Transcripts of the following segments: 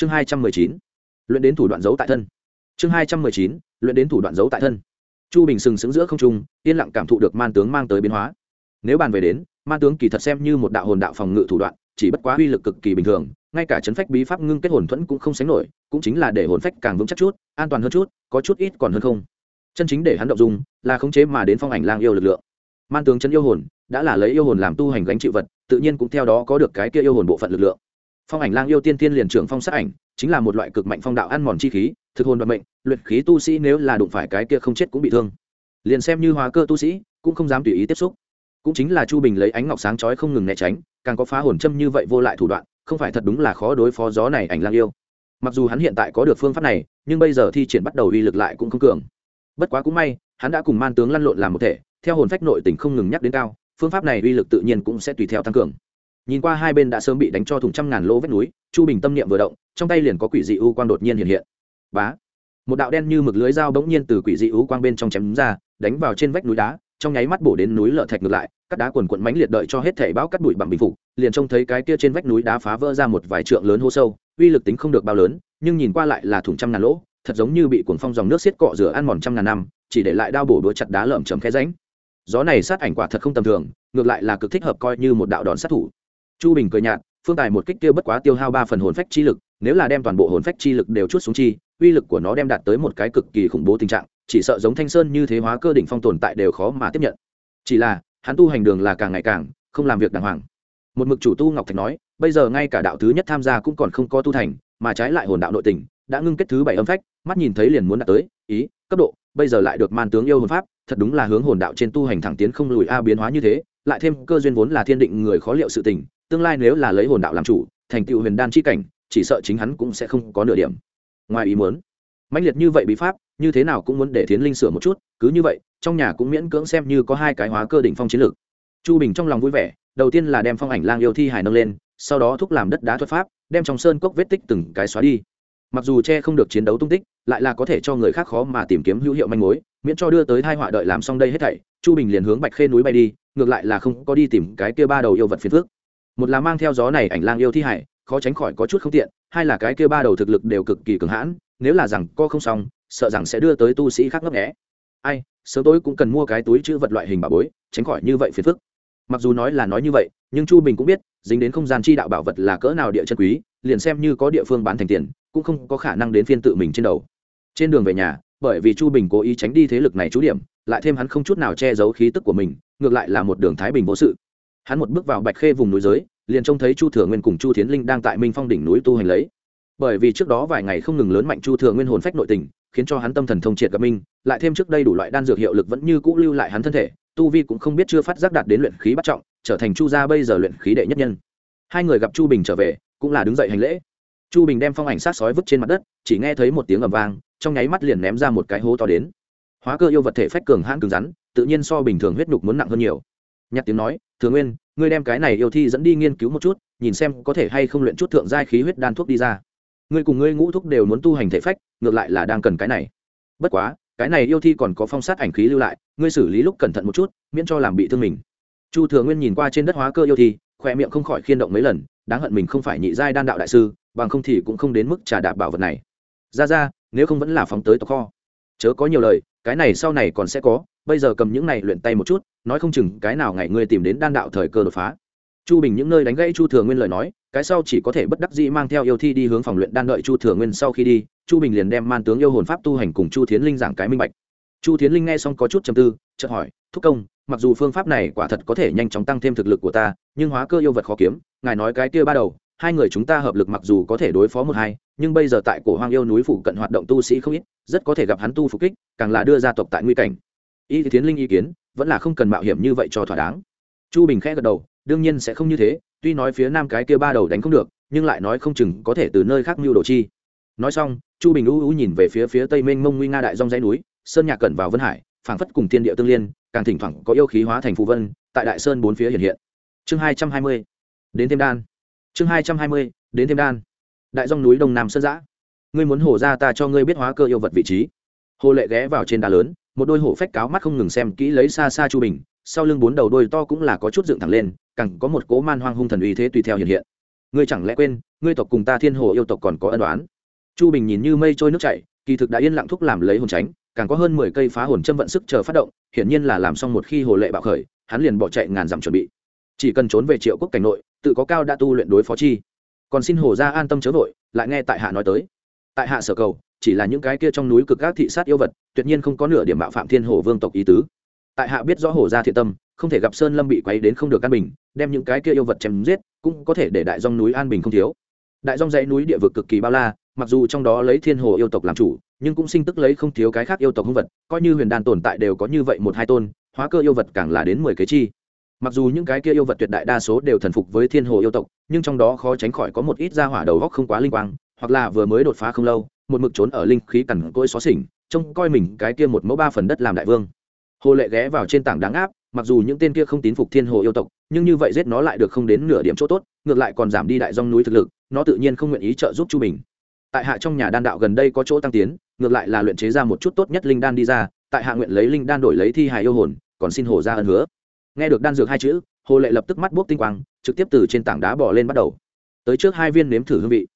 chương hai trăm mười chín, luyện đến thủ đoạn giấu tại thân. Chương hai trăm mười chín, luyện đến thủ đoạn giấu tại thân. Chu bình sừng sững giữa không trung, yên lặng cảm thụ được man tướng mang tới biến hóa. Nếu bàn về đến, man tướng kỳ thật xem như một đạo hồn đạo phòng ngự thủ đoạn, chỉ bất quá uy lực cực kỳ bình thường, ngay cả chấn phách bí pháp ngưng kết hồn thuẫn cũng không sánh nổi, cũng chính là để hồn phách càng vững chắc chút, an toàn hơn chút, có chút ít còn hơn không. Chân chính để hắn động dung, là khống chế mà đến phong ảnh lang yêu lực lượng. Man tướng chân yêu hồn, đã là lấy yêu hồn làm tu hành gánh chịu vật, tự nhiên cũng theo đó có được cái kia yêu hồn bộ phận lực lượng phong ảnh lang yêu tiên tiên liền trưởng phong sát ảnh, chính là một loại cực mạnh phong đạo ăn mòn chi khí, thực hồn vận mệnh, luyện khí tu sĩ nếu là đụng phải cái kia không chết cũng bị thương. Liền xem như hóa cơ tu sĩ, cũng không dám tùy ý tiếp xúc. Cũng chính là chu bình lấy ánh ngọc sáng chói không ngừng né tránh, càng có phá hồn châm như vậy vô lại thủ đoạn, không phải thật đúng là khó đối phó gió này ảnh lang yêu. Mặc dù hắn hiện tại có được phương pháp này, nhưng bây giờ thi triển bắt đầu uy lực lại cũng không cường. Bất quá cũng may, hắn đã cùng man tướng lăn lộn làm một thể, theo hồn phách nội tình không ngừng nhắc đến cao, phương pháp này uy lực tự nhiên cũng sẽ tùy theo tăng cường nhìn qua hai bên đã sớm bị đánh cho thùng trăm ngàn lỗ vách núi, chu bình tâm niệm vừa động, trong tay liền có quỷ dị u quang đột nhiên hiện hiện. Bá! Một đạo đen như mực lưới dao bỗng nhiên từ quỷ dị u quang bên trong chém ra, đánh vào trên vách núi đá, trong nháy mắt bổ đến núi lợ thạch ngược lại các đá quần quận mánh liệt đợi cho hết thể bão cắt bụi bằng bình phục, liền trông thấy cái kia trên vách núi đá phá vỡ ra một vài trượng lớn hô sâu, uy lực tính không được bao lớn, nhưng nhìn qua lại là thùng trăm ngàn lỗ, thật giống như bị cuồng phong dòng nước xiết cọ rửa ăn mòn trăm ngàn năm, chỉ để lại đao bổ đũa chặt đá lởm chầm khe ránh gió này sát ảnh quả thật không tầm thường, ngược lại là cực thích hợp coi như một đạo đòn sát thủ chu bình cười nhạt, phương tài một kích tiêu bất quá tiêu hao ba phần hồn phách chi lực, nếu là đem toàn bộ hồn phách chi lực đều chút xuống chi, uy lực của nó đem đạt tới một cái cực kỳ khủng bố tình trạng, chỉ sợ giống thanh sơn như thế hóa cơ đỉnh phong tồn tại đều khó mà tiếp nhận. Chỉ là, hắn tu hành đường là càng ngày càng, không làm việc đàng hoàng. Một mực chủ tu ngọc thạch nói, bây giờ ngay cả đạo thứ nhất tham gia cũng còn không có tu thành, mà trái lại hồn đạo nội tình, đã ngưng kết thứ bảy âm phách, mắt nhìn thấy liền muốn đạt tới, ý, cấp độ, bây giờ lại được man tướng yêu hồn pháp, thật đúng là hướng hồn đạo trên tu hành thẳng tiến không lùi a biến hóa như thế, lại thêm cơ duyên vốn là thiên định người khó liệu sự tình tương lai nếu là lấy hồn đạo làm chủ, thành tựu huyền đan chi cảnh, chỉ sợ chính hắn cũng sẽ không có nửa điểm. Ngoài ý muốn, mãnh liệt như vậy bí pháp, như thế nào cũng muốn để thiến linh sửa một chút, cứ như vậy, trong nhà cũng miễn cưỡng xem như có hai cái hóa cơ đỉnh phong chiến lược. Chu bình trong lòng vui vẻ, đầu tiên là đem phong ảnh lang yêu thi hải nâng lên, sau đó thúc làm đất đá thuật pháp, đem trong sơn cốc vết tích từng cái xóa đi. Mặc dù che không được chiến đấu tung tích, lại là có thể cho người khác khó mà tìm kiếm hữu hiệu manh mối, miễn cho đưa tới thai họa đợi làm xong đây hết thảy, chu bình liền hướng bạch khê núi bay đi, ngược lại là không có đi tìm cái kia ba đầu yêu vật phiền phước một là mang theo gió này ảnh lang yêu thi hải, khó tránh khỏi có chút không tiện, hai là cái kia ba đầu thực lực đều cực kỳ cường hãn, nếu là rằng co không xong, sợ rằng sẽ đưa tới tu sĩ khác ngấp nghẽ ai, sớm tối cũng cần mua cái túi chữ vật loại hình bảo bối, tránh khỏi như vậy phiền phức. Mặc dù nói là nói như vậy, nhưng chu bình cũng biết, dính đến không gian chi đạo bảo vật là cỡ nào địa chân quý, liền xem như có địa phương bán thành tiền, cũng không có khả năng đến phiên tự mình trên đầu. Trên đường về nhà, bởi vì chu bình cố ý tránh đi thế lực này trú điểm, lại thêm hắn không chút nào che giấu khí tức của mình, ngược lại là một đường thái bình vô sự hắn một bước vào bạch khê vùng núi giới, liền trông thấy chu thừa nguyên cùng chu thiến linh đang tại minh phong đỉnh núi tu hành lấy. Bởi vì trước đó vài ngày không ngừng lớn mạnh chu thừa nguyên hồn phách nội tình, khiến cho hắn tâm thần thông triệt gặp minh lại thêm trước đây đủ loại đan dược hiệu lực vẫn như cũ lưu lại hắn thân thể, tu vi cũng không biết chưa phát giác đạt đến luyện khí bắt trọng, trở thành chu gia bây giờ luyện khí đệ nhất nhân. Hai người gặp chu bình trở về, cũng là đứng dậy hành lễ. Chu bình đem phong ảnh sát sói vứt trên mặt đất, chỉ nghe thấy một tiếng ầm vang, trong nháy mắt liền ném ra một cái hố to đến. Hóa cơ yêu vật thể phách cường hãn cứng rắn, tự nhiên so bình thường huyết nhục muốn nặng hơn nhiều. Nhạc tiếng nói thường nguyên, ngươi đem cái này yêu thi dẫn đi nghiên cứu một chút, nhìn xem có thể hay không luyện chút thượng giai khí huyết đan thuốc đi ra. Ngươi cùng ngươi ngũ thúc đều muốn tu hành thể phách, ngược lại là đang cần cái này. Bất quá, cái này yêu thi còn có phong sát ảnh khí lưu lại, ngươi xử lý lúc cẩn thận một chút, miễn cho làm bị thương mình. Chu thừa nguyên nhìn qua trên đất hóa cơ yêu thi khoe miệng không khỏi khiên động mấy lần, đáng hận mình không phải nhị giai đan đạo đại sư, bằng không thì cũng không đến mức trả đạp bảo vật này. Ra ra, nếu không vẫn là phóng tới tộc kho. Chớ có nhiều lời, cái này sau này còn sẽ có, bây giờ cầm những này luyện tay một chút nói không chừng cái nào ngày ngươi tìm đến đan đạo thời cơ đột phá. Chu bình những nơi đánh gãy chu thừa nguyên lời nói, cái sau chỉ có thể bất đắc dĩ mang theo yêu thi đi hướng phòng luyện đan đợi chu thừa nguyên sau khi đi, chu bình liền đem man tướng yêu hồn pháp tu hành cùng chu thiến linh giảng cái minh bạch. Chu thiến linh nghe xong có chút chầm tư, chợt hỏi, thúc công, mặc dù phương pháp này quả thật có thể nhanh chóng tăng thêm thực lực của ta, nhưng hóa cơ yêu vật khó kiếm, ngài nói cái kia ba đầu, hai người chúng ta hợp lực mặc dù có thể đối phó một hai, nhưng bây giờ tại cổ hoang yêu núi phủ cận hoạt động tu sĩ không ít, rất có thể gặp hắn tu phục kích, càng là đưa gia tộc tại nguy cảnh. Y thiến linh ý kiến vẫn là không cần mạo hiểm như vậy cho thỏa đáng. Chu bình khẽ gật đầu, đương nhiên sẽ không như thế, tuy nói phía nam cái kia ba đầu đánh không được, nhưng lại nói không chừng có thể từ nơi khác mưu đồ chi. Nói xong, chu bình u u nhìn về phía phía tây mênh mông nguy nga đại dong dãy núi, sơn nhạc cẩn vào vân hải, phảng phất cùng tiên địa tương liên, càng thỉnh thoảng có yêu khí hóa thành phù vân, tại đại sơn bốn phía hiện hiện. Chương hai trăm hai mươi, đến thêm đan. Chương hai trăm hai mươi, đến thêm đan. Đại dong núi đông nam sơn giã. Ngươi muốn hổ ra ta cho ngươi biết hóa cơ yêu vật vị trí. Hồ lệ ghé vào trên đá lớn một đôi hổ phách cáo mắt không ngừng xem kỹ lấy xa xa chu bình, sau lưng bốn đầu đôi to cũng là có chút dựng thẳng lên, càng có một cố man hoang hung thần uy thế tùy theo hiện hiện. Ngươi chẳng lẽ quên, ngươi tộc cùng ta thiên hồ yêu tộc còn có ân đoán chu bình nhìn như mây trôi nước chảy, kỳ thực đã yên lặng thúc làm lấy hồn tránh, càng có hơn mười cây phá hồn châm vận sức chờ phát động, hiển nhiên là làm xong một khi hồ lệ bạo khởi, hắn liền bỏ chạy ngàn dặm chuẩn bị. Chỉ cần trốn về triệu quốc cảnh nội, tự có cao đã tu luyện đối phó chi. Còn xin hồ ra an tâm chớ vội, lại nghe tại hạ nói tới. Tại hạ sở cầu chỉ là những cái kia trong núi cực các thị sát yêu vật, tuyệt nhiên không có nửa điểm bạo phạm thiên hồ vương tộc ý tứ. Tại hạ biết rõ hồ gia thiện tâm, không thể gặp sơn lâm bị quấy đến không được an bình, đem những cái kia yêu vật chém giết, cũng có thể để đại dòng núi an bình không thiếu. Đại dòng dãy núi địa vực cực kỳ bao la, mặc dù trong đó lấy thiên hồ yêu tộc làm chủ, nhưng cũng sinh tức lấy không thiếu cái khác yêu tộc hung vật, coi như huyền đan tồn tại đều có như vậy một hai tôn, hóa cơ yêu vật càng là đến mười cái chi. Mặc dù những cái kia yêu vật tuyệt đại đa số đều thần phục với thiên hồ yêu tộc, nhưng trong đó khó tránh khỏi có một ít gia hỏa đầu góc không quá linh quang, hoặc là vừa mới đột phá không lâu một mực trốn ở linh khí cằn cỗi xóa xỉnh, trông coi mình cái kia một mẫu ba phần đất làm đại vương. Hồ lệ ghé vào trên tảng đáng áp mặc dù những tên kia không tín phục thiên hồ yêu tộc, nhưng như vậy giết nó lại được không đến nửa điểm chỗ tốt, ngược lại còn giảm đi đại dòng núi thực lực, nó tự nhiên không nguyện ý trợ giúp chu bình. Tại hạ trong nhà đan đạo gần đây có chỗ tăng tiến, ngược lại là luyện chế ra một chút tốt nhất linh đan đi ra, tại hạ nguyện lấy linh đan đổi lấy thi hài yêu hồn, còn xin hồ ra ân hứa. Nghe được đan dược hai chữ, hồ lệ lập tức mắt buốc tinh quang, trực tiếp từ trên tảng đá bỏ lên bắt đầu. Tới trước hai viên nếm thử hương vị.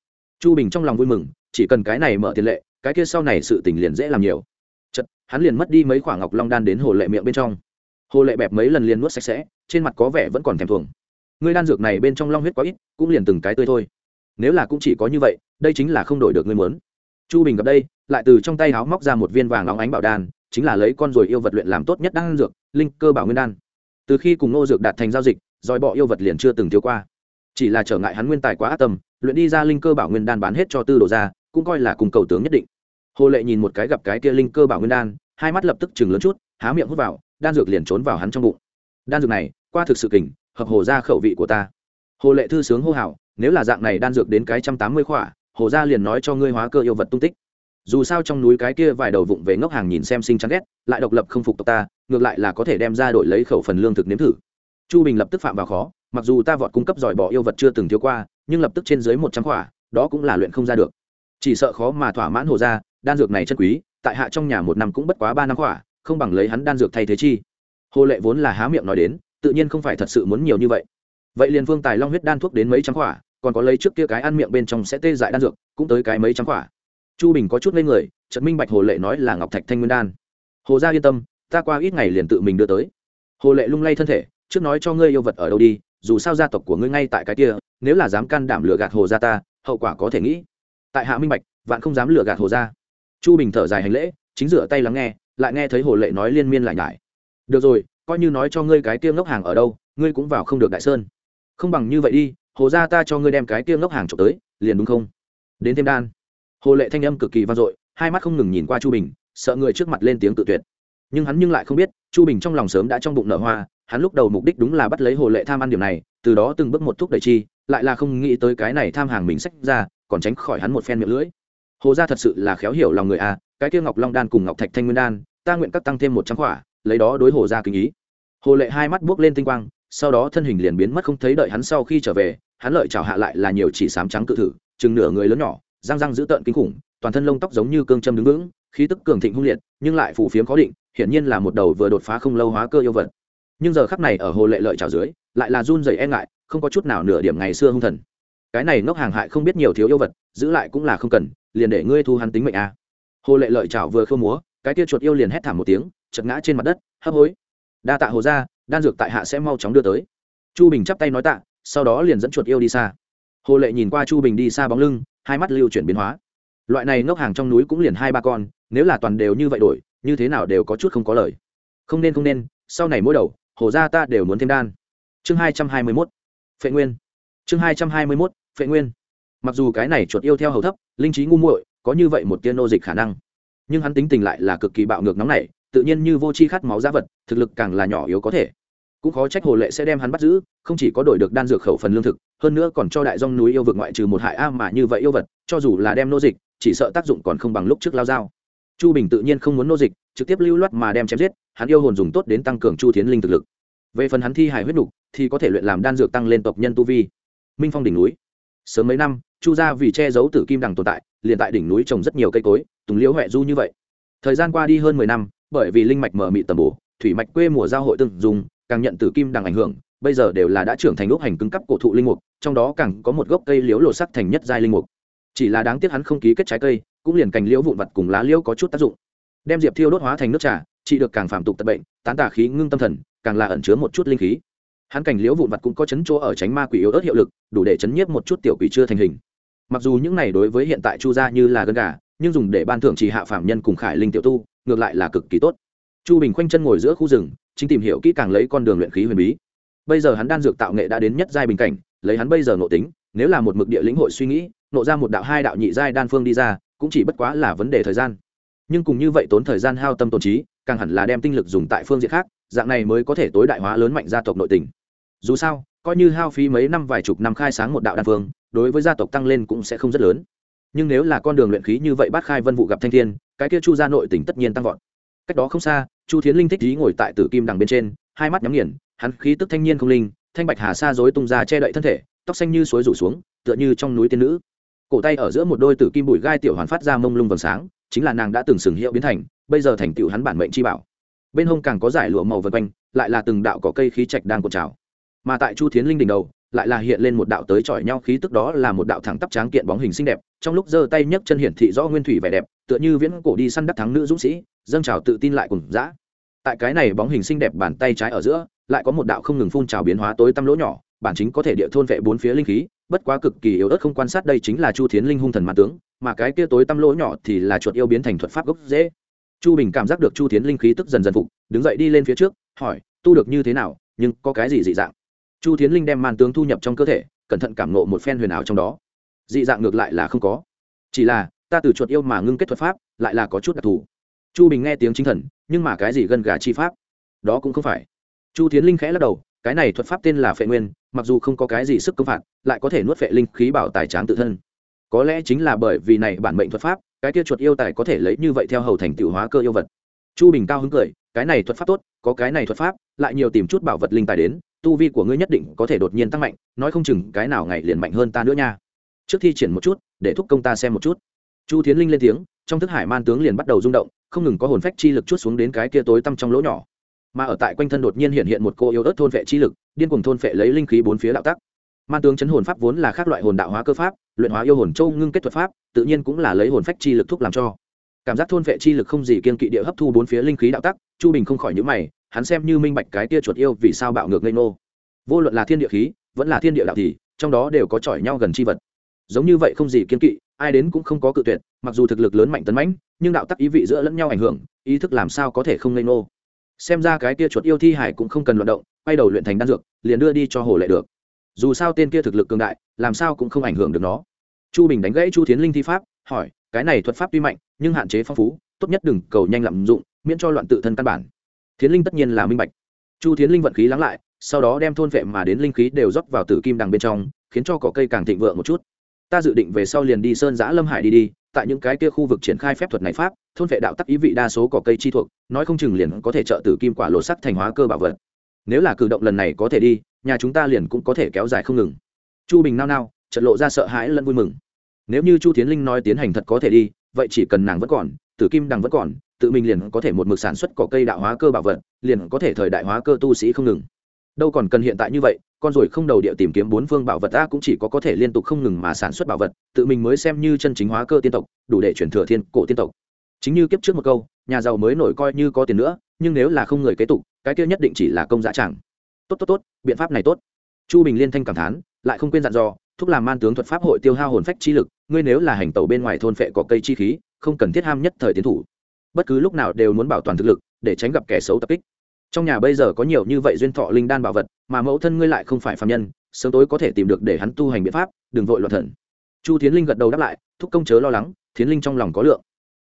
Chu bình trong lòng vui mừng chỉ cần cái này mở tiền lệ, cái kia sau này sự tình liền dễ làm nhiều. Chật, hắn liền mất đi mấy khoảng ngọc long đan đến hồ lệ miệng bên trong. Hồ lệ bẹp mấy lần liền nuốt sạch sẽ, trên mặt có vẻ vẫn còn thèm thuồng. Ngươi đan dược này bên trong long huyết quá ít, cũng liền từng cái tươi thôi. Nếu là cũng chỉ có như vậy, đây chính là không đổi được ngươi muốn. Chu bình gặp đây, lại từ trong tay áo móc ra một viên vàng óng ánh bảo đan, chính là lấy con ruồi yêu vật luyện làm tốt nhất đan dược, linh cơ bảo nguyên đan. Từ khi cùng nô dược đạt thành giao dịch dòi bọ yêu vật liền chưa từng thiếu qua. Chỉ là trở ngại hắn nguyên tài quá ác tâm, luyện đi ra linh cơ bảo nguyên đan bán hết cho tư đồ ra cũng coi là cùng cầu tướng nhất định. Hồ lệ nhìn một cái gặp cái kia linh cơ bảo nguyên đan, hai mắt lập tức chừng lớn chút, há miệng hút vào, đan dược liền trốn vào hắn trong bụng. Đan dược này, qua thực sự kình, hợp hồ ra khẩu vị của ta. Hồ lệ thư sướng hô hào, nếu là dạng này đan dược đến cái trăm tám mươi khỏa, hồ gia liền nói cho ngươi hóa cơ yêu vật tung tích. Dù sao trong núi cái kia vài đầu vụng về ngốc hàng nhìn xem sinh chán ghét, lại độc lập không phục tộc ta, ngược lại là có thể đem ra đổi lấy khẩu phần lương thực nếm thử. Chu bình lập tức phạm vào khó, mặc dù ta vọt cung cấp giỏi bỏ yêu vật chưa từng thiếu qua, nhưng lập tức trên dưới một trăm khỏa, đó cũng là luyện không ra được chỉ sợ khó mà thỏa mãn hồ gia, đan dược này chân quý, tại hạ trong nhà một năm cũng bất quá ba năm khỏa không bằng lấy hắn đan dược thay thế chi. Hồ lệ vốn là há miệng nói đến, tự nhiên không phải thật sự muốn nhiều như vậy. Vậy liền vương tài long huyết đan thuốc đến mấy trăm khỏa còn có lấy trước kia cái ăn miệng bên trong sẽ tê dại đan dược, cũng tới cái mấy trăm khỏa chu bình có chút lên người trận minh bạch hồ lệ nói là ngọc thạch thanh nguyên đan. Hồ gia yên tâm, ta qua ít ngày liền tự mình đưa tới. Hồ lệ lung lay thân thể, trước nói cho ngươi yêu vật ở đâu đi, dù sao gia tộc của ngươi ngay tại cái kia, nếu là dám can đảm lừa gạt hồ gia ta, hậu quả có thể nghĩ tại hạ minh bạch, vạn không dám lừa gạt hồ gia. Chu bình thở dài hành lễ, chính rửa tay lắng nghe, lại nghe thấy hồ lệ nói liên miên lại nhải. Được rồi, coi như nói cho ngươi cái tiêm ngốc hàng ở đâu, ngươi cũng vào không được đại sơn. Không bằng như vậy đi, hồ gia ta cho ngươi đem cái tiêm ngốc hàng trộm tới, liền đúng không? Đến thêm đan. Hồ lệ thanh âm cực kỳ vang dội, hai mắt không ngừng nhìn qua chu bình, sợ người trước mặt lên tiếng tự tuyệt. Nhưng hắn nhưng lại không biết, chu bình trong lòng sớm đã trong bụng nở hoa, hắn lúc đầu mục đích đúng là bắt lấy hồ lệ tham ăn điểm này, từ đó từng bước một thúc đẩy chi, lại là không nghĩ tới cái này tham hàng mình sách ra còn tránh khỏi hắn một phen miệng lưỡi. Hồ gia thật sự là khéo hiểu lòng người a, cái kia ngọc long đan cùng ngọc thạch thanh nguyên đan, ta nguyện các tăng thêm một trăm khỏa, lấy đó đối hồ gia kính ý. Hồ lệ hai mắt buốc lên tinh quang, sau đó thân hình liền biến mất không thấy đợi hắn sau khi trở về, hắn lợi chào hạ lại là nhiều chỉ sám trắng cự thử, chừng nửa người lớn nhỏ, răng răng dữ tợn kinh khủng, toàn thân lông tóc giống như cương châm đứng vững, khí tức cường thịnh hung liệt, nhưng lại phù phiếm khó định, hiển nhiên là một đầu vừa đột phá không lâu hóa cơ yêu vật. Nhưng giờ khắc này ở hồ lệ lợi trào dưới, lại là run rẩy e ngại, không có chút nào nửa điểm ngày xưa hung thần cái này ngốc hàng hại không biết nhiều thiếu yêu vật, giữ lại cũng là không cần, liền để ngươi thu hắn tính mệnh a. À. hồ lệ lợi chảo vừa khơ múa, cái kia chuột yêu liền hét thảm một tiếng, chật ngã trên mặt đất, hấp hối. Đa tạ hồ ra đan dược tại hạ sẽ mau chóng đưa tới. Chu bình chắp tay nói tạ, sau đó liền dẫn chuột yêu đi xa. Hồ lệ nhìn qua chu bình đi xa bóng lưng, hai mắt lưu chuyển biến hóa. Loại này ngốc hàng trong núi cũng liền hai ba con, nếu là toàn đều như vậy đổi, như thế nào đều có chút không có lời. Không nên không nên, sau này mỗi đầu, hồ ra ta đều muốn thêm đan. Chương hai trăm hai mươi mốt. Phệ nguyên. Chương hai trăm hai mươi mốt phệ nguyên. Mặc dù cái này chuột yêu theo hầu thấp, linh trí ngu muội, có như vậy một tiên nô dịch khả năng, nhưng hắn tính tình lại là cực kỳ bạo ngược nóng nảy, tự nhiên như vô c h i khát máu giá vật, thực lực càng là nhỏ yếu có thể. Cũng khó trách hồ lệ sẽ đem hắn bắt giữ, không chỉ có đổi được đan dược khẩu phần lương thực, hơn nữa còn cho đại dong núi yêu vực ngoại trừ một hại a mà như vậy yêu vật, cho dù là đem nô dịch, chỉ sợ tác dụng còn không bằng lúc trước lao dao. Chu bình tự nhiên không muốn nô dịch, trực tiếp lưu loát mà đem chém giết, hắn yêu hồn dùng tốt đến tăng cường chu thiến linh thực lực. Về phần hắn thi hải huyết đục, thì có thể luyện làm đan dược tăng lên tộc nhân tu vi. Minh phong đỉnh núi sớm mấy năm, chu gia vì che giấu tử kim đằng tồn tại, liền tại đỉnh núi trồng rất nhiều cây cối, tùng liễu huệ du như vậy. Thời gian qua đi hơn mười năm, bởi vì linh mạch mở mị tầm bổ, thủy mạch quê mùa giao hội từng dùng, càng nhận tử kim đằng ảnh hưởng, bây giờ đều là đã trưởng thành ốc hành cứng cấp cổ thụ linh mục, trong đó càng có một gốc cây liễu lộ sắc thành nhất giai linh mục. Chỉ là đáng tiếc hắn không ký kết trái cây, cũng liền cành liễu vụn vặt cùng lá liễu có chút tác dụng. Đem diệp thiêu đốt hóa thành nước trà, trị được càng phạm tục tật bệnh, tán tà khí ngưng tâm thần, càng là ẩn chứa một chút linh khí hắn cảnh liễu vụn vặt cũng có chấn chỗ ở tránh ma quỷ yếu ớt hiệu lực, đủ để chấn nhiếp một chút tiểu quỷ chưa thành hình. Mặc dù những này đối với hiện tại chu gia như là gân gà, nhưng dùng để ban thưởng chỉ hạ phạm nhân cùng khải linh tiểu tu, ngược lại là cực kỳ tốt. Chu bình khoanh chân ngồi giữa khu rừng, chính tìm hiểu kỹ càng lấy con đường luyện khí huyền bí. Bây giờ hắn đan dược tạo nghệ đã đến nhất giai bình cảnh, lấy hắn bây giờ nội tính, nếu là một mực địa lĩnh hội suy nghĩ, nộ ra một đạo hai đạo nhị giai đan phương đi ra, cũng chỉ bất quá là vấn đề thời gian. Nhưng cùng như vậy tốn thời gian hao tâm tổn trí, càng hẳn là đem tinh lực dùng tại phương diện khác, dạng này mới có thể tối đại hóa lớn mạnh gia tộc nội tình dù sao, coi như hao phí mấy năm vài chục năm khai sáng một đạo đan phương đối với gia tộc tăng lên cũng sẽ không rất lớn. Nhưng nếu là con đường luyện khí như vậy bát khai vân vụ gặp thanh thiên, cái kia chu gia nội tỉnh tất nhiên tăng vọt. Cách đó không xa, chu thiến linh thích trí ngồi tại tử kim đằng bên trên, hai mắt nhắm nghiền, hắn khí tức thanh niên không linh, thanh bạch hà xa dối tung ra che đậy thân thể, tóc xanh như suối rủ xuống, tựa như trong núi tiên nữ. Cổ tay ở giữa một đôi tử kim bụi gai tiểu hoàn phát ra mông lung vầng sáng, chính là nàng đã từng sừng hiệu biến thành, bây giờ thành tựu hắn bản mệnh chi bảo. Bên hông càng có giải lụa màu vân quanh, lại là từng đạo cỏ cây khí trạch đang cột trào mà tại chu thiến linh đỉnh đầu, lại là hiện lên một đạo tới chọi nhau khí tức đó là một đạo thẳng tắp tráng kiện bóng hình xinh đẹp, trong lúc giơ tay nhấc chân hiển thị rõ nguyên thủy vẻ đẹp, tựa như viễn cổ đi săn đắc thắng nữ dũng sĩ, dâng trào tự tin lại cùng dã. Tại cái này bóng hình xinh đẹp bàn tay trái ở giữa, lại có một đạo không ngừng phun trào biến hóa tối tăm lỗ nhỏ, bản chính có thể địa thôn vệ bốn phía linh khí, bất quá cực kỳ yếu ớt không quan sát đây chính là chu thiến linh hung thần mặt tướng, mà cái kia tối tăm lỗ nhỏ thì là chuột yêu biến thành thuật pháp gốc dễ chu bình cảm giác được chu thiến linh khí tức dần dần phục, đứng dậy đi lên phía trước, hỏi, tu được như thế nào, nhưng có cái gì dị dạng? Chu thiến linh đem màn tướng thu nhập trong cơ thể, cẩn thận cảm nộ một phen huyền ảo trong đó. Dị dạng ngược lại là không có. Chỉ là, ta từ chuột yêu mà ngưng kết thuật pháp, lại là có chút đặc thù. Chu bình nghe tiếng chính thần, nhưng mà cái gì gần gà chi pháp? Đó cũng không phải. Chu tiến linh khẽ lắc đầu, cái này thuật pháp tên là phệ nguyên, mặc dù không có cái gì sức công phạt, lại có thể nuốt phệ linh khí bảo tài tráng tự thân. Có lẽ chính là bởi vì này bản mệnh thuật pháp, cái kia chuột yêu tài có thể lấy như vậy theo hầu thành tựu hóa cơ yêu vật. Chu bình cao hứng cười, cái này thuật pháp tốt, có cái này thuật pháp, lại nhiều tìm chút bảo vật linh tài đến tu vi của ngươi nhất định có thể đột nhiên tăng mạnh, nói không chừng cái nào ngày liền mạnh hơn ta nữa nha. Trước thi triển một chút, để thúc công ta xem một chút. Chu tiến linh lên tiếng, trong thức hải man tướng liền bắt đầu rung động, không ngừng có hồn phách chi lực chút xuống đến cái kia tối tăm trong lỗ nhỏ. Mà ở tại quanh thân đột nhiên hiện hiện một cô yêu ớt thôn vệ chi lực, điên cùng thôn vệ lấy linh khí bốn phía đạo tắc. Man tướng chấn hồn pháp vốn là các loại hồn đạo hóa cơ pháp, luyện hóa yêu hồn châu ngưng kết thuật pháp, tự nhiên cũng là lấy hồn phách chi lực thúc làm cho. Cảm giác thôn vệ chi lực không gì kiên kỵ địa hấp thu bốn phía linh khí đạo tắc, chu bình không khỏi nhữ mày hắn xem như minh bạch cái tia chuột yêu vì sao bạo ngược ngây nô vô luận là thiên địa khí, vẫn là thiên địa đạo thì, trong đó đều có chọi nhau gần chi vật. Giống như vậy không gì kiên kỵ, ai đến cũng không có cự tuyệt, mặc dù thực lực lớn mạnh tấn mãnh, nhưng đạo tắc ý vị giữa lẫn nhau ảnh hưởng, ý thức làm sao có thể không ngây nô xem ra cái kia chuột yêu thi hải cũng không cần luận động, quay đầu luyện thành đan dược, liền đưa đi cho hồ lệ được. Dù sao tên kia thực lực cường đại, làm sao cũng không ảnh hưởng được nó. Chu bình đánh gãy chu tiến linh thi pháp, hỏi, cái này thuật pháp tuy mạnh, nhưng hạn chế phong phú, tốt nhất đừng cầu nhanh lạm dụng, miễn cho loạn tự thân căn bản thiến linh tất nhiên là minh bạch. Chu thiến linh vận khí lắng lại, sau đó đem thôn vệ mà đến linh khí đều rót vào tử kim đằng bên trong, khiến cho cỏ cây càng thịnh vượng một chút. Ta dự định về sau liền đi sơn giã lâm hải đi đi, tại những cái kia khu vực triển khai phép thuật này pháp, thôn vệ đạo tắc ý vị đa số cỏ cây chi thuộc, nói không chừng liền có thể trợ tử kim quả lộ sắc thành hóa cơ bảo vật. Nếu là cử động lần này có thể đi, nhà chúng ta liền cũng có thể kéo dài không ngừng. Chu bình nao nao trận lộ ra sợ hãi lẫn vui mừng. Nếu như chu tiến linh nói tiến hành thật có thể đi, vậy chỉ cần nàng vẫn còn, tử kim đằng vẫn còn tự mình liền có thể một mực sản xuất cỏ cây đạo hóa cơ bảo vật, liền có thể thời đại hóa cơ tu sĩ không ngừng. Đâu còn cần hiện tại như vậy, con rồi không đầu địa tìm kiếm bốn phương bảo vật ta cũng chỉ có có thể liên tục không ngừng mà sản xuất bảo vật, tự mình mới xem như chân chính hóa cơ tiên tộc, đủ để chuyển thừa thiên cổ tiên tộc. Chính như kiếp trước một câu, nhà giàu mới nổi coi như có tiền nữa, nhưng nếu là không người kế tục, cái kia nhất định chỉ là công giá chẳng tốt tốt tốt, biện pháp này tốt. Chu bình liên thanh cảm thán, lại không quên dặn dò, thúc làm man tướng thuật pháp hội tiêu hao hồn phách chi lực, ngươi nếu là hành tẩu bên ngoài thôn phệ cỏ cây chi khí, không cần thiết ham nhất thời tiến thủ bất cứ lúc nào đều muốn bảo toàn thực lực, để tránh gặp kẻ xấu tập kích. Trong nhà bây giờ có nhiều như vậy duyên thọ linh đan bảo vật, mà mẫu thân ngươi lại không phải phạm nhân, sớm tối có thể tìm được để hắn tu hành biện pháp, đừng vội loạn thần. Chu tiến linh gật đầu đáp lại, thúc công chớ lo lắng, thiến linh trong lòng có lượng.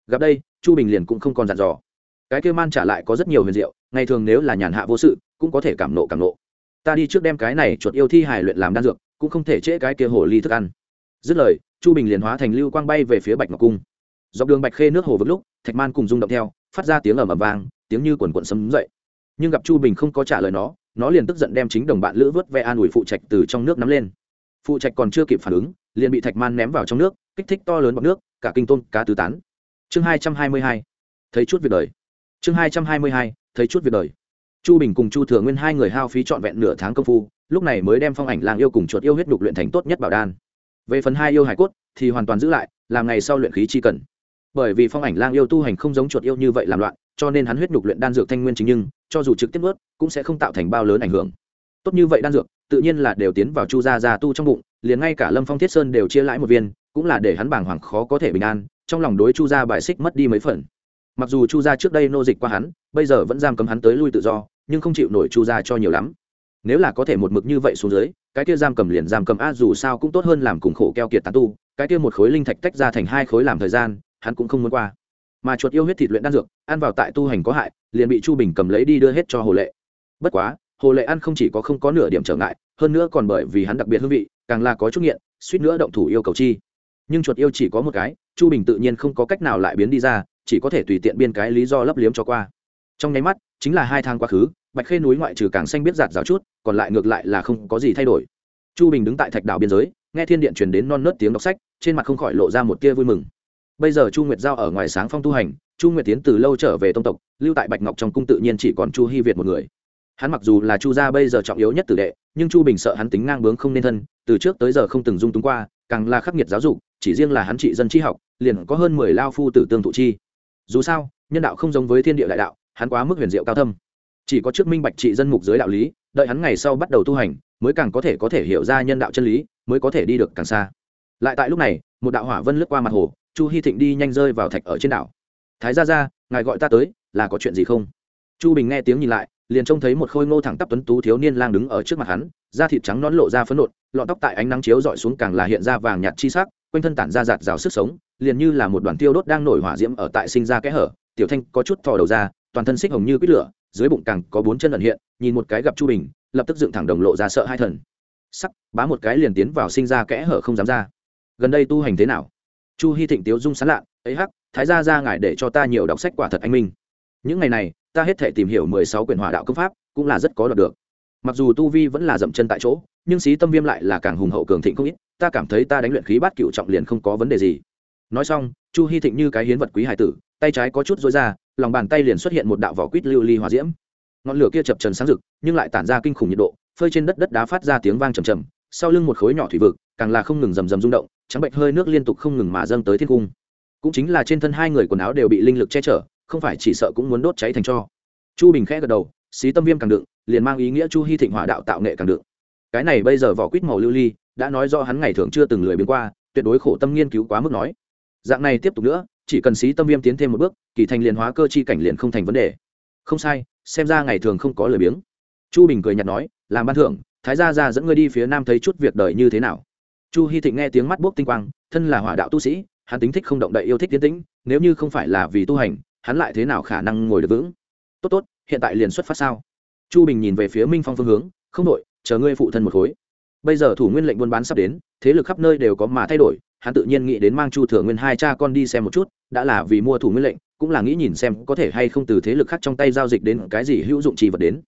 Gặp đây, chu bình liền cũng không còn dặn dò. Cái kêu man trả lại có rất nhiều huyền diệu, ngày thường nếu là nhàn hạ vô sự, cũng có thể cảm nộ cảm nộ. Ta đi trước đem cái này chuột yêu thi hài luyện làm đan dược, cũng không thể trễ cái kia hồ ly thức ăn. Dứt lời, chu bình liền hóa thành lưu quang bay về phía bạch ngọc cung dọc đường bạch khê nước hồ vực lúc, thạch man cùng rung động theo, phát ra tiếng ầm ầm vang, tiếng như quần quận sấm dậy. Nhưng gặp chu bình không có trả lời nó nó liền tức giận đem chính đồng bạn lữ vớt ve an ủi phụ trạch từ trong nước nắm lên. Phụ trạch còn chưa kịp phản ứng, liền bị thạch man ném vào trong nước, kích thích to lớn bọc nước, cả kinh tôn cá tứ tán. Chương hai trăm hai mươi hai. Thấy chút việc đời. Chương hai trăm hai mươi hai. Thấy chút việc đời. Chu bình cùng chu thừa nguyên hai người hao phí trọn vẹn nửa tháng công phu, lúc này mới đem phong ảnh làng yêu cùng chuột yêu huyết đục luyện thành tốt nhất bảo đan. Về phần hai yêu hải cốt, thì hoàn toàn giữ lại, làm ngày sau luyện khí chi cần bởi vì phong ảnh lang yêu tu hành không giống chuột yêu như vậy làm loạn, cho nên hắn huyết nhục luyện đan dược thanh nguyên chính nhưng, cho dù trực tiếp ướt cũng sẽ không tạo thành bao lớn ảnh hưởng. Tốt như vậy đan dược, tự nhiên là đều tiến vào chu gia gia tu trong bụng, liền ngay cả lâm phong thiết sơn đều chia lãi một viên, cũng là để hắn bàng hoàng khó có thể bình an, trong lòng đối chu gia bài xích mất đi mấy phần. Mặc dù chu gia trước đây nô dịch qua hắn, bây giờ vẫn giam cấm hắn tới lui tự do, nhưng không chịu nổi chu gia cho nhiều lắm. Nếu là có thể một mực như vậy xuống dưới, cái kia giam cầm liền giam cầm, a dù sao cũng tốt hơn làm cùng khổ keo kiệt tán tu, cái kia một khối linh thạch tách ra thành hai khối làm thời gian hắn cũng không muốn qua. Mà chuột yêu huyết thịt luyện đan dược, ăn vào tại tu hành có hại, liền bị chu bình cầm lấy đi đưa hết cho hồ lệ. Bất quá, hồ lệ ăn không chỉ có không có nửa điểm trở ngại, hơn nữa còn bởi vì hắn đặc biệt hương vị, càng là có chút nghiện, suýt nữa động thủ yêu cầu chi. Nhưng chuột yêu chỉ có một cái, chu bình tự nhiên không có cách nào lại biến đi ra, chỉ có thể tùy tiện biên cái lý do lấp liếm cho qua. Trong nháy mắt, chính là hai tháng quá khứ, bạch khê núi ngoại trừ càng xanh biết giạt rào chút, còn lại ngược lại là không có gì thay đổi. Chu bình đứng tại thạch đảo biên giới, nghe thiên điện truyền đến non nớt tiếng đọc sách, trên mặt không khỏi lộ ra một tia vui mừng bây giờ chu nguyệt giao ở ngoài sáng phong tu hành, chu nguyệt tiến từ lâu trở về tông tộc, lưu tại bạch ngọc trong cung tự nhiên chỉ còn chu hy việt một người. Hắn mặc dù là chu gia bây giờ trọng yếu nhất tử đệ, nhưng chu bình sợ hắn tính ngang bướng không nên thân, từ trước tới giờ không từng dung túng qua, càng là khắc nghiệt giáo dục, chỉ riêng là hắn trị dân tri học, liền có hơn mười lao phu tử tương thụ chi. Dù sao, nhân đạo không giống với thiên địa đại đạo, hắn quá mức huyền diệu cao thâm. Chỉ có trước minh bạch trị dân mục dưới đạo lý, đợi hắn ngày sau bắt đầu tu hành, mới càng có thể có thể hiểu ra nhân đạo chân lý, mới có thể đi được càng xa. Lại tại lúc này, một đạo hỏa vân lướt qua mặt hồ chu hy thịnh đi nhanh rơi vào thạch ở trên đảo. Thái ra ra ngài gọi ta tới, là có chuyện gì không? Chu bình nghe tiếng nhìn lại, liền trông thấy một khôi ngô thẳng tắp tuấn tú thiếu niên lang đứng ở trước mặt hắn, da thịt trắng nón lộ ra phấn nộn, lọn tóc tại ánh nắng chiếu dọi xuống càng là hiện ra vàng nhạt chi sắc, quanh thân tản ra giạt rào sức sống, liền như là một đoàn tiêu đốt đang nổi hỏa diễm ở tại sinh ra kẽ hở. Tiểu thanh có chút thò đầu ra, toàn thân xích hồng như quýt lửa, dưới bụng càng có bốn chân ẩn hiện, nhìn một cái gặp chu bình, lập tức dựng thẳng đồng lộ ra sợ hai thần. Sắc, bá một cái liền tiến vào sinh ra kẽ hở không dám ra. Gần đây tu hành thế nào? Chu hy thịnh tiếu dung sán lạ ấy hắc, thái gia ra ngài để cho ta nhiều đọc sách quả thật anh minh. Những ngày này, ta hết thể tìm hiểu mười sáu quyển hỏa đạo công pháp, cũng là rất có đọc được. Mặc dù tu vi vẫn là dậm chân tại chỗ, nhưng xí tâm viêm lại là càng hùng hậu cường thịnh không ít, ta cảm thấy ta đánh luyện khí bát cựu trọng liền không có vấn đề gì. Nói xong, chu hy thịnh như cái hiến vật quý hải tử, tay trái có chút dối ra, lòng bàn tay liền xuất hiện một đạo vỏ quýt lưu ly hòa diễm. Ngọn lửa kia chập trần sáng rực, nhưng lại tản ra kinh khủng nhiệt độ, phơi trên đất đất đá phát ra tiếng vang trầm trầm, sau lưng một khối nhỏ thủy vực càng là không ngừng rầm rầm rung động, trắng bệnh hơi nước liên tục không ngừng mà dâng tới thiên cung. Cũng chính là trên thân hai người quần áo đều bị linh lực che chở, không phải chỉ sợ cũng muốn đốt cháy thành cho. Chu bình khẽ gật đầu, xí tâm viêm càng đựng, liền mang ý nghĩa chu hy thịnh hỏa đạo tạo nghệ càng đựng. Cái này bây giờ vỏ quýt màu lưu ly, đã nói do hắn ngày thường chưa từng lười biến qua, tuyệt đối khổ tâm nghiên cứu quá mức nói. Dạng này tiếp tục nữa, chỉ cần xí tâm viêm tiến thêm một bước, kỳ thành liền hóa cơ chi cảnh liền không thành vấn đề. Không sai, xem ra ngày thường không có lười biếng. Chu bình cười nhạt nói, làm ban thưởng, thái gia ra dẫn ngươi đi phía nam thấy chút việc đời như thế nào? Chu hy thịnh nghe tiếng mắt bốc tinh quang, thân là hỏa đạo tu sĩ, hắn tính thích không động đậy yêu thích tiến tĩnh, nếu như không phải là vì tu hành, hắn lại thế nào khả năng ngồi được vững? Tốt tốt, hiện tại liền xuất phát sao? Chu bình nhìn về phía minh phong phương hướng, không đội chờ ngươi phụ thân một khối. Bây giờ thủ nguyên lệnh buôn bán sắp đến, thế lực khắp nơi đều có mà thay đổi, hắn tự nhiên nghĩ đến mang chu thừa nguyên hai cha con đi xem một chút, đã là vì mua thủ nguyên lệnh, cũng là nghĩ nhìn xem có thể hay không từ thế lực khác trong tay giao dịch đến cái gì hữu dụng trì vật đến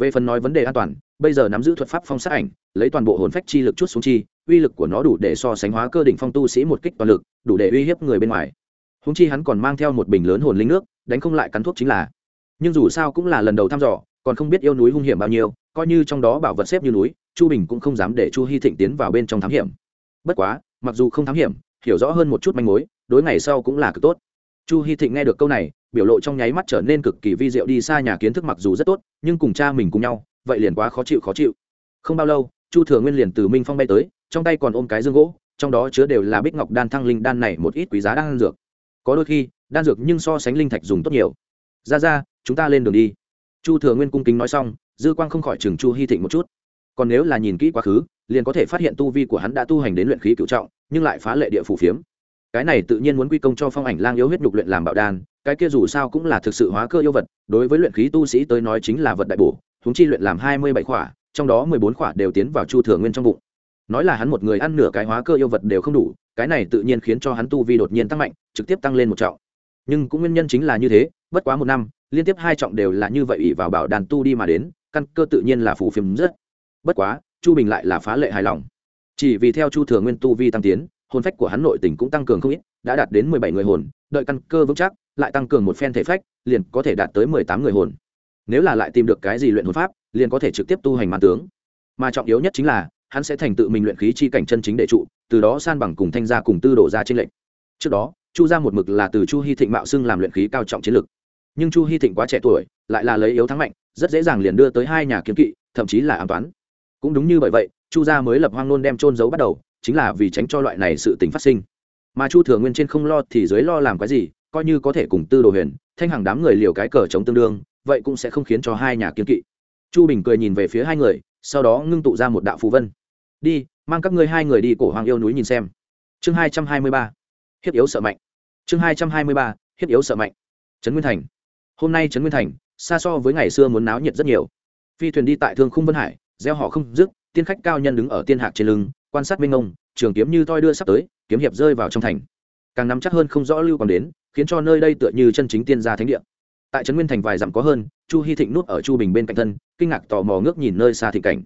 về phần nói vấn đề an toàn, bây giờ nắm giữ thuật pháp phong sát ảnh, lấy toàn bộ hồn phách chi lực chút xuống chi, uy lực của nó đủ để so sánh hóa cơ đỉnh phong tu sĩ một kích toàn lực, đủ để uy hiếp người bên ngoài. Húng chi hắn còn mang theo một bình lớn hồn linh nước, đánh không lại cắn thuốc chính là. Nhưng dù sao cũng là lần đầu thăm dò, còn không biết yêu núi hung hiểm bao nhiêu, coi như trong đó bảo vật xếp như núi, chu bình cũng không dám để chu hy thịnh tiến vào bên trong thám hiểm. Bất quá, mặc dù không thám hiểm, hiểu rõ hơn một chút manh mối, đối ngày sau cũng là cực tốt. Chu hy thịnh nghe được câu này biểu lộ trong nháy mắt trở nên cực kỳ vi diệu đi xa nhà kiến thức mặc dù rất tốt, nhưng cùng cha mình cùng nhau, vậy liền quá khó chịu khó chịu. Không bao lâu, chu thừa nguyên liền từ minh phong bay tới, trong tay còn ôm cái dương gỗ, trong đó chứa đều là bích ngọc đan thăng linh đan này một ít quý giá đan dược. Có đôi khi, đan dược nhưng so sánh linh thạch dùng tốt nhiều. Ra ra, chúng ta lên đường đi. Chu thừa nguyên cung kính nói xong, dư quang không khỏi chừng chu hy thịnh một chút. Còn nếu là nhìn kỹ quá khứ, liền có thể phát hiện tu vi của hắn đã tu hành đến luyện khí cựu trọng, nhưng lại phá lệ địa phủ phiếm cái này tự nhiên muốn quy công cho phong ảnh lang yếu huyết nhục luyện làm bảo đan, cái kia dù sao cũng là thực sự hóa cơ yêu vật, đối với luyện khí tu sĩ tới nói chính là vật đại bổ chúng chi luyện làm hai mươi bảy khỏa, trong đó mười bốn khỏa đều tiến vào chu thừa nguyên trong bụng. Nói là hắn một người ăn nửa cái hóa cơ yêu vật đều không đủ, cái này tự nhiên khiến cho hắn tu vi đột nhiên tăng mạnh, trực tiếp tăng lên một trọng. Nhưng cũng nguyên nhân chính là như thế, bất quá một năm, liên tiếp hai trọng đều là như vậy ỷ vào bảo đàn tu đi mà đến, căn cơ tự nhiên là phù phiếm rất. Bất quá, chu bình lại là phá lệ hài lòng. Chỉ vì theo chu thừa nguyên tu vi tăng tiến hồn phách của hắn nội tình cũng tăng cường không ít, đã đạt đến mười bảy người hồn, đợi căn cơ vững chắc, lại tăng cường một phen thể phách, liền có thể đạt tới mười tám người hồn. Nếu là lại tìm được cái gì luyện hồn pháp, liền có thể trực tiếp tu hành mãn tướng. Mà trọng yếu nhất chính là, hắn sẽ thành tự mình luyện khí chi cảnh chân chính đệ trụ, từ đó san bằng cùng thanh gia cùng tư đổ ra trên lệnh trước đó, chu ra một mực là từ chu hy thịnh mạo xưng làm luyện khí cao trọng chiến lực. Nhưng chu hy thịnh quá trẻ tuổi, lại là lấy yếu thắng mạnh, rất dễ dàng liền đưa tới hai nhà kiếm kỵ, thậm chí là an toán. Cũng đúng như bởi vậy, chu gia mới lập hoang nôn đem trôn giấu bắt đầu chính là vì tránh cho loại này sự tình phát sinh. Mà chu thừa nguyên trên không lo thì dưới lo làm cái gì, coi như có thể cùng tư đồ huyền, thanh hàng đám người liều cái cờ chống tương đương, vậy cũng sẽ không khiến cho hai nhà kiếm kỵ. Chu bình cười nhìn về phía hai người, sau đó ngưng tụ ra một đạo phù vân. Đi, mang các ngươi hai người đi cổ hoàng yêu núi nhìn xem. Chương hai trăm hai mươi ba. Hiếp yếu sợ mạnh. Chương hai trăm hai mươi ba. Hiếp yếu sợ mạnh. Trấn nguyên thành. Hôm nay trấn nguyên thành, xa so với ngày xưa muốn náo nhiệt rất nhiều. Phi thuyền đi tại thương khung vân hải, gieo họ không dứt, tiên khách cao nhân đứng ở tiên hạc trên lưng quan sát minh ông trường kiếm như toi đưa sắp tới, kiếm hiệp rơi vào trong thành. Càng nắm chắc hơn không rõ lưu còn đến, khiến cho nơi đây tựa như chân chính tiên gia thánh địa. Tại trấn nguyên thành vài dặm có hơn, chu hy thịnh nuốt ở chu bình bên cạnh thân, kinh ngạc tò mò ngước nhìn nơi xa thịnh cảnh.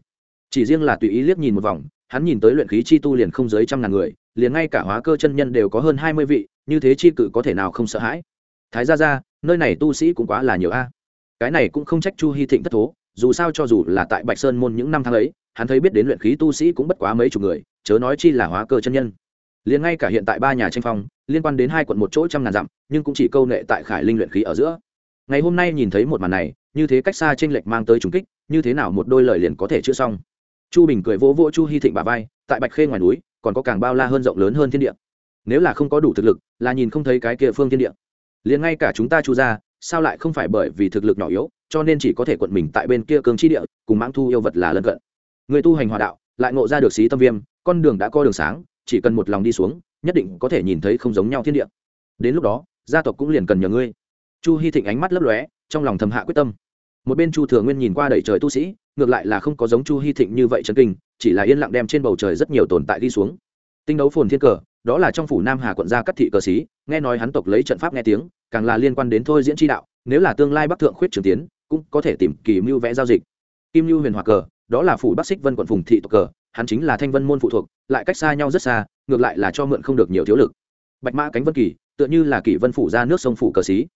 Chỉ riêng là tùy ý liếc nhìn một vòng, hắn nhìn tới luyện khí chi tu liền không dưới trăm ngàn người, liền ngay cả hóa cơ chân nhân đều có hơn hai mươi vị, như thế chi cự có thể nào không sợ hãi? Thái ra ra nơi này tu sĩ cũng quá là nhiều a. Cái này cũng không trách chu hy thịnh thất thố, dù sao cho dù là tại bạch sơn môn những năm tháng ấy hắn thấy biết đến luyện khí tu sĩ cũng bất quá mấy chục người, chớ nói chi là hóa cơ chân nhân. Liền ngay cả hiện tại ba nhà tranh phong, liên quan đến hai quận một chỗ trăm ngàn dặm, nhưng cũng chỉ câu nệ tại khải linh luyện khí ở giữa. Ngày hôm nay nhìn thấy một màn này, như thế cách xa t r ê n lệch mang tới trùng kích, như thế nào một đôi lời liền có thể chữa xong. Chu bình cười vỗ vỗ chu hy thịnh bà vai, tại bạch khê ngoài núi, còn có càng bao la hơn rộng lớn hơn thiên địa. Nếu là không có đủ thực lực, là nhìn không thấy cái kia phương thiên địa. Liền ngay cả chúng ta chu ra sao lại không phải bởi vì thực lực nhỏ yếu, cho nên chỉ có thể quận mình tại bên kia cương chi địa, cùng mãng thu yêu vật là lân cận người tu hành hòa đạo, lại ngộ ra được xí tâm viêm, con đường đã có đường sáng, chỉ cần một lòng đi xuống, nhất định có thể nhìn thấy không giống nhau thiên địa. Đến lúc đó, gia tộc cũng liền cần nhờ ngươi. Chu hy thịnh ánh mắt lấp lóe, trong lòng thầm hạ quyết tâm. Một bên chu thừa nguyên nhìn qua đầy trời tu sĩ, ngược lại là không có giống chu hy thịnh như vậy chân kinh, chỉ là yên lặng đem trên bầu trời rất nhiều tồn tại đi xuống. Tinh đấu phồn thiên cờ, đó là trong phủ nam hà quận gia cắt thị cờ xí, nghe nói hắn tộc lấy trận pháp nghe tiếng, càng là liên quan đến thôi diễn tri đạo, nếu là tương lai bắc thượng khuyết trường tiến, cũng có thể tìm kỳ mưu vẽ giao dịch. Kim mưu huyền hòa cờ đó là phủ bắc xích vân quận phùng thị tộc cờ, hắn chính là thanh vân môn phụ thuộc, lại cách xa nhau rất xa, ngược lại là cho mượn không được nhiều thiếu lực. Bạch mã cánh vân kỳ, tựa như là kỷ vân phủ ra nước sông phủ cờ xí.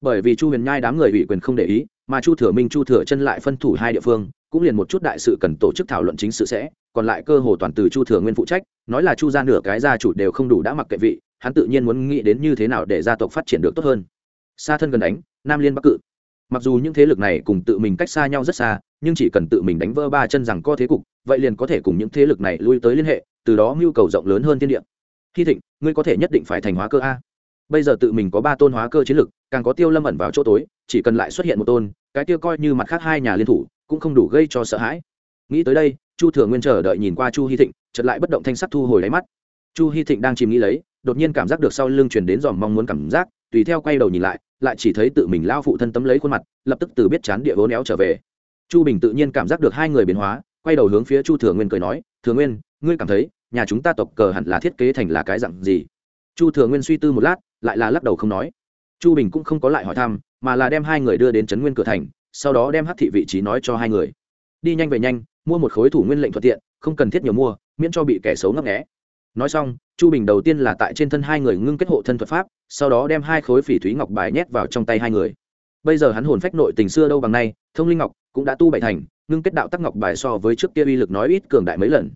Bởi vì chu huyền nhai đám người ủy quyền không để ý, mà chu thừa minh, chu thừa chân lại phân thủ hai địa phương, cũng liền một chút đại sự cần tổ chức thảo luận chính sự sẽ, còn lại cơ hồ toàn từ chu thừa nguyên phụ trách, nói là chu ra nửa cái gia chủ đều không đủ đã mặc kệ vị, hắn tự nhiên muốn nghĩ đến như thế nào để gia tộc phát triển được tốt hơn. Xa thân gần đánh, nam liên bắc cự mặc dù những thế lực này cùng tự mình cách xa nhau rất xa, nhưng chỉ cần tự mình đánh vỡ ba chân rằng co thế cục, vậy liền có thể cùng những thế lực này lui tới liên hệ, từ đó mưu cầu rộng lớn hơn thiên địa. Khi thịnh, ngươi có thể nhất định phải thành hóa cơ a. Bây giờ tự mình có ba tôn hóa cơ chiến lực, càng có tiêu lâm ẩn vào chỗ tối, chỉ cần lại xuất hiện một tôn, cái tiêu coi như mặt khác hai nhà liên thủ, cũng không đủ gây cho sợ hãi. Nghĩ tới đây, chu thừa nguyên chờ đợi nhìn qua chu hy thịnh chật lại bất động thanh sắc thu hồi đáy mắt. Chu hy thịnh đang chìm nghĩ lấy, đột nhiên cảm giác được sau lưng chuyển đến dòm mong muốn cảm giác, tùy theo quay đầu nhìn lại lại chỉ thấy tự mình lao phụ thân tấm lấy khuôn mặt, lập tức từ biết chán địa vốn néo trở về. Chu bình tự nhiên cảm giác được hai người biến hóa, quay đầu hướng phía chu thừa nguyên cười nói, thừa nguyên, ngươi cảm thấy nhà chúng ta tộc cờ hẳn là thiết kế thành là cái dặn gì? Chu thừa nguyên suy tư một lát, lại là lắc đầu không nói. Chu bình cũng không có lại hỏi thăm, mà là đem hai người đưa đến trấn nguyên cửa thành, sau đó đem hát thị vị trí nói cho hai người. Đi nhanh về nhanh, mua một khối thủ nguyên lệnh thuận tiện, không cần thiết nhiều mua, miễn cho bị kẻ xấu ngấp nghẽ nói xong chu bình đầu tiên là tại trên thân hai người ngưng kết hộ thân thuật pháp, sau đó đem hai khối phỉ thúy ngọc bài nhét vào trong tay hai người. Bây giờ hắn hồn phách nội tình xưa đâu bằng nay, thông linh ngọc cũng đã tu bảy thành, ngưng kết đạo tắc ngọc bài so với trước kia uy lực nói ít cường đại mấy lần.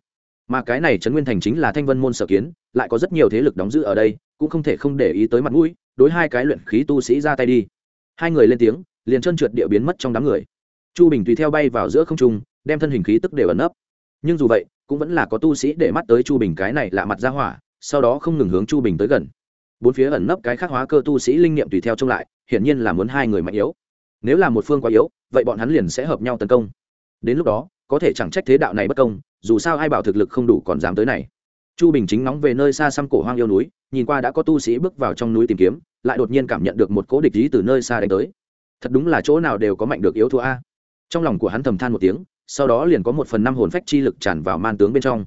Mà cái này trấn nguyên thành chính là thanh vân môn sở kiến, lại có rất nhiều thế lực đóng giữ ở đây, cũng không thể không để ý tới mặt mũi, đối hai cái luyện khí tu sĩ ra tay đi. Hai người lên tiếng, liền chân trượt địa biến mất trong đám người. Chu bình tùy theo bay vào giữa không trung, đem thân hình khí tức đều ẩn nấp. Nhưng dù vậy, cũng vẫn là có tu sĩ để mắt tới chu bình cái này lạ mặt ra hỏa sau đó không ngừng hướng chu bình tới gần. Bốn phía ẩn nấp cái khác hóa cơ tu sĩ linh nghiệm tùy theo trông lại, hiển nhiên là muốn hai người mạnh yếu. Nếu là một phương quá yếu, vậy bọn hắn liền sẽ hợp nhau tấn công. Đến lúc đó, có thể chẳng trách thế đạo này bất công, dù sao ai bảo thực lực không đủ còn dám tới này. Chu bình chính nóng về nơi xa xăm cổ hoang yêu núi, nhìn qua đã có tu sĩ bước vào trong núi tìm kiếm, lại đột nhiên cảm nhận được một cỗ địch ý từ nơi xa đánh tới. Thật đúng là chỗ nào đều có mạnh được yếu thua a. Trong lòng của hắn thầm than một tiếng, sau đó liền có một phần năm hồn phách chi lực tràn vào man tướng bên trong.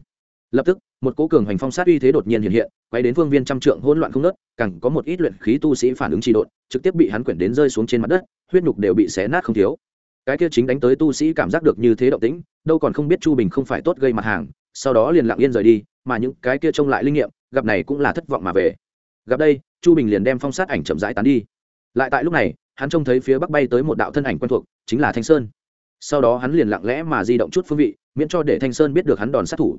Lập tức một cỗ cường hành phong sát uy thế đột nhiên hiện hiện quay đến phương viên trăm trượng hỗn loạn không nớt càng có một ít luyện khí tu sĩ phản ứng trì đột, trực tiếp bị hắn quyển đến rơi xuống trên mặt đất huyết nhục đều bị xé nát không thiếu. Cái kia chính đánh tới tu sĩ cảm giác được như thế động tĩnh đâu còn không biết chu bình không phải tốt gây mặt hàng sau đó liền lặng yên rời đi mà những cái kia trông lại linh nghiệm gặp này cũng là thất vọng mà về. Gặp đây chu bình liền đem phong sát ảnh chậm rãi tán đi. Lại tại lúc này hắn trông thấy phía bắc bay tới một đạo thân ảnh quen thuộc chính là thanh sơn. Sau đó hắn liền lặng lẽ mà di động chút phương vị miễn cho để thanh sơn biết được hắn đòn sát thủ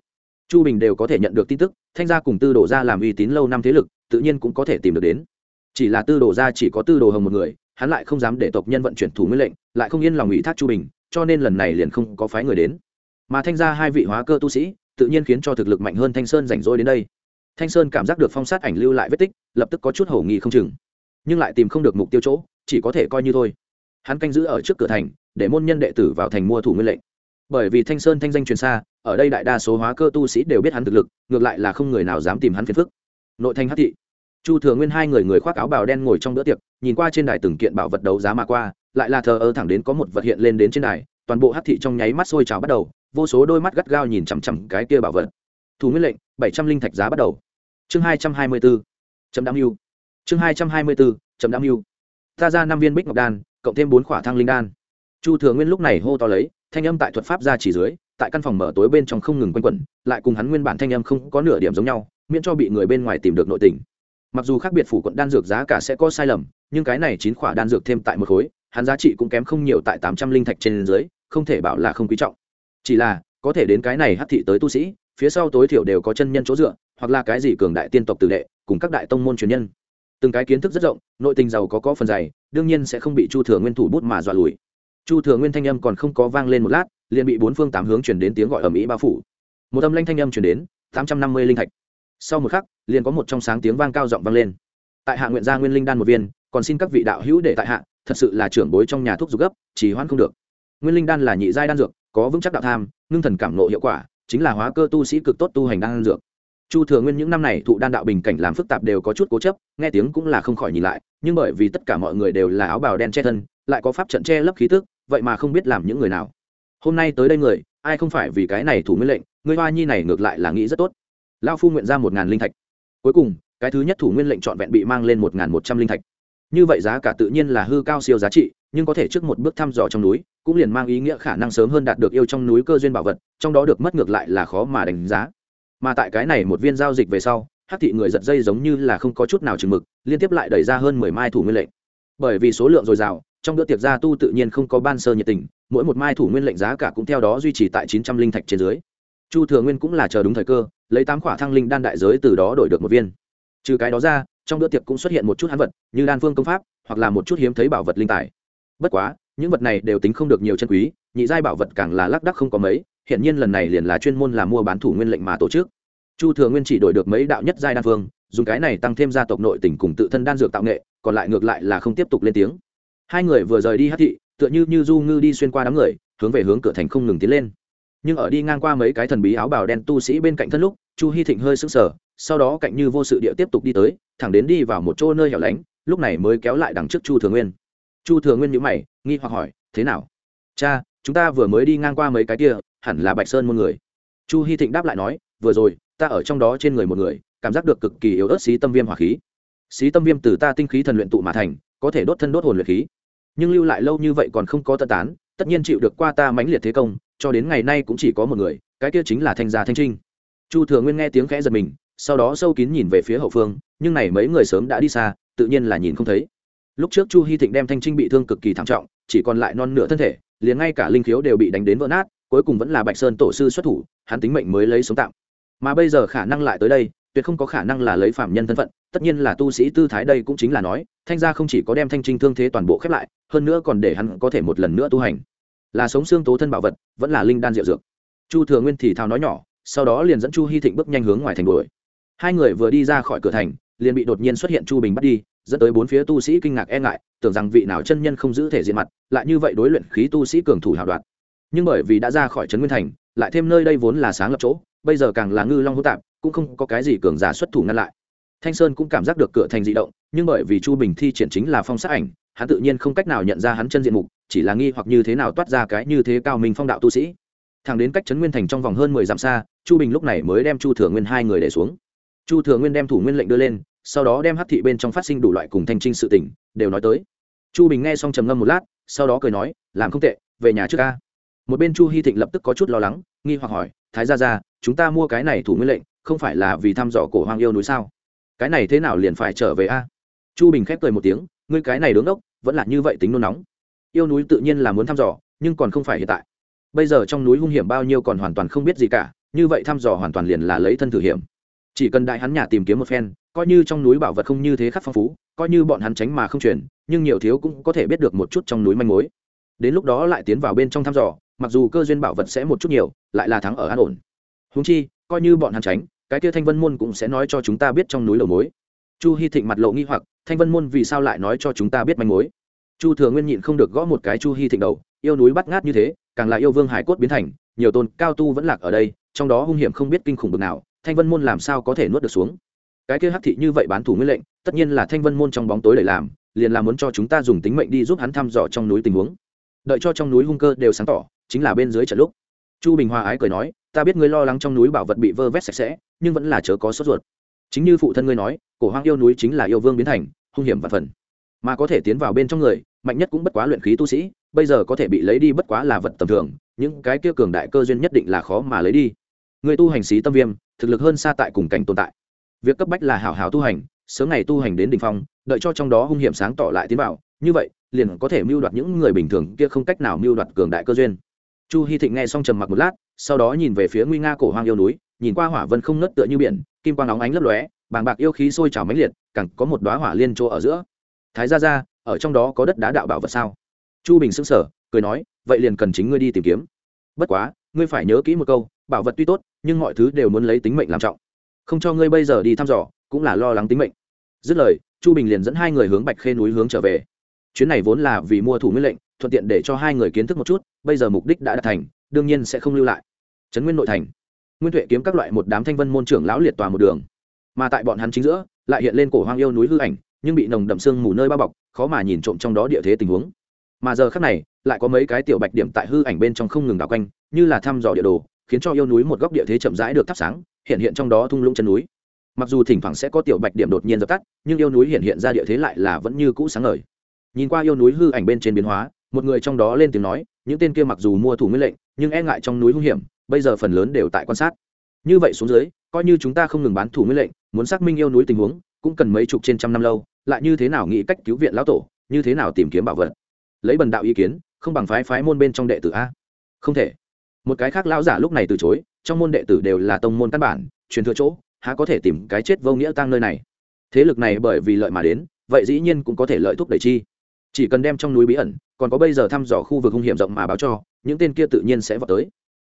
chu bình đều có thể nhận được tin tức, thanh gia cùng tư đồ gia làm uy tín lâu năm thế lực, tự nhiên cũng có thể tìm được đến. Chỉ là tư đồ gia chỉ có tư đồ hồng một người, hắn lại không dám để tộc nhân vận chuyển thủ nguyên lệnh, lại không yên lòng ủy thác chu bình, cho nên lần này liền không có phái người đến. Mà thanh gia hai vị hóa cơ tu sĩ, tự nhiên khiến cho thực lực mạnh hơn thanh sơn rảnh rỗi đến đây. Thanh sơn cảm giác được phong sát ảnh lưu lại vết tích, lập tức có chút hổ nghi không chừng. Nhưng lại tìm không được mục tiêu chỗ, chỉ có thể coi như thôi. Hắn canh giữ ở trước cửa thành, để môn nhân đệ tử vào thành mua thủ nguyên lệnh. Bởi vì thanh sơn thanh danh truyền xa ở đây đại đa số hóa cơ tu sĩ đều biết hắn thực lực, ngược lại là không người nào dám tìm hắn phiền phức. Nội thành hắc thị. Chu thừa nguyên hai người người khoác áo bào đen ngồi trong bữa tiệc, nhìn qua trên đài từng kiện bảo vật đấu giá mà qua, lại là thờ ơ thẳng đến có một vật hiện lên đến trên đài, toàn bộ hắc thị trong nháy mắt sôi trào bắt đầu, vô số đôi mắt gắt gao nhìn chằm chằm cái kia bảo vật. Thủ nguyên lệnh, bảy trăm linh thạch giá bắt đầu. Chương hai trăm hai mươi bốn chấm đam mưu chương hai trăm hai mươi bốn chấm đam mưu ta ra năm viên bích ngọc đan, cộng thêm bốn khỏa thang linh đan. Chu thừa nguyên lúc này hô to lấy, thanh âm tại thuật pháp ra chỉ dưới tại căn phòng mở tối bên trong không ngừng quanh quẩn, lại cùng hắn nguyên bản thanh âm không có nửa điểm giống nhau, miễn cho bị người bên ngoài tìm được nội tình. Mặc dù khác biệt phủ quận đan dược giá cả sẽ có sai lầm, nhưng cái này chín khỏa đan dược thêm tại một khối, hắn giá trị cũng kém không nhiều tại tám trăm linh thạch trên dưới, không thể bảo là không quý trọng. Chỉ là, có thể đến cái này hắc thị tới tu sĩ, phía sau tối thiểu đều có chân nhân chỗ dựa, hoặc là cái gì cường đại tiên tộc tử đệ, cùng các đại tông môn truyền nhân. Từng cái kiến thức rất rộng, nội tình giàu có có phần dày, đương nhiên sẽ không bị chu thừa nguyên thủ bút mà dọa lùi. Chu thừa nguyên thanh âm còn không có vang lên một lát liền bị bốn phương tám hướng chuyển đến tiếng gọi ở mỹ bao phủ. Một âm lanh thanh âm chuyển đến, tám trăm năm mươi linh thạch. Sau một khắc, liền có một trong sáng tiếng vang cao giọng vang lên. Tại hạ nguyện gia nguyên linh đan một viên, còn xin các vị đạo hữu để tại hạ, thật sự là trưởng bối trong nhà thuốc dục gấp chỉ hoãn không được. Nguyên linh đan là nhị giai đan dược, có vững chắc đạo tham, ngưng thần cảm nộ hiệu quả, chính là hóa cơ tu sĩ cực tốt tu hành đan dược. Chu thừa nguyên những năm này thụ đan đạo bình cảnh làm phức tạp đều có chút cố chấp, nghe tiếng cũng là không khỏi nhìn lại, nhưng bởi vì tất cả mọi người đều là áo bào đen che thân, lại có pháp trận che lấp khí tức, vậy mà không biết làm những người nào hôm nay tới đây người, ai không phải vì cái này thủ nguyên lệnh, người hoa nhi này ngược lại là nghĩ rất tốt. Lao phu nguyện ra một ngàn linh thạch. Cuối cùng, cái thứ nhất thủ nguyên lệnh trọn vẹn bị mang lên một ngàn một trăm linh thạch. Như vậy giá cả tự nhiên là hư cao siêu giá trị, nhưng có thể trước một bước thăm dò trong núi, cũng liền mang ý nghĩa khả năng sớm hơn đạt được yêu trong núi cơ duyên bảo vật, trong đó được mất ngược lại là khó mà đánh giá. Mà tại cái này một viên giao dịch về sau, hắc thị người giật dây giống như là không có chút nào chừng mực, liên tiếp lại đẩy ra hơn mười mai thủ nguyên lệnh. Bởi vì số lượng dồi dào, trong bữa tiệc gia tu tự nhiên không có ban sơ nhiệt tình mỗi một mai thủ nguyên lệnh giá cả cũng theo đó duy trì tại chín trăm linh thạch trên dưới. Chu thừa nguyên cũng là chờ đúng thời cơ, lấy tám khỏa thăng linh đan đại giới từ đó đổi được một viên. Trừ cái đó ra, trong bữa tiệc cũng xuất hiện một chút hán vật, như đan phương công pháp, hoặc là một chút hiếm thấy bảo vật linh tài. Bất quá, những vật này đều tính không được nhiều chân quý, nhị giai bảo vật càng là lác đắc không có mấy hiện nhiên lần này liền là chuyên môn là mua bán thủ nguyên lệnh mà tổ chức. Chu thừa nguyên chỉ đổi được mấy đạo nhất giai đan phương, dùng cái này tăng thêm gia tộc nội tình cùng tự thân đan dược tạo nghệ, còn lại ngược lại là không tiếp tục lên tiếng. Hai người vừa rời đi hát thị tựa như như du ngư đi xuyên qua đám người, hướng về hướng cửa thành không ngừng tiến lên. Nhưng ở đi ngang qua mấy cái thần bí áo bào đen tu sĩ bên cạnh thân lúc, chu hy thịnh hơi sững sờ, sau đó cạnh như vô sự địa tiếp tục đi tới, thẳng đến đi vào một chỗ nơi hẻo lánh, lúc này mới kéo lại đằng trước chu thừa nguyên. Chu thừa nguyên nhữ mày, nghi hoặc hỏi, thế nào? Cha, chúng ta vừa mới đi ngang qua mấy cái kia, hẳn là bạch sơn một người. Chu hy thịnh đáp lại nói, vừa rồi, ta ở trong đó trên người một người, cảm giác được cực kỳ yếu ớt xí tâm viêm hỏa khí. Xí tâm viêm từ ta tinh khí thần luyện tụ mà thành, có thể đốt thân đốt hồn luyện khí nhưng lưu lại lâu như vậy còn không có tận tán, tất nhiên chịu được qua ta mãnh liệt thế công, cho đến ngày nay cũng chỉ có một người, cái kia chính là thanh gia thanh trinh. Chu thừa nguyên nghe tiếng khẽ giật mình, sau đó sâu kín nhìn về phía hậu phương, nhưng này mấy người sớm đã đi xa, tự nhiên là nhìn không thấy. Lúc trước chu hy thịnh đem thanh trinh bị thương cực kỳ thảm trọng, chỉ còn lại non nửa thân thể, liền ngay cả linh khiếu đều bị đánh đến vỡ nát, cuối cùng vẫn là bạch sơn tổ sư xuất thủ, hắn tính mệnh mới lấy sống tạm. Mà bây giờ khả năng lại tới đây, tuyệt không có khả năng là lấy phạm nhân thân phận, tất nhiên là tu sĩ tư thái đây cũng chính là nói thanh gia không chỉ có đem thanh trinh thương thế toàn bộ khép lại, hơn nữa còn để hắn có thể một lần nữa tu hành. Là sống xương tố thân bảo vật, vẫn là linh đan diệu dược. Chu thừa nguyên thì thào nói nhỏ, sau đó liền dẫn chu hy thịnh bước nhanh hướng ngoài thành đuổi. Hai người vừa đi ra khỏi cửa thành, liền bị đột nhiên xuất hiện chu bình bắt đi, dẫn tới bốn phía tu sĩ kinh ngạc e ngại, tưởng rằng vị nào chân nhân không giữ thể diện mặt, lại như vậy đối luyện khí tu sĩ cường thủ hào đoạt. Nhưng bởi vì đã ra khỏi trấn nguyên thành, lại thêm nơi đây vốn là sáng lập chỗ, bây giờ càng là ngư long hữu tạp, cũng không có cái gì cường giả xuất thủ ngăn lại. Thanh sơn cũng cảm giác được cửa thành di động nhưng bởi vì chu bình thi triển chính là phong sát ảnh, hắn tự nhiên không cách nào nhận ra hắn chân diện mục, chỉ là nghi hoặc như thế nào toát ra cái như thế cao minh phong đạo tu sĩ. Thằng đến cách trấn nguyên thành trong vòng hơn mười dặm xa, chu bình lúc này mới đem chu thừa nguyên hai người để xuống. Chu thừa nguyên đem thủ nguyên lệnh đưa lên, sau đó đem hắc thị bên trong phát sinh đủ loại cùng thanh trinh sự tỉnh đều nói tới. Chu bình nghe xong trầm ngâm một lát, sau đó cười nói, làm không tệ, về nhà trước ca. Một bên chu hy thịnh lập tức có chút lo lắng, nghi hoặc hỏi, thái ra ra chúng ta mua cái này thủ nguyên lệnh, không phải là vì thăm dò cổ hoang yêu núi sao? Cái này thế nào liền phải trở về a? Chu bình khép cười một tiếng, ngươi cái này đứng đốc, vẫn là như vậy tính nôn nóng. Yêu núi tự nhiên là muốn thăm dò, nhưng còn không phải hiện tại. Bây giờ trong núi hung hiểm bao nhiêu còn hoàn toàn không biết gì cả, như vậy thăm dò hoàn toàn liền là lấy thân thử hiểm. Chỉ cần đại hắn nhà tìm kiếm một phen, coi như trong núi bảo vật không như thế khắc phong phú, coi như bọn hắn tránh mà không chuyển, nhưng nhiều thiếu cũng có thể biết được một chút trong núi manh mối. Đến lúc đó lại tiến vào bên trong thăm dò, mặc dù cơ duyên bảo vật sẽ một chút nhiều, lại là thắng ở an ổn. Húng chi, coi như bọn hắn tránh, cái kia thanh vân môn cũng sẽ nói cho chúng ta biết trong núi lầu mối chu hy thịnh mặt lộ nghi hoặc, thanh vân môn vì sao lại nói cho chúng ta biết manh mối? Chu thừa nguyên nhịn không được gõ một cái chu hy thịnh đầu, yêu núi bắt ngát như thế, càng là yêu vương hải cốt biến thành, nhiều tôn cao tu vẫn lạc ở đây, trong đó hung hiểm không biết kinh khủng bực nào, thanh vân môn làm sao có thể nuốt được xuống? Cái kia hắc thị như vậy bán thủ nguyên lệnh, tất nhiên là thanh vân môn trong bóng tối để làm, liền là muốn cho chúng ta dùng tính mệnh đi giúp hắn thăm dò trong núi tình huống. Đợi cho trong núi hung cơ đều sáng tỏ, chính là bên dưới trận lúc. Chu bình hoa ái cười nói, ta biết ngươi lo lắng trong núi bảo vật bị vơ vét sạch sẽ, nhưng vẫn là chớ có sốt ruột chính như phụ thân ngươi nói, cổ hoang yêu núi chính là yêu vương biến thành, hung hiểm và phần. Mà có thể tiến vào bên trong người, mạnh nhất cũng bất quá luyện khí tu sĩ, bây giờ có thể bị lấy đi bất quá là vật tầm thường, những cái kia cường đại cơ duyên nhất định là khó mà lấy đi. Người tu hành sĩ tâm viêm, thực lực hơn xa tại cùng cảnh tồn tại. Việc cấp bách là hảo hảo tu hành, sớm ngày tu hành đến đ ỉ n h phong, đợi cho trong đó hung hiểm sáng tỏ lại tiến vào, như vậy, liền có thể mưu đoạt những người bình thường kia không cách nào mưu đoạt cường đại cơ duyên. Chu hy thịnh nghe xong trầm mặc một lát, sau đó nhìn về phía nguy nga cổ hoang yêu núi nhìn qua hỏa vân không nớt tựa như biển, kim quang óng ánh lấp lóe, bàng bạc yêu khí sôi trào mãnh liệt, càng có một đoá hỏa liên chỗ ở giữa. Thái ra ra ở trong đó có đất đá đạo bảo vật sao? Chu bình sững sở cười nói, vậy liền cần chính ngươi đi tìm kiếm. Bất quá, ngươi phải nhớ kỹ một câu, bảo vật tuy tốt, nhưng mọi thứ đều muốn lấy tính mệnh làm trọng. Không cho ngươi bây giờ đi thăm dò, cũng là lo lắng tính mệnh. Dứt lời, chu bình liền dẫn hai người hướng bạch khê núi hướng trở về. Chuyến này vốn là vì mua thủ nguyên lệnh, thuận tiện để cho hai người kiến thức một chút, bây giờ mục đích đã đạt thành, đương nhiên sẽ không lưu lại. Trấn nguyên nội thành nguyên tuệ kiếm các loại một đám thanh vân môn trưởng lão liệt tòa một đường. Mà tại bọn hắn chính giữa, lại hiện lên cổ hoang yêu núi hư ảnh, nhưng bị nồng đậm sương mù nơi bao bọc, khó mà nhìn trộm trong đó địa thế tình huống. Mà giờ khác này, lại có mấy cái tiểu bạch điểm tại hư ảnh bên trong không ngừng đảo quanh, như là thăm dò địa đồ, khiến cho yêu núi một góc địa thế chậm rãi được thắp sáng, hiện hiện trong đó thung lũng chân núi. Mặc dù thỉnh thoảng sẽ có tiểu bạch điểm đột nhiên dập tắt, nhưng yêu núi hiện hiện ra địa thế lại là vẫn như cũ sáng ngời. Nhìn qua yêu núi hư ảnh bên trên biến hóa, một người trong đó lên tiếng nói, những tên kia mặc dù mua thủ nguyên lệnh, nhưng e ngại trong núi hung hiểm bây giờ phần lớn đều tại quan sát. Như vậy xuống dưới, coi như chúng ta không ngừng bán thủ nguyên lệnh, muốn xác minh yêu núi tình huống, cũng cần mấy chục trên trăm năm lâu, lại như thế nào nghĩ cách cứu viện lão tổ, như thế nào tìm kiếm bảo vật. Lấy bần đạo ý kiến, không bằng phái phái môn bên trong đệ tử a. Không thể. Một cái khác lão giả lúc này từ chối, trong môn đệ tử đều là tông môn căn bản, truyền thừa chỗ, há có thể tìm cái chết vô nghĩa tăng nơi này. Thế lực này bởi vì lợi mà đến, vậy dĩ nhiên cũng có thể lợi thúc đẩy chi. Chỉ cần đem trong núi bí ẩn, còn có bây giờ thăm dò khu vực hung hiểm rộng mà báo cho, những tên kia tự nhiên sẽ vào tới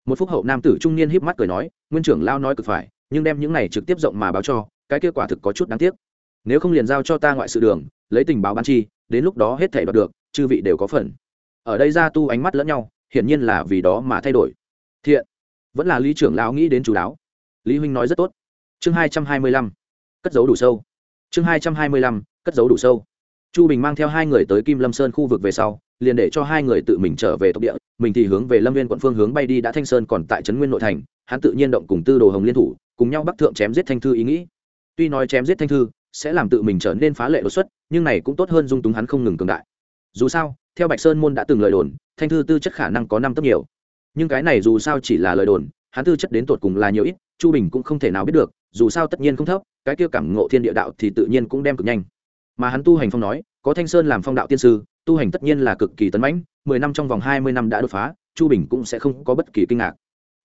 một phúc hậu nam tử trung niên híp mắt cười nói, nguyên trưởng lao nói cực phải, nhưng đem những này trực tiếp rộng mà báo cho, cái kết quả thực có chút đáng tiếc. Nếu không liền giao cho ta ngoại sự đường, lấy tình báo ban chi, đến lúc đó hết thể đoạt được, chư vị đều có phần. Ở đây ra tu ánh mắt lẫn nhau, hiển nhiên là vì đó mà thay đổi. Thiện. Vẫn là lý trưởng lão nghĩ đến chú đáo. Lý huynh nói rất tốt. Chương hai trăm hai mươi lăm. Cất giấu đủ sâu. Chương hai trăm hai mươi lăm. Cất giấu đủ sâu. Chu bình mang theo hai người tới kim lâm sơn khu vực về sau, liền để cho hai người tự mình trở về tộc địa mình thì hướng về lâm viên quận phương hướng bay đi đã thanh sơn còn tại trấn nguyên nội thành, hắn tự nhiên động cùng tư đồ hồng liên thủ, cùng nhau bắc thượng chém giết thanh thư ý nghĩ. Tuy nói chém giết thanh thư sẽ làm tự mình trở nên phá lệ đột xuất, nhưng này cũng tốt hơn dung túng hắn không ngừng cường đại. Dù sao, theo bạch sơn môn đã từng lời đồn, thanh thư tư chất khả năng có năm tấp nhiều. Nhưng cái này dù sao chỉ là lời đồn, hắn tư chất đến tột cùng là nhiều ít, chu bình cũng không thể nào biết được, dù sao tất nhiên không thấp, cái kia cảm ngộ thiên địa đạo thì tự nhiên cũng đem cực nhanh. Mà hắn tu hành phong nói, có thanh sơn làm phong đạo tiên sư tu hành tất nhiên là cực kỳ tấn mãnh, mười năm trong vòng hai mươi năm đã đột phá, chu bình cũng sẽ không có bất kỳ kinh ngạc.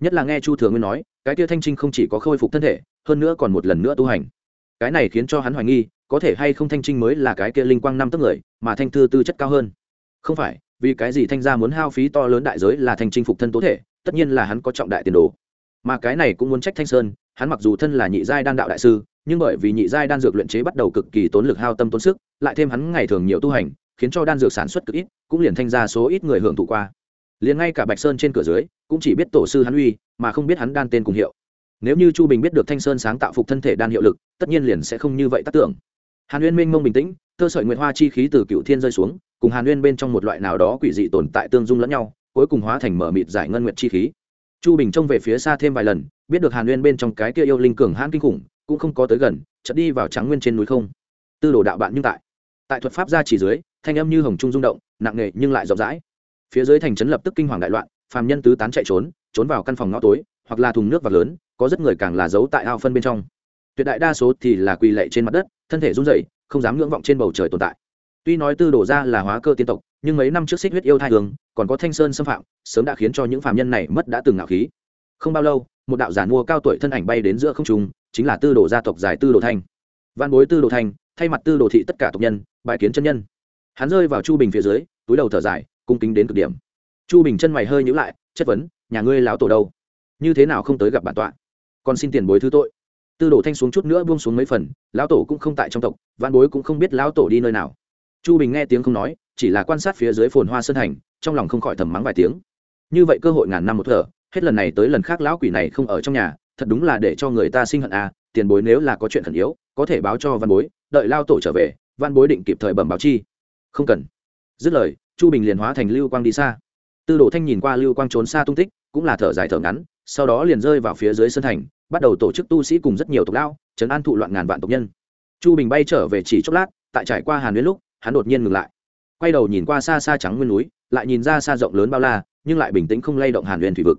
Nhất là nghe chu thừa nguyên nói, cái kia thanh trinh không chỉ có khôi phục thân thể, hơn nữa còn một lần nữa tu hành. Cái này khiến cho hắn hoài nghi, có thể hay không thanh trinh mới là cái kia linh quang năm tấc người, mà thanh thư tư chất cao hơn? Không phải, vì cái gì thanh gia muốn hao phí to lớn đại giới là thanh trinh phục thân tố thể, tất nhiên là hắn có trọng đại tiền đồ. Mà cái này cũng muốn trách thanh sơn, hắn mặc dù thân là nhị giai đan đạo đại sư, nhưng bởi vì nhị giai đan dược luyện chế bắt đầu cực kỳ tốn lực hao tâm tốn sức, lại thêm hắn ngày thường nhiều tu hành khiến cho đan dược sản xuất cực ít, cũng liền thanh ra số ít người hưởng thụ qua. Liền ngay cả bạch sơn trên cửa dưới, cũng chỉ biết tổ sư hắn uy, mà không biết hắn đan tên cùng hiệu. Nếu như chu bình biết được thanh sơn sáng tạo phục thân thể đan hiệu lực, tất nhiên liền sẽ không như vậy tác tưởng. Hàn uyên minh mông bình tĩnh, tơ sợi nguyệt hoa chi khí từ cựu thiên rơi xuống, cùng hàn uyên bên trong một loại nào đó quỷ dị tồn tại tương dung lẫn nhau, cuối cùng hóa thành mở mịt giải ngân nguyệt chi khí. Chu bình trông về phía xa thêm vài lần, biết được hàn uyên bên trong cái kia yêu linh cường hãn kinh khủng, cũng không có tới gần, chợt đi vào trắng nguyên trên núi không. Tư đồ đạo bạn nhưng tại tại thuật pháp ra chỉ dưới, thanh âm như hồng trung rung động, nặng nề nhưng lại rộng rãi. Phía dưới thành trấn lập tức kinh hoàng đại loạn, phàm nhân tứ tán chạy trốn trốn vào căn phòng ngõ tối, hoặc là thùng nước và lớn, có rất người càng là giấu tại ao phân bên trong. Tuyệt đại đa số thì là quỳ lệ trên mặt đất, thân thể run rẩy, không dám ngưỡng vọng trên bầu trời tồn tại. Tuy nói tư đồ ra là hóa cơ tiên tộc, nhưng mấy năm trước xích huyết yêu thai hướng còn có thanh sơn xâm phạm, sớm đã khiến cho những phạm nhân này mất đã từng ngạo khí. Không bao lâu, một đạo giản mua cao tuổi thân ảnh bay đến giữa không trung, chính là tư đồ gia tộc giải tư đồ thanh văn bối tư đồ thanh thay mặt tư đồ thị tất cả tộc nhân bài kiến chân nhân. Hắn rơi vào chu bình phía dưới, túi đầu thở dài, cung kính đến cực điểm. Chu bình chân mày hơi nhữ lại, chất vấn, nhà ngươi lão tổ đâu? Như thế nào không tới gặp bản tọa? Còn xin tiền bối thứ tội. Tư đồ thanh xuống chút nữa buông xuống mấy phần, lão tổ cũng không tại trong tộc văn bối cũng không biết lão tổ đi nơi nào. Chu bình nghe tiếng không nói, chỉ là quan sát phía dưới phồn hoa sơn hành, trong lòng không khỏi thầm mắng vài tiếng. Như vậy cơ hội ngàn năm một thở, hết lần này tới lần khác lão quỷ này không ở trong nhà, thật đúng là để cho người ta sinh hận à tiền bối nếu là có chuyện khẩn yếu, có thể báo cho văn bối, đợi lao tổ trở về văn bối định kịp thời bẩm báo chi. Không cần. Dứt lời, chu bình liền hóa thành lưu quang đi xa. Tư đồ thanh nhìn qua lưu quang trốn xa tung tích, cũng là thở dài thở ngắn, sau đó liền rơi vào phía dưới sân thành, bắt đầu tổ chức tu sĩ cùng rất nhiều tộc lao chấn an thụ loạn ngàn vạn tộc nhân. Chu bình bay trở về chỉ chốc lát, tại trải qua hàn đến lúc, hắn đột nhiên ngừng lại. Quay đầu nhìn qua xa xa trắng nguyên núi, lại nhìn ra xa rộng lớn bao la, nhưng lại bình tĩnh không lay động hàn huyền thủy vực.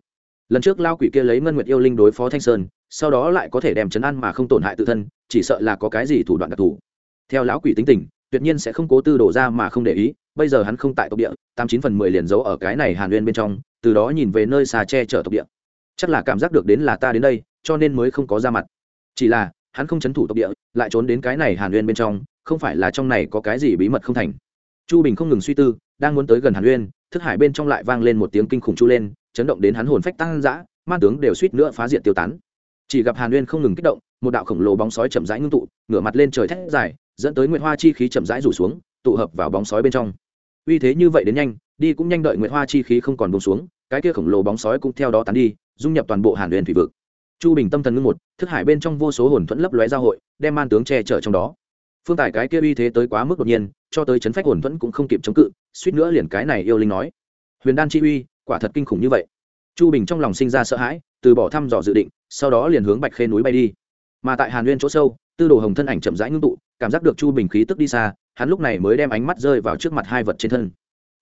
Lần trước lao quỷ kia lấy ngân nguyệt yêu linh đối phó thanh sơn, sau đó lại có thể đem chấn an mà không tổn hại tự thân, chỉ sợ là có cái gì thủ đoạn đặc thù theo lão quỷ tính tình tuyệt nhiên sẽ không cố tư đổ ra mà không để ý bây giờ hắn không tại tộc địa tám chín phần mười liền giấu ở cái này hàn Nguyên bên trong từ đó nhìn về nơi xà che chở tộc địa. Chắc là cảm giác được đến là ta đến đây cho nên mới không có ra mặt. Chỉ là hắn không chấn thủ tộc địa lại trốn đến cái này hàn Nguyên bên trong không phải là trong này có cái gì bí mật không thành. Chu bình không ngừng suy tư đang muốn tới gần hàn Nguyên, thức hải bên trong lại vang lên một tiếng kinh khủng chu lên chấn động đến hắn hồn phách tăng dã man tướng đều suýt nữa phá diện tiêu tán. Chỉ gặp hàn Nguyên không ngừng kích động một đạo khổng lồ bóng sói chậm rãi ngưng tụ ngửa mặt lên trời thét dài dẫn tới nguyệt hoa chi khí chậm rãi rủ xuống, tụ hợp vào bóng sói bên trong. Uy thế như vậy đến nhanh, đi cũng nhanh đợi nguyệt hoa chi khí không còn bông xuống, cái kia khổng lồ bóng sói cũng theo đó tán đi, dung nhập toàn bộ hàn huyền thủy vực. Chu bình tâm thần ngưng một, thức hải bên trong vô số hồn thuẫn lấp lóe giao hội, đem man tướng che chở trong đó. Phương tài cái kia uy thế tới quá mức đột nhiên, cho tới chấn phách hồn thuẫn cũng không kịp chống cự, suýt nữa liền cái này yêu linh nói. Huyền đan chi uy, quả thật kinh khủng như vậy. Chu bình trong lòng sinh ra sợ hãi, từ bỏ thăm dò dự định, sau đó liền hướng bạch khê núi bay đi. Mà tại hàn nguyên chỗ sâu, tư đồ hồng thân ảnh chậm rãi ngưng tụ cảm giác được chu bình khí tức đi xa, hắn lúc này mới đem ánh mắt rơi vào trước mặt hai vật trên thân.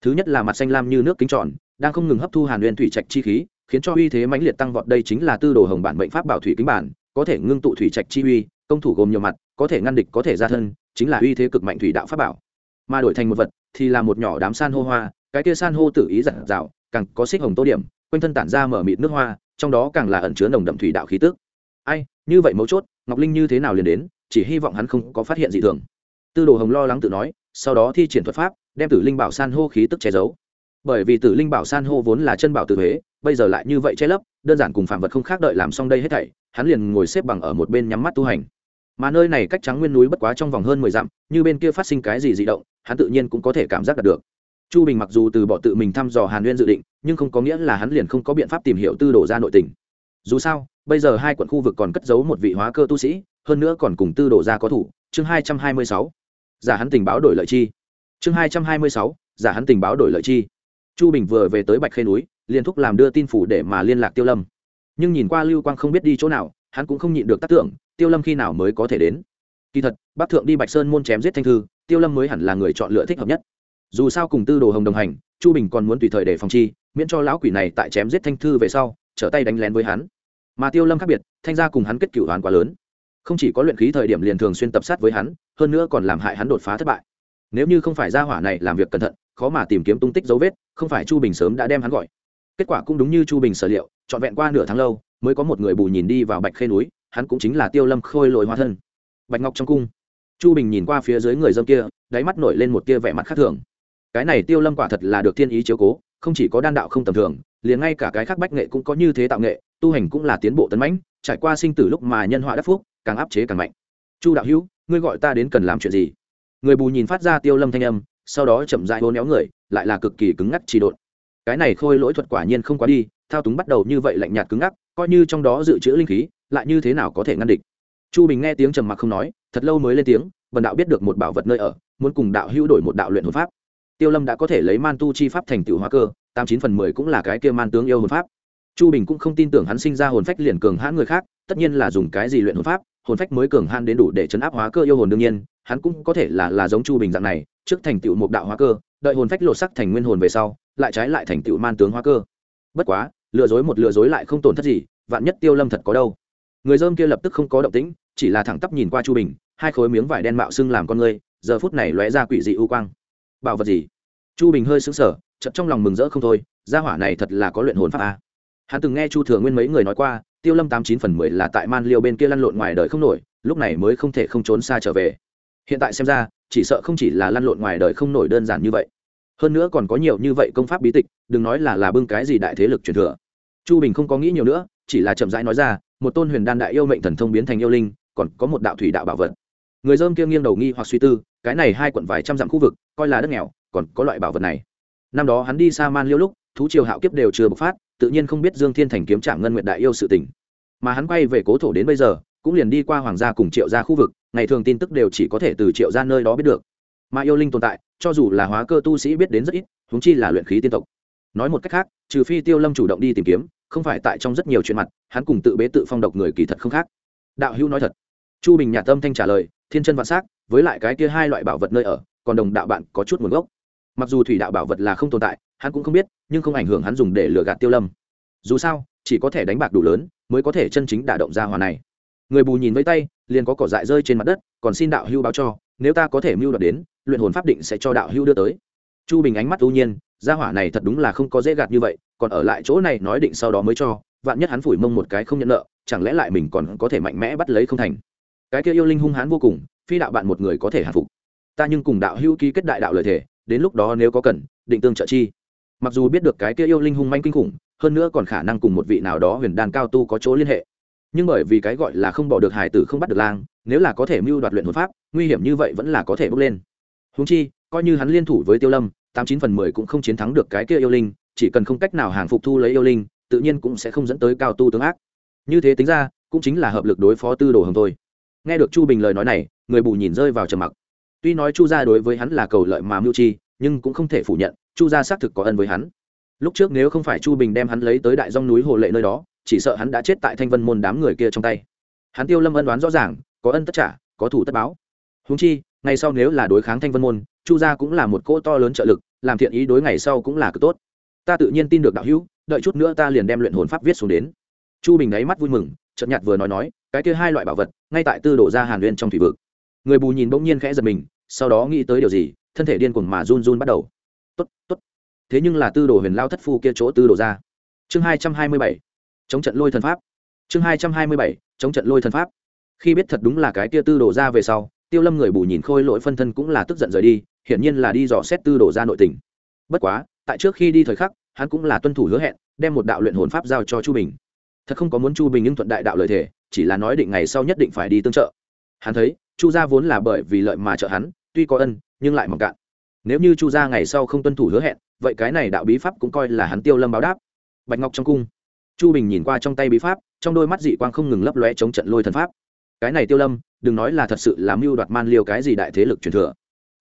Thứ nhất là mặt xanh lam như nước kính tròn, đang không ngừng hấp thu hàn nguyên thủy trạch chi khí, khiến cho uy thế mãnh liệt tăng vọt. Đây chính là tư đồ hồng bản bệnh pháp bảo thủy kính bản, có thể ngưng tụ thủy trạch chi uy, công thủ gồm nhiều mặt, có thể ngăn địch, có thể ra thân, chính là uy thế cực mạnh thủy đạo pháp bảo. Mà đổi thành một vật thì là một nhỏ đám san hô hoa, cái kia san hô tự ý giặt rào càng có xích hồng tô điểm, quanh thân tản ra mở mịt nước hoa, trong đó càng là ẩn chứa nồng đậm thủy đạo khí tức. Ai, như vậy mấu chốt, ngọc linh như thế nào liền đến? Chỉ hy vọng hắn không có phát hiện gì thường. Tư đồ hồng lo lắng tự nói, sau đó thi triển thuật pháp, đem tử linh bảo san hô khí tức che giấu. Bởi vì tử linh bảo san hô vốn là chân bảo tự huế, bây giờ lại như vậy che lấp, đơn giản cùng phạm vật không khác đợi làm xong đây hết thảy, hắn liền ngồi xếp bằng ở một bên nhắm mắt tu hành. Mà nơi này cách trắng nguyên núi bất quá trong vòng hơn mười dặm, như bên kia phát sinh cái gì dị động, hắn tự nhiên cũng có thể cảm giác được. Chu bình mặc dù từ bỏ tự mình thăm dò hàn nguyên dự định, nhưng không có nghĩa là hắn liền không có biện pháp tìm hiểu tư đồ ra nội tình. Dù sao, bây giờ hai quận khu vực còn cất giấu một vị hóa cơ tu sĩ hơn nữa còn cùng tư đồ ra có thủ, chương hai trăm hai mươi sáu, giả hắn tình báo đổi lợi chi. Chương hai trăm hai mươi sáu, giả hắn tình báo đổi lợi chi. Chu bình vừa về tới bạch khê núi, liền thúc làm đưa tin phủ để mà liên lạc tiêu lâm. Nhưng nhìn qua lưu quang không biết đi chỗ nào, hắn cũng không nhịn được tác tưởng, tiêu lâm khi nào mới có thể đến. Kỳ thật bác thượng đi bạch sơn môn chém giết thanh thư, tiêu lâm mới hẳn là người chọn lựa thích hợp nhất. Dù sao cùng tư đồ hồng đồng hành, chu bình còn muốn tùy thời để phòng chi, miễn cho lão quỷ này tại chém giết thanh thư về sau, trở tay đánh lén với hắn. Mà tiêu lâm khác biệt, thanh gia cùng hắn kết cựu hoàn quá lớn không chỉ có luyện khí thời điểm liền thường xuyên tập sát với hắn, hơn nữa còn làm hại hắn đột phá thất bại. Nếu như không phải gia hỏa này làm việc cẩn thận, khó mà tìm kiếm tung tích dấu vết, không phải chu bình sớm đã đem hắn gọi. Kết quả cũng đúng như chu bình sở liệu, trọn vẹn qua nửa tháng lâu, mới có một người bù nhìn đi vào bạch khê núi, hắn cũng chính là tiêu lâm khôi lội hóa thân. Bạch ngọc trong cung. Chu bình nhìn qua phía dưới người dâm kia, đáy mắt nổi lên một tia vẻ mặt khác thường. Cái này tiêu lâm quả thật là được thiên ý chiếu cố, không chỉ có đan đạo không tầm thường, liền ngay cả cái khác bách nghệ cũng có như thế tạo nghệ, tu hành cũng là tiến bộ tấn mãnh, trải qua sinh tử lúc mà nhân họa đắc phúc càng áp chế càng mạnh. Chu đạo hữu, ngươi gọi ta đến cần làm chuyện gì? Người bù nhìn phát ra tiêu lâm thanh âm, sau đó chậm dại hô néo người, lại là cực kỳ cứng ngắc trì độn. Cái này khôi lỗi thuật quả nhiên không quá đi, thao túng bắt đầu như vậy lạnh nhạt cứng ngắc, coi như trong đó dự trữ linh khí, lại như thế nào có thể ngăn địch? Chu bình nghe tiếng trầm mặc không nói, thật lâu mới lên tiếng vần đạo biết được một bảo vật nơi ở, muốn cùng đạo hữu đổi một đạo luyện hồn pháp. Tiêu lâm đã có thể lấy man tu chi pháp thành tựu hóa cơ, tám chín phần mười cũng là cái kia man tướng yêu hồn pháp. Chu bình cũng không tin tưởng hắn sinh ra hồn phách liền cường hãn người khác, tất nhiên là dùng cái gì luyện hồn pháp hồn phách mới cường han đến đủ để chấn áp hóa cơ yêu hồn đương nhiên, hắn cũng có thể là là giống chu bình dạng này, trước thành tựu một đạo hóa cơ, đợi hồn phách lột sắc thành nguyên hồn về sau, lại trái lại thành tựu man tướng hóa cơ. Bất quá, lừa dối một lừa dối lại không tổn thất gì, vạn nhất tiêu lâm thật có đâu. Người dơm kia lập tức không có động tĩnh, chỉ là thẳng tắp nhìn qua chu bình, hai khối miếng vải đen mạo xưng làm con người, giờ phút này lóe ra quỷ dị u quang. Bảo vật gì? Chu bình hơi sững sờ, chợt trong lòng mừng rỡ không thôi, gia hỏa này thật là có luyện hồn pháp a hắn từng nghe chu thừa nguyên mấy người nói qua tiêu lâm tám chín phần mười là tại man liêu bên kia lăn lộn ngoài đời không nổi, lúc này mới không thể không trốn xa trở về. Hiện tại xem ra, chỉ sợ không chỉ là lăn lộn ngoài đời không nổi đơn giản như vậy. Hơn nữa còn có nhiều như vậy công pháp bí tịch, đừng nói là là bưng cái gì đại thế lực truyền thừa. Chu bình không có nghĩ nhiều nữa, chỉ là chậm rãi nói ra, một tôn huyền đan đại yêu mệnh thần thông biến thành yêu linh, còn có một đạo thủy đạo bảo vật. Người dơm kia nghiêng đầu nghi hoặc suy tư, cái này hai quận vài trăm dặm khu vực, coi là đất nghèo, còn có loại bảo vật này. Năm đó hắn đi xa man liêu lúc, thú triều hạo kiếp đều chưa bộc phát tự nhiên không biết dương thiên thành kiếm trạm ngân nguyện đại yêu sự tình. Mà hắn quay về cố thổ đến bây giờ, cũng liền đi qua hoàng gia cùng triệu gia khu vực, ngày thường tin tức đều chỉ có thể từ triệu gia nơi đó biết được. Mà yêu linh tồn tại, cho dù là hóa cơ tu sĩ biết đến rất ít húng chi là luyện khí tiên tộc. Nói một cách khác, trừ phi tiêu lâm chủ động đi tìm kiếm, không phải tại trong rất nhiều chuyện mặt, hắn cùng tự bế tự phong độc người kỳ thật không khác. Đạo hữu nói thật. Chu bình nhà tâm thanh trả lời, thiên chân vạn s á c với lại cái kia hai loại bảo vật nơi ở, còn đồng đạo bạn có chút nguồn gốc mặc dù thủy đạo bảo vật là không tồn tại, hắn cũng không biết, nhưng không ảnh hưởng hắn dùng để lừa gạt tiêu lâm. Dù sao, chỉ có thể đánh bạc đủ lớn, mới có thể chân chính đả động ra hòa này. Người bù nhìn với tay, liền có cỏ dại rơi trên mặt đất, còn xin đạo hưu báo cho, nếu ta có thể mưu đoạt đến, luyện hồn pháp định sẽ cho đạo hưu đưa tới. Chu bình ánh mắt ưu nhiên, gia hỏa này thật đúng là không có dễ gạt như vậy, còn ở lại chỗ này nói định sau đó mới cho, vạn nhất hắn phủi mông một cái không nhận nợ, chẳng lẽ lại mình còn có thể mạnh mẽ bắt lấy không thành? Cái kia yêu linh hung hãn vô cùng, phi đạo bạn một người có thể hạ phục. Ta nhưng cùng đạo hưu ký kết đại đạo lời thể đến lúc đó nếu có cần, định tương trợ chi. Mặc dù biết được cái kia yêu linh hung manh kinh khủng, hơn nữa còn khả năng cùng một vị nào đó huyền đan cao tu có chỗ liên hệ. Nhưng bởi vì cái gọi là không bỏ được hải tử không bắt được lang, nếu là có thể mưu đoạt luyện hồn pháp, nguy hiểm như vậy vẫn là có thể bước lên. Húng chi, coi như hắn liên thủ với tiêu lâm, tám chín phần mười cũng không chiến thắng được cái kia yêu linh, chỉ cần không cách nào hàng phục thu lấy yêu linh, tự nhiên cũng sẽ không dẫn tới cao tu tướng ác. Như thế tính ra, cũng chính là hợp lực đối phó tư đồ hồng thôi. Nghe được chu bình lời nói này, người bù nhìn rơi vào trầm mặc tuy nói chu gia đối với hắn là cầu lợi mà mưu chi, nhưng cũng không thể phủ nhận, chu gia xác thực có ân với hắn. Lúc trước nếu không phải chu bình đem hắn lấy tới đại dong núi hồ lệ nơi đó, chỉ sợ hắn đã chết tại thanh vân môn đám người kia trong tay. Hắn tiêu lâm ân đoán rõ ràng, có ân tất trả, có thủ tất báo. Húng chi, ngày sau nếu là đối kháng thanh vân môn, chu gia cũng là một cỗ to lớn trợ lực, làm thiện ý đối ngày sau cũng là cực tốt. Ta tự nhiên tin được đạo hữu, đợi chút nữa ta liền đem luyện hồn pháp viết xuống đến. Chu bình đáy mắt vui mừng, chợt nhạt vừa nói nói, cái kia hai loại bảo vật, ngay tại tư đổ ra hàn uyên trong thủy vực người bù nhìn bỗng nhiên khẽ giật mình, sau đó nghĩ tới điều gì, thân thể điên cuồng mà run run bắt đầu. Tốt tốt. Thế nhưng là tư đồ huyền lao thất phu kia chỗ tư đồ ra. Chương hai trăm hai mươi bảy. Chống trận lôi thần pháp. Chương hai trăm hai mươi bảy, chống trận lôi thần pháp. Khi biết thật đúng là cái kia tư đồ ra về sau, tiêu lâm người bù nhìn khôi lỗi phân thân cũng là tức giận rời đi, hiển nhiên là đi dò xét tư đồ ra nội tình. Bất quá, tại trước khi đi thời khắc, hắn cũng là tuân thủ hứa hẹn, đem một đạo luyện hồn pháp giao cho chu bình. Thật không có muốn chu bình nhưng thuận đại đạo lời thể chỉ là nói định ngày sau nhất định phải đi tương trợ. Hắn thấy chu gia vốn là bởi vì lợi mà trợ hắn, tuy có ân, nhưng lại mỏng cạn. Nếu như chu gia ngày sau không tuân thủ hứa hẹn, vậy cái này đạo bí pháp cũng coi là hắn tiêu lâm báo đáp. Bạch ngọc trong cung. Chu bình nhìn qua trong tay bí pháp, trong đôi mắt dị quang không ngừng lấp lóe chống trận lôi thần pháp. Cái này tiêu lâm, đừng nói là thật sự làm mưu đoạt man liêu cái gì đại thế lực truyền thừa.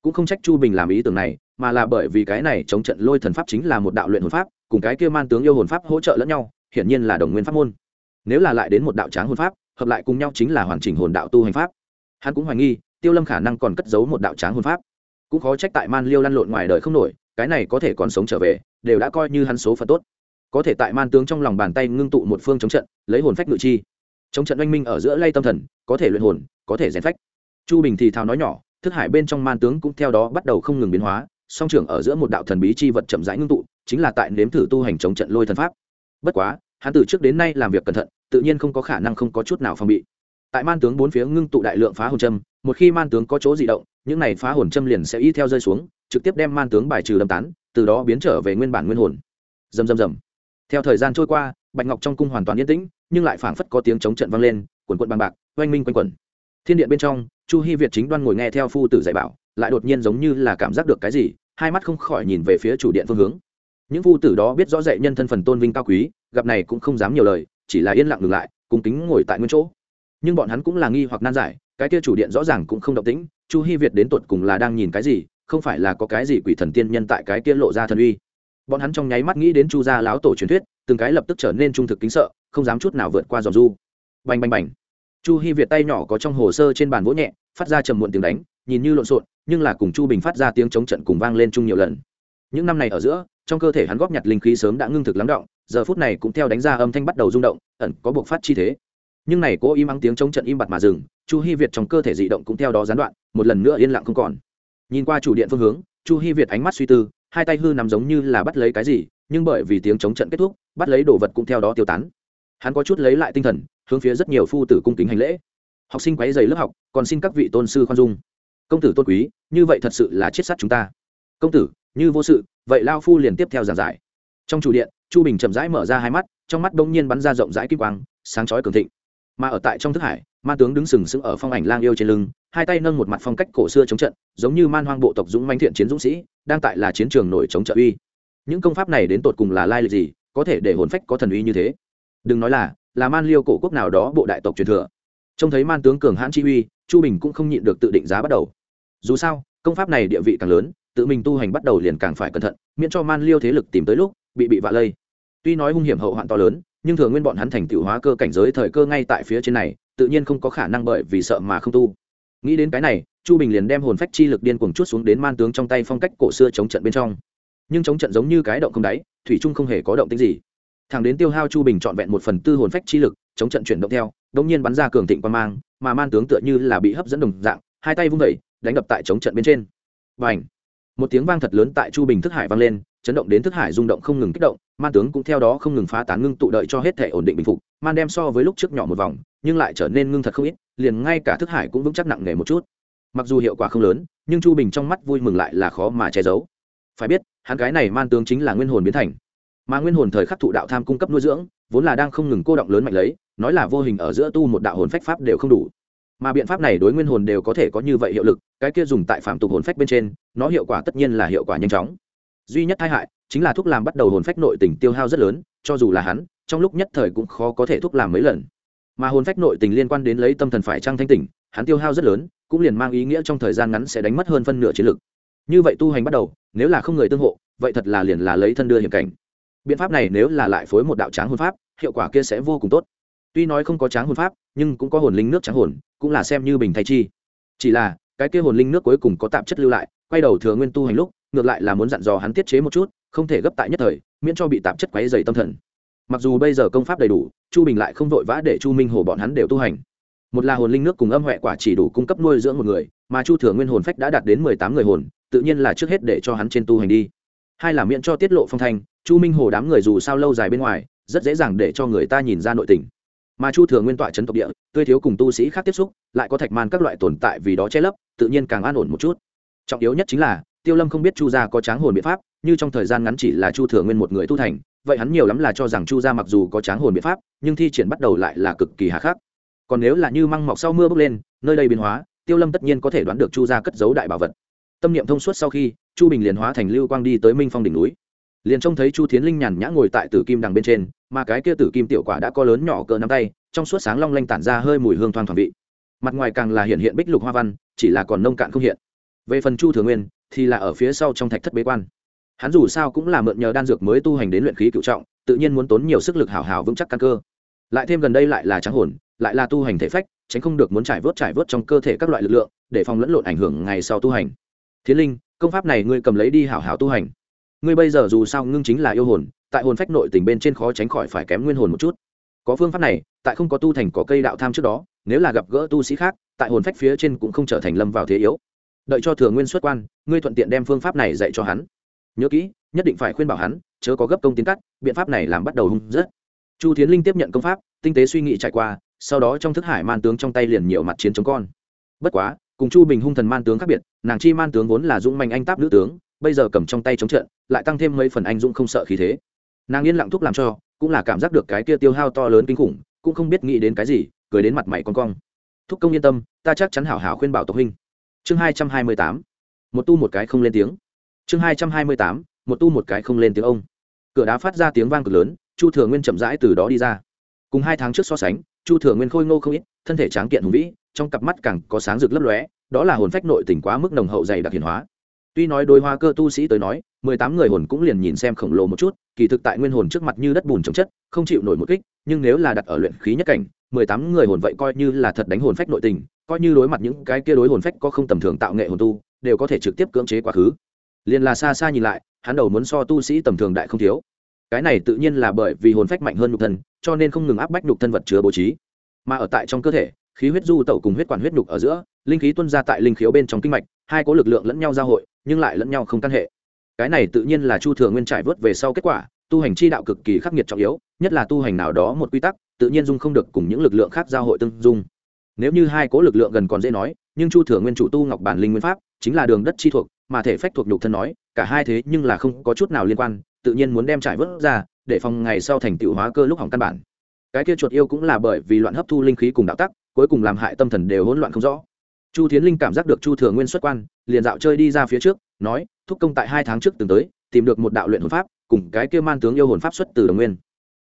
Cũng không trách chu bình làm ý tưởng này, mà là bởi vì cái này chống trận lôi thần pháp chính là một đạo luyện hồn pháp, cùng cái kia man tướng yêu hồn pháp hỗ trợ lẫn nhau, hiển nhiên là đồng nguyên pháp môn. Nếu là lại đến một đạo tráng hồn pháp, hợp lại cùng nhau chính là hoàn chỉnh hồn đạo tu hành pháp hắn cũng hoài nghi, tiêu lâm khả năng còn cất giấu một đạo tráng hồn pháp. Cũng khó trách tại man liêu lăn lộn ngoài đời không nổi, cái này có thể còn sống trở về, đều đã coi như hắn số phận tốt. Có thể tại man tướng trong lòng bàn tay ngưng tụ một phương chống trận, lấy hồn phách ngự chi. Chống trận oanh minh ở giữa lay tâm thần, có thể luyện hồn, có thể rèn phách. Chu bình thì thào nói nhỏ, thức hải bên trong man tướng cũng theo đó bắt đầu không ngừng biến hóa, song trưởng ở giữa một đạo thần bí chi vật chậm rãi ngưng tụ, chính là tại nếm thử tu hành chống trận lôi thần pháp. Bất quá, hắn từ trước đến nay làm việc cẩn thận, tự nhiên không có khả năng không có chút nào phòng bị tại man tướng bốn phía ngưng tụ đại lượng phá hồn châm, một khi man tướng có chỗ di động, những này phá hồn châm liền sẽ y theo rơi xuống, trực tiếp đem man tướng bài trừ đâm tán, từ đó biến trở về nguyên bản nguyên hồn. Dầm dầm dầm theo thời gian trôi qua, bạch ngọc trong cung hoàn toàn yên tĩnh, nhưng lại phảng phất có tiếng chống trận vang lên, quần quận bằng bạc, oanh minh quanh quẩn. Thiên điện bên trong, chu hy việt chính đoan ngồi nghe theo phu tử dạy bảo, lại đột nhiên giống như là cảm giác được cái gì, hai mắt không khỏi nhìn về phía chủ điện phương hướng. Những phu tử đó biết rõ dạy nhân thân phần tôn vinh cao quý, gặp này cũng không dám nhiều lời, chỉ là yên lặng ngừng lại cùng kính ngồi tại nguyên chỗ nhưng bọn hắn cũng là nghi hoặc nan giải, cái kia chủ điện rõ ràng cũng không động tĩnh, chu hy việt đến tột cùng là đang nhìn cái gì, không phải là có cái gì quỷ thần tiên nhân tại cái kia lộ ra thần uy. Bọn hắn trong nháy mắt nghĩ đến chu gia láo tổ truyền thuyết, từng cái lập tức trở nên trung thực kính sợ, không dám chút nào vượt qua dòng du. Bành bành bành. Chu hy việt tay nhỏ có trong hồ sơ trên bàn vỗ nhẹ, phát ra trầm muộn tiếng đánh, nhìn như lộn xộn, nhưng là cùng chu bình phát ra tiếng chống trận cùng vang lên chung nhiều lần. Những năm này ở giữa, trong cơ thể hắn góp nhặt linh khí sớm đã ngưng thực lắng động, giờ phút này cũng theo đánh ra âm thanh bắt đầu rung động, ẩn có buộc phát chi thế nhưng này cố im ắng tiếng chống trận im bặt mà dừng, chu hy việt trong cơ thể dị động cũng theo đó gián đoạn, một lần nữa yên lặng không còn. Nhìn qua chủ điện phương hướng, chu hy việt ánh mắt suy tư, hai tay hư nằm giống như là bắt lấy cái gì, nhưng bởi vì tiếng chống trận kết thúc, bắt lấy đồ vật cũng theo đó tiêu tán. Hắn có chút lấy lại tinh thần, hướng phía rất nhiều phu tử cung kính hành lễ. Học sinh quấy dày lớp học, còn xin các vị tôn sư khoan dung. Công tử tôn quý, như vậy thật sự là chết sát chúng ta. Công tử, như vô sự, vậy lao phu liền tiếp theo giảng giải. Trong chủ điện, chu bình chậm rãi mở ra hai mắt, trong mắt bỗng nhiên bắn ra rộng rãi kim quang, sáng chói cường thịnh mà ở tại trong thức hải, ma tướng đứng sừng sững ở phong ảnh lang yêu trên lưng, hai tay nâng một mặt phong cách cổ xưa chống trận, giống như man hoang bộ tộc dũng manh thiện chiến dũng sĩ, đang tại là chiến trường nổi chống trợ uy. Những công pháp này đến tột cùng là lai lịch gì, có thể để hồn phách có thần uy như thế? Đừng nói là là man liêu cổ quốc nào đó bộ đại tộc truyền thừa. Trông thấy man tướng cường hãn chi uy, chu bình cũng không nhịn được tự định giá bắt đầu. Dù sao, công pháp này địa vị càng lớn, tự mình tu hành bắt đầu liền càng phải cẩn thận, miễn cho man liêu thế lực tìm tới lúc, bị bị vạ lây. Tuy nói hung hiểm hậu hoạn to lớn nhưng thường nguyên bọn hắn thành tựu hóa cơ cảnh giới thời cơ ngay tại phía trên này, tự nhiên không có khả năng bởi vì sợ mà không tu. Nghĩ đến cái này, chu bình liền đem hồn phách chi lực điên cuồng chút xuống đến man tướng trong tay phong cách cổ xưa chống trận bên trong. Nhưng chống trận giống như cái động không đáy, thủy trung không hề có động tính gì. Thẳng đến tiêu hao chu bình trọn vẹn một phần tư hồn phách chi lực, chống trận chuyển động theo đống nhiên bắn ra cường thịnh quan mang, mà man tướng tựa như là bị hấp dẫn đồng dạng, hai tay vung vẩy đánh đập tại chống trận bên trên. Và ảnh một tiếng vang thật lớn tại chu bình thức hải vang lên, chấn động đến thức hải rung động không ngừng kích động, man tướng cũng theo đó không ngừng phá tán ngưng tụ đợi cho hết thể ổn định bình phục, man đem so với lúc trước nhỏ một vòng, nhưng lại trở nên ngưng thật không ít, liền ngay cả thức hải cũng vững chắc nặng nề một chút. Mặc dù hiệu quả không lớn, nhưng chu bình trong mắt vui mừng lại là khó mà che giấu. Phải biết, hắn cái này man tướng chính là nguyên hồn biến thành. Mà nguyên hồn thời khắc thụ đạo tham cung cấp nuôi dưỡng, vốn là đang không ngừng cô động lớn mạnh lấy, nói là vô hình ở giữa tu một đạo hồn phách pháp đều không đủ mà biện pháp này đối nguyên hồn đều có thể có như vậy hiệu lực, cái kia dùng tại phạm tục hồn phách bên trên, nó hiệu quả tất nhiên là hiệu quả nhanh chóng. Duy nhất tai hại chính là thuốc làm bắt đầu hồn phách nội tình tiêu hao rất lớn, cho dù là hắn, trong lúc nhất thời cũng khó có thể thuốc làm mấy lần. Mà hồn phách nội tình liên quan đến lấy tâm thần phải trăng thanh tỉnh, hắn tiêu hao rất lớn, cũng liền mang ý nghĩa trong thời gian ngắn sẽ đánh mất hơn phân nửa chiến lực. Như vậy tu hành bắt đầu, nếu là không người tương hộ, vậy thật là liền là lấy thân đưa hiểm cảnh. Biện pháp này nếu là lại phối một đạo tráng hồn pháp, hiệu quả kia sẽ vô cùng tốt. Tuy nói không có tráng hồn pháp, nhưng cũng có hồn linh nước tráng hồn cũng là xem như bình thay chi. Chỉ là, cái kia hồn linh nước cuối cùng có tạp chất lưu lại, quay đầu thừa nguyên tu hành lúc, ngược lại là muốn dặn dò hắn tiết chế một chút, không thể gấp tại nhất thời, miễn cho bị tạp chất quấy dày tâm thần. Mặc dù bây giờ công pháp đầy đủ, chu bình lại không vội vã để chu minh hồ bọn hắn đều tu hành. Một là hồn linh nước cùng âm huệ quả chỉ đủ cung cấp nuôi dưỡng một người, mà chu thừa nguyên hồn phách đã đạt đến mười tám người hồn, tự nhiên là trước hết để cho hắn trên tu hành đi. Hai là miễn cho tiết lộ phong thanh, chu minh hồ đám người dù sao lâu dài bên ngoài, rất dễ dàng để cho người ta nhìn ra nội tình mà chu thừa nguyên tọa trấn tộc địa, tươi thiếu cùng tu sĩ khác tiếp xúc, lại có thạch man các loại tồn tại vì đó che lấp, tự nhiên càng an ổn một chút. Trọng yếu nhất chính là, tiêu lâm không biết chu gia có tráng hồn biện pháp, như trong thời gian ngắn chỉ là chu thừa nguyên một người tu thành, vậy hắn nhiều lắm là cho rằng chu gia mặc dù có tráng hồn biện pháp, nhưng thi triển bắt đầu lại là cực kỳ hà khắc. Còn nếu là như măng mọc sau mưa bước lên, nơi đây biến hóa, tiêu lâm tất nhiên có thể đoán được chu gia cất giấu đại bảo vật. Tâm niệm thông suốt sau khi, chu bình liền hóa thành lưu quang đi tới minh phong đỉnh núi liền trông thấy chu thiến linh nhàn nhã ngồi tại tử kim đằng bên trên, mà cái kia tử kim tiểu quả đã có lớn nhỏ cỡ nắm tay, trong suốt sáng long lanh tản ra hơi mùi hương thoang thoảng vị. Mặt ngoài càng là hiện hiện bích lục hoa văn, chỉ là còn nông cạn không hiện. Về phần chu thừa nguyên, thì là ở phía sau trong thạch thất bế quan. Hắn dù sao cũng là mượn nhờ đan dược mới tu hành đến luyện khí cựu trọng, tự nhiên muốn tốn nhiều sức lực hảo hảo vững chắc căn cơ. Lại thêm gần đây lại là trắng hồn, lại là tu hành thể phách, tránh không được muốn trải vớt trải vớt trong cơ thể các loại lực lượng, để phòng lẫn lộn ảnh hưởng ngày sau tu hành. Thiến linh, công pháp này ngươi cầm lấy đi hảo hảo tu hành ngươi bây giờ dù sao ngưng chính là yêu hồn, tại hồn phách nội tình bên trên khó tránh khỏi phải kém nguyên hồn một chút. Có phương pháp này, tại không có tu thành có cây đạo tham trước đó, nếu là gặp gỡ tu sĩ khác, tại hồn phách phía trên cũng không trở thành lâm vào thế yếu. Đợi cho thừa nguyên xuất quan, ngươi thuận tiện đem phương pháp này dạy cho hắn. Nhớ kỹ, nhất định phải khuyên bảo hắn, chớ có gấp công tiến cắt, biện pháp này làm bắt đầu hung rất. Chu tiến linh tiếp nhận công pháp, tinh tế suy nghĩ trải qua, sau đó trong thức hải man tướng trong tay liền nhiều mặt chiến chống con. Bất quá, cùng chu bình hung thần man tướng khác biệt, nàng chi man tướng vốn là dũng manh anh táp nữ tướng bây giờ cầm trong tay chống trận, lại tăng thêm mấy phần anh dũng không sợ khí thế. Nàng yên lặng thúc làm cho, cũng là cảm giác được cái kia tiêu hao to lớn kinh khủng, cũng không biết nghĩ đến cái gì, cười đến mặt mày con cong. Thúc công yên tâm, ta chắc chắn hảo hảo khuyên bảo tộc huynh. Chương hai trăm hai mươi tám. Một tu một cái không lên tiếng. Chương hai trăm hai mươi tám. Một tu một cái không lên tiếng ông. Cửa đá phát ra tiếng vang cực lớn, chu thừa nguyên chậm rãi từ đó đi ra. Cùng hai tháng trước so sánh, chu thừa nguyên khôi ngô không ít, thân thể tráng kiện hùng vĩ, trong cặp mắt càng có sáng rực lấp lóe, đó là hồn phách nội tỉnh quá mức nồng hậu dày đặc hiển hóa tuy nói đối hoa cơ tu sĩ tới nói, mười tám người hồn cũng liền nhìn xem khổng lồ một chút, kỳ thực tại nguyên hồn trước mặt như đất bùn trồng chất, không chịu nổi một kích, nhưng nếu là đặt ở luyện khí nhất cảnh, mười tám người hồn vậy coi như là thật đánh hồn phách nội tình, coi như đối mặt những cái kia đối hồn phách có không tầm thường tạo nghệ hồn tu, đều có thể trực tiếp cưỡng chế quá khứ. Liền là xa xa nhìn lại, hắn đầu muốn so tu sĩ tầm thường đại không thiếu. Cái này tự nhiên là bởi vì hồn phách mạnh hơn nhục thân, cho nên không ngừng áp bách nhục thân vật chứa bố trí. Mà ở tại trong cơ thể, khí huyết du tẩu cùng huyết quản huyết nhục ở giữa, linh khí tuân ra tại linh khiếu bên trong kinh mạch hai cố lực lượng lẫn nhau giao hội, nhưng lại lẫn nhau không căn hệ. Cái này tự nhiên là chu thừa nguyên trải vớt về sau kết quả, tu hành chi đạo cực kỳ khắc nghiệt trọng yếu, nhất là tu hành nào đó một quy tắc, tự nhiên dung không được cùng những lực lượng khác giao hội tương dung. Nếu như hai cố lực lượng gần còn dễ nói, nhưng chu thừa nguyên chủ tu ngọc bản linh nguyên pháp, chính là đường đất chi thuộc, mà thể phách thuộc nhục thân nói, cả hai thế nhưng là không có chút nào liên quan, tự nhiên muốn đem trải vớt ra, để phòng ngày sau thành tựu hóa cơ lúc hỏng căn bản. Cái kia chuột yêu cũng là bởi vì loạn hấp thu linh khí cùng đạo tắc, cuối cùng làm hại tâm thần đều hỗn loạn không rõ chu thiến linh cảm giác được chu thừa nguyên xuất quan, liền dạo chơi đi ra phía trước, nói, thúc công tại hai tháng trước từng tới, tìm được một đạo luyện hồn pháp, cùng cái kia man tướng yêu hồn pháp xuất từ đồng nguyên.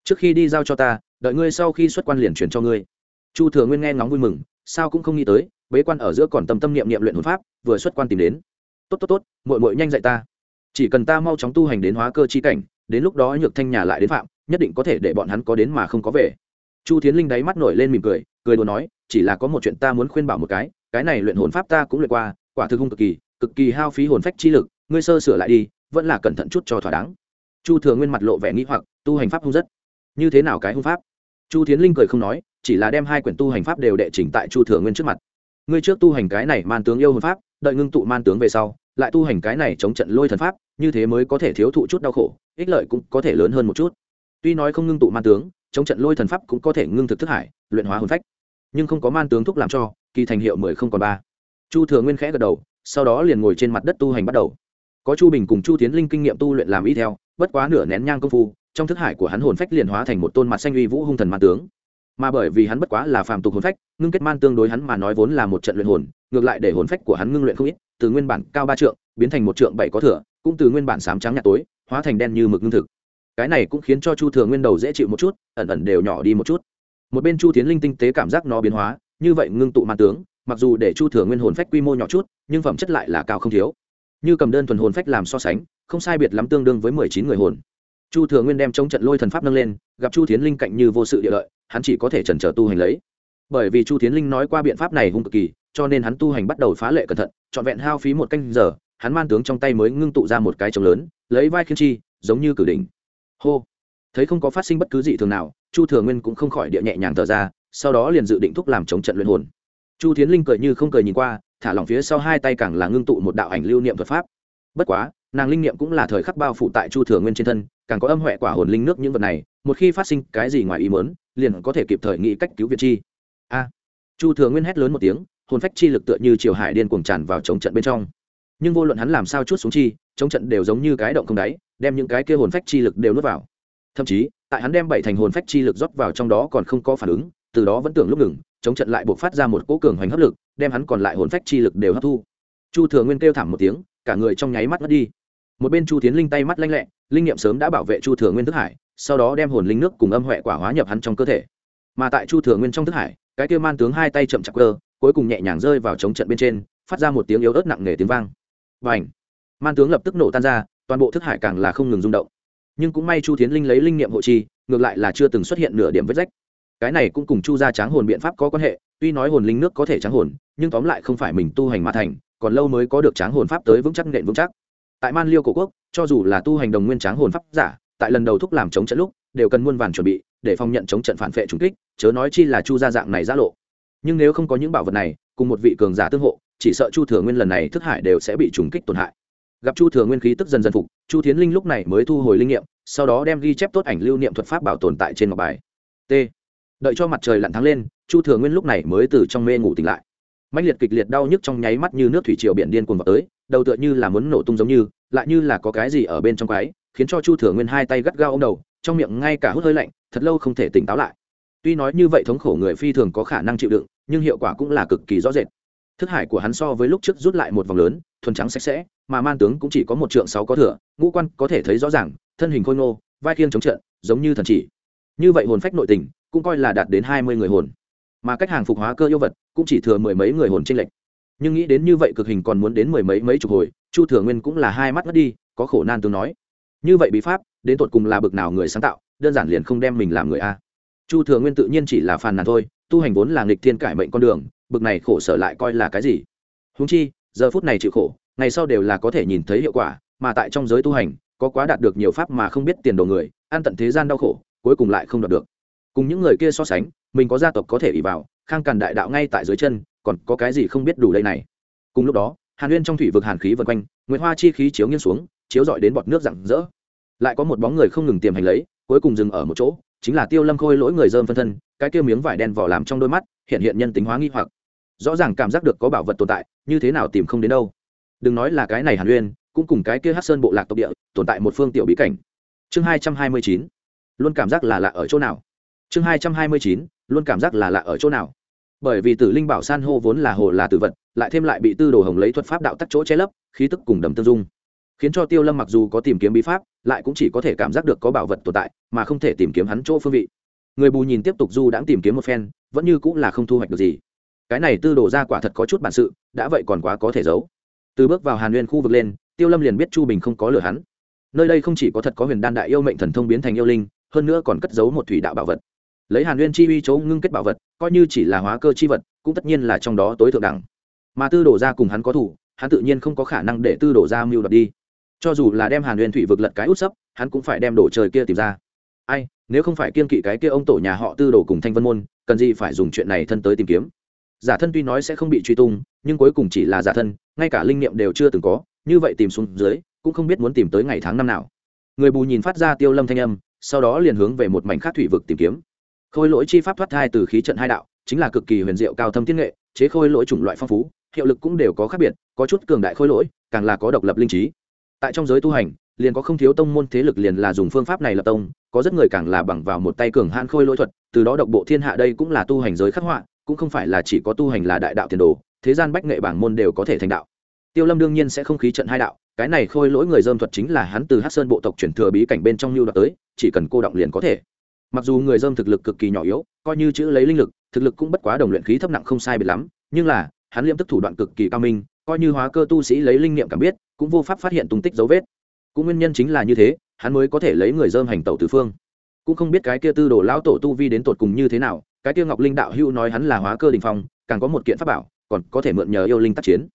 Trước khi đi giao cho ta, đợi ngươi sau khi xuất quan liền truyền cho ngươi. Chu thừa nguyên nghe ngóng vui mừng, sao cũng không nghĩ tới, bế quan ở giữa còn tâm tâm niệm niệm luyện hồn pháp, vừa xuất quan tìm đến. Tốt tốt tốt mội mội nhanh dạy ta. Chỉ cần ta mau chóng tu hành đến hóa cơ chi cảnh, đến lúc đó nhược thanh nhà lại đến phạm, nhất định có thể để bọn hắn có đến mà không có về. Chu thiến linh đáy mắt nổi lên mỉm cười cười đùa nói, chỉ là có một chuyện ta muốn khuyên bảo một cái cái này luyện hồn pháp ta cũng luyện qua, quả thực hung cực kỳ cực kỳ hao phí hồn phách chi lực, ngươi sơ sửa lại đi, vẫn là cẩn thận chút cho thỏa đáng. Chu thừa nguyên mặt lộ vẻ nghĩ hoặc, tu hành pháp hung rất. Như thế nào cái hung pháp? Chu thiến linh cười không nói, chỉ là đem hai quyển tu hành pháp đều đệ chỉnh tại chu thừa nguyên trước mặt. Ngươi trước tu hành cái này man tướng yêu hồn pháp, đợi ngưng tụ man tướng về sau, lại tu hành cái này chống trận lôi thần pháp, như thế mới có thể thiếu thụ chút đau khổ, ích lợi cũng có thể lớn hơn một chút. Tuy nói không ngưng tụ man tướng, chống trận lôi thần pháp cũng có thể ngưng thực thức hải, luyện hóa hồn phách, nhưng không có man tướng thúc làm cho kỳ thành hiệu mười không còn ba. Chu thừa nguyên khẽ gật đầu, sau đó liền ngồi trên mặt đất tu hành bắt đầu. Có chu bình cùng chu tiến linh kinh nghiệm tu luyện làm y theo, bất quá nửa nén nhang công phu, trong thức hải của hắn hồn phách liền hóa thành một tôn mặt xanh uy vũ hung thần man tướng. Mà bởi vì hắn bất quá là phàm tục hồn phách, ngưng kết man tương đối hắn mà nói vốn là một trận luyện hồn, ngược lại để hồn phách của hắn ngưng luyện không ít, từ nguyên bản cao ba trượng, biến thành một trượng bảy có thừa, cũng từ nguyên bản sám trắng nhạt tối, hóa thành đen như mực ngưng thực. Cái này cũng khiến cho chu thừa nguyên đầu dễ chịu một chút, ẩn ẩn đều nhỏ đi một chút. Một bên chu tiến linh tinh tế cảm giác nó biến hóa như vậy ngưng tụ màn tướng, mặc dù để chu thừa nguyên hồn phách quy mô nhỏ chút, nhưng phẩm chất lại là cao không thiếu. Như cầm đơn thuần hồn phách làm so sánh, không sai biệt lắm tương đương với mười chín người hồn. Chu thừa nguyên đem chống trận lôi thần pháp nâng lên, gặp chu tiến linh cạnh như vô sự địa lợi, hắn chỉ có thể chần chờ tu hành lấy. Bởi vì chu tiến linh nói qua biện pháp này hung cực kỳ, cho nên hắn tu hành bắt đầu phá lệ cẩn thận, trọn vẹn hao phí một canh giờ, hắn man tướng trong tay mới ngưng tụ ra một cái trống lớn, lấy vai khiên chi, giống như cử đỉnh. Hô! Thấy không có phát sinh bất cứ gì thường nào, chu thừa nguyên cũng không khỏi địa nhẹ nhàng thở ra sau đó liền dự định thúc làm chống trận luyện hồn. Chu tiến linh cười như không cười nhìn qua, thả lỏng phía sau hai tay càng là ngưng tụ một đạo ảnh lưu niệm thuật pháp. Bất quá, nàng linh niệm cũng là thời khắc bao phủ tại chu thừa nguyên trên thân, càng có âm huệ quả hồn linh nước những vật này, một khi phát sinh cái gì ngoài ý mớn liền có thể kịp thời nghĩ cách cứu Việt chi. A! Chu thừa nguyên hét lớn một tiếng, hồn phách chi lực tựa như triều hải điên cuồng tràn vào chống trận bên trong. Nhưng vô luận hắn làm sao chút xuống chi, chống trận đều giống như cái động không đáy, đem những cái kia hồn phách chi lực đều nuốt vào. Thậm chí, tại hắn đem bảy thành hồn phách chi lực rót vào trong đó còn không có phản ứng từ đó vẫn tưởng lúc ngừng, chống trận lại buộc phát ra một cỗ cường hoành hấp lực, đem hắn còn lại hồn phách chi lực đều hấp thu. Chu thừa nguyên kêu thảm một tiếng, cả người trong nháy mắt mất đi. Một bên chu tiến linh tay mắt lanh lẹ, linh nghiệm sớm đã bảo vệ chu thừa nguyên thức hải, sau đó đem hồn linh nước cùng âm huệ quả hóa nhập hắn trong cơ thể. Mà tại chu thừa nguyên trong thức hải, cái kia man tướng hai tay chậm chạp cơ, cuối cùng nhẹ nhàng rơi vào chống trận bên trên, phát ra một tiếng yếu ớt nặng nề tiếng vang. Và ảnh man tướng lập tức nổ tan ra, toàn bộ thức hải càng là không ngừng rung động. Nhưng cũng may chu tiến linh lấy linh nghiệm hộ chi ngược lại là chưa từng xuất hiện nửa điểm vết rách cái này cũng cùng chu gia tráng hồn biện pháp có quan hệ, tuy nói hồn linh nước có thể tráng hồn, nhưng tóm lại không phải mình tu hành mà thành, còn lâu mới có được tráng hồn pháp tới vững chắc nện vững chắc. Tại man liêu cổ quốc, cho dù là tu hành đồng nguyên tráng hồn pháp giả, tại lần đầu thúc làm chống trận lúc, đều cần muôn vàn chuẩn bị, để phòng nhận chống trận phản vệ trúng kích, chớ nói chi là chu gia dạng này giã lộ. Nhưng nếu không có những bảo vật này, cùng một vị cường giả tương hộ, chỉ sợ chu thừa nguyên lần này thức hải đều sẽ bị trùng kích tổn hại. Gặp chu thừa nguyên khí tức dần dần phục, chu tiến linh lúc này mới thu hồi linh nghiệm, sau đó đem ghi chép tốt ảnh lưu niệm thuật pháp bảo tồn tại trên ngọc bài. T đợi cho mặt trời lặn thắng lên, chu thừa nguyên lúc này mới từ trong mê ngủ tỉnh lại. Mạnh liệt kịch liệt đau nhức trong nháy mắt như nước thủy triều biển điên cuồng vào tới, đầu tựa như là muốn nổ tung giống như, lại như là có cái gì ở bên trong quái, khiến cho chu thừa nguyên hai tay gắt gao ô m đầu, trong miệng ngay cả hút hơi lạnh, thật lâu không thể tỉnh táo lại. Tuy nói như vậy thống khổ người phi thường có khả năng chịu đựng, nhưng hiệu quả cũng là cực kỳ rõ rệt. Thức hải của hắn so với lúc trước rút lại một vòng lớn, thuần trắng sạch sẽ, mà man tướng cũng chỉ có một trượng sáu có thừa, ngũ quan có thể thấy rõ ràng, thân hình khôi ngô, vai khiêng chống trận, giống như thần chỉ như vậy hồn phách nội tình, cũng coi là đạt đến hai mươi người hồn. Mà cách hàng phục hóa cơ yêu vật, cũng chỉ thừa mười mấy người hồn trên lệch. Nhưng nghĩ đến như vậy cực hình còn muốn đến mười mấy mấy chục hồi, chu thừa nguyên cũng là hai mắt mất đi, có khổ nan tương nói. Như vậy bí pháp, đến tột cùng là bực nào người sáng tạo, đơn giản liền không đem mình làm người a. Chu thừa nguyên tự nhiên chỉ là phàn nàn thôi, tu hành vốn là nghịch thiên cải mệnh con đường, bực này khổ sở lại coi là cái gì? Húng chi, giờ phút này chịu khổ, ngày sau đều là có thể nhìn thấy hiệu quả, mà tại trong giới tu hành, có quá đạt được nhiều pháp mà không biết tiền đồ người an tận thế gian đau khổ cuối cùng lại không đạt được. Cùng những người kia so sánh, mình có gia tộc có thể ỉ vào, khang càn đại đạo ngay tại dưới chân, còn có cái gì không biết đủ đây này? Cùng lúc đó, hàn uyên trong thủy vực hàn khí vần quanh nguyễn hoa chi khí chiếu nghiêng xuống, chiếu dọi đến bọt nước rặng rỡ. Lại có một bóng người không ngừng tiềm hành lấy, cuối cùng dừng ở một chỗ, chính là tiêu lâm khôi lỗi người dơm phân thân, cái kia miếng vải đen vỏ làm trong đôi mắt, hiện hiện nhân tính hóa nghi hoặc. Rõ ràng cảm giác được có bảo vật tồn tại, như thế nào tìm không đến đâu. Đừng nói là cái này hàn uyên cũng cùng cái kia hát sơn bộ lạc tộc địa, tồn tại một phương tiểu bí cảnh. Chương hai trăm hai mươi chín luôn cảm giác là lạ ở chỗ nào? Chương hai trăm hai mươi chín, luôn cảm giác là lạ ở chỗ nào? Bởi vì tử linh bảo san hô vốn là hồ là tử vật, lại thêm lại bị tư đồ hồng lấy thuật pháp đạo tắc chỗ che lấp, khí tức cùng đầm tương dung. Khiến cho tiêu lâm mặc dù có tìm kiếm bí pháp, lại cũng chỉ có thể cảm giác được có bảo vật tồn tại, mà không thể tìm kiếm hắn chỗ phương vị. Người bù nhìn tiếp tục du đãng tìm kiếm một phen, vẫn như cũng là không thu hoạch được gì. Cái này tư đồ ra quả thật có chút bản sự, đã vậy còn quá có thể giấu. Từ bước vào hàn nguyên khu vực lên, tiêu lâm liền biết chu bình không có lừa hắn. Nơi đây không chỉ có thật có huyền đan đại yêu mệnh thần thông biến thành yêu linh hơn nữa còn cất giấu một thủy đạo bảo vật. Lấy hàn nguyên chi uy chỗ ngưng kết bảo vật, coi như chỉ là hóa cơ chi vật, cũng tất nhiên là trong đó tối thượng đẳng. Mà tư đổ ra cùng hắn có thủ, hắn tự nhiên không có khả năng để tư đổ ra mưu đoạt đi. Cho dù là đem hàn nguyên thủy vực lật cái út sấp, hắn cũng phải đem đồ trời kia tìm ra. Ai, nếu không phải kiên kỵ cái kia ông tổ nhà họ tư đồ cùng thanh vân môn, cần gì phải dùng chuyện này thân tới tìm kiếm? Giả thân tuy nói sẽ không bị truy tung, nhưng cuối cùng chỉ là giả thân, ngay cả linh niệm đều chưa từng có, như vậy tìm xuống dưới, cũng không biết muốn tìm tới ngày tháng năm nào. Người bù nhìn phát ra tiêu lâm thanh âm sau đó liền hướng về một mảnh khác thủy vực tìm kiếm. Khôi lỗi chi pháp thoát thai từ khí trận hai đạo, chính là cực kỳ huyền diệu cao thâm tiên nghệ, chế khôi lỗi chủng loại phong phú, hiệu lực cũng đều có khác biệt, có chút cường đại khôi lỗi, càng là có độc lập linh trí. Tại trong giới tu hành, liền có không thiếu tông môn thế lực liền là dùng phương pháp này lập tông, có rất người càng là bằng vào một tay cường hãn khôi lỗi thuật, từ đó độc bộ thiên hạ đây cũng là tu hành giới khắc họa, cũng không phải là chỉ có tu hành là đại đạo tiền đồ, thế gian bách nghệ bảng môn đều có thể thành đạo. Tiêu lâm đương nhiên sẽ không khí trận hai đạo cái này khôi lỗi người dơm thuật chính là hắn từ hát sơn bộ tộc chuyển thừa bí cảnh bên trong lưu đoạt tới, chỉ cần cô động liền có thể. Mặc dù người dơm thực lực cực kỳ nhỏ yếu, coi như chữ lấy linh lực, thực lực cũng bất quá đồng luyện khí thấp nặng không sai biệt lắm, nhưng là, hắn liêm tức thủ đoạn cực kỳ cao minh, coi như hóa cơ tu sĩ lấy linh niệm cảm biết, cũng vô pháp phát hiện tung tích dấu vết. Cũng nguyên nhân chính là như thế, hắn mới có thể lấy người dơm hành tẩu tứ phương. Cũng không biết cái kia tư đồ lão tổ tu vi đến tột cùng như thế nào, cái kia ngọc linh đạo hữu nói hắn là hóa cơ đình phong, càng có một kiện pháp bảo, còn có thể mượn nhờ yêu linh tác chiến.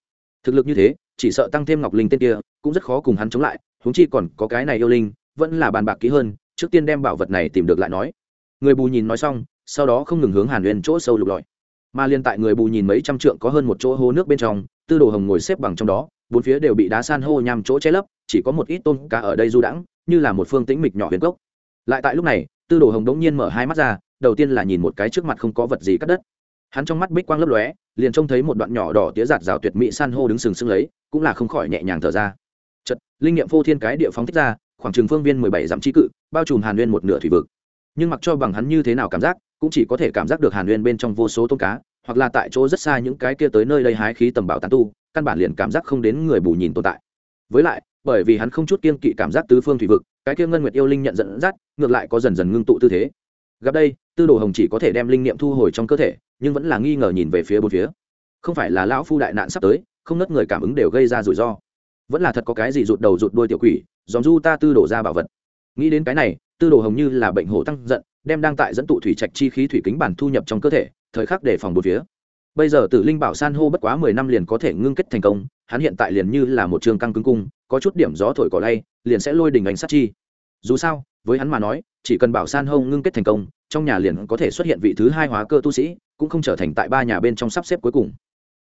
Thực lực như thế, chỉ sợ tăng thêm ngọc linh tên kia cũng rất khó cùng hắn chống lại, huống chi còn có cái này yêu linh, vẫn là bàn bạc kỹ hơn, trước tiên đem bảo vật này tìm được lại nói. Người bù nhìn nói xong, sau đó không ngừng hướng hàn huyền chỗ sâu lục lọi. Mà liên tại người bù nhìn mấy trăm trượng có hơn một chỗ hố nước bên trong, tư đồ hồng ngồi xếp bằng trong đó, bốn phía đều bị đá san hô nhằm chỗ che lấp, chỉ có một ít tôm cá ở đây du đãng, như là một phương tĩnh mịch nhỏ huyền cốc. Lại tại lúc này, tư đồ hồng đống nhiên mở hai mắt ra, đầu tiên là nhìn một cái trước mặt không có vật gì cắt đất. Hắn trong mắt bích quang lấp lóe, liền trông thấy một đoạn nhỏ đỏ tía giạt rào tuyệt mỹ san hô đứng sừng sững lấy, cũng là không khỏi nhẹ nhàng thở ra chật, linh nghiệm phô thiên cái địa phóng thích ra, khoảng trường phương viên mười bảy dặm chi cự, bao trùm hàn nguyên một nửa thủy vực. Nhưng mặc cho bằng hắn như thế nào cảm giác, cũng chỉ có thể cảm giác được hàn nguyên bên trong vô số tôm cá, hoặc là tại chỗ rất xa những cái kia tới nơi đây hái khí tầm bảo tán tu, căn bản liền cảm giác không đến người bù nhìn tồn tại. Với lại, bởi vì hắn không chút kiên kỵ cảm giác tứ phương thủy vực, cái kia ngân nguyệt yêu linh nhận dẫn dắt, ngược lại có dần dần ngưng tụ tư thế. Gặp đây, tư đồ hồng chỉ có thể đem linh niệm thu hồi trong cơ thể, nhưng vẫn là nghi ngờ nhìn về phía bốn phía. Không phải là lão phu đại nạn sắp tới, không nớt người cảm ứng đều gây ra rủi ro vẫn là thật có cái gì rụt đầu rụt đuôi tiểu quỷ dòm du ta tư đổ ra bảo vật. Nghĩ đến cái này, tư đồ hồng như là bệnh hổ tăng giận, đem đang tại dẫn tụ thủy trạch chi khí thủy kính bản thu nhập trong cơ thể, thời khắc để phòng bốn phía. Bây giờ tử linh bảo san hô bất quá mười năm liền có thể ngưng kết thành công, hắn hiện tại liền như là một trường căng cứng cung, có chút điểm gió thổi cỏ lay, liền sẽ lôi đình ánh sát chi. Dù sao, với hắn mà nói, chỉ cần bảo san hô ngưng kết thành công, trong nhà liền có thể xuất hiện vị thứ hai hóa cơ tu sĩ, cũng không trở thành tại ba nhà bên trong sắp xếp cuối cùng.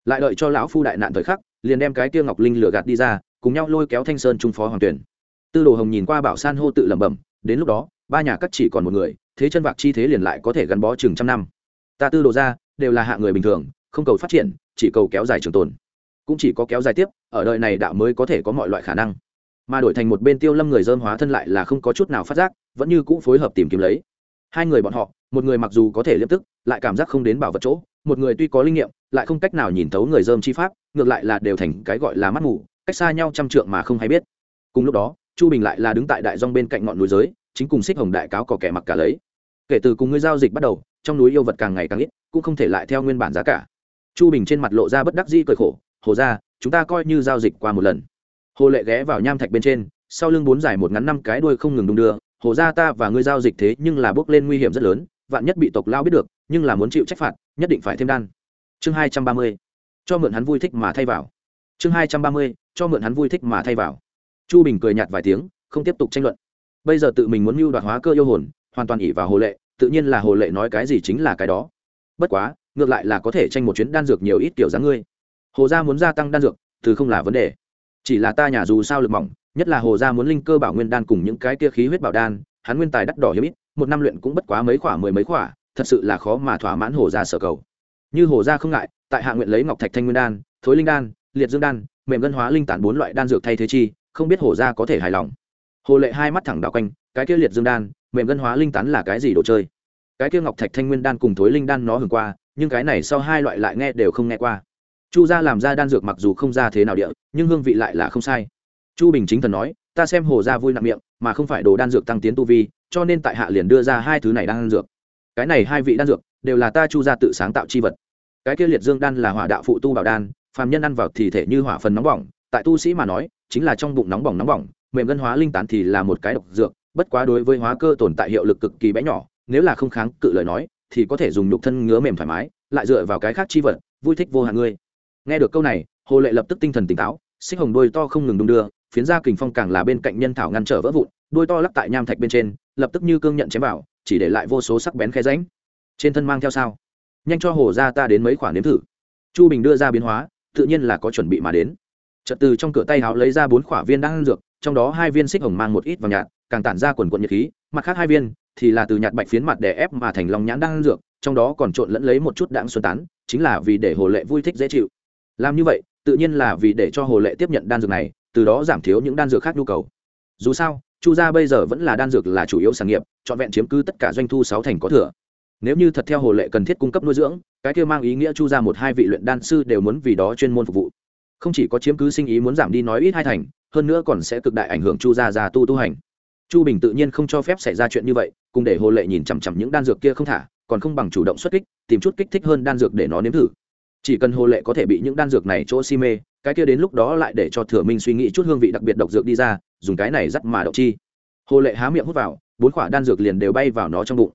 Lại đợi cho lão phu đại nạn thời khắc, liền đem cái kia ngọc linh lửa gạt đi ra cùng nhau lôi kéo thanh sơn trung phó hoàng tuyển. Tư đồ hồng nhìn qua bảo san hô tự lẩm bẩm, đến lúc đó, ba nhà cắt chỉ còn một người, thế chân vạc chi thế liền lại có thể gắn bó chừng trăm năm. Ta tư đồ ra, đều là hạ người bình thường, không cầu phát triển, chỉ cầu kéo dài trường tồn. Cũng chỉ có kéo dài tiếp, ở đời này đạo mới có thể có mọi loại khả năng. Mà đổi thành một bên tiêu lâm người dơm hóa thân lại là không có chút nào phát giác, vẫn như cũ phối hợp tìm kiếm lấy. Hai người bọn họ, một người mặc dù có thể liếp tức, lại cảm giác không đến bảo vật chỗ, một người tuy có linh nghiệm, lại không cách nào nhìn thấu người dơm chi pháp, ngược lại là đều thành cái gọi là mắt mù cách xa nhau trăm trượng mà không hay biết. Cùng lúc đó, chu bình lại là đứng tại đại dong bên cạnh ngọn núi giới, chính cùng xích hồng đại cáo có kẻ mặc cả lấy. Kể từ cùng ngươi giao dịch bắt đầu, trong núi yêu vật càng ngày càng ít, cũng không thể lại theo nguyên bản giá cả. Chu bình trên mặt lộ ra bất đắc dĩ cười khổ, hồ ra chúng ta coi như giao dịch qua một lần. Hồ lệ ghé vào nham thạch bên trên, sau lưng bốn dài một ngắn năm cái đuôi không ngừng đung đưa, hồ ra ta và ngươi giao dịch thế nhưng là bước lên nguy hiểm rất lớn, vạn nhất bị tộc lao biết được, nhưng là muốn chịu trách phạt, nhất định phải thêm đan. Chương hai trăm ba mươi. Cho mượn hắn vui thích mà thay vào chương hai trăm ba mươi, cho mượn hắn vui thích mà thay vào. Chu bình cười nhạt vài tiếng, không tiếp tục tranh luận. Bây giờ tự mình muốn mưu đoạt hóa cơ yêu hồn, hoàn toàn ỉ vào hồ lệ, tự nhiên là hồ lệ nói cái gì chính là cái đó. Bất quá, ngược lại là có thể tranh một chuyến đan dược nhiều ít kiểu dáng ngươi. Hồ gia muốn gia tăng đan dược, từ không là vấn đề. Chỉ là ta nhà dù sao lực mỏng, nhất là hồ gia muốn linh cơ bảo nguyên đan cùng những cái kia khí huyết bảo đan, hắn nguyên tài đắt đỏ hiếm ít, một năm luyện cũng bất quá mấy khỏa mười mấy khỏa, thật sự là khó mà thỏa mãn hồ gia sở cầu. Như hồ gia không ngại, tại hạ nguyện lấy ngọc thạch thanh nguyên đan, thối linh đan liệt dương đan, mềm ngân hóa linh tản bốn loại đan dược thay thế chi, không biết hồ gia có thể hài lòng. Hồ lệ hai mắt thẳng đảo quanh, cái kia liệt dương đan, mềm ngân hóa linh tán là cái gì đồ chơi? Cái kia ngọc thạch thanh nguyên đan cùng thối linh đan nó hưởng qua, nhưng cái này sau hai loại lại nghe đều không nghe qua. Chu gia làm ra đan dược mặc dù không ra thế nào địa, nhưng hương vị lại là không sai. Chu bình chính thần nói, ta xem hồ gia vui nặng miệng, mà không phải đồ đan dược tăng tiến tu vi, cho nên tại hạ liền đưa ra hai thứ này đan dược. Cái này hai vị đan dược, đều là ta chu gia tự sáng tạo chi vật. Cái kia liệt dương đan là hỏa đạo phụ tu bảo đan phàm nhân ăn vào thì thể như hỏa phần nóng bỏng, tại tu sĩ mà nói, chính là trong bụng nóng bỏng nóng bỏng, mềm ngân hóa linh tán thì là một cái độc dược, bất quá đối với hóa cơ tồn tại hiệu lực cực kỳ bé nhỏ, nếu là không kháng cự lời nói, thì có thể dùng nhục thân ngứa mềm thoải mái, lại dựa vào cái khác chi vật, vui thích vô hạn ngươi. Nghe được câu này, hồ lệ lập tức tinh thần tỉnh táo, xích hồng đôi to không ngừng đung đưa, phiến ra kình phong càng là bên cạnh nhân thảo ngăn trở vỡ vụn đôi to lắc tại nham thạch bên trên, lập tức như cương nhận chém vào, chỉ để lại vô số sắc bén khe ránh trên thân mang theo sao? Nhanh cho hồ ra ta đến mấy khoản nếm thử. Chu bình đưa ra biến hóa tự nhiên là có chuẩn bị mà đến. Trật từ trong cửa tay háo lấy ra bốn khỏa viên đang ăn dược, trong đó hai viên xích hồng mang một ít vàng nhạt, càng tản ra quần quận nhiệt khí, mặt khác hai viên thì là từ nhạt bạch phiến mặt đè ép mà thành lòng nhãn đang ăn dược, trong đó còn trộn lẫn lấy một chút đạn xuân tán, chính là vì để hồ lệ vui thích dễ chịu. Làm như vậy, tự nhiên là vì để cho hồ lệ tiếp nhận đan dược này, từ đó giảm thiếu những đan dược khác nhu cầu. Dù sao, chu gia bây giờ vẫn là đan dược là chủ yếu sản nghiệp, trọn vẹn chiếm cứ tất cả doanh thu sáu thành có thừa nếu như thật theo hồ lệ cần thiết cung cấp nuôi dưỡng, cái kia mang ý nghĩa chu ra một hai vị luyện đan sư đều muốn vì đó chuyên môn phục vụ. Không chỉ có chiếm cứ sinh ý muốn giảm đi nói ít hai thành, hơn nữa còn sẽ cực đại ảnh hưởng chu gia già tu tu hành. Chu bình tự nhiên không cho phép xảy ra chuyện như vậy, cùng để hồ lệ nhìn chằm chằm những đan dược kia không thả, còn không bằng chủ động xuất kích, tìm chút kích thích hơn đan dược để nó nếm thử. Chỉ cần hồ lệ có thể bị những đan dược này chỗ si mê, cái kia đến lúc đó lại để cho thừa minh suy nghĩ chút hương vị đặc biệt độc dược đi ra, dùng cái này dắt mà độc chi. Hồ lệ há miệng hút vào, bốn quả đan dược liền đều bay vào nó trong bụng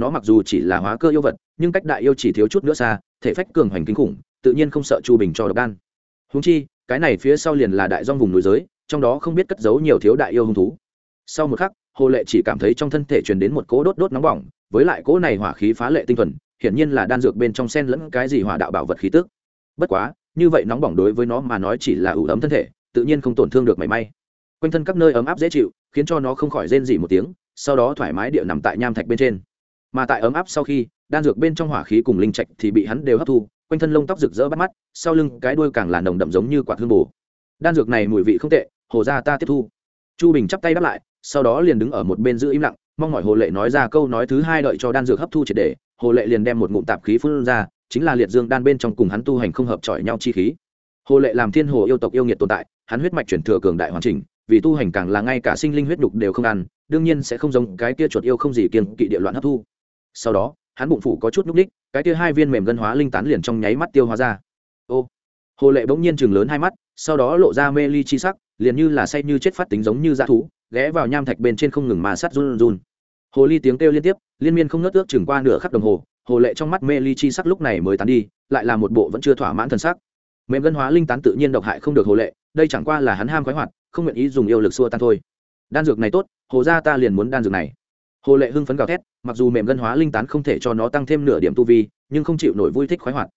nó mặc dù chỉ là hóa cơ yêu vật, nhưng cách đại yêu chỉ thiếu chút nữa xa, thể phách cường hoành kinh khủng, tự nhiên không sợ chu bình cho độc đan. Húng chi, cái này phía sau liền là đại dong vùng núi giới, trong đó không biết cất giấu nhiều thiếu đại yêu hung thú. Sau một khắc, hồ lệ chỉ cảm thấy trong thân thể truyền đến một cỗ đốt đốt nóng bỏng, với lại cỗ này hỏa khí phá lệ tinh thuần, hiển nhiên là đan dược bên trong sen lẫn cái gì hỏa đạo bảo vật khí tức. Bất quá, như vậy nóng bỏng đối với nó mà nói chỉ là ủ ấm thân thể, tự nhiên không tổn thương được mảy may. Quanh thân các nơi ấm áp dễ chịu, khiến cho nó không khỏi rên dỉ một tiếng, sau đó thoải mái địa nằm tại nham thạch bên trên mà tại ấm áp sau khi, đan dược bên trong hỏa khí cùng linh trạch thì bị hắn đều hấp thu, quanh thân lông tóc rực rỡ bắt mắt, sau lưng cái đuôi càng là nồng đậm giống như quả hương bù. Đan dược này mùi vị không tệ, hồ ra ta tiếp thu. Chu bình chắp tay đáp lại, sau đó liền đứng ở một bên giữ im lặng, mong mỏi hồ lệ nói ra câu nói thứ hai đợi cho đan dược hấp thu triệt để, hồ lệ liền đem một ngụm tạp khí phun ra, chính là liệt dương đan bên trong cùng hắn tu hành không hợp chọi nhau chi khí. Hồ lệ làm thiên hồ yêu tộc yêu nghiệt tồn tại, hắn huyết mạch chuyển thừa cường đại hoàn chỉnh, vì tu hành càng là ngay cả sinh linh huyết đục đều không ăn, đương nhiên sẽ không giống cái kia chuột yêu không gì kiên kỵ địa loạn hấp thu sau đó, hắn bụng phủ có chút núc ních cái kia hai viên mềm gân hóa linh tán liền trong nháy mắt tiêu hóa ra. Ô, hồ lệ bỗng nhiên chừng lớn hai mắt, sau đó lộ ra mê ly chi sắc, liền như là say như chết phát tính giống như dã thú, ghé vào nham thạch bên trên không ngừng mà sát run run. Hồ ly tiếng kêu liên tiếp, liên miên không ngớt ước chừng qua nửa khắp đồng hồ hồ lệ trong mắt mê ly chi sắc lúc này mới tán đi, lại là một bộ vẫn chưa thỏa mãn thần sắc. Mềm gân hóa linh tán tự nhiên độc hại không được hồ lệ, đây chẳng qua là hắn ham khoái hoạt, không nguyện ý dùng yêu lực xua tan thôi. Đan dược này tốt, hồ ra ta liền muốn đan dược này hồ lệ hưng phấn gào thét, mặc dù mềm gân hóa linh tán không thể cho nó tăng thêm nửa điểm tu vi, nhưng không chịu nổi vui thích khoái hoạt.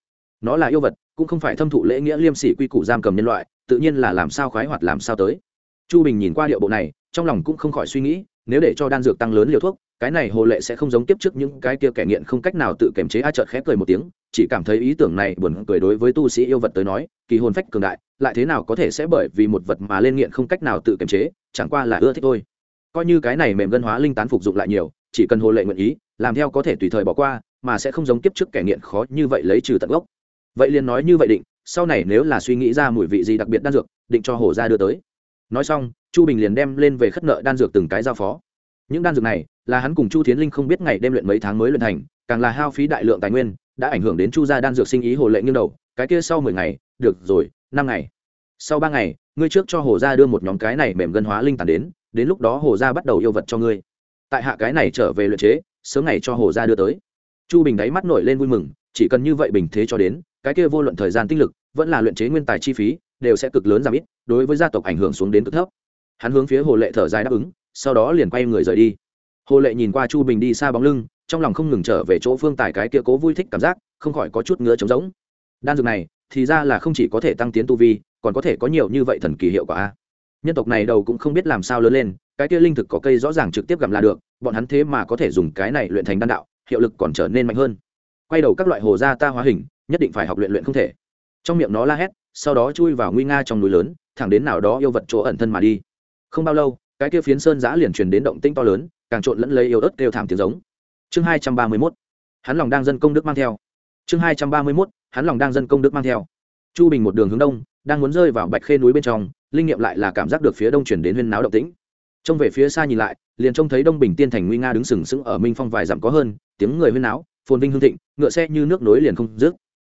Nó là yêu vật, cũng không phải thâm thụ lễ nghĩa liêm sỉ quy củ giam cầm nhân loại, tự nhiên là làm sao khoái hoạt làm sao tới. Chu bình nhìn qua điệu bộ này, trong lòng cũng không khỏi suy nghĩ, nếu để cho đan dược tăng lớn liều thuốc, cái này hồ lệ sẽ không giống tiếp trước những cái kia kẻ nghiện không cách nào tự kiềm chế, a chợt khép cười một tiếng, chỉ cảm thấy ý tưởng này buồn cười đối với tu sĩ yêu vật tới nói, kỳ hồn phách cường đại, lại thế nào có thể sẽ bởi vì một vật mà lên nghiện không cách nào tự kiềm chế, chẳng qua là ưa thích thôi coi như cái này mềm gân hóa linh tán phục dụng lại nhiều, chỉ cần hồ lệ nguyện ý, làm theo có thể tùy thời bỏ qua, mà sẽ không giống kiếp trước kẻ nghiện khó như vậy lấy trừ tận gốc. Vậy liền nói như vậy định, sau này nếu là suy nghĩ ra mùi vị gì đặc biệt đan dược, định cho hồ ra đưa tới. Nói xong, chu bình liền đem lên về khất nợ đan dược từng cái giao phó. Những đan dược này, là hắn cùng chu tiến linh không biết ngày đêm luyện mấy tháng mới luyện thành, càng là hao phí đại lượng tài nguyên, đã ảnh hưởng đến chu gia đan dược sinh ý hồ lệ nghiêng đầu, cái kia sau mười ngày, được rồi, năm ngày. Sau ba ngày, ngươi trước cho hồ gia đưa một nhóm cái này mềm gân hóa linh tàn đến đến lúc đó hồ gia bắt đầu yêu vật cho ngươi. Tại hạ cái này trở về luyện chế, sớm ngày cho hồ gia đưa tới. Chu bình đáy mắt nổi lên vui mừng, chỉ cần như vậy bình thế cho đến, cái kia vô luận thời gian tinh lực, vẫn là luyện chế nguyên tài chi phí, đều sẽ cực lớn giảm ít, đối với gia tộc ảnh hưởng xuống đến cực thấp. Hắn hướng phía hồ lệ thở dài đáp ứng, sau đó liền quay người rời đi. Hồ lệ nhìn qua chu bình đi xa bóng lưng, trong lòng không ngừng trở về chỗ phương tài cái kia cố vui thích cảm giác, không khỏi có chút ngứa trống rỗng. Đan dược này, thì ra là không chỉ có thể tăng tiến tu vi, còn có thể có nhiều như vậy thần kỳ hiệu quả a nhân tộc này đầu cũng không biết làm sao lớn lên, cái kia linh thực có cây rõ ràng trực tiếp gặm là được, bọn hắn thế mà có thể dùng cái này luyện thành đan đạo, hiệu lực còn trở nên mạnh hơn. Quay đầu các loại hồ gia ta hóa hình, nhất định phải học luyện luyện không thể. Trong miệng nó la hét, sau đó chui vào nguy nga trong núi lớn, thẳng đến nào đó yêu vật chỗ ẩn thân mà đi. Không bao lâu, cái kia phiến sơn giã liền truyền đến động tinh to lớn, càng trộn lẫn lấy yêu ớt kêu thảm tiếng giống. Chương hai trăm ba mươi mốt, hắn lòng đang dân công đức mang theo. Chương hai trăm ba mươi mốt, hắn lòng đang dân công đức mang theo. Chu bình một đường hướng đông đang muốn rơi vào bạch khê núi bên trong, linh nghiệm lại là cảm giác được phía đông chuyển đến huyên náo động tĩnh. Trông về phía xa nhìn lại, liền trông thấy đông bình tiên thành nguy nga đứng sừng sững ở minh phong vài dặm có hơn, tiếng người huyên náo, phồn vinh hương thịnh, ngựa xe như nước nối liền không dứt.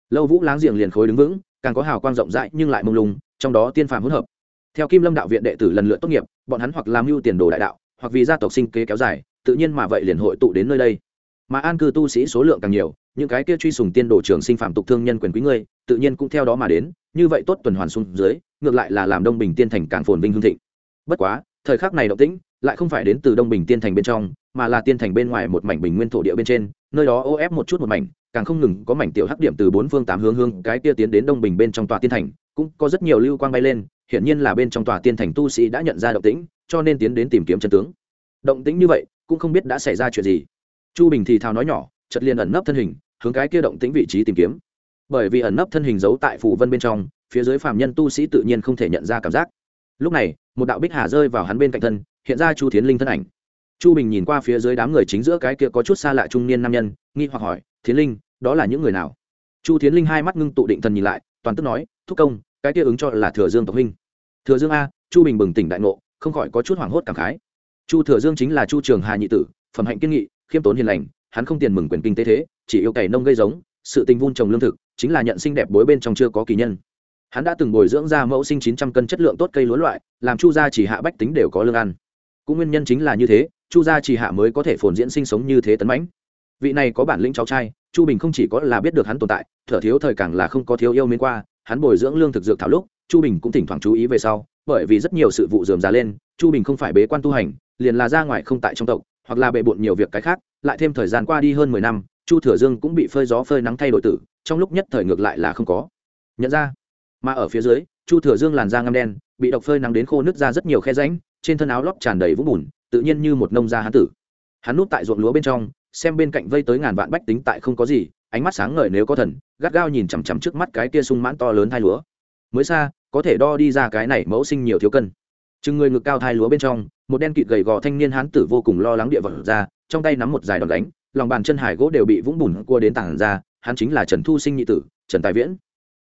Lâu vũ láng giềng liền khối đứng vững, càng có hào quang rộng rãi nhưng lại mông lung, trong đó tiên phàm hỗn hợp. Theo kim lâm đạo viện đệ tử lần lượt tốt nghiệp, bọn hắn hoặc làm mưu tiền đồ đại đạo, hoặc vì gia tộc sinh kế kéo dài, tự nhiên mà vậy liền hội tụ đến nơi đây. Mà an cư tu sĩ số lượng càng nhiều những cái kia truy sùng tiên đồ trường sinh phạm tục thương nhân quyền quý ngươi, tự nhiên cũng theo đó mà đến, như vậy tốt tuần hoàn xuống dưới, ngược lại là làm đông bình tiên thành càng phồn vinh hương thịnh. Bất quá, thời khắc này động tĩnh, lại không phải đến từ đông bình tiên thành bên trong, mà là tiên thành bên ngoài một mảnh bình nguyên thổ địa bên trên, nơi đó ô ép một chút một mảnh, càng không ngừng có mảnh tiểu hắc điểm từ bốn phương tám hướng hương cái kia tiến đến đông bình bên trong tòa tiên thành, cũng có rất nhiều lưu quang bay lên, hiển nhiên là bên trong tòa tiên thành tu sĩ đã nhận ra động tĩnh, cho nên tiến đến tìm kiếm chân tướng. Động tĩnh như vậy, cũng không biết đã xảy ra chuyện gì. Chu bình thì thào nói nhỏ chật liền ẩn nấp thân hình hướng cái kia động tĩnh vị trí tìm kiếm. Bởi vì ẩn nấp thân hình giấu tại phủ vân bên trong, phía dưới phàm nhân tu sĩ tự nhiên không thể nhận ra cảm giác. Lúc này, một đạo bích hà rơi vào hắn bên cạnh thân, hiện ra chu thiến linh thân ảnh. Chu bình nhìn qua phía dưới đám người chính giữa cái kia có chút xa lạ trung niên nam nhân, nghi hoặc hỏi, thiến linh, đó là những người nào? Chu thiến linh hai mắt ngưng tụ định thần nhìn lại, toàn tức nói, thúc công, cái kia ứng cho là thừa dương tộc huynh. Thừa dương a? Chu bình bừng tỉnh đại ngộ, không khỏi có chút hoảng hốt cảm khái. Chu thừa dương chính là chu trường hà nhị tử, phẩm hạnh kiên nghị, khiêm tốn hiền lành, hắn không tiền mừng quyền kinh tế thế chỉ yêu cày nông gây giống, sự tình vun trồng lương thực, chính là nhận sinh đẹp bối bên trong chưa có kỳ nhân. Hắn đã từng bồi dưỡng ra mẫu sinh chín trăm cân chất lượng tốt cây lúa loại, làm chu gia chỉ hạ bách tính đều có lương ăn. Cũng nguyên nhân chính là như thế, chu gia chỉ hạ mới có thể phồn diễn sinh sống như thế tấn mãnh. Vị này có bản lĩnh cháu trai, chu bình không chỉ có là biết được hắn tồn tại, thở thiếu thời càng là không có thiếu yêu mến qua, hắn bồi dưỡng lương thực dược thảo lúc, chu bình cũng thỉnh thoảng chú ý về sau, bởi vì rất nhiều sự vụ dườm già lên, chu bình không phải bế quan tu hành, liền là ra ngoài không tại trong tộc, hoặc là bệ bộn nhiều việc cái khác, lại thêm thời gian qua đi hơn mười năm chu thừa dương cũng bị phơi gió phơi nắng thay đổi tử, trong lúc nhất thời ngược lại là không có. Nhận ra, mà ở phía dưới, chu thừa dương làn da ngăm đen, bị độc phơi nắng đến khô nứt ra rất nhiều khe ránh trên thân áo lót tràn đầy vũng bùn, tự nhiên như một nông gia hán tử. Hắn núp tại ruộng lúa bên trong, xem bên cạnh vây tới ngàn vạn bách tính tại không có gì, ánh mắt sáng ngời nếu có thần, gắt gao nhìn chằm chằm trước mắt cái kia sung mãn to lớn thai lúa. Mới xa, có thể đo đi ra cái này mẫu sinh nhiều thiếu cân. Chừng người ngực cao thai lúa bên trong, một đen kịt gầy gò thanh niên hán tử vô cùng lo lắng địa vật ra, trong tay nắm một dài đòn đánh lòng bàn chân hải gỗ đều bị vũng bùn cua đến tảng ra, hắn chính là trần thu sinh nhị tử, trần tài viễn.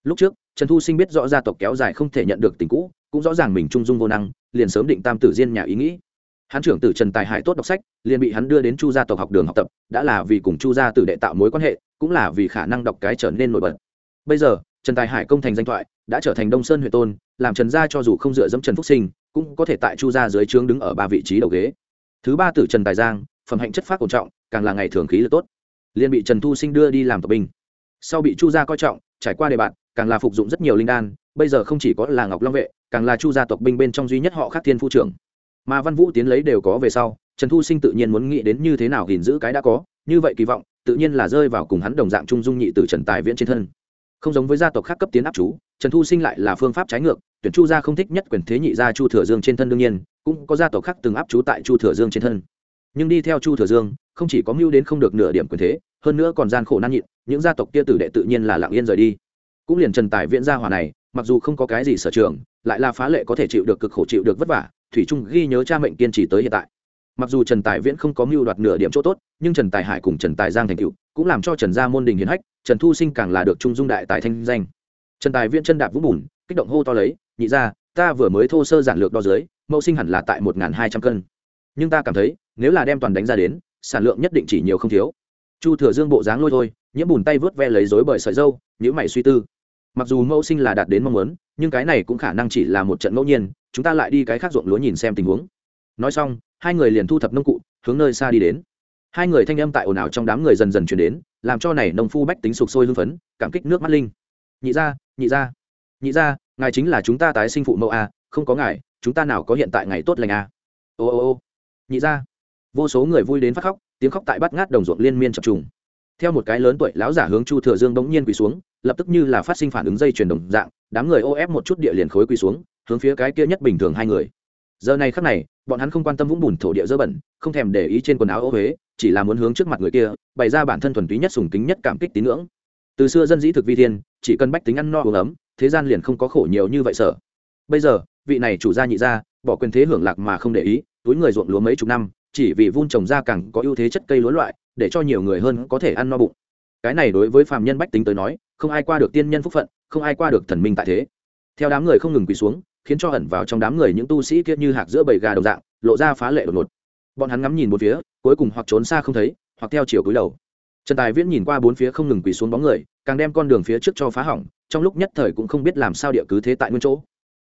Lúc trước, trần thu sinh biết rõ gia tộc kéo dài không thể nhận được tình cũ, cũng rõ ràng mình trung dung vô năng, liền sớm định tam tử diên nhà ý nghĩ. Hắn trưởng tử trần tài hải tốt đọc sách, liền bị hắn đưa đến chu gia tộc học đường học tập, đã là vì cùng chu gia tử đệ tạo mối quan hệ, cũng là vì khả năng đọc cái trở nên nổi bật. Bây giờ, trần tài hải công thành danh thoại, đã trở thành đông sơn huyện tôn, làm trần gia cho dù không dựa dẫm trần phúc sinh, cũng có thể tại chu gia dưới trướng đứng ở ba vị trí đầu ghế. Thứ ba tử trần tài giang, phẩm hạnh chất phát cổ trọng càng là ngày thường khí lực tốt. Liền bị trần thu sinh đưa đi làm tộc binh. Sau bị chu gia coi trọng, trải qua đề bạt, càng là phục dụng rất nhiều linh đan, bây giờ không chỉ có là ngọc long vệ, càng là chu gia tộc binh bên trong duy nhất họ khắc thiên phu trưởng. Mà văn vũ tiến lấy đều có về sau, trần thu sinh tự nhiên muốn nghĩ đến như thế nào gìn giữ cái đã có, như vậy kỳ vọng, tự nhiên là rơi vào cùng hắn đồng dạng trung dung nhị từ trần tài viễn trên thân. Không giống với gia tộc khác cấp tiến áp chú, trần thu sinh lại là phương pháp trái ngược, tuyển chu gia không thích nhất quyền thế nhị gia chu thừa dương trên thân đương nhiên, cũng có gia tộc khác từng áp chú tại chu thừa dương trên thân nhưng đi theo chu thừa dương, không chỉ có mưu đến không được nửa điểm quyền thế, hơn nữa còn gian khổ nan nhịn, những gia tộc kia tử đệ tự nhiên là lặng yên rời đi. Cũng liền trần tài viễn gia hòa này, mặc dù không có cái gì sở trường, lại là phá lệ có thể chịu được cực khổ chịu được vất vả, thủy trung ghi nhớ cha mệnh kiên trì tới hiện tại. Mặc dù trần tài viễn không có mưu đoạt nửa điểm chỗ tốt, nhưng trần tài hải cùng trần tài giang thành cựu cũng làm cho trần gia môn đình hiến hách, trần thu sinh càng là được trung dung đại tài thanh danh. Trần tài viễn chân đạp vũng bùn, kích động hô to lấy, nhị ra ta vừa mới thô sơ giản lược đo dưới, mẫu sinh hẳn là tại một hai trăm cân. Nhưng ta cảm thấy nếu là đem toàn đánh ra đến, sản lượng nhất định chỉ nhiều không thiếu. Chu thừa dương bộ dáng lôi thôi, nhiễm bùn tay vớt ve lấy dối bởi sợi dâu nhữ mày suy tư. Mặc dù mẫu sinh là đạt đến mong muốn, nhưng cái này cũng khả năng chỉ là một trận ngẫu nhiên, chúng ta lại đi cái khác ruộng lúa nhìn xem tình huống. Nói xong, hai người liền thu thập nông cụ, hướng nơi xa đi đến. Hai người thanh âm tại ồn ào trong đám người dần dần chuyển đến, làm cho này nông phu bách tính sụp sôi hưng phấn, cảm kích nước mắt linh. Nhị ra nhị ra nhị ra ngài chính là chúng ta tái sinh phụ mẫu a, không có ngài, chúng ta nào có hiện tại ngày tốt lành a? Ô ô ô, nhị ra vô số người vui đến phát khóc, tiếng khóc tại bắt ngát đồng ruộng liên miên chập trùng. Theo một cái lớn tuổi lão giả hướng chu thừa dương bỗng nhiên quỳ xuống, lập tức như là phát sinh phản ứng dây chuyển đồng dạng, đám người ô ép một chút địa liền khối quỳ xuống, hướng phía cái kia nhất bình thường hai người. Giờ này khắc này, bọn hắn không quan tâm vũng bùn thổ địa dơ bẩn, không thèm để ý trên quần áo ô huế, chỉ là muốn hướng trước mặt người kia, bày ra bản thân thuần túy nhất sùng kính nhất cảm kích tín ngưỡng. Từ xưa dân dĩ thực vi thiên, chỉ cần bách tính ăn no uống ấm, thế gian liền không có khổ nhiều như vậy sở. bây giờ, vị này chủ gia nhị gia, bỏ quyền thế hưởng lạc mà không để ý, túi người ruộng lúa mấy chục năm chỉ vì vun trồng ra càng có ưu thế chất cây lúa loại, để cho nhiều người hơn có thể ăn no bụng. Cái này đối với phàm nhân bách tính tới nói, không ai qua được tiên nhân phúc phận, không ai qua được thần minh tại thế. Theo đám người không ngừng quỳ xuống, khiến cho ẩn vào trong đám người những tu sĩ kia như hạc giữa bầy gà đồng dạng, lộ ra phá lệ đột ngột. Bọn hắn ngắm nhìn một phía, cuối cùng hoặc trốn xa không thấy, hoặc theo chiều cúi đầu. Trần tài viễn nhìn qua bốn phía không ngừng quỳ xuống bóng người, càng đem con đường phía trước cho phá hỏng, trong lúc nhất thời cũng không biết làm sao địa cứ thế tại nguyên chỗ.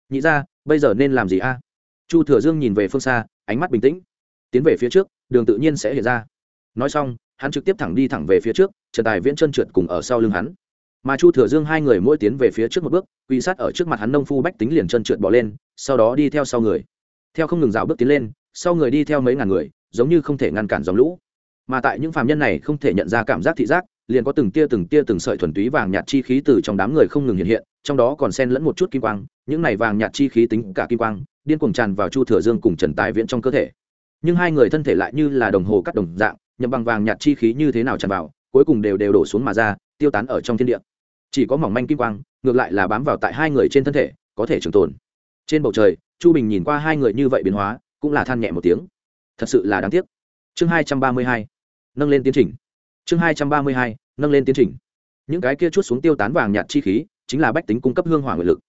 Nhị ra bây giờ nên làm gì a? Chu thừa dương nhìn về phương xa, ánh mắt bình tĩnh tiến về phía trước, đường tự nhiên sẽ hiện ra. Nói xong, hắn trực tiếp thẳng đi thẳng về phía trước, trần tài viễn chân trượt cùng ở sau lưng hắn. Mà chu thừa dương hai người mỗi tiến về phía trước một bước, quy sát ở trước mặt hắn nông phu bách tính liền chân trượt bỏ lên, sau đó đi theo sau người. Theo không ngừng rào bước tiến lên, sau người đi theo mấy ngàn người, giống như không thể ngăn cản dòng lũ. Mà tại những phàm nhân này không thể nhận ra cảm giác thị giác, liền có từng tia từng tia từng sợi thuần túy vàng nhạt chi khí từ trong đám người không ngừng hiện hiện, trong đó còn xen lẫn một chút kim quang, những này vàng nhạt chi khí tính cả kim quang, điên cuồng tràn vào chu thừa dương cùng trần tài viễn trong cơ thể nhưng hai người thân thể lại như là đồng hồ cắt đồng dạng, nhậm bằng vàng nhạt chi khí như thế nào tràn vào, cuối cùng đều đều đổ xuống mà ra, tiêu tán ở trong thiên địa. Chỉ có mỏng manh kim quang, ngược lại là bám vào tại hai người trên thân thể, có thể trường tồn. Trên bầu trời, chu bình nhìn qua hai người như vậy biến hóa, cũng là than nhẹ một tiếng. Thật sự là đáng tiếc. Chương hai trăm ba mươi hai, nâng lên tiến trình. Chương hai trăm ba mươi hai, nâng lên tiến trình. Những cái kia chút xuống tiêu tán vàng nhạt chi khí, chính là bách tính cung cấp hương hỏa nguyện lực.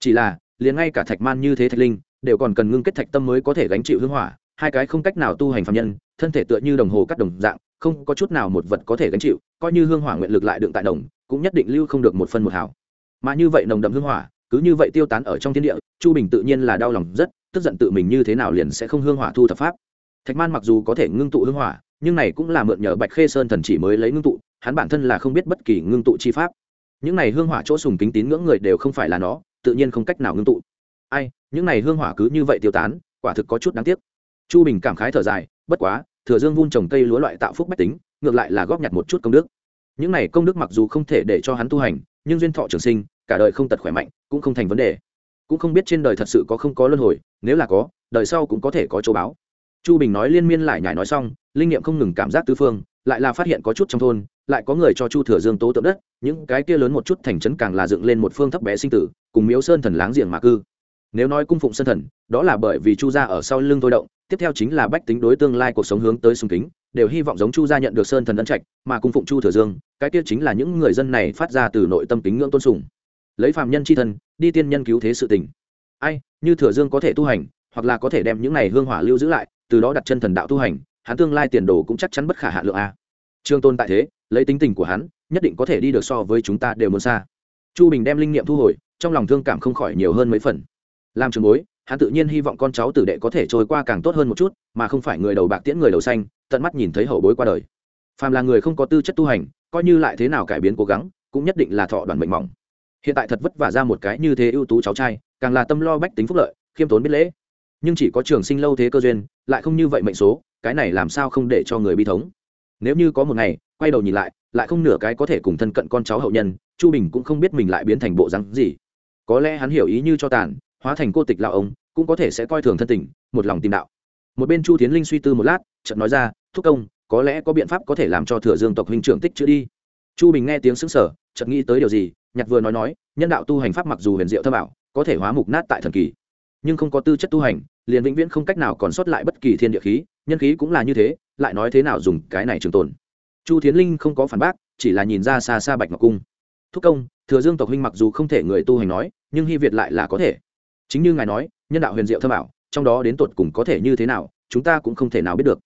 Chỉ là, liền ngay cả thạch man như thế thạch linh, đều còn cần ngưng kết thạch tâm mới có thể gánh chịu hương hỏa hai cái không cách nào tu hành phạm nhân, thân thể tựa như đồng hồ cắt đồng dạng, không có chút nào một vật có thể gánh chịu, coi như hương hỏa nguyện lực lại đựng tại đồng, cũng nhất định lưu không được một phân một hào. Mà như vậy nồng đậm hương hỏa, cứ như vậy tiêu tán ở trong thiên địa, chu bình tự nhiên là đau lòng rất, tức giận tự mình như thế nào liền sẽ không hương hỏa thu thập pháp. Thạch man mặc dù có thể ngưng tụ hương hỏa, nhưng này cũng là mượn nhờ bạch khê sơn thần chỉ mới lấy ngưng tụ, hắn bản thân là không biết bất kỳ ngưng tụ chi pháp. Những này hương hỏa chỗ sùng kính tín ngưỡng người đều không phải là nó, tự nhiên không cách nào ngưng tụ. Ai, những này hương hỏa cứ như vậy tiêu tán, quả thực có chút đáng tiếc chu bình cảm khái thở dài, bất quá, thừa dương vun trồng cây lúa loại tạo phúc bách tính, ngược lại là góp nhặt một chút công đức. Những này công đức mặc dù không thể để cho hắn tu hành, nhưng duyên thọ trường sinh, cả đời không tật khỏe mạnh, cũng không thành vấn đề. Cũng không biết trên đời thật sự có không có luân hồi, nếu là có, đời sau cũng có thể có châu báo. Chu bình nói liên miên lại nhải nói xong, linh nghiệm không ngừng cảm giác tư phương, lại là phát hiện có chút trong thôn, lại có người cho chu thừa dương tố tượng đất, những cái kia lớn một chút thành trấn càng là dựng lên một phương thấp bé sinh tử, cùng miếu sơn thần láng giềng mà cư. Nếu nói cung phụng sơn thần, đó là bởi vì chu gia ở sau lưng thôi động tiếp theo chính là bách tính đối tương lai cuộc sống hướng tới sung kính, đều hy vọng giống chu gia nhận được sơn thần ân trạch, mà cung phụng chu thừa dương, cái kia chính là những người dân này phát ra từ nội tâm kính ngưỡng tôn sùng. Lấy phạm nhân c h i thân, đi tiên nhân cứu thế sự tình. Ai, như thừa dương có thể tu hành, hoặc là có thể đem những này hương hỏa lưu giữ lại, từ đó đặt chân thần đạo tu hành, hắn tương lai tiền đồ cũng chắc chắn bất khả hạ lượng a. Trương tôn tại thế, lấy tính tình của hắn, nhất định có thể đi được so với chúng ta đều muốn xa. Chu bình đem linh nghiệm thu hồi, trong lòng thương cảm không khỏi nhiều hơn mấy phần. Làm trường bối hắn tự nhiên hy vọng con cháu tử đệ có thể trôi qua càng tốt hơn một chút, mà không phải người đầu bạc tiễn người đầu xanh, tận mắt nhìn thấy hậu bối qua đời. Phàm là người không có tư chất tu hành, coi như lại thế nào cải biến cố gắng, cũng nhất định là thọ đoàn mệnh mỏng. Hiện tại thật vất vả ra một cái như thế ưu tú cháu trai, càng là tâm lo bách tính phúc lợi, khiêm tốn biết lễ. Nhưng chỉ có trường sinh lâu thế cơ duyên, lại không như vậy mệnh số, cái này làm sao không để cho người bi thống? Nếu như có một ngày, quay đầu nhìn lại lại không nửa cái có thể cùng thân cận con cháu hậu nhân, chu bình cũng không biết mình lại biến thành bộ rắn gì. Có lẽ hắn hiểu ý như cho tàn, hóa thành cô tịch lão ông cũng có thể sẽ coi thường thân tình, một lòng tìm đạo. Một bên chu tiến linh suy tư một lát, chợt nói ra, thúc công, có lẽ có biện pháp có thể làm cho thừa dương tộc huynh trưởng tích chữ đi. Chu bình nghe tiếng xứng sở chợt nghĩ tới điều gì, nhặt vừa nói nói, nhân đạo tu hành pháp mặc dù huyền diệu thơ bảo có thể hóa mục nát tại thần kỳ, nhưng không có tư chất tu hành, liền vĩnh viễn không cách nào còn sót lại bất kỳ thiên địa khí, nhân khí cũng là như thế, lại nói thế nào dùng cái này trường tồn? Chu thiến linh không có phản bác, chỉ là nhìn ra xa xa bạch ngọc cung. Thúc công, thừa dương tộc huynh mặc dù không thể người tu hành nói, nhưng hy việt lại là có thể chính như ngài nói, nhân đạo huyền diệu thâm bảo trong đó đến tột cùng có thể như thế nào, chúng ta cũng không thể nào biết được.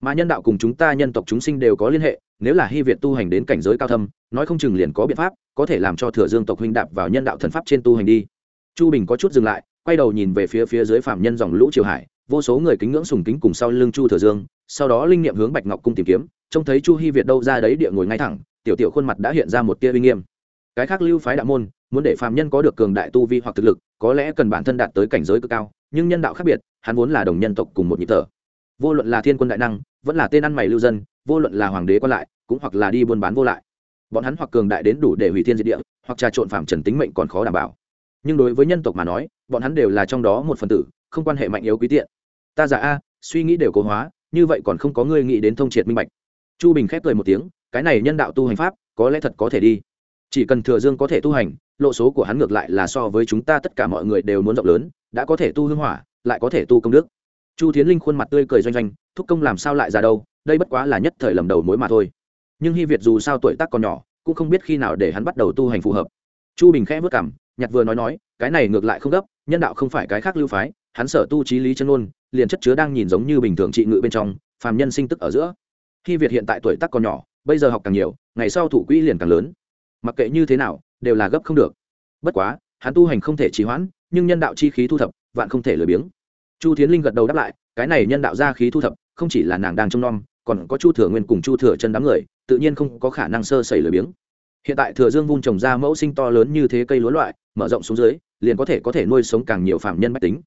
Mà nhân đạo cùng chúng ta nhân tộc chúng sinh đều có liên hệ, nếu là hy việt tu hành đến cảnh giới cao thâm, nói không chừng liền có biện pháp, có thể làm cho thừa dương tộc huynh đạp vào nhân đạo thần pháp trên tu hành đi. Chu bình có chút dừng lại, quay đầu nhìn về phía phía dưới phạm nhân dòng lũ triều hải, vô số người kính ngưỡng sùng kính cùng sau lưng chu thừa dương, sau đó linh nghiệm hướng bạch ngọc cung tìm kiếm, trông thấy chu hy việt đâu ra đấy địa ngồi ngay thẳng, tiểu tiểu khuôn mặt đã hiện ra một tia uy nghiêm. Cái khác lưu phái đạo môn muốn để phàm nhân có được cường đại tu vi hoặc thực lực, có lẽ cần bản thân đạt tới cảnh giới cực cao, nhưng nhân đạo khác biệt, hắn vốn là đồng nhân tộc cùng một nhịp thở. Vô luận là thiên quân đại năng, vẫn là tên ăn mày lưu dân, vô luận là hoàng đế quan lại, cũng hoặc là đi buôn bán vô lại. Bọn hắn hoặc cường đại đến đủ để hủy thiên diệt địa, hoặc trà trộn phạm trần tính mệnh còn khó đảm bảo. Nhưng đối với nhân tộc mà nói, bọn hắn đều là trong đó một phần tử, không quan hệ mạnh yếu quý tiện. Ta giả a, suy nghĩ đều cố hóa, như vậy còn không có ngươi nghĩ đến thông triệt minh bạch. Chu bình khép cười một tiếng, cái này nhân đạo tu hành pháp, có lẽ thật có thể đi chỉ cần thừa dương có thể tu hành, lộ số của hắn ngược lại là so với chúng ta tất cả mọi người đều muốn rộng lớn, đã có thể tu hương hỏa, lại có thể tu công đức. Chu tiến linh khuôn mặt tươi cười doanh doanh, thúc công làm sao lại ra đâu, đây bất quá là nhất thời lầm đầu mối mà thôi. Nhưng hy việt dù sao tuổi tác còn nhỏ, cũng không biết khi nào để hắn bắt đầu tu hành phù hợp. Chu bình khẽ vất cảm, nhặt vừa nói nói, cái này ngược lại không gấp, nhân đạo không phải cái khác lưu phái, hắn sở tu trí lý chân ôn liền chất chứa đang nhìn giống như bình thường trị ngự bên trong, phàm nhân sinh tức ở giữa. Khi việt hiện tại tuổi tác còn nhỏ, bây giờ học càng nhiều, ngày sau thủ quỹ liền càng lớn mặc kệ như thế nào, đều là gấp không được. Bất quá, hắn tu hành không thể trì hoãn, nhưng nhân đạo chi khí thu thập, vạn không thể lười biếng. Chu tiến linh gật đầu đáp lại, cái này nhân đạo ra khí thu thập, không chỉ là nàng đang trông nom, còn có chu thừa nguyên cùng chu thừa chân đám người, tự nhiên không có khả năng sơ sẩy lười biếng. Hiện tại thừa dương vun trồng ra mẫu sinh to lớn như thế cây lúa loại, mở rộng xuống dưới, liền có thể có thể nuôi sống càng nhiều phạm nhân mách tính.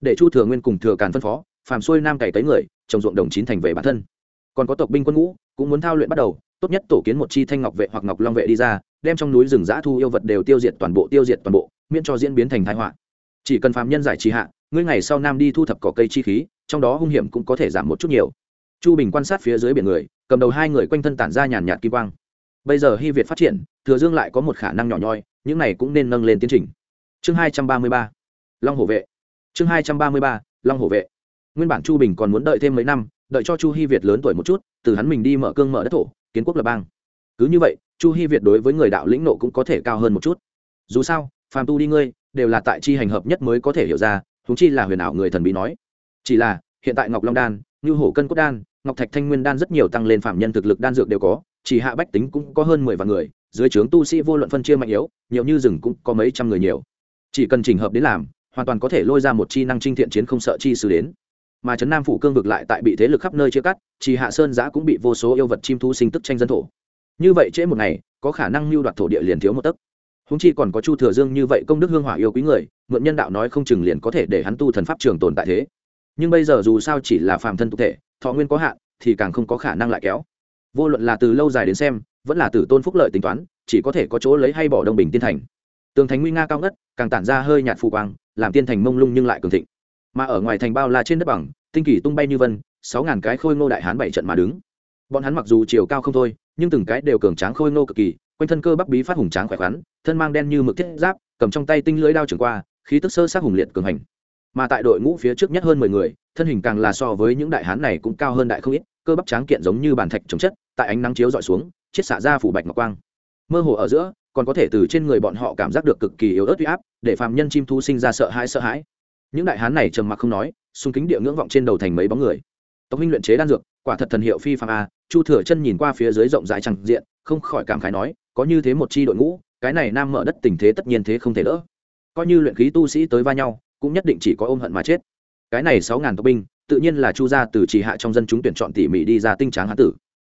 Để chu thừa nguyên cùng thừa càn phân phó, phàm xuôi nam cày tới người, trồng ruộng đồng chín thành về bản thân. Còn có tộc binh quân ngũ, cũng muốn thao luyện bắt đầu, tốt nhất tổ kiến một chi thanh ngọc vệ hoặc ngọc long vệ đi ra đem trong núi rừng dã thu yêu vật đều tiêu diệt toàn bộ, tiêu diệt toàn bộ, miễn cho diễn biến thành thái họa. Chỉ cần phạm nhân giải trì hạ, ngươi ngày sau nam đi thu thập cỏ cây chi khí, trong đó hung hiểm cũng có thể giảm một chút nhiều. Chu bình quan sát phía dưới biển người, cầm đầu hai người quanh thân tản ra nhàn nhạt kim quang. Bây giờ hy việt phát triển, thừa dương lại có một khả năng nhỏ nhoi, những này cũng nên nâng lên tiến trình. Chương hai trăm ba mươi ba, long hổ vệ. Chương hai trăm ba mươi ba, long hổ vệ. Nguyên bản chu bình còn muốn đợi thêm mấy năm, đợi cho chu hy việt lớn tuổi một chút, từ hắn mình đi mở cương mở đất thổ, kiến quốc lập bang cứ như vậy, chu hy việt đối với người đạo lĩnh nộ cũng có thể cao hơn một chút. Dù sao, phàm tu đi ngươi, đều là tại chi hành hợp nhất mới có thể hiểu ra thúng chi là huyền ảo người thần bí nói. Chỉ là, hiện tại ngọc long đan như hổ cân cốt đan, ngọc thạch thanh nguyên đan rất nhiều tăng lên phạm nhân thực lực đan dược đều có, chỉ hạ bách tính cũng có hơn mười vạn người, dưới trướng tu sĩ vô luận phân chia mạnh yếu, nhiều như rừng cũng có mấy trăm người nhiều. Chỉ cần trình hợp đến làm, hoàn toàn có thể lôi ra một chi năng trinh thiện chiến không sợ chi sử đến. Mà trấn nam phủ cương vực lại tại bị thế lực khắp nơi chia cắt chỉ hạ sơn giã cũng bị vô số yêu vật chim thu sinh tức tranh dân thổ như vậy trễ một ngày, có khả năng mưu đoạt thổ địa liền thiếu một tấc. Húng chi còn có chu thừa dương như vậy công đức hương hỏa yêu quý người, mượn nhân đạo nói không chừng liền có thể để hắn tu thần pháp trường tồn tại thế. Nhưng bây giờ dù sao chỉ là phàm thân tục thể, thọ nguyên có hạn, thì càng không có khả năng lại kéo. Vô luận là từ lâu dài đến xem, vẫn là từ tôn phúc lợi tính toán, chỉ có thể có chỗ lấy hay bỏ đông bình tiên thành. Tường thành nguy nga cao ngất, càng tản ra hơi nhạt phù quang, làm tiên thành mông lung nhưng lại cường thịnh. Mà ở ngoài thành bao la trên đất bằng, tinh kỳ tung bay như vân, sáu ngàn cái khôi ngô đại hán bảy trận mà đứng. Bọn hắn mặc dù chiều cao không thôi nhưng từng cái đều cường tráng khôi ngô cực kỳ, quanh thân cơ bắc bí phát hùng tráng khỏe khoắn, thân mang đen như mực thiết giáp, cầm trong tay tinh lưỡi đao trường qua, khí tức sơ sát hùng liệt cường hành. Mà tại đội ngũ phía trước nhất hơn mười người, thân hình càng là so với những đại hán này cũng cao hơn đại không ít, cơ bắp tráng kiện giống như bàn thạch chống chất, tại ánh nắng chiếu dọi xuống, chiết xả ra phủ bạch ngọc quang. Mơ hồ ở giữa, còn có thể từ trên người bọn họ cảm giác được cực kỳ yếu ớt huy áp, để phàm nhân chim thu sinh ra sợ hãi sợ hãi. Những đại hán này trầm mặc không nói, xung kính địa ngưỡng vọng trên đầu thành mấy bóng người. Tộc huynh luyện chế đan dược quả thật thần hiệu phi phàm a, chu thừa chân nhìn qua phía dưới rộng rãi chẳng diện, không khỏi cảm khái nói, có như thế một chi đội ngũ, cái này nam mở đất tình thế tất nhiên thế không thể đỡ coi như luyện khí tu sĩ tới va nhau, cũng nhất định chỉ có ôm hận mà chết. Cái này sáu ngàn tộc binh, tự nhiên là chu gia từ chỉ hạ trong dân chúng tuyển chọn tỉ mỉ đi ra tinh tráng hán tử.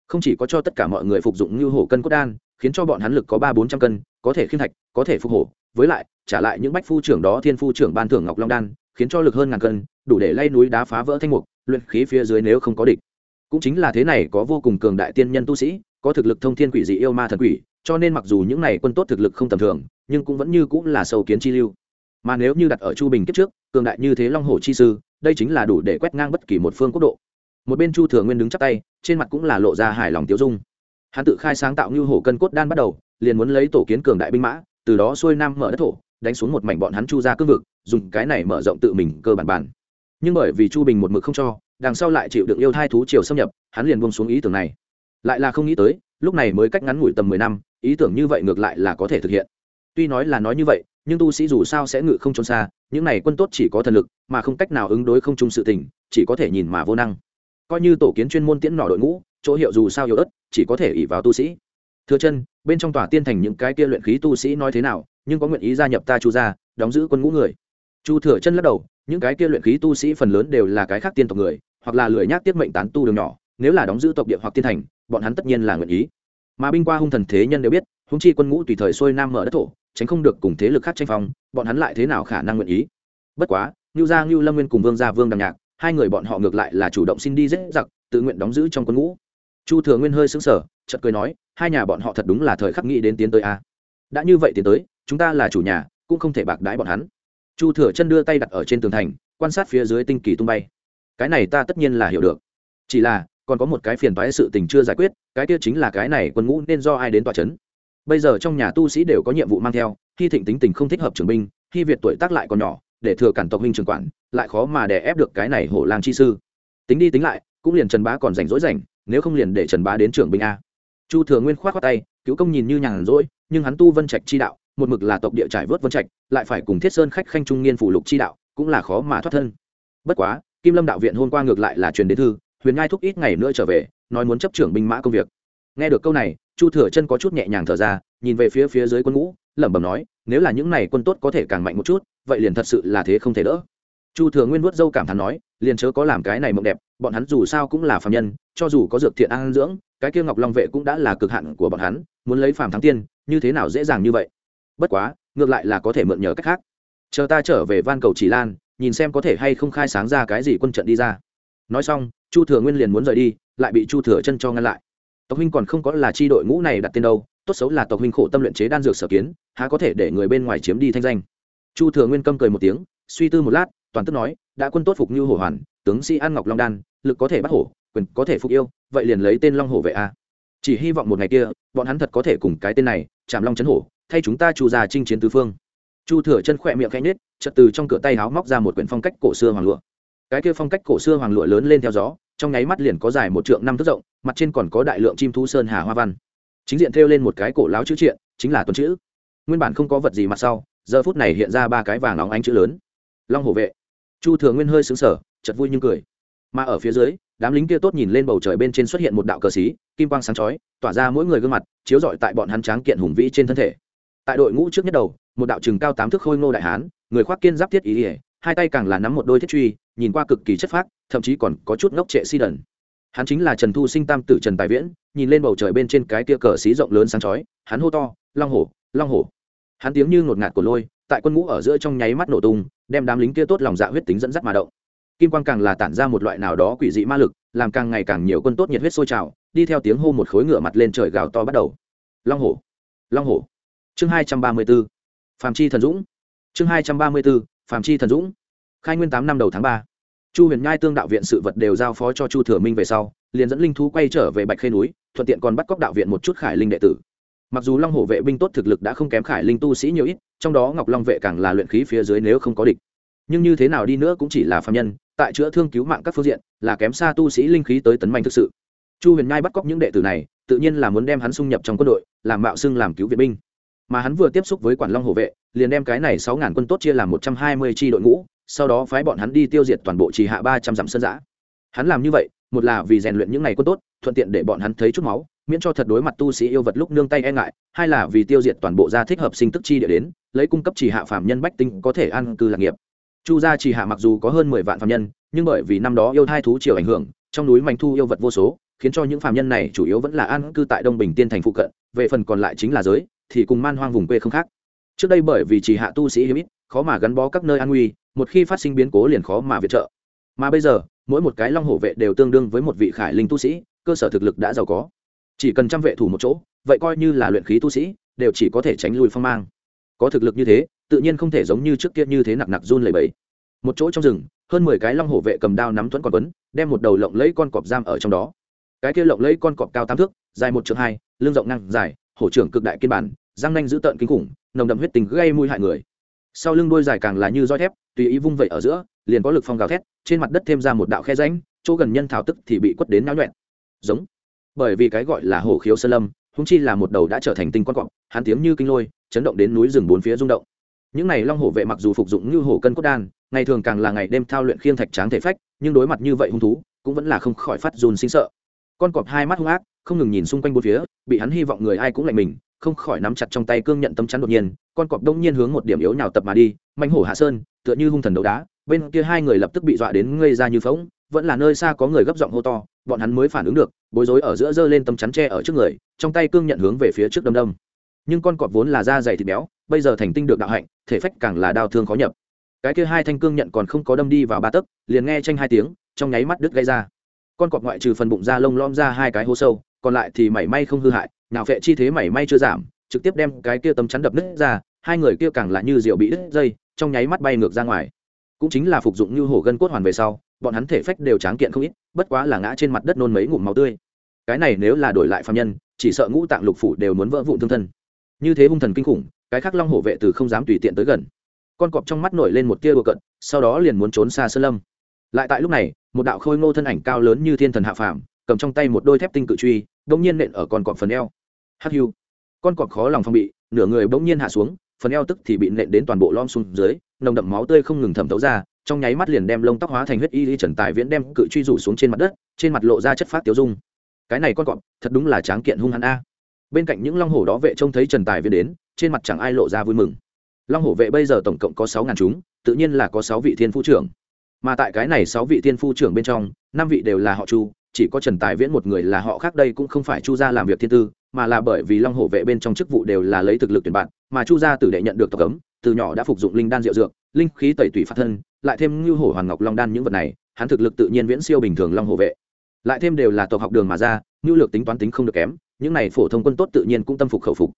Không chỉ có cho tất cả mọi người phục dụng như hổ cân cốt đan, khiến cho bọn hắn lực có ba bốn trăm cân, có thể khiên thạch, có thể phục hổ, với lại, trả lại những bách phu trưởng đó thiên phu trưởng ban thưởng ngọc long đan, khiến cho lực hơn ngàn cân, đủ để lay núi đá phá vỡ thanh mục, luyện khí phía dưới nếu không có địch cũng chính là thế này có vô cùng cường đại tiên nhân tu sĩ, có thực lực thông thiên quỷ dị yêu ma thần quỷ, cho nên mặc dù những này quân tốt thực lực không tầm thường, nhưng cũng vẫn như cũng là sâu kiến chi lưu. Mà nếu như đặt ở chu bình kiếp trước, cường đại như thế long hồ chi sư, đây chính là đủ để quét ngang bất kỳ một phương quốc độ. Một bên chu thừa nguyên đứng chắp tay, trên mặt cũng là lộ ra hài lòng tiêu dung. Hắn tự khai sáng tạo như hổ cân cốt đan bắt đầu, liền muốn lấy tổ kiến cường đại binh mã, từ đó xuôi nam mở đất thổ, đánh xuống một mảnh bọn hắn chu ra cương vực, dùng cái này mở rộng tự mình cơ bản bản. Nhưng bởi vì chu bình một mực không cho đằng sau lại chịu được yêu thai thú triều xâm nhập, hắn liền buông xuống ý tưởng này. Lại là không nghĩ tới, lúc này mới cách ngắn ngủi tầm mười năm, ý tưởng như vậy ngược lại là có thể thực hiện. Tuy nói là nói như vậy, nhưng tu sĩ dù sao sẽ ngự không trốn xa, những này quân tốt chỉ có thần lực, mà không cách nào ứng đối không chung sự tình, chỉ có thể nhìn mà vô năng. Coi như tổ kiến chuyên môn tiễn nỏ đội ngũ, chỗ hiệu dù sao yếu ớt, chỉ có thể ỉ vào tu sĩ. Thưa chân, bên trong tòa tiên thành những cái kia luyện khí tu sĩ nói thế nào, nhưng có nguyện ý gia nhập ta chu ra đóng giữ quân ngũ người. Chu thừa chân lắc đầu, những cái kia luyện khí tu sĩ phần lớn đều là cái khác tiên tộc người hoặc là lười nhác tiết mệnh tán tu đường nhỏ, nếu là đóng giữ tộc địa hoặc tiên thành, bọn hắn tất nhiên là nguyện ý. Mà binh qua hung thần thế nhân đều biết, hung chi quân ngũ tùy thời xuôi nam mở đất thổ, tránh không được cùng thế lực khác tranh phong, bọn hắn lại thế nào khả năng nguyện ý? Bất quá, ngưu gia, ngưu lâm nguyên cùng vương gia, vương đằng nhạc, hai người bọn họ ngược lại là chủ động xin đi dễ giặc, tự nguyện đóng giữ trong quân ngũ. Chu thừa nguyên hơi xứng sở chợt cười nói, hai nhà bọn họ thật đúng là thời khắc nghĩ đến tiến tới a. Đã như vậy tiến tới, chúng ta là chủ nhà, cũng không thể bạc đái bọn hắn. Chu thừa chân đưa tay đặt ở trên tường thành, quan sát phía dưới tinh kỳ tung bay cái này ta tất nhiên là hiểu được. Chỉ là, còn có một cái phiền toái sự tình chưa giải quyết, cái kia chính là cái này quân ngũ nên do ai đến tòa c bây giờ trong nhà tu sĩ đều có nhiệm vụ mang theo khi thịnh tính tình không thích hợp trưởng binh khi việt tuổi tác lại còn nhỏ, để thừa cản tộc huynh trường quản, lại khó mà đè ép được cái này hổ lang chi sư. Tính đi tính lại, cũng liền trần bá còn rảnh rỗi rảnh, nếu không liền để trần bá đến trưởng binh a. Chu thừa nguyên khoát khoác tay, cứu công nhìn như nhàn rỗi, nhưng hắn tu vân trạch chi đạo, một mực là tộc địa trải vớt vân trạch, lại phải cùng thiết sơn khách khanh trung niên phủ lục chi đạo, cũng là khó mà thoát thân. Bất quá kim lâm đạo viện hôm qua ngược lại là truyền đến thư, huyền ngai thúc ít ngày nữa trở về, nói muốn chấp trưởng binh mã công việc. Nghe được câu này, chu thừa chân có chút nhẹ nhàng thở ra, nhìn về phía phía dưới quân ngũ, lẩm bẩm nói, nếu là những này quân tốt có thể càng mạnh một chút, vậy liền thật sự là thế không thể đỡ. Chu thừa nguyên vuốt dâu cảm thán nói, liền chớ có làm cái này mộng đẹp, bọn hắn dù sao cũng là phạm nhân, cho dù có dược thiện an dưỡng, cái kia ngọc long vệ cũng đã là cực hạn của bọn hắn, muốn lấy phàm thắng tiên, như thế nào dễ dàng như vậy? Bất quá, ngược lại là có thể mượn nhờ cách khác. Chờ ta trở về van cầu chỉ lan nhìn xem có thể hay không khai sáng ra cái gì quân trận đi ra. Nói xong, chu thừa nguyên liền muốn rời đi, lại bị chu thừa chân cho ngăn lại. Tộc huynh còn không có là chi đội ngũ này đặt tên đâu, tốt xấu là tộc huynh khổ tâm luyện chế đan dược sở kiến, há có thể để người bên ngoài chiếm đi thanh danh. Chu thừa nguyên câm cười một tiếng, suy tư một lát, toàn tức nói, đã quân tốt phục như hổ hoàn, tướng sĩ an ngọc long đan, lực có thể bắt hổ, quyền có thể phục yêu, vậy liền lấy tên long hổ vệ a. Chỉ hy vọng một ngày kia, bọn hắn thật có thể cùng cái tên này chạm long chấn hổ, thay chúng ta chu ra chinh chiến tứ phương chu thừa chân khỏe miệng khẽ nết chật từ trong cửa tay háo móc ra một quyển phong cách cổ xưa hoàng lụa. Cái kia phong cách cổ xưa hoàng lụa lớn lên theo gió, trong nháy mắt liền có dài một trượng năm thước rộng, mặt trên còn có đại lượng chim thu sơn hà hoa văn. Chính diện thêu lên một cái cổ láo chữ triện, chính là tuần chữ. Nguyên bản không có vật gì mặt sau, giờ phút này hiện ra ba cái vàng óng ánh chữ lớn. Long hổ vệ. Chu thừa nguyên hơi xứng sở chật vui nhưng cười. Mà ở phía dưới, đám lính kia tốt nhìn lên bầu trời bên trên xuất hiện một đạo cờ xí, kim quang sáng chói, tỏa ra mỗi người gương mặt, chiếu rọi tại bọn hắn tráng kiện hùng vĩ trên thân thể tại đội ngũ trước nhất đầu, một đạo trừng cao tám thước khôi ngô đại hán, người khoác kiên giáp thiết ý ỉa hai tay càng là nắm một đôi thiết truy, nhìn qua cực kỳ chất phác, thậm chí còn có chút ngốc trệ si đần. Hắn chính là trần thu sinh tam tử trần tài viễn, nhìn lên bầu trời bên trên cái kia cờ xí rộng lớn sáng chói, hắn hô to, long hổ long hổ. Hắn tiếng như ngột ngạt của lôi, tại quân ngũ ở giữa trong nháy mắt nổ tung, đem đám lính kia tốt lòng dạ huyết tính dẫn dắt mà động. Kim quang càng là tản ra một loại nào đó quỷ dị ma lực, làm càng ngày càng nhiều quân tốt nhiệt huyết sôi trào, đi theo tiếng hô một khối ngựa mặt lên trời gào to bắt đầu. Long hổ long hổ chương hai trăm ba mươi b ố phạm chi thần dũng. Chương hai trăm ba mươi b ố phạm chi thần dũng. Khai nguyên tám năm đầu tháng ba, chu huyền nhai tương đạo viện sự vật đều giao phó cho chu thừa minh về sau, liền dẫn linh thú quay trở về bạch khê núi, thuận tiện còn bắt cóc đạo viện một chút khải linh đệ tử. Mặc dù long hổ vệ binh tốt thực lực đã không kém khải linh tu sĩ nhiều ít, trong đó ngọc long vệ càng là luyện khí phía dưới nếu không có địch. Nhưng như thế nào đi nữa cũng chỉ là phạm nhân, tại chữa thương cứu mạng các phương diện, là kém xa tu sĩ linh khí tới tấn manh thực sự. Chu huyền nhai bắt cóc những đệ tử này, tự nhiên là muốn đem hắn xung nhập trong quân đội, làm mạo xưng làm cứu viện binh mà hắn vừa tiếp xúc với quản long hộ vệ, liền đem cái này sáu ngàn quân tốt chia làm một trăm hai mươi tri đội ngũ, sau đó phái bọn hắn đi tiêu diệt toàn bộ trì hạ ba trăm dặm sân giã. Hắn làm như vậy, một là vì rèn luyện những ngày quân tốt, thuận tiện để bọn hắn thấy chút máu, miễn cho thật đối mặt tu sĩ yêu vật lúc nương tay e ngại, hai là vì tiêu diệt toàn bộ gia thích hợp sinh tức chi địa đến, lấy cung cấp trì hạ phạm nhân bách tinh có thể an cư lạc nghiệp. Chu gia trì hạ mặc dù có hơn mười vạn phạm nhân, nhưng bởi vì năm đó yêu thai thú chiều ảnh hưởng, trong núi mảnh thu yêu vật vô số, khiến cho những phạm nhân này chủ yếu vẫn là an cư tại đông bình tiên thành phụ cận, về phần còn lại chính là giới thì cùng man hoang vùng quê không khác. Trước đây bởi vì chỉ hạ tu sĩ hiếm ít, khó mà gắn bó các nơi an nguy, một khi phát sinh biến cố liền khó mà viện trợ. Mà bây giờ, mỗi một cái long hổ vệ đều tương đương với một vị khải linh tu sĩ, cơ sở thực lực đã giàu có. Chỉ cần trăm vệ thủ một chỗ, vậy coi như là luyện khí tu sĩ, đều chỉ có thể tránh lui phong mang. Có thực lực như thế, tự nhiên không thể giống như trước kia như thế nặc nặc run lẩy bẩy. Một chỗ trong rừng, hơn mười cái long hổ vệ cầm đao nắm thuẫn còn quấn, đem một đầu lộng lấy con cọp giam ở trong đó. Cái kia lộng lấy con cọp cao tám thước, dài một trượng hai, lưng rộng năng dài, hổ trưởng cực đại kiên bản răng nanh dữ tợn kinh khủng, nồng đậm huyết tình gây mùi hại người. Sau lưng đuôi dài càng là như roi thép, tùy ý vung vẩy ở giữa, liền có lực phong gào thét, trên mặt đất thêm ra một đạo khe ránh chỗ gần nhân thảo tức thì bị quất đến náo nhuẹn. Giống. Bởi vì cái gọi là hổ khiếu sơn lâm húng chi là một đầu đã trở thành tinh con cọp hắn tiếng như kinh lôi, chấn động đến núi rừng bốn phía rung động. Những này long hổ vệ mặc dù phục dụng như hổ cân cốt đan, ngày thường càng là ngày đêm thao luyện khiêng thạch tráng thể phách, nhưng đối mặt như vậy hung thú, cũng vẫn là không khỏi phát dùn sinh sợ. Con cọp hai mắt hung ác, không ngừng nhìn xung quanh bốn phía, bị hắn hy vọng người ai cũng lạnh mình không khỏi nắm chặt trong tay cương nhận tâm chắn đột nhiên, con cọp đông nhiên hướng một điểm yếu nào tập mà đi manh hổ hạ sơn, tựa như hung thần đấu đá, bên kia hai người lập tức bị dọa đến ngây ra như phóng vẫn là nơi xa có người gấp giọng hô to, bọn hắn mới phản ứng được, bối rối ở giữa giơ lên tấm chắn tre ở trước người, trong tay cương nhận hướng về phía trước đâm đâm. Nhưng con cọp vốn là da dày thịt béo, bây giờ thành tinh được đạo hạnh, thể phách càng là đau thương khó nhập. Cái kia hai thanh cương nhận còn không có đâm đi vào ba tấc, liền nghe tranh hai tiếng, trong nháy mắt đứt gây ra. Con cọp ngoại trừ phần bụng da lông lom ra hai cái hố sâu, còn lại thì mảy may không hư hại nào phệ chi thế mảy may chưa giảm, trực tiếp đem cái kia tấm chắn đập nứt ra, hai người kia càng là như rượu bị đứt dây, trong nháy mắt bay ngược ra ngoài. Cũng chính là phục dụng như hổ gân cốt hoàn về sau, bọn hắn thể phách đều tráng kiện không ít, bất quá là ngã trên mặt đất nôn mấy ngụm máu tươi. Cái này nếu là đổi lại phạm nhân, chỉ sợ ngũ tạng lục phủ đều muốn vỡ vụn thương thân. Như thế hung thần kinh khủng, cái khác long hổ vệ từ không dám tùy tiện tới gần. Con cọp trong mắt nổi lên một tia đùa cận sau đó liền muốn trốn xa sơn lâm. Lại tại lúc này, một đạo khôi ngô thân ảnh cao lớn như thiên thần hạ phàm, cầm trong tay một đôi thép tinh cự truy bỗng nhiên nện ở con cọp phần eo hắc hưu. Con cọp khó lòng phong bị, nửa người bỗng nhiên hạ xuống, phần eo tức thì bị nện đến toàn bộ lom xuống dưới, nồng đậm máu tươi không ngừng thẩm thấu ra, trong nháy mắt liền đem lông tóc hóa thành huyết y ly trần tài viễn đem cự truy rủ xuống trên mặt đất, trên mặt lộ ra chất phát tiêu dung. Cái này con cọp, thật đúng là tráng kiện hung hắn a. Bên cạnh những long hổ đó vệ trông thấy trần tài viễn đến, trên mặt chẳng ai lộ ra vui mừng. Long hổ vệ bây giờ tổng cộng có sáu ngàn chúng, tự nhiên là có sáu vị thiên phu trưởng. Mà tại cái này sáu vị thiên phu trưởng bên trong, năm vị đều là họ chu, chỉ có trần tài viễn một người là họ khác đây cũng không phải chu gia làm việc thiên tư mà là bởi vì long hổ vệ bên trong chức vụ đều là lấy thực lực tuyển bạn, mà chu gia tử đệ nhận được tộc cấm từ nhỏ đã phục dụng linh đan rượu dược, linh khí tẩy tủy phát thân, lại thêm ngưu hổ hoàng ngọc long đan những vật này, hắn thực lực tự nhiên viễn siêu bình thường long hổ vệ. Lại thêm đều là tộc học đường mà ra, ngưu lược tính toán tính không được kém, những này phổ thông quân tốt tự nhiên cũng tâm phục khẩu phục.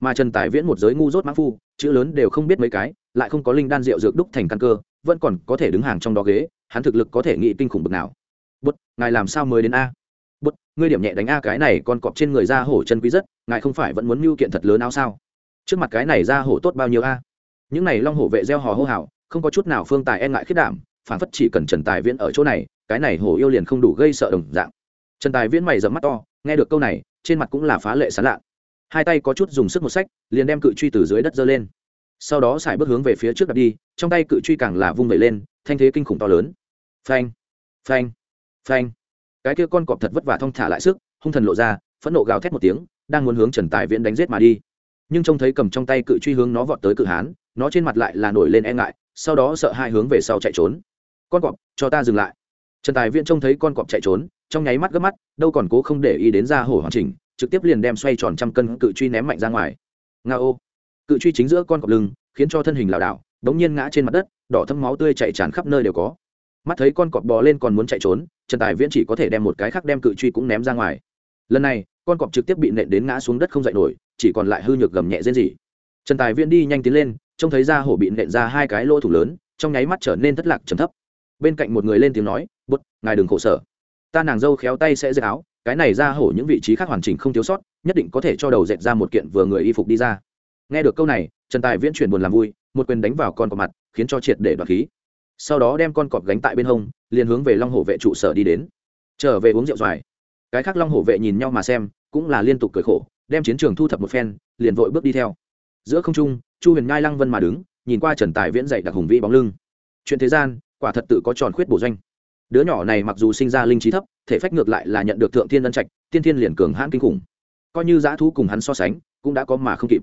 Mà trần tài viễn một giới ngu dốt mãn phu, chữ lớn đều không biết mấy cái, lại không có linh đan rượu dược đúc thành căn cơ, vẫn còn có thể đứng hàng trong đó ghế, hắn thực lực có thể nghĩ kinh khủng bực nào. Bút ngài làm sao mới đến a? Bút, ngươi điểm nhẹ đánh a cái này con cọp trên người ra hổ chân quý rất, ngài không phải vẫn muốn mưu kiện thật lớn áo sao? Trước mặt cái này ra hổ tốt bao nhiêu a? Những này long hổ vệ gieo hò hô hào, không có chút nào phương tài e ngại khiết đảm, phản phất chỉ cần trần tài viễn ở chỗ này, cái này hổ yêu liền không đủ gây sợ đồng dạng. Trần tài viễn mày dẫm mắt to, nghe được câu này, trên mặt cũng là phá lệ sán lạ. Hai tay có chút dùng sức một sách, liền đem cự truy từ dưới đất giơ lên. Sau đó xài bước hướng về phía trước đặt đi, trong tay cự truy càng là vung vẩy lên, thanh thế kinh khủng to lớn. Phanh phanh phanh cái kia con cọp thật vất vả thong thả lại sức, hung thần lộ ra, phẫn nộ gào thét một tiếng, đang muốn hướng trần tài viễn đánh giết mà đi. Nhưng trông thấy cầm trong tay cự truy hướng nó vọt tới cự hán, nó trên mặt lại là nổi lên e ngại, sau đó sợ hai hướng về sau chạy trốn. Con cọp, cho ta dừng lại. Trần tài viễn trông thấy con cọp chạy trốn, trong nháy mắt gấp mắt, đâu còn cố không để ý đến ra hổ hoàn chỉnh, trực tiếp liền đem xoay tròn trăm cân cự truy ném mạnh ra ngoài. Nga ô. Cự truy chính giữa con cọp lưng, khiến cho thân hình lảo đảo bỗng nhiên ngã trên mặt đất, đỏ thâm máu tươi chạy tràn khắp nơi đều có. Mắt thấy con cọp bò lên còn muốn chạy trốn trần tài viễn chỉ có thể đem một cái khác đem cự truy cũng ném ra ngoài. Lần này, con cọp trực tiếp bị nện đến ngã xuống đất không dậy nổi, chỉ còn lại hư nhược gầm nhẹ rên rỉ. Trần tài viễn đi nhanh tiến lên, trông thấy da hổ bị nện ra hai cái lỗ thủ lớn, trong nháy mắt trở nên thất lạc trầm thấp. Bên cạnh một người lên tiếng nói bút ngài đừng khổ sở. Ta nàng dâu khéo tay sẽ dệt áo, cái này ra hổ những vị trí khác hoàn chỉnh không thiếu sót, nhất định có thể cho đầu dệt ra một kiện vừa người y phục đi ra. Nghe được câu này, trần tài viễn chuyển buồn làm vui, một quyền đánh vào con cọp mặt, khiến cho triệt để đoạt khí sau đó đem con cọp gánh tại bên hông, liền hướng về long hổ vệ trụ sở đi đến. Trở về uống rượu xoài. Cái khác long hổ vệ nhìn nhau mà xem, cũng là liên tục cười khổ, đem chiến trường thu thập một phen, liền vội bước đi theo. Giữa không trung, chu huyền ngai lăng vân mà đứng, nhìn qua trần tài viễn dậy đặc hùng vĩ bóng lưng. Chuyện thế gian, quả thật tự có tròn khuyết bổ doanh. Đứa nhỏ này mặc dù sinh ra linh trí thấp, thể phách ngược lại là nhận được thượng thiên ân trạch, tiên thiên liền cường hãn kinh khủng. Coi như dã thú cùng hắn so sánh, cũng đã có mà không kịp.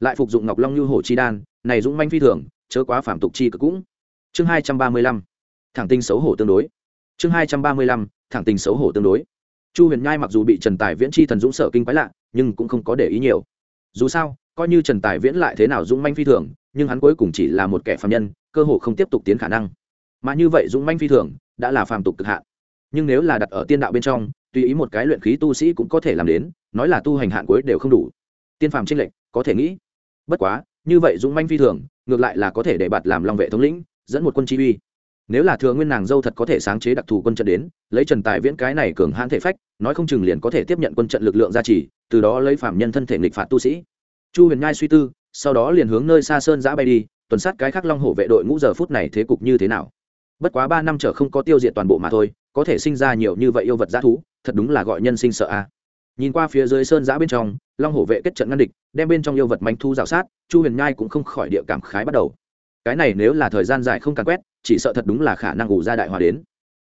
Lại phục dụng ngọc long như hổ chi đan, này dũng manh phi thường, chớ quá phạm tục chi cực cũng chương hai trăm ba mươi lăm, thẳng tinh xấu hổ tương đối. Chương hai trăm ba mươi lăm, thẳng tinh xấu hổ tương đối. Chu huyền nhai mặc dù bị trần tài viễn chi thần dũng sợ kinh quái lạ, nhưng cũng không có để ý nhiều. Dù sao, coi như trần tài viễn lại thế nào dũng manh phi thường, nhưng hắn cuối cùng chỉ là một kẻ phạm nhân, cơ hội không tiếp tục tiến khả năng. Mà như vậy dũng manh phi thường, đã là phàm tục cực hạn. Nhưng nếu là đặt ở tiên đạo bên trong, tùy ý một cái luyện khí tu sĩ cũng có thể làm đến, nói là tu hành hạn cuối đều không đủ. Tiên phàm tranh lệnh có thể nghĩ. Bất quá, như vậy dũng manh phi thường, ngược lại là có thể để bạt làm long vệ thống lĩnh dẫn một quân chi uy. Nếu là thừa nguyên nàng dâu thật có thể sáng chế đặc thù quân trận đến, lấy trần tài viễn cái này cường hãn thể phách, nói không chừng liền có thể tiếp nhận quân trận lực lượng gia trì, từ đó lấy phạm nhân thân thể nghịch phạt tu sĩ. Chu huyền nhai suy tư, sau đó liền hướng nơi xa sơn giã bay đi, tuần sát cái khắc long hổ vệ đội ngũ giờ phút này thế cục như thế nào. Bất quá ba năm trở không có tiêu diệt toàn bộ mà thôi, có thể sinh ra nhiều như vậy yêu vật g thú, thật đúng là gọi nhân sinh sợ a. Nhìn qua phía dưới sơn giã bên trong, long hổ vệ kết trận ngăn địch, đem bên trong yêu vật manh thu rào sát, chu huyền nhai cũng không khỏi địa cảm khái bắt đầu cái này nếu là thời gian dài không càn quét, chỉ sợ thật đúng là khả năng ủ ra đại hòa đến.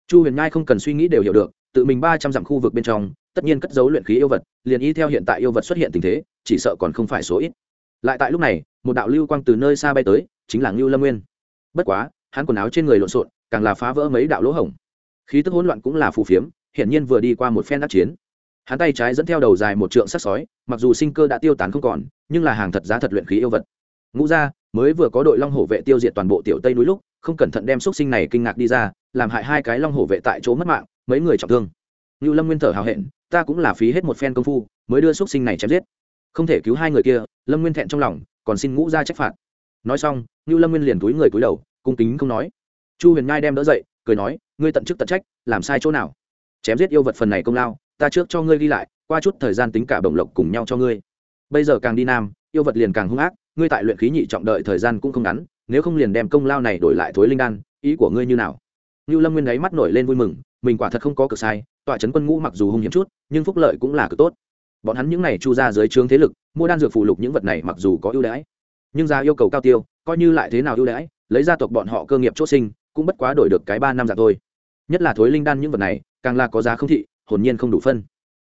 Chu huyền nhai không cần suy nghĩ đều hiểu được, tự mình ba trăm dặm khu vực bên trong, tất nhiên cất dấu luyện khí yêu vật, liền y theo hiện tại yêu vật xuất hiện tình thế, chỉ sợ còn không phải số ít. Lại tại lúc này, một đạo lưu quang từ nơi xa bay tới, chính là ngưu lâm nguyên. Bất quá, hắn quần áo trên người lộn xộn, càng là phá vỡ mấy đạo lỗ hổng. Khí tức hỗn loạn cũng là phù phiếm, hiển nhiên vừa đi qua một phen đắc chiến. Hắn tay trái dẫn theo đầu dài một trượng sắc sói, mặc dù sinh cơ đã tiêu tán không còn, nhưng là hàng thật giá thật luyện khí yêu vật. Ngũ ra mới vừa có đội long hổ vệ tiêu diệt toàn bộ tiểu tây núi lúc, không cẩn thận đem xúc sinh này kinh ngạc đi ra, làm hại hai cái long hổ vệ tại chỗ mất mạng, mấy người trọng thương. Như lâm nguyên thở hào hẹn, ta cũng là phí hết một phen công phu, mới đưa x sinh này chém giết. Không thể cứu hai người kia, lâm nguyên thẹn trong lòng, còn xin ngũ ra trách phạt. Nói xong như lâm nguyên liền túi người túi đầu, cung kính không nói. Chu huyền nhai đem đỡ dậy, cười nói, ngươi tận chức tận trách, làm sai chỗ nào? Chém giết yêu vật phần này công lao, ta trước cho ngươi ghi lại, qua chút thời gian tính cả bổng lộc cùng nhau cho ngươi. Bây giờ càng đi nam, yêu vật liền càng hung ác ngươi tại luyện khí nhị trọng đợi thời gian cũng không ngắn, nếu không liền đem công lao này đổi lại thối linh đan, ý của ngươi như nào? Như lâm nguyên đáy mắt nổi lên vui mừng, mình quả thật không có cực sai, tọa trấn quân ngũ mặc dù hung hiểm chút, nhưng phúc lợi cũng là cực tốt. Bọn hắn những này chu ra dưới trướng thế lực, mua đan dược phụ lục những vật này mặc dù có ưu đãi, nhưng ra yêu cầu cao tiêu, coi như lại thế nào ưu đãi, lấy gia tộc bọn họ cơ nghiệp chốt sinh, cũng bất quá đổi được cái ba năm dạng thôi. Nhất là thối linh đan những vật này, càng là có giá không thị, hồn nhiên không đủ phân.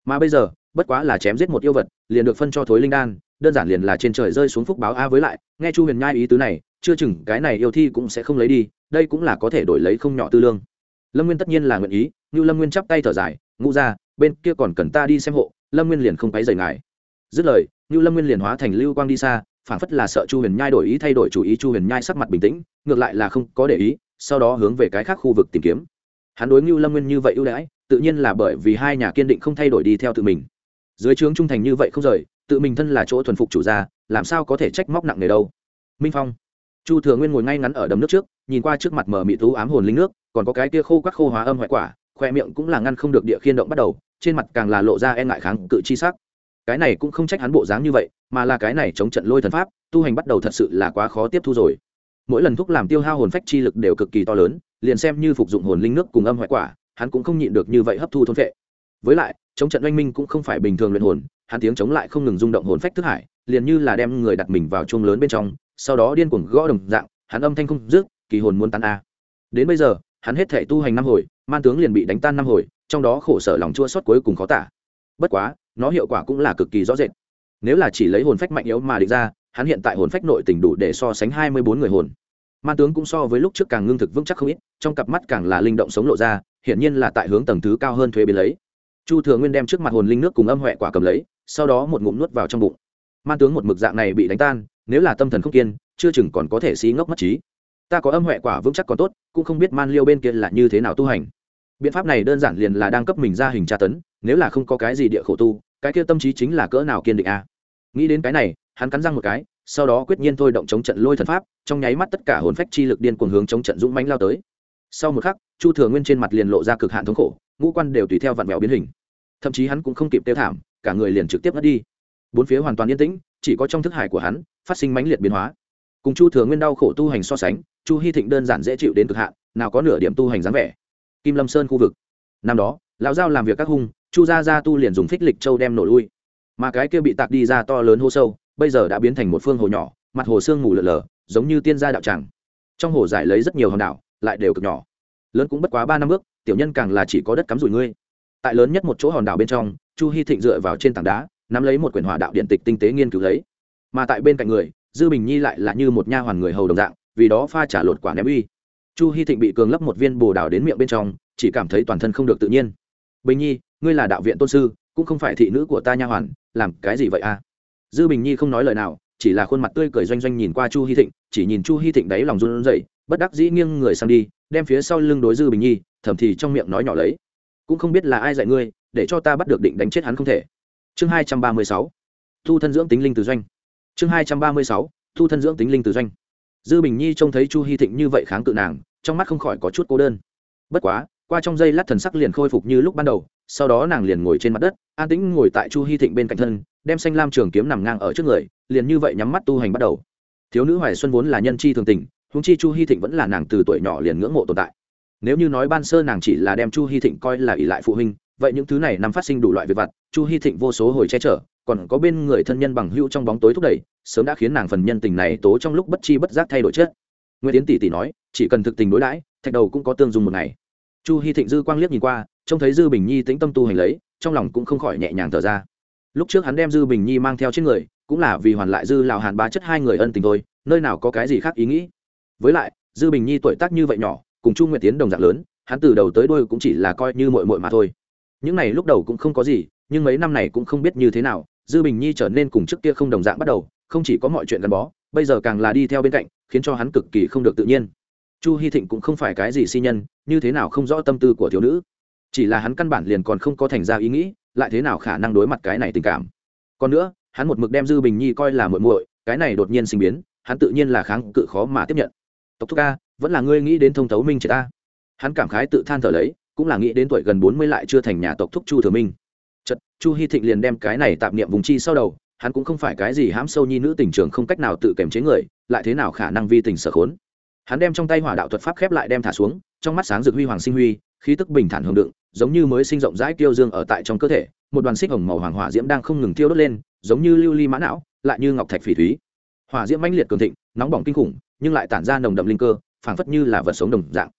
Mà bây giờ bất quá là chém giết một yêu vật, liền được phân cho thối linh đan, đơn giản liền là trên trời rơi xuống phúc báo a với lại, nghe chu huyền nhai ý tứ này, chưa chừng cái này yêu thi cũng sẽ không lấy đi, đây cũng là có thể đổi lấy không nhỏ tư lương. Lâm nguyên tất nhiên là nguyện ý như lâm nguyên chắp tay thở dài, ngũ ra bên kia còn cần ta đi xem hộ, lâm nguyên liền không quấy rời ngài. Dứt lời như lâm nguyên liền hóa thành lưu quang đi xa phản phất là sợ chu huyền nhai đổi ý thay đổi chủ ý, chu huyền nhai sắc mặt bình tĩnh, ngược lại là không có để ý, sau đó hướng về cái khác khu vực tìm kiếm. Hắn đối như lâm nguyên như vậy ưu đãi, tự nhiên là bởi vì hai nhà kiên định không thay đổi đi theo tự mình dưới trướng trung thành như vậy không rời, tự mình thân là chỗ thuần phục chủ gia, làm sao có thể trách móc nặng nề đâu. Minh phong, chu thừa nguyên ngồi ngay ngắn ở đầm nước trước, nhìn qua trước mặt mờ mị thú ám hồn linh nước, còn có cái kia khô quắc khô hóa âm hoại quả, khoe miệng cũng là ngăn không được địa khiên động bắt đầu, trên mặt càng là lộ ra e ngại kháng cự chi sắc. Cái này cũng không trách hắn bộ dáng như vậy, mà là cái này chống trận lôi thần pháp, tu hành bắt đầu thật sự là quá khó tiếp thu rồi. Mỗi lần thuốc làm tiêu hao hồn phách chi lực đều cực kỳ to lớn, liền xem như phục dụng hồn linh nước cùng âm hoại quả, hắn cũng không nhịn được như vậy hấp thu thôn phệ với lại, chống trận oanh minh cũng không phải bình thường luyện hồn, hắn tiếng chống lại không ngừng rung động hồn phách thức hải, liền như là đem người đặt mình vào chuông lớn bên trong, sau đó điên cuồng gõ đồng dạng, hắn âm thanh không dứt, kỳ hồn muốn tan a. Đến bây giờ, hắn hết thể tu hành năm hồi, man tướng liền bị đánh tan năm hồi, trong đó khổ sở lòng chua xót cuối cùng khó tả. Bất quá, nó hiệu quả cũng là cực kỳ rõ rệt. Nếu là chỉ lấy hồn phách mạnh yếu mà định ra, hắn hiện tại hồn phách nội tình đủ để so sánh hai mươi bốn người hồn. Man tướng cũng so với lúc trước càng ngưng thực vững chắc không ít, trong cặp mắt càng là linh động sống lộ ra, hiển nhiên là tại hướng tầng thứ cao hơn thuế biến lấy chu thừa nguyên đem trước mặt hồn linh nước cùng âm huệ quả cầm lấy, sau đó một ngụm nuốt vào trong bụng. Man tướng một mực dạng này bị đánh tan, nếu là tâm thần không kiên, chưa chừng còn có thể xí ngốc mất trí. Ta có âm huệ quả vững chắc còn tốt, cũng không biết man liêu bên kia là như thế nào tu hành. Biện pháp này đơn giản liền là đang cấp mình ra hình tra tấn, nếu là không có cái gì địa khổ tu, cái kia tâm trí chính là cỡ nào kiên định a à. nghĩ đến cái này, hắn cắn răng một cái, sau đó quyết nhiên thôi động chống trận lôi thần pháp, trong nháy mắt tất cả hồn phách chi lực điên cuồng hướng chống trận dũng mãnh lao tới. Sau một khắc, chu thừa nguyên trên mặt liền lộ ra cực hạn thống khổ ngũ quan đều tùy theo vặn vẹo biến hình. Thậm chí hắn cũng không kịp tiêu thảm, cả người liền trực tiếp ngất đi. Bốn phía hoàn toàn yên tĩnh, chỉ có trong thức hải của hắn, phát sinh mãnh liệt biến hóa. Cùng chu thừa nguyên đau khổ tu hành so sánh, chu hy thịnh đơn giản dễ chịu đến cực hạn, nào có nửa điểm tu hành dáng vẻ. Kim lâm sơn khu vực. Năm đó, lão giao làm việc các hung, chu gia gia tu liền dùng phích lịch châu đem nổ lui. Mà cái kia bị tạc đi ra to lớn hô sâu, bây giờ đã biến thành một phương hồ nhỏ, mặt hồ sương ngủ lở lở, giống như tiên gia đạo tràng. Trong hồ giải lấy rất nhiều hòn đảo, lại đều cực nhỏ. Lớn cũng bất quá ba năm bước tiểu nhân càng là chỉ có đất cắm rủi ngươi. Tại lớn nhất một chỗ hòn đảo bên trong, chu hy thịnh dựa vào trên tảng đá, nắm lấy một quyển hỏa đạo điện tịch tinh tế nghiên cứu lấy. Mà tại bên cạnh người, dư bình nhi lại là như một nha hoàn người hầu đồng dạng, vì đó pha trả lột quả ném uy. Chu hy thịnh bị cường lấp một viên bồ đào đến miệng bên trong, chỉ cảm thấy toàn thân không được tự nhiên. Bình nhi, ngươi là đạo viện tôn sư, cũng không phải thị nữ của ta nha hoàn, làm cái gì vậy a dư bình nhi không nói lời nào, chỉ là khuôn mặt tươi cười doanh doanh nhìn qua chu hy thịnh, chỉ nhìn chu hy thịnh đáy lòng run rẩy, bất đắc dĩ nghiêng người sang đi, đem phía sau lưng đối dư bình nhi thầm thì trong miệng nói nhỏ lấy. Cũng không biết là ai dạy ngươi, để cho ta bắt được định đánh chết hắn không thể. Chương hai trăm ba mươi sáu. Thu thân dưỡng tính linh từ doanh. Chương hai trăm ba mươi sáu. Thu thân dưỡng tính linh từ doanh. Dư bình nhi trông thấy chu hy thịnh như vậy kháng cự nàng, trong mắt không khỏi có chút cô đơn. Bất quá, qua trong giây lát thần sắc liền khôi phục như lúc ban đầu, sau đó nàng liền ngồi trên mặt đất, an tĩnh ngồi tại chu hy thịnh bên cạnh thân, đem xanh lam trường kiếm nằm ngang ở trước người, liền như vậy nhắm mắt tu hành bắt đầu. Thiếu nữ hoài xuân vốn là nhân chi thường tình húng chi chu hy thịnh vẫn là nàng từ tuổi nhỏ liền ngưỡng mộ tồn tại nếu như nói ban sơ nàng chỉ là đem chu hy thịnh coi là ỷ lại phụ huynh, vậy những thứ này nằm phát sinh đủ loại việc vặt, chu hy thịnh vô số hồi che chở, còn có bên người thân nhân bằng hữu trong bóng tối thúc đẩy, sớm đã khiến nàng phần nhân tình này tố trong lúc bất chi bất giác thay đổi chết. Nguyễn tiến tỷ tỷ nói, chỉ cần thực tình đối đãi, thạch đầu cũng có tương dùng một ngày. Chu hy thịnh dư quang liếc nhìn qua, trông thấy dư bình nhi tĩnh tâm tu hành lấy, trong lòng cũng không khỏi nhẹ nhàng thở ra. Lúc trước hắn đem dư bình nhi mang theo trên người, cũng là vì hoàn lại dư lào hàn bá chất hai người ân tình thôi, nơi nào có cái gì khác ý nghĩ. Với lại, dư bình nhi tuổi tác như vậy nhỏ cùng chu nguyệt tiến đồng dạng lớn, hắn từ đầu tới đôi cũng chỉ là coi như mội mội mà thôi. Những này lúc đầu cũng không có gì, nhưng mấy năm này cũng không biết như thế nào, dư bình nhi trở nên cùng trước kia không đồng dạng bắt đầu, không chỉ có mọi chuyện gắn bó, bây giờ càng là đi theo bên cạnh, khiến cho hắn cực kỳ không được tự nhiên. Chu hy thịnh cũng không phải cái gì si nhân, như thế nào không rõ tâm tư của thiếu nữ. Chỉ là hắn căn bản liền còn không có thành ra ý nghĩ, lại thế nào khả năng đối mặt cái này tình cảm. Còn nữa, hắn một mực đem dư bình nhi coi là muội muội, cái này đột nhiên sinh biến, hắn tự nhiên là kháng cự khó mà tiếp nhận. Tộc thúc ca vẫn là ngươi nghĩ đến thông thấu minh triệt ta. Hắn cảm khái tự than thở lấy, cũng là nghĩ đến tuổi gần bốn mươi lại chưa thành nhà tộc thúc chu thừa minh. Chật chu hy thịnh liền đem cái này tạm niệm vùng chi sau đầu, hắn cũng không phải cái gì hãm sâu nhi nữ tình trường không cách nào tự kiềm chế người, lại thế nào khả năng vi tình sở khốn. Hắn đem trong tay hỏa đạo thuật pháp khép lại đem thả xuống, trong mắt sáng rực huy hoàng sinh huy, khí tức bình thản hưởng đựng, giống như mới sinh rộng rãi kiêu dương ở tại trong cơ thể, một đoàn xích hồng màu hoàng hỏa diễm đang không ngừng tiêu đốt lên, giống như lưu ly mã não, lại như ngọc thạch phỉ thúy. Hỏa diễm mãnh liệt cường thịnh, nóng bỏng kinh khủng, nhưng lại tản ra nồng đậm linh cơ phảng phất như là vật sống đồng dạng.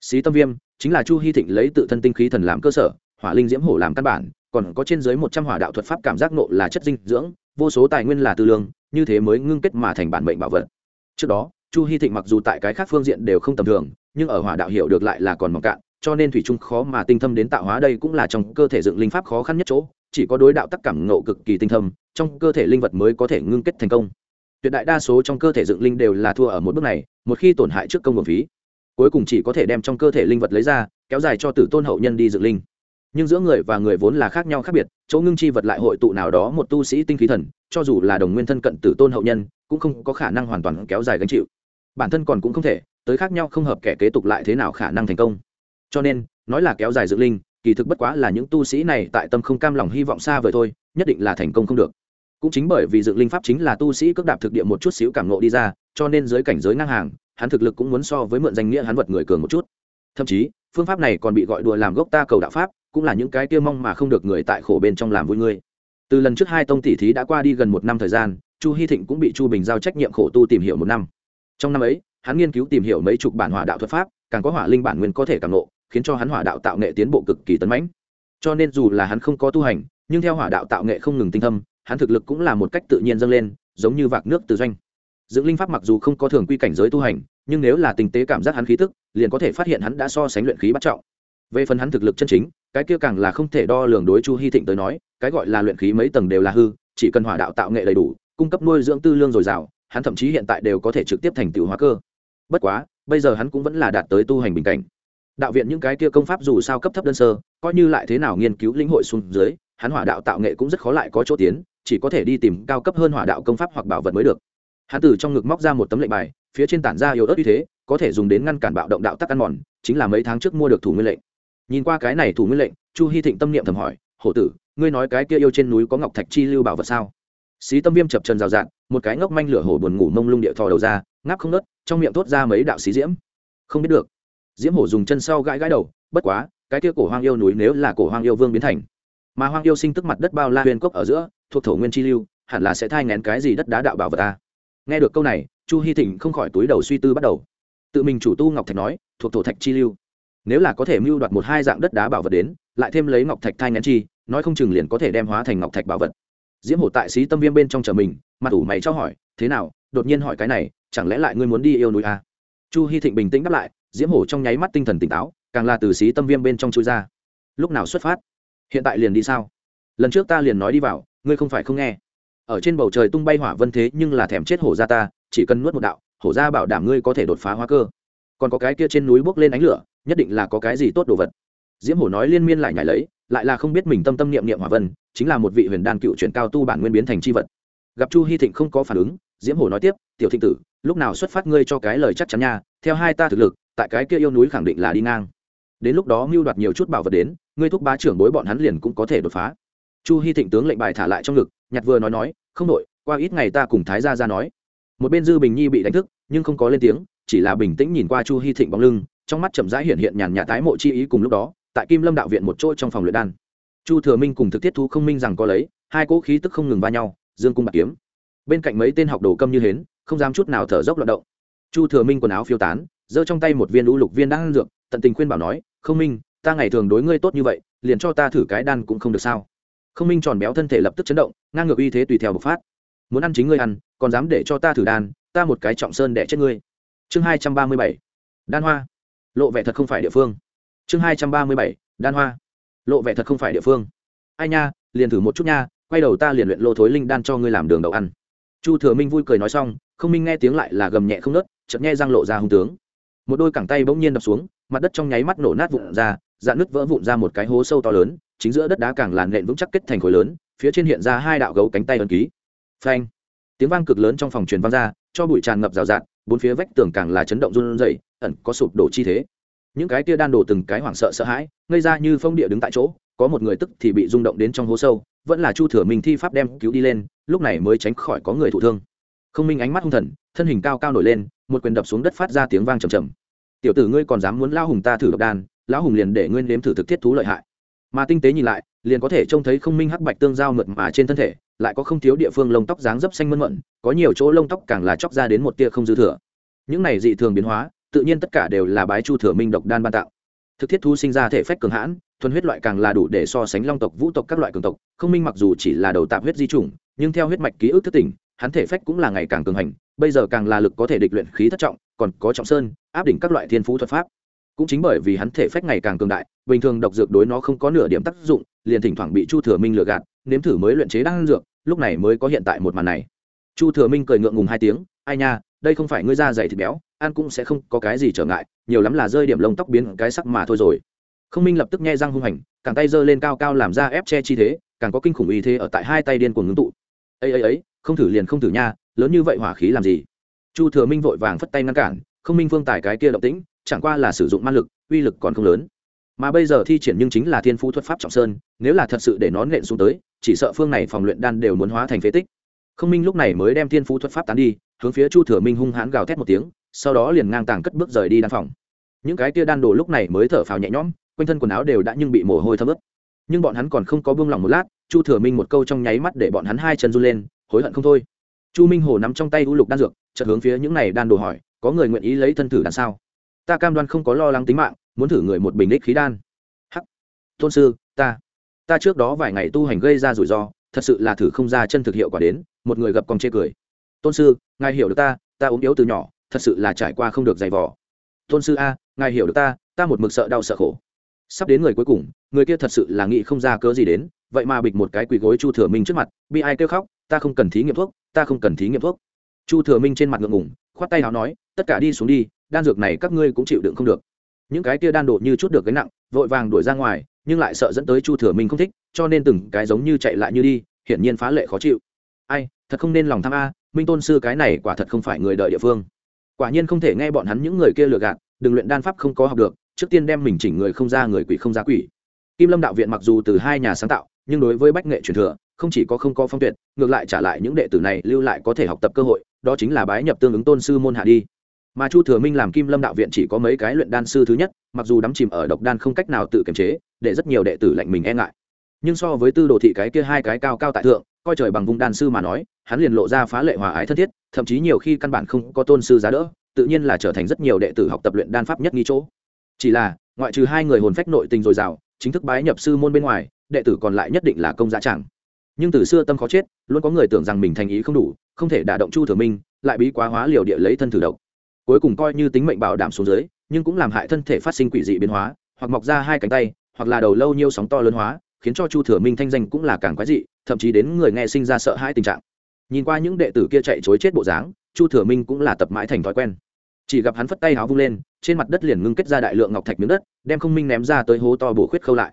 Xí tâm viêm chính là chu hy thịnh lấy tự thân tinh khí thần làm cơ sở, hỏa linh diễm hổ làm căn bản, còn có trên dưới một trăm hỏa đạo thuật pháp cảm giác nộ là chất dinh dưỡng, vô số tài nguyên là tư lương, như thế mới ngưng kết mà thành bản mệnh bảo vật. Trước đó, chu hy thịnh mặc dù tại cái khác phương diện đều không tầm thường, nhưng ở hỏa đạo hiểu được lại là còn mỏng cạn, cho nên thủy trung khó mà tinh thâm đến tạo hóa đây cũng là trong cơ thể dựng linh pháp khó khăn nhất chỗ, chỉ có đối đạo tắc cảm ngộ cực kỳ tinh thâm, trong cơ thể linh vật mới có thể ngưng kết thành công tuyệt đại đa số trong cơ thể dựng linh đều là thua ở một bước này, một khi tổn hại trước công nguồn phí, cuối cùng chỉ có thể đem trong cơ thể linh vật lấy ra, kéo dài cho tử tôn hậu nhân đi dựng linh. Nhưng giữa người và người vốn là khác nhau khác biệt, chỗ ngưng chi vật lại hội tụ nào đó một tu sĩ tinh khí thần, cho dù là đồng nguyên thân cận tử tôn hậu nhân, cũng không có khả năng hoàn toàn kéo dài gánh chịu. Bản thân còn cũng không thể, tới khác nhau không hợp kẻ kế tục lại thế nào khả năng thành công. Cho nên, nói là kéo dài dựng linh, kỳ thực bất quá là những tu sĩ này tại tâm không cam lòng hy vọng xa vời thôi, nhất định là thành công không được cũng chính bởi vì dựng linh pháp chính là tu sĩ cước đạp thực địa một chút xíu cảm nộ đi ra, cho nên dưới cảnh giới ngang hàng, hắn thực lực cũng muốn so với mượn danh nghĩa hắn vật người cường một chút. Thậm chí, phương pháp này còn bị gọi đùa làm gốc ta cầu đạo pháp, cũng là những cái kia mong mà không được người tại khổ bên trong làm vui ngươi. Từ lần trước hai tông tỷ thí đã qua đi gần một năm thời gian, chu hy thịnh cũng bị chu bình giao trách nhiệm khổ tu tìm hiểu một năm. Trong năm ấy, hắn nghiên cứu tìm hiểu mấy chục bản hỏa đạo thuật pháp, càng có hỏa linh bản nguyên có thể càng nộ khiến cho hắn hỏa đạo tạo nghệ tiến bộ cực kỳ tấn mãnh. Cho nên dù là hắn không có tu hành, nhưng theo hỏa đạo tạo nghệ không ngừng tinh thâm hắn thực lực cũng là một cách tự nhiên dâng lên, giống như vạc nước từ doanh. Dưỡng linh pháp mặc dù không có thường quy cảnh giới tu hành, nhưng nếu là tình tế cảm giác hắn khí tức, liền có thể phát hiện hắn đã so sánh luyện khí bắt trọng. Về phần hắn thực lực chân chính, cái kia càng là không thể đo lường đối chu hy thịnh tới nói, cái gọi là luyện khí mấy tầng đều là hư, chỉ cần hỏa đạo tạo nghệ đầy đủ, cung cấp nuôi dưỡng tư lương dồi dào, hắn thậm chí hiện tại đều có thể trực tiếp thành tựu hóa cơ. Bất quá, bây giờ hắn cũng vẫn là đạt tới tu hành bình cảnh. Đạo viện những cái kia công pháp dù sao cấp thấp đơn sơ, coi như lại thế nào nghiên cứu lĩnh hội xuống dưới, hắn hỏa đạo tạo nghệ cũng rất khó lại có chỗ tiến chỉ có thể đi tìm cao cấp hơn hỏa đạo công pháp hoặc bảo vật mới được. Hắn từ trong ngực móc ra một tấm lệnh bài, phía trên tản ra yếu ớt như thế, có thể dùng đến ngăn cản bạo động đạo tắc ăn mòn, chính là mấy tháng trước mua được thủ nguyên lệnh. Nhìn qua cái này thủ nguyên lệnh, chu hy thịnh tâm niệm thầm hỏi, hổ tử, ngươi nói cái kia yêu trên núi có ngọc thạch chi lưu bảo vật sao? Xí tâm viêm chập trần rào rạt, một cái ngốc manh lửa hổ buồn ngủ mông lung địa thò đầu ra, ngáp không nớt trong miệng thốt ra mấy đạo xí diễm. Không biết được. Diễm hổ dùng chân sau gãi gãi đầu, bất quá, cái kia cổ hoang yêu núi nếu là cổ hoang yêu vương biến thành mà hoang yêu sinh tức mặt đất bao la huyền cốc ở giữa, thuộc thổ nguyên chi lưu, hẳn là sẽ thai ngén cái gì đất đá đạo bảo vật ta. Nghe được câu này, chu hy thịnh không khỏi túi đầu suy tư bắt đầu. Tự mình chủ tu ngọc thạch nói, thuộc thổ thạch chi lưu. Nếu là có thể mưu đoạt một hai dạng đất đá bảo vật đến, lại thêm lấy ngọc thạch thai ngén chi, nói không chừng liền có thể đem hóa thành ngọc thạch bảo vật. Diễm hổ tại sĩ tâm viêm bên trong chờ mình, mặt ủ mày cho hỏi, thế nào? Đột nhiên hỏi cái này, chẳng lẽ lại ngươi muốn đi yêu núi à? chu hy thịnh bình tĩnh đáp lại, diễm hổ trong nháy mắt tinh thần tỉnh táo, càng là từ sĩ tâm viêm bên trong chui ra. Lúc nào xuất phát? Hiện tại liền đi sao? Lần trước ta liền nói đi vào, ngươi không phải không nghe. Ở trên bầu trời tung bay hỏa vân thế nhưng là thèm chết hổ ra ta, chỉ cần nuốt một đạo, hổ ra bảo đảm ngươi có thể đột phá hóa cơ. Còn có cái kia trên núi bốc lên ánh lửa, nhất định là có cái gì tốt đồ vật. Diễm hổ nói liên miên lại nhảy lấy, lại là không biết mình tâm tâm niệm niệm hỏa vân, chính là một vị huyền đan cựu chuyển cao tu bản nguyên biến thành c h i vật. Gặp chu hy thịnh không có phản ứng, diễm hổ nói tiếp, tiểu thịnh tử, lúc nào xuất phát ngươi cho cái lời chắc chắn nha, theo hai ta thực lực, tại cái kia yêu núi khẳng định là đi ngang đến lúc đó mưu đoạt nhiều chút bảo vật đến, ngươi thúc bá trưởng bối bọn hắn liền cũng có thể đột phá. Chu hy thịnh tướng lệnh bài thả lại trong ngực, nhặt vừa nói nói, không đội qua ít ngày ta cùng thái gia ra nói. Một bên dư bình nhi bị đánh thức, nhưng không có lên tiếng, chỉ là bình tĩnh nhìn qua chu hy thịnh bóng lưng, trong mắt chậm rãi hiện hiện nhàn nhạt tái mộ chi ý cùng lúc đó, tại kim lâm đạo viện một chỗ trong phòng luyện đan. Chu thừa minh cùng thực thiết thu không minh rằng có lấy, hai cỗ khí tức không ngừng va nhau, dương cung bạc kiếm. Bên cạnh mấy tên học đồ câm như hến, không dám chút nào thở dốc loạt động. Chu thừa minh quần áo phiêu tán giơ trong tay một viên lũ lục viên đan dược, tận tình khuyên bảo nói, không minh, ta ngày thường đối ngươi tốt như vậy, liền cho ta thử cái đan cũng không được sao? Không minh tròn béo thân thể lập tức chấn động, ngang ngược uy thế tùy theo bộc phát. Muốn ăn chính ngươi ăn, còn dám để cho ta thử đan, ta một cái trọng sơn đẻ chết ngươi. Chương hai trăm ba mươi bảy, đan hoa. Lộ vẻ thật không phải địa phương. Chương hai trăm ba mươi bảy, đan hoa. Lộ vẻ thật không phải địa phương. Ai nha, liền thử một chút nha, quay đầu ta liền luyện lô thối linh đan cho ngươi làm đường đầu ăn. Chu thừa minh vui cười nói xong, không minh nghe tiếng lại là gầm nhẹ không nớt, chợt nghe răng lộ ra hung tướng một đôi cẳng tay bỗng nhiên đập xuống, mặt đất trong nháy mắt nổ nát vụn ra dạn nứt vỡ vụn ra một cái hố sâu to lớn, chính giữa đất đá càng làn nện vững chắc kết thành khối lớn, phía trên hiện ra hai đạo gấu cánh tay ấn ký. Phanh! Tiếng vang cực lớn trong phòng truyền vang ra, cho bụi tràn ngập rào rạt, bốn phía vách tường càng là chấn động run rẩy, ẩn có sụp đổ chi thế. Những cái kia đan đổ từng cái hoảng sợ sợ hãi, ngây ra như phong địa đứng tại chỗ, có một người tức thì bị rung động đến trong hố sâu, vẫn là chu thừa minh thi pháp đem cứu đi lên, lúc này mới tránh khỏi có người thụ thương. Không minh ánh mắt hung thần, thân hình cao cao nổi lên một quyền đập xuống đất phát ra tiếng vang trầm trầm. Tiểu tử ngươi còn dám muốn lao hùng ta thử độc đan, lão hùng liền để ngươi nếm thử thực thiết thú lợi hại. Mà tinh tế nhìn lại, liền có thể trông thấy không minh hắc bạch tương giao mượt mà trên thân thể, lại có không thiếu địa phương lông tóc dáng dấp xanh mơn mận, có nhiều chỗ lông tóc càng là chóc ra đến một tia không dư thừa. Những này dị thường biến hóa, tự nhiên tất cả đều là bái chu thừa minh độc đan ban tạo thực thiết thu sinh ra thể phách cường hãn, thuần huyết loại càng là đủ để so sánh long tộc, vũ tộc các loại cường tộc, không minh mặc dù chỉ là đầu tạp huyết di chủng, nhưng theo huyết mạch ký ức thức tỉnh, hắn thể phách cũng là ngày càng cường hành bây giờ càng là lực có thể địch luyện khí thất trọng, còn có trọng sơn, áp đỉnh các loại thiên phú thuật pháp. Cũng chính bởi vì hắn thể phách ngày càng cường đại, bình thường độc dược đối nó không có nửa điểm tác dụng, liền thỉnh thoảng bị chu thừa minh lừa gạt, nếm thử mới luyện chế đan dược, lúc này mới có hiện tại một màn này. Chu thừa minh cười ngượng ngùng hai tiếng, ai nha, đây không phải ngươi da dày thịt béo, ăn cũng sẽ không có cái gì trở ngại, nhiều lắm là rơi điểm lông tóc biến cái sắc mà thôi rồi. Không minh lập tức nghe răng hung hành, càng tay giơ lên cao cao làm ra ép che chi thế, càng có kinh khủng uy thế ở tại hai tay điên cuồng ngưng tụ. Ấy ấy ấy không thử liền không thử nha lớn như vậy hỏa khí làm gì? Chu thừa minh vội vàng phất tay ngăn cản, không minh Vương tài cái kia động tĩnh, chẳng qua là sử dụng ma lực, uy lực còn không lớn. Mà bây giờ thi triển nhưng chính là thiên phú thuật pháp trọng sơn, nếu là thật sự để nó nện xuống tới, chỉ sợ phương này phòng luyện đan đều muốn hóa thành phế tích. Không minh lúc này mới đem thiên phú thuật pháp tán đi, hướng phía chu thừa minh hung hãn gào thét một tiếng, sau đó liền ngang tàng cất bước rời đi đan phòng. Những cái kia đan đồ lúc này mới thở phào nhẹ nhõm, quanh thân quần áo đều đã nhưng bị mồ hôi thấm ướt. Nhưng bọn hắn còn không có buông lỏng một lát, chu thừa minh một câu trong nháy mắt để bọn hắn hai chân run lên, hối hận không thôi chu minh hồ nắm trong tay u lục đan dược, chợt hướng phía những này đan đồ hỏi, có người nguyện ý lấy thân thử đan sao? Ta cam đoan không có lo lắng tính mạng, muốn thử người một bình đích khí đan. Hắc, tôn sư, ta ta trước đó vài ngày tu hành gây ra rủi ro, thật sự là thử không ra chân thực hiệu quả đến. Một người gặp còn chê cười. Tôn sư, ngài hiểu được ta ta ốm yếu từ nhỏ, thật sự là trải qua không được dày vò. Tôn sư a, ngài hiểu được ta ta một mực sợ đau sợ khổ. Sắp đến người cuối cùng, người kia thật sự là nghĩ không ra cớ gì đến, vậy mà bịch một cái quỳ gối chu thừa minh trước mặt bị ai kêu khóc ta không cần thí nghiệm thuốc, ta không cần thí nghiệm thuốc. Chu thừa minh trên mặt ngượng ngủng khoát tay áo nói, tất cả đi xuống đi, đan dược này các ngươi cũng chịu đựng không được. Những cái kia đan đổ như chút được gánh nặng, vội vàng đuổi ra ngoài, nhưng lại sợ dẫn tới chu thừa minh không thích, cho nên từng cái giống như chạy lại như đi, hiển nhiên phá lệ khó chịu. Ai, thật không nên lòng tham a, minh tôn sư cái này quả thật không phải người đợi địa phương. Quả nhiên không thể nghe bọn hắn những người kia lừa gạt, đừng luyện đan pháp không có học được, trước tiên đem mình chỉnh người không ra người quỷ không ra quỷ. Kim lâm đạo viện mặc dù từ hai nhà sáng tạo, nhưng đối với bách nghệ truyền thừa không chỉ có không có phong tuyệt, ngược lại trả lại những đệ tử này lưu lại có thể học tập cơ hội, đó chính là bái nhập tương ứng tôn sư môn hạ đi. Mà chu thừa minh làm kim lâm đạo viện chỉ có mấy cái luyện đan sư thứ nhất, mặc dù đắm chìm ở độc đan không cách nào tự kiềm chế, để rất nhiều đệ tử lạnh mình e ngại. Nhưng so với tư đồ thị cái kia hai cái cao cao tại thượng, coi trời bằng vùng đan sư mà nói, hắn liền lộ ra phá lệ hòa ái thân thiết, thậm chí nhiều khi căn bản không có tôn sư giá đỡ, tự nhiên là trở thành rất nhiều đệ tử học tập luyện đan pháp nhất nghi chỗ. Chỉ là, ngoại trừ hai người hồn phách nội tình dồi dào, chính thức bái nhập sư môn bên ngoài, đệ tử còn lại nhất định là công giá chẳng nhưng từ xưa tâm khó chết, luôn có người tưởng rằng mình thành ý không đủ, không thể đả động chu thừa minh, lại bí quá hóa liều địa lấy thân thử độc. Cuối cùng coi như tính mệnh bảo đảm xuống dưới, nhưng cũng làm hại thân thể phát sinh quỷ dị biến hóa, hoặc mọc ra hai cánh tay, hoặc là đầu lâu nhiều sóng to lớn hóa, khiến cho chu thừa minh thanh danh cũng là càng quái dị, thậm chí đến người nghe sinh ra sợ hãi tình trạng. Nhìn qua những đệ tử kia chạy chối chết bộ dáng, chu thừa minh cũng là tập mãi thành thói quen. Chỉ gặp hắn phất tay háo vung lên, trên mặt đất liền ngưng kết ra đại lượng ngọc thạch miếng đất, đem không minh ném ra tới hố to bổ khuyết khâu lại.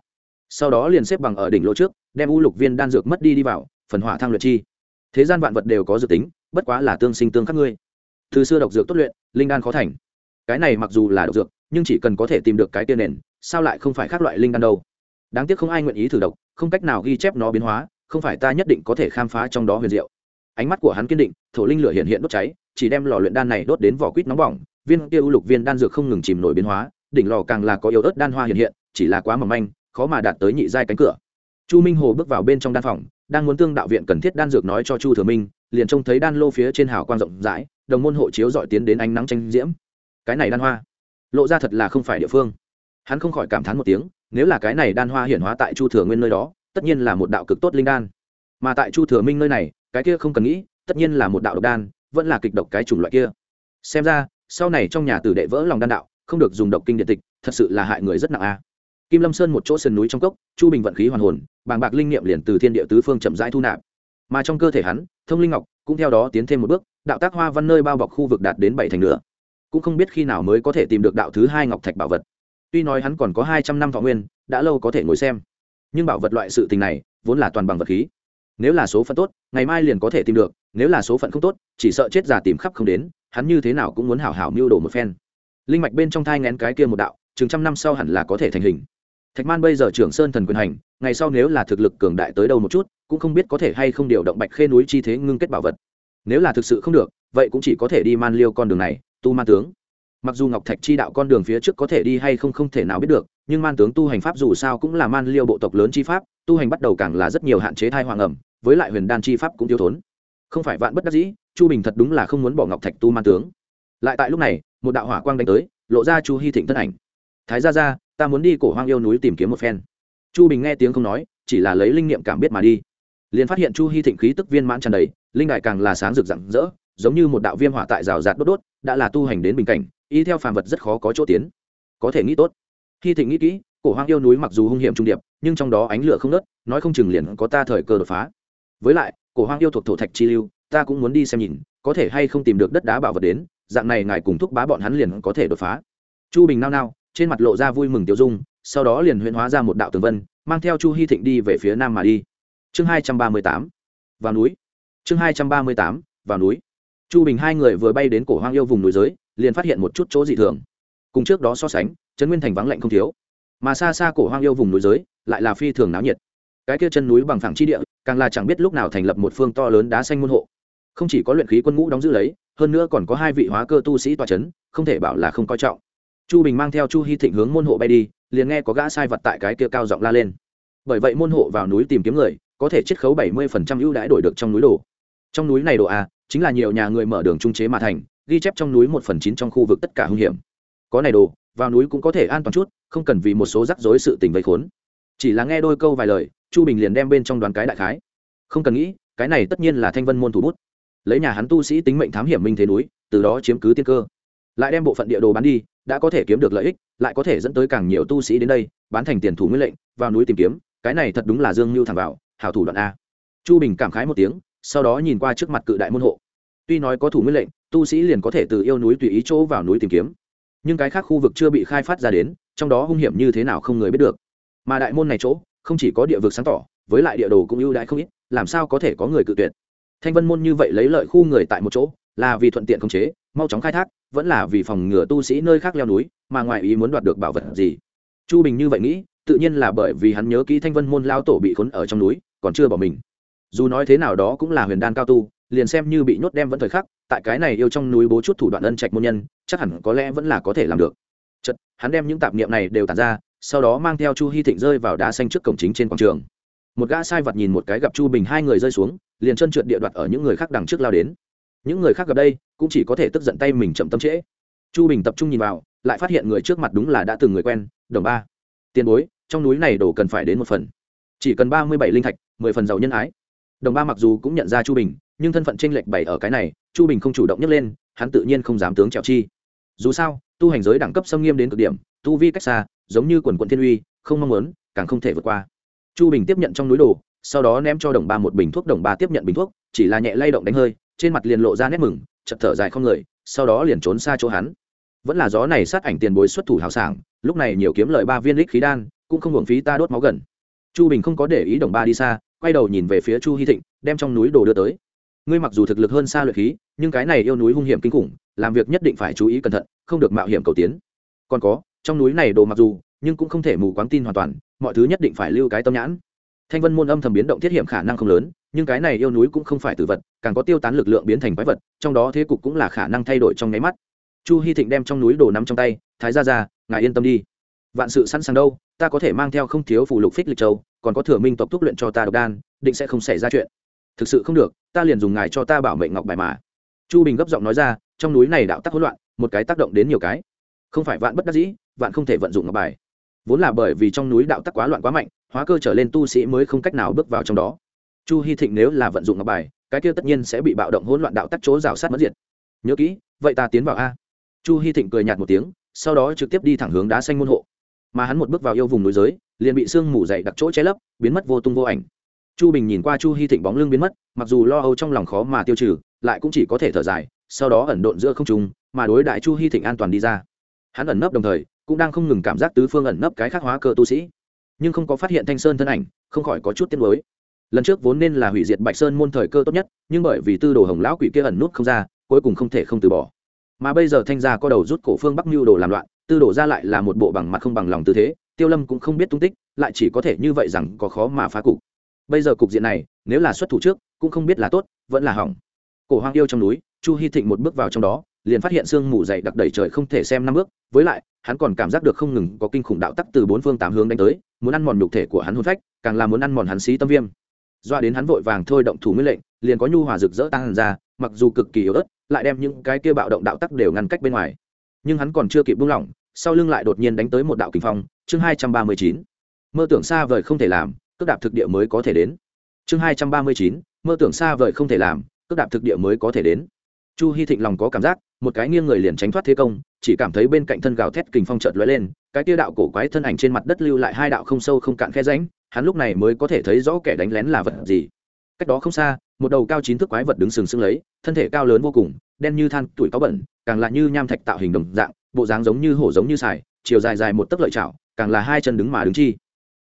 Sau đó liền xếp bằng ở đỉnh lỗ trước đem u lục viên đan dược mất đi đi vào, phần hỏa thang luyện chi. Thế gian vạn vật đều có dự tính, bất quá là tương sinh tương khắc ngươi. Từ xưa độc dược tốt luyện, linh đan khó thành. Cái này mặc dù là độc dược, nhưng chỉ cần có thể tìm được cái tiên nền, sao lại không phải khác loại linh đan đâu? Đáng tiếc không ai nguyện ý thử độc, không cách nào ghi chép nó biến hóa, không phải ta nhất định có thể khám phá trong đó huyền diệu. Ánh mắt của hắn kiên định, thổ linh lửa hiện hiện đốt cháy, chỉ đem lò luyện đan này đốt đến vỏ quýt nóng bỏng, viên kia u lục viên đan dược không ngừng chìm nổi biến hóa, đỉnh lò càng là có yếu ớt đan hoa hiện hiện, chỉ là quá mỏng manh, khó mà đạt tới nhị giai cánh cửa chu minh hồ bước vào bên trong đan phòng, đang muốn tương đạo viện cần thiết đan dược nói cho chu thừa minh, liền trông thấy đan lô phía trên hào quang rộng rãi, đồng môn hộ chiếu dọi tiến đến ánh nắng tranh diễm. Cái này đan hoa, lộ ra thật là không phải địa phương. Hắn không khỏi cảm thán một tiếng, nếu là cái này đan hoa hiển hóa tại chu thừa nguyên nơi đó, tất nhiên là một đạo cực tốt linh đan. Mà tại chu thừa minh nơi này, cái kia không cần nghĩ, tất nhiên là một đạo độc đan, vẫn là kịch độc cái chủng loại kia. Xem ra, sau này trong nhà tử đệ vỡ lòng đan đạo, không được dùng độc kinh điện tịch, thật sự là hại người rất nặng a kim lâm sơn một chỗ sườn núi trong cốc, chu bình vận khí hoàn hồn, bàng bạc linh niệm liền từ thiên địa tứ phương chậm rãi thu nạp. Mà trong cơ thể hắn, thông linh ngọc cũng theo đó tiến thêm một bước, đạo tác hoa văn nơi bao bọc khu vực đạt đến bảy thành nữa cũng không biết khi nào mới có thể tìm được đạo thứ hai ngọc thạch bảo vật. Tuy nói hắn còn có hai trăm năm thọ nguyên, đã lâu có thể ngồi xem. Nhưng bảo vật loại sự tình này, vốn là toàn bằng vật khí. Nếu là số phận tốt, ngày mai liền có thể tìm được, nếu là số phận không tốt, chỉ sợ chết già tìm khắp không đến, hắn như thế nào cũng muốn hảo hảo mưu đồ một phen. Linh mạch bên trong thai ngén cái kia một đạo, chừng trăm năm sau hẳn là có thể thành hình thạch man bây giờ trưởng sơn thần quyền hành, ngày sau nếu là thực lực cường đại tới đâu một chút, cũng không biết có thể hay không điều động bạch khê núi chi thế ngưng kết bảo vật. Nếu là thực sự không được, vậy cũng chỉ có thể đi man liêu con đường này, tu man tướng. Mặc dù ngọc thạch chi đạo con đường phía trước có thể đi hay không không thể nào biết được, nhưng man tướng tu hành pháp dù sao cũng là man liêu bộ tộc lớn chi pháp, tu hành bắt đầu càng là rất nhiều hạn chế thai hoàng ẩm, với lại huyền đan chi pháp cũng thiếu thốn. Không phải vạn bất đắc dĩ, chu bình thật đúng là không muốn bỏ ngọc thạch tu man tướng. Lại tại lúc này, một đạo hỏa quang đánh tới, lộ ra chu hy thịnh thân ảnh. Thái gia ra ta muốn đi cổ hoang yêu núi tìm kiếm một phen. Chu bình nghe tiếng không nói, chỉ là lấy linh niệm cảm biết mà đi. Liền phát hiện chu hy thịnh khí tức viên mãn tràn đầy, linh đại càng là sáng rực rạng rỡ, giống như một đạo viêm hỏa tại rào rạt đốt đốt, đã là tu hành đến bình cảnh, y theo phàm vật rất khó có chỗ tiến. Có thể nghĩ tốt. Hy thịnh nghĩ kỹ, cổ hoang yêu núi mặc dù hung hiểm trung điệp, nhưng trong đó ánh lửa không nớt nói không chừng liền có ta thời cơ đột phá. Với lại, cổ hoang yêu thuộc thổ thạch chi lưu, ta cũng muốn đi xem nhìn, có thể hay không tìm được đất đá bảo vật đến, dạng này ngài cùng thúc bá bọn hắn liền có thể đột phá. Chu bình nao nao trên mặt lộ ra vui mừng tiêu dung, sau đó liền huyễn hóa ra một đạo tường vân, mang theo chu hy thịnh đi về phía nam mà đi. Chương hai trăm ba mươi tám, vào núi. Chương hai trăm ba mươi tám, vào núi. Chu bình hai người vừa bay đến cổ hoang yêu vùng núi giới, liền phát hiện một chút chỗ dị thường. Cùng trước đó so sánh, trấn nguyên thành vắng lạnh không thiếu. Mà xa xa cổ hoang yêu vùng núi giới, lại là phi thường náo nhiệt. Cái kia chân núi bằng phẳng chi địa, càng là chẳng biết lúc nào thành lập một phương to lớn đá xanh môn hộ. Không chỉ có luyện khí quân ngũ đóng giữ lấy, hơn nữa còn có hai vị hóa cơ tu sĩ tòa c h ấ n không thể bảo là không coi trọng chu bình mang theo chu hy thịnh hướng môn hộ bay đi, liền nghe có gã sai vật tại cái kia cao giọng la lên. Bởi vậy môn hộ vào núi tìm kiếm người, có thể chiết khấu bảy mươi phần trăm ưu đãi đổi được trong núi đồ. Trong núi này đồ a chính là nhiều nhà người mở đường trung chế mà thành, ghi chép trong núi một phần chín trong khu vực tất cả hung hiểm. Có này đồ, vào núi cũng có thể an toàn chút, không cần vì một số rắc rối sự tình vây khốn. Chỉ là nghe đôi câu vài lời, chu bình liền đem bên trong đoàn cái đại khái. Không cần nghĩ, cái này tất nhiên là thanh vân môn thủ bút. Lấy nhà hắn tu sĩ tính mệnh thám hiểm minh thế núi, từ đó chiếm cứ tiên cơ. Lại đem bộ phận địa đồ bán đi đã có thể kiếm được lợi ích, lại có thể dẫn tới càng nhiều tu sĩ đến đây, bán thành tiền thủ nguyên lệnh, vào núi tìm kiếm, cái này thật đúng là dương mưu thẳng vào, hảo thủ đoạn a. Chu bình cảm khái một tiếng, sau đó nhìn qua trước mặt cự đại môn hộ. Tuy nói có thủ nguyên lệnh, tu sĩ liền có thể từ yêu núi tùy ý chỗ vào núi tìm kiếm. Nhưng cái khác khu vực chưa bị khai phát ra đến, trong đó hung hiểm như thế nào không người biết được. Mà đại môn này chỗ, không chỉ có địa vực sáng tỏ, với lại địa đồ cũng ưu đãi không ít, làm sao có thể có người cự tuyệt? Thanh vân môn như vậy lấy lợi khu người tại một chỗ, là vì thuận tiện khống chế mau chóng khai thác, vẫn là vì phòng ngừa tu sĩ nơi khác leo núi, mà ngoài ý muốn đoạt được bảo vật gì. Chu bình như vậy nghĩ, tự nhiên là bởi vì hắn nhớ kỹ thanh vân môn lao tổ bị khốn ở trong núi, còn chưa bỏ mình. Dù nói thế nào đó cũng là huyền đan cao tu, liền xem như bị nhốt đem vẫn thời khắc, tại cái này yêu trong núi bố chút thủ đoạn ân trạch môn nhân, chắc hẳn có lẽ vẫn là có thể làm được. Chật hắn đem những tạp niệm này đều tàn ra, sau đó mang theo chu hy thịnh rơi vào đá xanh trước cổng chính trên quảng trường. Một gã sai vật nhìn một cái gặp chu bình hai người rơi xuống, liền chân trượt địa đoạt ở những người khác đằng trước lao đến. Những người khác gặp đây cũng chỉ có thể tức giận tay mình chậm tâm trễ. Chu bình tập trung nhìn vào, lại phát hiện người trước mặt đúng là đã từng người quen, đồng ba. Tiền bối, trong núi này đổ cần phải đến một phần. Chỉ cần ba mươi bảy linh thạch, mười phần giàu nhân ái. Đồng ba mặc dù cũng nhận ra chu bình, nhưng thân phận tranh lệch bảy ở cái này, chu bình không chủ động nhấc lên, hắn tự nhiên không dám tướng trèo chi. Dù sao, tu hành giới đẳng cấp xâm nghiêm đến cực điểm, tu vi cách xa, giống như quần quận thiên uy, không mong muốn, càng không thể vượt qua. Chu bình tiếp nhận trong núi đồ, sau đó ném cho đồng ba một bình thuốc, đồng ba tiếp nhận bình thuốc, chỉ là nhẹ lay động đánh hơi, trên mặt liền lộ ra nét mừng chật thở dài không người, sau đó liền trốn xa chỗ hắn. Vẫn là gió này sát ảnh tiền bối xuất thủ hào sảng, lúc này nhiều kiếm lời ba viên lích khí đan, cũng không hưởng phí ta đốt máu gần. Chu bình không có để ý đồng ba đi xa, quay đầu nhìn về phía chu hy thịnh, đem trong núi đồ đưa tới. Ngươi mặc dù thực lực hơn xa luyện khí, nhưng cái này yêu núi hung hiểm kinh khủng, làm việc nhất định phải chú ý cẩn thận, không được mạo hiểm cầu tiến. Còn có, trong núi này đồ mặc dù, nhưng cũng không thể mù quáng tin hoàn toàn, mọi thứ nhất định phải lưu cái tâm nhãn. Thanh vân môn âm thầm biến động thiết hiểm khả năng không lớn nhưng cái này yêu núi cũng không phải tử vật, càng có tiêu tán lực lượng biến thành quái vật, trong đó thế cục cũng là khả năng thay đổi trong nháy mắt. Chu hy thịnh đem trong núi đồ nắm trong tay, thái ra ra ngài yên tâm đi. Vạn sự sẵn sàng đâu, ta có thể mang theo không thiếu phụ lục phích lịch châu, còn có thừa minh tộc túc luyện cho ta độc đan, định sẽ không xảy ra chuyện. Thực sự không được, ta liền dùng ngài cho ta bảo mệnh ngọc bài mà. Chu bình gấp giọng nói ra, trong núi này đạo tắc hỗn loạn, một cái tác động đến nhiều cái. Không phải vạn bất đắc dĩ, vạn không thể vận dụng ngọc bài. Vốn là bởi vì trong núi đạo tắc quá loạn quá mạnh, hóa cơ trở lên tu sĩ mới không cách nào bước vào trong đó chu hy thịnh nếu là vận dụng ngọc bài cái kia tất nhiên sẽ bị bạo động hỗn loạn đạo tắc chỗ rào sát mất diệt. Nhớ kỹ vậy ta tiến vào a. Chu hy thịnh cười nhạt một tiếng sau đó trực tiếp đi thẳng hướng đá xanh môn hộ. Mà hắn một bước vào yêu vùng núi giới liền bị sương mù dày đặc chỗ che lấp biến mất vô tung vô ảnh. Chu bình nhìn qua chu hy thịnh bóng lưng biến mất mặc dù lo âu trong lòng khó mà tiêu trừ lại cũng chỉ có thể thở dài sau đó ẩn độn giữa không trùng, mà đối đại chu hy thịnh an toàn đi ra. Hắn ẩn nấp đồng thời cũng đang không ngừng cảm giác tứ phương ẩn nấp cái khắc hóa cơ tu sĩ. Nhưng không có phát hiện thanh sơn thân ảnh không khỏi có chút tiếc nuối lần trước vốn nên là hủy diệt bạch sơn môn thời cơ tốt nhất, nhưng bởi vì tư đồ hồng lão quỷ kia ẩn nút không ra, cuối cùng không thể không từ bỏ. Mà bây giờ thanh gia có đầu rút cổ phương bắc mưu đồ làm loạn, tư đồ ra lại là một bộ bằng mặt không bằng lòng tư thế, tiêu lâm cũng không biết tung tích, lại chỉ có thể như vậy rằng có khó mà phá cục. Bây giờ cục diện này, nếu là xuất thủ trước, cũng không biết là tốt, vẫn là hỏng. Cổ hoang yêu trong núi, chu hy thịnh một bước vào trong đó, liền phát hiện sương mù dày đặc đầy trời không thể xem năm bước, với lại, hắn còn cảm giác được không ngừng có kinh khủng đạo tắc từ bốn phương tám hướng đánh tới, muốn ăn mòn nhục thể của hắn hôn phách, càng là muốn ăn mòn hắn xí tâm viêm doa đến hắn vội vàng thôi động thủ nguyên lệnh, liền có nhu hòa rực rỡ tăng ra, mặc dù cực kỳ yếu ớt, lại đem những cái kia bạo động đạo tắc đều ngăn cách bên ngoài. Nhưng hắn còn chưa kịp buông lỏng, sau lưng lại đột nhiên đánh tới một đạo kinh phong, chương hai trăm ba mươi chín. Mơ tưởng xa vời không thể làm, cước đạp thực địa mới có thể đến. Chương hai trăm ba mươi chín, mơ tưởng xa vời không thể làm, cước đạp thực địa mới có thể đến. Chu hy thịnh lòng có cảm giác, một cái nghiêng người liền tránh thoát thế công, chỉ cảm thấy bên cạnh thân gào thét kình phong chợt lóe lên, cái tia đạo cổ quái thân ảnh trên mặt đất lưu lại hai đạo không sâu không cạn khe ránh hắn lúc này mới có thể thấy rõ kẻ đánh lén là vật gì. Cách đó không xa, một đầu cao chín thước quái vật đứng sừng sững lấy, thân thể cao lớn vô cùng, đen như than, tuổi có bẩn, càng lại như nham thạch tạo hình đồng dạng, bộ dáng giống như hổ giống như sải, chiều dài dài một tấc lợi chảo, càng là hai chân đứng mà đứng chi.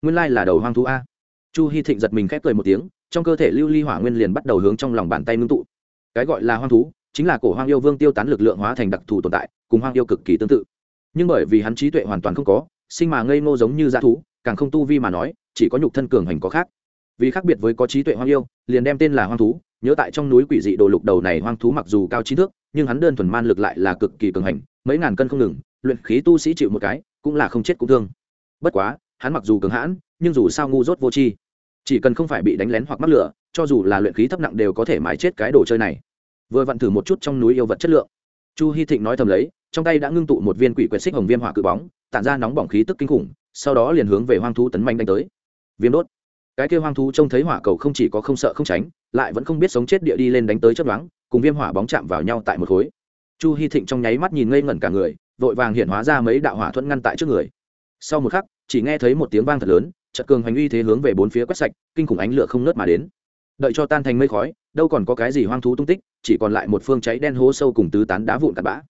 Nguyên lai là đầu hoang thú a. Chu hy thịnh giật mình khép cười một tiếng, trong cơ thể lưu ly hỏa nguyên liền bắt đầu hướng trong lòng bàn tay ngưng tụ. Cái gọi là hoang thú, chính là cổ hoang yêu vương tiêu tán lực lượng hóa thành đặc thù tồn tại, cùng hoang yêu cực kỳ tương tự. Nhưng bởi vì hắn trí tuệ hoàn toàn không có, sinh mà ngây ngô giống như dã thú, càng không tu vi mà nói chỉ có nhục thân cường hành có khác. Vì khác biệt với có trí tuệ hoang yêu, liền đem tên là hoang thú, nhớ tại trong núi quỷ dị đồ lục đầu này hoang thú mặc dù cao trí thước, nhưng hắn đơn thuần man lực lại là cực kỳ cường hành, mấy ngàn cân không ngừng, luyện khí tu sĩ chịu một cái, cũng là không chết cũng thương. Bất quá, hắn mặc dù cường hãn, nhưng dù sao ngu dốt vô tri. Chỉ cần không phải bị đánh lén hoặc mắc lửa, cho dù là luyện khí thấp nặng đều có thể mái chết cái đồ chơi này. Vừa vặn thử một chút trong núi yêu vật chất lượng. Chu hy thịnh nói thầm lấy, trong tay đã ngưng tụ một viên quỷ quyệt xích hồng viêm hỏa cự bóng, tản ra nóng bỏng khí tức kinh khủng, sau đó liền hướng về hoang thú tấn manh đánh tới viêm đốt. Cái kêu hoang thú trông thấy hỏa cầu không chỉ có không sợ không tránh, lại vẫn không biết sống chết địa đi lên đánh tới chất đoán cùng viêm hỏa bóng chạm vào nhau tại một khối. Chu hy thịnh trong nháy mắt nhìn ngây ngẩn cả người, vội vàng hiện hóa ra mấy đạo hỏa thuẫn ngăn tại trước người. Sau một khắc, chỉ nghe thấy một tiếng vang thật lớn chật cường hành uy thế hướng về bốn phía quét sạch, kinh khủng ánh lửa không nớt mà đến. Đợi cho tan thành mây khói, đâu còn có cái gì hoang thú tung tích, chỉ còn lại một phương cháy đen hố sâu cùng tứ tán đá vụn tạt bã.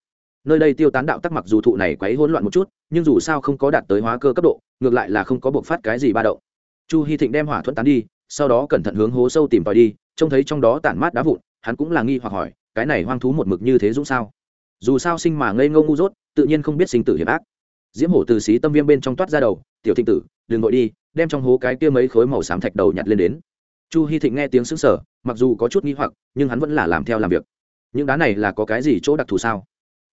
Nơi đây tiêu tán đạo tắc mặc dù thụ này quấy hỗn loạn một chút, nhưng dù sao không có đạt tới hóa cơ cấp độ, ngược lại là không có bộc phát cái gì ba động chu hy thịnh đem hỏa thuẫn tán đi, sau đó cẩn thận hướng hố sâu tìm tòi đi, trông thấy trong đó tản mát đá vụn, hắn cũng là nghi hoặc hỏi, cái này hoang thú một mực như thế dũng sao? Dù sao sinh mà ngây ngô ngu dốt, tự nhiên không biết sinh tử hiểm ác. Diễm hổ từ xí tâm viêm bên trong toát ra đầu, tiểu thịnh tử, đừng vội đi, đem trong hố cái kia mấy khối màu xám thạch đầu nhặt lên đến. Chu hy thịnh nghe tiếng xứng sở mặc dù có chút nghi hoặc, nhưng hắn vẫn là làm theo làm việc. Những đá này là có cái gì chỗ đặc thù sao?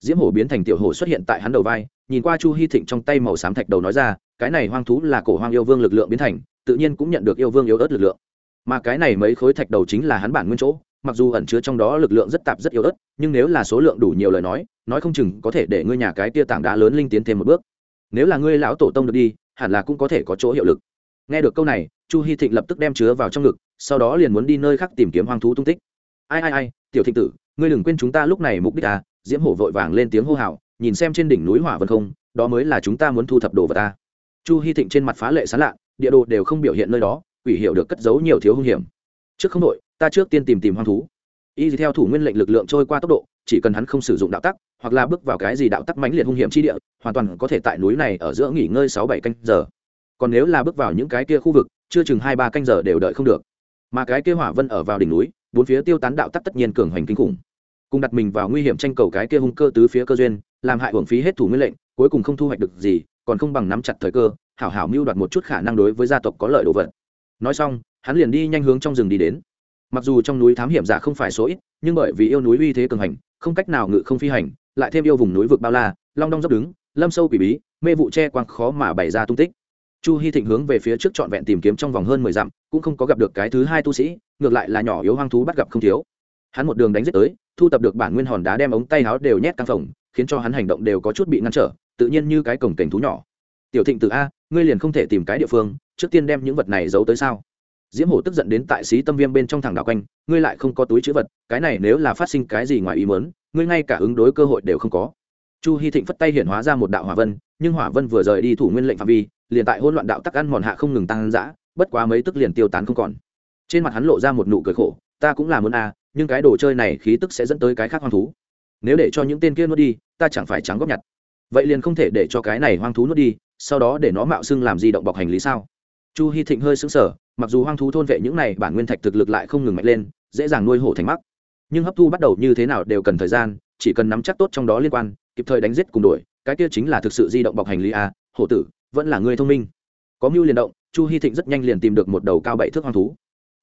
Diễm hổ biến thành tiểu hổ xuất hiện tại hắn đầu vai, nhìn qua chu hy thịnh trong tay màu xám thạch đầu nói ra, cái này hoang thú là cổ hoang yêu vương lực lượng biến thành tự nhiên cũng nhận được yêu vương yếu ớt lực lượng. Mà cái này mấy khối thạch đầu chính là hắn bản nguyên chỗ, mặc dù ẩn chứa trong đó lực lượng rất tạp rất yếu ớt, nhưng nếu là số lượng đủ nhiều lời nói nói không chừng có thể để ngươi nhà cái tia tảng đá lớn linh tiến thêm một bước. Nếu là ngươi lão tổ tông được đi, hẳn là cũng có thể có chỗ hiệu lực. Nghe được câu này, chu hy thịnh lập tức đem chứa vào trong ngực, sau đó liền muốn đi nơi khác tìm kiếm hoang thú tung tích. Ai ai ai, tiểu thịnh tử, ngươi đừng quên chúng ta lúc này mục đích à? Diễm hổ vội vàng lên tiếng hô hào, nhìn xem trên đỉnh núi hỏa vân không, đó mới là chúng ta muốn thu thập đồ vật ta chu hy thịnh trên mặt phá lệ sán lạ địa đồ đều không biểu hiện nơi đó, quỷ hiệu được cất giấu nhiều thiếu hung hiểm. Trước không đội ta trước tiên tìm tìm hoang thú. Y theo thủ nguyên lệnh lực lượng trôi qua tốc độ, chỉ cần hắn không sử dụng đạo tắc, hoặc là bước vào cái gì đạo tắc mãnh liệt hung hiểm chi địa, hoàn toàn có thể tại núi này ở giữa nghỉ ngơi sáu bảy canh giờ. Còn nếu là bước vào những cái kia khu vực, chưa chừng hai ba canh giờ đều đợi không được. Mà cái kia hỏa vân ở vào đỉnh núi, bốn phía tiêu tán đạo tắc tất nhiên cường hoành kinh khủng. Cùng đặt mình vào nguy hiểm tranh cầu cái kia hung cơ tứ phía cơ duyên, làm hại hưởng phí hết thủ nguyên lệnh, cuối cùng không thu hoạch được gì, còn không bằng nắm chặt thời cơ hảo hảo mưu đoạt một chút khả năng đối với gia tộc có lợi đồ vật. Nói xong, hắn liền đi nhanh hướng trong rừng đi đến. Mặc dù trong núi thám hiểm giả không phải số ít, nhưng bởi vì yêu núi uy thế cường hành, không cách nào ngự không phi hành, lại thêm yêu vùng núi vực bao la, long đong dốc đứng, lâm sâu quỷ bí, mê vụ che quang khó mà bày ra tung tích. Chu hy thịnh hướng về phía trước trọn vẹn tìm kiếm trong vòng hơn mười dặm, cũng không có gặp được cái thứ hai tu sĩ, ngược lại là nhỏ yếu hoang thú bắt gặp không thiếu. Hắn một đường đánh giết tới, thu tập được bản nguyên hòn đá đem ống tay áo đều nhét căng phòng, khiến cho hắn hành động đều có chút bị ngăn trở, tự nhiên như cái cổng cảnh thú nhỏ. Tiểu thịnh từ a ngươi liền không thể tìm cái địa phương, trước tiên đem những vật này giấu tới sao? Diễm hổ tức giận đến tại xí tâm viêm bên trong thẳng đạo quanh, ngươi lại không có túi chữ vật, cái này nếu là phát sinh cái gì ngoài ý mớn ngươi ngay cả ứng đối cơ hội đều không có. Chu hy thịnh phất tay hiện hóa ra một đạo hỏa vân, nhưng hỏa vân vừa rời đi thủ nguyên lệnh phạm vi, liền tại hỗn loạn đạo tắc ăn mòn hạ không ngừng tăng dã, bất quá mấy tức liền tiêu tán không còn. Trên mặt hắn lộ ra một nụ cười khổ, ta cũng là muốn a, nhưng cái đồ chơi này khí tức sẽ dẫn tới cái khác hoang thú. Nếu để cho những tên kia nuốt đi, ta chẳng phải trắng góp nhặt. Vậy liền không thể để cho cái này hoang thú nuốt đi sau đó để nó mạo xưng làm di động bọc hành lý sao? Chu hy thịnh hơi xứng sở mặc dù hoang thú thôn vệ những này bản nguyên thạch thực lực lại không ngừng mạnh lên, dễ dàng nuôi hổ thành mắc. Nhưng hấp thu bắt đầu như thế nào đều cần thời gian, chỉ cần nắm chắc tốt trong đó liên quan, kịp thời đánh giết cùng đuổi, cái kia chính là thực sự di động bọc hành lý a, hổ tử, vẫn là người thông minh. Có mưu liền động, chu hy thịnh rất nhanh liền tìm được một đầu cao bảy thước hoang thú.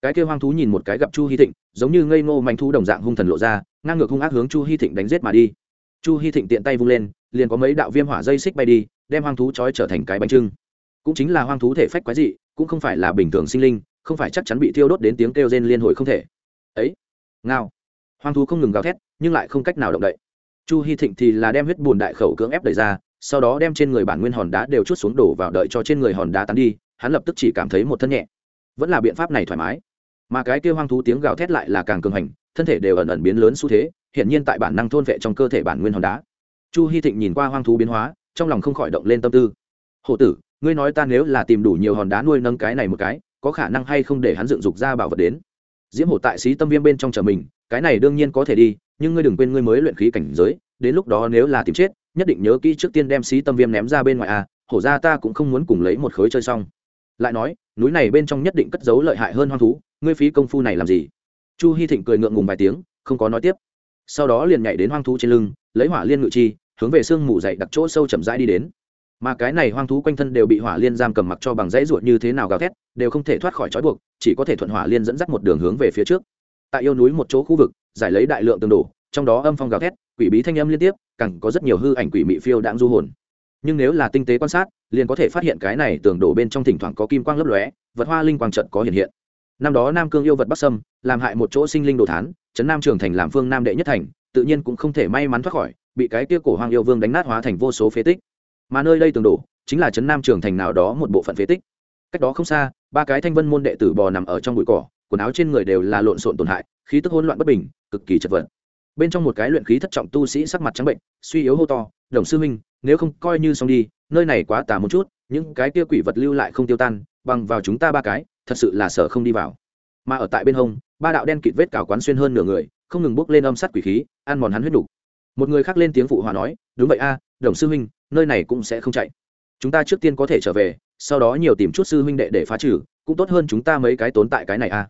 Cái kia hoang thú nhìn một cái gặp chu hy thịnh, giống như ngây ngô manh thú đồng dạng hung thần lộ ra, ngang ngược hung ác hướng chu hy thịnh đánh giết mà đi. Chu hy thịnh tiện tay vung lên, liền có mấy đạo viêm hỏa dây xích bay đi đem hoang thú trói trở thành cái bánh trưng. Cũng chính là hoang thú thể phách quái dị, cũng không phải là bình thường sinh linh, không phải chắc chắn bị thiêu đốt đến tiếng kêu rên liên hồi không thể. Ấy, ngao. Hoang thú không ngừng gào thét, nhưng lại không cách nào động đậy. Chu hy thịnh thì là đem huyết bùn đại khẩu cưỡng ép đẩy ra, sau đó đem trên người bản nguyên hòn đá đều chút xuống đổ vào đợi cho trên người hòn đá tán đi, hắn lập tức chỉ cảm thấy một thân nhẹ. Vẫn là biện pháp này thoải mái. Mà cái kêu hoang thú tiếng gào thét lại là càng cường hành, thân thể đều ẩn ẩn biến lớn xu thế, hiển nhiên tại bản năng thôn vệ trong cơ thể bản nguyên hòn đá. Chu hy thịnh nhìn qua hoang thú biến hóa trong lòng không khỏi động lên tâm tư. Hổ tử, ngươi nói ta nếu là tìm đủ nhiều hòn đá nuôi nâng cái này một cái, có khả năng hay không để hắn dựng dục ra bảo vật đến? Diễm hổ tại sĩ tâm viêm bên trong chờ mình, cái này đương nhiên có thể đi, nhưng ngươi đừng quên ngươi mới luyện khí cảnh giới, đến lúc đó nếu là tìm chết, nhất định nhớ kỹ trước tiên đem sĩ tâm viêm ném ra bên ngoài à hổ ra ta cũng không muốn cùng lấy một khối chơi xong. Lại nói, núi này bên trong nhất định cất giấu lợi hại hơn hoang thú, ngươi phí công phu này làm gì? Chu hy thịnh cười ngượng ngùng vài tiếng, không có nói tiếp. Sau đó liền nhảy đến hoang thú trên lưng, lấy hỏa liên ngự chi hướng về sương mù dậy đặc chỗ sâu chậm rãi đi đến. Mà cái này hoang thú quanh thân đều bị hỏa liên giam cầm mặc cho bằng dãy ruột như thế nào gào thét, đều không thể thoát khỏi trói buộc, chỉ có thể thuận hỏa liên dẫn dắt một đường hướng về phía trước. Tại yêu núi một chỗ khu vực, giải lấy đại lượng tường đổ, trong đó âm phong gào thét, quỷ bí thanh âm liên tiếp, càng có rất nhiều hư ảnh quỷ mị phiêu đãng du hồn. Nhưng nếu là tinh tế quan sát, liền có thể phát hiện cái này tường đổ bên trong thỉnh thoảng có kim quang lấp lóe, vật hoa linh quang trận có hiện hiện. Năm đó nam cương yêu vật bắc sâm, làm hại một chỗ sinh linh đồ thán trấn nam trường thành làm phương nam đệ nhất thành, tự nhiên cũng không thể may mắn thoát khỏi bị cái kia cổ hoàng yêu vương đánh nát hóa thành vô số phế tích. Mà nơi đây tường đổ, chính là trấn nam trường thành nào đó một bộ phận phế tích. Cách đó không xa, ba cái thanh vân môn đệ tử bò nằm ở trong bụi cỏ, quần áo trên người đều là lộn xộn tổn hại, khí tức hỗn loạn bất bình, cực kỳ chật vật. Bên trong một cái luyện khí thất trọng tu sĩ sắc mặt trắng bệnh, suy yếu hô to, đồng sư minh nếu không coi như xong đi, nơi này quá tà một chút, những cái kia quỷ vật lưu lại không tiêu tan, bằng vào chúng ta ba cái, thật sự là sợ không đi vào. Mà ở tại bên hông, ba đạo đen kịt vết cào quán xuyên hơn nửa người, không ngừng bốc lên âm sát quỷ khí, ăn mòn hắn huyết đủ một người khác lên tiếng phụ hòa nói, đúng vậy a, đồng sư huynh, nơi này cũng sẽ không chạy. Chúng ta trước tiên có thể trở về, sau đó nhiều tìm chút sư huynh đệ để phá trừ, cũng tốt hơn chúng ta mấy cái tốn tại cái này a.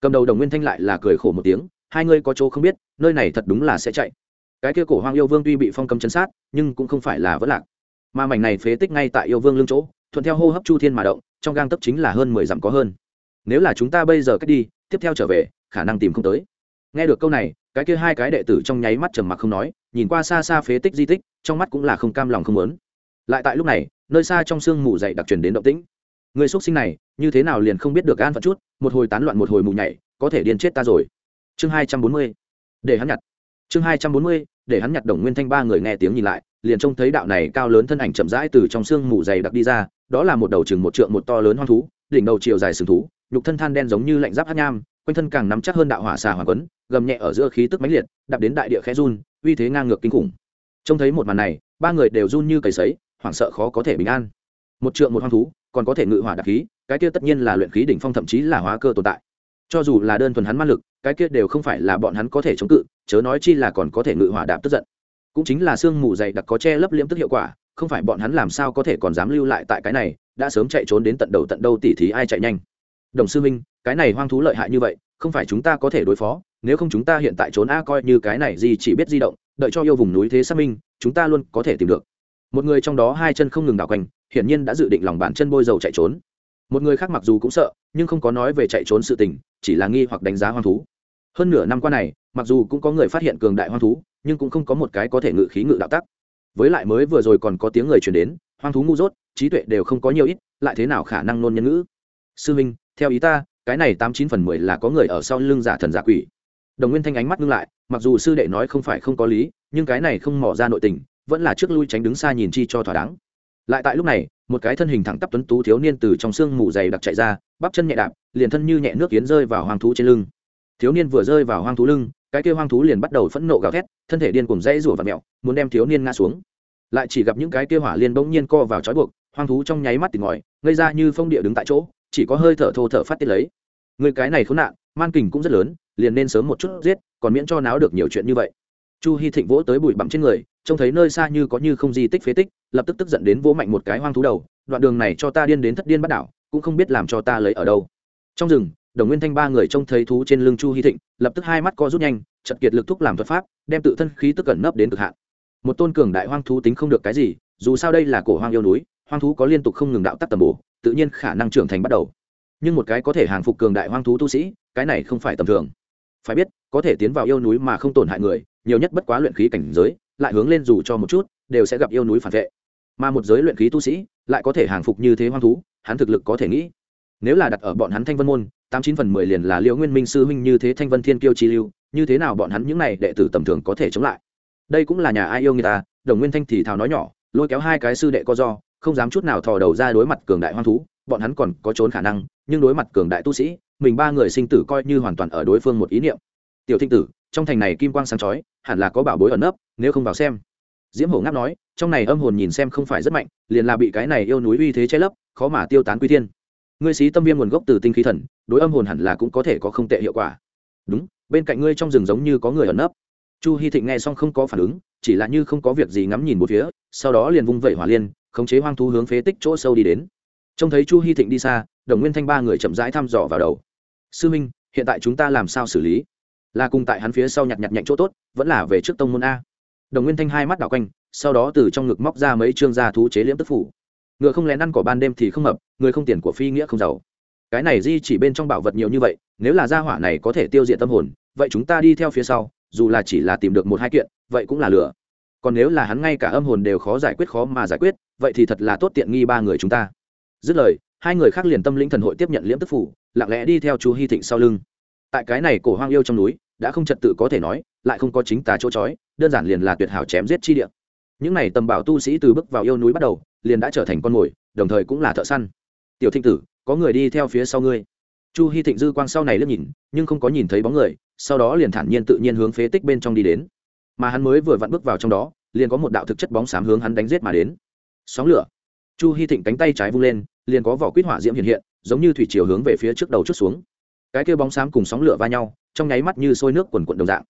Cầm đầu đồng nguyên thanh lại là cười khổ một tiếng, hai ngươi có chỗ không biết, nơi này thật đúng là sẽ chạy. Cái kia cổ hoang yêu vương tuy bị phong cầm chấn sát, nhưng cũng không phải là vỡ lạc. Mà mảnh này phế tích ngay tại yêu vương lương chỗ, thuận theo hô hấp chu thiên mà động, trong gang tấp chính là hơn mười dặm có hơn. Nếu là chúng ta bây giờ cách đi, tiếp theo trở về, khả năng tìm không tới. Nghe được câu này cái kia hai cái đệ tử trong nháy mắt trầm mặc không nói, nhìn qua xa xa phế tích di tích, trong mắt cũng là không cam lòng không lớn lại tại lúc này, nơi xa trong sương mù dậy đặc truyền đến động tĩnh. Người xuất sinh này, như thế nào liền không biết được an phận chút, một hồi tán loạn một hồi mù nhảy, có thể điên chết ta rồi. Chương hai trăm bốn mươi, để hắn nhặt. Chương hai trăm bốn mươi, để hắn nhặt đồng nguyên thanh ba người nghe tiếng nhìn lại, liền trông thấy đạo này cao lớn thân ảnh chậm rãi từ trong sương mù dày đặc đi ra, đó là một đầu chừng một trượng một to lớn hoang thú, đỉnh đầu chiều dài sừng thú, nhục thân than đen giống như lạnh giáp hát nham quanh thân càng nắm chắc hơn đạo hỏa xà hoàng quấn, gầm nhẹ ở giữa khí tức mãnh liệt, đạp đến đại địa khẽ run, uy thế ngang ngược kinh khủng. Trông thấy một màn này, ba người đều run như cầy sấy, hoảng sợ khó có thể bình an. Một trượng một hoang thú, còn có thể ngự hỏa đặc khí, cái kia tất nhiên là luyện khí đỉnh phong thậm chí là hóa cơ tồn tại. Cho dù là đơn thuần hắn ma lực, cái kia đều không phải là bọn hắn có thể chống cự, chớ nói chi là còn có thể ngự hỏa đạp tức giận. Cũng chính là sương mù dày đặc có che lấp liễm tức hiệu quả, không phải bọn hắn làm sao có thể còn dám lưu lại tại cái này, đã sớm chạy trốn đến tận đầu tận đâu tỉ thí ai chạy nhanh. Đồng sư minh cái này hoang thú lợi hại như vậy, không phải chúng ta có thể đối phó, nếu không chúng ta hiện tại trốn a coi như cái này gì chỉ biết di động, đợi cho yêu vùng núi thế xác minh, chúng ta luôn có thể tìm được. Một người trong đó hai chân không ngừng đảo quanh, hiển nhiên đã dự định lòng bàn chân bôi dầu chạy trốn. Một người khác mặc dù cũng sợ, nhưng không có nói về chạy trốn sự tình, chỉ là nghi hoặc đánh giá hoang thú. Hơn nửa năm qua này, mặc dù cũng có người phát hiện cường đại hoang thú, nhưng cũng không có một cái có thể ngự khí ngự đạo tắc. Với lại mới vừa rồi còn có tiếng người truyền đến, hoang thú ngu dốt, trí tuệ đều không có nhiều ít, lại thế nào khả năng nôn nhân ngữ? Sư minh, theo ý ta cái này tám chín phần mười là có người ở sau lưng giả thần giả quỷ. Đồng nguyên thanh ánh mắt ngưng lại, mặc dù sư đệ nói không phải không có lý, nhưng cái này không mỏ ra nội tình, vẫn là trước lui tránh đứng xa nhìn chi cho thỏa đáng. Lại tại lúc này, một cái thân hình thẳng tắp tuấn tú thiếu niên từ trong sương mù dày đặc chạy ra, bắp chân nhẹ đạp, liền thân như nhẹ nước yến rơi vào hoang thú trên lưng. Thiếu niên vừa rơi vào hoang thú lưng, cái kia hoang thú liền bắt đầu phẫn nộ gào thét, thân thể điên cùng dãy rủa và mẹo muốn đem thiếu niên ngã xuống. Lại chỉ gặp những cái kia hỏa liên bỗng nhiên co vào trói buộc, hoang thú trong nháy mắt tìm ngòi ngây ra như phong địa đứng tại chỗ chỉ có hơi thở thô thở phát tiết lấy. Người cái này khốn nạn, man kình cũng rất lớn, liền nên sớm một chút giết, còn miễn cho náo được nhiều chuyện như vậy. Chu hy thịnh vỗ tới bụi bặm trên người, trông thấy nơi xa như có như không di tích phế tích, lập tức tức giận đến vỗ mạnh một cái hoang thú đầu, đoạn đường này cho ta điên đến thất điên bắt đảo, cũng không biết làm cho ta lấy ở đâu. Trong rừng, đồng nguyên thanh ba người trông thấy thú trên lưng chu hy thịnh, lập tức hai mắt co rút nhanh, chật kiệt lực thúc làm thuật pháp, đem tự thân khí tức cẩn nấp đến cực hạn. Một tôn cường đại hoang thú tính không được cái gì, dù sao đây là cổ hoang yêu núi, hoang thú có liên tục không ngừng đạo tắc tầm bổ tự nhiên khả năng trưởng thành bắt đầu. Nhưng một cái có thể hàng phục cường đại hoang thú tu sĩ, cái này không phải tầm thường. Phải biết, có thể tiến vào yêu núi mà không tổn hại người, nhiều nhất bất quá luyện khí cảnh giới, lại hướng lên dù cho một chút, đều sẽ gặp yêu núi phản vệ. Mà một giới luyện khí tu sĩ, lại có thể hàng phục như thế hoang thú, hắn thực lực có thể nghĩ. Nếu là đặt ở bọn hắn thanh vân môn, tám chín phần mười liền là liệu nguyên minh sư huynh như thế thanh vân thiên kiêu chi lưu, như thế nào bọn hắn những này đệ tử tầm thường có thể chống lại? Đây cũng là nhà ai yêu người ta, đồng nguyên thanh thì thào nói nhỏ, lôi kéo hai cái sư đệ co do không dám chút nào thò đầu ra đối mặt cường đại hoang thú, bọn hắn còn có trốn khả năng, nhưng đối mặt cường đại tu sĩ, mình ba người sinh tử coi như hoàn toàn ở đối phương một ý niệm. Tiểu thinh tử, trong thành này kim quang sáng chói, hẳn là có bảo bối ẩn nấp, nếu không vào xem. Diễm hổ ngáp nói, trong này âm hồn nhìn xem không phải rất mạnh, liền là bị cái này yêu núi uy thế che lấp, khó mà tiêu tán quy thiên. Ngươi xí tâm viêm nguồn gốc từ tinh khí thần, đối âm hồn hẳn là cũng có thể có không tệ hiệu quả. Đúng, bên cạnh ngươi trong rừng giống như có người ẩn nấp. Chu hy thịnh nghe xong không có phản ứng, chỉ là như không có việc gì ngắm nhìn một phía, sau đó liền vung vẩy hỏa liên khống chế hoang thú hướng phế tích chỗ sâu đi đến. Trông thấy chu hy thịnh đi xa, đồng nguyên thanh ba người chậm rãi thăm dò vào đầu. Sư minh, hiện tại chúng ta làm sao xử lý? Là cùng tại hắn phía sau nhặt nhặt nhạnh chỗ tốt, vẫn là về trước tông môn a? Đồng nguyên thanh hai mắt đảo quanh, sau đó từ trong ngực móc ra mấy chương gia thú chế liễm tức phủ. Ngựa không lén ăn cỏ ban đêm thì không hợp, người không tiền của phi nghĩa không giàu. Cái này di chỉ bên trong bảo vật nhiều như vậy, nếu là gia hỏa này có thể tiêu diệt tâm hồn, vậy chúng ta đi theo phía sau, dù là chỉ là tìm được một hai kiện, vậy cũng là lừa còn nếu là hắn ngay cả âm hồn đều khó giải quyết khó mà giải quyết, vậy thì thật là tốt tiện nghi ba người chúng ta. Dứt lời, hai người khác liền tâm linh thần hội tiếp nhận liễm tức phủ, lặng lẽ đi theo chú hy thịnh sau lưng. Tại cái này cổ hoang yêu trong núi, đã không trật tự có thể nói, lại không có chính tà chỗ trói đơn giản liền là tuyệt hảo chém giết chi địa. Những này tầm bảo tu sĩ từ bước vào yêu núi bắt đầu, liền đã trở thành con mồi, đồng thời cũng là thợ săn. Tiểu thịnh tử, có người đi theo phía sau ngươi. Chu hy thịnh dư quang sau này liếc nhìn, nhưng không có nhìn thấy bóng người, sau đó liền thản nhiên tự nhiên hướng phế tích bên trong đi đến. Mà hắn mới vừa vặn bước vào trong đó liền có một đạo thực chất bóng xám hướng hắn đánh giết mà đến. Sóng lửa. Chu hy thịnh cánh tay trái vung lên, liền có vỏ quýt hỏa diễm hiện hiện, giống như thủy chiều hướng về phía trước đầu chút xuống. Cái kia bóng xám cùng sóng lửa va nhau, trong nháy mắt như sôi nước quần quận đồng dạng.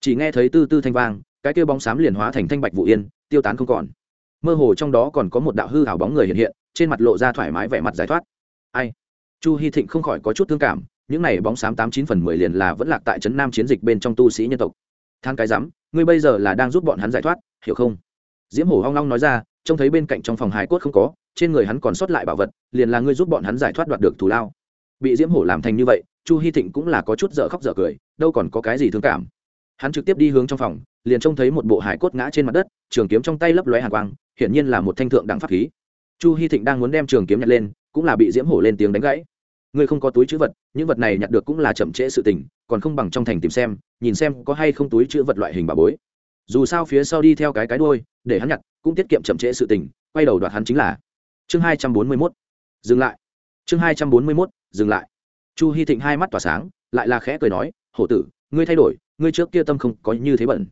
Chỉ nghe thấy tư tư thanh vang, cái kia bóng xám liền hóa thành thanh bạch vụ yên, tiêu tán không còn. Mơ hồ trong đó còn có một đạo hư hảo bóng người hiện hiện, trên mặt lộ ra thoải mái vẻ mặt giải thoát. Ai? Chu hy thịnh không khỏi có chút thương cảm, những này bóng xám tám chín phần mười liền là vẫn lạc tại trấn nam chiến dịch bên trong tu sĩ nhân tộc than cái rắm, ngươi bây giờ là đang giúp bọn hắn giải thoát, hiểu không? Diễm hổ hoang long nói ra, trông thấy bên cạnh trong phòng hài cốt không có, trên người hắn còn sót lại bảo vật, liền là ngươi giúp bọn hắn giải thoát đoạt được thù lao. Bị diễm hổ làm thành như vậy, chu hy thịnh cũng là có chút dở khóc dở cười, đâu còn có cái gì thương cảm. Hắn trực tiếp đi hướng trong phòng, liền trông thấy một bộ hải cốt ngã trên mặt đất, trường kiếm trong tay lấp lóe hàn quang, hiển nhiên là một thanh thượng đẳng pháp khí. Chu hy thịnh đang muốn đem trường kiếm nhặt lên, cũng là bị diễm hổ lên tiếng đánh gãy. Ngươi không có túi chữ vật, những vật này nhặt được cũng là chậm trễ sự tình, còn không bằng trong thành tìm xem nhìn xem có hay không túi chữ vật loại hình bà bối. Dù sao phía sau đi theo cái cái đuôi, để hắn nhặt, cũng tiết kiệm chậm trễ sự tình, quay đầu đoạt hắn chính là. Chương hai trăm bốn mươi mốt. Dừng lại. Chương hai trăm bốn mươi mốt, dừng lại. Chu hy thịnh hai mắt tỏa sáng, lại là khẽ cười nói, hổ tử, ngươi thay đổi, ngươi trước kia tâm không có như thế bẩn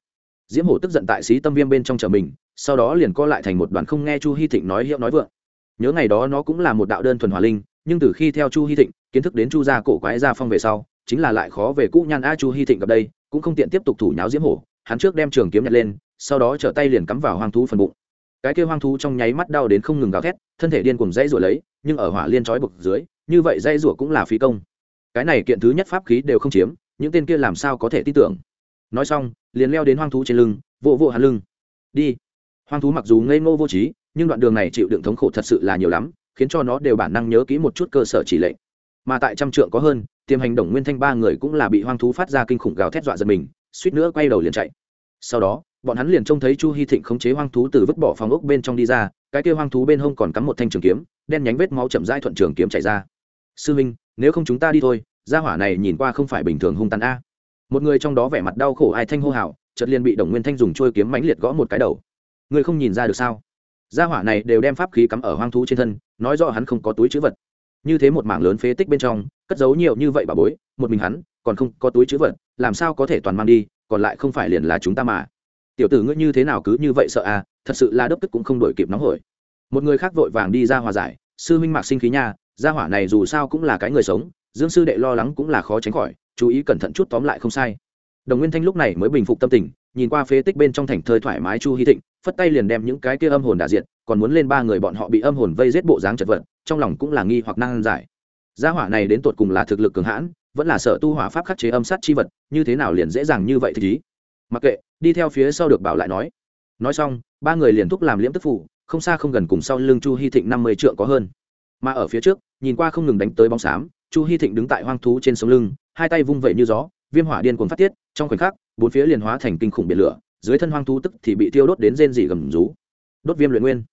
diễm hổ tức giận tại xí tâm viêm bên trong chợ mình, sau đó liền co lại thành một đoàn không nghe chu hy thịnh nói hiệu nói vượng. Nhớ ngày đó nó cũng là một đạo đơn thuần hòa linh, nhưng từ khi theo chu hy thịnh, kiến thức đến chu gia cổ quái gia phong về sau, chính là lại khó về cũ nhan a chu hy thịnh gặp đây cũng không tiện tiếp tục thủ nháo diễm hổ, hắn trước đem trường kiếm nhặt lên, sau đó trở tay liền cắm vào hoang thú phần bụng. Cái kia hoang thú trong nháy mắt đau đến không ngừng gào thét, thân thể điên cùng dãy rủa lấy, nhưng ở hỏa liên trói bực dưới, như vậy dãy rủa cũng là phí công. Cái này kiện thứ nhất pháp khí đều không chiếm, những tên kia làm sao có thể tin tưởng? Nói xong, liền leo đến hoang thú trên lưng, vỗ vỗ hắn lưng. Đi. Hoang thú mặc dù ngây ngô vô trí, nhưng đoạn đường này chịu đựng thống khổ thật sự là nhiều lắm, khiến cho nó đều bản năng nhớ kỹ một chút cơ sở chỉ lệnh. Mà tại trăm trượng có hơn tiềm hành đồng nguyên thanh ba người cũng là bị hoang thú phát ra kinh khủng gào thét dọa giật mình, suýt nữa quay đầu liền chạy. Sau đó, bọn hắn liền trông thấy chu hy thịnh khống chế hoang thú từ vứt bỏ phòng ốc bên trong đi ra, cái kia hoang thú bên hông còn cắm một thanh trường kiếm, đen nhánh vết máu chậm rãi thuận trường kiếm chạy ra. Sư minh, nếu không chúng ta đi thôi, gia hỏa này nhìn qua không phải bình thường hung tàn a. Một người trong đó vẻ mặt đau khổ ai thanh hô hào, chợt liền bị đồng nguyên thanh dùng trôi kiếm mãnh liệt gõ một cái đầu. Người không nhìn ra được sao? Gia hỏa này đều đem pháp khí cắm ở hoang thú trên thân, nói rõ hắn không có túi chữ vật. Như thế một mảng lớn phế tích bên trong cất giấu nhiều như vậy bà bối, một mình hắn, còn không có túi chữ vật, làm sao có thể toàn mang đi, còn lại không phải liền là chúng ta mà. Tiểu tử ngươi như thế nào cứ như vậy sợ à thật sự là đốc tức cũng không đổi kịp nóng hổi. Một người khác vội vàng đi ra hòa giải, sư minh mạc sinh khí nha, gia hỏa này dù sao cũng là cái người sống, dương sư đệ lo lắng cũng là khó tránh khỏi, chú ý cẩn thận chút tóm lại không sai. Đồng nguyên thanh lúc này mới bình phục tâm tình, nhìn qua phế tích bên trong thành thơi thoải mái chu hy thịnh, phất tay liền đem những cái kia âm hồn đà diện còn muốn lên ba người bọn họ bị âm hồn vây giết bộ dáng chật vật, trong lòng cũng là nghi hoặc năng giải gia hỏa này đến tột cùng là thực lực cường hãn, vẫn là sở tu hỏa pháp khắc chế âm sát chi vật, như thế nào liền dễ dàng như vậy thì ý mặc kệ, đi theo phía sau được bảo lại nói. Nói xong, ba người liền thúc làm liễm tức phủ, không xa không gần cùng sau lưng chu hy thịnh năm mươi trượng có hơn. Mà ở phía trước, nhìn qua không ngừng đánh tới bóng xám, chu hy thịnh đứng tại hoang thú trên sống lưng, hai tay vung vẩy như gió, viêm hỏa điên cuồng phát tiết, trong khoảnh khắc, bốn phía liền hóa thành kinh khủng biển lửa, dưới thân hoang thú tức thì bị tiêu đốt đến rên dị gầm rú. Đốt viêm luyện nguyên.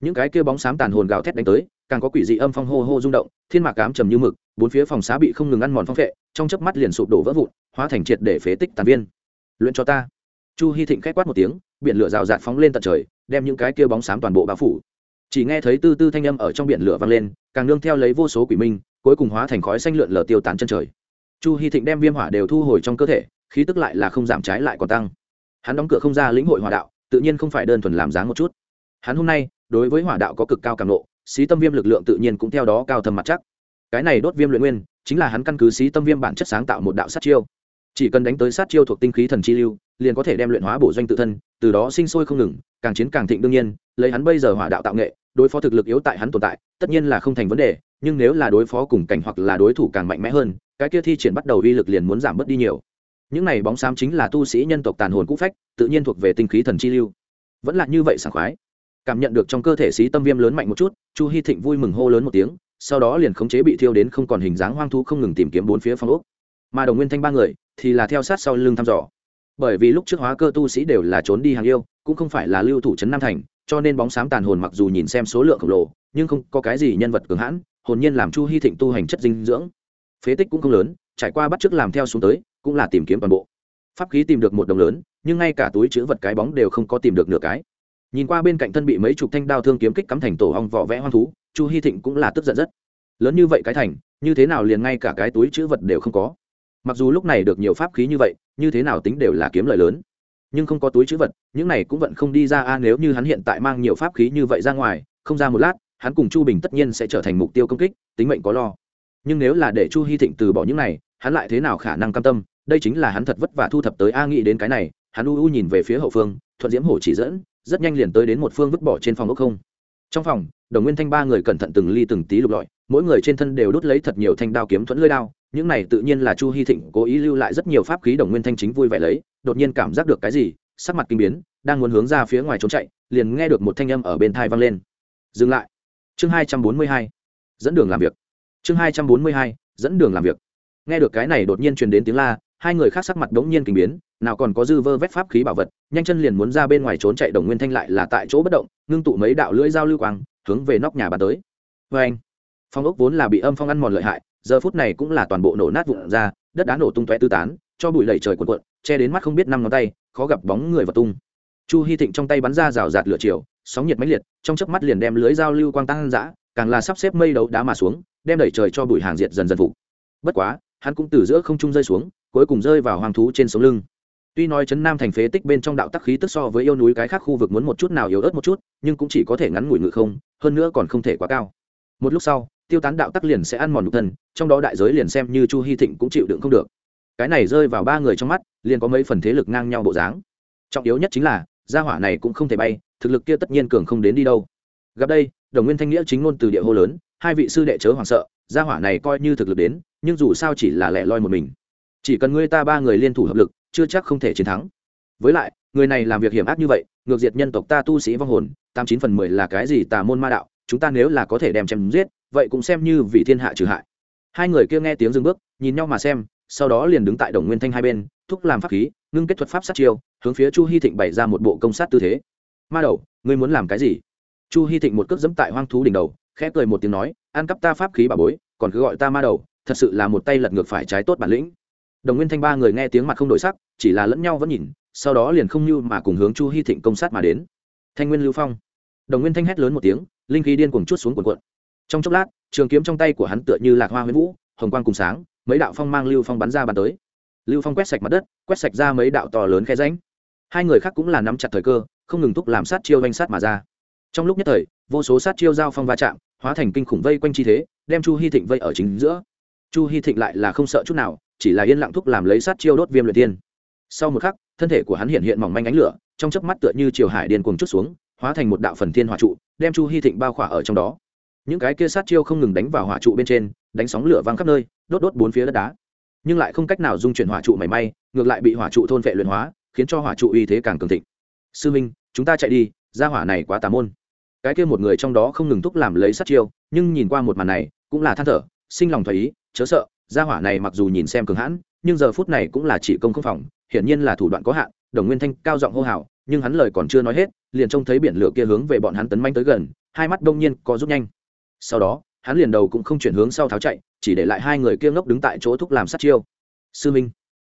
Những cái kia bóng xám tàn hồn gào thét đánh tới càng có quỷ dị âm phong hô hô rung động, thiên mạc cám trầm như mực, bốn phía phòng xá bị không ngừng ăn mòn phong vệ trong chớp mắt liền sụp đổ vỡ vụn, hóa thành triệt để phế tích tàn viên. Luyện cho ta. Chu hy thịnh k h á quát một tiếng, biển lửa rào rạt phóng lên tận trời, đem những cái kia bóng xám toàn bộ bao phủ. Chỉ nghe thấy tư tư thanh âm ở trong biển lửa vang lên, càng nương theo lấy vô số quỷ minh, cuối cùng hóa thành khói xanh lượn lờ tiêu tán chân trời. Chu hy thịnh đem viêm hỏa đều thu hồi trong cơ thể, khí tức lại là không giảm trái lại còn tăng. Hắn đóng cửa không ra lĩnh hội hỏa đạo, tự nhiên không phải đơn thuần làm dáng một chút. Hắn hôm nay, đối với hỏa đạo có cực cao càng lộ xí tâm viêm lực lượng tự nhiên cũng theo đó cao thầm mặt chắc. Cái này đốt viêm luyện nguyên, chính là hắn căn cứ xí tâm viêm bản chất sáng tạo một đạo sát chiêu. Chỉ cần đánh tới sát chiêu thuộc tinh khí thần chi lưu, liền có thể đem luyện hóa bổ doanh tự thân, từ đó sinh sôi không ngừng, càng chiến càng thịnh đương nhiên, lấy hắn bây giờ hỏa đạo tạo nghệ, đối phó thực lực yếu tại hắn tồn tại, tất nhiên là không thành vấn đề, nhưng nếu là đối phó cùng cảnh hoặc là đối thủ càng mạnh mẽ hơn, cái kia thi triển bắt đầu uy lực liền muốn giảm bớt đi nhiều. Những này bóng xám chính là tu sĩ nhân tộc tàn hồn cũ phách, tự nhiên thuộc về tinh khí thần chi lưu. Vẫn là như vậy sảng khoái cảm nhận được trong cơ thể xí tâm viêm lớn mạnh một chút, chu hy thịnh vui mừng hô lớn một tiếng, sau đó liền khống chế bị thiêu đến không còn hình dáng hoang thu không ngừng tìm kiếm bốn phía phong ốc. Mà đồng nguyên thanh ba người thì là theo sát sau lưng thăm dò. Bởi vì lúc trước hóa cơ tu sĩ đều là trốn đi hàng yêu, cũng không phải là lưu thủ trấn nam thành, cho nên bóng sáng tàn hồn mặc dù nhìn xem số lượng khổng lồ, nhưng không có cái gì nhân vật cường hãn, hồn nhiên làm chu hy thịnh tu hành chất dinh dưỡng. Phế tích cũng không lớn, trải qua bắt chước làm theo xuống tới, cũng là tìm kiếm toàn bộ. Pháp khí tìm được một đồng lớn, nhưng ngay cả túi chữ vật cái bóng đều không có tìm được nửa cái nhìn qua bên cạnh thân bị mấy chục thanh đao thương kiếm kích cắm thành tổ hong vỏ vẽ hoang thú, chu hy thịnh cũng là tức giận rất. Lớn như vậy cái thành, như thế nào liền ngay cả cái túi chữ vật đều không có? Mặc dù lúc này được nhiều pháp khí như vậy, như thế nào tính đều là kiếm lợi lớn. Nhưng không có túi chữ vật, những này cũng vẫn không đi ra a, nếu như hắn hiện tại mang nhiều pháp khí như vậy ra ngoài, không ra một lát, hắn cùng chu bình tất nhiên sẽ trở thành mục tiêu công kích, tính mệnh có lo. Nhưng nếu là để chu hy thịnh từ bỏ những này, hắn lại thế nào khả năng cam tâm? Đây chính là hắn thật vất vả thu thập tới a nghĩ đến cái này hắn u u nhìn về phía hậu phương, thuận diễm hổ chỉ dẫn, rất nhanh liền tới đến một phương vứt bỏ trên phòng ốc không. Trong phòng, đồng nguyên thanh ba người cẩn thận từng ly từng tí lục lọi, mỗi người trên thân đều đốt lấy thật nhiều thanh đao kiếm thuẫn lưỡi đao, những này tự nhiên là chu hy thịnh cố ý lưu lại rất nhiều pháp khí đồng nguyên thanh chính vui vẻ lấy, đột nhiên cảm giác được cái gì, sắc mặt kinh biến, đang muốn hướng ra phía ngoài trốn chạy, liền nghe được một thanh âm ở bên thai vang lên. Dừng lại. Chương hai trăm bốn mươi hai. Dẫn đường làm việc. Chương hai trăm bốn mươi hai, dẫn đường làm việc. Nghe được cái này đột nhiên truyền đến tiếng la hai người khác sắc mặt đống nhiên kinh biến, nào còn có dư vơ vét pháp khí bảo vật, nhanh chân liền muốn ra bên ngoài trốn chạy, đồng nguyên thanh lại là tại chỗ bất động, ngưng tụ mấy đạo lưỡi dao lưu quang, hướng về nóc nhà bàn tới. Vê anh, phong ốc vốn là bị âm phong ăn mòn lợi hại, giờ phút này cũng là toàn bộ nổ nát vụn ra, đất đá nổ tung tóe tư tán, cho bụi lầy trời cuộn cuộn, che đến mắt không biết năm ngón tay, khó gặp bóng người vật tung. Chu hy thịnh trong tay bắn ra rào rạt lửa chiều, sóng nhiệt mãnh liệt, trong chớp mắt liền đem lưới dao lưu quang tăng dã, càng là sắp xếp mây đấu đá mà xuống, đem đẩy trời cho bụi hàng diệt dần dần phục. Bất quá, hắn cũng từ giữa không trung rơi xuống cuối cùng rơi vào hoàng thú trên sống lưng. Tuy nói chấn nam thành phế tích bên trong đạo tắc khí tức so với yêu núi cái khác khu vực muốn một chút nào yếu ớt một chút, nhưng cũng chỉ có thể ngắn ngủi ngự không, hơn nữa còn không thể quá cao. Một lúc sau, tiêu tán đạo tắc liền sẽ ăn mòn nhục thân, trong đó đại giới liền xem như chu hy thịnh cũng chịu đựng không được. Cái này rơi vào ba người trong mắt, liền có mấy phần thế lực ngang nhau bộ dáng. Trọng yếu nhất chính là, gia hỏa này cũng không thể bay, thực lực kia tất nhiên cường không đến đi đâu. Gặp đây, đồng nguyên thanh nghĩa chính ngôn từ địa hô lớn, hai vị sư đệ chớ hoảng sợ, gia hỏa này coi như thực lực đến, nhưng dù sao chỉ là lẻ loi một mình chỉ cần ngươi ta ba người liên thủ hợp lực, chưa chắc không thể chiến thắng. Với lại, người này làm việc hiểm ác như vậy, ngược diệt nhân tộc ta tu sĩ vong hồn, tám chín phần mười là cái gì tà môn ma đạo, chúng ta nếu là có thể đem chém giết, vậy cũng xem như vì thiên hạ trừ hại. Hai người kia nghe tiếng dừng bước, nhìn nhau mà xem, sau đó liền đứng tại đồng nguyên thanh hai bên, thúc làm pháp khí, ngưng kết thuật pháp sát chiêu, hướng phía chu hy thịnh bày ra một bộ công sát tư thế. Ma đầu, ngươi muốn làm cái gì? Chu hy thịnh một cước dẫm tại hoang thú đỉnh đầu, khẽ cười một tiếng nói, ăn cắp ta pháp khí bà bối, còn cứ gọi ta ma đầu, thật sự là một tay lật ngược phải trái tốt bản lĩnh đồng nguyên thanh ba người nghe tiếng mặt không đổi sắc, chỉ là lẫn nhau vẫn nhìn, sau đó liền không như mà cùng hướng chu hy thịnh công sát mà đến. Thanh nguyên lưu phong. Đồng nguyên thanh hét lớn một tiếng, linh khí điên cuồng chút xuống cuộn cuộn. Trong chốc lát, trường kiếm trong tay của hắn tựa như lạc hoa huyễn vũ, hồng quang cùng sáng, mấy đạo phong mang lưu phong bắn ra bàn tới. Lưu phong quét sạch mặt đất, quét sạch ra mấy đạo to lớn khe ránh hai người khác cũng là nắm chặt thời cơ, không ngừng thúc làm sát chiêu danh sát mà ra. Trong lúc nhất thời, vô số sát chiêu giao phong va chạm, hóa thành kinh khủng vây quanh chi thế, đem chu hy thịnh vây ở chính giữa. Chu hy thịnh lại là không sợ chút nào chỉ là yên lặng thúc làm lấy sát chiêu đốt viêm luyện tiên sau một khắc, thân thể của hắn hiện hiện mỏng manh ánh lửa, trong chớp mắt tựa như chiều hải điên cuồng chút xuống, hóa thành một đạo phần thiên hỏa trụ, đem chu hy thịnh bao khỏa ở trong đó. Những cái kia sát chiêu không ngừng đánh vào hỏa trụ bên trên, đánh sóng lửa văng khắp nơi, đốt đốt bốn phía đất đá. Nhưng lại không cách nào dung chuyển hỏa trụ mảy may, ngược lại bị hỏa trụ thôn vệ luyện hóa, khiến cho hỏa trụ uy thế càng cường thịnh. Sư minh, chúng ta chạy đi, ra hỏa này quá tà môn. Cái kia một người trong đó không ngừng thúc làm lấy sát chiêu, nhưng nhìn qua một màn này, cũng là than thở, sinh lòng thầy ý, chớ sợ gia hỏa này mặc dù nhìn xem cường hãn, nhưng giờ phút này cũng là chỉ công không phòng, hiển nhiên là thủ đoạn có hạn, đồng nguyên thanh cao giọng hô hào, nhưng hắn lời còn chưa nói hết, liền trông thấy biển lửa kia hướng về bọn hắn tấn manh tới gần, hai mắt đông nhiên có rút nhanh. Sau đó, hắn liền đầu cũng không chuyển hướng sau tháo chạy, chỉ để lại hai người kia ngốc đứng tại chỗ thúc làm sát chiêu. Sư minh,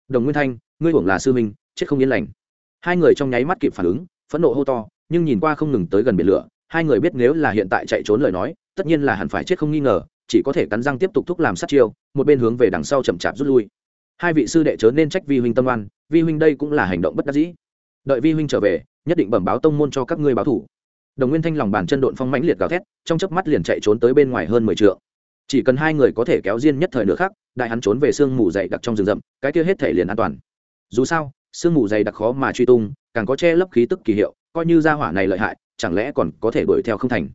đồng nguyên thanh, ngươi hưởng là sư minh, chết không yên lành. Hai người trong nháy mắt kịp phản ứng, phẫn nộ hô to, nhưng nhìn qua không ngừng tới gần biển lửa, hai người biết nếu là hiện tại chạy trốn lời nói, tất nhiên là hẳn phải chết không nghi ngờ chỉ có thể cắn răng tiếp tục thúc làm sát chiêu, một bên hướng về đằng sau chậm chạp rút lui. Hai vị sư đệ chớ nên trách vi huynh tâm oan, vi huynh đây cũng là hành động bất đắc dĩ. Đợi vi huynh trở về, nhất định bẩm báo tông môn cho các ngươi báo thủ. Đồng nguyên thanh lòng bàn chân độn phong mãnh liệt gào thét, trong chớp mắt liền chạy trốn tới bên ngoài hơn mười t chỉ cần hai người có thể kéo riêng nhất thời nữa khác đại hắn trốn về sương mù dày đặc trong rừng rậm, cái kia hết thể liền an toàn. Dù sao, sương mù dày đặc khó mà truy tung, càng có che lấp khí tức kỳ hiệu, coi như gia hỏa này lợi hại, chẳng lẽ còn có thể đuổi theo không thành?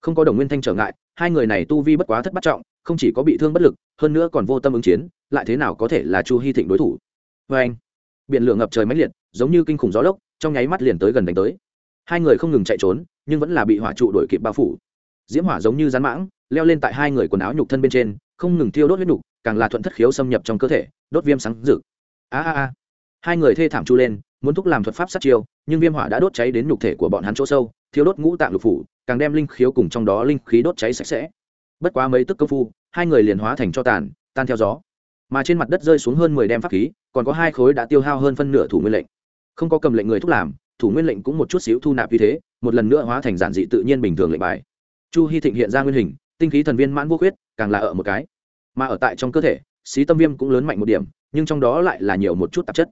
Không có đồng nguyên thanh trở ngại hai người này tu vi bất quá thất bất trọng, không chỉ có bị thương bất lực, hơn nữa còn vô tâm ứng chiến, lại thế nào có thể là chu hy thịnh đối thủ? Vê anh, biển lửa ngập trời mãnh liệt, giống như kinh khủng gió lốc, trong nháy mắt liền tới gần đánh tới. Hai người không ngừng chạy trốn, nhưng vẫn là bị hỏa trụ đuổi kịp bao phủ. Diễm hỏa giống như rắn mãng, leo lên tại hai người quần áo nhục thân bên trên, không ngừng thiêu đốt huyết nhục, càng là thuận thất khiếu xâm nhập trong cơ thể, đốt viêm sáng rực. A a a. Hai người thê thảm chu lên, muốn thúc làm thuật pháp sát chiêu, nhưng viêm hỏa đã đốt cháy đến nhục thể của bọn hắn chỗ sâu thiếu đốt ngũ tạng lục phủ càng đem linh khiếu cùng trong đó linh khí đốt cháy sạch sẽ. Bất quá mấy tức công phu, hai người liền hóa thành cho tàn, tan theo gió. Mà trên mặt đất rơi xuống hơn mười đem pháp khí, còn có hai khối đã tiêu hao hơn phân nửa thủ nguyên lệnh. Không có cầm lệnh người thúc làm, thủ nguyên lệnh cũng một chút xíu thu nạp như thế, một lần nữa hóa thành giản dị tự nhiên bình thường lệnh bài. Chu hy thịnh hiện ra nguyên hình, tinh khí thần viên mãn vô khuyết, càng là ở một cái. Mà ở tại trong cơ thể, xí tâm viêm cũng lớn mạnh một điểm, nhưng trong đó lại là nhiều một chút tạp chất.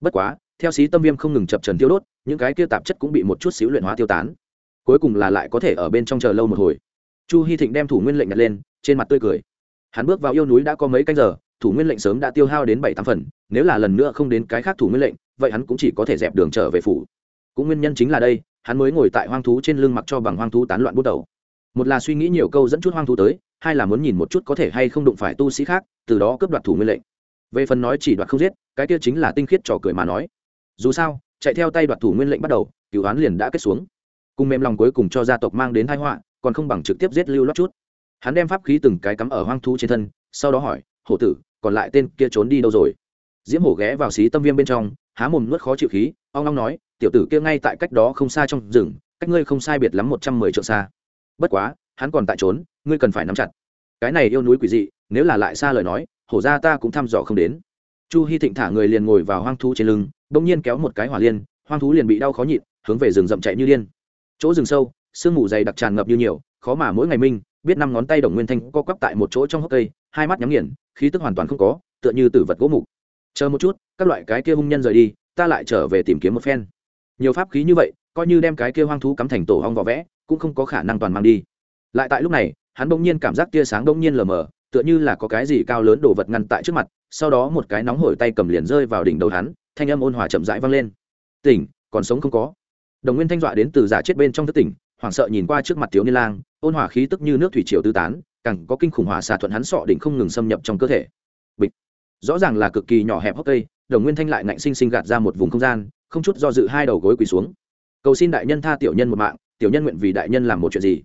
Bất quá, theo xí tâm viêm không ngừng chập trần tiêu đốt, những cái kia tạp chất cũng bị một chút xíu luyện hóa tiêu tán cuối cùng là lại có thể ở bên trong chờ lâu một hồi. Chu hy thịnh đem thủ nguyên lệnh nhặt lên, trên mặt tươi cười. Hắn bước vào yêu núi đã có mấy canh giờ, thủ nguyên lệnh sớm đã tiêu hao đến bảy tám phần, nếu là lần nữa không đến cái khác thủ nguyên lệnh, vậy hắn cũng chỉ có thể dẹp đường trở về phủ. Cũng nguyên nhân chính là đây, hắn mới ngồi tại hoang thú trên lưng mặc cho bằng hoang thú tán loạn bút đầu. Một là suy nghĩ nhiều câu dẫn chút hoang thú tới, hai là muốn nhìn một chút có thể hay không đụng phải tu sĩ khác, từ đó cướp đoạt thủ nguyên lệnh. Về phần nói chỉ đoạt không giết, cái kia chính là tinh khiết trò cười mà nói. Dù sao, chạy theo tay đoạt thủ nguyên lệnh bắt đầu cựu án liền đã kết xuống cùng mềm lòng cuối cùng cho gia tộc mang đến thái họa, còn không bằng trực tiếp giết lưu lót chút. Hắn đem pháp khí từng cái cắm ở hoang thú trên thân, sau đó hỏi, hổ tử, còn lại tên kia trốn đi đâu rồi? Diễm hổ ghé vào xí tâm viêm bên trong, há mồm nuốt khó chịu khí ông long nói, tiểu tử kia ngay tại cách đó không xa trong rừng, cách ngươi không sai biệt lắm một trăm mười trượng xa. Bất quá, hắn còn tại trốn, ngươi cần phải nắm chặt. Cái này yêu núi quỷ dị, nếu là lại xa lời nói, hổ ra ta cũng thăm dò không đến. Chu hy thịnh thả người liền ngồi vào hoang thú trên lưng đ ỗ n g nhiên kéo một cái hỏa liên, hoang thú liền bị đau khó nhịn, hướng về rừng rậm chạy như điên chỗ rừng sâu, sương mù dày đặc tràn ngập như nhiều, khó mà mỗi ngày minh, biết năm ngón tay đồng nguyên thanh co quắp tại một chỗ trong hốc cây, hai mắt nhắm nghiền, khí tức hoàn toàn không có, tựa như tử vật gỗ mục. Chờ một chút, các loại cái kia hung nhân rời đi, ta lại trở về tìm kiếm một phen. Nhiều pháp khí như vậy, coi như đem cái kia hoang thú cắm thành tổ hong vỏ vẽ, cũng không có khả năng toàn mang đi. Lại tại lúc này, hắn bỗng nhiên cảm giác tia sáng bỗng nhiên lờ mờ, tựa như là có cái gì cao lớn đổ vật ngăn tại trước mặt, sau đó một cái nóng hổi tay cầm liền rơi vào đỉnh đầu hắn, thanh âm ôn hòa chậm rãi vang lên. Tỉnh, còn sống không có đồng nguyên thanh dọa đến từ giả chết bên trong thất tỉnh, hoảng sợ nhìn qua trước mặt thiếu niên lang, ôn hòa khí tức như nước thủy triều tư tán, càng có kinh khủng hỏa xà thuận hắn sọ đỉnh không ngừng xâm nhập trong cơ thể. Bịch. Rõ ràng là cực kỳ nhỏ hẹp hốc cây, đồng nguyên thanh lại ngạnh sinh sinh gạt ra một vùng không gian, không chút do dự hai đầu gối quỳ xuống. Cầu xin đại nhân tha tiểu nhân một mạng, tiểu nhân nguyện vì đại nhân làm một chuyện gì?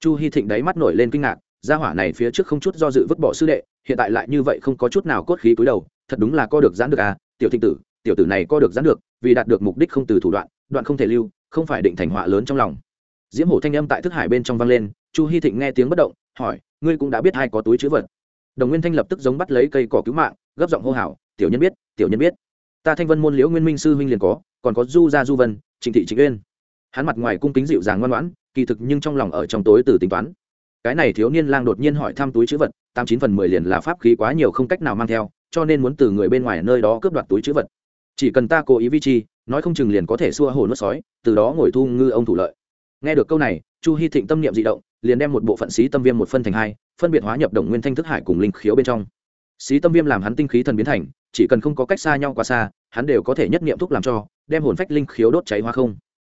Chu hy thịnh đáy mắt nổi lên kinh ngạc, gia hỏa này phía trước không chút do dự vứt bỏ sư đệ, hiện tại lại như vậy không có chút nào cốt khí cúi đầu, thật đúng là co được giãn được à tiểu thịnh tử, tiểu tử này co được giãn được, vì đạt được mục đích không từ thủ đoạn đoạn không thể lưu không phải định thành họa lớn trong lòng. Diễm hổ thanh âm tại thức hải bên trong vang lên, chu hy thịnh nghe tiếng bất động, hỏi, ngươi cũng đã biết hai có túi chữ vật? Đồng nguyên thanh lập tức giống bắt lấy cây cỏ cứu mạng, gấp giọng hô hào, tiểu nhân biết, tiểu nhân biết. Ta thanh vân môn liễu nguyên minh sư huynh liền có, còn có du gia du vân, trịnh thị trịnh uyên. Hắn mặt ngoài cung kính dịu dàng ngoan ngoãn, kỳ thực nhưng trong lòng ở trong tối từ tính toán. Cái này thiếu niên lang đột nhiên hỏi thăm túi chữ vật, tám chín phần mười liền là pháp khí quá nhiều không cách nào mang theo, cho nên muốn từ người bên ngoài nơi đó cướp đoạt túi chữ vật. Chỉ cần ta cố ý vi chi nói không chừng liền có thể xua hồ nuốt sói, từ đó ngồi thu ngư ông thủ lợi. Nghe được câu này, chu hy thịnh tâm niệm di động, liền đem một bộ phận xí tâm viêm một phân thành hai, phân biệt hóa nhập đồng nguyên thanh thức hải cùng linh khiếu bên trong. Xí tâm viêm làm hắn tinh khí thần biến thành, chỉ cần không có cách xa nhau quá xa, hắn đều có thể nhất niệm thúc làm cho, đem hồn phách linh khiếu đốt cháy hoa không.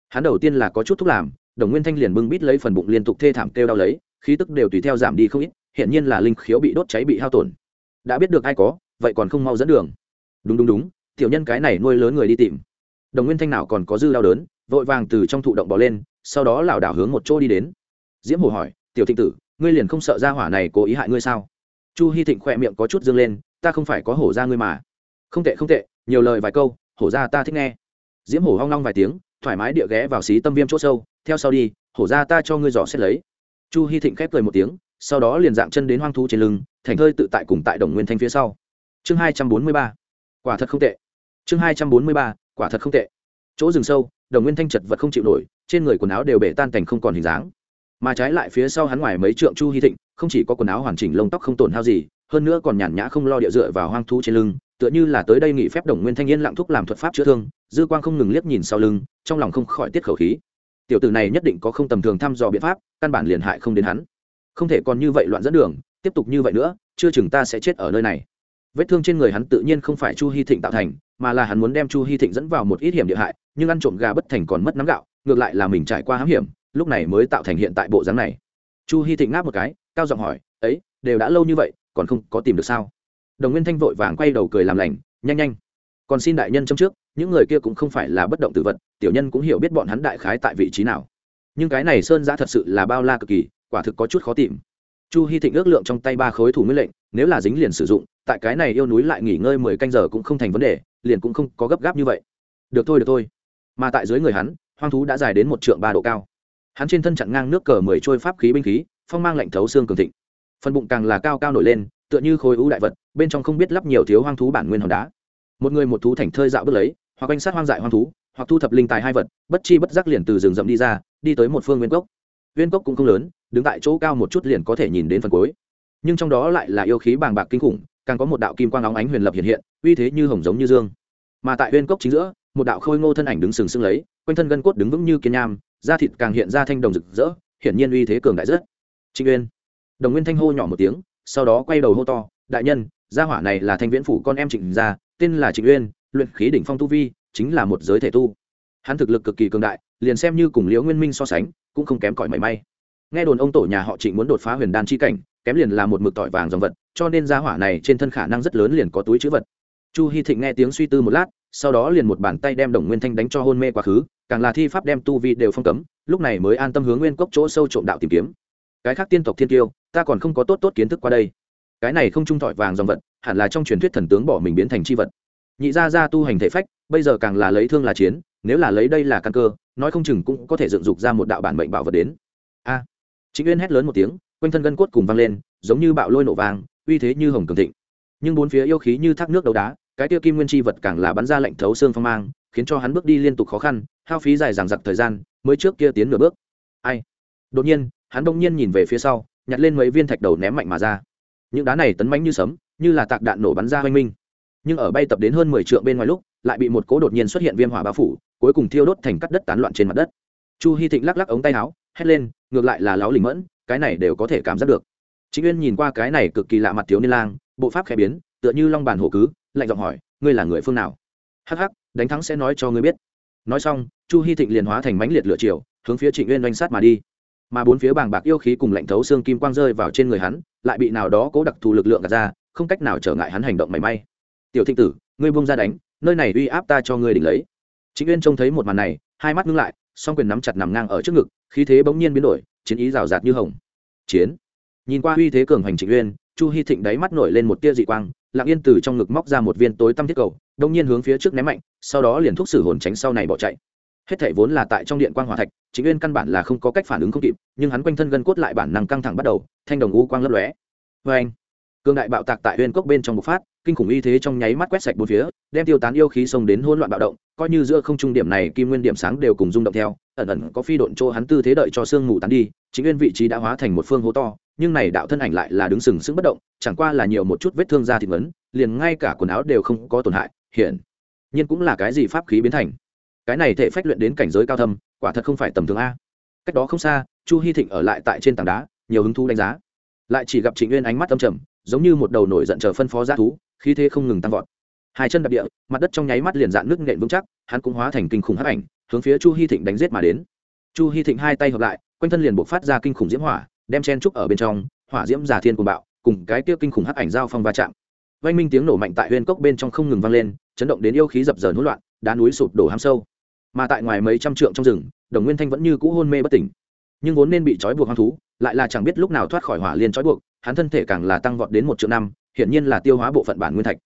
Hắn đầu tiên là có chút thuốc làm, đồng nguyên thanh liền bưng bít lấy phần bụng liên tục thê thảm kêu đau lấy, khí tức đều tùy theo giảm đi không ít, hiện nhiên là linh khiếu bị đốt cháy bị hao tổn. Đã biết được ai có, vậy còn không mau dẫn đường. Đúng đúng đúng, tiểu nhân cái này nuôi lớn người đi tìm đồng nguyên thanh nào còn có dư đau đớn, vội vàng từ trong thụ động bỏ lên, sau đó lảo đảo hướng một chỗ đi đến. Diễm hồ hỏi, tiểu thịnh tử, ngươi liền không sợ ra hỏa này cố ý hại ngươi sao? Chu hy thịnh khỏe miệng có chút dương lên, ta không phải có hổ ra ngươi mà. Không tệ không tệ, nhiều lời vài câu, hổ ra ta thích nghe. Diễm hổ hoang long vài tiếng, thoải mái địa ghé vào xí tâm viêm chỗ sâu, theo sau đi, hổ ra ta cho ngươi dò xét lấy. Chu hy thịnh khép cười một tiếng, sau đó liền dạng chân đến hoang thú trên lưng, thành thơi tự tại cùng tại đồng nguyên thanh phía sau. Chương hai trăm bốn mươi ba. Quả thật không tệ. Chương hai trăm bốn mươi ba quả thật không tệ. Chỗ rừng sâu, đồng nguyên thanh chật vật không chịu nổi, trên người quần áo đều bể tan thành không còn hình dáng. Mà trái lại phía sau hắn ngoài mấy trượng chu hy thịnh, không chỉ có quần áo hoàn chỉnh lông tóc không tổn hao gì, hơn nữa còn nhàn nhã không lo địa dựa vào hoang thú trên lưng, tựa như là tới đây nghỉ phép đồng nguyên thanh yên lặng thúc làm thuật pháp chữa thương, dư quang không ngừng liếc nhìn sau lưng, trong lòng không khỏi tiết khẩu khí. Tiểu tử này nhất định có không tầm thường thăm dò biện pháp, căn bản liền hại không đến hắn. Không thể còn như vậy loạn dẫn đường, tiếp tục như vậy nữa, chưa chừng ta sẽ chết ở nơi này vết thương trên người hắn tự nhiên không phải chu hy thịnh tạo thành, mà là hắn muốn đem chu hy thịnh dẫn vào một ít hiểm địa hại, nhưng ăn trộm gà bất thành còn mất nắm gạo, ngược lại là mình trải qua hãm hiểm, lúc này mới tạo thành hiện tại bộ dáng này. Chu hy thịnh ngáp một cái, cao giọng hỏi, ấy, đều đã lâu như vậy, còn không có tìm được sao? Đồng nguyên thanh vội vàng quay đầu cười làm lành, nhanh nhanh, còn xin đại nhân trong trước, những người kia cũng không phải là bất động tự vật, tiểu nhân cũng hiểu biết bọn hắn đại khái tại vị trí nào. Nhưng cái này sơn giã thật sự là bao la cực kỳ, quả thực có chút khó tìm. Chu hy thịnh ước lượng trong tay ba khối thủ nguyên lệnh nếu là dính liền sử dụng, tại cái này yêu núi lại nghỉ ngơi mười canh giờ cũng không thành vấn đề, liền cũng không có gấp gáp như vậy. Được thôi được thôi. Mà tại dưới người hắn, hoang thú đã dài đến một trượng ba độ cao. Hắn trên thân chặn ngang nước cờ mười trôi pháp khí binh khí, phong mang lạnh thấu xương cường thịnh. Phần bụng càng là cao cao nổi lên, tựa như khối ưu đại vật, bên trong không biết lắp nhiều thiếu hoang thú bản nguyên hòn đá. Một người một thú thành thơi dạo bước lấy, hoặc quanh sát hoang dại hoang thú, hoặc thu thập linh tài hai vật, bất chi bất giác liền từ rừng rậm đi ra, đi tới một phương nguyên cốc. Nguyên cốc cũng không lớn, đứng tại chỗ cao một chút liền có thể nhìn đến phần cuối nhưng trong đó lại là yêu khí bàng bạc kinh khủng, càng có một đạo kim quang óng ánh huyền lập hiện hiện, uy thế như hồng giống như dương. Mà tại nguyên cốc chính giữa, một đạo khôi ngô thân ảnh đứng sừng sững lấy, quanh thân gân cốt đứng vững như kiên nham, da thịt càng hiện ra thanh đồng rực rỡ, hiển nhiên uy thế cường đại rất. Trịnh uyên. Đồng nguyên thanh hô nhỏ một tiếng, sau đó quay đầu hô to, đại nhân, gia hỏa này là thanh viễn phủ con em trịnh gia, tên là trịnh uyên, luyện khí đỉnh phong tu vi, chính là một giới thể tu. Hắn thực lực cực kỳ cường đại, liền xem như cùng liễu nguyên minh so sánh, cũng không kém cỏi mảy may nghe đồn ông tổ nhà họ trịnh muốn đột phá huyền đan chi cảnh, kém liền là một mực tỏi vàng dòng vật, cho nên gia hỏa này trên thân khả năng rất lớn liền có túi chữ vật. Chu hy thịnh nghe tiếng suy tư một lát, sau đó liền một bàn tay đem đồng nguyên thanh đánh cho hôn mê quá khứ, càng là thi pháp đem tu vi đều phong cấm, lúc này mới an tâm hướng nguyên cốc chỗ sâu trộm đạo tìm kiếm. Cái khác tiên tộc thiên tiêu ta còn không có tốt tốt kiến thức qua đây. Cái này không trung thỏi vàng dòng vật, hẳn là trong truyền thuyết thần tướng bỏ mình biến thành chi vật. Nhị gia gia tu hành thể phách, bây giờ càng là lấy thương là chiến, nếu là lấy đây là căn cơ, nói không chừng cũng có thể dựng dục ra một đạo bản mệnh bảo vật đến chính uyên hét lớn một tiếng, quanh thân gân cốt cùng vang lên, giống như bạo lôi nổ vàng, uy thế như hồng cường thịnh. Nhưng bốn phía yêu khí như thác nước đấu đá, cái tiêu kim nguyên chi vật càng là bắn ra lệnh thấu xương phong mang, khiến cho hắn bước đi liên tục khó khăn, hao phí dài dằng dặc thời gian, mới trước kia tiến nửa bước. Ai? Đột nhiên, hắn đông nhiên nhìn về phía sau, nhặt lên mấy viên thạch đầu ném mạnh mà ra. Những đá này tấn mánh như sấm, như là tạc đạn nổ bắn ra hoanh minh. Nhưng ở bay tập đến hơn mười triệu bên ngoài lúc, lại bị một cố đột nhiên xuất hiện viêm hỏa bao phủ, cuối cùng thiêu đốt thành cắt đất tán loạn trên mặt đất. Chu hy thịnh lắc lắc ống tay áo, hét lên ngược lại là láo lỉnh mẫn, cái này đều có thể cảm giác được. Chính uyên nhìn qua cái này cực kỳ lạ mặt thiếu niên lang, bộ pháp khẽ biến, tựa như long bàn hổ cứ, lạnh giọng hỏi, ngươi là người phương nào? Hắc hắc, đánh thắng sẽ nói cho ngươi biết. Nói xong, chu hy thịnh liền hóa thành mãnh liệt lửa chiều, hướng phía trịnh uyên oanh sát mà đi. Mà bốn phía bàng bạc yêu khí cùng lạnh thấu xương kim quang rơi vào trên người hắn, lại bị nào đó cố đặc thù lực lượng gạt ra, không cách nào trở ngại hắn hành động mảy may. Tiểu thịnh tử, ngươi buông ra đánh, nơi này uy áp ta cho ngươi đỉnh lấy. Chính uyên trông thấy một màn này, hai mắt ngưng lại, song quyền nắm chặt nằm ngang ở trước ngực khí thế bỗng nhiên biến đổi, chiến ý rào rạt như hồng. Chiến. Nhìn qua uy thế cường hành trịnh uyên, chu hy thịnh đáy mắt nổi lên một tia dị quang, lặng yên từ trong ngực móc ra một viên tối tăm thiết cầu, đông nhiên hướng phía trước ném mạnh, sau đó liền thúc sử hồn tránh sau này bỏ chạy. Hết thảy vốn là tại trong điện quang hỏa thạch chính uyên căn bản là không có cách phản ứng không kịp, nhưng hắn quanh thân gân cốt lại bản năng căng thẳng bắt đầu, thanh đồng u quang lấp lóe. Vê anh cương đại bạo tạc tại uyên cốc bên trong bộc phát kinh khủng y thế trong nháy mắt quét sạch bốn phía, đem tiêu tán yêu khí xông đến hỗn loạn bạo động, coi như giữa không trung điểm này kim nguyên điểm sáng đều cùng rung động theo, ẩn ẩn có phi độn chỗ hắn tư thế đợi cho sương mù tán đi, chính nguyên vị trí đã hóa thành một phương hố to, nhưng này đạo thân ảnh lại là đứng sừng sững bất động, chẳng qua là nhiều một chút vết thương da thịt vấn liền ngay cả quần áo đều không có tổn hại, Hiện nhiên cũng là cái gì pháp khí biến thành. Cái này thể phách luyện đến cảnh giới cao thâm, quả thật không phải tầm thường a. Cách đó không xa, chu hy thịnh ở lại tại trên tảng đá, nhiều hứng thú đánh giá. Lại chỉ gặp trịnh nguyên ánh mắt âm trầm giống như một đầu nổi giận chờ phân phó g thú, khí thế không ngừng tăng vọt. Hai chân đạp địa, mặt đất trong nháy mắt liền dạn nước nện vững chắc, hắn cũng hóa thành kinh khủng hấp ảnh, hướng phía chu hy thịnh đánh giết mà đến. Chu hy thịnh hai tay hợp lại, quanh thân liền buộc phát ra kinh khủng diễm hỏa, đem chen trúc ở bên trong, hỏa diễm giả thiên cùng bạo, cùng cái kia kinh khủng hắc ảnh giao phong va chạm. Vang minh tiếng nổ mạnh tại huyên cốc bên trong không ngừng vang lên, chấn động đến yêu khí dập dờn hỗn loạn, đá núi sụp đổ hăm sâu. Mà tại ngoài mấy trăm trượng trong rừng, đồng nguyên thanh vẫn như cũ hôn mê bất tỉnh. Nhưng vốn nên bị trói buộc hoang thú, lại là chẳng biết lúc nào thoát khỏi hỏa liên trói buộc hắn thân thể càng là tăng vọt đến một triệu năm, hiển nhiên là tiêu hóa bộ phận bản nguyên thạch.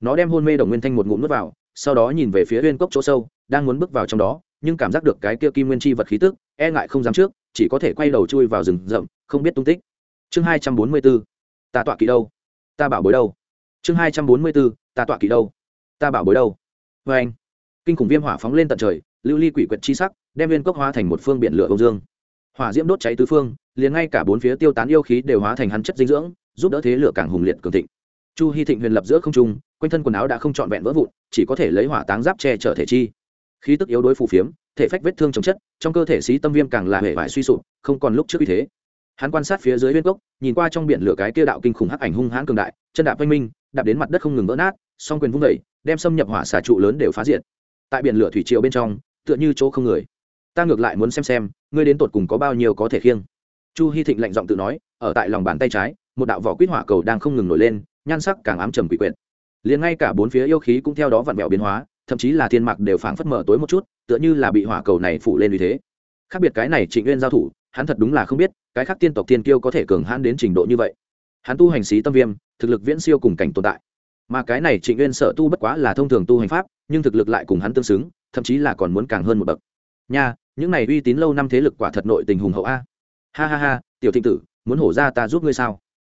Nó đem hôn mê đồng nguyên thanh một ngụm nuốt vào, sau đó nhìn về phía uyên cốc chỗ sâu, đang muốn bước vào trong đó, nhưng cảm giác được cái kia kim nguyên chi vật khí tức e ngại không dám trước, chỉ có thể quay đầu chui vào rừng rậm, không biết tung tích. Chương hai trăm bốn mươi bốn ta tọa kỳ đâu? Ta bảo bối đâu? Chương hai trăm bốn mươi bốn ta tọa kỳ đâu? Ta bảo bối đâu? Vê anh kinh khủng viêm hỏa phóng lên tận trời, lưu ly quỷ quyệt chi sắc, đem viên cốc hóa thành một phương biển lửa âu dương hỏa diễm đốt cháy tứ phương, liền ngay cả bốn phía tiêu tán yêu khí đều hóa thành hắn chất dinh dưỡng, giúp đỡ thế lửa càng hùng liệt cường thịnh. Chu hy thịnh huyền lập giữa không trung, quanh thân quần áo đã không trọn vẹn vỡ vụn, chỉ có thể lấy hỏa táng giáp che chở thể chi. Khí tức yếu đối phù phiếm, thể phách vết thương chống chất, trong cơ thể xí tâm viêm càng là hệ vải suy sụp, không còn lúc trước như thế. Hắn quan sát phía dưới viên cốc nhìn qua trong biển lửa cái kia đạo kinh khủng hắc ảnh hung hãn cường đại, chân đạp oanh minh, đạp đến mặt đất không ngừng vỡ nát, song quyền vung vẩy đem xâm nhập hỏa xả trụ lớn đều phá diệt. Tại biển lửa thủy triều bên trong, tựa như chỗ không người ta ngược lại muốn xem xem, ngươi đến tột cùng có bao nhiêu có thể khiêng. Chu hy thịnh lạnh giọng tự nói, ở tại lòng bàn tay trái, một đạo vỏ quýt hỏa cầu đang không ngừng nổi lên, nhan sắc càng ám trầm quỷ quyệt. Liền ngay cả bốn phía yêu khí cũng theo đó vặn vẹo biến hóa, thậm chí là thiên mạc đều phảng phất mở tối một chút, tựa như là bị hỏa cầu này phủ lên vì thế. Khác biệt cái này trịnh nguyên giao thủ, hắn thật đúng là không biết, cái khác tiên tộc tiên kiêu có thể cường hãn đến trình độ như vậy. Hắn tu hành sĩ tâm viêm, thực lực viễn siêu cùng cảnh tồn tại. Mà cái này trịnh nguyên sở tu bất quá là thông thường tu hành pháp, nhưng thực lực lại cùng hắn tương xứng, thậm chí là còn muốn càng hơn một bậc. Nha những này uy tín lâu năm thế lực quả thật nội tình hùng hậu a. Ha ha ha, tiểu thịnh tử, muốn hổ ra ta giúp ngươi sao?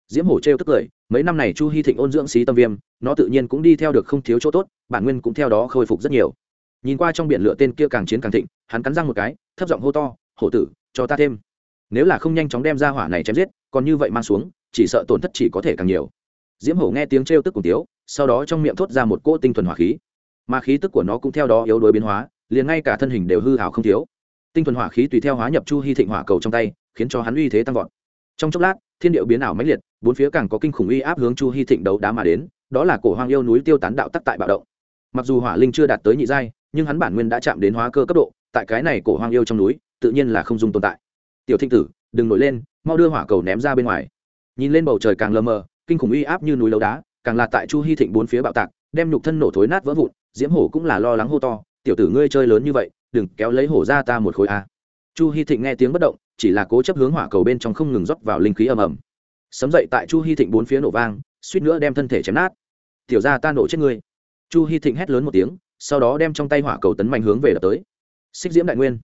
Diễm hổ trêu tức cười, mấy năm này chu hy thịnh ôn dưỡng xí tâm viêm, nó tự nhiên cũng đi theo được không thiếu chỗ tốt, bản nguyên cũng theo đó khôi phục rất nhiều. Nhìn qua trong biển lửa tên kia càng chiến càng thịnh, hắn cắn răng một cái, thấp giọng hô to, hổ tử, cho ta thêm. Nếu là không nhanh chóng đem ra hỏa này chém giết, còn như vậy mang xuống, chỉ sợ tổn thất chỉ có thể càng nhiều. Diễm hổ nghe tiếng trêu tức cùng tiếu sau đó trong miệng thốt ra một cỗ tinh thuần hỏa khí. Mà khí tức của nó cũng theo đó yếu đuối biến hóa, liền ngay cả thân hình đều hư hào không thiếu tinh thuần hỏa khí tùy theo hóa nhập chu hy thịnh hỏa cầu trong tay, khiến cho hắn uy thế tăng vọt. Trong chốc lát, thiên điệu biến ảo mãnh liệt, bốn phía càng có kinh khủng uy áp hướng chu hy thịnh đấu đá mà đến, đó là cổ hoang yêu núi tiêu tán đạo tắc tại bạo động. Mặc dù hỏa linh chưa đạt tới nhị giai, nhưng hắn bản nguyên đã chạm đến hóa cơ cấp độ, tại cái này cổ hoang yêu trong núi, tự nhiên là không dùng tồn tại. Tiểu thịnh tử, đừng nổi lên, mau đưa hỏa cầu ném ra bên ngoài. Nhìn lên bầu trời càng lờ mờ, kinh khủng uy áp như núi lâu đá, càng là tại chu hy thịnh bốn phía bạo tạc, đem nhục thân nổ thối nát vỡ vụn, diễm hổ cũng là lo lắng hô to, tiểu tử ngươi chơi lớn như vậy đừng kéo lấy hổ ra ta một khối a. Chu hy thịnh nghe tiếng bất động, chỉ là cố chấp hướng hỏa cầu bên trong không ngừng rót vào linh khí ầm ầm. Sấm dậy tại chu hy thịnh bốn phía nổ vang, suýt nữa đem thân thể chém nát. Tiểu ra ta nổ chết ngươi. Chu hy thịnh hét lớn một tiếng, sau đó đem trong tay hỏa cầu tấn mạnh hướng về đập tới. Xích diễm đại nguyên.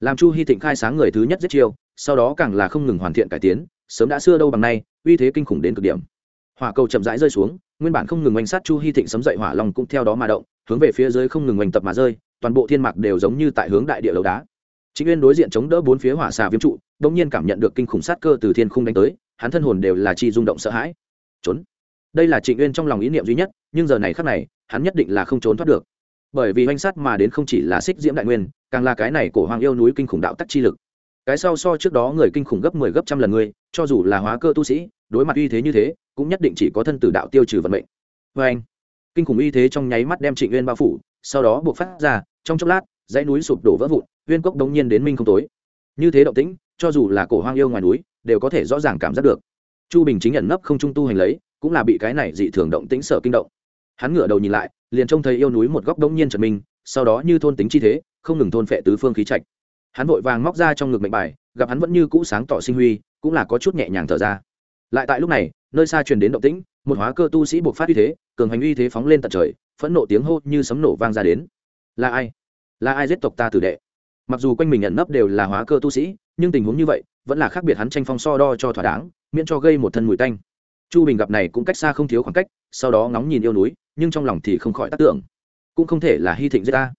Làm chu hy thịnh khai sáng người thứ nhất giết chiêu, sau đó càng là không ngừng hoàn thiện cải tiến, sớm đã xưa đâu bằng nay, uy thế kinh khủng đến cực điểm. Hỏa cầu chậm rãi rơi xuống, nguyên bản không ngừng oanh sát chu hy thịnh sấm dậy hỏa long cũng theo đó mà động, hướng về phía dưới không ngừng oanh tập mà rơi toàn bộ thiên mạc đều giống như tại hướng đại địa lầu đá. Chính nguyên đối diện chống đỡ bốn phía hỏa xà viêm trụ đ nhiên cảm nhận được kinh khủng sát cơ từ thiên khung đánh tới, hắn thân hồn đều là chi rung động sợ hãi. Trốn. Đây là trịnh uyên trong lòng ý niệm duy nhất, nhưng giờ này khắc này, hắn nhất định là không trốn thoát được. Bởi vì oanh sát mà đến không chỉ là xích diễm đại nguyên, càng là cái này cổ hoàng yêu núi kinh khủng đạo tắc chi lực. Cái sau so trước đó người kinh khủng gấp mười 10 gấp trăm lần người, cho dù là hóa cơ tu sĩ, đối mặt uy thế như thế, cũng nhất định chỉ có thân tử đạo tiêu trừ vận mệnh. Vê anh. Kinh khủng uy thế trong nháy mắt đem trịnh uyên bao phủ sau đó buộc phát ra, trong chốc lát, dãy núi sụp đổ vỡ vụn uyên cốc đống nhiên đến minh không tối. Như thế động tĩnh, cho dù là cổ hoang yêu ngoài núi, đều có thể rõ ràng cảm giác được. Chu bình chính nhận nấp không trung tu hành lấy, cũng là bị cái này dị thường động tĩnh sợ kinh động. Hắn ngửa đầu nhìn lại, liền trông thấy yêu núi một góc đống nhiên trật mình sau đó như thôn tính chi thế, không ngừng thôn phệ tứ phương khí trạch. Hắn vội vàng móc ra trong ngực mệnh bài, gặp hắn vẫn như cũ sáng tỏ sinh huy, cũng là có chút nhẹ nhàng thở ra. Lại tại lúc này, nơi xa truyền đến động tĩnh một hóa cơ tu sĩ buộc phát uy thế, cường hành uy thế phóng lên tận trời, phẫn nộ tiếng hô như sấm nổ vang ra đến. Là ai? Là ai giết tộc ta tử đệ? Mặc dù quanh mình nhận nấp đều là hóa cơ tu sĩ, nhưng tình huống như vậy vẫn là khác biệt hắn tranh phong so đo cho thỏa đáng, miễn cho gây một thân mùi tanh. Chu bình gặp này cũng cách xa không thiếu khoảng cách, sau đó ngóng nhìn yêu núi, nhưng trong lòng thì không khỏi tác tưởng. Cũng không thể là hy thịnh giết ta.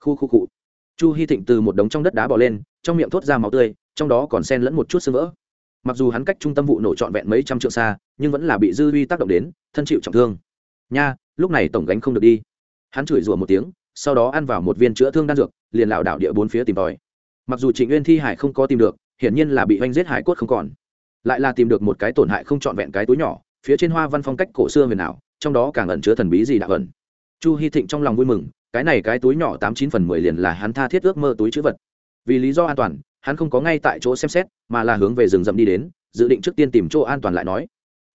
Khu khu cụ chu hy thịnh từ một đống trong đất đá bỏ lên, trong miệng thốt ra máu tươi, trong đó còn sen lẫn một chút sơ vỡ mặc dù hắn cách trung tâm vụ nổ trọn vẹn mấy trăm trượng xa, nhưng vẫn là bị dư uy tác động đến, thân chịu trọng thương. Nha, lúc này tổng gánh không được đi. Hắn chửi rủa một tiếng, sau đó ăn vào một viên chữa thương đan dược, liền lảo đảo địa bốn phía tìm tòi. Mặc dù trịnh nguyên thi hải không có tìm được, hiển nhiên là bị oanh giết hải cốt không còn. Lại là tìm được một cái tổn hại không trọn vẹn cái túi nhỏ, phía trên hoa văn phong cách cổ xưa huyền ảo, trong đó càng ẩn chứa thần bí gì đã ẩn. Chu hy thịnh trong lòng vui mừng, cái này cái túi nhỏ tám chín phần mười liền là hắn tha thiết ước mơ túi chữ vật. Vì lý do an toàn hắn không có ngay tại chỗ xem xét, mà là hướng về rừng rậm đi đến, dự định trước tiên tìm chỗ an toàn lại nói.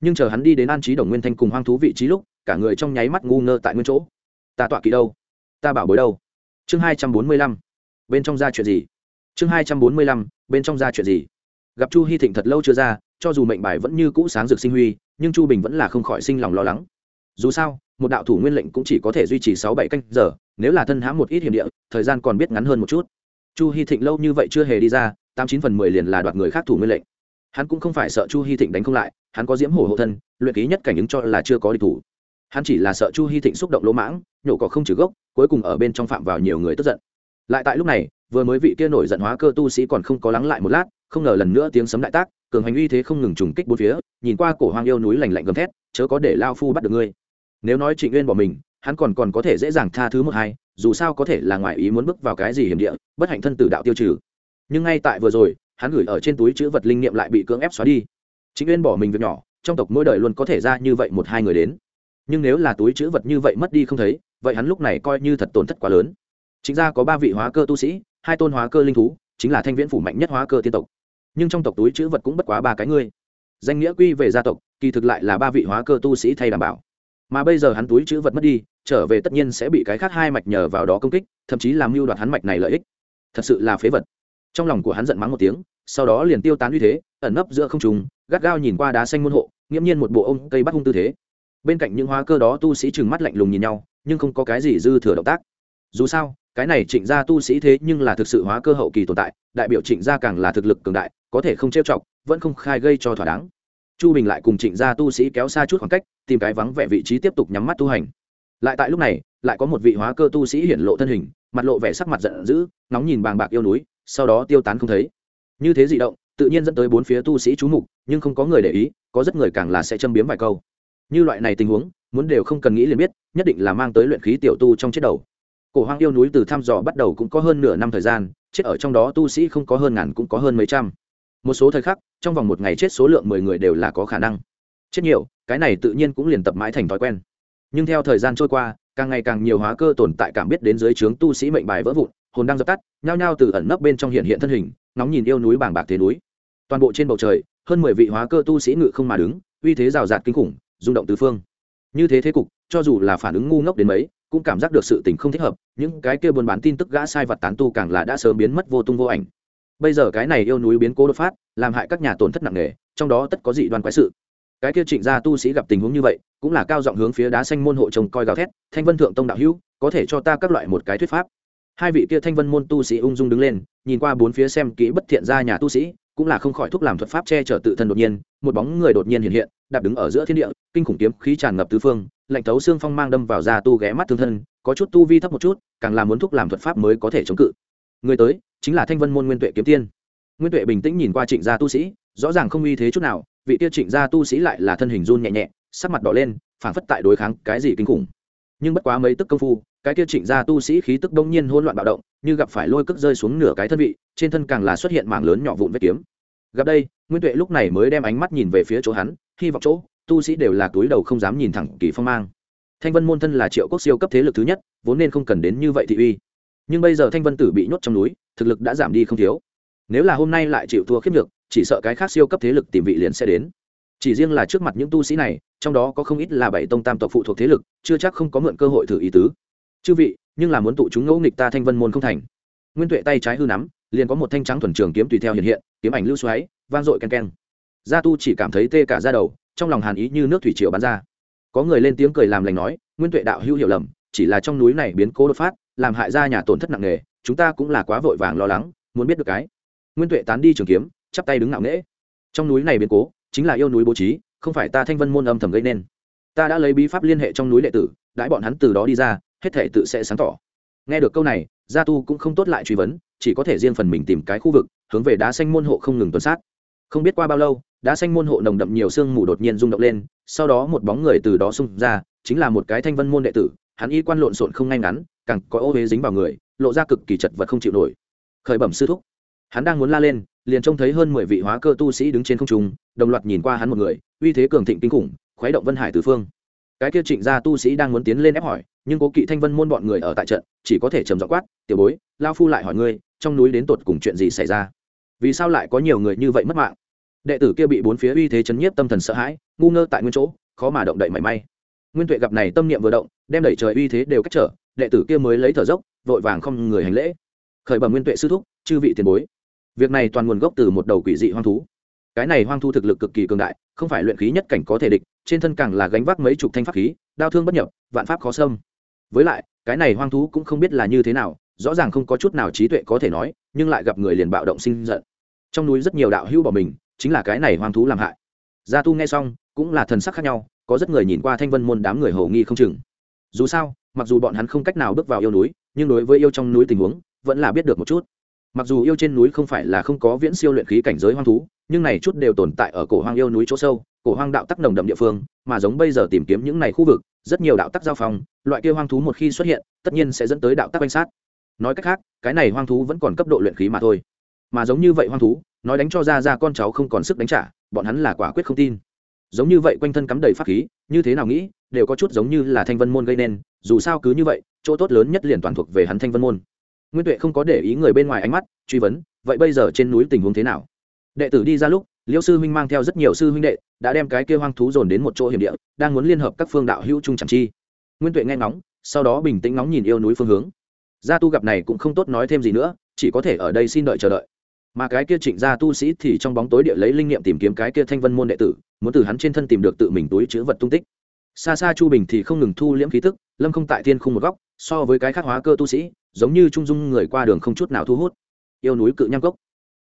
Nhưng chờ hắn đi đến an trí đồng nguyên thanh cùng hoang thú vị trí lúc, cả người trong nháy mắt ngu ngơ tại nguyên chỗ. Ta tọa kỳ đâu? Ta bảo bối đâu? Chương hai trăm bốn mươi lăm. Bên trong ra chuyện gì? Chương hai trăm bốn mươi lăm, bên trong ra chuyện gì? Gặp chu hy thịnh thật lâu chưa ra, cho dù mệnh bài vẫn như cũ sáng rực sinh huy, nhưng chu bình vẫn là không khỏi sinh lòng lo lắng. Dù sao, một đạo thủ nguyên lệnh cũng chỉ có thể duy trì sáu bảy canh giờ, nếu là thân hãm một ít hiểm địa, thời gian còn biết ngắn hơn một chút chu hy thịnh lâu như vậy chưa hề đi ra, tám chín phần mười liền là đoạt người khác thủ nguyên lệnh. Hắn cũng không phải sợ chu hy thịnh đánh không lại, hắn có diễm hổ hộ thân, luyện ký nhất cảnh ứng cho là chưa có địch thủ. Hắn chỉ là sợ chu hy thịnh xúc động lỗ mãng, nhổ cỏ không trừ gốc, cuối cùng ở bên trong phạm vào nhiều người tức giận. Lại tại lúc này, vừa mới vị kia nổi giận hóa cơ tu sĩ còn không có lắng lại một lát, không ngờ lần nữa tiếng sấm đại tác, cường hành uy thế không ngừng trùng kích bốn phía, nhìn qua cổ hoang yêu núi lành lạnh gầm thét, chớ có để lao phu bắt được ngươi. Nếu nói trịnh uyên bỏ mình, hắn còn còn có thể dễ dàng tha thứ một hai dù sao có thể là ngoại ý muốn bước vào cái gì hiểm địa, bất hạnh thân tử đạo tiêu trừ. Nhưng ngay tại vừa rồi, hắn gửi ở trên túi chữ vật linh nghiệm lại bị cưỡng ép xóa đi. Chính uyên bỏ mình việc nhỏ, trong tộc mỗi đời luôn có thể ra như vậy một hai người đến. Nhưng nếu là túi chữ vật như vậy mất đi không thấy, vậy hắn lúc này coi như thật tổn thất quá lớn. Chính ra có ba vị hóa cơ tu sĩ, hai tôn hóa cơ linh thú, chính là thanh viễn phủ mạnh nhất hóa cơ tiên tộc. Nhưng trong tộc túi chữ vật cũng bất quá ba cái ngươi danh nghĩa quy về gia tộc, kỳ thực lại là ba vị hóa cơ tu sĩ thay đảm bảo mà bây giờ hắn túi chữ vật mất đi, trở về tất nhiên sẽ bị cái khác hai mạch nhờ vào đó công kích, thậm chí làm mưu đoạt hắn mạch này lợi ích. Thật sự là phế vật. Trong lòng của hắn giận mắng một tiếng, sau đó liền tiêu tán uy thế, ẩn nấp giữa không trùng gắt gao nhìn qua đá xanh môn hộ, nghiễm nhiên một bộ ông cây bắt hung tư thế. Bên cạnh những hóa cơ đó tu sĩ trừng mắt lạnh lùng nhìn nhau, nhưng không có cái gì dư thừa động tác. Dù sao, cái này trịnh gia tu sĩ thế nhưng là thực sự hóa cơ hậu kỳ tồn tại, đại biểu trịnh gia càng là thực lực cường đại, có thể không trêu chọc, vẫn không khai gây cho thỏa đáng chu bình lại cùng trịnh gia tu sĩ kéo xa chút khoảng cách, tìm cái vắng vẻ vị trí tiếp tục nhắm mắt tu hành. Lại tại lúc này, lại có một vị hóa cơ tu sĩ hiển lộ thân hình, mặt lộ vẻ sắc mặt giận dữ, nóng nhìn bàng bạc yêu núi, sau đó tiêu tán không thấy. Như thế dị động, tự nhiên dẫn tới bốn phía tu sĩ chú mục, nhưng không có người để ý, có rất người càng là sẽ châm biếm vài câu. Như loại này tình huống, muốn đều không cần nghĩ liền biết, nhất định là mang tới luyện khí tiểu tu trong chết đầu. Cổ hoang yêu núi từ thăm dò bắt đầu cũng có hơn nửa năm thời gian, chết ở trong đó tu sĩ không có hơn ngàn cũng có hơn mấy trăm một số thời khắc, trong vòng một ngày chết số lượng mười người đều là có khả năng. Chết nhiều, cái này tự nhiên cũng liền tập mãi thành thói quen. Nhưng theo thời gian trôi qua, càng ngày càng nhiều hóa cơ tồn tại cảm biết đến dưới trướng tu sĩ mệnh bài vỡ vụn, hồn đang dập tắt, nhao nhao từ ẩn nấp bên trong hiện hiện thân hình nóng nhìn yêu núi bảng bạc thế núi. Toàn bộ trên bầu trời, hơn mười vị hóa cơ tu sĩ ngự không mà đứng, uy thế rào rạt kinh khủng, rung động tứ phương. Như thế thế cục, cho dù là phản ứng ngu ngốc đến mấy, cũng cảm giác được sự tình không thích hợp, những cái kia buôn bán tin tức gã sai vật tán tu càng là đã sớm biến mất vô tung vô ảnh bây giờ cái này yêu núi biến cố đột phát, làm hại các nhà tổn thất nặng nề, trong đó tất có dị đoan quái sự. Cái kia trịnh gia tu sĩ gặp tình huống như vậy, cũng là cao giọng hướng phía đá xanh môn hộ trồng coi gào thét, thanh vân thượng tông đạo hữu, có thể cho ta các loại một cái thuyết pháp. Hai vị kia thanh vân môn tu sĩ ung dung đứng lên, nhìn qua bốn phía xem kỹ bất thiện gia nhà tu sĩ, cũng là không khỏi thúc làm thuật pháp che chở tự thân đột nhiên, một bóng người đột nhiên hiện hiện, đạp đứng ở giữa thiên địa, kinh khủng kiếm khí tràn ngập tứ phương, lạnh thấu xương phong mang đâm vào da tu ghé mắt thương thân, có chút tu vi thấp một chút, càng là muốn thúc làm thuật pháp mới có thể chống cự người tới chính là thanh vân môn nguyên tuệ kiếm tiên. Nguyên tuệ bình tĩnh nhìn qua trịnh gia tu sĩ, rõ ràng không uy thế chút nào, vị tiêu trịnh gia tu sĩ lại là thân hình run nhẹ nhẹ, sắc mặt đỏ lên, phảng phất tại đối kháng cái gì kinh khủng. Nhưng bất quá mấy tức công phu, cái Tiêu trịnh gia tu sĩ khí tức đông nhiên hỗn loạn bạo động, như gặp phải lôi cước rơi xuống nửa cái thân vị, trên thân càng là xuất hiện mảng lớn nhỏ vụn vết kiếm. Gặp đây, nguyên tuệ lúc này mới đem ánh mắt nhìn về phía chỗ hắn, hy vọng chỗ tu sĩ đều là túi đầu không dám nhìn thẳng kỳ phong mang. Thanh vân môn thân là triệu quốc siêu cấp thế lực thứ nhất, vốn nên không cần đến như vậy thị uy nhưng bây giờ thanh vân tử bị nhốt trong núi, thực lực đã giảm đi không thiếu. Nếu là hôm nay lại chịu thua khiếp được chỉ sợ cái khác siêu cấp thế lực tìm vị liền sẽ đến. Chỉ riêng là trước mặt những tu sĩ này, trong đó có không ít là bảy tông tam tộc phụ thuộc thế lực, chưa chắc không có mượn cơ hội thử ý tứ. Chư vị, nhưng là muốn tụ chúng ngẫu nghịch ta thanh vân môn không thành. Nguyên tuệ tay trái hư nắm, liền có một thanh trắng thuần trường kiếm tùy theo hiện hiện, kiếm ảnh lưu xoáy, vang dội ken ken gia tu chỉ cảm thấy tê cả ra đầu, trong lòng hàn ý như nước thủy triều bắn ra. Có người lên tiếng cười làm lành nói, nguyên tuệ đạo hữu hiểu lầm chỉ là trong núi này biến cố đột phát, làm hại ra nhà tổn thất nặng nề, chúng ta cũng là quá vội vàng lo lắng, muốn biết được cái. Nguyên tuệ tán đi trường kiếm, chắp tay đứng ngạo nghễ. Trong núi này biến cố, chính là yêu núi bố trí, không phải ta thanh vân môn âm thầm gây nên. Ta đã lấy bí pháp liên hệ trong núi đệ tử, đãi bọn hắn từ đó đi ra, hết thể tự sẽ sáng tỏ. Nghe được câu này, gia tu cũng không tốt lại truy vấn, chỉ có thể riêng phần mình tìm cái khu vực, hướng về đá xanh môn hộ không ngừng tuần sát. Không biết qua bao lâu, đá xanh môn hộ nồng đậm nhiều sương mù đột nhiên rung động lên, sau đó một bóng người từ đó xung ra, chính là một cái thanh vân môn đệ tử hắn y quan lộn xộn không ngay ngắn, càng có ô huế dính vào người, lộ ra cực kỳ chật vật không chịu nổi. Khởi bẩm sư thúc. Hắn đang muốn la lên, liền trông thấy hơn mười vị hóa cơ tu sĩ đứng trên không trung, đồng loạt nhìn qua hắn một người, uy thế cường thịnh kinh khủng, khuấy động vân hải tứ phương. Cái kia trịnh gia tu sĩ đang muốn tiến lên ép hỏi, nhưng cố kỵ thanh vân môn bọn người ở tại trận, chỉ có thể trầm dọ quát, tiểu bối lao phu lại hỏi ngươi, trong núi đến tột cùng chuyện gì xảy ra? Vì sao lại có nhiều người như vậy mất mạng? Đệ tử kia bị bốn phía uy thế chấn nhiếp tâm thần sợ hãi, ngu ngơ tại nguyên chỗ, khó mà động đậy mảy may nguyên tuệ gặp này tâm niệm vừa động, đem đẩy trời uy thế đều cách trở, đệ tử kia mới lấy thở dốc, vội vàng không người hành lễ. Khởi bẩm nguyên tuệ sư thúc, chư vị tiền bối. Việc này toàn nguồn gốc từ một đầu quỷ dị hoang thú. Cái này hoang thú thực lực cực kỳ cường đại, không phải luyện khí nhất cảnh có thể địch, trên thân càng là gánh vác mấy chục thanh pháp khí, đao thương bất nhập, vạn pháp khó xâm. Với lại, cái này hoang thú cũng không biết là như thế nào, rõ ràng không có chút nào trí tuệ có thể nói, nhưng lại gặp người liền bạo động sinh giận. Trong núi rất nhiều đạo hữu bỏ mình, chính là cái này hoang thú làm hại. Gia tu nghe xong, cũng là thần sắc khác nhau có rất người nhìn qua thanh vân môn đám người hầu nghi không chừng. Dù sao, mặc dù bọn hắn không cách nào bước vào yêu núi, nhưng đối với yêu trong núi tình huống, vẫn là biết được một chút. Mặc dù yêu trên núi không phải là không có viễn siêu luyện khí cảnh giới hoang thú, nhưng này chút đều tồn tại ở cổ hoang yêu núi chỗ sâu, cổ hoang đạo tắc nồng đậm địa phương, mà giống bây giờ tìm kiếm những này khu vực, rất nhiều đạo tắc giao phong, loại kia hoang thú một khi xuất hiện, tất nhiên sẽ dẫn tới đạo tắc quan sát. Nói cách khác, cái này hoang thú vẫn còn cấp độ luyện khí mà thôi. Mà giống như vậy hoang thú, nói đánh cho ra ra con cháu không còn sức đánh trả, bọn hắn là quả quyết không tin giống như vậy quanh thân cắm đầy pháp khí, như thế nào nghĩ, đều có chút giống như là thanh vân môn gây nên, dù sao cứ như vậy, chỗ tốt lớn nhất liền toàn thuộc về hắn thanh vân môn. Nguyên tuệ không có để ý người bên ngoài ánh mắt, truy vấn, vậy bây giờ trên núi tình huống thế nào? Đệ tử đi ra lúc liêu sư huynh mang theo rất nhiều sư huynh đệ, đã đem cái kia hoang thú dồn đến một chỗ hiểm địa, đang muốn liên hợp các phương đạo hữu trung chẳng chi. Nguyên tuệ nghe ngóng, sau đó bình tĩnh ngóng nhìn yêu núi phương hướng. Gia tu gặp này cũng không tốt nói thêm gì nữa, chỉ có thể ở đây xin đợi chờ đợi mà cái kia trịnh gia tu sĩ thì trong bóng tối địa lấy linh nghiệm tìm kiếm cái kia thanh vân môn đệ tử, muốn từ hắn trên thân tìm được tự mình túi chữ vật tung tích. Xa xa chu bình thì không ngừng thu liễm khí tức, lâm không tại thiên khung một góc, so với cái khác hóa cơ tu sĩ, giống như trung dung người qua đường không chút nào thu hút. Yêu núi cự nham cốc.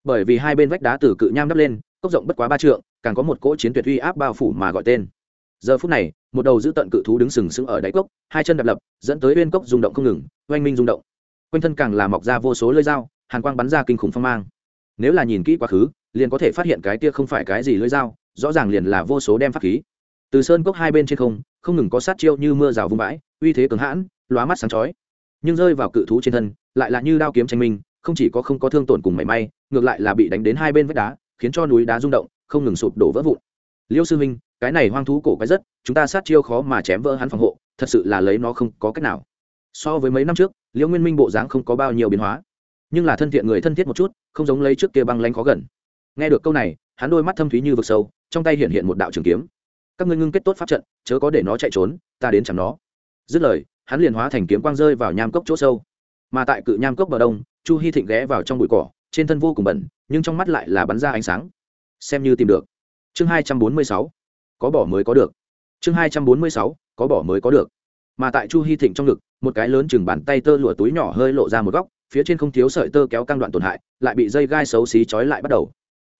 Bởi vì hai bên vách đá từ cự nham đắp lên, cốc rộng bất quá ba trượng, càng có một cỗ chiến tuyệt uy áp bao phủ mà gọi tên. Giờ phút này, một đầu giữ tận cự thú đứng sừng sững ở đáy cốc, hai chân đập lập, dẫn tới uyên cốc rung động không ngừng, oanh minh rung động. Quanh thân càng là mọc ra vô số lưỡi dao, hàn quang bắn ra kinh khủng phong mang nếu là nhìn kỹ quá khứ, liền có thể phát hiện cái kia không phải cái gì lưỡi dao, rõ ràng liền là vô số đem pháp khí. Từ sơn cốc hai bên trên không không ngừng có sát chiêu như mưa rào vung vãi, uy thế cường hãn, lóa mắt sáng chói. Nhưng rơi vào cự thú trên thân, lại là như đao kiếm tranh minh, không chỉ có không có thương tổn cùng mảy may, ngược lại là bị đánh đến hai bên vách đá, khiến cho núi đá rung động, không ngừng sụp đổ vỡ vụn. Liêu sư minh cái này hoang thú cổ cái rất, chúng ta sát chiêu khó mà chém vỡ hắn phòng hộ, thật sự là lấy nó không có cách nào. So với mấy năm trước, liêu nguyên minh bộ dáng không có bao nhiêu biến hóa nhưng là thân thiện người thân thiết một chút, không giống lấy trước kia băng lanh khó gần. Nghe được câu này, hắn đôi mắt thâm thúy như vực sâu, trong tay hiện hiện một đạo trường kiếm. Các ngươi ngưng kết tốt pháp trận, chớ có để nó chạy trốn, ta đến chẳng nó. Dứt lời, hắn liền hóa thành kiếm quang rơi vào nham cốc chỗ sâu. Mà tại cự nham cốc bờ đông, chu hy thịnh ghé vào trong bụi cỏ, trên thân vô cùng bẩn, nhưng trong mắt lại là bắn ra ánh sáng. Xem như tìm được. Chương hai trăm bốn mươi sáu. Có bỏ mới có được. Chương hai trăm bốn mươi sáu. Có bỏ mới có được. Mà tại chu hy thịnh trong ngực, một cái lớn chừng bàn tay tơ lụa túi nhỏ hơi lộ ra một góc phía trên không thiếu sợi tơ kéo căng đoạn tổn hại, lại bị dây gai xấu xí trói lại bắt đầu.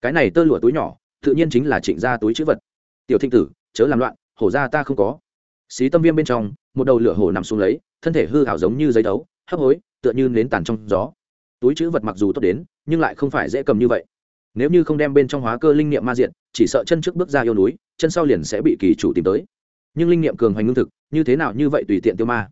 Cái này tơ lụa túi nhỏ, tự nhiên chính là trịnh ra túi chữ vật. Tiểu thinh tử, chớ làm loạn, hổ ra ta không có. Xí tâm viêm bên trong, một đầu lửa hổ nằm xuống lấy, thân thể hư hảo giống như giấy đấu, hấp hối, tựa như nến tàn trong gió. Túi chữ vật mặc dù tốt đến, nhưng lại không phải dễ cầm như vậy. Nếu như không đem bên trong hóa cơ linh niệm ma diện, chỉ sợ chân trước bước ra yêu núi, chân sau liền sẽ bị kỳ chủ tìm tới. Nhưng linh niệm cường hoành ngưng thực, như thế nào như vậy tùy tiện tiêu ma?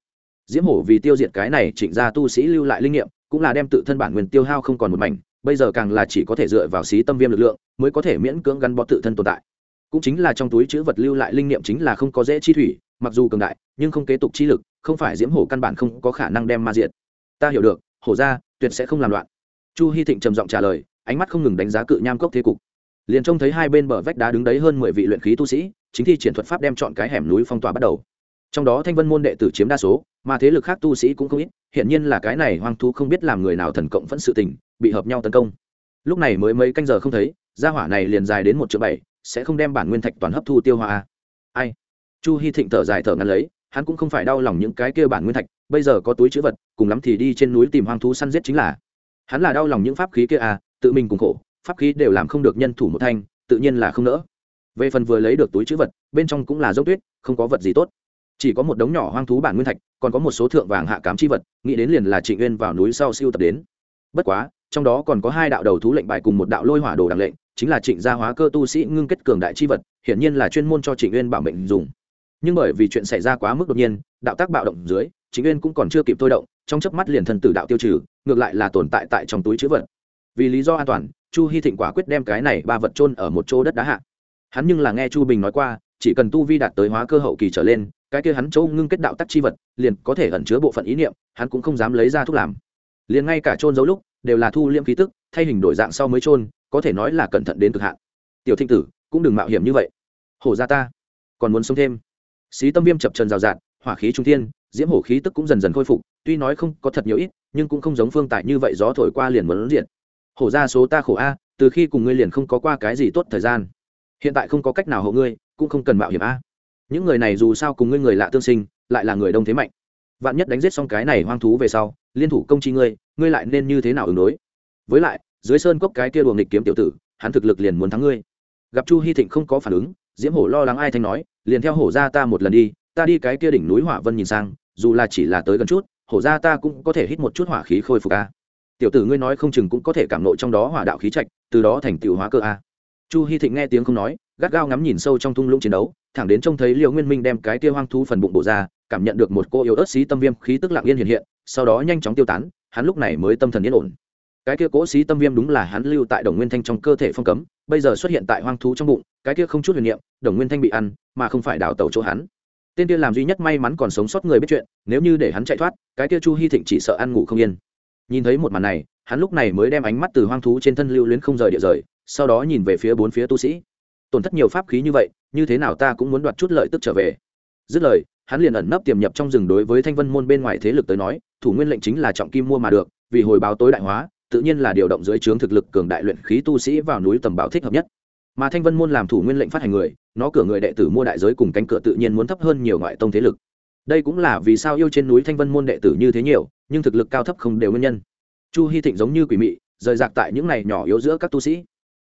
Diễm hổ vì tiêu diệt cái này trịnh ra tu sĩ lưu lại linh niệm cũng là đem tự thân bản nguyên tiêu hao không còn một mảnh, bây giờ càng là chỉ có thể dựa vào xí tâm viêm lực lượng mới có thể miễn cưỡng gắn bó tự thân tồn tại. Cũng chính là trong túi chữ vật lưu lại linh niệm chính là không có dễ chi thủy, mặc dù cường đại, nhưng không kế tục chi lực, không phải diễm hổ căn bản không có khả năng đem ma diện ta hiểu được, hổ ra, tuyệt sẽ không làm loạn. Chu hy thịnh trầm giọng trả lời, ánh mắt không ngừng đánh giá cự nham cốc thế cục. Liền trông thấy hai bên bờ vách đá đứng đấy hơn mười vị luyện khí tu sĩ, chính thi triển thuật pháp đem chọn cái hẻm núi phong tỏa bắt đầu trong đó thanh vân môn đệ tử chiếm đa số, mà thế lực khác tu sĩ cũng không ít hiện nhiên là cái này hoang thú không biết làm người nào thần cộng vẫn sự tình, bị hợp nhau tấn công. Lúc này mới mấy canh giờ không thấy, gia hỏa này liền dài đến một triệu bảy, sẽ không đem bản nguyên thạch toàn hấp thu tiêu hóa. Ai? Chu hy thịnh thở dài thở ngắn lấy, hắn cũng không phải đau lòng những cái kia bản nguyên thạch, bây giờ có túi chữ vật, cùng lắm thì đi trên núi tìm hoang thú săn giết chính là. Hắn là đau lòng những pháp khí kia à tự mình cùng khổ, pháp khí đều làm không được nhân thủ một thanh, tự nhiên là không nỡ. Về phần vừa lấy được túi chữ vật, bên trong cũng là dốc tuyết, không có vật gì tốt chỉ có một đống nhỏ hoang thú bản nguyên thạch, còn có một số thượng vàng hạ cám chi vật, nghĩ đến liền là trịnh uyên vào núi sau siêu tập đến. Bất quá, trong đó còn có hai đạo đầu thú lệnh bài cùng một đạo lôi hỏa đồ đằng lệnh, chính là trịnh gia hóa cơ tu sĩ ngưng kết cường đại chi vật, hiển nhiên là chuyên môn cho trịnh uyên bảo mệnh dùng. Nhưng bởi vì chuyện xảy ra quá mức đột nhiên, đạo tác bạo động dưới, trịnh uyên cũng còn chưa kịp thôi động, trong chớp mắt liền thần tử đạo tiêu trừ, ngược lại là tồn tại tại trong túi chữ vật. Vì lý do an toàn, chu hy thịnh quả quyết đem cái này ba vật trôn ở một chỗ đất đá hạ. Hắn nhưng là nghe chu bình nói qua, chỉ cần tu vi đạt tới hóa cơ hậu kỳ trở lên cái kia hắn châu ngưng kết đạo tắc chi vật, liền có thể ẩn chứa bộ phận ý niệm, hắn cũng không dám lấy ra thuốc làm. Liền ngay cả trôn giấu lúc, đều là thu liễm khí tức, thay hình đổi dạng sau mới trôn có thể nói là cẩn thận đến cực hạn. Tiểu thịnh tử, cũng đừng mạo hiểm như vậy. Hổ ra ta, còn muốn sống thêm. Xí tâm viêm chập trần rào rạt, hỏa khí trung thiên, diễm hổ khí tức cũng dần dần khôi phục, tuy nói không có thật nhiều ít, nhưng cũng không giống phương tại như vậy gió thổi qua liền muốn diện hổ ra số ta khổ a, từ khi cùng ngươi liền không có qua cái gì tốt thời gian. Hiện tại không có cách nào hộ ngươi, cũng không cần mạo hiểm a những người này dù sao cùng ngươi người lạ tương sinh, lại là người đông thế mạnh. Vạn nhất đánh giết xong cái này hoang thú về sau, liên thủ công chi ngươi ngươi lại nên như thế nào ứng đối? Với lại, dưới sơn cốc cái kia đùa nghịch kiếm tiểu tử, hắn thực lực liền muốn thắng ngươi. Gặp chu hy thịnh không có phản ứng, diễm hổ lo lắng ai thanh nói, liền theo hổ ra ta một lần đi, ta đi cái kia đỉnh núi hỏa vân nhìn sang, dù là chỉ là tới gần chút, hổ ra ta cũng có thể hít một chút hỏa khí khôi phục a. Tiểu tử ngươi nói không chừng cũng có thể cảm nộ trong đó hỏa đạo khí trạch, từ đó thành tựu hóa cơ a. Chu hy thịnh nghe tiếng không nói, gắt gao ngắm nhìn sâu trong thung lũng chiến đấu thẳng đến trông thấy liệu nguyên minh đem cái kia hoang thú phần bụng bổ ra, cảm nhận được một cô yếu ớt xí tâm viêm khí tức lặng yên hiện hiện, sau đó nhanh chóng tiêu tán, hắn lúc này mới tâm thần yên ổn. Cái kia cố xí tâm viêm đúng là hắn lưu tại đồng nguyên thanh trong cơ thể phong cấm, bây giờ xuất hiện tại hoang thú trong bụng, cái kia không chút huyền niệm, đồng nguyên thanh bị ăn, mà không phải đào tẩu chỗ hắn. Tên kia làm duy nhất may mắn còn sống sót người biết chuyện, nếu như để hắn chạy thoát, cái kia chu hy thịnh chỉ sợ ăn ngủ không yên. Nhìn thấy một màn này, hắn lúc này mới đem ánh mắt từ hoang thú trên thân lưu luyến không rời địa rời, sau đó nhìn về phía bốn phía tu sĩ. Tổn thất nhiều pháp khí như vậy như thế nào ta cũng muốn đoạt chút lợi tức trở về. Dứt lời, hắn liền ẩn nấp tiềm nhập trong rừng đối với thanh vân môn bên ngoài thế lực tới nói, thủ nguyên lệnh chính là trọng kim mua mà được, vì hồi báo tối đại hóa, tự nhiên là điều động dưới trướng thực lực cường đại luyện khí tu sĩ vào núi tầm bảo thích hợp nhất. Mà thanh vân môn làm thủ nguyên lệnh phát hành người, nó cửa người đệ tử mua đại giới cùng cánh cửa tự nhiên muốn thấp hơn nhiều ngoại tông thế lực. Đây cũng là vì sao yêu trên núi thanh vân môn đệ tử như thế nhiều, nhưng thực lực cao thấp không đều nguyên nhân. Chu hy thịnh giống như quỷ mị, rời rạc tại những này nhỏ yếu giữa các tu sĩ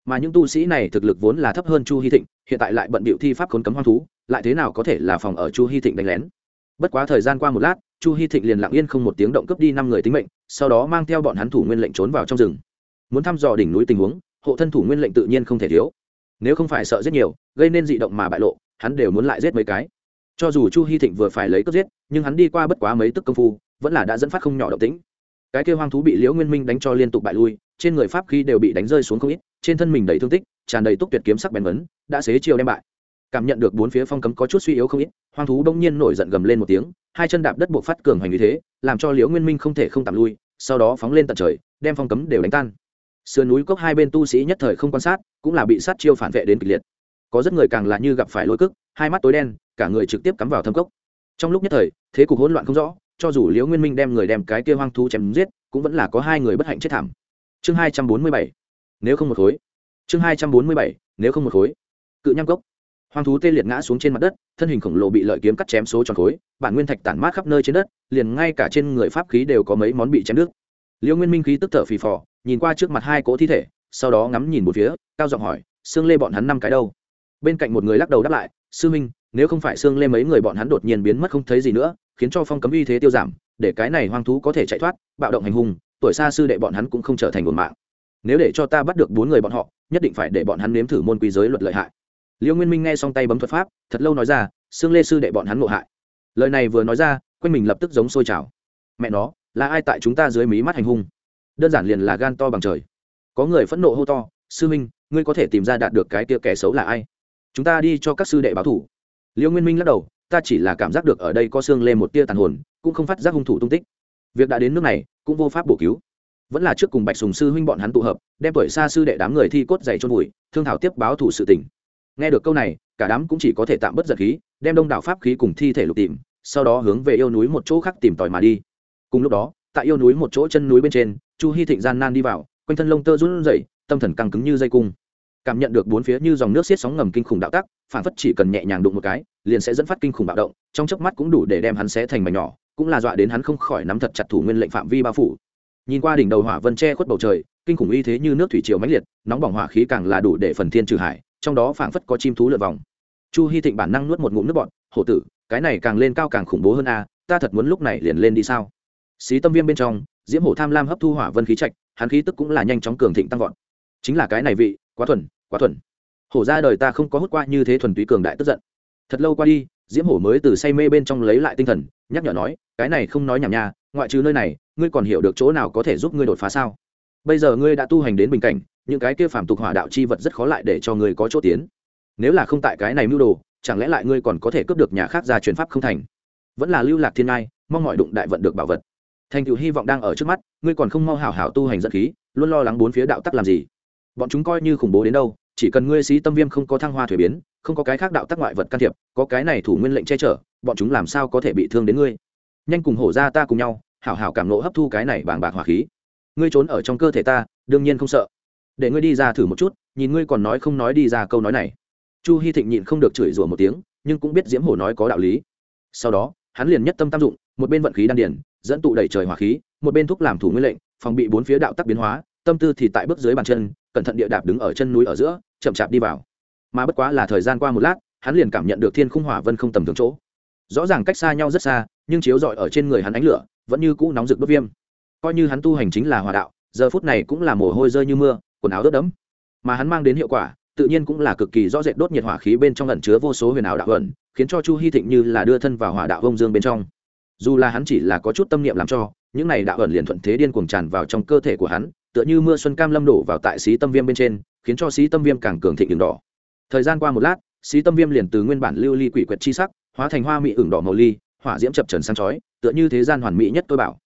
mà những tu sĩ này thực lực vốn là thấp hơn chu hy thịnh, hiện tại lại bận bịu thi pháp khốn cấm hoang thú, lại thế nào có thể là phòng ở chu hy thịnh đánh lén? Bất quá thời gian qua một lát, chu hy thịnh liền lặng yên không một tiếng động cướp đi năm người tính mệnh, sau đó mang theo bọn hắn thủ nguyên lệnh trốn vào trong rừng. Muốn thăm dò đỉnh núi tình huống, hộ thân thủ nguyên lệnh tự nhiên không thể thiếu. Nếu không phải sợ giết nhiều, gây nên dị động mà bại lộ, hắn đều muốn lại giết mấy cái. Cho dù chu hy thịnh vừa phải lấy cướp giết, nhưng hắn đi qua bất quá mấy tức công phu, vẫn là đã dẫn phát không nhỏ động tĩnh. Cái kêu hoang thú bị liễu nguyên minh đánh cho liên tục bại lui, trên người pháp khi đều bị đánh rơi xuống không ít trên thân mình đầy thương tích, tràn đầy túc tuyệt kiếm sắc bén vấn, đã xế chiều đem bại. Cảm nhận được bốn phía phong cấm có chút suy yếu không ít, hoang thú đông nhiên nổi giận gầm lên một tiếng, hai chân đạp đất buộc phát cường hành như thế, làm cho liễu nguyên minh không thể không tạm lui, sau đó phóng lên tận trời, đem phong cấm đều đánh tan. Sườn núi cốc hai bên tu sĩ nhất thời không quan sát, cũng là bị sát chiêu phản vệ đến kịch liệt. Có rất người càng là như gặp phải lôi cức hai mắt tối đen, cả người trực tiếp cắm vào thâm cốc. Trong lúc nhất thời, thế cục hỗn loạn không rõ, cho dù liễu nguyên minh đem người đem cái kia hoang thú chém giết, cũng vẫn là có hai người bất hạnh chết thảm. Chương hai trăm bốn mươi bảy nếu không một khối. Chương hai trăm bốn mươi bảy, nếu không một khối. Cự nham cốc. Hoang thú tê liệt ngã xuống trên mặt đất, thân hình khổng lồ bị lợi kiếm cắt chém số tròn khối, bản nguyên thạch tản mát khắp nơi trên đất, liền ngay cả trên người pháp khí đều có mấy món bị chém nước liễu nguyên minh khí tức thở phì phò, nhìn qua trước mặt hai cỗ thi thể, sau đó ngắm nhìn một phía, cao giọng hỏi xương lê bọn hắn năm cái đâu? Bên cạnh một người lắc đầu đáp lại, sư minh, nếu không phải xương lê mấy người bọn hắn đột nhiên biến mất không thấy gì nữa, khiến cho phong cấm uy thế tiêu giảm, để cái này hoang thú có thể chạy thoát, bạo động hành hung, tuổi xa sư đệ bọn hắn cũng không trở thành một mạng nếu để cho ta bắt được bốn người bọn họ, nhất định phải để bọn hắn nếm thử môn quy giới luật lợi hại. Liêu nguyên minh nghe xong tay bấm thuật pháp, thật lâu nói ra xương lê sư đệ bọn hắn ngộ hại. Lời này vừa nói ra, quanh mình lập tức giống sôi trào. Mẹ nó, là ai tại chúng ta dưới mí mắt hành hung? Đơn giản liền là gan to bằng trời. Có người phẫn nộ hô to, sư minh, ngươi có thể tìm ra đạt được cái kia kẻ xấu là ai? Chúng ta đi cho các sư đệ báo thủ. Liêu nguyên minh lắc đầu, ta chỉ là cảm giác được ở đây có xương lê một tia tàn hồn, cũng không phát giác hung thủ tung tích. Việc đã đến nước này, cũng vô pháp bổ cứu vẫn là trước cùng bạch sùng sư huynh bọn hắn tụ hợp, đem tuổi xa sư đệ đám người thi cốt dày trôn vùi, thương thảo tiếp báo thủ sự tỉnh nghe được câu này, cả đám cũng chỉ có thể tạm bất giật khí, đem đông đảo pháp khí cùng thi thể lục tìm, sau đó hướng về yêu núi một chỗ khác tìm tòi mà đi. Cùng lúc đó, tại yêu núi một chỗ chân núi bên trên, chu hy thịnh gian nan đi vào, quanh thân lông tơ run rẩy, tâm thần căng cứng như dây cung. Cảm nhận được bốn phía như dòng nước xiết sóng ngầm kinh khủng đạo tắc, phản phất chỉ cần nhẹ nhàng đụng một cái, liền sẽ dẫn phát kinh khủng bạo động, trong chớp mắt cũng đủ để đem hắn xé thành mảnh nhỏ, cũng là dọa đến hắn không khỏi nắm thật chặt thủ nguyên lệnh phạm vi bao phủ nhìn qua đỉnh đầu hỏa vân che khuất bầu trời, kinh khủng uy thế như nước thủy triều mãnh liệt, nóng bỏng hỏa khí càng là đủ để phần thiên trừ hải, trong đó phảng phất có chim thú lượn vòng. Chu hy thịnh bản năng nuốt một ngụm nước bọt, hổ tử, cái này càng lên cao càng khủng bố hơn a, ta thật muốn lúc này liền lên đi sao? Xí tâm viêm bên trong, diễm hổ tham lam hấp thu hỏa vân khí trạch, hắn khí tức cũng là nhanh chóng cường thịnh tăng vọt. Chính là cái này vị, quá thuần quá thuần. Hổ ra đời ta không có hút qua như thế thuần túy cường đại tức giận. Thật lâu qua đi, diễm hổ mới từ say mê bên trong lấy lại tinh thần, nhắc nhở nói, cái này không nói nhảm nha, ngoại trừ nơi này ngươi còn hiểu được chỗ nào có thể giúp ngươi đột phá sao? Bây giờ ngươi đã tu hành đến bình cảnh, những cái kia phàm tục hỏa đạo chi vật rất khó lại để cho ngươi có chỗ tiến. Nếu là không tại cái này mưu đồ, chẳng lẽ lại ngươi còn có thể cướp được nhà khác ra truyền pháp không thành? Vẫn là lưu lạc thiên ngai, mong mọi đụng đại vận được bảo vật. Thành tựu hy vọng đang ở trước mắt, ngươi còn không mau hào hào tu hành dẫn khí, luôn lo lắng bốn phía đạo tắc làm gì? Bọn chúng coi như khủng bố đến đâu, chỉ cần ngươi xí tâm viêm không có thăng hoa thuế biến, không có cái khác đạo tắc ngoại vật can thiệp, có cái này thủ nguyên lệnh che chở, bọn chúng làm sao có thể bị thương đến ngươi? Nhanh cùng hổ ra ta cùng nhau hảo hảo cảm nộ hấp thu cái này bàng bạc hỏa khí. Ngươi trốn ở trong cơ thể ta, đương nhiên không sợ. Để ngươi đi ra thử một chút, nhìn ngươi còn nói không nói đi ra câu nói này. Chu hy thịnh nhịn không được chửi rủa một tiếng, nhưng cũng biết diễm hổ nói có đạo lý. Sau đó, hắn liền nhất tâm tam dụng, một bên vận khí đan điển dẫn tụ đẩy trời hỏa khí, một bên thúc làm thủ nguyên lệnh, phòng bị bốn phía đạo tắc biến hóa, tâm tư thì tại bước dưới bàn chân, cẩn thận địa đạp đứng ở chân núi ở giữa, chậm chạp đi vào. Mà bất quá là thời gian qua một lát, hắn liền cảm nhận được thiên khung hỏa vân không tầm thường chỗ. Rõ ràng cách xa nhau rất xa, nhưng chiếu rọi ở trên người hắn ánh lửa vẫn như cũ nóng rực đốt viêm. Coi như hắn tu hành chính là hòa đạo, giờ phút này cũng là mồ hôi rơi như mưa, quần áo ướt đẫm. Mà hắn mang đến hiệu quả, tự nhiên cũng là cực kỳ rõ rệt đốt nhiệt hỏa khí bên trong ẩn chứa vô số huyền ảo đạo ẩn, khiến cho chu hy thịnh như là đưa thân vào hỏa đạo vông dương bên trong. Dù là hắn chỉ là có chút tâm niệm làm cho, những này đạo ẩn liền thuận thế điên cuồng tràn vào trong cơ thể của hắn, tựa như mưa xuân cam lâm đổ vào tại xí tâm viêm bên trên, khiến cho xí tâm viêm càng cường thịnh đường đỏ. Thời gian qua một lát, xí tâm viêm liền từ nguyên bản lưu ly quỷ quyệt chi sắc, hóa thành hoa mỹ ửng đỏ màu ly hỏa diễm chập trần sang chói, tựa như thế gian hoàn mỹ nhất tôi bảo.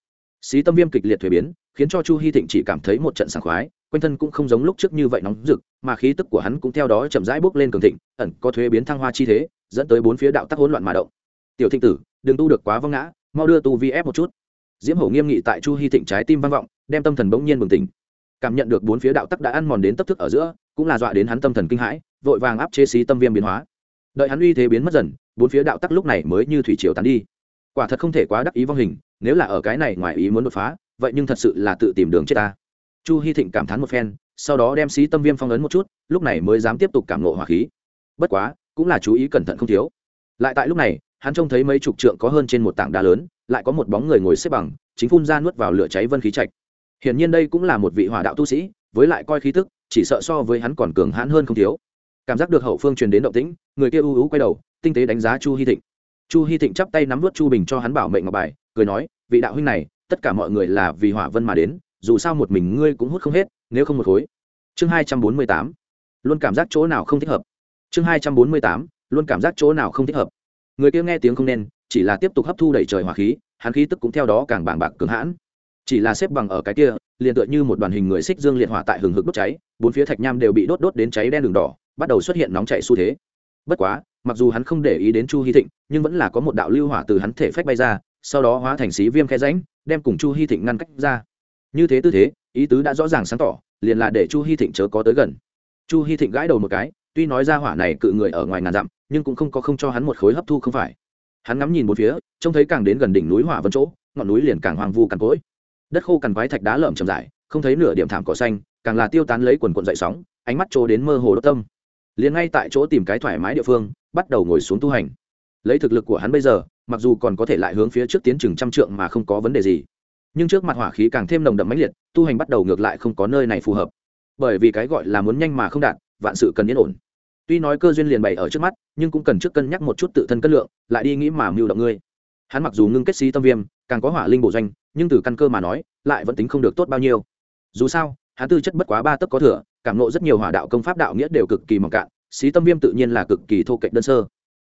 Xí tâm viêm kịch liệt thuế biến, khiến cho chu hy thịnh chỉ cảm thấy một trận sảng khoái, quanh thân cũng không giống lúc trước như vậy nóng rực, mà khí tức của hắn cũng theo đó chậm rãi bốc lên cường thịnh, ẩn có thuế biến thăng hoa chi thế, dẫn tới bốn phía đạo tắc hỗn loạn mà động. Tiểu thịnh tử, đừng tu được quá vong ngã, mau đưa tu vi ép một chút. Diễm hổ nghiêm nghị tại chu hy thịnh trái tim vang vọng, đem tâm thần bỗng nhiên bừng tỉnh. Cảm nhận được bốn phía đạo tắc đã ăn mòn đến tấp thức ở giữa, cũng là dọa đến hắn tâm thần kinh hãi, vội vàng áp chế xí tâm viêm biến hóa đợi hắn uy thế biến mất dần, bốn phía đạo tắc lúc này mới như thủy triều tán đi. Quả thật không thể quá đắc ý vong hình, nếu là ở cái này ngoài ý muốn đột phá, vậy nhưng thật sự là tự tìm đường chết ta. Chu hy thịnh cảm thán một phen, sau đó đem xí tâm viêm phong ấn một chút, lúc này mới dám tiếp tục cảm nộ hỏa khí. Bất quá, cũng là chú ý cẩn thận không thiếu. Lại tại lúc này, hắn trông thấy mấy chục trượng có hơn trên một tảng đá lớn, lại có một bóng người ngồi xếp bằng, chính phun ra nuốt vào lửa cháy vân khí trạch. Hiển nhiên đây cũng là một vị hỏa đạo tu sĩ, với lại coi khí tức, chỉ sợ so với hắn còn cường hãn hơn không thiếu cảm giác được hậu phương truyền đến động tĩnh, người kia ưu u quay đầu, tinh tế đánh giá chu hy thịnh. Chu hy thịnh chắp tay nắm vớt chu bình cho hắn bảo mệnh ngọc bài, cười nói, vị đạo huynh này, tất cả mọi người là vì hỏa vân mà đến, dù sao một mình ngươi cũng hút không hết, nếu không một khối. Chương hai trăm bốn mươi tám. Luôn cảm giác chỗ nào không thích hợp. Chương hai trăm bốn mươi tám. Luôn cảm giác chỗ nào không thích hợp. Người kia nghe tiếng không nên, chỉ là tiếp tục hấp thu đẩy trời hỏa khí, hắn khí tức cũng theo đó càng bàng bạc cường hãn. Chỉ là xếp bằng ở cái kia, liền tựa như một đoàn hình người xích dương liệt hỏa tại hừng hực đốt cháy, bốn phía thạch nham đều bị đốt đốt đến cháy đen đường đỏ bắt đầu xuất hiện nóng chảy xu thế. Bất quá, mặc dù hắn không để ý đến chu hy thịnh, nhưng vẫn là có một đạo lưu hỏa từ hắn thể phách bay ra, sau đó hóa thành xí viêm khe ránh đem cùng chu hy thịnh ngăn cách ra. Như thế tư thế, ý tứ đã rõ ràng sáng tỏ, liền là để chu hy thịnh chớ có tới gần. Chu hy thịnh gãi đầu một cái, tuy nói ra hỏa này cự người ở ngoài ngàn dặm, nhưng cũng không có không cho hắn một khối hấp thu không phải. Hắn ngắm nhìn một phía, trông thấy càng đến gần đỉnh núi hỏa vân chỗ, ngọn núi liền càng hoang vu cằn cỗi. Đất khô cằn quái thạch đá lởm chầm dài không thấy nửa điểm thảm cỏ xanh, càng là tiêu tán lấy quần quần dậy sóng, ánh mắt trố đến mơ hồ đốt tâm liền ngay tại chỗ tìm cái thoải mái địa phương, bắt đầu ngồi xuống tu hành. Lấy thực lực của hắn bây giờ, mặc dù còn có thể lại hướng phía trước tiến chừng trăm trượng mà không có vấn đề gì. Nhưng trước mặt hỏa khí càng thêm nồng đậm mãnh liệt, tu hành bắt đầu ngược lại không có nơi này phù hợp. Bởi vì cái gọi là muốn nhanh mà không đạt, vạn sự cần yên ổn. Tuy nói cơ duyên liền bày ở trước mắt, nhưng cũng cần trước cân nhắc một chút tự thân cân lượng, lại đi nghĩ mà mưu động ngươi. Hắn mặc dù ngưng kết xí tâm viêm, càng có hỏa linh bổ doanh, nhưng từ căn cơ mà nói, lại vẫn tính không được tốt bao nhiêu. Dù sao hắn tư chất bất quá ba tấc có thừa, cảm nộ rất nhiều hỏa đạo công pháp đạo nghĩa đều cực kỳ mỏng cạn, xí tâm viêm tự nhiên là cực kỳ thô kệch đơn sơ.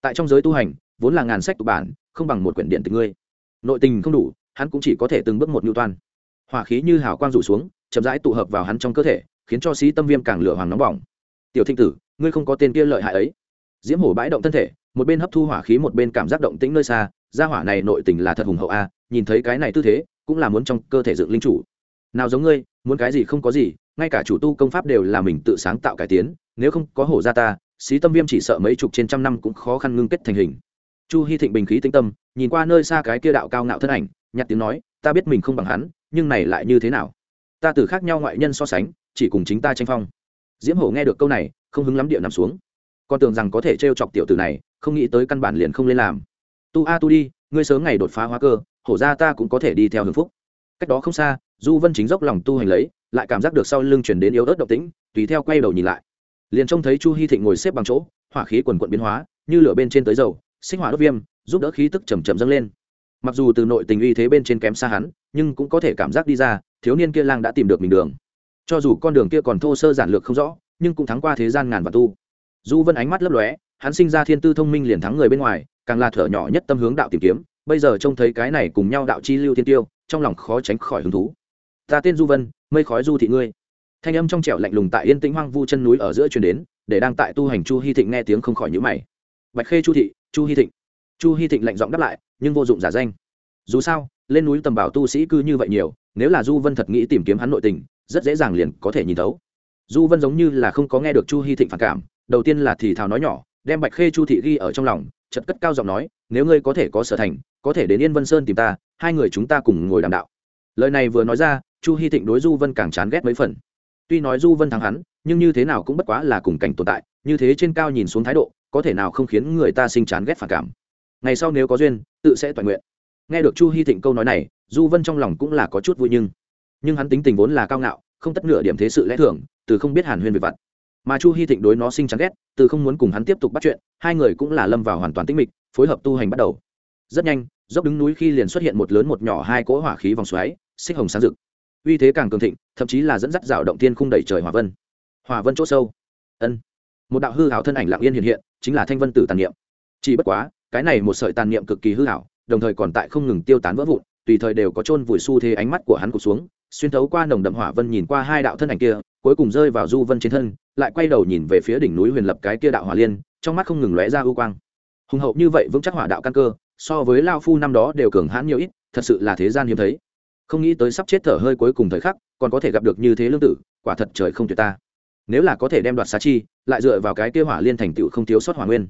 Tại trong giới tu hành, vốn là ngàn sách tục bản, không bằng một quyển điện tình ngươi. Nội tình không đủ, hắn cũng chỉ có thể từng bước một mưu toan. Hỏa khí như hào quang rủ xuống, chậm rãi tụ hợp vào hắn trong cơ thể, khiến cho xí tâm viêm càng lửa hoàng nóng bỏng. Tiểu thinh tử, ngươi không có tên kia lợi hại ấy. Diễm hổ bãi động thân thể, một bên hấp thu hỏa khí một bên cảm giác động tĩnh nơi xa, gia hỏa này nội tình là thật hùng hậu a, nhìn thấy cái này tư thế, cũng là muốn trong cơ thể dựng linh chủ nào giống ngươi, muốn cái gì không có gì, ngay cả chủ tu công pháp đều là mình tự sáng tạo cải tiến, nếu không có hổ gia ta, xí tâm viêm chỉ sợ mấy chục trên trăm năm cũng khó khăn ngưng kết thành hình. Chu hy thịnh bình khí tĩnh tâm, nhìn qua nơi xa cái kia đạo cao ngạo thân ảnh, nhặt tiếng nói, ta biết mình không bằng hắn, nhưng này lại như thế nào? Ta từ khác nhau ngoại nhân so sánh, chỉ cùng chính ta tranh phong. Diễm hổ nghe được câu này, không hứng lắm địa nằm xuống. Con tưởng rằng có thể t chọc tiểu tử này, không nghĩ tới căn bản liền không lên làm. Tu a tu đi, ngươi sớm ngày đột phá hóa cơ, hổ ra ta cũng có thể đi theo hưng phúc. Cách đó không xa du vân chính dốc lòng tu hành lấy, lại cảm giác được sau lưng chuyển đến yếu ớt động tĩnh, tùy theo quay đầu nhìn lại. Liền trông thấy chu hy thịnh ngồi xếp bằng chỗ, hỏa khí quần quận biến hóa, như lửa bên trên tới dầu, sinh hỏa đốt viêm, giúp đỡ khí tức chầm chậm dâng lên. Mặc dù từ nội tình uy thế bên trên kém xa hắn, nhưng cũng có thể cảm giác đi ra, thiếu niên kia lang đã tìm được mình đường. Cho dù con đường kia còn thô sơ giản lược không rõ, nhưng cũng thắng qua thế gian ngàn và tu. Du vân ánh mắt lấp lóe, hắn sinh ra thiên tư thông minh liền thắng người bên ngoài, càng là thở nhỏ nhất tâm hướng đạo tìm kiếm, bây giờ trông thấy cái này cùng nhau đạo chi lưu thiên tiêu, trong lòng khó tránh khỏi hứng thú ta tên du vân, mây khói du thị ngươi. Thanh âm trong trẻo lạnh lùng tại yên tĩnh hoang vu chân núi ở giữa truyền đến, để đang tại tu hành chu hy thịnh nghe tiếng không khỏi nhữ mày. Bạch khê chu thị, chu hy thịnh. Chu hy thịnh lạnh giọng đáp lại, nhưng vô dụng giả danh. Dù sao, lên núi tầm bảo tu sĩ cư như vậy nhiều, nếu là du vân thật nghĩ tìm kiếm hắn nội tình, rất dễ dàng liền có thể nhìn thấu. Du vân giống như là không có nghe được chu hy thịnh phản cảm, đầu tiên là thì thào nói nhỏ, đem bạch khê chu thị ghi ở trong lòng chật cất cao giọng nói, nếu ngươi có thể có sở thành, có thể đến yên vân sơn tìm ta, hai người chúng ta cùng ngồi đàm đạo. Lời này vừa nói ra chu hy thịnh đối du vân càng chán ghét mấy phần. Tuy nói du vân thắng hắn, nhưng như thế nào cũng bất quá là cùng cảnh tồn tại, như thế trên cao nhìn xuống thái độ, có thể nào không khiến người ta sinh chán ghét phản cảm. Ngày sau nếu có duyên, tự sẽ toàn nguyện. Nghe được chu hy thịnh câu nói này, du vân trong lòng cũng là có chút vui nhưng. Nhưng hắn tính tình vốn là cao ngạo, không tất nửa điểm thế sự lẽ thường, từ không biết hàn huyên về vặt. Mà chu hy thịnh đối nó sinh chán ghét, từ không muốn cùng hắn tiếp tục bắt chuyện, hai người cũng là lâm vào hoàn toàn tĩnh mịch, phối hợp tu hành bắt đầu. Rất nhanh, dốc đứng núi khi liền xuất hiện một lớn một nhỏ hai cỗ hỏa khí vòng xoáy, xích hồng sáng rực uy thế càng cường thịnh, thậm chí là dẫn dắt rào động tiên khung đẩy trời hỏa vân. Hỏa vân chỗ sâu. Ân. Một đạo hư hảo thân ảnh lặng yên hiện hiện, chính là thanh vân tử tàn niệm. Chỉ bất quá, cái này một sợi tàn niệm cực kỳ hư hảo đồng thời còn tại không ngừng tiêu tán vỡ vụn, tùy thời đều có chôn vùi xu thế ánh mắt của hắn cụt xuống, xuyên thấu qua nồng đậm hỏa vân nhìn qua hai đạo thân ảnh kia, cuối cùng rơi vào du vân trên thân, lại quay đầu nhìn về phía đỉnh núi huyền lập cái kia đạo hỏa liên, trong mắt không ngừng lóe ra ưu quang. Hùng hậu như vậy vững chắc hỏa đạo căn cơ, so với lao phu năm đó đều cường hãn nhiều ít, thật sự là thế gian hiếm thấy không nghĩ tới sắp chết thở hơi cuối cùng thời khắc, còn có thể gặp được như thế lương tử, quả thật trời không tuyệt ta. Nếu là có thể đem đoạt xá chi, lại dựa vào cái kia hỏa liên thành tựu không thiếu sót hỏa nguyên.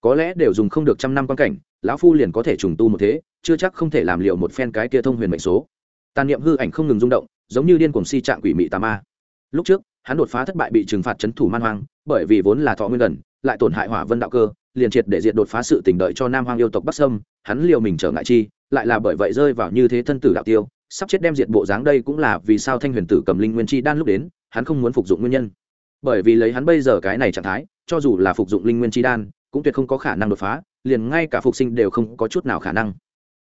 Có lẽ đều dùng không được trăm năm quan cảnh, lão phu liền có thể trùng tu một thế, chưa chắc không thể làm liệu một phen cái kia thông huyền mệnh số. Tàn niệm hư ảnh không ngừng rung động, giống như điên cuồng si trạng quỷ mị tà ma. Lúc trước, hắn đột phá thất bại bị trừng phạt c h ấ n thủ man hoang, bởi vì vốn là thọ nguyên gần, lại tổn hại hỏa vân đạo cơ, liền triệt để diện đột phá sự tỉnh đợi cho nam hoang yêu tộc bắc sâm, hắn liều mình trở ngại chi, lại là bởi vậy rơi vào như thế thân tử đạo tiêu sắp chết đem diệt bộ dáng đây cũng là vì sao thanh huyền tử cầm linh nguyên chi đan lúc đến, hắn không muốn phục dụng nguyên nhân. Bởi vì lấy hắn bây giờ cái này trạng thái, cho dù là phục dụng linh nguyên chi đan, cũng tuyệt không có khả năng đột phá, liền ngay cả phục sinh đều không có chút nào khả năng.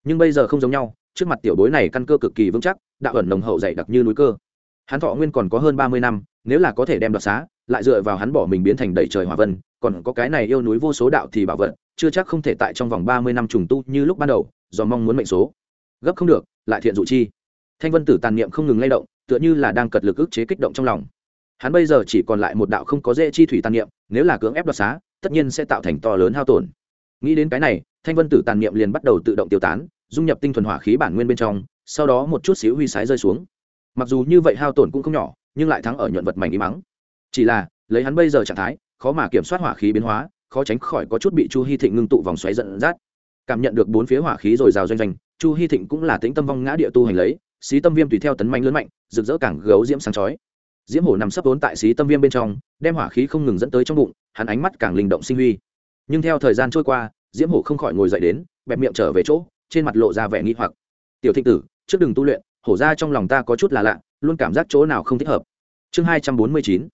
Nhưng bây giờ không giống nhau, trước mặt tiểu bối này căn cơ cực kỳ vững chắc, đạo ẩn nồng hậu dày đặc như núi cơ. Hắn thọ nguyên còn có hơn ba mươi năm, nếu là có thể đem đoạt xá, lại dựa vào hắn bỏ mình biến thành đầy trời hòa vân, còn có cái này yêu núi vô số đạo thì bảo vật, chưa chắc không thể tại trong vòng ba mươi năm trùng tu như lúc ban đầu, do mong muốn mệnh số. Gấp không được, lại thiện dụ chi thanh vân tử tàn niệm không ngừng lay động, tựa như là đang cật lực ức chế kích động trong lòng. Hắn bây giờ chỉ còn lại một đạo không có dễ chi thủy tàn niệm, nếu là cưỡng ép đoạt xá, tất nhiên sẽ tạo thành to lớn hao tổn. Nghĩ đến cái này, thanh vân tử tàn niệm liền bắt đầu tự động tiêu tán, dung nhập tinh thuần hỏa khí bản nguyên bên trong, sau đó một chút xíu huy sái rơi xuống. Mặc dù như vậy hao tổn cũng không nhỏ, nhưng lại thắng ở nhuận vật mảnh ý mắng. Chỉ là, lấy hắn bây giờ trạng thái, khó mà kiểm soát hỏa khí biến hóa, khó tránh khỏi có chút bị chu hy thịnh ngưng tụ vòng xoáy dẫn dắt. Cảm nhận được bốn phía hỏa khí rồi rào doanh doanh chu hy thịnh cũng là tĩnh tâm vong ngã địa tu hành lấy xí tâm viêm tùy theo tấn manh lớn mạnh, rực rỡ càng gấu diễm sáng chói. Diễm hổ nằm sấp vốn tại xí tâm viêm bên trong, đem hỏa khí không ngừng dẫn tới trong bụng, hắn ánh mắt càng linh động sinh huy. Nhưng theo thời gian trôi qua, diễm hổ không khỏi ngồi dậy đến, bẹp miệng trở về chỗ, trên mặt lộ ra vẻ nghi hoặc. Tiểu thịnh tử, trước đừng tu luyện, hổ ra trong lòng ta có chút là lạ, luôn cảm giác chỗ nào không thích hợp. Chương hai trăm bốn mươi chín,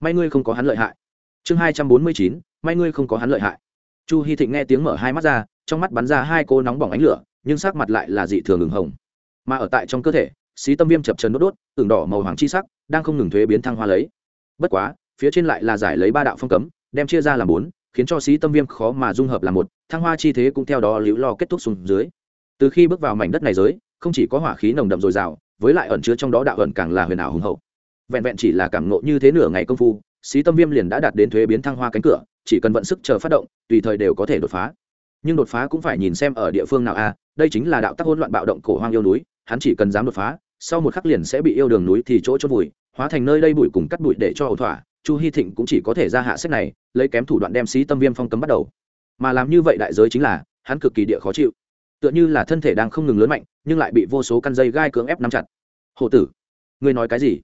may ngươi không có hắn lợi hại. Chương hai trăm bốn mươi chín, may ngươi không có hắn lợi hại. Chu hy thịnh nghe tiếng mở hai mắt ra, trong mắt bắn ra hai cô nóng bỏng ánh lửa, nhưng sắc mặt lại là dị thường ngừng hồng mà ở tại trong cơ thể, xí tâm viêm chập trần đốt đốt, ửng đỏ màu hoàng chi sắc, đang không ngừng thuế biến thăng hoa lấy. Bất quá, phía trên lại là giải lấy ba đạo phong cấm, đem chia ra làm bốn, khiến cho xí tâm viêm khó mà dung hợp làm một, thăng hoa chi thế cũng theo đó liễu lo kết thúc xuống dưới. Từ khi bước vào mảnh đất này giới, không chỉ có hỏa khí nồng đậm dồi dào, với lại ẩn chứa trong đó đạo ẩn càng là huyền ảo hùng hậu. Vẹn vẹn chỉ là cảm ngộ như thế nửa ngày công phu, xí tâm viêm liền đã đạt đến thuế biến thăng hoa cánh cửa, chỉ cần vận sức chờ phát động, tùy thời đều có thể đột phá. Nhưng đột phá cũng phải nhìn xem ở địa phương nào a, đây chính là đạo tắc hỗn loạn bạo động cổ hoang yêu núi hắn chỉ cần dám đột phá, sau một khắc liền sẽ bị yêu đường núi thì chỗ chốt bụi hóa thành nơi đây bụi cùng cắt bụi để cho ẩu thỏa. Chu hy thịnh cũng chỉ có thể ra hạ sách này, lấy kém thủ đoạn đem xí tâm viêm phong cấm bắt đầu. Mà làm như vậy đại giới chính là, hắn cực kỳ địa khó chịu. Tựa như là thân thể đang không ngừng lớn mạnh, nhưng lại bị vô số căn dây gai cưỡng ép nắm chặt. Hộ tử, ngươi nói cái gì?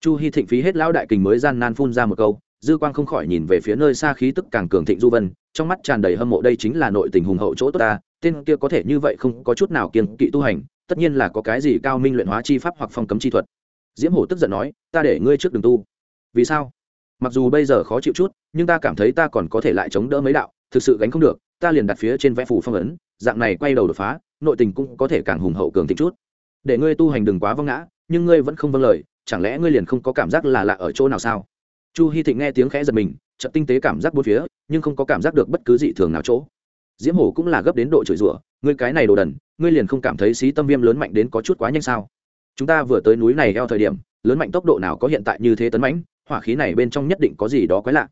Chu hy thịnh phí hết lão đại kình mới gian nan phun ra một câu, dư quang không khỏi nhìn về phía nơi xa khí tức càng cường thịnh du vân, trong mắt tràn đầy hâm mộ, đây chính là nội tình hùng hậu chỗ tốt ta, tên kia có thể như vậy không có chút nào kiên kỵ tu hành tất nhiên là có cái gì cao minh luyện hóa chi pháp hoặc phong cấm chi thuật. Diễm hổ tức giận nói, ta để ngươi trước đường tu. Vì sao? Mặc dù bây giờ khó chịu chút, nhưng ta cảm thấy ta còn có thể lại chống đỡ mấy đạo, thực sự gánh không được, ta liền đặt phía trên vẽ phủ phong ấn, dạng này quay đầu đột phá, nội tình cũng có thể càng hùng hậu cường thịnh chút. Để ngươi tu hành đừng quá vâng ngã, nhưng ngươi vẫn không vâng lời, chẳng lẽ ngươi liền không có cảm giác là lạ ở chỗ nào sao? Chu hy thịnh nghe tiếng khẽ giật mình, chợt tinh tế cảm giác bốn phía, nhưng không có cảm giác được bất cứ dị thường nào chỗ. Diễm hổ cũng là gấp đến độ chửi rủa, ngươi cái này đồ đần ngươi liền không cảm thấy xí tâm viêm lớn mạnh đến có chút quá nhanh sao? Chúng ta vừa tới núi này eo thời điểm, lớn mạnh tốc độ nào có hiện tại như thế tấn mãnh, hỏa khí này bên trong nhất định có gì đó quái lạ.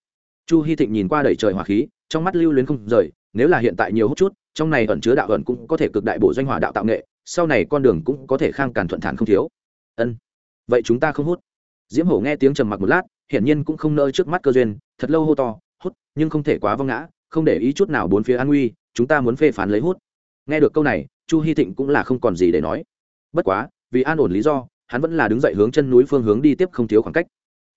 Chu hy thịnh nhìn qua đầy trời hỏa khí, trong mắt lưu luyến không rời, nếu là hiện tại nhiều hút chút, trong này ẩn chứa đạo ẩn cũng có thể cực đại bộ doanh hỏa đạo tạo nghệ, sau này con đường cũng có thể khang càn thuận thản không thiếu. Ân, vậy chúng ta không hút. Diễm hổ nghe tiếng trầm mặc một lát, hiển nhiên cũng không nơi trước mắt cơ duyên, thật lâu hô to, hút, nhưng không thể quá văng ngã, không để ý chút nào bốn phía an nguy, chúng ta muốn phê phán lấy hút nghe được câu này, chu hy thịnh cũng là không còn gì để nói. Bất quá, vì an ổn lý do, hắn vẫn là đứng dậy hướng chân núi phương hướng đi tiếp không thiếu khoảng cách.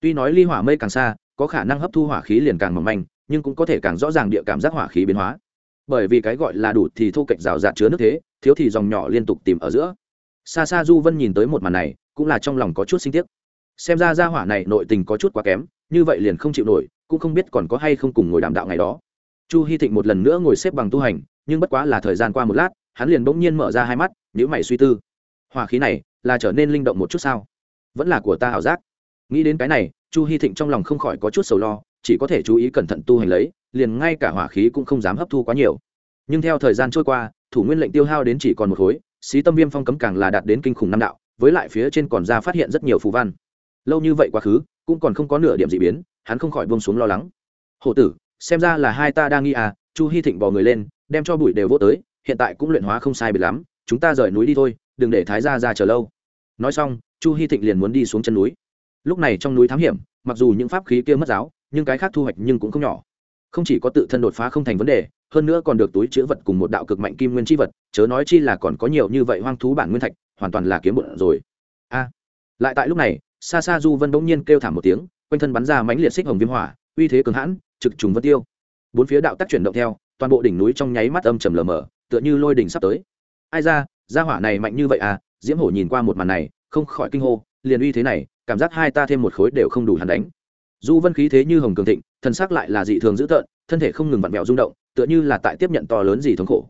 Tuy nói ly hỏa mây càng xa, có khả năng hấp thu hỏa khí liền càng mỏng manh, nhưng cũng có thể càng rõ ràng địa cảm giác hỏa khí biến hóa. Bởi vì cái gọi là đủ thì thô cạnh rào rạt chứa nước thế, thiếu thì dòng nhỏ liên tục tìm ở giữa. Xa xa du vân nhìn tới một màn này, cũng là trong lòng có chút sinh tiếc. Xem ra ra hỏa này nội tình có chút quá kém, như vậy liền không chịu nổi, cũng không biết còn có hay không cùng ngồi đàm đạo ngày đó. Chu hy thịnh một lần nữa ngồi xếp bằng tu hành nhưng bất quá là thời gian qua một lát, hắn liền bỗng nhiên mở ra hai mắt nhữ mày suy tư. Hỏa khí này là trở nên linh động một chút sao? Vẫn là của ta ảo giác. Nghĩ đến cái này, chu hy thịnh trong lòng không khỏi có chút sầu lo, chỉ có thể chú ý cẩn thận tu hành lấy, liền ngay cả hỏa khí cũng không dám hấp thu quá nhiều. Nhưng theo thời gian trôi qua, thủ nguyên lệnh tiêu hao đến chỉ còn một khối, xí tâm viêm phong cấm càng là đạt đến kinh khủng năm đạo, với lại phía trên còn ra phát hiện rất nhiều phù văn. Lâu như vậy quá khứ, cũng còn không có nửa điểm d ị biến, hắn không khỏi buông xuống lo lắng. Hổ tử, xem ra là hai ta đang nghi à? Chu hy thịnh bò người lên đem cho bụi đều vô tới, hiện tại cũng luyện hóa không sai biệt lắm, chúng ta rời núi đi thôi, đừng để thái ra ra chờ lâu. Nói xong, chu hy thịnh liền muốn đi xuống chân núi. Lúc này trong núi thám hiểm, mặc dù những pháp khí kia mất giáo, nhưng cái khác thu hoạch nhưng cũng không nhỏ. Không chỉ có tự thân đột phá không thành vấn đề, hơn nữa còn được túi chữ vật cùng một đạo cực mạnh kim nguyên chi vật, chớ nói chi là còn có nhiều như vậy hoang thú bản nguyên thạch, hoàn toàn là kiếm bụng rồi. A. À, lại tại lúc này xa xa du vân bỗng nhiên kêu thảm một tiếng, quanh thân bắn ra mãnh liệt xích hồng viêm hỏa, uy thế cường hãn, trực trùng vân tiêu. Bốn phía đạo tác chuyển động theo toàn bộ đỉnh núi trong nháy mắt âm trầm lờ mờ, tựa như lôi đỉnh sắp tới. Ai ra, gia hỏa này mạnh như vậy à? Diễm hổ nhìn qua một màn này, không khỏi kinh hô, liền uy thế này, cảm giác hai ta thêm một khối đều không đủ hắn đánh. Du vân khí thế như hồng cường thịnh thân xác lại là dị thường dữ tợn, thân thể không ngừng vặn vẹo rung động, tựa như là tại tiếp nhận to lớn gì thống khổ.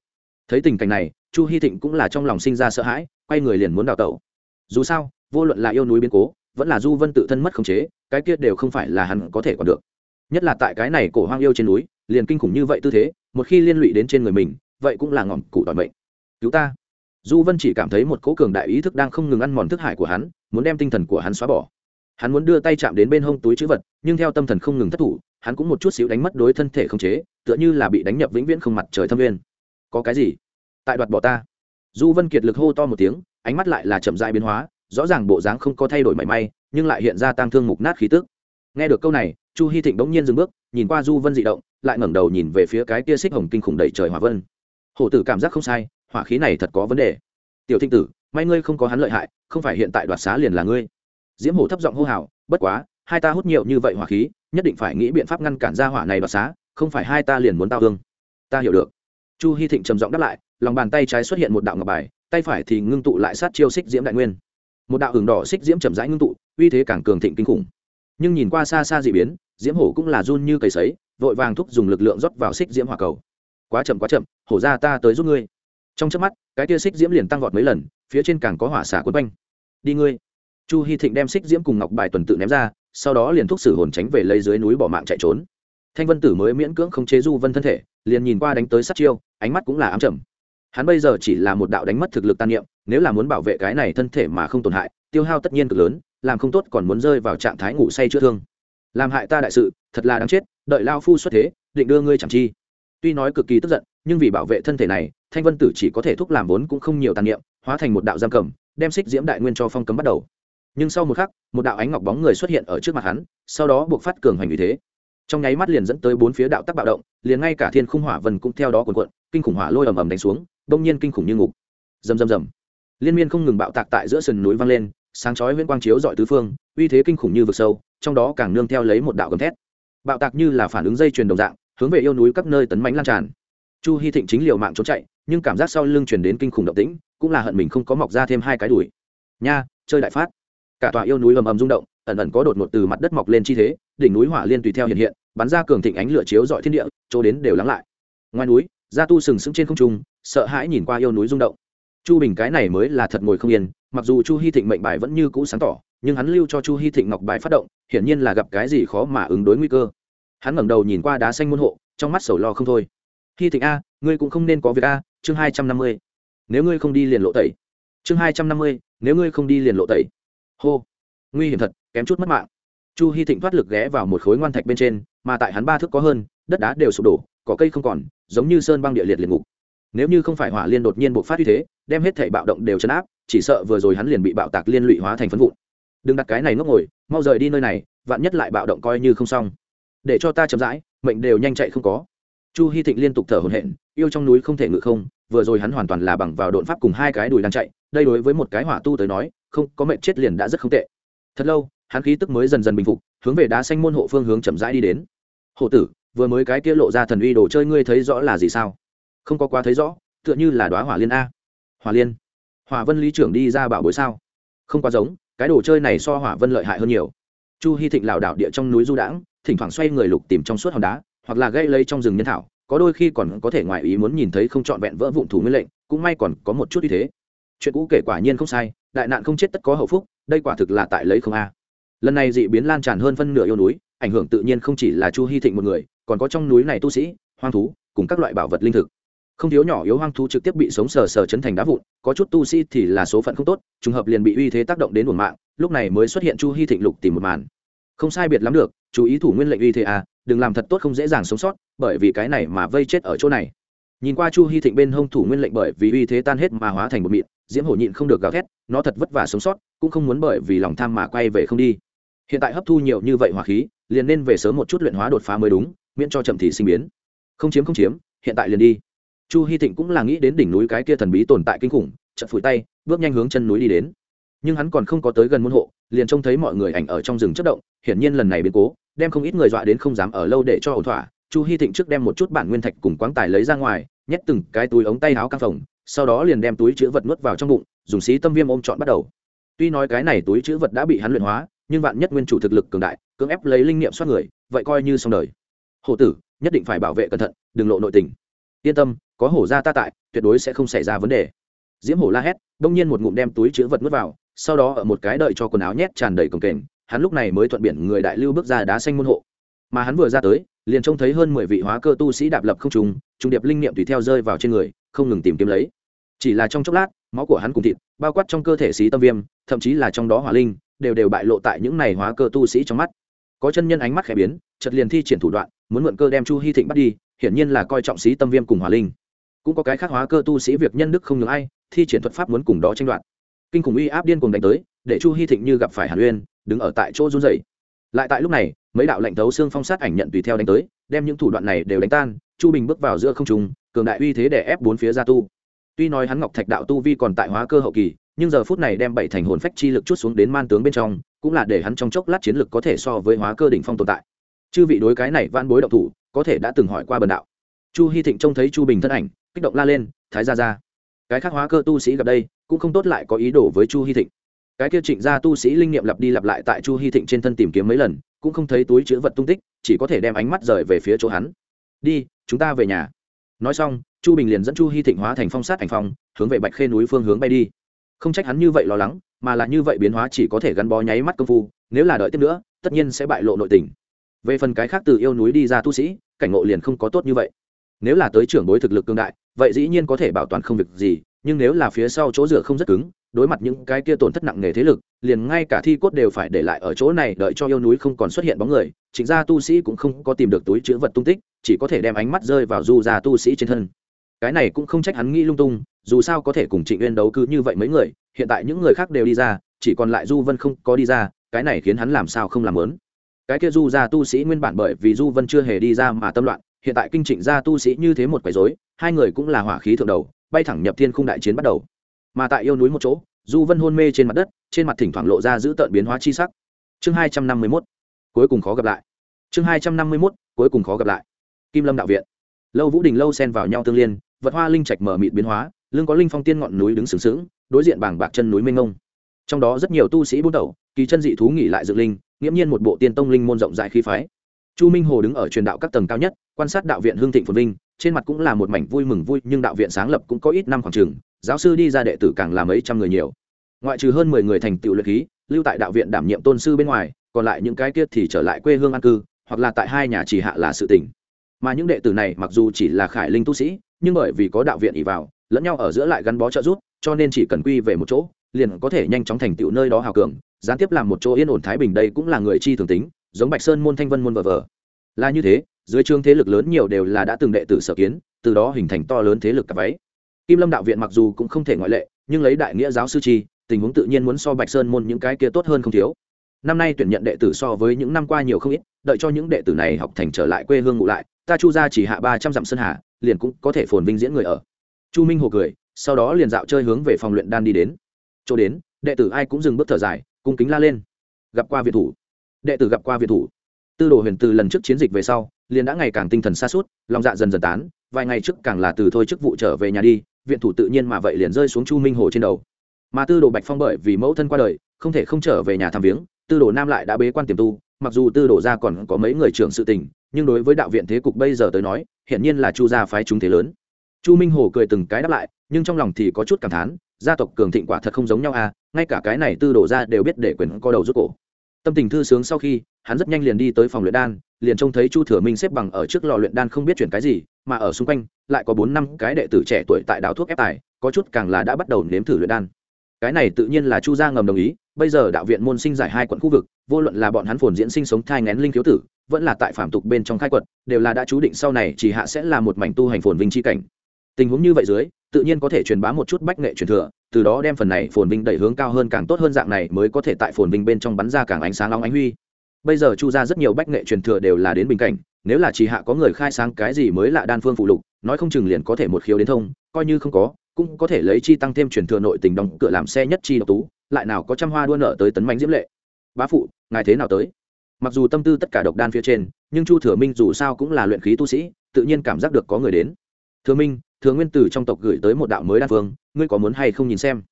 Thấy tình cảnh này, chu hy thịnh cũng là trong lòng sinh ra sợ hãi, quay người liền muốn đào tẩu. Dù sao, vô luận là yêu núi biến cố, vẫn là du vân tự thân mất khống chế, cái kia đều không phải là hắn có thể còn được. Nhất là tại cái này cổ hoang yêu trên núi, liền kinh khủng như vậy tư thế một khi liên lụy đến trên người mình, vậy cũng là ngọn cụ đòi mệnh. Cứu ta. Du vân chỉ cảm thấy một cố cường đại ý thức đang không ngừng ăn mòn thức hải của hắn, muốn đem tinh thần của hắn xóa bỏ. Hắn muốn đưa tay chạm đến bên hông túi chữ vật, nhưng theo tâm thần không ngừng thất thủ, hắn cũng một chút xíu đánh mất đối thân thể không chế, tựa như là bị đánh nhập vĩnh viễn không mặt trời thâm viên có cái gì? Tại đoạt bỏ ta. Du vân kiệt lực hô to một tiếng, ánh mắt lại là chậm dại biến hóa, rõ ràng bộ dáng không có thay đổi mảy may, nhưng lại hiện ra tang thương mục nát khí tức. Nghe được câu này, chu hy thịnh bỗng nhiên dừng bước nhìn qua du vân dị động, lại ngẩng đầu nhìn về phía cái kia xích hồng kinh khủng đầy trời hỏa vân. Hổ tử cảm giác không sai, hỏa khí này thật có vấn đề. Tiểu thinh tử, may ngươi không có hắn lợi hại, không phải hiện tại đoạt xá liền là ngươi. Diễm hổ thấp giọng hô hào, bất quá, hai ta hút nhiều như vậy hỏa khí, nhất định phải nghĩ biện pháp ngăn cản ra hỏa này đoạt xá, không phải hai ta liền muốn tao hương ta hiểu được. Chu hy thịnh trầm giọng đáp lại, lòng bàn tay trái xuất hiện một đạo ngọc bài, tay phải thì ngưng tụ lại sát chiêu xích diễm đại nguyên. Một đạo hưởng đỏ xích diễm chậm rãi ngưng tụ, uy thế càng cường thịnh kinh khủng nhưng nhìn qua xa xa dị biến, diễm hổ cũng là run như cầy sấy, vội vàng thúc dùng lực lượng rót vào xích diễm hỏa cầu. Quá chậm quá chậm, hổ ra ta tới giúp ngươi. Trong trước mắt, cái tia xích diễm liền tăng vọt mấy lần, phía trên càng có hỏa xả quấn quanh. Đi ngươi. Chu hy thịnh đem xích diễm cùng ngọc bài tuần tự ném ra, sau đó liền thúc sử hồn tránh về lấy dưới núi bỏ mạng chạy trốn. Thanh vân tử mới miễn cưỡng không chế du vân thân thể, liền nhìn qua đánh tới sát chiêu, ánh mắt cũng là ám trầm. Hắn bây giờ chỉ là một đạo đánh mất thực lực tan niệm, nếu là muốn bảo vệ cái này thân thể mà không tổn hại, tiêu hao tất nhiên cực lớn làm không tốt còn muốn rơi vào trạng thái ngủ say chữa thương. Làm hại ta đại sự, thật là đáng chết, đợi lao phu xuất thế, định đưa ngươi chẳng chi. Tuy nói cực kỳ tức giận, nhưng vì bảo vệ thân thể này, thanh vân tử chỉ có thể thúc làm vốn cũng không nhiều tàn niệm, hóa thành một đạo giam cầm, đem xích diễm đại nguyên cho phong cấm bắt đầu. Nhưng sau một khắc, một đạo ánh ngọc bóng người xuất hiện ở trước mặt hắn, sau đó buộc phát cường hành vì thế. Trong nháy mắt liền dẫn tới bốn phía đạo tắc bạo động, liền ngay cả thiên khung hỏa vân cũng theo đó cuồn cuộn, kinh khủng hỏa lôi ầm ầm đánh xuống, đông nhiên kinh khủng như ngục. Rầm rầm rầm. Liên miên không ngừng bạo tạc tại giữa sườn núi vang lên sáng chói huyễn quang chiếu dọi tứ phương, uy thế kinh khủng như vực sâu, trong đó càng nương theo lấy một đạo gầm thét. Bạo tạc như là phản ứng dây chuyền đồng dạng, hướng về yêu núi các nơi tấn mạnh lan tràn. Chu hy thịnh chính liều mạng trốn chạy, nhưng cảm giác sau lưng truyền đến kinh khủng động tĩnh, cũng là hận mình không có mọc ra thêm hai cái đùi. Nha, chơi đại phát. Cả tòa yêu núi ầm ầm rung động, ẩn ẩn có đột ngột từ mặt đất mọc lên chi thế, đỉnh núi hỏa liên tùy theo hiện hiện, bắn ra cường thịnh ánh lửa chiếu dọi thiên địa, chỗ đến đều lắng lại. Ngoài núi, gia tu sừng sững trên không trung, sợ hãi nhìn qua yêu núi rung động. Chu bình cái này mới là thật ngồi không yên mặc dù chu hy thịnh mệnh bài vẫn như cũ sáng tỏ, nhưng hắn lưu cho chu hy thịnh ngọc bài phát động, hiển nhiên là gặp cái gì khó mà ứng đối nguy cơ. Hắn ngẩng đầu nhìn qua đá xanh môn hộ, trong mắt sầu lo không thôi. Hy thịnh a, ngươi cũng không nên có việc a, chương hai trăm năm mươi. Nếu ngươi không đi liền lộ tẩy. Chương hai trăm năm mươi, nếu ngươi không đi liền lộ tẩy. Hô. Nguy hiểm thật, kém chút mất mạng. Chu hy thịnh thoát lực ghé vào một khối ngoan thạch bên trên, mà tại hắn ba thước có hơn, đất đá đều sụp đổ, cỏ cây không còn, giống như sơn băng địa liệt liệt ngục nếu như không phải hỏa liên đột nhiên bộc phát như thế, đem hết thể bạo động đều chấn áp, chỉ sợ vừa rồi hắn liền bị bạo tạc liên lụy hóa thành phấn vụn. Đừng đặt cái này ngốc ngồi, mau rời đi nơi này, vạn nhất lại bạo động coi như không xong. Để cho ta chậm rãi, mệnh đều nhanh chạy không có. Chu hy thịnh liên tục thở hổn hển, yêu trong núi không thể ngự không, vừa rồi hắn hoàn toàn là bằng vào đột pháp cùng hai cái đùi đang chạy, đây đối với một cái hỏa tu tới nói, không, có mệnh chết liền đã rất không tệ. Thật lâu, hắn khí tức mới dần dần bình phục, hướng về đá xanh môn hộ phương hướng chậm rãi đi đến. Hộ tử, vừa mới cái kia lộ ra thần uy đồ chơi ngươi thấy rõ là gì sao? Không có quá thấy rõ, tựa như là đoá hỏa liên a. Hỏa liên? Hỏa vân lý trưởng đi ra bảo bối sao? Không quá giống, cái đồ chơi này so hỏa vân lợi hại hơn nhiều. Chu hy thịnh lảo đảo địa trong núi du đãng, thỉnh thoảng xoay người lục tìm trong suốt hòn đá, hoặc là gây lấy trong rừng nhân thảo, có đôi khi còn có thể ngoại ý muốn nhìn thấy không trọn vẹn vỡ vụn thủ nguyên lệnh, cũng may còn có một chút như thế. Chuyện cũ kể quả nhiên không sai, đại nạn không chết tất có hậu phúc, đây quả thực là tại lấy không a. Lần này dị biến lan tràn hơn phân nửa yêu núi, ảnh hưởng tự nhiên không chỉ là chu hy thịnh một người, còn có trong núi này tu sĩ, hoang thú, cùng các loại bảo vật linh thực không thiếu nhỏ yếu hoang thú trực tiếp bị sống sờ sờ chấn thành đá vụn, có chút tu sĩ thì là số phận không tốt, trùng hợp liền bị uy thế tác động đến buồn mạng, lúc này mới xuất hiện chu hy thịnh lục tìm một màn. Không sai biệt lắm được, chú ý thủ nguyên lệnh uy thế à đừng làm thật tốt không dễ dàng sống sót, bởi vì cái này mà vây chết ở chỗ này. Nhìn qua chu hy thịnh bên hông thủ nguyên lệnh bởi vì uy thế tan hết mà hóa thành một mịn, diễm hổ nhịn không được gào thét, nó thật vất vả sống sót, cũng không muốn bởi vì lòng tham mà quay về không đi. Hiện tại hấp thu nhiều như vậy hỏa khí, liền nên về sớm một chút luyện hóa đột phá mới đúng, miễn cho chậm thì sinh biến. Không chiếm không chiếm, hiện tại liền đi chu hy thịnh cũng là nghĩ đến đỉnh núi cái kia thần bí tồn tại kinh khủng chật phủi tay, bước nhanh hướng chân núi đi đến. Nhưng hắn còn không có tới gần môn hộ, liền trông thấy mọi người ảnh ở trong rừng chất động, hiển nhiên lần này biến cố, đem không ít người dọa đến không dám ở lâu để cho ổn thỏa. Chu hy thịnh trước đem một chút bản nguyên thạch cùng quáng tài lấy ra ngoài, nhét từng cái túi ống tay áo căng phòng sau đó liền đem túi chữ vật nuốt vào trong bụng, dùng xí tâm viêm ôm trọn bắt đầu. Tuy nói cái này túi chữ vật đã bị hắn luyện hóa, nhưng vạn nhất nguyên chủ thực lực cường đại, cưỡng ép lấy linh nghiệm soát người, vậy coi như xong đời. Hổ tử, nhất định phải bảo vệ cẩn thận, đừng lộ nội tình. Yên tâm có hổ ra ta tại, tuyệt đối sẽ không xảy ra vấn đề. Diễm hổ la hét, đông nhiên một ngụm đem túi chữ vật nuốt vào, sau đó ở một cái đợi cho quần áo nhét tràn đầy cồng kềnh, hắn lúc này mới thuận biển người đại lưu bước ra đá xanh môn hộ. Mà hắn vừa ra tới, liền trông thấy hơn mười vị hóa cơ tu sĩ đạp lập không trùng trung điệp linh niệm tùy theo rơi vào trên người, không ngừng tìm kiếm lấy. Chỉ là trong chốc lát, máu của hắn cùng thịt, bao quát trong cơ thể xí tâm viêm, thậm chí là trong đó hỏa linh, đều đều bại lộ tại những này hóa cơ tu sĩ trong mắt. Có chân nhân ánh mắt khẽ biến chật liền thi triển thủ đoạn, muốn mượn cơ đem chu hy thịnh bắt đi, hiển nhiên là coi trọng xí tâm viêm cùng hỏa linh cũng có cái khác hóa cơ tu sĩ việc nhân đức không ngừng ai, thi triển thuật pháp muốn cùng đó tranh đoạt. Kinh khủng uy áp điên cùng đánh tới, để chu hy thịnh như gặp phải hàn uyên, đứng ở tại chỗ run dày lại tại lúc này, mấy đạo lệnh thấu xương phong sát ảnh nhận tùy theo đánh tới, đem những thủ đoạn này đều đánh tan, chu bình bước vào giữa không trùng cường đại uy thế để ép bốn phía ra tu. Tuy nói hắn ngọc thạch đạo tu vi còn tại hóa cơ hậu kỳ, nhưng giờ phút này đem bảy thành hồn phách chi lực chút xuống đến man tướng bên trong, cũng là để hắn trong chốc lát chiến lực có thể so với hóa cơ đỉnh phong tồn tại. Chư vị đối cái này van bối độc thủ, có thể đã từng hỏi qua bần đạo chu hy thịnh trông thấy chu bình thân ảnh, kích động la lên, thái ra ra cái khác hóa cơ tu sĩ gặp đây, cũng không tốt lại có ý đồ với chu hy thịnh. Cái kia trịnh gia tu sĩ linh nghiệm lặp đi lặp lại tại chu hy thịnh trên thân tìm kiếm mấy lần, cũng không thấy túi chữ vật tung tích, chỉ có thể đem ánh mắt rời về phía chỗ hắn. Đi, chúng ta về nhà. Nói xong, chu bình liền dẫn chu hy thịnh hóa thành phong sát ảnh phong, hướng về bạch khê núi phương hướng bay đi. Không trách hắn như vậy lo lắng, mà là như vậy biến hóa chỉ có thể gắn bó nháy mắt công phu, nếu là đợi tiếp nữa, tất nhiên sẽ bại lộ nội tình. Về phần cái khác từ yêu núi đi ra tu sĩ, cảnh ngộ liền không có tốt như vậy nếu là tới trưởng bối thực lực cương đại, vậy dĩ nhiên có thể bảo toàn không việc gì, nhưng nếu là phía sau chỗ dựa không rất cứng, đối mặt những cái kia tổn thất nặng nề thế lực, liền ngay cả thi cốt đều phải để lại ở chỗ này đợi cho yêu núi không còn xuất hiện bóng người, chính ra tu sĩ cũng không có tìm được túi chữ vật tung tích, chỉ có thể đem ánh mắt rơi vào du già tu sĩ trên thân. Cái này cũng không trách hắn nghĩ lung tung, dù sao có thể cùng trịnh uyên đấu cứ như vậy mấy người, hiện tại những người khác đều đi ra, chỉ còn lại du vân không có đi ra, cái này khiến hắn làm sao không làm lớn. Cái kia du ra tu sĩ nguyên bản bởi vì du vân chưa hề đi ra mà tâm loạn hiện tại kinh trịnh ra tu sĩ như thế một quấy rối, hai người cũng là hỏa khí thượng đầu, bay thẳng nhập thiên khung đại chiến bắt đầu. Mà tại yêu núi một chỗ, du vân hôn mê trên mặt đất, trên mặt thỉnh thoảng lộ ra giữ tợn biến hóa chi sắc. Chương hai trăm năm mươi mốt, cuối cùng khó gặp lại. Chương hai trăm năm mươi mốt, cuối cùng khó gặp lại. Kim lâm đạo viện. Lâu vũ đình lâu xen vào nhau tương liên, vật hoa linh trạch mở mịt biến hóa, lưng có linh phong tiên ngọn núi đứng sừng sững, đối diện bảng bạc chân núi mênh ngông trong đó rất nhiều tu sĩ buôn đầu kỳ chân dị thú nghỉ lại dựng linh, nghiễm nhiên một bộ tiên tông linh môn rộng rãi khí phái chu minh hồ đứng ở truyền đạo các tầng cao nhất, quan sát đạo viện hương thịnh phồn vinh, trên mặt cũng là một mảnh vui mừng vui, nhưng đạo viện sáng lập cũng có ít năm khoảng trường giáo sư đi ra đệ tử càng làm mấy trăm người nhiều. Ngoại trừ hơn mười người thành tựu luyện khí, lưu tại đạo viện đảm nhiệm tôn sư bên ngoài, còn lại những cái kia thì trở lại quê hương an cư, hoặc là tại hai nhà chỉ hạ là sự tỉnh mà những đệ tử này mặc dù chỉ là khải linh tu sĩ, nhưng bởi vì có đạo viện ỉ vào, lẫn nhau ở giữa lại gắn bó trợ giúp, cho nên chỉ cần quy về một chỗ, liền có thể nhanh chóng thành tựu nơi đó hào cường, gián tiếp làm một chỗ yên ổn thái bình đây cũng là người chi thường tính giống bạch sơn môn thanh vân môn vờ vờ. Là như thế, dưới trương thế lực lớn nhiều đều là đã từng đệ tử sở kiến, từ đó hình thành to lớn thế lực cặp váy. Kim lâm đạo viện mặc dù cũng không thể ngoại lệ, nhưng lấy đại nghĩa giáo sư chi, tình huống tự nhiên muốn so bạch sơn môn những cái kia tốt hơn không thiếu. Năm nay tuyển nhận đệ tử so với những năm qua nhiều không ít, đợi cho những đệ tử này học thành trở lại quê hương ngụ lại, ta chu ra chỉ hạ ba trăm dặm sơn hà, liền cũng có thể phồn vinh diễn người ở. Chu minh hồ cười, sau đó liền dạo chơi hướng về phòng luyện đan đi đến. Chỗ đến, đệ tử ai cũng dừng bước thở dài, cung kính la lên. Gặp qua viện thủ đệ tử gặp qua viện thủ. Tư đồ huyền từ lần trước chiến dịch về sau, liền đã ngày càng tinh thần xa suốt lòng dạ dần dần tán, vài ngày trước càng là từ thôi chức vụ trở về nhà đi, viện thủ tự nhiên mà vậy liền rơi xuống chu minh hồ trên đầu. Mà tư đồ bạch phong bởi vì mẫu thân qua đời, không thể không trở về nhà thăm viếng, tư đồ nam lại đã bế quan tiềm tu, mặc dù tư đồ ra còn có mấy người trưởng sự tình, nhưng đối với đạo viện thế cục bây giờ tới nói, hiển nhiên là chu gia phái chúng thế lớn. Chu minh hồ cười từng cái đáp lại, nhưng trong lòng thì có chút cảm thán, gia tộc cường thịnh quả thật không giống nhau à ngay cả cái này tư đồ ra đều biết để quyền co đầu rút cổ tâm tình thư sướng sau khi, hắn rất nhanh liền đi tới phòng luyện đan, liền trông thấy chu thừa minh xếp bằng ở trước lò luyện đan không biết chuyển cái gì, mà ở xung quanh, lại có bốn năm cái đệ tử trẻ tuổi tại đạo thuốc ép tài, có chút càng là đã bắt đầu nếm thử luyện đan. Cái này tự nhiên là chu gia ngầm đồng ý, bây giờ đạo viện môn sinh giải hai quận khu vực, vô luận là bọn hắn phồn diễn sinh sống thai ngén linh thiếu tử, vẫn là tại phạm tục bên trong khai quật, đều là đã chú định sau này chỉ hạ sẽ là một mảnh tu hành phồn vinh chi cảnh tình huống như vậy dưới, tự nhiên có thể truyền bá một chút bách nghệ truyền thừa, từ đó đem phần này phồn vinh đẩy hướng cao hơn càng tốt hơn dạng này mới có thể tại phồn vinh bên trong bắn ra càng ánh sáng long ánh huy. Bây giờ chu ra rất nhiều bách nghệ truyền thừa đều là đến bình cảnh, nếu là chỉ hạ có người khai sáng cái gì mới là đan phương phụ lục, nói không chừng liền có thể một khiếu đến thông, coi như không có, cũng có thể lấy chi tăng thêm truyền thừa nội tình đóng cửa làm xe nhất chi độc tú, lại nào có trăm hoa đua nợ tới tấn bánh diễm lệ. Bá phụ, ngài thế nào tới? Mặc dù tâm tư tất cả độc đan phía trên, nhưng chu thừa minh dù sao cũng là luyện khí tu sĩ, tự nhiên cảm giác được có người đến. Thừa minh thừa nguyên tử trong tộc gửi tới một đạo mới đan phương, ngươi có muốn hay không nhìn xem?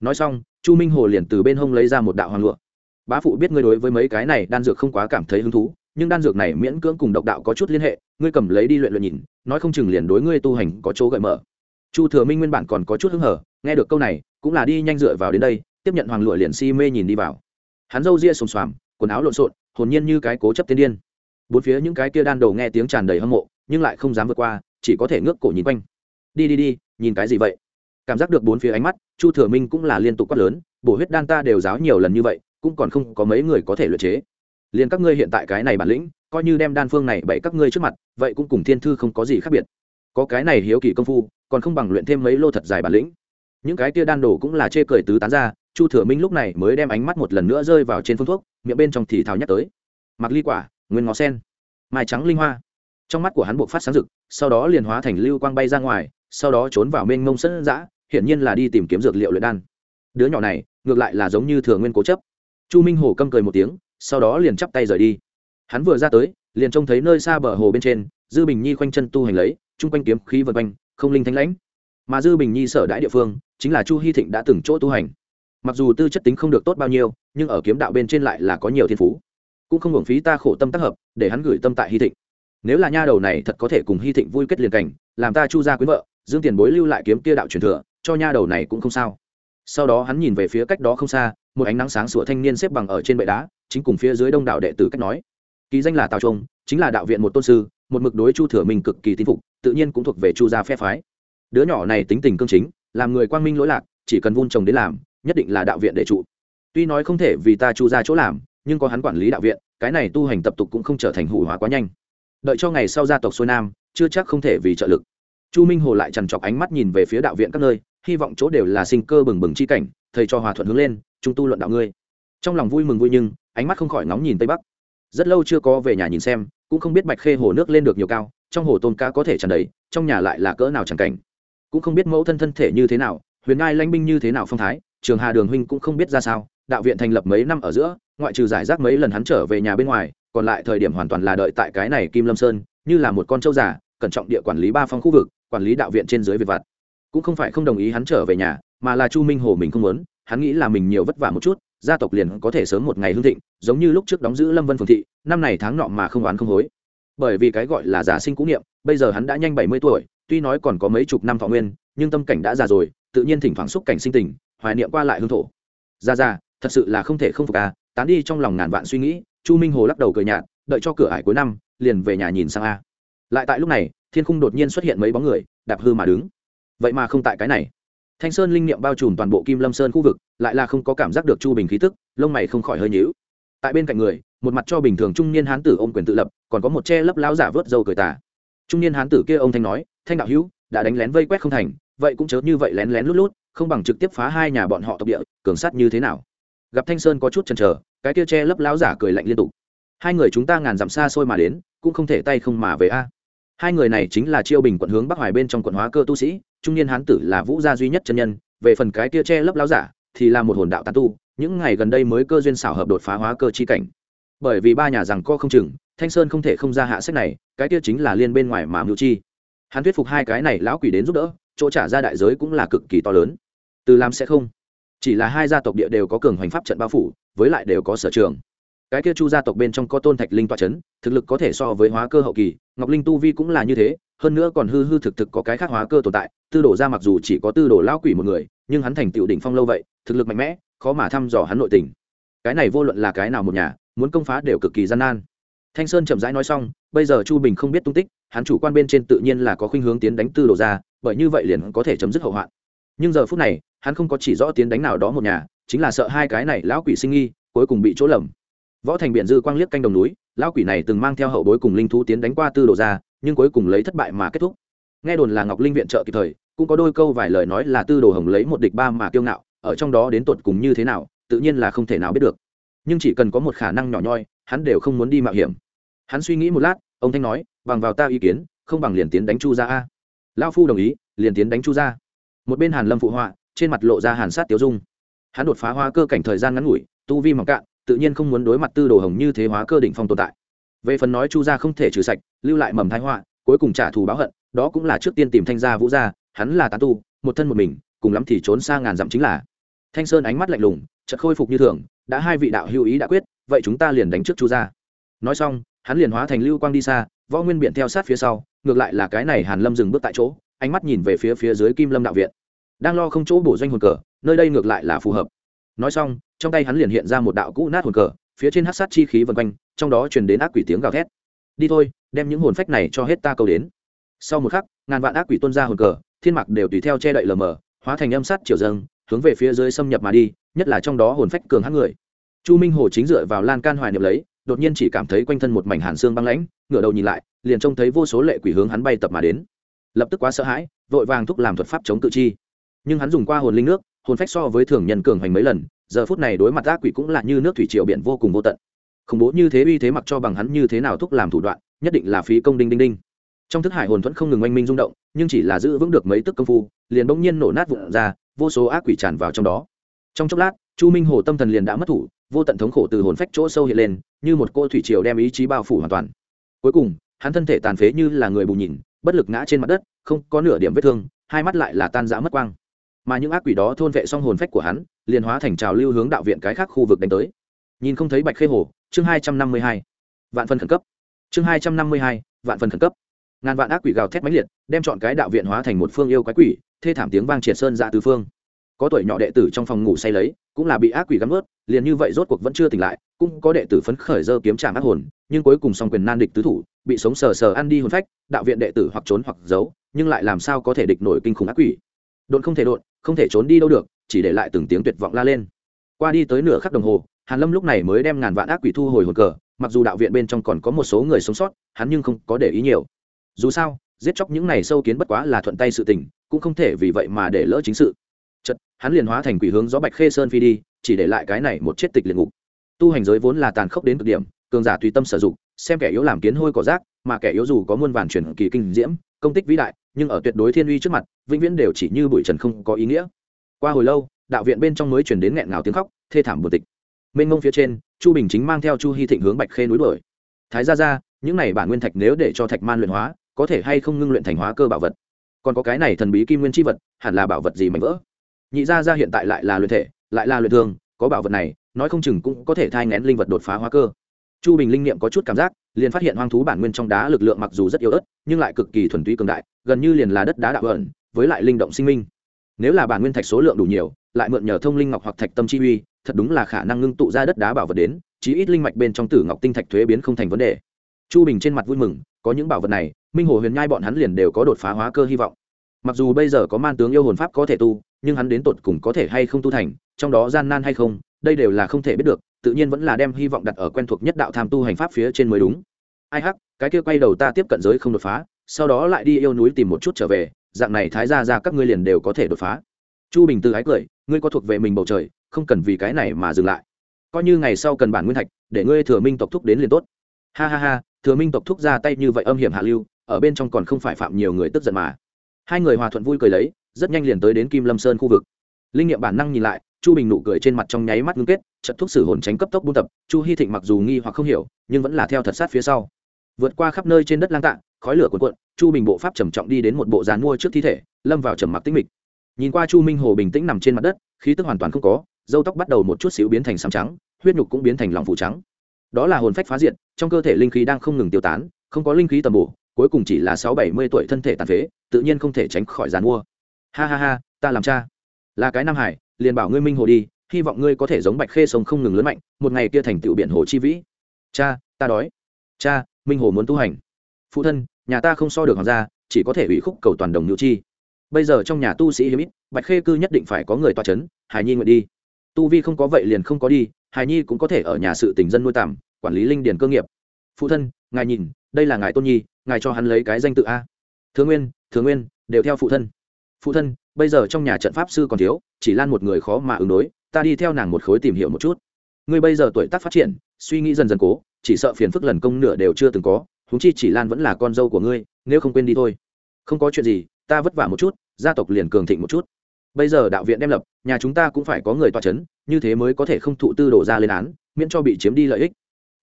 Nói xong, chu minh hồ liền từ bên hông lấy ra một đạo hoàng lụa. Bá phụ biết ngươi đối với mấy cái này đan dược không quá cảm thấy hứng thú, nhưng đan dược này miễn cưỡng cùng độc đạo có chút liên hệ, ngươi cầm lấy đi luyện luyện nhìn, nói không chừng liền đối ngươi tu hành có chỗ gợi mở. Chu thừa minh nguyên bản còn có chút hứng hở, nghe được câu này, cũng là đi nhanh dựa vào đến đây, tiếp nhận hoàng lụa liền si mê nhìn đi vào. Hắn râu ria xồm xoàm, quần áo lộn xộn, hồn nhiên như cái cố chấp tiên điên. Bốn phía những cái kia đan đầu nghe tiếng tràn đầy hâm mộ, nhưng lại không dám vượt qua, chỉ có thể ngước cổ nhìn quanh đi đi đi, nhìn cái gì vậy? Cảm giác được bốn phía ánh mắt, chu thừa minh cũng là liên tục quát lớn, bổ huyết đan ta đều giáo nhiều lần như vậy, cũng còn không có mấy người có thể luyện chế. Liền các ngươi hiện tại cái này bản lĩnh, coi như đem đan phương này bày các ngươi trước mặt, vậy cũng cùng thiên thư không có gì khác biệt. Có cái này hiếu kỳ công phu, còn không bằng luyện thêm mấy lô thật dài bản lĩnh. Những cái tia đan đổ cũng là chê cười tứ tán ra, chu thừa minh lúc này mới đem ánh mắt một lần nữa rơi vào trên phương thuốc, miệng bên trong thì thào nhắc tới. Mặc ly quả, nguyên ngó sen. Mai trắng linh hoa. Trong mắt của hắn buộc phát sáng rực, sau đó liền hóa thành lưu quang bay ra ngoài sau đó trốn vào mênh mông sân giã, hiển nhiên là đi tìm kiếm dược liệu luyện đan. Đứa nhỏ này, ngược lại là giống như thừa nguyên cố chấp. Chu minh hồ câm cười một tiếng, sau đó liền chắp tay rời đi. Hắn vừa ra tới, liền trông thấy nơi xa bờ hồ bên trên, dư bình nhi khoanh chân tu hành lấy, chung quanh kiếm khí vân quanh, không linh thanh lãnh. Mà dư bình nhi sở đãi địa phương, chính là chu hy thịnh đã từng chỗ tu hành. Mặc dù tư chất tính không được tốt bao nhiêu, nhưng ở kiếm đạo bên trên lại là có nhiều thiên phú. Cũng không hưởng phí ta khổ tâm tác hợp, để hắn gửi tâm tại hy thịnh. Nếu là nha đầu này thật có thể cùng hy thịnh vui kết liền cảnh, làm ta chu ra quyến vợ dương tiền bối lưu lại kiếm kia đạo truyền thừa, cho nha đầu này cũng không sao. Sau đó hắn nhìn về phía cách đó không xa, một ánh nắng sáng sủa thanh niên xếp bằng ở trên bệ đá, chính cùng phía dưới đông đạo đệ tử cách nói. Kỳ danh là tào trung, chính là đạo viện một tôn sư, một mực đối chu thừa minh cực kỳ tín phục, tự nhiên cũng thuộc về chu gia phe phái. Đứa nhỏ này tính tình cương chính, làm người quang minh lỗi lạc, chỉ cần vun trồng đến làm, nhất định là đạo viện để trụ. Tuy nói không thể vì ta chu ra chỗ làm, nhưng có hắn quản lý đạo viện, cái này tu hành tập tục cũng không trở thành hủ hóa quá nhanh. Đợi cho ngày sau gia tộc xuôi nam, chưa chắc không thể vì trợ lực chu minh hồ lại trằn trọc ánh mắt nhìn về phía đạo viện các nơi, hy vọng chỗ đều là sinh cơ bừng bừng chi cảnh, thầy cho hòa thuận hướng lên chúng tu luận đạo ngươi. Trong lòng vui mừng vui nhưng, ánh mắt không khỏi ngóng nhìn tây bắc. Rất lâu chưa có về nhà nhìn xem, cũng không biết bạch khê hồ nước lên được nhiều cao, trong hồ tôm cá có thể tràn đầy, trong nhà lại là cỡ nào chẳng cảnh. Cũng không biết mẫu thân thân thể như thế nào, huyền ngai lanh binh như thế nào phong thái, trường hà đường huynh cũng không biết ra sao, đạo viện thành lập mấy năm ở giữa, ngoại trừ giải rác mấy lần hắn trở về nhà bên ngoài, còn lại thời điểm hoàn toàn là đợi tại cái này kim lâm sơn, như là một con trâu già, cẩn trọng địa quản lý ba phong khu vực quản lý đạo viện trên dưới việc vặt. Cũng không phải không đồng ý hắn trở về nhà, mà là chu minh hồ mình không muốn, hắn nghĩ là mình nhiều vất vả một chút, gia tộc liền có thể sớm một ngày hương thịnh, giống như lúc trước đóng giữ lâm vân phường thị, năm này tháng nọ mà không oán không hối. Bởi vì cái gọi là giả sinh cũ niệm, bây giờ hắn đã nhanh bảy mươi tuổi, tuy nói còn có mấy chục năm thọ nguyên, nhưng tâm cảnh đã già rồi, tự nhiên thỉnh thoảng xúc cảnh sinh tình, hoài niệm qua lại hương thổ. Ra ra, thật sự là không thể không phục à tán đi trong lòng ngàn vạn suy nghĩ, chu minh hồ lắc đầu cười nhạt, đợi cho cửa ải cuối năm, liền về nhà nhìn sang a. Lại tại lúc này thiên khung đột nhiên xuất hiện mấy bóng người, đạp hư mà đứng. Vậy mà không tại cái này. Thanh sơn linh niệm bao trùm toàn bộ kim lâm sơn khu vực, lại là không có cảm giác được chu bình khí tức, lông mày không khỏi hơi nhíu. Tại bên cạnh người, một mặt cho bình thường trung niên hán tử ôm quyền tự lập, còn có một che lấp lão giả vớt dâu cười tà. Trung niên hán tử kia ông thanh nói, thanh đạo hữu, đã đánh lén vây quét không thành, vậy cũng chớ như vậy lén lén lút lút, không bằng trực tiếp phá hai nhà bọn họ tộc địa, cường sát như thế nào? Gặp thanh sơn có chút chần chờ, cái kia che lấp lão giả cười lạnh liên tục. Hai người chúng ta ngàn dặm xa xôi mà đến, cũng không thể tay không mà về a hai người này chính là chiêu bình quận hướng bắc hoài bên trong quận hóa cơ tu sĩ, trung niên hán tử là vũ gia duy nhất chân nhân, về phần cái kia che lấp láo giả thì là một hồn đạo tán tu, những ngày gần đây mới cơ duyên xảo hợp đột phá hóa cơ chi cảnh. Bởi vì ba nhà rằng co không chừng, thanh sơn không thể không ra hạ sách này, cái kia chính là liên bên ngoài mà mưu chi. Hắn thuyết phục hai cái này lão quỷ đến giúp đỡ, chỗ trả ra đại giới cũng là cực kỳ to lớn. Từ làm sẽ không, chỉ là hai gia tộc địa đều có cường hoành pháp trận bao phủ, với lại đều có sở trường. Cái kia chu gia tộc bên trong có tôn thạch linh toa c h ấ n thực lực có thể so với hóa cơ hậu kỳ ngọc linh tu vi cũng là như thế, hơn nữa còn hư hư thực thực có cái khác hóa cơ tồn tại, tư đồ ra mặc dù chỉ có tư đồ lao quỷ một người, nhưng hắn thành tựu đỉnh phong lâu vậy, thực lực mạnh mẽ, khó mà thăm dò hắn nội tình. Cái này vô luận là cái nào một nhà, muốn công phá đều cực kỳ gian nan. Thanh sơn chậm rãi nói xong, bây giờ chu bình không biết tung tích, hắn chủ quan bên trên tự nhiên là có khuynh hướng tiến đánh tư đồ ra, bởi như vậy liền có thể chấm dứt hậu hoạn. Nhưng giờ phút này, hắn không có chỉ rõ tiến đánh nào đó một nhà, chính là sợ hai cái này lão quỷ sinh nghi, cuối cùng bị chỗ lầm. Võ thành biện dư quang liếc canh đồng núi lão quỷ này từng mang theo hậu bối cùng linh thú tiến đánh qua tư đồ ra nhưng cuối cùng lấy thất bại mà kết thúc. Nghe đồn là ngọc linh viện trợ kịp thời, cũng có đôi câu vài lời nói là tư đồ hồng lấy một địch ba mà kiêu ngạo, ở trong đó đến tột cùng như thế nào, tự nhiên là không thể nào biết được. Nhưng chỉ cần có một khả năng nhỏ nhoi, hắn đều không muốn đi mạo hiểm. Hắn suy nghĩ một lát, ông thanh nói, bằng vào ta ý kiến, không bằng liền tiến đánh chu ra a. Lao phu đồng ý, liền tiến đánh chu ra một bên hàn lâm phụ họa, trên mặt lộ ra hàn sát tiêu dung. Hắn đột phá hoa cơ cảnh thời gian ngắn ngủi, tu vi mỏng cạn tự nhiên không muốn đối mặt tư đồ hồng như thế hóa cơ đỉnh phong tồn tại. Về phần nói chu gia không thể trừ sạch, lưu lại mầm thái họa, cuối cùng trả thù báo hận, đó cũng là trước tiên tìm thanh gia vũ gia, hắn là tán tu, một thân một mình, cùng lắm thì trốn xa ngàn dặm chính là. Thanh sơn ánh mắt lạnh lùng, chợt khôi phục như thường, đã hai vị đạo hữu ý đã quyết, vậy chúng ta liền đánh trước chu gia. Nói xong, hắn liền hóa thành lưu quang đi xa, võ nguyên biện theo sát phía sau, ngược lại là cái này hàn lâm dừng bước tại chỗ, ánh mắt nhìn về phía phía dưới kim lâm đạo viện. Đang lo không chỗ bổ doanh hồn cờ, nơi đây ngược lại là phù hợp nói xong, trong tay hắn liền hiện ra một đạo cũ nát hồn cờ, phía trên hát sát chi khí vân quanh, trong đó truyền đến ác quỷ tiếng gào thét. Đi thôi, đem những hồn phách này cho hết ta câu đến. Sau một khắc, ngàn vạn ác quỷ tuôn ra hồn cờ, thiên mạc đều tùy theo che đậy lờ mờ, hóa thành âm sát triều dâng, hướng về phía dưới xâm nhập mà đi, nhất là trong đó hồn phách cường hãn người. Chu minh hồ chính dựa vào lan can hoài niệm lấy, đột nhiên chỉ cảm thấy quanh thân một mảnh hàn xương băng lãnh, ngửa đầu nhìn lại, liền trông thấy vô số lệ quỷ hướng hắn bay tập mà đến. Lập tức quá sợ hãi, vội vàng thúc làm thuật pháp chống cự chi. Nhưng hắn dùng qua hồn linh nước hồn phách so với thường nhân cường hành mấy lần, giờ phút này đối mặt ác quỷ cũng là như nước thủy triều biển vô cùng vô tận. Khủng bố như thế uy thế mặc cho bằng hắn như thế nào thúc làm thủ đoạn, nhất định là phí công đinh đinh đinh. Trong thức hải hồn thuẫn không ngừng oanh minh rung động, nhưng chỉ là giữ vững được mấy tức công phu, liền bỗng nhiên nổ nát vụn ra, vô số ác quỷ tràn vào trong đó. Trong chốc lát, chu minh hồ tâm thần liền đã mất thủ, vô tận thống khổ từ hồn phách chỗ sâu hiện lên, như một cô thủy triều đem ý chí bao phủ hoàn toàn. Cuối cùng, hắn thân thể tàn phế như là người bù nhìn, bất lực ngã trên mặt đất, không có nửa điểm vết thương, hai mắt lại là tan rã mất quang mà những ác quỷ đó thôn vệ xong hồn phách của hắn, liền hóa thành trào lưu hướng đạo viện cái khác khu vực đánh tới. Nhìn không thấy bạch khê hồ, chương hai trăm năm mươi hai, vạn phần khẩn cấp. Chương hai trăm năm mươi hai, vạn phần khẩn cấp. Ngàn vạn ác quỷ gào thét mãnh liệt, đem chọn cái đạo viện hóa thành một phương yêu quái quỷ, thê thảm tiếng vang triệt sơn dạ tứ phương. Có tuổi nhỏ đệ tử trong phòng ngủ say lấy, cũng là bị ác quỷ gắn ướt liền như vậy rốt cuộc vẫn chưa tỉnh lại, cũng có đệ tử phấn khởi dơ kiếm trảm ác hồn, nhưng cuối cùng song quyền nan địch tứ thủ, bị sống sờ sờ ăn đi hồn phách, đạo viện đệ tử hoặc trốn hoặc giấu, nhưng lại làm sao có thể địch nổi kinh khủng ác quỷ. Độn không thể độn không thể trốn đi đâu được, chỉ để lại từng tiếng tuyệt vọng la lên. Qua đi tới nửa khắc đồng hồ, hàn lâm lúc này mới đem ngàn vạn ác quỷ thu hồi hồn cờ, mặc dù đạo viện bên trong còn có một số người sống sót, hắn nhưng không có để ý nhiều. Dù sao, giết chóc những này sâu kiến bất quá là thuận tay sự tình, cũng không thể vì vậy mà để lỡ chính sự. Chật hắn liền hóa thành quỷ hướng gió bạch khê sơn phi đi, chỉ để lại cái này một chết tịch liệt ngục. Tu hành giới vốn là tàn khốc đến cực điểm, cường giả tùy tâm sử dụng, xem kẻ yếu làm kiến hôi cỏ rác, mà kẻ yếu dù có muôn vàn truyền kỳ kinh diễm, công tích vĩ đại nhưng ở tuyệt đối thiên uy trước mặt, vĩnh viễn đều chỉ như bụi trần không có ý nghĩa. Qua hồi lâu, đạo viện bên trong mới chuyển đến nghẹn ngào tiếng khóc, thê thảm bột tịch. Mênh mông phía trên, chu bình chính mang theo chu hy thịnh hướng bạch khê núi đuổi. Thái ra ra những này bản nguyên thạch nếu để cho thạch man luyện hóa, có thể hay không ngưng luyện thành hóa cơ bảo vật? Còn có cái này thần bí kim nguyên chi vật, hẳn là bảo vật gì mạnh vỡ? Nhị gia gia hiện tại lại là luyện thể, lại là luyện thương có bảo vật này, nói không chừng cũng có thể thai ngén linh vật đột phá hóa cơ. Chu bình linh niệm có chút cảm giác liền phát hiện hoang thú bản nguyên trong đá lực lượng mặc dù rất yếu ớt, nhưng lại cực kỳ thuần túy cường đại, gần như liền là đất đá đạo ẩn, với lại linh động sinh minh. Nếu là bản nguyên thạch số lượng đủ nhiều, lại mượn nhờ thông linh ngọc hoặc thạch tâm chi uy, thật đúng là khả năng ngưng tụ ra đất đá bảo vật đến, chí ít linh mạch bên trong tử ngọc tinh thạch thuế biến không thành vấn đề. Chu bình trên mặt vui mừng, có những bảo vật này, minh hồ huyền nhai bọn hắn liền đều có đột phá hóa cơ hy vọng. Mặc dù bây giờ có man tướng yêu hồn pháp có thể tu, nhưng hắn đến tột cùng có thể hay không tu thành, trong đó gian nan hay không, đây đều là không thể biết được tự nhiên vẫn là đem hy vọng đặt ở quen thuộc nhất đạo tham tu hành pháp phía trên mới đúng. Ai hắc, cái kia quay đầu ta tiếp cận giới không đột phá, sau đó lại đi yêu núi tìm một chút trở về, dạng này thái ra ra các ngươi liền đều có thể đột phá. Chu bình từ ái cười, ngươi có thuộc về mình bầu trời, không cần vì cái này mà dừng lại. Coi như ngày sau cần bản nguyên thạch, để ngươi thừa minh tộc thúc đến liền tốt. Ha ha ha, thừa minh tộc thúc ra tay như vậy âm hiểm hạ lưu, ở bên trong còn không phải phạm nhiều người tức giận mà. Hai người hòa thuận vui cười lấy, rất nhanh liền tới đến kim lâm sơn khu vực. Linh nghiệm bản năng nhìn lại chu bình nụ cười trên mặt trong nháy mắt ngưng kết trận thuốc sử hồn tránh cấp tốc buôn tập, chu hy thịnh mặc dù nghi hoặc không hiểu, nhưng vẫn là theo thật sát phía sau. Vượt qua khắp nơi trên đất lang tạ, khói lửa cuộn cuộn, chu bình bộ pháp trầm trọng đi đến một bộ dàn mua trước thi thể, lâm vào trầm mặc tĩnh mịch. Nhìn qua chu minh hồ bình tĩnh nằm trên mặt đất, khí tức hoàn toàn không có, dâu tóc bắt đầu một chút xíu biến thành xám trắng, huyết nhục cũng biến thành lòng phủ trắng. Đó là hồn phách phá diệt, trong cơ thể linh khí đang không ngừng tiêu tán, không có linh khí tầm bổ, cuối cùng chỉ là sáu bảy mươi tuổi thân thể tàn phế, tự nhiên không thể tránh khỏi giàn mua. Ha ha ha, ta làm cha. Là cái nam hải liền bảo ngươi minh hồ đi, hy vọng ngươi có thể giống bạch khê sống không ngừng lớn mạnh, một ngày kia thành tựu biển hồ chi vĩ. Cha, ta đói. Cha, minh hồ muốn tu hành. Phụ thân, nhà ta không so được hoàng gia, chỉ có thể ủy khúc cầu toàn đồng nhu chi. Bây giờ trong nhà tu sĩ hiếm ít, bạch khê cư nhất định phải có người toa c h ấ n hải nhi nguyện đi. Tu vi không có vậy liền không có đi hải nhi cũng có thể ở nhà sự tình dân nuôi tạm, quản lý linh điền cơ nghiệp. Phụ thân, ngài nhìn, đây là ngài tôn nhi, ngài cho hắn lấy cái danh tự a. Thứ nguyên thứ nguyên, đều theo phụ thân phụ thân, bây giờ trong nhà trận pháp sư còn thiếu, chỉ lan một người khó mà ứng đối, ta đi theo nàng một khối tìm hiểu một chút. Ngươi bây giờ tuổi tác phát triển, suy nghĩ dần dần cố, chỉ sợ phiền phức lần công nửa đều chưa từng có húng chi chỉ lan vẫn là con dâu của ngươi, nếu không quên đi thôi. Không có chuyện gì, ta vất vả một chút, gia tộc liền cường thịnh một chút. Bây giờ đạo viện đem lập, nhà chúng ta cũng phải có người toa c h ấ n như thế mới có thể không thụ tư đổ ra lên án, miễn cho bị chiếm đi lợi ích.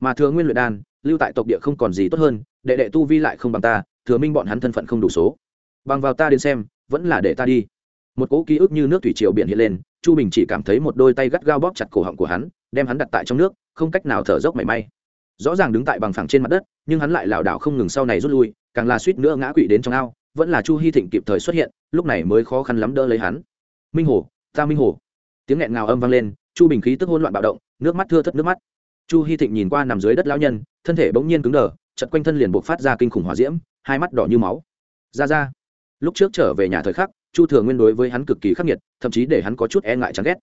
Mà thừa nguyên luyện đan, lưu tại tộc địa không còn gì tốt hơn, đệ đệ tu vi lại không bằng ta, thừa minh bọn hắn thân phận không đủ số. Bằng vào ta đến xem vẫn là để ta đi. Một cỗ ký ức như nước thủy triều biển hiện lên, chu bình chỉ cảm thấy một đôi tay gắt gao bóp chặt cổ họng của hắn, đem hắn đặt tại trong nước, không cách nào thở dốc mảy may. Rõ ràng đứng tại bằng phẳng trên mặt đất, nhưng hắn lại lảo đảo không ngừng sau này rút lui, càng là suýt nữa ngã quỵ đến trong ao, vẫn là chu hy thịnh kịp thời xuất hiện, lúc này mới khó khăn lắm đỡ lấy hắn. Minh hồ, ta minh hồ. Tiếng nghẹn ngào âm vang lên, chu bình khí tức hôn loạn bạo động, nước mắt thưa thất nước mắt. Chu hy thịnh nhìn qua nằm dưới đất lão nhân, thân thể bỗng nhiên cứng đờ chật quanh thân liền buộc phát ra kinh khủng hỏa diễm, hai mắt đỏ như máu. Ra ra lúc trước trở về nhà thời khắc, chu thừa nguyên đối với hắn cực kỳ khắc nghiệt, thậm chí để hắn có chút e ngại chán ghét.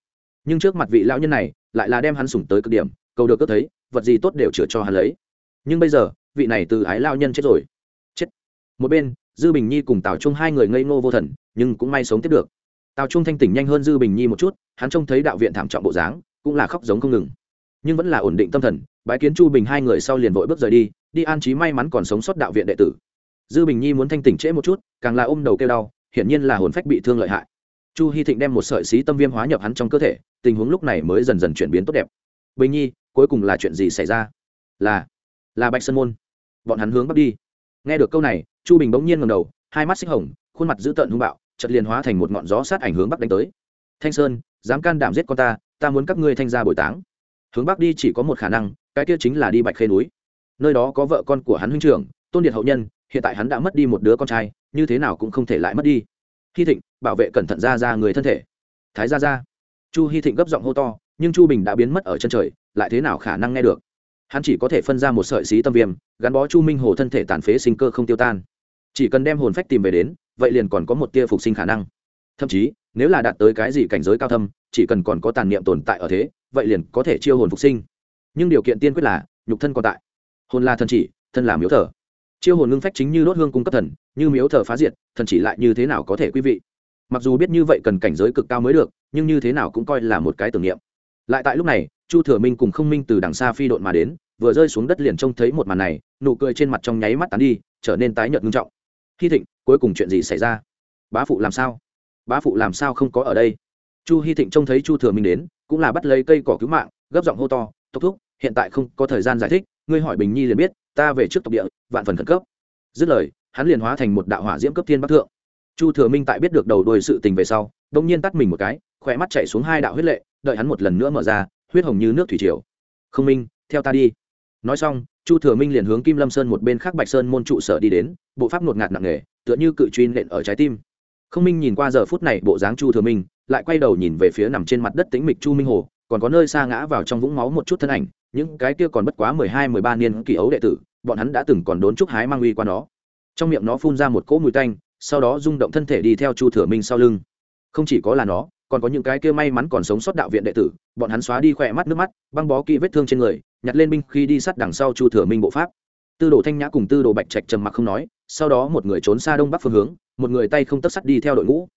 Nhưng trước mặt vị lão nhân này, lại là đem hắn sủng tới cực điểm, cầu được cơ thấy, vật gì tốt đều chữa cho hắn lấy. Nhưng bây giờ, vị này từ ái lao nhân chết rồi. Chết. Một bên, dư bình nhi cùng tào trung hai người ngây ngô vô thần, nhưng cũng may sống tiếp được. Tào trung thanh tỉnh nhanh hơn dư bình nhi một chút, hắn trông thấy đạo viện thảm trọng bộ dáng, cũng là khóc giống không ngừng. Nhưng vẫn là ổn định tâm thần, bái kiến chu bình hai người sau liền vội bước rời đi đi an trí may mắn còn sống sót đạo viện đệ tử dư bình nhi muốn thanh tỉnh trễ một chút, càng là ôm đầu kêu đau, hiển nhiên là hồn phách bị thương lợi hại. Chu hy thịnh đem một sợi xí tâm viêm hóa nhập hắn trong cơ thể, tình huống lúc này mới dần dần chuyển biến tốt đẹp. Bình nhi, cuối cùng là chuyện gì xảy ra? Là là bạch sơn môn. Bọn hắn hướng bắc đi. Nghe được câu này, chu bình bỗng nhiên ngầm đầu, hai mắt xích hồng, khuôn mặt dữ tợn hung bạo chật liền hóa thành một ngọn gió sát ảnh hướng bắc đánh tới. Thanh sơn, dám can đảm giết con ta ta muốn các ngươi thanh ra bồi táng. Hướng bắc đi chỉ có một khả năng, cái kia chính là đi bạch khê núi. Nơi đó có vợ con của hắn huynh trưởng, tôn điệt hậu nhân hiện tại hắn đã mất đi một đứa con trai, như thế nào cũng không thể lại mất đi. Hy thịnh, bảo vệ cẩn thận ra ra người thân thể. Thái ra ra. Chu hy thịnh gấp giọng hô to, nhưng chu bình đã biến mất ở chân trời, lại thế nào khả năng nghe được? Hắn chỉ có thể phân ra một sợi xí tâm viêm, gắn bó chu minh hồ thân thể tàn phế sinh cơ không tiêu tan. Chỉ cần đem hồn phách tìm về đến, vậy liền còn có một tia phục sinh khả năng. Thậm chí, nếu là đạt tới cái gì cảnh giới cao thâm, chỉ cần còn có tàn niệm tồn tại ở thế, vậy liền có thể chiêu hồn phục sinh. Nhưng điều kiện tiên quyết là, nhục thân còn tại. Hồn là thân chỉ, thân là miếu thờ chiêu hồn ngưng phách chính như đốt hương cung cấp thần, như miếu thờ phá diệt, thần chỉ lại như thế nào có thể quý vị? Mặc dù biết như vậy cần cảnh giới cực cao mới được, nhưng như thế nào cũng coi là một cái tưởng niệm. Lại tại lúc này, chu thừa minh cùng không minh từ đằng xa phi đội mà đến, vừa rơi xuống đất liền trông thấy một màn này, nụ cười trên mặt trong nháy mắt tán đi, trở nên tái nhợt ngưng trọng. Hy thịnh, cuối cùng chuyện gì xảy ra? Bá phụ làm sao? Bá phụ làm sao không có ở đây? Chu hy thịnh trông thấy chu thừa minh đến, cũng là bắt lấy cây cỏ cứu mạng, gấp giọng hô to tốc thúc, hiện tại không có thời gian giải thích, ngươi hỏi bình nhi liền biết ta về trước tộc địa, vạn phần khẩn cấp. Dứt lời, hắn liền hóa thành một đạo hỏa diễm cấp thiên bắc thượng. Chu thừa minh tại biết được đầu đuôi sự tình về sau, đông nhiên tắt mình một cái, khỏe mắt chạy xuống hai đạo huyết lệ, đợi hắn một lần nữa mở ra, huyết hồng như nước thủy triều. Không minh, theo ta đi. Nói xong, chu thừa minh liền hướng kim lâm sơn một bên khác bạch sơn môn trụ sở đi đến, bộ pháp ngột ngạt nặng nề, tựa như cự truy nện ở trái tim. Không minh nhìn qua giờ phút này bộ dáng chu thừa minh, lại quay đầu nhìn về phía nằm trên mặt đất tính mịch chu minh hồ còn có nơi xa ngã vào trong vũng máu một chút thân ảnh, những cái kia còn bất quá mười hai, mười ba niên kỳ ấu đệ tử, bọn hắn đã từng còn đốn chúc hái mang uy qua nó. Trong miệng nó phun ra một cỗ mùi tanh, sau đó rung động thân thể đi theo chu thừa minh sau lưng. Không chỉ có là nó, còn có những cái kia may mắn còn sống sót đạo viện đệ tử, bọn hắn xóa đi khỏe mắt, nước mắt, băng bó kỹ vết thương trên người, nhặt lên binh khi đi sát đằng sau chu thừa minh bộ pháp. Tư đồ thanh nhã cùng tư đồ bạch trạch trầm mặc không nói, sau đó một người trốn xa đông bắc phương hướng, một người tay không tất sắt đi theo đội ngũ.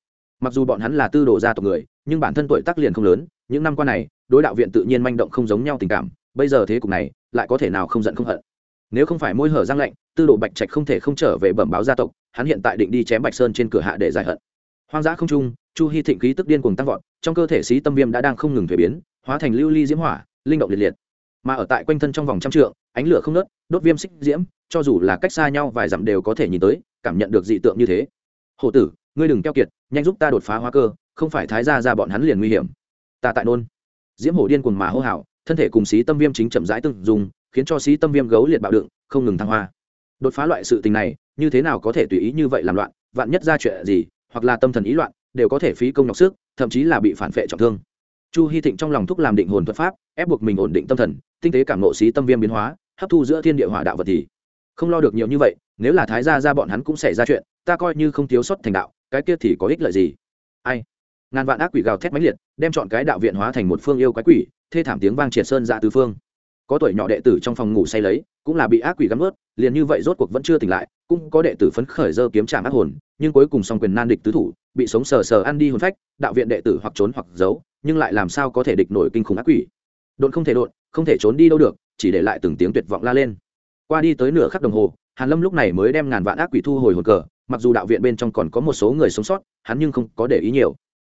Mặc dù bọn hắn là tư đồ gia tộc người, nhưng bản thân tuổi tác liền không lớn, những năm qua này đối đạo viện tự nhiên manh động không giống nhau tình cảm bây giờ thế cục này lại có thể nào không giận không hận? Nếu không phải môi hở giang lạnh, tư đồ bạch trạch không thể không trở về bẩm báo gia tộc hắn hiện tại định đi chém bạch sơn trên cửa hạ để giải hận. Hoang dã không trung chu hy thịnh khí tức điên cuồng tăng vọt trong cơ thể xí tâm viêm đã đang không ngừng thuế biến hóa thành lưu ly diễm hỏa linh động liệt liệt. Mà ở tại quanh thân trong vòng trăm trượng ánh lửa không nớt đốt viêm xích diễm cho dù là cách xa nhau vài dặm đều có thể nhìn tới cảm nhận được dị tượng như thế. Hổ tử ngươi đừng keo kiệt nhanh giúp ta đột phá hóa cơ không phải thái ra ra bọn hắn liền nguy hiểm. Ta tại nôn diễm hổ điên cuồng mà hô hào, thân thể cùng xí tâm viêm chính chậm rãi từng dùng khiến cho xí tâm viêm gấu liệt bạo đựng, không ngừng thăng hoa. Đột phá loại sự tình này, như thế nào có thể tùy ý như vậy làm loạn, vạn nhất ra chuyện gì, hoặc là tâm thần ý loạn, đều có thể phí công nhọc sức, thậm chí là bị phản vệ trọng thương. Chu hy thịnh trong lòng thúc làm định hồn thuật pháp, ép buộc mình ổn định tâm thần, tinh tế cảm nộ xí tâm viêm biến hóa, hấp thu giữa thiên địa hỏa đạo vật thì không lo được nhiều như vậy, nếu là thái gia ra bọn hắn cũng xảy ra chuyện, ta coi như không thiếu sót thành đạo, cái kia thì có ích lợi gì? Ai? Ngàn vạn ác quỷ gào thét mãnh liệt, đem chọn cái đạo viện hóa thành một phương yêu quái quỷ, thê thảm tiếng vang triệt sơn ra tứ phương. Có tuổi nhỏ đệ tử trong phòng ngủ say lấy, cũng là bị ác quỷ gắn ướt liền như vậy rốt cuộc vẫn chưa tỉnh lại, cũng có đệ tử phấn khởi dơ kiếm trạm ác hồn, nhưng cuối cùng song quyền nan địch tứ thủ, bị sống sờ sờ ăn đi hồn phách, đạo viện đệ tử hoặc trốn hoặc giấu, nhưng lại làm sao có thể địch nổi kinh khủng ác quỷ. Độn không thể độn, không thể trốn đi đâu được, chỉ để lại từng tiếng tuyệt vọng la lên. Qua đi tới nửa khắc đồng hồ, hàn lâm lúc này mới đem ngàn vạn ác quỷ thu hồi hồn cờ, mặc dù đạo viện bên trong còn có một số người sống sót, hắn nhưng không có để ý nhiều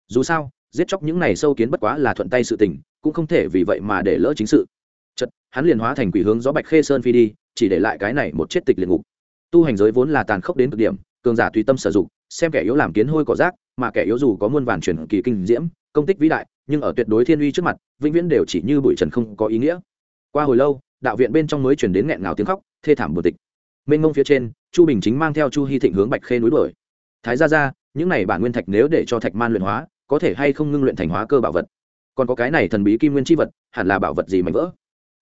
dù sao, giết chóc những này sâu kiến bất quá là thuận tay sự tình, cũng không thể vì vậy mà để lỡ chính sự. Chật hắn liền hóa thành quỷ hướng gió bạch khê sơn phi đi, chỉ để lại cái này một chết tịch liệt ngục. Tu hành giới vốn là tàn khốc đến cực điểm, cường giả tùy tâm sử dụng, xem kẻ yếu làm kiến hôi cỏ rác, mà kẻ yếu dù có muôn vàn truyền kỳ kinh diễm, công tích vĩ đại, nhưng ở tuyệt đối thiên uy trước mặt, vĩnh viễn đều chỉ như bụi trần không có ý nghĩa. Qua hồi lâu, đạo viện bên trong mới chuyển đến nghẹn ngào tiếng khóc, thê thảm buồn tịch. Mênh mông phía trên, chu bình chính mang theo chu hy thịnh hướng bạch khê núi đuổi. Thái ra ra những này bản nguyên thạch nếu để cho thạch man luyện hóa có thể hay không ngưng luyện thành hóa cơ bảo vật. Còn có cái này thần bí kim nguyên chi vật, hẳn là bảo vật gì mạnh vỡ?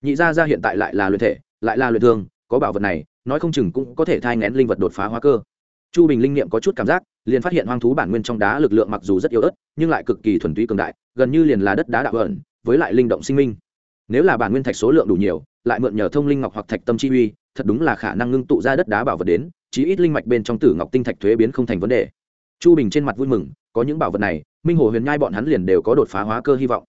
Nhị gia ra hiện tại lại là luyện thể, lại là luyện thương, có bảo vật này, nói không chừng cũng có thể thai ngén linh vật đột phá hóa cơ. Chu bình linh niệm có chút cảm giác, liền phát hiện hoang thú bản nguyên trong đá lực lượng mặc dù rất yếu ớt, nhưng lại cực kỳ thuần túy cường đại, gần như liền là đất đá đạo ẩn, với lại linh động sinh minh. Nếu là bản nguyên thạch số lượng đủ nhiều, lại mượn nhờ thông linh ngọc hoặc thạch tâm chi uy, thật đúng là khả năng ngưng tụ ra đất đá bảo vật đến, chí ít linh mạch bên trong tử ngọc tinh thạch thuế biến không thành vấn đề chu bình trên mặt vui mừng, có những bảo vật này, minh hồ huyền nhai bọn hắn liền đều có đột phá hóa cơ hy vọng.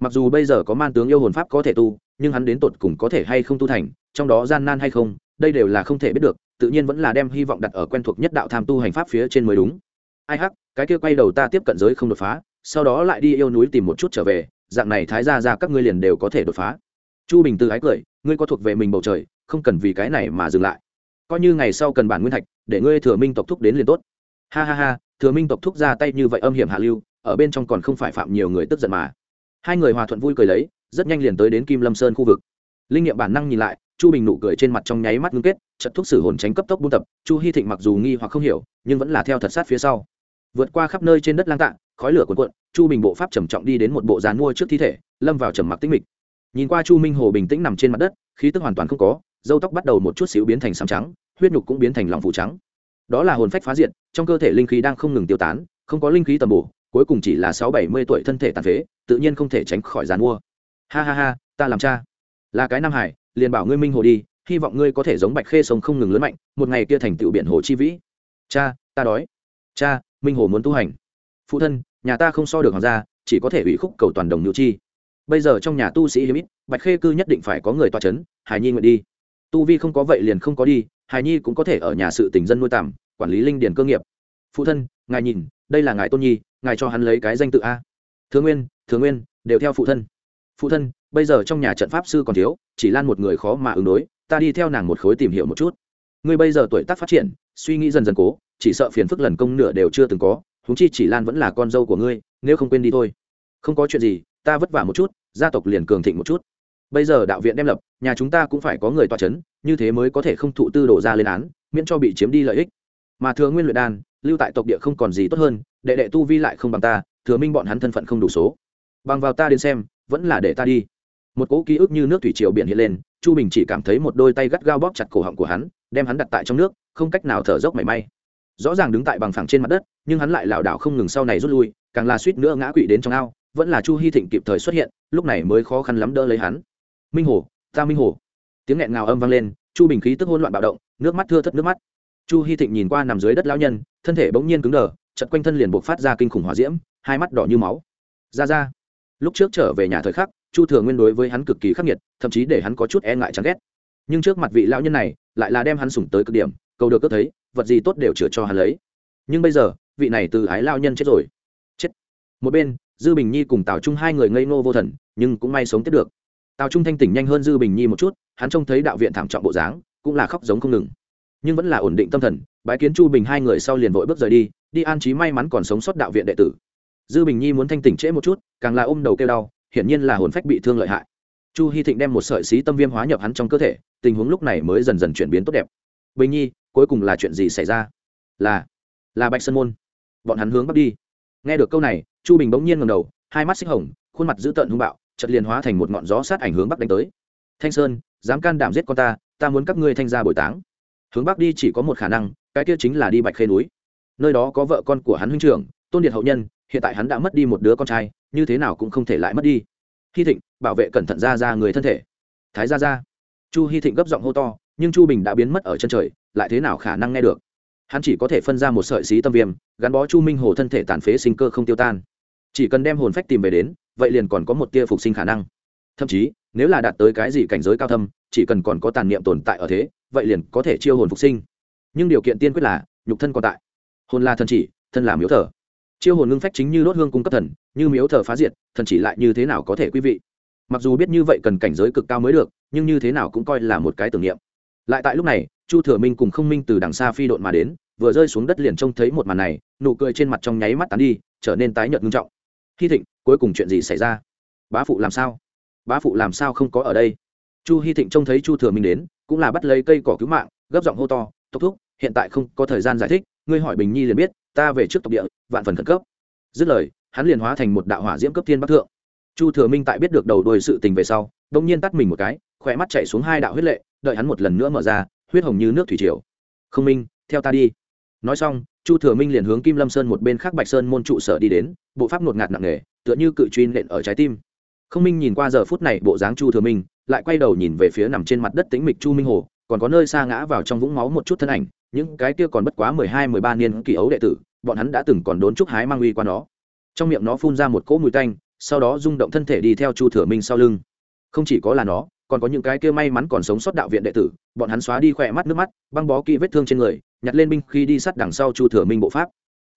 Mặc dù bây giờ có man tướng yêu hồn pháp có thể tu, nhưng hắn đến tột cùng có thể hay không tu thành, trong đó gian nan hay không, đây đều là không thể biết được, tự nhiên vẫn là đem hy vọng đặt ở quen thuộc nhất đạo tham tu hành pháp phía trên mới đúng. Ai hắc, cái kia quay đầu ta tiếp cận giới không đột phá, sau đó lại đi yêu núi tìm một chút trở về, dạng này thái ra ra các ngươi liền đều có thể đột phá. Chu bình từ ái cười, ngươi có thuộc về mình bầu trời, không cần vì cái này mà dừng lại. Coi như ngày sau cần bản nguyên thạch, để ngươi thừa minh tộc thúc đến liền tốt. Ha ha ha thừa minh tộc thúc ra tay như vậy âm hiểm hạ lưu ở bên trong còn không phải phạm nhiều người tức giận mà. Hai người hòa thuận vui cười lấy rất nhanh liền tới đến kim lâm sơn khu vực. Linh nghiệm bản năng nhìn lại chu bình nụ cười trên mặt trong nháy mắt ngưng kết trận thuốc sử hồn tránh cấp tốc buôn tập chu hy thịnh mặc dù nghi hoặc không hiểu nhưng vẫn là theo thật sát phía sau. Vượt qua khắp nơi trên đất lang tạng, khói lửa cuồn cuộn chu bình bộ pháp trầm trọng đi đến một bộ dàn mua trước thi thể lâm vào trầm mặc tĩnh mịch. Nhìn qua chu minh hồ bình tĩnh nằm trên mặt đất khí tức hoàn toàn không có dâu tóc bắt đầu một chút xíu biến thành sàm trắng huyết nhục cũng biến thành lòng phủ trắng đó là hồn phách phá diệt, trong cơ thể linh khí đang không ngừng tiêu tán, không có linh khí tầm bổ, cuối cùng chỉ là sáu bảy mươi tuổi thân thể tàn phế, tự nhiên không thể tránh khỏi giàn mua. Ha ha ha, ta làm cha. Là cái nam hải, liền bảo ngươi minh hồ đi, hy vọng ngươi có thể giống bạch khê sống không ngừng lớn mạnh, một ngày kia thành tựu biển hồ chi vĩ. Cha, ta đói. Cha, minh hồ muốn tu hành. Phụ thân, nhà ta không so được hoàng gia, chỉ có thể ủy khúc cầu toàn đồng nhu chi. Bây giờ trong nhà tu sĩ hiếm ít, bạch khê cư nhất định phải có người toa c h ấ n hải nhi nguyện đi. Tu vi không có vậy liền không có đi hải nhi cũng có thể ở nhà sự tình dân nuôi tằm quản lý linh điền cơ nghiệp. Phụ thân, ngài nhìn, đây là ngài tôn nhi, ngài cho hắn lấy cái danh tự a. Thương nguyên thương nguyên, đều theo phụ thân. Phụ thân, bây giờ trong nhà trận pháp sư còn thiếu, chỉ lan một người khó mà ứng đối, ta đi theo nàng một khối tìm hiểu một chút. Ngươi bây giờ tuổi tác phát triển, suy nghĩ dần dần cố, chỉ sợ phiền phức lần công nửa đều chưa từng có húng chi chỉ lan vẫn là con dâu của ngươi, nếu không quên đi thôi. Không có chuyện gì, ta vất vả một chút, gia tộc liền cường thịnh một chút. Bây giờ đạo viện đem lập, nhà chúng ta cũng phải có người toa c h ấ n như thế mới có thể không thụ tư đổ ra lên án, miễn cho bị chiếm đi lợi ích. Mà thừa nguyên luyện đan, lưu tại tộc địa không còn gì tốt hơn, đệ đệ tu vi lại không bằng ta, thừa minh bọn hắn thân phận không đủ số. Bằng vào ta đến xem, vẫn là để ta đi. Một cỗ ký ức như nước thủy triều biển hiện lên, chu bình chỉ cảm thấy một đôi tay gắt gao bóp chặt cổ họng của hắn, đem hắn đặt tại trong nước, không cách nào thở dốc mảy may. Rõ ràng đứng tại bằng phẳng trên mặt đất, nhưng hắn lại lảo đảo không ngừng sau này rút lui, càng là suýt nữa ngã quỵ đến trong ao, vẫn là chu hy thịnh kịp thời xuất hiện, lúc này mới khó khăn lắm đỡ lấy hắn. Minh hồ, ta minh hồ tiếng nghẹn ngào âm vang lên, chu bình khí tức hôn loạn bạo động, nước mắt thưa thất nước mắt. Chu hy thịnh nhìn qua nằm dưới đất lão nhân, thân thể bỗng nhiên cứng đờ chật quanh thân liền buộc phát ra kinh khủng hỏa diễm, hai mắt đỏ như máu. Ra ra. Lúc trước trở về nhà thời khắc, chu thừa nguyên đối với hắn cực kỳ khắc nghiệt, thậm chí để hắn có chút e ngại chán ghét. Nhưng trước mặt vị lão nhân này, lại là đem hắn sủng tới cực điểm, cầu được cướp thấy, vật gì tốt đều chừa cho hắn lấy. Nhưng bây giờ, vị này từ ái lao nhân chết rồi. Chết. Một bên, dư bình nhi cùng tào trung hai người ngây ngô vô thần, nhưng cũng may sống tiếp được tào trung thanh tỉnh nhanh hơn dư bình nhi một chút, hắn trông thấy đạo viện thảm trọng bộ dáng, cũng là khóc giống không ngừng. Nhưng vẫn là ổn định tâm thần, bái kiến chu bình hai người sau liền vội bước rời đi đi an trí may mắn còn sống sót đạo viện đệ tử. Dư bình nhi muốn thanh tỉnh trễ một chút, càng là ôm đầu kêu đau, hiển nhiên là hồn phách bị thương lợi hại. Chu hy thịnh đem một sợi xí tâm viêm hóa nhập hắn trong cơ thể, tình huống lúc này mới dần dần chuyển biến tốt đẹp. Bình nhi, cuối cùng là chuyện gì xảy ra? Là là bạch sơn môn. Bọn hắn hướng bắc đi. Nghe được câu này, chu bình bỗng nhiên ngầm đầu, hai mắt xích hồng, khuôn mặt dữ tợn hung bạo chợt liền hóa thành một ngọn gió sát ảnh hướng bắc đánh tới. Thanh sơn, dám can đảm giết con ta ta muốn các ngươi thanh ra bồi táng. Hướng bắc đi chỉ có một khả năng, cái kia chính là đi bạch khê núi. Nơi đó có vợ con của hắn huynh trưởng, tôn điệt hậu nhân, hiện tại hắn đã mất đi một đứa con trai, như thế nào cũng không thể lại mất đi. Hy thịnh, bảo vệ cẩn thận ra ra người thân thể. Thái ra ra. Chu hy thịnh gấp giọng hô to, nhưng chu bình đã biến mất ở chân trời, lại thế nào khả năng nghe được? Hắn chỉ có thể phân ra một sợi xí tâm viêm, gắn bó chu minh hồ thân thể tàn phế sinh cơ không tiêu tan. Chỉ cần đem hồn phách tìm về đến vậy liền còn có một tia phục sinh khả năng. Thậm chí, nếu là đạt tới cái gì cảnh giới cao thâm, chỉ cần còn có tàn niệm tồn tại ở thế, vậy liền có thể chiêu hồn phục sinh. Nhưng điều kiện tiên quyết là, nhục thân còn tại. Hồn là thần chỉ, thân là miếu thờ. Chiêu hồn ngưng phách chính như đốt hương cung cấp thần, như miếu thờ phá diệt, thần chỉ lại như thế nào có thể quý vị? Mặc dù biết như vậy cần cảnh giới cực cao mới được, nhưng như thế nào cũng coi là một cái tưởng niệm. Lại tại lúc này, chu thừa minh cùng không minh từ đằng xa phi độn mà đến, vừa rơi xuống đất liền trông thấy một màn này, nụ cười trên mặt trong nháy mắt tán đi, trở nên tái nhợt ngưng trọng hy thịnh, cuối cùng chuyện gì xảy ra? Bá phụ làm sao? Bá phụ làm sao không có ở đây? Chu hy thịnh trông thấy chu thừa minh đến, cũng là bắt lấy cây cỏ cứu mạng, gấp giọng hô to tốc thúc, hiện tại không có thời gian giải thích, ngươi hỏi bình nhi liền biết, ta về trước tộc địa, vạn phần khẩn cấp. Dứt lời, hắn liền hóa thành một đạo hỏa diễm cấp thiên bắc thượng. Chu thừa minh tại biết được đầu đuôi sự tình về sau đông nhiên tắt mình một cái khỏe mắt chạy xuống hai đạo huyết lệ, đợi hắn một lần nữa mở ra, huyết hồng như nước thủy triều. Không minh, theo ta đi. Nói xong chu thừa minh liền hướng kim lâm sơn một bên khác bạch sơn môn trụ sở đi đến, bộ pháp ngột ngạt nặng nề, tựa như cự truy nện ở trái tim. Không minh nhìn qua giờ phút này bộ dáng chu thừa minh, lại quay đầu nhìn về phía nằm trên mặt đất tĩnh mịch chu minh hồ, còn có nơi xa ngã vào trong vũng máu một chút thân ảnh, những cái kia còn bất quá mười hai, mười ba niên kỳ ấu đệ tử, bọn hắn đã từng còn đốn chúc hái mang uy qua nó. Trong miệng nó phun ra một cỗ mùi tanh, sau đó rung động thân thể đi theo chu thừa minh sau lưng. Không chỉ có là nó còn có những cái kia may mắn còn sống sót đạo viện đệ tử, bọn hắn xóa đi khỏe mắt nước mắt, băng bó kỹ vết thương trên người, nhặt lên binh khi đi sát đằng sau chu thừa minh bộ pháp.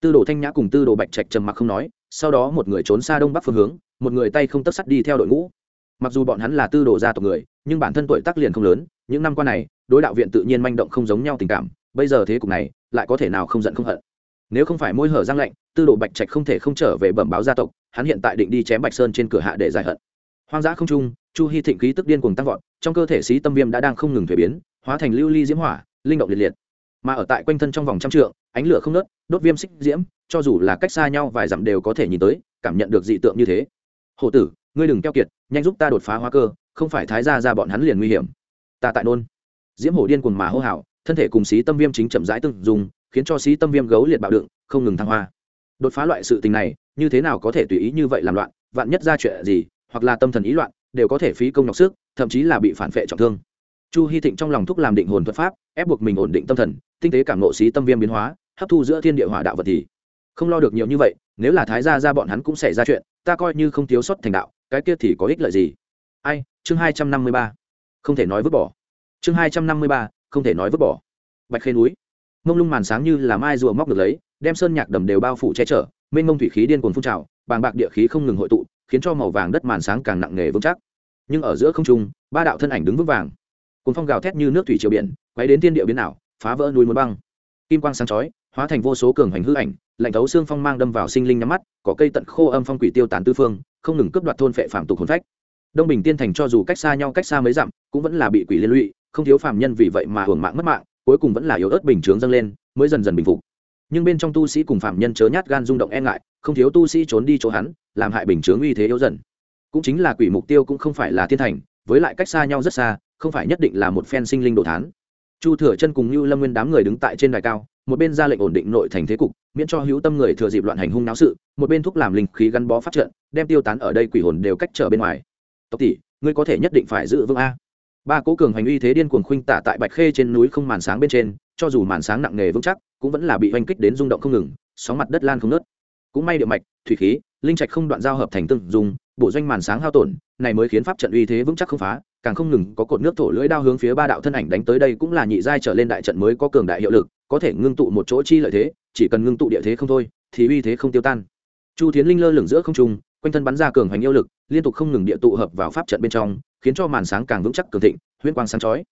Tư đồ thanh nhã cùng tư đồ bạch trạch trầm mặc không nói, sau đó một người trốn xa đông bắc phương hướng, một người tay không tất sắt đi theo đội ngũ. Mặc dù bọn hắn là tư đồ gia tộc người, nhưng bản thân tuổi tác liền không lớn, những năm qua này, đối đạo viện tự nhiên manh động không giống nhau tình cảm, bây giờ thế cục này, lại có thể nào không giận không hận. Nếu không phải môi hở răng lạnh, tư đồ bạch trạch không thể không trở về bẩm báo gia tộc, hắn hiện tại định đi chém bạch sơn trên cửa hạ để giải hận. Hoang dã không trung chu hy thịnh khí tức điên cuồng tăng vọt, trong cơ thể xí tâm viêm đã đang không ngừng thuế biến, hóa thành lưu ly diễm hỏa, linh động liệt liệt. Mà ở tại quanh thân trong vòng trăm trượng, ánh lửa không nớt đốt viêm xích diễm, cho dù là cách xa nhau vài dặm đều có thể nhìn tới, cảm nhận được dị tượng như thế. Hổ tử, ngươi đừng keo kiệt, nhanh giúp ta đột phá hóa cơ, không phải thái ra ra bọn hắn liền nguy hiểm. Ta tại nôn. Diễm hổ điên cuồng mà hô hào, thân thể cùng xí tâm viêm chính chậm rãi từng dùng khiến cho xí tâm viêm gấu liệt bạo đựng, không ngừng thăng hoa. Đột phá loại sự tình này, như thế nào có thể tùy ý như vậy làm loạn, vạn nhất ra chuyện gì, hoặc là tâm thần ý loạn đều có thể phí công nhọc sức, thậm chí là bị phản vệ trọng thương. Chu hy thịnh trong lòng thúc làm định hồn thuật pháp, ép buộc mình ổn định tâm thần, tinh tế cảm nộ xí tâm viêm biến hóa, hấp thu giữa thiên địa hỏa đạo vật thì không lo được nhiều như vậy, nếu là thái gia ra bọn hắn cũng xảy ra chuyện, ta coi như không thiếu sót thành đạo, cái kia thì có ích lợi gì? Ai, chương hai trăm năm mươi ba. Không thể nói vứt bỏ. Chương hai trăm năm mươi ba, không thể nói vứt bỏ. Bạch khê núi. Mông lung màn sáng như là mai rùa móc được lấy, đem sơn nhạc đầm đều bao phủ che chở, mênh mông thủy khí điên cuồng phun trào, bàng bạc địa khí không ngừng hội tụ khiến cho màu vàng đất màn sáng càng nặng nề vững chắc. Nhưng ở giữa không trung, ba đạo thân ảnh đứng vững vàng. Cuốn phong gào thét như nước thủy triều biển, quấy đến thiên địa biến ảo, phá vỡ núi muốn băng. Kim quang sáng chói, hóa thành vô số cường hành hư ảnh, lạnh thấu xương phong mang đâm vào sinh linh nhắm mắt, có cây tận khô âm phong quỷ tiêu tán tư phương, không ngừng cướp đoạt thôn phệ phạm tục hồn phách. Đông bình tiên thành cho dù cách xa nhau cách xa mấy dặm, cũng vẫn là bị quỷ liên lụy, không thiếu phàm nhân vì vậy mà hưởng mạng mất mạng, cuối cùng vẫn là yếu ớt bình chướng dâng lên, mới dần dần bình phục nhưng bên trong tu sĩ cùng phạm nhân chớ nhát gan rung động e ngại, không thiếu tu sĩ trốn đi chỗ hắn, làm hại bình chướng uy thế yếu dần. Cũng chính là quỷ mục tiêu cũng không phải là thiên thành, với lại cách xa nhau rất xa, không phải nhất định là một phen sinh linh đồ thán. Chu thừa chân cùng như lâm nguyên đám người đứng tại trên đài cao, một bên ra lệnh ổn định nội thành thế cục, miễn cho hữu tâm người thừa dịp loạn hành hung náo sự, một bên thúc làm linh khí gắn bó phát trận, đem tiêu tán ở đây quỷ hồn đều cách trở bên ngoài. Tộc tỷ, ngươi có thể nhất định phải giữ vững a. Ba cố cường hành uy thế điên cuồng khuynh tả tại bạch khê trên núi không màn sáng bên trên, cho dù màn sáng nặng nề vững chắc cũng vẫn là bị oanh kích đến rung động không ngừng, sóng mặt đất lan không nớt cũng may địa mạch, thủy khí, linh trạch không đoạn giao hợp thành tương dùng bộ doanh màn sáng hao tổn, này mới khiến pháp trận uy thế vững chắc không phá, càng không ngừng có cột nước thổ lưỡi đao hướng phía ba đạo thân ảnh đánh tới đây cũng là nhị giai trở lên đại trận mới có cường đại hiệu lực, có thể ngưng tụ một chỗ chi lợi thế, chỉ cần ngưng tụ địa thế không thôi, thì uy thế không tiêu tan. Chu tiến linh lơ lửng giữa không trung, quanh thân bắn ra cường hoành yêu lực, liên tục không ngừng địa tụ hợp vào pháp trận bên trong, khiến cho màn sáng càng vững chắc cường thịnh, huyễn quang sáng chói.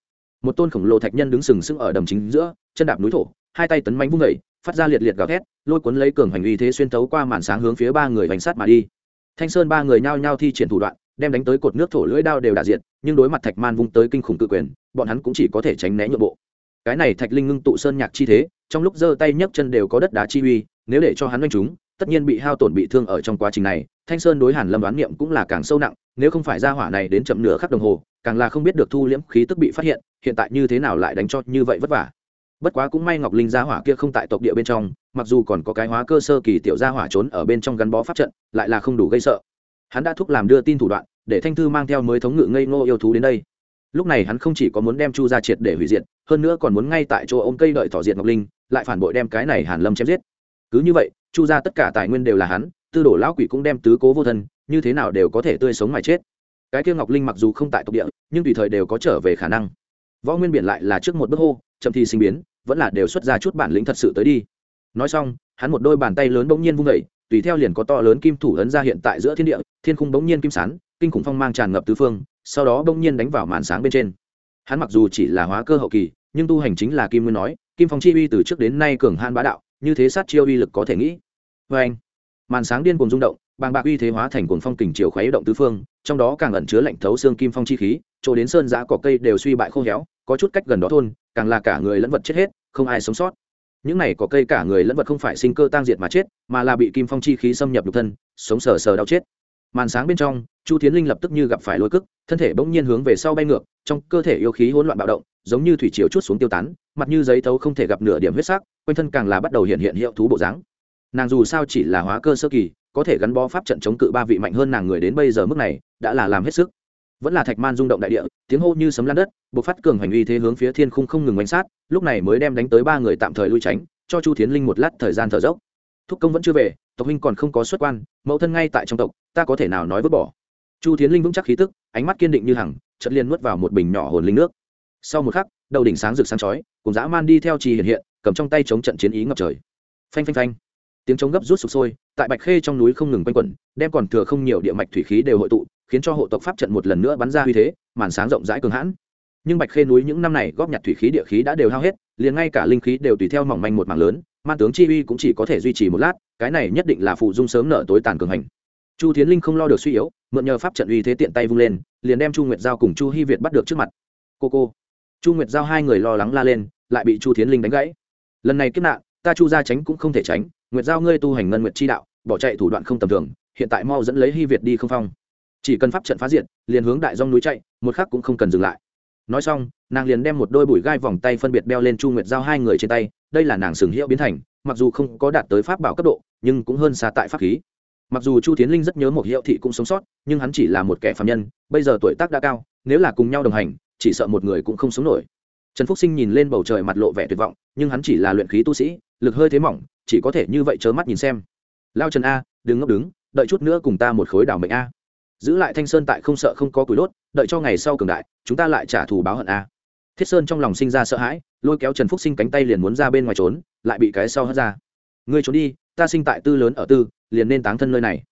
Một tôn khổng lồ thạch nhân đứng sừng sững ở đầm chính giữa, chân đạp núi thổ hai tay tấn mánh vung vẩy phát ra liệt liệt gào thét, lôi cuốn lấy cường hành uy thế xuyên tấu qua màn sáng hướng phía ba người hành sát mà đi. Thanh sơn ba người nhao nhao thi triển thủ đoạn, đem đánh tới cột nước thổ lưỡi đao đều đả diện nhưng đối mặt thạch man vung tới kinh khủng cự quyền, bọn hắn cũng chỉ có thể tránh né nhượng bộ. Cái này thạch linh ngưng tụ sơn nhạc chi thế, trong lúc giơ tay nhấc chân đều có đất đá chi uy, nếu để cho hắn đánh chúng tất nhiên bị hao tổn bị thương ở trong quá trình này, thanh sơn đối hàn lâm đoán niệm cũng là càng sâu nặng, nếu không phải ra hỏa này đến chậm nửa khắc đồng hồ, càng là không biết được thu liễm khí tức bị phát hiện hiện tại như thế nào lại đánh cho như vậy vất vả bất quá cũng may ngọc linh gia hỏa kia không tại tộc địa bên trong, mặc dù còn có cái hóa cơ sơ kỳ tiểu gia hỏa trốn ở bên trong gắn bó pháp trận, lại là không đủ gây sợ. Hắn đã thúc làm đưa tin thủ đoạn, để thanh thư mang theo mới thống ngự ngây ngô yêu thú đến đây. Lúc này hắn không chỉ có muốn đem chu ra triệt để hủy diệt, hơn nữa còn muốn ngay tại chỗ ôm cây đợi tỏ diệt ngọc linh, lại phản bội đem cái này hàn lâm chém giết. Cứ như vậy, chu ra tất cả tài nguyên đều là hắn, tư đổ lão quỷ cũng đem tứ cố vô thân, như thế nào đều có thể tươi sống mà chết. Cái kia ngọc linh mặc dù không tại tộc địa, nhưng tùy thời đều có trở về khả năng. Võ nguyên biển lại là trước một bước hô, chậm thì sinh biến vẫn là đều xuất ra chút bản lĩnh thật sự tới đi. Nói xong, hắn một đôi bàn tay lớn bỗng nhiên vung vẩy tùy theo liền có to lớn kim thủ ấn ra hiện tại giữa thiên địa, thiên khung bỗng nhiên kim sán, kinh khủng phong mang tràn ngập tứ phương, sau đó bỗng nhiên đánh vào màn sáng bên trên. Hắn mặc dù chỉ là hóa cơ hậu kỳ, nhưng tu hành chính là kim nguyên nói, kim phong chi uy từ trước đến nay cường han bá đạo, như thế sát chiêu uy lực có thể nghĩ. Vê anh, màn sáng điên cuồng rung động, bàng bạc uy thế hóa thành cuồng phong kình chiều khuấy động tứ phương, trong đó càng ẩn chứa lạnh thấu xương kim phong chi khí, chỗ đến sơn giã cỏ cây đều suy bại khô héo, có chút cách gần đó thôn càng là cả người lẫn vật chết hết, không ai sống sót. Những này có cây cả người lẫn vật không phải sinh cơ tang diệt mà chết, mà là bị kim phong chi khí xâm nhập nhục thân, sống sờ sờ đau chết. Màn sáng bên trong, chu tiến linh lập tức như gặp phải lôi cức thân thể bỗng nhiên hướng về sau bay ngược, trong cơ thể yêu khí hỗn loạn bạo động, giống như thủy chiều chút xuống tiêu tán, mặt như giấy thấu không thể gặp nửa điểm huyết sắc, quanh thân càng là bắt đầu hiện hiện hiệu thú bộ dáng. Nàng dù sao chỉ là hóa cơ sơ kỳ, có thể gắn bó pháp trận chống cự ba vị mạnh hơn nàng người đến bây giờ mức này, đã là làm hết sức vẫn là thạch man rung động đại địa, tiếng hô như sấm lan đất, buộc phát cường hành uy thế hướng phía thiên khung không ngừng bánh sát, lúc này mới đem đánh tới ba người tạm thời lui tránh, cho chu thiến linh một lát thời gian thở dốc. Thúc công vẫn chưa về, tộc huynh còn không có xuất quan, mẫu thân ngay tại trong tộc, ta có thể nào nói vứt bỏ? Chu thiến linh vững chắc khí tức, ánh mắt kiên định như hằng, chợt liền nuốt vào một bình nhỏ hồn linh nước. Sau một khắc, đầu đỉnh sáng rực sáng chói, cùng dã man đi theo trì hiện hiện, cầm trong tay chống trận chiến ý ngập trời. Phanh phanh phanh. Tiếng chống gấp rút sụp sôi, tại bạch khê trong núi không ngừng quanh quẩn, đem còn thừa không nhiều địa mạch thủy khí đều hội tụ khiến cho hộ tộc pháp trận một lần nữa bắn ra uy thế, màn sáng rộng rãi cường hãn. Nhưng bạch khê núi những năm này góp nhặt thủy khí địa khí đã đều hao hết, liền ngay cả linh khí đều tùy theo mỏng manh một mảng lớn, man tướng chi uy cũng chỉ có thể duy trì một lát, cái này nhất định là phụ dung sớm nợ tối tàn cường hành. Chu tiến linh không lo được suy yếu, mượn nhờ pháp trận uy thế tiện tay vung lên, liền đem chu nguyệt giao cùng chu hy việt bắt được trước mặt. Cô cô. Chu nguyệt giao hai người lo lắng la lên, lại bị chu tiến linh đánh gãy. Lần này kiếp nạn, ta chu ra tránh cũng không thể tránh, nguyệt giao ngươi tu hành ngân nguyệt chi đạo, bỏ chạy thủ đoạn không tầm thường, hiện tại mau dẫn lấy hy việt đi không phong chỉ cần pháp trận phá diệt, liền hướng đại dong núi chạy, một khắc cũng không cần dừng lại. Nói xong, nàng liền đem một đôi bụi gai vòng tay phân biệt đeo lên chu nguyệt giao hai người trên tay, đây là nàng sừng hiệu biến thành, mặc dù không có đạt tới pháp bảo cấp độ, nhưng cũng hơn xa tại pháp khí. Mặc dù chu tiến linh rất nhớ một hiệu thị cũng sống sót, nhưng hắn chỉ là một kẻ phạm nhân, bây giờ tuổi tác đã cao, nếu là cùng nhau đồng hành, chỉ sợ một người cũng không sống nổi. Trần phúc sinh nhìn lên bầu trời mặt lộ vẻ tuyệt vọng, nhưng hắn chỉ là luyện khí tu sĩ, lực hơi thế mỏng, chỉ có thể như vậy chớ mắt nhìn xem. Lao trần a, đừng ngốc đứng, đợi chút nữa cùng ta một khối đảo mệnh a giữ lại thanh sơn tại không sợ không có củi lốt đợi cho ngày sau cường đại, chúng ta lại trả thù báo hận a. Thiết sơn trong lòng sinh ra sợ hãi, lôi kéo trần phúc sinh cánh tay liền muốn ra bên ngoài trốn, lại bị cái sau hất ra. Ngươi trốn đi, ta sinh tại tư lớn ở tư, liền nên táng thân nơi này.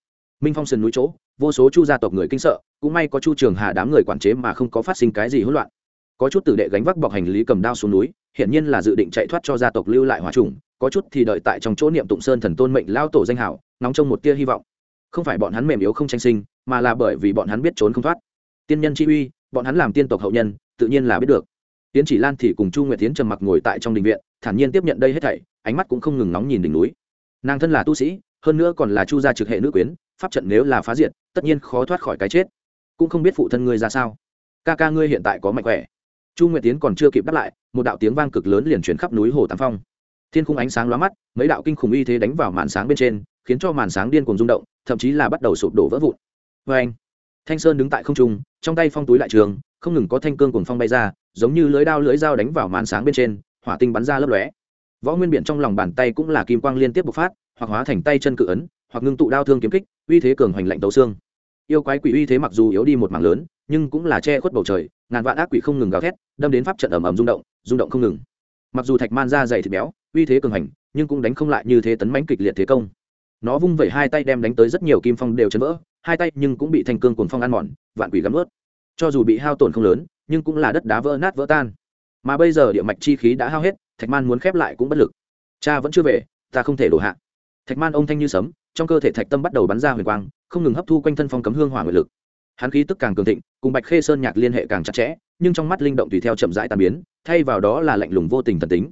Minh phong sườn núi chỗ, vô số chu gia tộc người kinh sợ, cũng may có chu trường hà đám người quản chế mà không có phát sinh cái gì hỗn loạn. Có chút tử đệ gánh vác bọc hành lý cầm đao xuống núi, hiển nhiên là dự định chạy thoát cho gia tộc lưu lại hòa trùng có chút thì đợi tại trong chỗ niệm tụng sơn thần tôn mệnh lao tổ danh hảo, nóng trong một tia hy vọng. Không phải bọn hắn mềm yếu không tranh sinh mà là bởi vì bọn hắn biết trốn không thoát. Tiên nhân chi uy, bọn hắn làm tiên tộc hậu nhân, tự nhiên là biết được. Tiến chỉ lan thì cùng chu nguyệt tiến trầm mặc ngồi tại trong đình viện, thản nhiên tiếp nhận đây hết thảy, ánh mắt cũng không ngừng nóng nhìn đỉnh núi. Nàng thân là tu sĩ, hơn nữa còn là chu gia trực hệ nữ quyến, pháp trận nếu là phá diệt, tất nhiên khó thoát khỏi cái chết. Cũng không biết phụ thân ngươi ra sao. Ca ca ngươi hiện tại có mạnh khỏe. Chu nguyệt tiến còn chưa kịp đáp lại, một đạo tiếng vang cực lớn liền chuyển khắp núi hồ tam phong. Thiên khung ánh sáng lóa mắt, mấy đạo kinh khủng uy thế đánh vào màn sáng bên trên, khiến cho màn sáng điên cuồng rung động, thậm chí là bắt đầu sụp đổ vỡ vụn vê anh. Thanh sơn đứng tại không trung, trong tay phong túi lại trường, không ngừng có thanh cương cùng phong bay ra, giống như lưới đao lưới dao đánh vào màn sáng bên trên, hỏa tinh bắn ra lấp lóe. Võ nguyên biện trong lòng bàn tay cũng là kim quang liên tiếp bộc phát, hoặc hóa thành tay chân cự ấn, hoặc ngưng tụ đao thương kiếm kích, uy thế cường hoành lạnh tấu xương. Yêu quái quỷ uy thế mặc dù yếu đi một mảng lớn, nhưng cũng là che khuất bầu trời, ngàn vạn ác quỷ không ngừng gào thét, đâm đến pháp trận ầm ầm rung động rung động không ngừng. Mặc dù thạch man ra dày thịt béo, uy thế cường hành nhưng cũng đánh không lại như thế tấn mãnh kịch liệt thế công. Nó vung vẩy hai tay đem đánh tới rất nhiều kim phong đều chấn vỡ hai tay nhưng cũng bị thanh cương cuồng phong ăn mòn, vạn quỷ gắm ướt. Cho dù bị hao tổn không lớn, nhưng cũng là đất đá vỡ nát vỡ tan. Mà bây giờ địa mạch chi khí đã hao hết, thạch man muốn khép lại cũng bất lực. Cha vẫn chưa về, ta không thể đổ hạ. Thạch man ông thanh như sấm, trong cơ thể thạch tâm bắt đầu bắn ra huyền quang, không ngừng hấp thu quanh thân phong cấm hương hỏa nguyện lực. Hắn khí tức càng cường thịnh, cùng bạch khê sơn nhạc liên hệ càng chặt chẽ, nhưng trong mắt linh động tùy theo chậm rãi tàn biến, thay vào đó là lạnh lùng vô tình thần tính.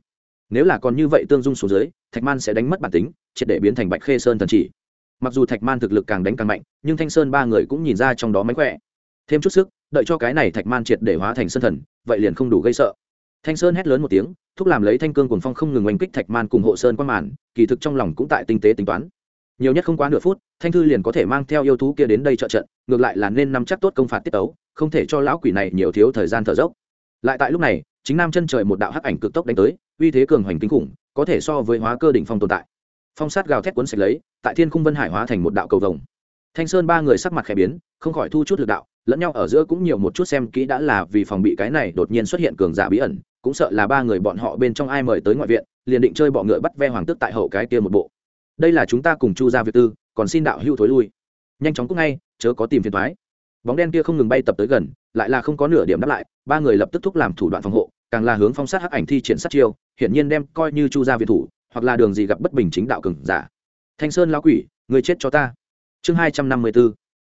Nếu là còn như vậy tương dung xuống dưới, thạch man sẽ đánh mất bản tính, triệt để biến thành bạch khê sơn thần chỉ mặc dù thạch man thực lực càng đánh càng mạnh, nhưng thanh sơn ba người cũng nhìn ra trong đó mánh khỏe. Thêm chút sức, đợi cho cái này thạch man triệt để hóa thành sơn thần, vậy liền không đủ gây sợ. Thanh sơn hét lớn một tiếng, thúc làm lấy thanh cương cuồng phong không ngừng oanh kích thạch man cùng hộ sơn quan màn, kỳ thực trong lòng cũng tại tinh tế tính toán. Nhiều nhất không quá nửa phút, thanh thư liền có thể mang theo yêu thú kia đến đây trợ trận, ngược lại là nên nắm chắc tốt công phạt tiết tấu, không thể cho lão quỷ này nhiều thiếu thời gian thở dốc. Lại tại lúc này, chính nam chân trời một đạo hắc ảnh cực tốc đánh tới, uy thế cường hoành kinh khủng, có thể so với hóa cơ đỉnh phong tồn tại phong sát gào thét cuốn sạch lấy, tại thiên khung vân hải hóa thành một đạo cầu vồng. Thanh sơn ba người sắc mặt khẽ biến, không khỏi thu chút lực đạo, lẫn nhau ở giữa cũng nhiều một chút xem kỹ đã là vì phòng bị cái này đột nhiên xuất hiện cường giả bí ẩn, cũng sợ là ba người bọn họ bên trong ai mời tới ngoại viện, liền định chơi bọ ngựa bắt ve hoàng tức tại hậu cái kia một bộ. Đây là chúng ta cùng chu ra việc tư, còn xin đạo hưu thối lui. Nhanh chóng cúc ngay, chớ có tìm phiền thoái bóng đen kia không ngừng bay tập tới gần, lại là không có nửa điểm đáp lại, ba người lập tức thúc làm thủ đoạn phòng hộ, càng là hướng phong sát hắc ảnh thi triển sát chiêu, hiển nhiên đem coi như chu gia việt thủ hoặc là đường gì gặp bất bình chính đạo cường giả. Thanh sơn lão quỷ người chết cho ta. Chương hai trăm năm mươi bốn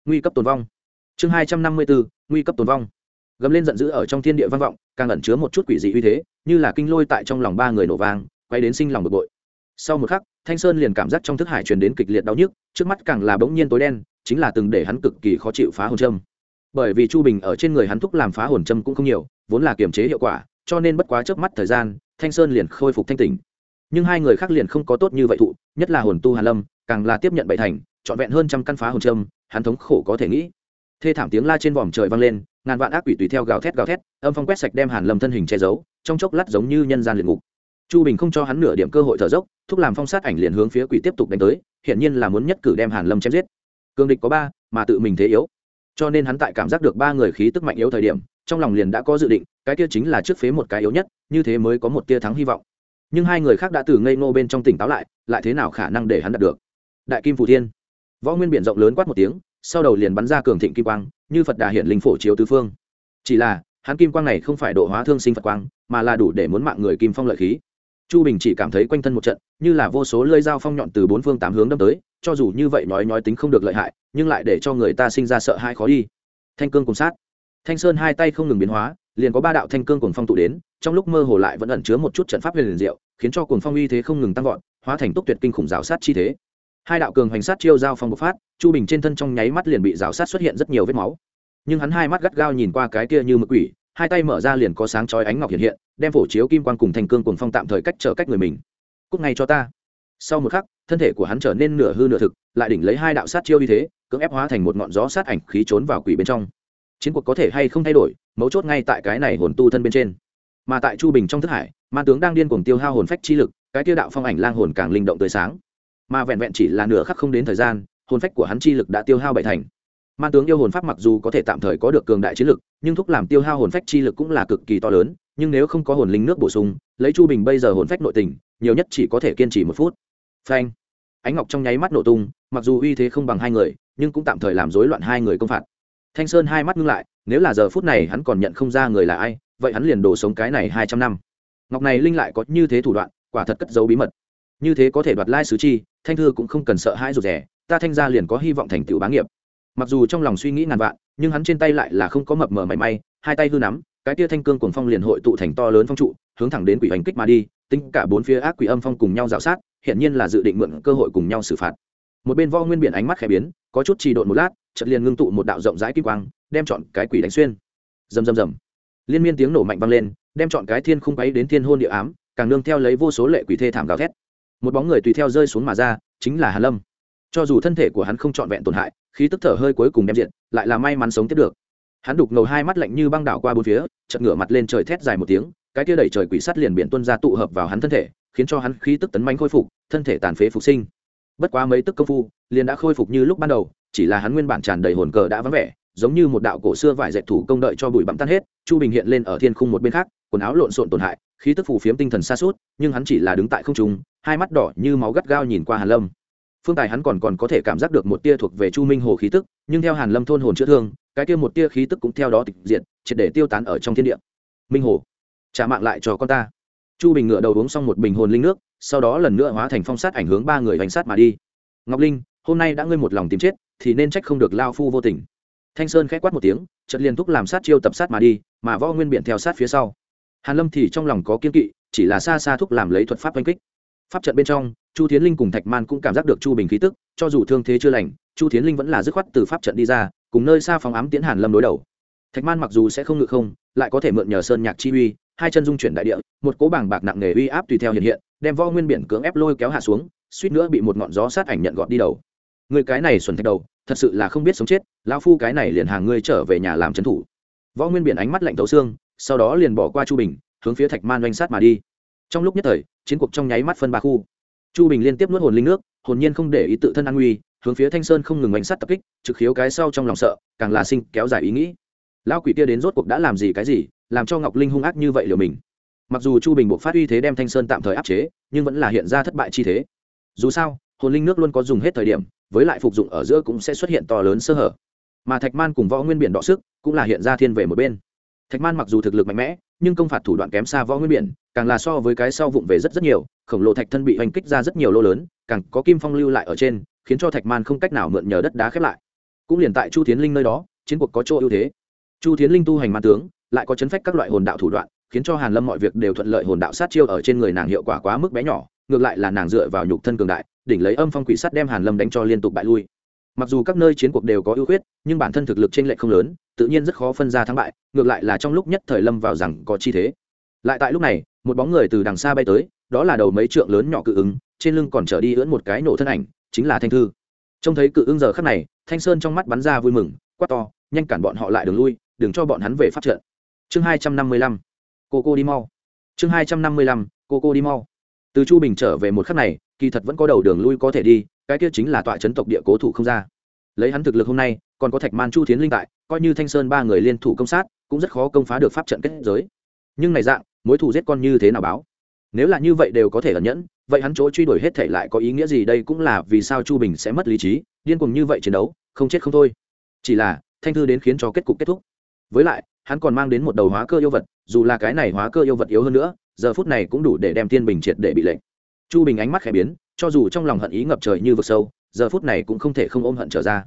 nguy cấp tồn vong. Chương hai trăm năm mươi bốn nguy cấp tồn vong. Gầm lên giận dữ ở trong thiên địa vang vọng, càng ẩn chứa một chút quỷ dị uy thế, như là kinh lôi tại trong lòng ba người nổ vang, quay đến sinh lòng bực bội. Sau một khắc, thanh sơn liền cảm giác trong thức hải truyền đến kịch liệt đau nhức, trước mắt càng là bỗng nhiên tối đen, chính là từng để hắn cực kỳ khó chịu phá hồn châm. Bởi vì chu bình ở trên người hắn thúc làm phá hồn châm cũng không nhiều, vốn là kiềm chế hiệu quả, cho nên bất quá trước mắt thời gian, thanh sơn liền khôi phục thanh tỉnh nhưng hai người khác liền không có tốt như vậy thụ, nhất là hồn tu hàn lâm, càng là tiếp nhận bảy thành, trọn vẹn hơn trăm căn phá hồn trâm hắn thống khổ có thể nghĩ. Thê thảm tiếng la trên vòm trời vang lên, ngàn vạn ác quỷ tùy theo gào thét gào thét, âm phong quét sạch đem hàn lâm thân hình che giấu, trong chốc lát giống như nhân gian liệt ngục. Chu bình không cho hắn nửa điểm cơ hội thở dốc, thúc làm phong sát ảnh liền hướng phía quỷ tiếp tục đánh tới, hiển nhiên là muốn nhất cử đem hàn lâm chém giết. Cương địch có ba, mà tự mình thế yếu. Cho nên hắn tại cảm giác được ba người khí tức mạnh yếu thời điểm, trong lòng liền đã có dự định, cái kia chính là trước phế một cái yếu nhất, như thế mới có một tia thắng hy vọng nhưng hai người khác đã từ ngây ngô bên trong tỉnh táo lại lại thế nào khả năng để hắn đạt được? Đại kim phù thiên. Võ nguyên biển rộng lớn quát một tiếng, sau đầu liền bắn ra cường thịnh kim quang, như phật đà hiện linh phổ chiếu tứ phương. Chỉ là, hắn kim quang này không phải độ hóa thương sinh phật quang, mà là đủ để muốn mạng người kim phong lợi khí. Chu bình chỉ cảm thấy quanh thân một trận, như là vô số lơi dao phong nhọn từ bốn phương tám hướng đâm tới, cho dù như vậy nói nói tính không được lợi hại, nhưng lại để cho người ta sinh ra sợ hãi khó đi. Thanh cương cùng sát. Thanh sơn hai tay không ngừng biến hóa liền có ba đạo thanh cương cuồng phong tụ đến, trong lúc mơ hồ lại vẫn ẩn chứa một chút trận pháp huyền liền diệu, khiến cho cuồng phong uy thế không ngừng tăng vọt, hóa thành túc tuyệt kinh khủng rào sát chi thế. Hai đạo cường hoành sát chiêu giao phong bộc phát, chu bình trên thân trong nháy mắt liền bị rào sát xuất hiện rất nhiều vết máu. Nhưng hắn hai mắt gắt gao nhìn qua cái kia như mực quỷ, hai tay mở ra liền có sáng chói ánh ngọc hiện hiện, đem phổ chiếu kim quan cùng thành cương cuồng phong tạm thời cách trở cách người mình. Cúc ngay cho ta. Sau một khắc, thân thể của hắn trở nên nửa hư nửa thực, lại đỉnh lấy hai đạo sát chiêu như thế, cưỡng ép hóa thành một ngọn gió sát ảnh khí trốn vào quỷ bên trong. Chiến cuộc có thể hay không thay đổi mấu chốt ngay tại cái này hồn tu thân bên trên. Mà tại chu bình trong thức hải, ma tướng đang điên cuồng tiêu hao hồn phách chi lực, cái tiêu đạo phong ảnh lang hồn càng linh động tươi sáng. Mà vẹn vẹn chỉ là nửa khắc không đến thời gian, hồn phách của hắn chi lực đã tiêu hao bảy thành. Ma tướng yêu hồn pháp mặc dù có thể tạm thời có được cường đại chiến lực, nhưng thúc làm tiêu hao hồn phách chi lực cũng là cực kỳ to lớn, nhưng nếu không có hồn linh nước bổ sung, lấy chu bình bây giờ hồn phách nội tình, nhiều nhất chỉ có thể kiên trì một phút. Phanh! Ánh ngọc trong nháy mắt nổ tung, mặc dù uy thế không bằng hai người, nhưng cũng tạm thời làm rối loạn hai người công phạt. Thanh sơn hai mắt ngưng lại nếu là giờ phút này hắn còn nhận không ra người là ai, vậy hắn liền đổ sống cái này hai trăm năm. Ngọc này linh lại có như thế thủ đoạn, quả thật cất giấu bí mật. Như thế có thể đoạt lai sứ chi, thanh thư cũng không cần sợ hãi rụt rẻ ta thanh ra liền có hy vọng thành tựu bá nghiệp. Mặc dù trong lòng suy nghĩ ngàn vạn, nhưng hắn trên tay lại là không có mập mờ mảy may, hai tay hư nắm, cái tia thanh cương cuồng phong liền hội tụ thành to lớn phong trụ, hướng thẳng đến quỷ hành kích mà đi, tính cả bốn phía ác quỷ âm phong cùng nhau dạo sát hiện nhiên là dự định mượn cơ hội cùng nhau xử phạt. Một bên võ nguyên biển ánh mắt khẽ biến, có chút trì độn một lát, chợt liền ngưng tụ một đạo rộng rãi kim quang đem chọn cái quỷ đánh xuyên. Rầm rầm rầm. Liên miên tiếng nổ mạnh vang lên, đem chọn cái thiên khung quấy đến thiên hôn địa ám, càng nương theo lấy vô số lệ quỷ thê thảm gào thét. Một bóng người tùy theo rơi xuống mà ra, chính là hàn lâm. Cho dù thân thể của hắn không trọn vẹn tổn hại, khí tức thở hơi cuối cùng đem diện, lại là may mắn sống tiếp được. Hắn đục ngầu hai mắt lạnh như băng đảo qua bốn phía, chợt ngửa mặt lên trời thét dài một tiếng, cái kia đẩy trời quỷ sắt liền biển tuân ra tụ hợp vào hắn thân thể, khiến cho hắn khí tức tấn manh khôi phục, thân thể tàn phế phục sinh. Bất quá mấy tức công phu, liền đã khôi phục như lúc ban đầu, chỉ là hắn nguyên bản tràn đầy hồn cờ đã vắng vẻ giống như một đạo cổ xưa vải dệt thủ công đợi cho bụi bặm tan hết, chu bình hiện lên ở thiên khung một bên khác, quần áo lộn xộn tổn hại, khí tức phù phiếm tinh thần xa suốt, nhưng hắn chỉ là đứng tại không trung, hai mắt đỏ như máu gắt gao nhìn qua hàn lâm. Phương tài hắn còn còn có thể cảm giác được một tia thuộc về chu minh hồ khí tức, nhưng theo hàn lâm thôn hồn chữa thương, cái kia một tia khí tức cũng theo đó tịch diệt, triệt để tiêu tán ở trong thiên địa. Minh hồ, trả mạng lại cho con ta. Chu bình ngựa đầu uống xong một bình hồn linh nước, sau đó lần nữa hóa thành phong sát ảnh hướng ba người bánh sát mà đi. Ngọc linh, hôm nay đã ngươi một lòng tìm chết, thì nên trách không được lao phu vô tình thanh sơn khẽ quát một tiếng trận liên thúc làm sát chiêu tập sát mà đi, mà võ nguyên biện theo sát phía sau. Hàn lâm thì trong lòng có kiên kỵ, chỉ là xa xa thúc làm lấy thuật pháp oanh kích. Pháp trận bên trong, chu tiến linh cùng thạch man cũng cảm giác được chu bình khí tức, cho dù thương thế chưa lành, chu tiến linh vẫn là dứt khoát từ pháp trận đi ra, cùng nơi xa phóng ám tiến hàn lâm đối đầu. Thạch man mặc dù sẽ không ngự không, lại có thể mượn nhờ sơn nhạc chi uy, hai chân dung chuyển đại địa, một cố bảng bạc nặng nề uy áp tùy theo hiện hiện, đem võ nguyên biển cưỡng ép lôi kéo hạ xuống, suýt nữa bị một ngọn gió sát ảnh nhận gọt đi đầu. Người cái này xuẩn thạch đầu thật sự là không biết sống chết, lão phu cái này liền hàng ngươi trở về nhà làm trấn thủ. Võ nguyên biển ánh mắt lạnh tấu xương, sau đó liền bỏ qua chu bình, hướng phía thạch man doanh sát mà đi. Trong lúc nhất thời, chiến cuộc trong nháy mắt phân ba khu. Chu bình liên tiếp nuốt hồn linh nước, hồn nhiên không để ý tự thân an nguy, hướng phía thanh sơn không ngừng bánh sát tập kích, trực khiếu cái sau trong lòng sợ, càng là sinh kéo dài ý nghĩ. Lão quỷ kia đến rốt cuộc đã làm gì cái gì, làm cho ngọc linh hung ác như vậy liều mình. Mặc dù chu bình buộc phát uy thế đem thanh sơn tạm thời áp chế, nhưng vẫn là hiện ra thất bại chi thế. Dù sao, hồn linh nước luôn có dùng hết thời điểm với lại phục dụng ở giữa cũng sẽ xuất hiện to lớn sơ hở. Mà thạch man cùng võ nguyên biển đọ sức cũng là hiện ra thiên về một bên. Thạch man mặc dù thực lực mạnh mẽ, nhưng công phạt thủ đoạn kém xa võ nguyên biển, càng là so với cái sau vụng về rất rất nhiều, khổng lồ thạch thân bị hành kích ra rất nhiều lô lớn, càng có kim phong lưu lại ở trên, khiến cho thạch man không cách nào mượn nhờ đất đá khép lại. Cũng liền tại chu tiến linh nơi đó, chiến cuộc có chỗ ưu thế. Chu tiến linh tu hành man tướng, lại có chấn phách các loại hồn đạo thủ đoạn, khiến cho hàn lâm mọi việc đều thuận lợi hồn đạo sát chiêu ở trên người nàng hiệu quả quá mức bé nhỏ, ngược lại là nàng dựa vào nhục thân cường đại đỉnh lấy âm phong quỷ sắt đem hàn lâm đánh cho liên tục bại lui. Mặc dù các nơi chiến cuộc đều có ưu khuyết, nhưng bản thân thực lực trên lệch không lớn, tự nhiên rất khó phân ra thắng bại, ngược lại là trong lúc nhất thời lâm vào rằng có chi thế. Lại tại lúc này, một bóng người từ đằng xa bay tới, đó là đầu mấy trượng lớn nhỏ cự ứng, trên lưng còn trở đi ưỡn một cái nổ thân ảnh, chính là thanh thư. Trông thấy cự ứng giờ khắc này, thanh sơn trong mắt bắn ra vui mừng, quát to, nhanh cản bọn họ lại đường lui, đừng cho bọn hắn về phát trận. Chương hai trăm năm mươi lăm, cô cô đi mau. Chương hai trăm năm mươi lăm, cô cô đi mau. Từ chu bình trở về một khắc này kỳ thật vẫn có đầu đường lui có thể đi, cái kia chính là tọa chấn tộc địa cố thủ không ra. Lấy hắn thực lực hôm nay, còn có thạch man chu thiến linh tại, coi như thanh sơn ba người liên thủ công sát, cũng rất khó công phá được pháp trận kết giới. Nhưng này dạng, mối thù giết con như thế nào báo? Nếu là như vậy đều có thể ẩn nhẫn, vậy hắn chỗ truy đuổi hết thể lại có ý nghĩa gì đây cũng là vì sao chu bình sẽ mất lý trí, điên cuồng như vậy chiến đấu, không chết không thôi. Chỉ là, thanh thư đến khiến cho kết cục kết thúc. Với lại, hắn còn mang đến một đầu hóa cơ yêu vật, dù là cái này hóa cơ yêu vật yếu hơn nữa, giờ phút này cũng đủ để đem tiên bình triệt để bị lệnh chu bình ánh mắt khẽ biến, cho dù trong lòng hận ý ngập trời như vực sâu, giờ phút này cũng không thể không ôm hận trở ra.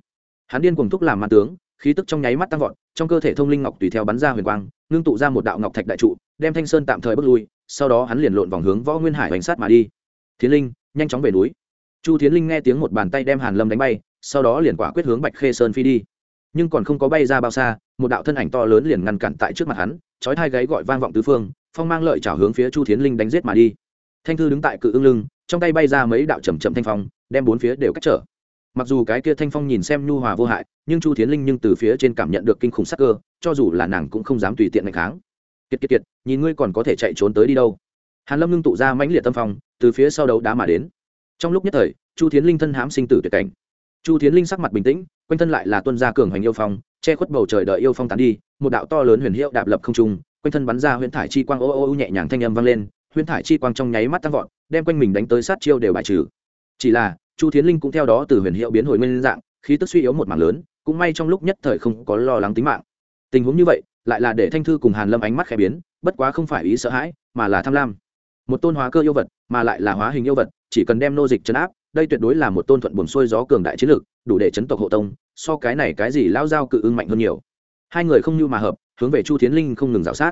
Hắn điên cuồng thúc làm man tướng, khí tức trong nháy mắt tăng vọt, trong cơ thể thông linh ngọc tùy theo bắn ra huyền quang, ngưng tụ ra một đạo ngọc thạch đại trụ, đem thanh sơn tạm thời bước lui, sau đó hắn liền lộn vòng hướng võ nguyên hải bánh sát mà đi. Thiến linh, nhanh chóng về núi. Chu thiến linh nghe tiếng một bàn tay đem hàn lâm đánh bay, sau đó liền quả quyết hướng bạch khê sơn phi đi. Nhưng còn không có bay ra bao xa, một đạo thân ảnh to lớn liền ngăn cản tại trước mặt hắn, chói hai gáy gọi vang vọng tứ phương, phong mang lợi trào hướng phía chu thiến linh đánh giết mà đi thanh thư đứng tại cự ưng lưng, trong tay bay ra mấy đạo chầm chậm thanh phong, đem bốn phía đều cách trở. Mặc dù cái kia thanh phong nhìn xem nhu hòa vô hại, nhưng chu thiến linh nhưng từ phía trên cảm nhận được kinh khủng sắc cơ, cho dù là nàng cũng không dám tùy tiện ngày kháng. Kiệt kiệt kiệt, nhìn ngươi còn có thể chạy trốn tới đi đâu? Hàn lâm ngưng tụ ra mãnh liệt tâm phong, từ phía sau đấu đá mà đến. Trong lúc nhất thời, chu thiến linh thân hãm sinh tử tuyệt cảnh. Chu thiến linh sắc mặt bình tĩnh, quanh thân lại là tuân gia cường hoành yêu phong, che khuất bầu trời đợi yêu phong tán đi, một đạo to lớn huyền hiệu đạp lập không trung, quanh thân bắn ra huyền thải chi quang ô ô ô nhẹ nhàng thanh âm vang lên huyền thải chi quang trong nháy mắt tăng vọt, đem quanh mình đánh tới sát chiêu đều bài trừ. Chỉ là, chu thiến linh cũng theo đó từ huyền hiệu biến hồi nguyên dạng, khí tức suy yếu một mảng lớn, cũng may trong lúc nhất thời không có lo lắng tính mạng. Tình huống như vậy, lại là để thanh thư cùng hàn lâm ánh mắt khẽ biến, bất quá không phải ý sợ hãi, mà là tham lam. Một tôn hóa cơ yêu vật, mà lại là hóa hình yêu vật, chỉ cần đem nô dịch chấn áp, đây tuyệt đối là một tôn thuận buồn xuôi gió cường đại chiến lược, đủ để chấn tộc hộ tông, so cái này cái gì lao dao cự ưng mạnh hơn nhiều. Hai người không như mà hợp, hướng về chu thiến linh không ngừng dạo sát.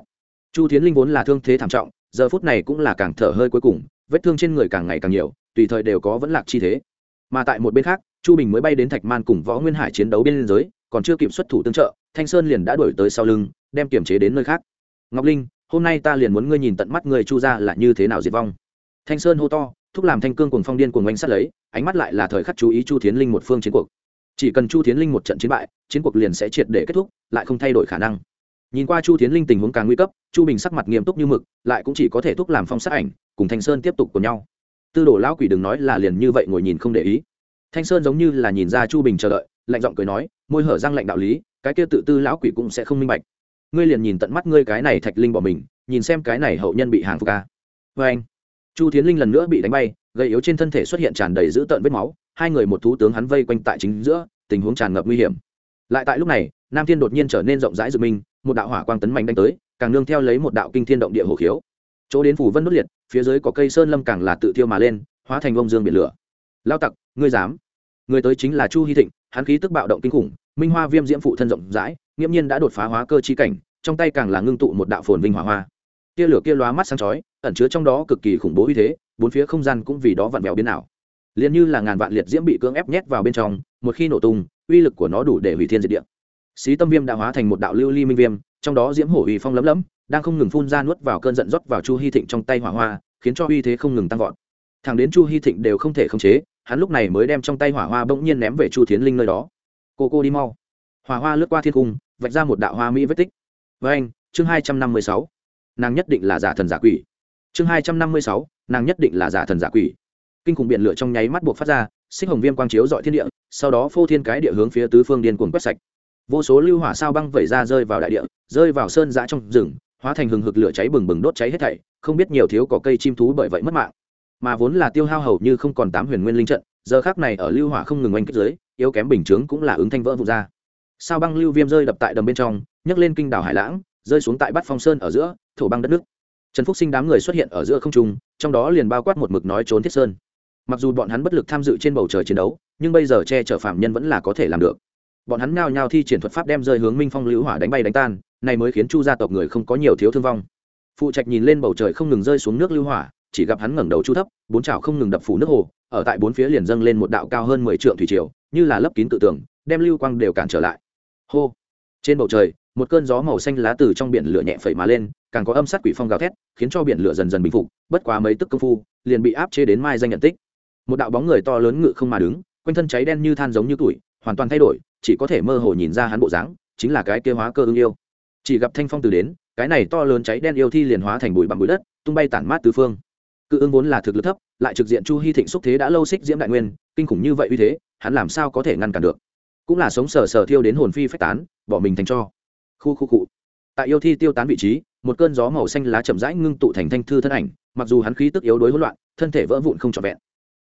Chu thiến linh vốn là thương thế thảm trọng giờ phút này cũng là càng thở hơi cuối cùng, vết thương trên người càng ngày càng nhiều, tùy thời đều có vẫn lạc chi thế. Mà tại một bên khác, chu bình mới bay đến thạch man cùng võ nguyên hải chiến đấu bên giới, còn chưa kịp xuất thủ tương trợ, thanh sơn liền đã đuổi tới sau lưng, đem kiểm chế đến nơi khác. Ngọc linh, hôm nay ta liền muốn ngươi nhìn tận mắt người chu ra là như thế nào diệt vong. Thanh sơn hô to, thúc làm thanh cương cùng phong điên cùng oanh sát lấy, ánh mắt lại là thời khắc chú ý chu thiến linh một phương chiến cuộc. Chỉ cần chu thiến linh một trận chiến bại, chiến cuộc liền sẽ triệt để kết thúc, lại không thay đổi khả năng nhìn qua chu thiến linh tình huống càng nguy cấp, chu bình sắc mặt nghiêm túc như mực, lại cũng chỉ có thể thúc làm phong sát ảnh, cùng thanh sơn tiếp tục cùng nhau. Tư đồ lão quỷ đừng nói là liền như vậy ngồi nhìn không để ý. Thanh sơn giống như là nhìn ra chu bình chờ đợi, lạnh giọng cười nói, môi hở răng lạnh đạo lý, cái kia tự tư lão quỷ cũng sẽ không minh bạch. Ngươi liền nhìn tận mắt ngươi cái này thạch linh bỏ mình, nhìn xem cái này hậu nhân bị hàng phục à. ca vê anh, chu tiến linh lần nữa bị đánh bay gây yếu trên thân thể xuất hiện tràn đầy dữ tợn vết máu, hai người một thú tướng hắn vây quanh tại chính giữa, tình huống tràn ngập nguy hiểm. Lại tại lúc này, nam thiên đột nhiên trở nên rộng rãi dự minh một đạo hỏa quang tấn mạnh đánh tới, càng nương theo lấy một đạo kinh thiên động địa hồ khiếu. Chỗ đến phủ vân đốt liệt, phía dưới có cây sơn lâm càng là tự thiêu mà lên, hóa thành ông dương biển lửa. Lao tặc, ngươi dám? Người tới chính là chu hy thịnh, hắn khí tức bạo động kinh khủng, minh hoa viêm diễm phụ thân rộng rãi, nghiễm nhiên đã đột phá hóa cơ chi cảnh, trong tay càng là ngưng tụ một đạo phồn vinh hỏa hoa. Tia lửa kia lóa mắt sáng chói, ẩn chứa trong đó cực kỳ khủng bố uy thế, bốn phía không gian cũng vì đó vặn vẹo biến ảo. Liền như là ngàn vạn liệt diễm bị cưỡng ép nhét vào bên trong, một khi nổ tung, uy lực của nó đủ để hủy thiên diệt địa xí tâm viêm đã hóa thành một đạo lưu ly minh viêm, trong đó diễm hổ uy phong lấm lấm, đang không ngừng phun ra nuốt vào cơn giận rót vào chu hy thịnh trong tay hỏa hoa, khiến cho uy thế không ngừng tăng vọt. Thằng đến chu hy thịnh đều không thể khống chế, hắn lúc này mới đem trong tay hỏa hoa bỗng nhiên ném về chu thiến linh nơi đó. Cô cô đi mau. Hỏa hoa lướt qua thiên cung, vạch ra một đạo hoa mỹ vết tích. Với anh, chương hai trăm năm mươi sáu. Nàng nhất định là giả thần giả quỷ. Chương hai trăm năm mươi sáu, nàng nhất định là giả thần giả quỷ. Kinh khủng biển lửa trong nháy mắt buộc phát ra sinh hồng viêm quang chiếu dọi thiên địa, sau đó phô thiên cái địa hướng phía tứ phương điên cuồng quét sạch vô số lưu hỏa sao băng vẩy ra rơi vào đại địa rơi vào sơn giã trong rừng hóa thành hừng hực lửa cháy bừng bừng đốt cháy hết thảy không biết nhiều thiếu có cây chim thú bởi vậy mất mạng. Mà vốn là tiêu hao hầu như không còn tám huyền nguyên linh trận giờ khác này ở lưu hỏa không ngừng oanh kích dưới, yếu kém bình chướng cũng là ứng thanh vỡ vụt ra. Sao băng lưu viêm rơi đập tại đầm bên trong nhấc lên kinh đảo hải lãng rơi xuống tại bát phong sơn ở giữa thổ băng đất nước. Trần phúc sinh đám người xuất hiện ở giữa không trung trong đó liền bao quát một mực nói trốn thiết sơn. Mặc dù bọn hắn bất lực tham dự trên bầu trời chiến đấu nhưng bây giờ che chở phạm nhân vẫn là có thể làm được bọn hắn nao nhao thi triển thuật pháp đem rơi hướng minh phong lưu hỏa đánh bay đánh tan này mới khiến chu gia tộc người không có nhiều thiếu thương vong. Phụ trạch nhìn lên bầu trời không ngừng rơi xuống nước lưu hỏa, chỉ gặp hắn ngẩng đầu chu thấp, bốn chảo không ngừng đập phủ nước hồ, ở tại bốn phía liền dâng lên một đạo cao hơn mười trượng thủy triều, như là lấp kín tự tường, đem lưu quang đều cản trở lại. Hô! Trên bầu trời, một cơn gió màu xanh lá từ trong biển lửa nhẹ phẩy mà lên, càng có âm sát quỷ phong gào thét, khiến cho biển lửa dần dần bình phục, bất quá mấy tức công phu, liền bị áp chế đến mai danh nhận tích. Một đạo bóng người to lớn ngự không mà đứng, quanh thân cháy đen như than giống như tuổi, hoàn toàn thay đổi chỉ có thể mơ hồ nhìn ra hắn bộ dáng chính là cái kia hóa cơ ưng yêu. Chỉ gặp thanh phong từ đến cái này to lớn cháy đen yêu thi liền hóa thành bụi bằng bụi đất tung bay tản mát tứ phương. Cự ưng vốn là thực lực thấp lại trực diện chu hy thịnh xúc thế đã lâu xích diễm đại nguyên kinh khủng như vậy uy thế hắn làm sao có thể ngăn cản được? Cũng là sống sờ sờ thiêu đến hồn phi phách tán bỏ mình thành cho. Khu khu cụ tại yêu thi tiêu tán vị trí một cơn gió màu xanh lá chậm rãi ngưng tụ thành thanh thư thân ảnh mặc dù hắn khí tức yếu đối hỗn loạn thân thể vỡ vụn không trọn vẹn.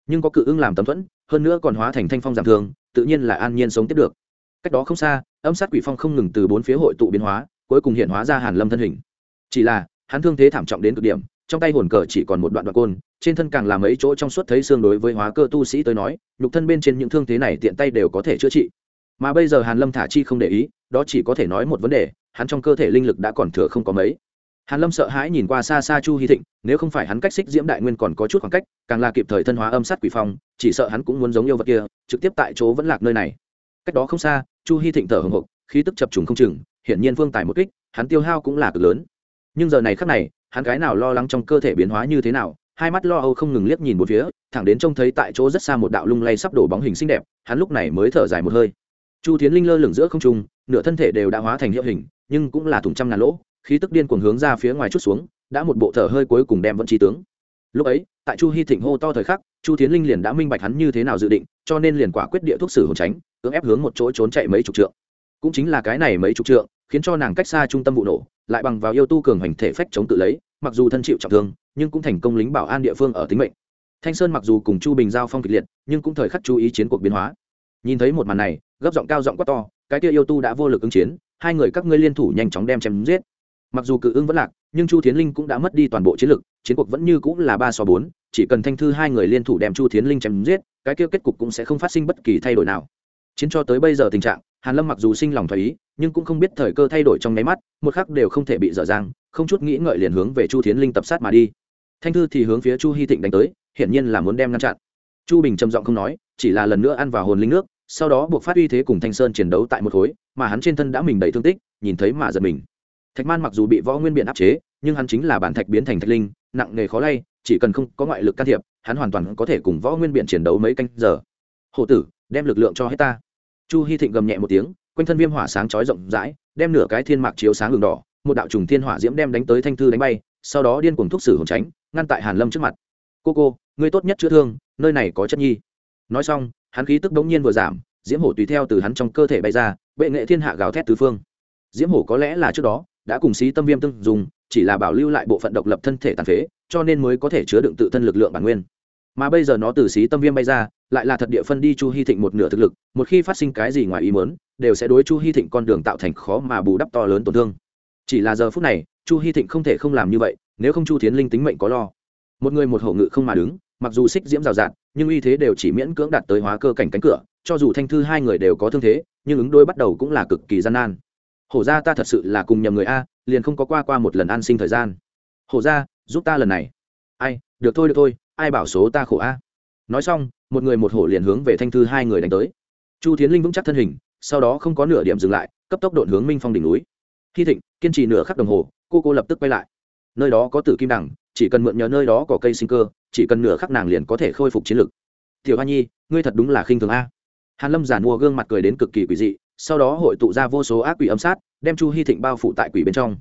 Nhưng có cự ưng làm tấm thuẫn hơn nữa còn hóa thành thanh phong giảm thường, tự nhiên là an nhiên sống tiếp được cách đó không xa, âm sát quỷ phong không ngừng từ bốn phía hội tụ biến hóa, cuối cùng hiện hóa ra hàn lâm thân hình. Chỉ là, hắn thương thế thảm trọng đến cực điểm, trong tay hồn cờ chỉ còn một đoạn đoạn côn, trên thân càng làm ấy chỗ trong suốt thấy xương đối với hóa cơ tu sĩ tới nói, nhục thân bên trên những thương thế này tiện tay đều có thể chữa trị. Mà bây giờ hàn lâm thả chi không để ý, đó chỉ có thể nói một vấn đề, hắn trong cơ thể linh lực đã còn thừa không có mấy. Hàn lâm sợ hãi nhìn qua xa xa chu hy thịnh, nếu không phải hắn cách xích diễm đại nguyên còn có chút khoảng cách, càng là kịp thời thân hóa âm sát quỷ phong, chỉ sợ hắn cũng muốn giống yêu vật kia, trực tiếp tại chỗ vẫn lạc nơi này cách đó không xa, chu hy thịnh thở hồng hộc, khí tức chập trùng không chừng, hiển nhiên vương tài một kích, hắn tiêu hao cũng là cực lớn. Nhưng giờ này khắc này, hắn cái nào lo lắng trong cơ thể biến hóa như thế nào, hai mắt lo âu không ngừng liếc nhìn một phía, thẳng đến trông thấy tại chỗ rất xa một đạo lung lay sắp đổ bóng hình xinh đẹp, hắn lúc này mới thở dài một hơi. Chu tiến linh lơ lửng giữa không trung, nửa thân thể đều đã hóa thành hiệu hình, nhưng cũng là thùng trăm ngàn lỗ, khí tức điên cuồng hướng ra phía ngoài chút xuống, đã một bộ thở hơi cuối cùng đem vẫn trí tướng lúc ấy, tại chu hy thịnh hô to thời khắc, chu tiến linh liền đã minh bạch hắn như thế nào dự định, cho nên liền quả quyết địa thuốc sử hồn tránh, cưỡng ép hướng một chỗ trốn chạy mấy chục trượng. Cũng chính là cái này mấy chục trượng, khiến cho nàng cách xa trung tâm vụ nổ, lại bằng vào yêu tu cường hành thể phách chống tự lấy, mặc dù thân chịu trọng thương, nhưng cũng thành công lính bảo an địa phương ở tính mệnh. Thanh sơn mặc dù cùng chu bình giao phong kịch liệt, nhưng cũng thời khắc chú ý chiến cuộc biến hóa. Nhìn thấy một màn này, gấp giọng cao giọng quát to, cái kia yêu tu đã vô lực ứng chiến, hai người các ngươi liên thủ nhanh chóng đem chém giết. Mặc dù cự ưng vẫn lạc, nhưng chu thiến linh cũng đã mất đi toàn bộ chiến lực chiến cuộc vẫn như cũng là ba so bốn, chỉ cần thanh thư hai người liên thủ đem chu thiến linh chém giết, cái kia kết cục cũng sẽ không phát sinh bất kỳ thay đổi nào. Chiến cho tới bây giờ tình trạng, hàn lâm mặc dù sinh lòng thoái ý, nhưng cũng không biết thời cơ thay đổi trong nháy mắt, một khắc đều không thể bị dở dang, không chút nghĩ ngợi liền hướng về chu thiến linh tập sát mà đi. Thanh thư thì hướng phía chu hy thịnh đánh tới, hiển nhiên là muốn đem ngăn chặn. Chu bình trầm giọng không nói, chỉ là lần nữa ăn vào hồn linh nước, sau đó buộc phát uy thế cùng thanh sơn chiến đấu tại một khối, mà hắn trên thân đã mình đầy thương tích, nhìn thấy mà giật mình. Thạch man mặc dù bị võ nguyên biện áp chế, nhưng hắn chính là bản thạch biến thành thạch linh nặng nghề khó lay, chỉ cần không có ngoại lực can thiệp, hắn hoàn toàn có thể cùng võ nguyên biện chiến đấu mấy canh giờ. Hộ tử, đem lực lượng cho hết ta. Chu hy thịnh gầm nhẹ một tiếng, quanh thân viêm hỏa sáng chói rộng rãi, đem nửa cái thiên mạc chiếu sáng đường đỏ, một đạo trùng thiên hỏa diễm đem đánh tới thanh thư đánh bay, sau đó điên cuồng thúc sử hồn tránh, ngăn tại hàn lâm trước mặt. Cô cô, ngươi tốt nhất chữa thương, nơi này có chất nhi. Nói xong, hắn khí tức đống nhiên vừa giảm, diễm hổ tùy theo từ hắn trong cơ thể bay ra, bệ nghệ thiên hạ gào thét tứ phương. Diễm hổ có lẽ là trước đó, đã cùng xí tâm viêm tương dùng chỉ là bảo lưu lại bộ phận độc lập thân thể tàn phế, cho nên mới có thể chứa đựng tự thân lực lượng bản nguyên. Mà bây giờ nó từ xí tâm viêm bay ra, lại là thật địa phân đi chu hy thịnh một nửa thực lực, một khi phát sinh cái gì ngoài ý mớn đều sẽ đối chu hy thịnh con đường tạo thành khó mà bù đắp to lớn tổn thương. Chỉ là giờ phút này, chu hy thịnh không thể không làm như vậy, nếu không chu tiến linh tính mệnh có lo. Một người một hổ ngự không mà đứng, mặc dù xích diễm rào rạt, nhưng uy thế đều chỉ miễn cưỡng đạt tới hóa cơ cảnh cánh cửa, cho dù thanh thư hai người đều có thương thế, nhưng ứng đôi bắt đầu cũng là cực kỳ gian nan. Hổ ra ta thật sự là cùng nhầm người a liền không có qua qua một lần an sinh thời gian. Hổ ra, giúp ta lần này. Ai, được thôi được thôi, ai bảo số ta khổ a? Nói xong, một người một hổ liền hướng về thanh thư hai người đánh tới. Chu tiến linh vững chắc thân hình, sau đó không có nửa điểm dừng lại, cấp tốc đội hướng minh phong đỉnh núi. Khi thịnh, kiên trì nửa khắc đồng hồ, cô cô lập tức quay lại. Nơi đó có tử kim đẳng chỉ cần mượn nhờ nơi đó có cây sinh cơ, chỉ cần nửa khắc nàng liền có thể khôi phục chiến lực. Tiểu hoa nhi, ngươi thật đúng là khinh thường a. Hàn lâm giản mua gương mặt cười đến cực kỳ quỷ dị, sau đó hội tụ ra vô số ác quỷ âm sát đem chu hy thịnh bao phủ tại quỷ bên trong.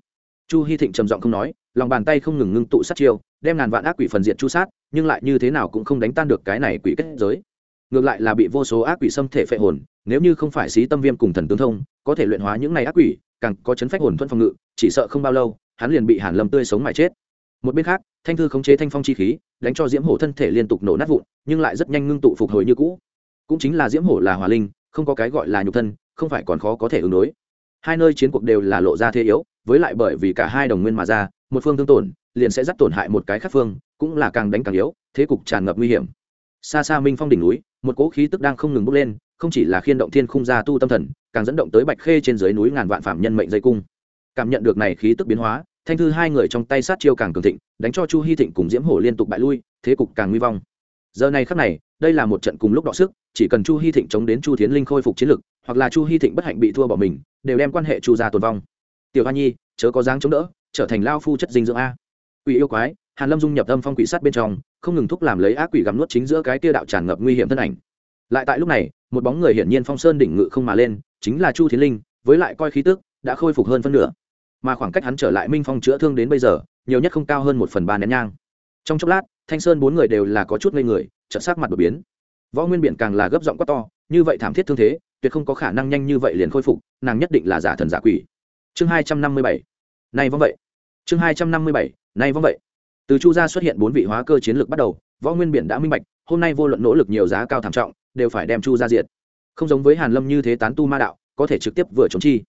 Chu hy thịnh trầm giọng không nói, lòng bàn tay không ngừng ngưng tụ sát chiêu, đem ngàn vạn ác quỷ phần diệt chu sát, nhưng lại như thế nào cũng không đánh tan được cái này quỷ kết giới. Ngược lại là bị vô số ác quỷ xâm thể phệ hồn, nếu như không phải xí tâm viêm cùng thần tướng thông, có thể luyện hóa những này ác quỷ, càng có chấn phách hồn thuận phòng ngự, chỉ sợ không bao lâu, hắn liền bị hàn lâm tươi sống mà chết. Một bên khác, thanh thư khống chế thanh phong chi khí, đánh cho diễm hổ thân thể liên tục nổ nát vụn, nhưng lại rất nhanh ngưng tụ phục hồi như cũ. Cũng chính là diễm hổ là hòa linh, không có cái gọi là nhục thân, không phải còn khó có thể ứng đối hai nơi chiến cuộc đều là lộ ra thế yếu, với lại bởi vì cả hai đồng nguyên mà ra, một phương thương tổn, liền sẽ dắt tổn hại một cái khác phương, cũng là càng đánh càng yếu, thế cục tràn ngập nguy hiểm. Xa xa minh phong đỉnh núi, một cỗ khí tức đang không ngừng bốc lên, không chỉ là khiên động thiên khung gia tu tâm thần, càng dẫn động tới bạch khê trên dưới núi ngàn vạn phạm nhân mệnh dây cung. Cảm nhận được này khí tức biến hóa, thanh thư hai người trong tay sát chiêu càng cường thịnh, đánh cho chu hy thịnh cùng diễm hổ liên tục bại lui, thế cục càng nguy vong. Giờ này khắc này, đây là một trận cùng lúc đọ sức, chỉ cần chu hy thịnh chống đến chu tiến linh khôi phục chiến lực hoặc là chu hy thịnh bất hạnh bị thua bỏ mình, đều đem quan hệ chu gia tồn vong. Tiểu hoa nhi, chớ có dáng chống đỡ, trở thành lao phu chất dinh dưỡng a. Quỷ yêu quái, hàn lâm dung nhập âm phong quỷ sát bên trong, không ngừng thúc làm lấy ác quỷ gặm nuốt chính giữa cái tia đạo tràn ngập nguy hiểm thân ảnh. Lại tại lúc này, một bóng người hiển nhiên phong sơn đỉnh ngự không mà lên, chính là chu thiến linh, với lại coi khí tức, đã khôi phục hơn phân nửa. Mà khoảng cách hắn trở lại minh phong chữa thương đến bây giờ, nhiều nhất không cao hơn một phần ba nén nhang. Trong chốc lát, thanh sơn bốn người đều là có chút ngây người trợ sắc mặt đột biến. Võ nguyên biển càng là gấp giọng quá to, như vậy thảm thiết thương thế tuyệt không có khả năng nhanh như vậy liền khôi phục, nàng nhất định là giả thần giả quỷ. Chương hai trăm năm mươi bảy. Nay vâng vậy. Chương hai trăm năm mươi bảy. Nay vâng vậy. Từ chu gia xuất hiện bốn vị hóa cơ chiến lược bắt đầu, võ nguyên biển đã minh bạch, hôm nay vô luận nỗ lực nhiều giá cao thảm trọng, đều phải đem chu gia diệt. Không giống với hàn lâm như thế tán tu ma đạo, có thể trực tiếp vừa chống chi.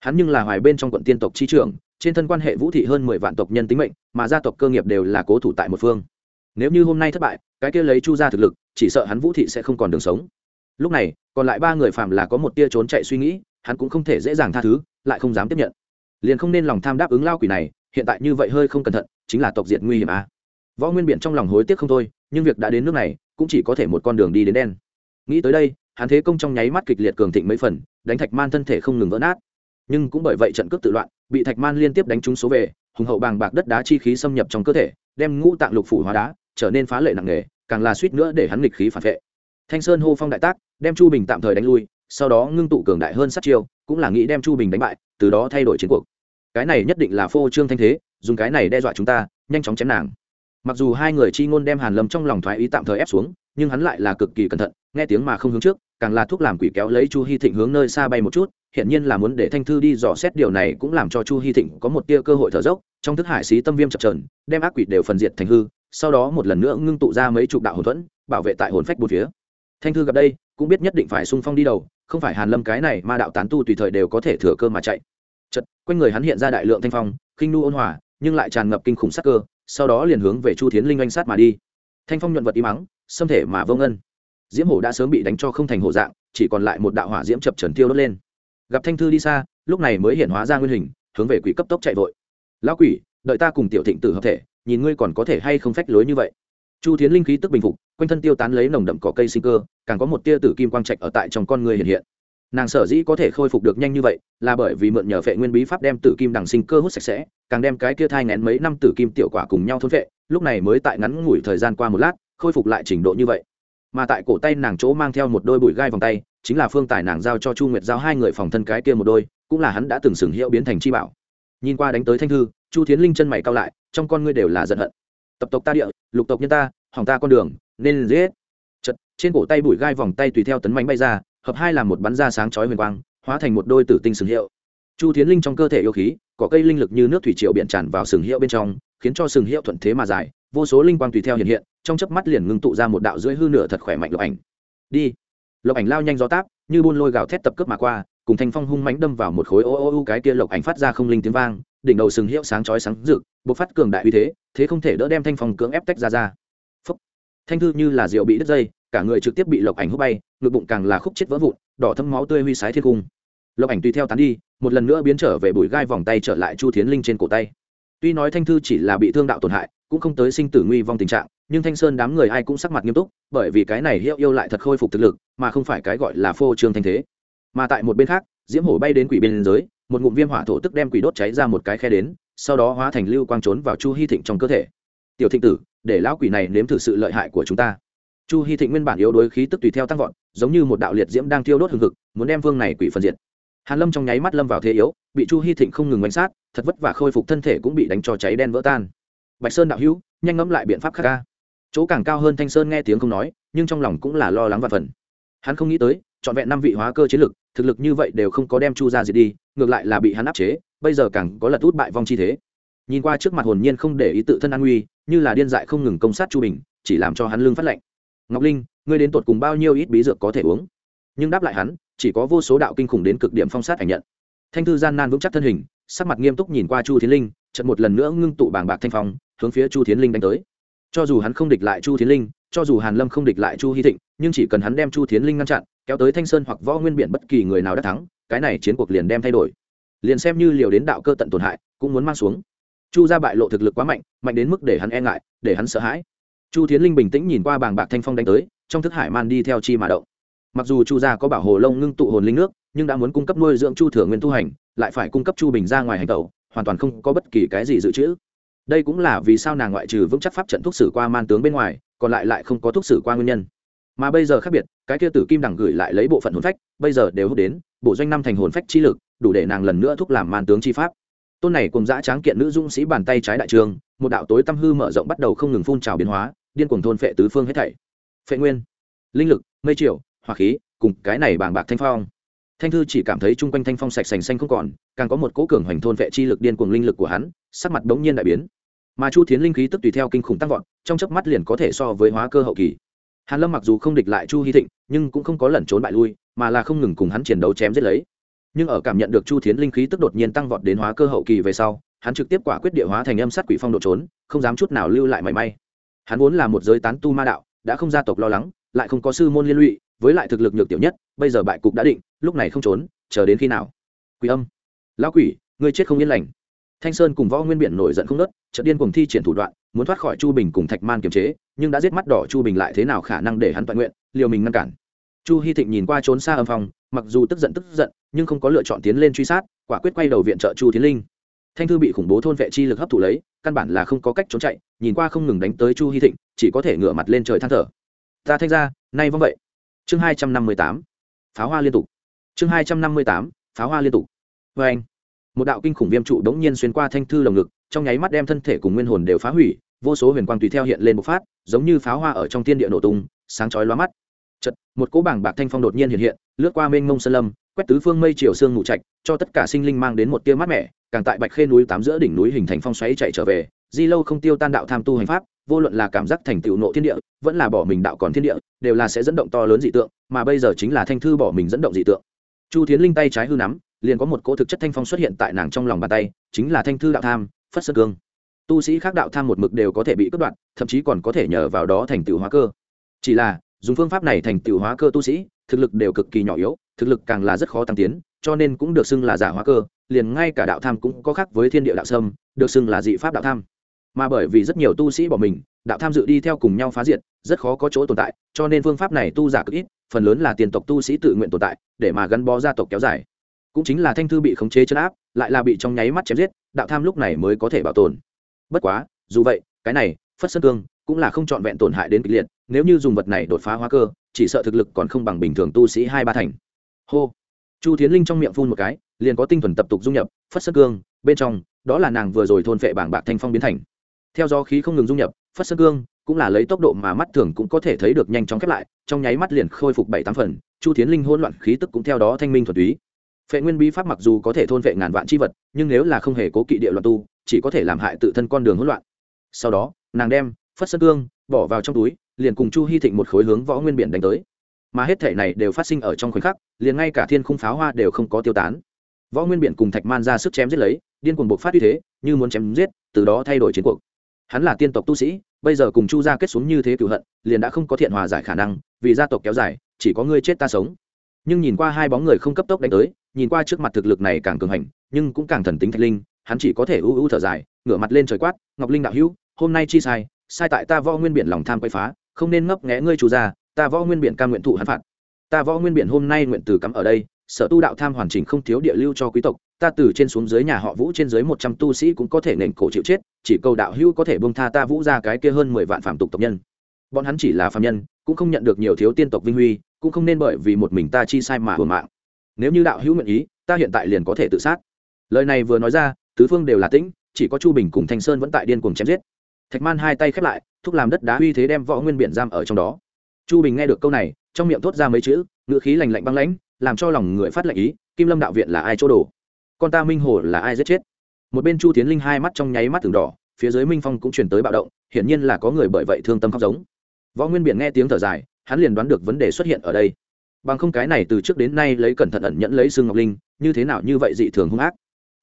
Hắn nhưng là hoài bên trong quận tiên tộc chi trưởng, trên thân quan hệ vũ thị hơn mười vạn tộc nhân tính mệnh, mà gia tộc cơ nghiệp đều là cố thủ tại một phương. Nếu như hôm nay thất bại, cái kia lấy chu gia thực lực, chỉ sợ hắn vũ thị sẽ không còn đường sống. Lúc này còn lại ba người phạm là có một tia trốn chạy suy nghĩ, hắn cũng không thể dễ dàng tha thứ, lại không dám tiếp nhận. Liền không nên lòng tham đáp ứng lao quỷ này, hiện tại như vậy hơi không cẩn thận, chính là tộc diệt nguy hiểm à. võ nguyên biển trong lòng hối tiếc không thôi, nhưng việc đã đến nước này, cũng chỉ có thể một con đường đi đến đen. Nghĩ tới đây, hắn thế công trong nháy mắt kịch liệt cường thịnh mấy phần, đánh thạch man thân thể không ngừng vỡ nát. Nhưng cũng bởi vậy trận cướp tự loạn, bị thạch man liên tiếp đánh trúng số về, hùng hậu bàng bạc đất đá chi khí xâm nhập trong cơ thể, đem ngũ tạng lục phủ hóa đá, trở nên phá lệ nặng nề, càng là suýt nữa để hắn nghịch khí phản vệ thanh sơn hô phong đại tác, đem chu bình tạm thời đánh lui, sau đó ngưng tụ cường đại hơn sát chiêu, cũng là nghĩ đem chu bình đánh bại, từ đó thay đổi chiến cuộc. Cái này nhất định là phô trương thanh thế, dùng cái này đe dọa chúng ta, nhanh chóng chém nàng. Mặc dù hai người chi ngôn đem hàn lâm trong lòng thoái ý tạm thời ép xuống, nhưng hắn lại là cực kỳ cẩn thận, nghe tiếng mà không hướng trước, càng là thuốc làm quỷ kéo lấy chu hy thịnh hướng nơi xa bay một chút hiện nhiên là muốn để thanh thư đi dò xét điều này cũng làm cho chu hy thịnh có một tia cơ hội thở dốc, trong thức hải xí tâm viêm chập trờn đem ác quỷ đều phần diệt thành hư, sau đó một lần nữa ngưng tụ ra mấy chục đạo hồn thuẫn, bảo vệ tại hồn phách bốn phía thanh thư gặp đây, cũng biết nhất định phải sung phong đi đầu, không phải hàn lâm cái này mà đạo tán tu tùy thời đều có thể thừa cơ mà chạy. Chật quanh người hắn hiện ra đại lượng thanh phong, khinh nu ôn hòa, nhưng lại tràn ngập kinh khủng sắc cơ, sau đó liền hướng về chu thiến linh oanh sát mà đi. Thanh phong nhuận vật im mắng, xâm thể mà vô ngân. Diễm hổ đã sớm bị đánh cho không thành hổ dạng, chỉ còn lại một đạo hỏa diễm chập trần tiêu đốt lên. Gặp thanh thư đi xa, lúc này mới hiện hóa ra nguyên hình, hướng về quỷ cấp tốc chạy vội. Lão quỷ, đợi ta cùng tiểu thịnh tử hợp thể, nhìn ngươi còn có thể hay không phách lối như vậy chu thiến linh khí tức bình phục, quanh thân tiêu tán lấy nồng đậm cỏ cây sinh cơ, càng có một tia tử kim quang trạch ở tại trong con người hiện hiện. Nàng sở dĩ có thể khôi phục được nhanh như vậy, là bởi vì mượn nhờ phệ nguyên bí pháp đem tử kim đằng sinh cơ hút sạch sẽ, càng đem cái kia thai ngén mấy năm tử kim tiểu quả cùng nhau thôn phệ, lúc này mới tại ngắn ngủi thời gian qua một lát, khôi phục lại trình độ như vậy. Mà tại cổ tay nàng chỗ mang theo một đôi bụi gai vòng tay, chính là phương tài nàng giao cho chu nguyệt giao hai người phòng thân cái kia một đôi, cũng là hắn đã từng sừng hiệu biến thành chi bảo. Nhìn qua đánh tới thanh thư, chu tiến linh chân mày cao lại, trong con ngươi đều là giận hận tập tộc ta địa, lục tộc nhân ta, hỏng ta con đường, nên giết. Chật, trên cổ tay bụi gai vòng tay tùy theo tấn bánh bay ra, hợp hai làm một bắn ra sáng chói huyền quang, hóa thành một đôi tử tinh sừng hiệu. Chu tiến linh trong cơ thể yêu khí có cây linh lực như nước thủy triều biển tràn vào sừng hiệu bên trong, khiến cho sừng hiệu thuận thế mà dài vô số linh quang tùy theo hiện hiện, trong chớp mắt liền ngưng tụ ra một đạo rưỡi hư nửa thật khỏe mạnh lộc ảnh. Đi. Lộc ảnh lao nhanh gió táp, như buôn lôi gào thét tập cướp mà qua, cùng thanh phong hung mánh đâm vào một khối ô ô ô cái kia lộc ảnh phát ra không linh tiếng vang đỉnh đầu sừng hiệu sáng chói sáng rực, bộc phát cường đại uy thế thế không thể đỡ đem thanh phong cưỡng ép tách ra ra. Phúc. thanh thư như là rượu bị đứt dây, cả người trực tiếp bị lộc ảnh hút bay, ngực bụng càng là khúc chết vỡ vụn, đỏ thâm máu tươi huy sái thiên cung. Lộc ảnh tùy theo tán đi, một lần nữa biến trở về bụi gai vòng tay trở lại chu thiến linh trên cổ tay. Tuy nói thanh thư chỉ là bị thương đạo tổn hại, cũng không tới sinh tử nguy vong tình trạng, nhưng thanh sơn đám người ai cũng sắc mặt nghiêm túc, bởi vì cái này hiệu yêu lại thật khôi phục thực lực, mà không phải cái gọi là phô trương thanh thế. Mà tại một bên khác, diễm hổ bay đến quỷ biên giới một ngụm viêm hỏa thổ tức đem quỷ đốt cháy ra một cái khe đến, sau đó hóa thành lưu quang trốn vào chu hy thịnh trong cơ thể. Tiểu thịnh tử, để lão quỷ này nếm thử sự lợi hại của chúng ta. Chu hy thịnh nguyên bản yếu đuối khí tức tùy theo tăng vọt, giống như một đạo liệt diễm đang thiêu đốt hừng hực, muốn đem vương này quỷ phân diệt. Hàn lâm trong nháy mắt lâm vào thế yếu, bị chu hy thịnh không ngừng bánh sát, thật vất vả khôi phục thân thể cũng bị đánh cho cháy đen vỡ tan. Bạch sơn đạo hữu, nhanh ngẫm lại biện pháp khác ca chỗ càng cao hơn thanh sơn nghe tiếng không nói, nhưng trong lòng cũng là lo lắng và phần hắn không nghĩ tới trọn vẹn năm vị hóa cơ chiến lực, thực lực như vậy đều không có đem chu ra gì đi, ngược lại là bị hắn áp chế, bây giờ càng có lật út bại vong chi thế. Nhìn qua trước mặt hồn nhiên không để ý tự thân an nguy, như là điên dại không ngừng công sát chu bình, chỉ làm cho hắn lương phát lạnh. Ngọc linh, ngươi đến tột cùng bao nhiêu ít bí dược có thể uống? Nhưng đáp lại hắn, chỉ có vô số đạo kinh khủng đến cực điểm phong sát ảnh nhận. Thanh thư gian nan vững chắc thân hình, sắc mặt nghiêm túc nhìn qua chu thiến linh, chợt một lần nữa ngưng tụ bảng bạc thanh phong, hướng phía chu thiến linh đánh tới. Cho dù hắn không địch lại chu thiến linh, cho dù hàn lâm không địch lại chu hy thịnh, nhưng chỉ cần hắn đem chu thiến linh ngăn chặn kéo tới thanh sơn hoặc võ nguyên biển bất kỳ người nào đã thắng, cái này chiến cuộc liền đem thay đổi. Liền xem như liều đến đạo cơ tận tổn hại, cũng muốn mang xuống. Chu ra bại lộ thực lực quá mạnh mạnh đến mức để hắn e ngại, để hắn sợ hãi. Chu thiến linh bình tĩnh nhìn qua bảng bạc thanh phong đánh tới, trong thức hải man đi theo chi mà động. Mặc dù chu gia có bảo hồ lông ngưng tụ hồn linh nước, nhưng đã muốn cung cấp nuôi dưỡng chu thừa nguyên tu hành, lại phải cung cấp chu bình ra ngoài hành tẩu, hoàn toàn không có bất kỳ cái gì dự trữ. Đây cũng là vì sao nàng ngoại trừ vững chắc pháp trận thuốc sử qua man tướng bên ngoài, còn lại lại không có thuốc sử qua nguyên nhân mà bây giờ khác biệt, cái kia tử kim đẳng gửi lại lấy bộ phận hồn phách, bây giờ đều hút đến, bộ doanh năm thành hồn phách chi lực, đủ để nàng lần nữa thúc làm màn tướng chi pháp. Tôn này cùng dã tráng kiện nữ dũng sĩ bàn tay trái đại trường, một đạo tối tâm hư mở rộng bắt đầu không ngừng phun trào biến hóa, điên cuồng thôn phệ tứ phương hết thảy. Phệ nguyên, linh lực, mây triều, hỏa khí, cùng cái này bàng bạc thanh phong. Thanh thư chỉ cảm thấy chung quanh thanh phong sạch sành xanh không còn, càng có một cỗ cường hoành thôn vệ chi lực điên cuồng linh lực của hắn, sắc mặt bỗng nhiên đại biến. Mà chu thiến linh khí tức tùy theo kinh khủng tăng vọt, trong chớp mắt liền có thể so với hóa cơ hậu kỳ hàn lâm mặc dù không địch lại chu hy thịnh, nhưng cũng không có lẩn trốn bại lui, mà là không ngừng cùng hắn chiến đấu chém giết lấy. Nhưng ở cảm nhận được chu thiến linh khí tức đột nhiên tăng vọt đến hóa cơ hậu kỳ về sau, hắn trực tiếp quả quyết địa hóa thành âm sát quỷ phong độ trốn, không dám chút nào lưu lại mảy may. Hắn vốn là một giới tán tu ma đạo, đã không gia tộc lo lắng, lại không có sư môn liên lụy, với lại thực lực nhược tiểu nhất, bây giờ bại cục đã định, lúc này không trốn, chờ đến khi nào? Quỷ âm. Lão quỷ, ngươi chết không yên lành. Thanh sơn cùng võ nguyên biển nổi giận không nớt chợt điên cùng thi triển thủ đoạn muốn thoát khỏi chu bình cùng thạch man kiềm chế, nhưng đã giết mắt đỏ chu bình lại thế nào khả năng để hắn toàn nguyện, liều mình ngăn cản. Chu hy thịnh nhìn qua trốn xa âm phòng mặc dù tức giận tức giận, nhưng không có lựa chọn tiến lên truy sát, quả quyết quay đầu viện trợ chu tiến linh. Thanh thư bị khủng bố thôn vệ chi lực hấp thụ lấy, căn bản là không có cách trốn chạy, nhìn qua không ngừng đánh tới chu hy thịnh, chỉ có thể ngửa mặt lên trời than thở. Ta thanh ra nay vâng vậy. Chương hai trăm năm mươi tám, pháo hoa liên tục. Chương hai trăm năm mươi tám, pháo hoa liên tục. Vê anh. Một đạo kinh khủng viêm trụ đống nhiên xuyên qua thanh thư lồng ngực trong nháy mắt đem thân thể cùng nguyên hồn đều phá hủy, vô số huyền quang tùy theo hiện lên bộc phát, giống như pháo hoa ở trong thiên địa nổ tung, sáng chói lóa mắt. Chật một cỗ bảng bạc thanh phong đột nhiên hiện hiện, lướt qua mênh mông sơn lâm, quét tứ phương mây chiều sương ngủ trạch, cho tất cả sinh linh mang đến một tia mát mẻ, càng tại bạch khê núi tám giữa đỉnh núi hình thành phong xoáy chạy trở về, di lâu không tiêu tan đạo tham tu hành pháp, vô luận là cảm giác thành tựu nộ thiên địa, vẫn là bỏ mình đạo còn thiên địa, đều là sẽ dẫn động to lớn dị tượng, mà bây giờ chính là thanh thư bỏ mình dẫn động dị tượng. Chu tiến linh tay trái hư nắm, liền có một cỗ thực chất thanh phong xuất hiện tại nàng trong lòng bàn tay, chính là thanh thư đạo tham phất sơ cương. Tu sĩ khác đạo tham một mực đều có thể bị cướp đoạt, thậm chí còn có thể nhờ vào đó thành tựu hóa cơ. Chỉ là, dùng phương pháp này thành tựu hóa cơ tu sĩ, thực lực đều cực kỳ nhỏ yếu, thực lực càng là rất khó tăng tiến, cho nên cũng được xưng là giả hóa cơ, liền ngay cả đạo tham cũng có khác với thiên địa đạo sâm được xưng là dị pháp đạo tham. Mà bởi vì rất nhiều tu sĩ bỏ mình, đạo tham dự đi theo cùng nhau phá diệt, rất khó có chỗ tồn tại, cho nên phương pháp này tu giả cực ít, phần lớn là tiền tộc tu sĩ tự nguyện tồn tại, để mà gắn bó gia tộc kéo dài. Cũng chính là thanh thư bị khống chế chấn áp lại là bị trong nháy mắt chém giết, đạo tham lúc này mới có thể bảo tồn. Bất quá, dù vậy, cái này, phất sơn cương, cũng là không trọn vẹn tổn hại đến kịch liệt, nếu như dùng vật này đột phá hóa cơ, chỉ sợ thực lực còn không bằng bình thường tu sĩ hai ba thành. Hô. Chu tiến linh trong miệng phun một cái, liền có tinh thuần tập tục dung nhập, phất sơn cương, bên trong, đó là nàng vừa rồi thôn phệ bảng bạc thanh phong biến thành. Theo do khí không ngừng dung nhập, phất sơn cương cũng là lấy tốc độ mà mắt thường cũng có thể thấy được nhanh chóng khép lại, trong nháy mắt liền khôi phục bảy tám phần, chu tiến linh hỗn loạn khí tức cũng theo đó thanh minh thuật túy phệ nguyên bí pháp mặc dù có thể thôn vệ ngàn vạn c h i vật, nhưng nếu là không hề cố kỵ địa loạn tu, chỉ có thể làm hại tự thân con đường hỗn loạn. Sau đó, nàng đem phất sân cương bỏ vào trong túi, liền cùng chu hy thịnh một khối hướng võ nguyên biển đánh tới. Mà hết thể này đều phát sinh ở trong khoảnh khắc, liền ngay cả thiên khung pháo hoa đều không có tiêu tán. Võ nguyên biển cùng thạch man ra sức chém giết lấy, điên cuồng buộc phát uy thế, như muốn chém giết, từ đó thay đổi chiến cuộc. Hắn là tiên tộc tu sĩ, bây giờ cùng chu gia kết xuống như thế cựu hận, liền đã không có thiện hòa giải khả năng, vì gia tộc kéo dài, chỉ có ngươi chết ta sống. Nhưng nhìn qua hai bóng người không cấp tốc đánh tới nhìn qua trước mặt thực lực này càng cường hành, nhưng cũng càng thần tính thạch linh, hắn chỉ có thể ưu ưu thở dài, ngửa mặt lên trời quát, ngọc linh đạo hữu, hôm nay chi sai sai tại ta võ nguyên biển lòng tham quay phá, không nên ngấp nghé ngươi chủ gia, ta võ nguyên biển ca nguyện thụ hắn phạt. Ta võ nguyên biển hôm nay nguyện từ cắm ở đây, sở tu đạo tham hoàn chỉnh không thiếu địa lưu cho quý tộc, ta từ trên xuống dưới nhà họ vũ trên dưới một trăm tu sĩ cũng có thể nền cổ chịu chết, chỉ cầu đạo hữu có thể bông tha ta vũ ra cái kia hơn mười vạn phạm tục tộc nhân. Bọn hắn chỉ là phạm nhân, cũng không nhận được nhiều thiếu tiên tộc vinh huy, cũng không nên bởi vì một mình ta chi sai mà hưởng mạng nếu như đạo hữu nguyện ý, ta hiện tại liền có thể tự sát. Lời này vừa nói ra, tứ phương đều là tĩnh, chỉ có chu bình cùng thanh sơn vẫn tại điên cuồng chém giết. Thạch man hai tay khép lại, thúc làm đất đá uy thế đem võ nguyên biển giam ở trong đó. Chu bình nghe được câu này, trong miệng thốt ra mấy chữ, ngữ khí lành lạnh băng lãnh, làm cho lòng người phát lệnh ý, kim lâm đạo viện là ai chỗ đồ? Con ta minh hồ là ai giết chết? Một bên chu tiến linh hai mắt trong nháy mắt từng đỏ, phía dưới minh phong cũng chuyển tới bạo động, hiển nhiên là có người bởi vậy thương tâm khóc giống. Võ nguyên biển nghe tiếng thở dài, hắn liền đoán được vấn đề xuất hiện ở đây bằng không cái này từ trước đến nay lấy cẩn thận ẩn nhẫn lấy xương ngọc linh, như thế nào như vậy dị thường hung ác.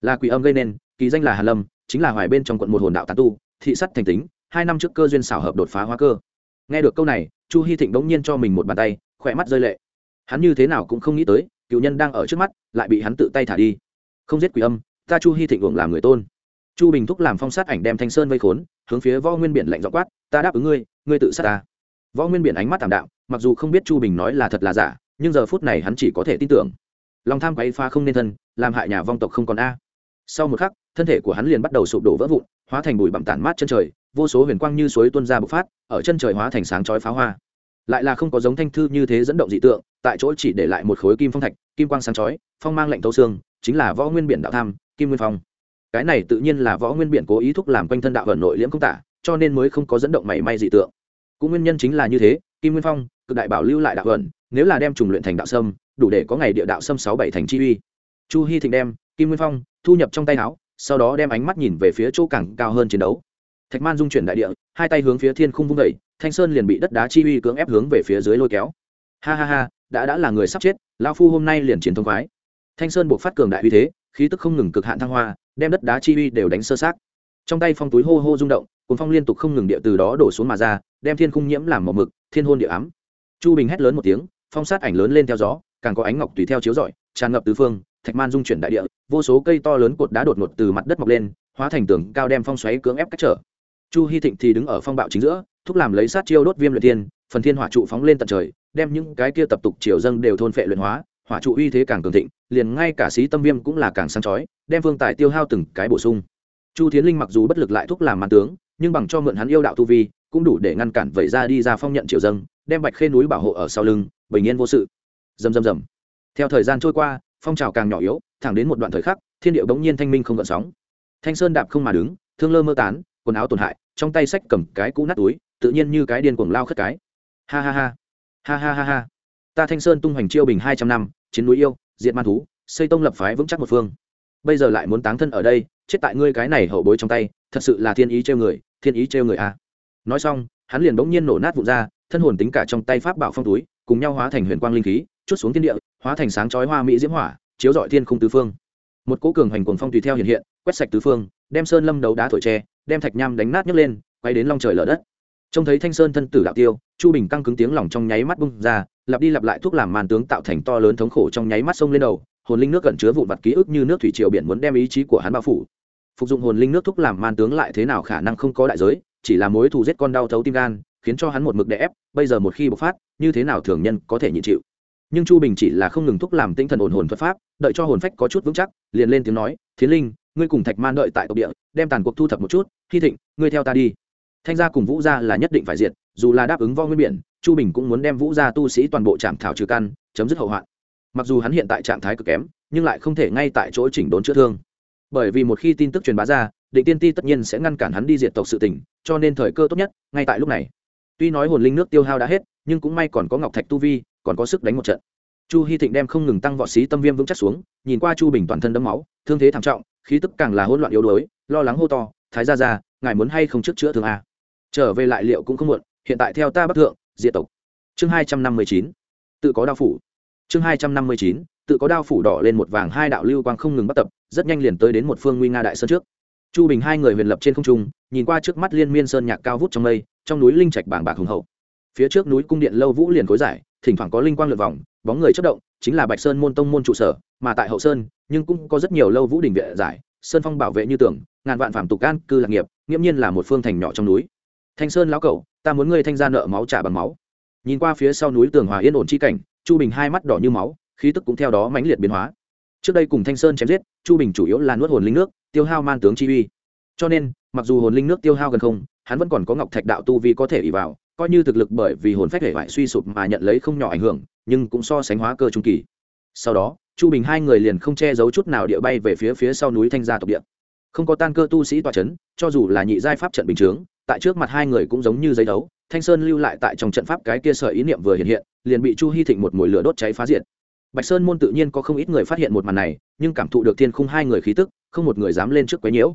Là quỷ âm gây nên, kỳ danh là hà lâm, chính là hoài bên trong quận một hồn đạo tán tu, thị sắt thành tính, hai năm trước cơ duyên xảo hợp đột phá hóa cơ. Nghe được câu này, chu hy thịnh bỗng nhiên cho mình một bàn tay, khỏe mắt rơi lệ. Hắn như thế nào cũng không nghĩ tới, cựu nhân đang ở trước mắt, lại bị hắn tự tay thả đi. Không giết quỷ âm, ta chu hy thịnh uổng làm người tôn. Chu bình thúc làm phong sát ảnh đem thanh sơn vây khốn, hướng phía võ nguyên biển lạnh dọ quát, ta đáp ứng ngươi ngươi tự sát ta. Võ nguyên biển ánh mắt t ạ m đạo mặc dù không biết chu bình nói là thật là giả nhưng giờ phút này hắn chỉ có thể tin tưởng. Lòng tham quấy pha không nên thân, làm hại nhà vong tộc không còn a. Sau một khắc, thân thể của hắn liền bắt đầu sụp đổ vỡ vụn, hóa thành bụi bặm tản mát chân trời, vô số huyền quang như suối tuôn ra bộc phát, ở chân trời hóa thành sáng chói pháo hoa. Lại là không có giống thanh thư như thế dẫn động dị tượng, tại chỗ chỉ để lại một khối kim phong thạch, kim quang sáng chói, phong mang lạnh tấu xương, chính là võ nguyên biển đạo tham, kim nguyên phong. Cái này tự nhiên là võ nguyên biển cố ý thúc làm quanh thân đạo ở nội liễm công tả, cho nên mới không có dẫn động mảy may dị tượng. Cũng nguyên nhân chính là như thế, kim nguyên phong, cực đại bảo lưu lại đạo ẩn nếu là đem trùng luyện thành đạo sâm, đủ để có ngày địa đạo sâm sáu bảy thành chi uy. Chu hy thịnh đem, kim nguyên phong, thu nhập trong tay áo, sau đó đem ánh mắt nhìn về phía chỗ cảng cao hơn chiến đấu. Thạch man dung chuyển đại địa, hai tay hướng phía thiên khung vung vẩy thanh sơn liền bị đất đá chi uy cưỡng ép hướng về phía dưới lôi kéo. Ha ha ha, đã đã là người sắp chết lao phu hôm nay liền chiến thông khoái. Thanh sơn buộc phát cường đại uy thế, khí tức không ngừng cực hạn thăng hoa, đem đất đá chi uy đều đánh sơ sát trong tay phong túi hô hô rung động cuốn phong liên tục không ngừng địa từ đó đổ xuống mà ra, đem thiên khung nhiễm làm màu mực, thiên hôn địa ám. Chu bình hét lớn một tiếng phong sát ảnh lớn lên theo gió, càng có ánh ngọc tùy theo chiếu rọi, tràn ngập tứ phương, thạch man dung chuyển đại địa, vô số cây to lớn cột đá đột ngột từ mặt đất mọc lên, hóa thành tường cao đem phong xoáy cưỡng ép cách trở. Chu hy thịnh thì đứng ở phong bạo chính giữa, thúc làm lấy sát chiêu đốt viêm luyện tiên phần thiên hỏa trụ phóng lên tận trời, đem những cái kia tập tục triều dâng đều thôn phệ luyện hóa, hỏa trụ uy thế càng cường thịnh, liền ngay cả sĩ tâm viêm cũng là càng sáng chói, đem phương tài tiêu hao từng cái bổ sung. Chu thiến linh mặc dù bất lực lại thúc làm màn tướng, nhưng bằng cho mượn hắn yêu đạo tu vi cũng đủ để ngăn cản vậy ra đi ra phong nhận triệu dâng, đem bạch khê núi bảo hộ ở sau lưng, bình yên vô sự. Dầm dầm dầm theo thời gian trôi qua, phong trào càng nhỏ yếu, thẳng đến một đoạn thời khắc, thiên điệu bỗng nhiên thanh minh không gợn sóng. Thanh sơn đạp không mà đứng, thương lơ mơ tán, quần áo tổn hại, trong tay sách cầm cái cũ nát túi, tự nhiên như cái điên cuồng lao khất cái. Ha ha ha. Ha ha ha ha. Ta thanh sơn tung hoành chiêu bình hai trăm năm, chiến núi yêu diện man thú, xây tông lập phái vững chắc một phương. Bây giờ lại muốn táng thân ở đây, chết tại ngươi cái này hậu bối trong tay, thật sự là thiên ý trêu người, thiên ý trêu người à nói xong, hắn liền bỗng nhiên nổ nát vụn ra, thân hồn tính cả trong tay pháp bảo phong túi, cùng nhau hóa thành huyền quang linh khí, chút xuống thiên địa, hóa thành sáng chói hoa mỹ diễm hỏa, chiếu dọi thiên khung tứ phương. Một cỗ cường hành cuồng phong tùy theo hiện hiện, quét sạch tứ phương, đem sơn lâm đấu đá thổi tre, đem thạch nham đánh nát nhấc lên, quay đến long trời lở đất. Trông thấy thanh sơn thân tử đạo tiêu, chu bình căng cứng tiếng lòng trong nháy mắt bung ra, lặp đi lặp lại thuốc làm màn tướng tạo thành to lớn thống khổ trong nháy mắt sông lên đầu, hồn linh nước gần chứa vụn vặt ký ức như nước thủy triều biển muốn đem ý chí của hắn bao phủ. Phục dụng hồn linh nước thuốc làm màn tướng lại thế nào khả năng không có đại giới chỉ là mối thù giết con đau thấu tim gan, khiến cho hắn một mực đè ép, bây giờ một khi bộc phát, như thế nào thường nhân có thể nhịn chịu. Nhưng chu bình chỉ là không ngừng thúc làm tinh thần ổn hồn thuật pháp, đợi cho hồn phách có chút vững chắc, liền lên tiếng nói, thiến linh, ngươi cùng thạch man đợi tại tộc địa, đem tàn cuộc thu thập một chút, hy thịnh, ngươi theo ta đi. Thanh gia cùng vũ gia là nhất định phải diệt, dù là đáp ứng vo nguyên biển, chu bình cũng muốn đem vũ gia tu sĩ toàn bộ trạm thảo trừ căn, chấm dứt hậu hoạn. Mặc dù hắn hiện tại trạng thái cực kém, nhưng lại không thể ngay tại chỗ chỉnh đốn chữa thương. Bởi vì một khi tin tức truyền bá ra định tiên ti tất nhiên sẽ ngăn cản hắn đi diệt tộc sự tình, cho nên thời cơ tốt nhất ngay tại lúc này. Tuy nói hồn linh nước tiêu hao đã hết nhưng cũng may còn có ngọc thạch tu vi còn có sức đánh một trận. Chu hy thịnh đem không ngừng tăng võ sĩ tâm viêm vững chắc xuống nhìn qua chu bình toàn thân đấm máu thương thế thảm trọng khí tức càng là hỗn loạn yếu đuối lo lắng hô to thái ra ra ngài muốn hay không trước chữa thương a? Trở về lại liệu cũng không muộn hiện tại theo ta bắc thượng diệt tộc. Chương hai trăm năm mươi chín tự có đao phủ. Chương hai trăm năm mươi chín tự có đao phủ đỏ lên một vàng hai đạo lưu quang không ngừng bắt tập rất nhanh liền tới đến một phương nguy nga đại sơn trước chu bình hai người huyền lập trên không trung, nhìn qua trước mắt liên miên sơn nhạc cao vút trong mây, trong núi linh trạch bảng bạc hùng hậu. Phía trước núi cung điện lâu vũ liền cối giải, thỉnh thoảng có linh quang lượt vòng, bóng người chất động, chính là bạch sơn môn tông môn trụ sở, mà tại hậu sơn, nhưng cũng có rất nhiều lâu vũ đình vệ giải, sơn phong bảo vệ như tưởng ngàn vạn phạm tục can cư lạc nghiệp, nghiễm nhiên là một phương thành nhỏ trong núi. Thanh sơn lão cẩu, ta muốn ngươi thanh ra nợ máu trả bằng máu. Nhìn qua phía sau núi tường hòa yên ổn chi cảnh, chu bình hai mắt đỏ như máu, khí tức cũng theo đó mãnh liệt biến hóa. Trước đây cùng thanh sơn chém giết, chu bình chủ yếu là nuốt hồn linh nước tiêu hao man tướng chi uy. Cho nên, mặc dù hồn linh nước tiêu hao gần không, hắn vẫn còn có ngọc thạch đạo tu vi có thể ỉ vào, coi như thực lực bởi vì hồn phách hệ vải suy sụp mà nhận lấy không nhỏ ảnh hưởng, nhưng cũng so sánh hóa cơ trung kỳ. Sau đó, chu bình hai người liền không che giấu chút nào địa bay về phía phía sau núi thanh gia tộc địa. Không có tan cơ tu sĩ tòa c h ấ n cho dù là nhị giai pháp trận bình chướng, tại trước mặt hai người cũng giống như giấy đấu, thanh sơn lưu lại tại trong trận pháp cái kia sở ý niệm vừa hiện hiện, liền bị chu hy thịnh một mồi lửa đốt cháy phá diệt. Bạch sơn môn tự nhiên có không ít người phát hiện một màn này, nhưng cảm thụ được thiên khung hai người khí tức không một người dám lên trước quấy nhiễu.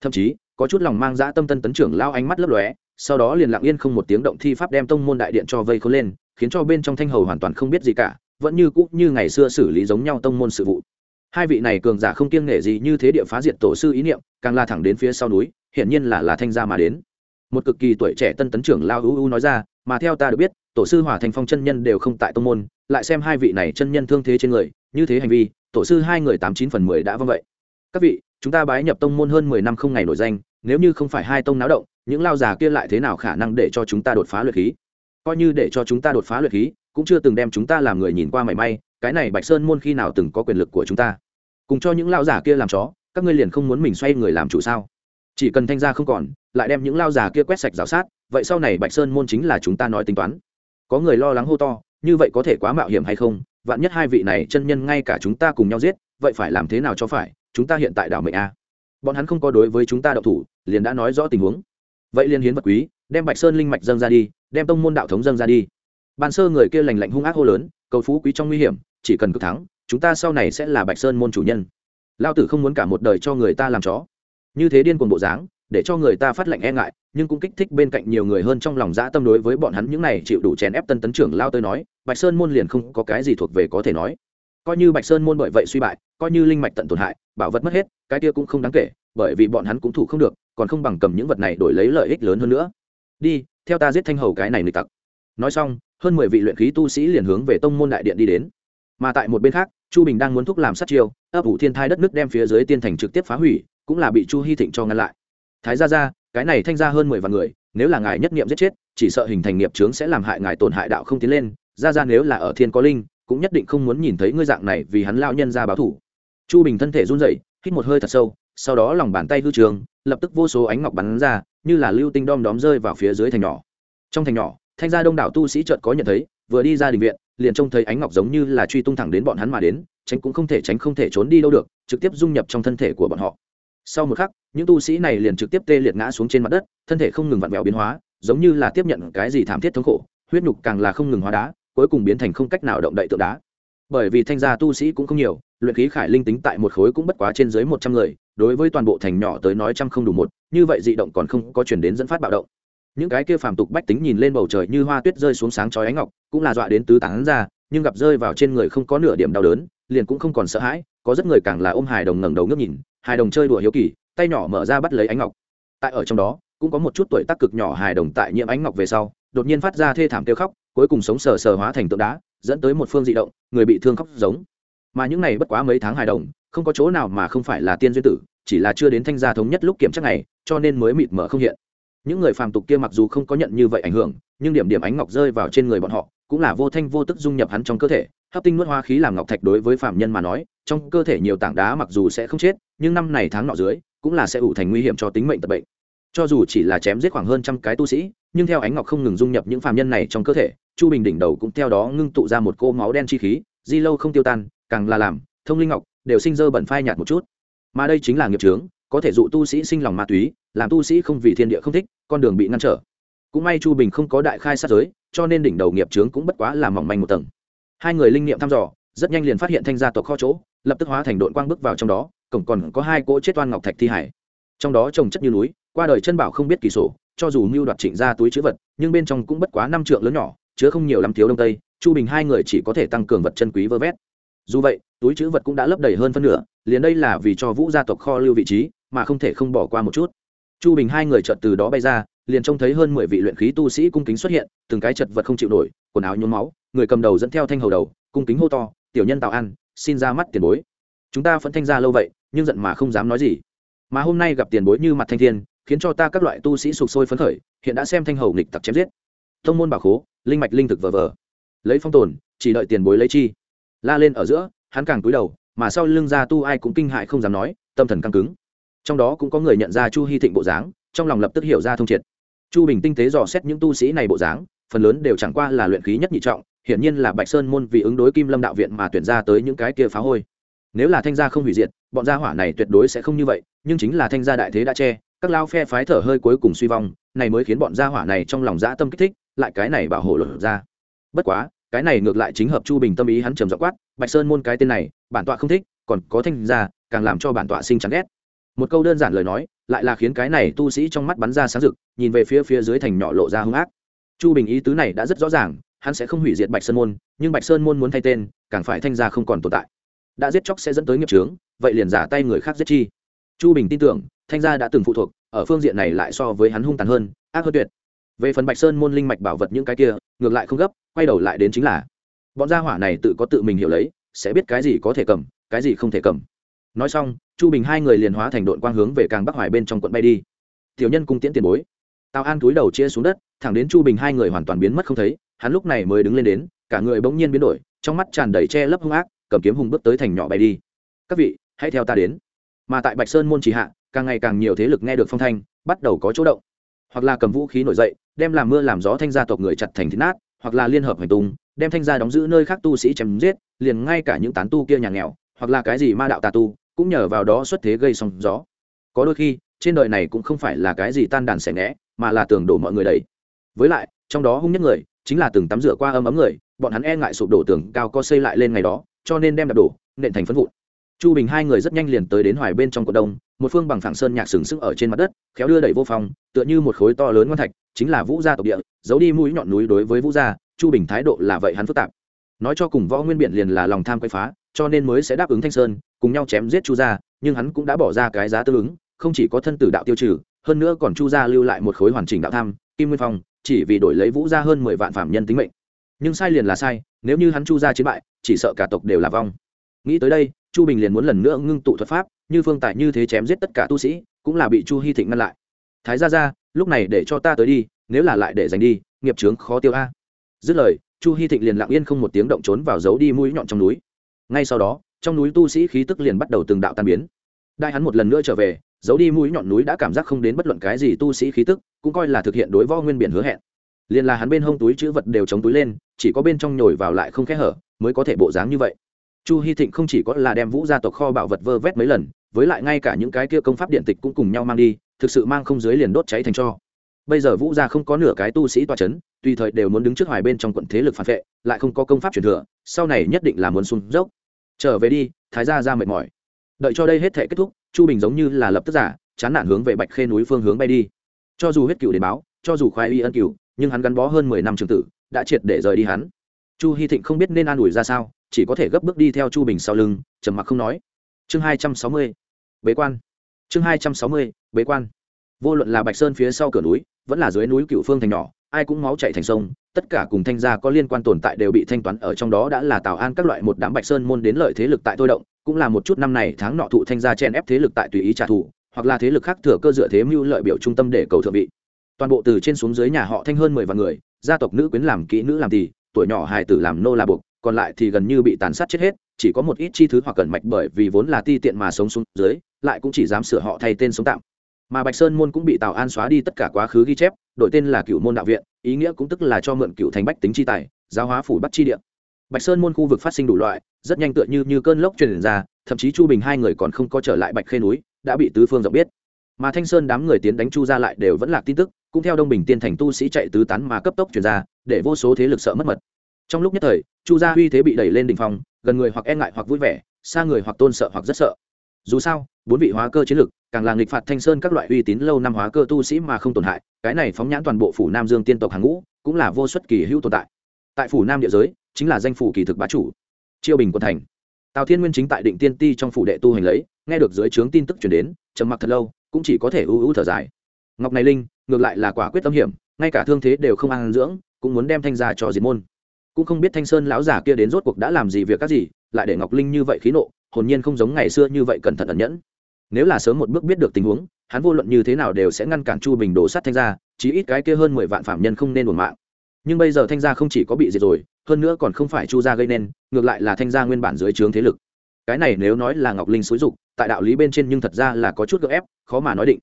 Thậm chí, có chút lòng mang dã tâm tân tấn trưởng lao ánh mắt lấp lóe, sau đó liền lặng yên không một tiếng động thi pháp đem tông môn đại điện cho vây khốn lên, khiến cho bên trong thanh hầu hoàn toàn không biết gì cả, vẫn như cũ như ngày xưa xử lý giống nhau tông môn sự vụ. Hai vị này cường giả không kiêng nghệ gì như thế địa phá diệt tổ sư ý niệm, càng la thẳng đến phía sau núi, hiển nhiên là là thanh gia mà đến. Một cực kỳ tuổi trẻ tân tấn trưởng lao ưu nói ra, mà theo ta được biết, tổ sư hỏa thành phong chân nhân đều không tại tông môn, lại xem hai vị này chân nhân thương thế trên người, như thế hành vi, tổ sư hai người tám chín phần mười đã vâng vậy các vị, chúng ta bái nhập tông môn hơn mười năm không ngày nổi danh, nếu như không phải hai tông náo động, những lao già kia lại thế nào khả năng để cho chúng ta đột phá luyện khí? Coi như để cho chúng ta đột phá luyện khí, cũng chưa từng đem chúng ta làm người nhìn qua mảy may, cái này bạch sơn môn khi nào từng có quyền lực của chúng ta? Cùng cho những lao giả kia làm chó, các ngươi liền không muốn mình xoay người làm chủ sao? Chỉ cần thanh gia không còn, lại đem những lao già kia quét sạch rào sát, vậy sau này bạch sơn môn chính là chúng ta nói tính toán. Có người lo lắng hô to, như vậy có thể quá mạo hiểm hay không? Vạn nhất hai vị này chân nhân ngay cả chúng ta cùng nhau giết, vậy phải làm thế nào cho phải? Chúng ta hiện tại đảo mệnh a. Bọn hắn không có đối với chúng ta đậu thủ, liền đã nói rõ tình huống. Vậy liên hiến vật quý, đem bạch sơn linh mạch dâng ra đi, đem tông môn đạo thống dâng ra đi. Ban sơ người kia lành lạnh hung ác hô lớn, cầu phú quý trong nguy hiểm, chỉ cần cực thắng, chúng ta sau này sẽ là bạch sơn môn chủ nhân. Lao tử không muốn cả một đời cho người ta làm chó. Như thế điên cuồng bộ dáng, để cho người ta phát lệnh e ngại, nhưng cũng kích thích bên cạnh nhiều người hơn trong lòng dã tâm đối với bọn hắn những này chịu đủ chèn ép tân tấn trưởng lao tới nói, bạch sơn môn liền không có cái gì thuộc về có thể nói coi như bạch sơn môn bởi vậy suy bại, coi như linh mạch tận tổn hại, bảo vật mất hết, cái kia cũng không đáng kể, bởi vì bọn hắn cũng thủ không được, còn không bằng cầm những vật này đổi lấy lợi ích lớn hơn nữa. Đi, theo ta giết thanh hầu cái này nịch tặc. Nói xong, hơn mười vị luyện khí tu sĩ liền hướng về tông môn đại điện đi đến. Mà tại một bên khác, chu bình đang muốn thúc làm sát chiêu, ấp ủ thiên thai đất nước đem phía dưới tiên thành trực tiếp phá hủy, cũng là bị chu hy thịnh cho ngăn lại. Thái ra ra cái này thanh ra hơn mười vạn người, nếu là ngài nhất nghiệm giết chết, chỉ sợ hình thành nghiệp trướng sẽ làm hại ngài tổn hại đạo không tiến lên ra ra nếu là ở thiên có linh cũng nhất định không muốn nhìn thấy ngươi dạng này vì hắn lao nhân ra báo thủ. Chu bình thân thể run rẩy, hít một hơi thật sâu, sau đó lòng bàn tay hư trường, lập tức vô số ánh ngọc bắn ra, như là lưu tinh đom đóm rơi vào phía dưới thành nhỏ. Trong thành nhỏ, thanh gia đông đảo tu sĩ chợt có nhận thấy, vừa đi ra đình viện, liền trông thấy ánh ngọc giống như là truy tung thẳng đến bọn hắn mà đến, tránh cũng không thể tránh không thể trốn đi đâu được, trực tiếp dung nhập trong thân thể của bọn họ. Sau một khắc, những tu sĩ này liền trực tiếp tê liệt ngã xuống trên mặt đất, thân thể không ngừng vặn vẹo biến hóa, giống như là tiếp nhận cái gì thảm thiết thống khổ, huyết nhục càng là không ngừng hóa đá cuối cùng biến thành không cách nào động đậy tượng đá. Bởi vì thanh gia tu sĩ cũng không nhiều, luyện khí khải linh tính tại một khối cũng bất quá trên dưới một trăm người, đối với toàn bộ thành nhỏ tới nói trăm không đủ một, như vậy dị động còn không có chuyển đến dẫn phát bạo động. Những cái kia phàm tục bách tính nhìn lên bầu trời như hoa tuyết rơi xuống sáng chói ánh ngọc, cũng là dọa đến tứ tán ra, nhưng gặp rơi vào trên người không có nửa điểm đau đớn, liền cũng không còn sợ hãi, có rất người càng là ôm hài đồng ngẩng đầu ngước nhìn, hài đồng chơi đùa hiếu kỳ, tay nhỏ mở ra bắt lấy ánh ngọc. Tại ở trong đó, cũng có một chút tuổi tác cực nhỏ hài đồng tại nhiễm ánh ngọc về sau, đột nhiên phát ra thê thảm kêu khóc cuối cùng sống sờ sờ hóa thành tượng đá, dẫn tới một phương dị động, người bị thương khóc giống. Mà những này bất quá mấy tháng hài đồng, không có chỗ nào mà không phải là tiên duyên tử, chỉ là chưa đến thanh gia thống nhất lúc kiểm tra này cho nên mới mịt mở không hiện. Những người phàm tục kia mặc dù không có nhận như vậy ảnh hưởng, nhưng điểm điểm ánh ngọc rơi vào trên người bọn họ, cũng là vô thanh vô tức dung nhập hắn trong cơ thể, hấp tinh nuốt hoa khí làm ngọc thạch đối với phạm nhân mà nói, trong cơ thể nhiều tảng đá mặc dù sẽ không chết, nhưng năm này tháng nọ dưới, cũng là sẽ ủ thành nguy hiểm cho tính mệnh tật bệnh cho dù chỉ là chém giết khoảng hơn trăm cái tu sĩ, nhưng theo ánh ngọc không ngừng dung nhập những phàm nhân này trong cơ thể, chu bình đỉnh đầu cũng theo đó ngưng tụ ra một cô máu đen chi khí, di lâu không tiêu tan, càng là làm, thông linh ngọc đều sinh dơ bẩn phai nhạt một chút. Mà đây chính là nghiệp trướng có thể dụ tu sĩ sinh lòng ma túy, làm tu sĩ không vì thiên địa không thích, con đường bị ngăn trở. Cũng may chu bình không có đại khai sát giới, cho nên đỉnh đầu nghiệp trướng cũng bất quá là mỏng manh một tầng. Hai người linh nghiệm thăm dò, rất nhanh liền phát hiện thanh gia tộc kho chỗ, lập tức hóa thành đội quang bước vào trong đó, cổng còn có hai cỗ chết toan ngọc thạch thi hải. Trong đó trồng chất như núi qua đời chân bảo không biết kỳ sổ, cho dù mưu đoạt trịnh ra túi chữ vật, nhưng bên trong cũng bất quá năm trượng lớn nhỏ, chứa không nhiều lắm thiếu đông tây, chu bình hai người chỉ có thể tăng cường vật chân quý vơ vét. Dù vậy, túi chữ vật cũng đã lấp đầy hơn phân nửa, liền đây là vì cho vũ gia tộc kho lưu vị trí, mà không thể không bỏ qua một chút. Chu bình hai người chợt từ đó bay ra, liền trông thấy hơn mười vị luyện khí tu sĩ cung kính xuất hiện, từng cái chật vật không chịu nổi, quần áo nhuốm máu, người cầm đầu dẫn theo thanh hầu đầu, cung kính hô to, tiểu nhân tạo ăn, xin ra mắt tiền bối. Chúng ta vẫn thanh ra lâu vậy, nhưng giận mà không dám nói gì. Mà hôm nay gặp tiền bối như mặt thanh thiên khiến cho ta các loại tu sĩ sụp sôi phấn khởi, hiện đã xem thanh hầu nghịch tặc chém giết. Thông môn bảo khố, linh mạch linh thực vờ vờ. Lấy phong tồn, chỉ đợi tiền bối lấy chi. La lên ở giữa, hắn càng cúi đầu, mà sau lưng ra tu ai cũng kinh hại không dám nói, tâm thần căng cứng. Trong đó cũng có người nhận ra chu hy thịnh bộ dáng, trong lòng lập tức hiểu ra thông triệt. Chu bình tinh tế dò xét những tu sĩ này bộ dáng, phần lớn đều chẳng qua là luyện khí nhất nhị trọng, hiển nhiên là bạch sơn môn vì ứng đối kim lâm đạo viện mà tuyển ra tới những cái kia phá hôi. Nếu là thanh gia không hủy diệt, bọn gia hỏa này tuyệt đối sẽ không như vậy, nhưng chính là thanh gia đại thế đã che các lao phe phái thở hơi cuối cùng suy vong, này mới khiến bọn gia hỏa này trong lòng dã tâm kích thích, lại cái này bảo hộ lột ra. Bất quá, cái này ngược lại chính hợp chu bình tâm ý hắn trầm dọ quát, bạch sơn môn cái tên này, bản tọa không thích, còn có thanh gia, càng làm cho bản tọa sinh chán ghét. Một câu đơn giản lời nói, lại là khiến cái này tu sĩ trong mắt bắn ra sáng rực, nhìn về phía phía dưới thành nhỏ lộ ra hung ác. Chu bình ý tứ này đã rất rõ ràng, hắn sẽ không hủy diệt bạch sơn môn, nhưng bạch sơn môn muốn thay tên, càng phải thanh gia không còn tồn tại. Đã giết chóc sẽ dẫn tới nghiệp trướng vậy liền giả tay người khác giết chi. Chu bình tin tưởng thanh gia đã từng phụ thuộc, ở phương diện này lại so với hắn hung tàn hơn, ác hơn tuyệt. Về phần bạch sơn môn linh mạch bảo vật những cái kia, ngược lại không gấp, quay đầu lại đến chính là, bọn gia hỏa này tự có tự mình hiểu lấy, sẽ biết cái gì có thể cầm, cái gì không thể cầm. Nói xong, chu bình hai người liền hóa thành đội quang hướng về càng bắc hoài bên trong quận bay đi. Tiểu nhân cung tiễn tiền bối. Tào an túi đầu chia xuống đất, thẳng đến chu bình hai người hoàn toàn biến mất không thấy, hắn lúc này mới đứng lên đến, cả người bỗng nhiên biến đổi, trong mắt tràn đầy che lấp hung ác, cầm kiếm hùng bước tới thành nhỏ bay đi. Các vị, hãy theo ta đến. Mà tại bạch sơn môn chỉ hạ càng ngày càng nhiều thế lực nghe được phong thanh, bắt đầu có chỗ động. Hoặc là cầm vũ khí nổi dậy, đem làm mưa làm gió thanh gia tộc người chặt thành thịt nát, hoặc là liên hợp hành tung, đem thanh gia đóng giữ nơi khác tu sĩ chém giết, liền ngay cả những tán tu kia nhà nghèo, hoặc là cái gì ma đạo tà tu, cũng nhờ vào đó xuất thế gây sóng gió. Có đôi khi, trên đời này cũng không phải là cái gì tan đàn xẻ nghẽ, mà là tường đổ mọi người đầy. Với lại, trong đó hung nhất người, chính là từng tắm rửa qua âm ấm người, bọn hắn e ngại sụp đổ tường cao co xây lại lên ngày đó, cho nên đem đặt đổ, nện thành phân vụn chu bình hai người rất nhanh liền tới đến hoài bên trong cộng đông, một phương bằng phẳng sơn nhạc sừng sững ở trên mặt đất, khéo đưa đẩy vô phong, tựa như một khối to lớn ngon thạch, chính là vũ gia tộc địa, giấu đi mũi nhọn núi đối với vũ gia, chu bình thái độ là vậy hắn phức tạp. Nói cho cùng võ nguyên biển liền là lòng tham quay phá, cho nên mới sẽ đáp ứng thanh sơn, cùng nhau chém giết chu gia, nhưng hắn cũng đã bỏ ra cái giá tương ứng, không chỉ có thân tử đạo tiêu trừ, hơn nữa còn chu gia lưu lại một khối hoàn chỉnh đạo tham, kim nguyên phong, chỉ vì đổi lấy vũ gia hơn mười vạn phạm nhân tính mệnh. Nhưng sai liền là sai, nếu như hắn chu gia chiến bại, chỉ sợ cả tộc đều là vong. Nghĩ tới đây chu bình liền muốn lần nữa ngưng tụ thuật pháp, như phương tài như thế chém giết tất cả tu sĩ, cũng là bị chu hy thịnh ngăn lại. Thái ra ra lúc này để cho ta tới đi, nếu là lại để giành đi, nghiệp trướng khó tiêu a. Dứt lời, chu hy thịnh liền lặng yên không một tiếng động trốn vào giấu đi mũi nhọn trong núi. Ngay sau đó, trong núi tu sĩ khí tức liền bắt đầu từng đạo tan biến. Đại hắn một lần nữa trở về, giấu đi mũi nhọn núi đã cảm giác không đến bất luận cái gì tu sĩ khí tức, cũng coi là thực hiện đối võ nguyên biển hứa hẹn. Liền là hắn bên hông túi chữ vật đều chống túi lên, chỉ có bên trong nhồi vào lại không kẽ hở, mới có thể bộ dáng như vậy chu hy thịnh không chỉ có là đem vũ gia tộc kho bảo vật vơ vét mấy lần, với lại ngay cả những cái kia công pháp điện tịch cũng cùng nhau mang đi, thực sự mang không dưới liền đốt cháy thành cho. Bây giờ vũ gia không có nửa cái tu sĩ toa c h ấ n tùy thời đều muốn đứng trước hoài bên trong quận thế lực phản vệ, lại không có công pháp truyền thừa, sau này nhất định là muốn sung dốc. Trở về đi, thái gia ra mệt mỏi. Đợi cho đây hết thể kết thúc, chu bình giống như là lập tức giả, chán nản hướng về bạch khê núi phương hướng bay đi. Cho dù huyết cựu đến báo, cho dù khoái y ân cựu nhưng hắn gắn bó hơn mười năm trường tử, đã triệt để rời đi hắn. Chu hy thịnh không biết nên an ủi ra sao chỉ có thể gấp bước đi theo chu bình sau lưng, trầm mặc không nói. Chương hai trăm sáu mươi, bế quan. Chương hai trăm sáu mươi, bế quan. Vô luận là bạch sơn phía sau cửa núi, vẫn là dưới núi cựu phương thành nhỏ, ai cũng máu chạy thành sông, tất cả cùng thanh gia có liên quan tồn tại đều bị thanh toán, ở trong đó đã là tào an các loại một đám bạch sơn môn đến lợi thế lực tại thôi động, cũng là một chút năm này tháng nọ thụ thanh gia chen ép thế lực tại tùy ý trả thù, hoặc là thế lực khác thừa cơ dựa thế mưu lợi biểu trung tâm để cầu thượng vị. Toàn bộ từ trên xuống dưới nhà họ thanh hơn mười vạn người, gia tộc nữ quyến làm kỹ nữ làm thì tuổi nhỏ hài tử làm nô là buộc còn lại thì gần như bị tàn sát chết hết, chỉ có một ít chi thứ hoặc cẩn mạch bởi vì vốn là ti tiện mà sống xuống dưới, lại cũng chỉ dám sửa họ thay tên sống tạm. Mà bạch sơn môn cũng bị tào an xóa đi tất cả quá khứ ghi chép, đổi tên là cựu môn đạo viện, ý nghĩa cũng tức là cho mượn cựu thành bách tính chi tài, giáo hóa phủ bắc chi địa. Bạch sơn môn khu vực phát sinh đủ loại, rất nhanh tựa như như cơn lốc truyền ra, thậm chí chu bình hai người còn không có trở lại bạch khê núi, đã bị tứ phương rộng biết. Mà thanh sơn đám người tiến đánh chu ra lại đều vẫn là tin tức, cũng theo đông bình tiên thành tu sĩ chạy tứ tán mà cấp tốc truyền ra, để vô số thế lực sợ mất mật trong lúc nhất thời chu gia uy thế bị đẩy lên đỉnh phòng, gần người hoặc e ngại hoặc vui vẻ xa người hoặc tôn sợ hoặc rất sợ. Dù sao bốn vị hóa cơ chiến lực càng là nghịch phạt thanh sơn các loại uy tín lâu năm hóa cơ tu sĩ mà không tổn hại cái này phóng nhãn toàn bộ phủ nam dương tiên tộc hàng ngũ cũng là vô xuất kỳ hữu tồn tại. Tại phủ nam địa giới chính là danh phủ kỳ thực bá chủ chiêu bình quân thành. Tào thiên nguyên chính tại định tiên ti trong phủ đệ tu hành lấy nghe được dưới trướng tin tức chuyển đến trầm mặc thật lâu cũng chỉ có thể ưu ưu thở dài. Ngọc này linh ngược lại là quả quyết tâm hiểm ngay cả thương thế đều không ăn dưỡng cũng muốn đem thanh ra cho diệt môn cũng không biết thanh sơn lão giả kia đến rốt cuộc đã làm gì việc các gì, lại để ngọc linh như vậy khí nộ, hồn nhiên không giống ngày xưa như vậy cẩn thận ẩn nhẫn. Nếu là sớm một bước biết được tình huống, hắn vô luận như thế nào đều sẽ ngăn cản chu bình đổ sát thanh gia, chí ít cái kia hơn mười vạn phạm nhân không nên buồn mạng. Nhưng bây giờ thanh gia không chỉ có bị diệt rồi, hơn nữa còn không phải chu gia gây nên, ngược lại là thanh gia nguyên bản dưới trướng thế lực. Cái này nếu nói là ngọc linh xúi dục, tại đạo lý bên trên nhưng thật ra là có chút gợ ép, khó mà nói định.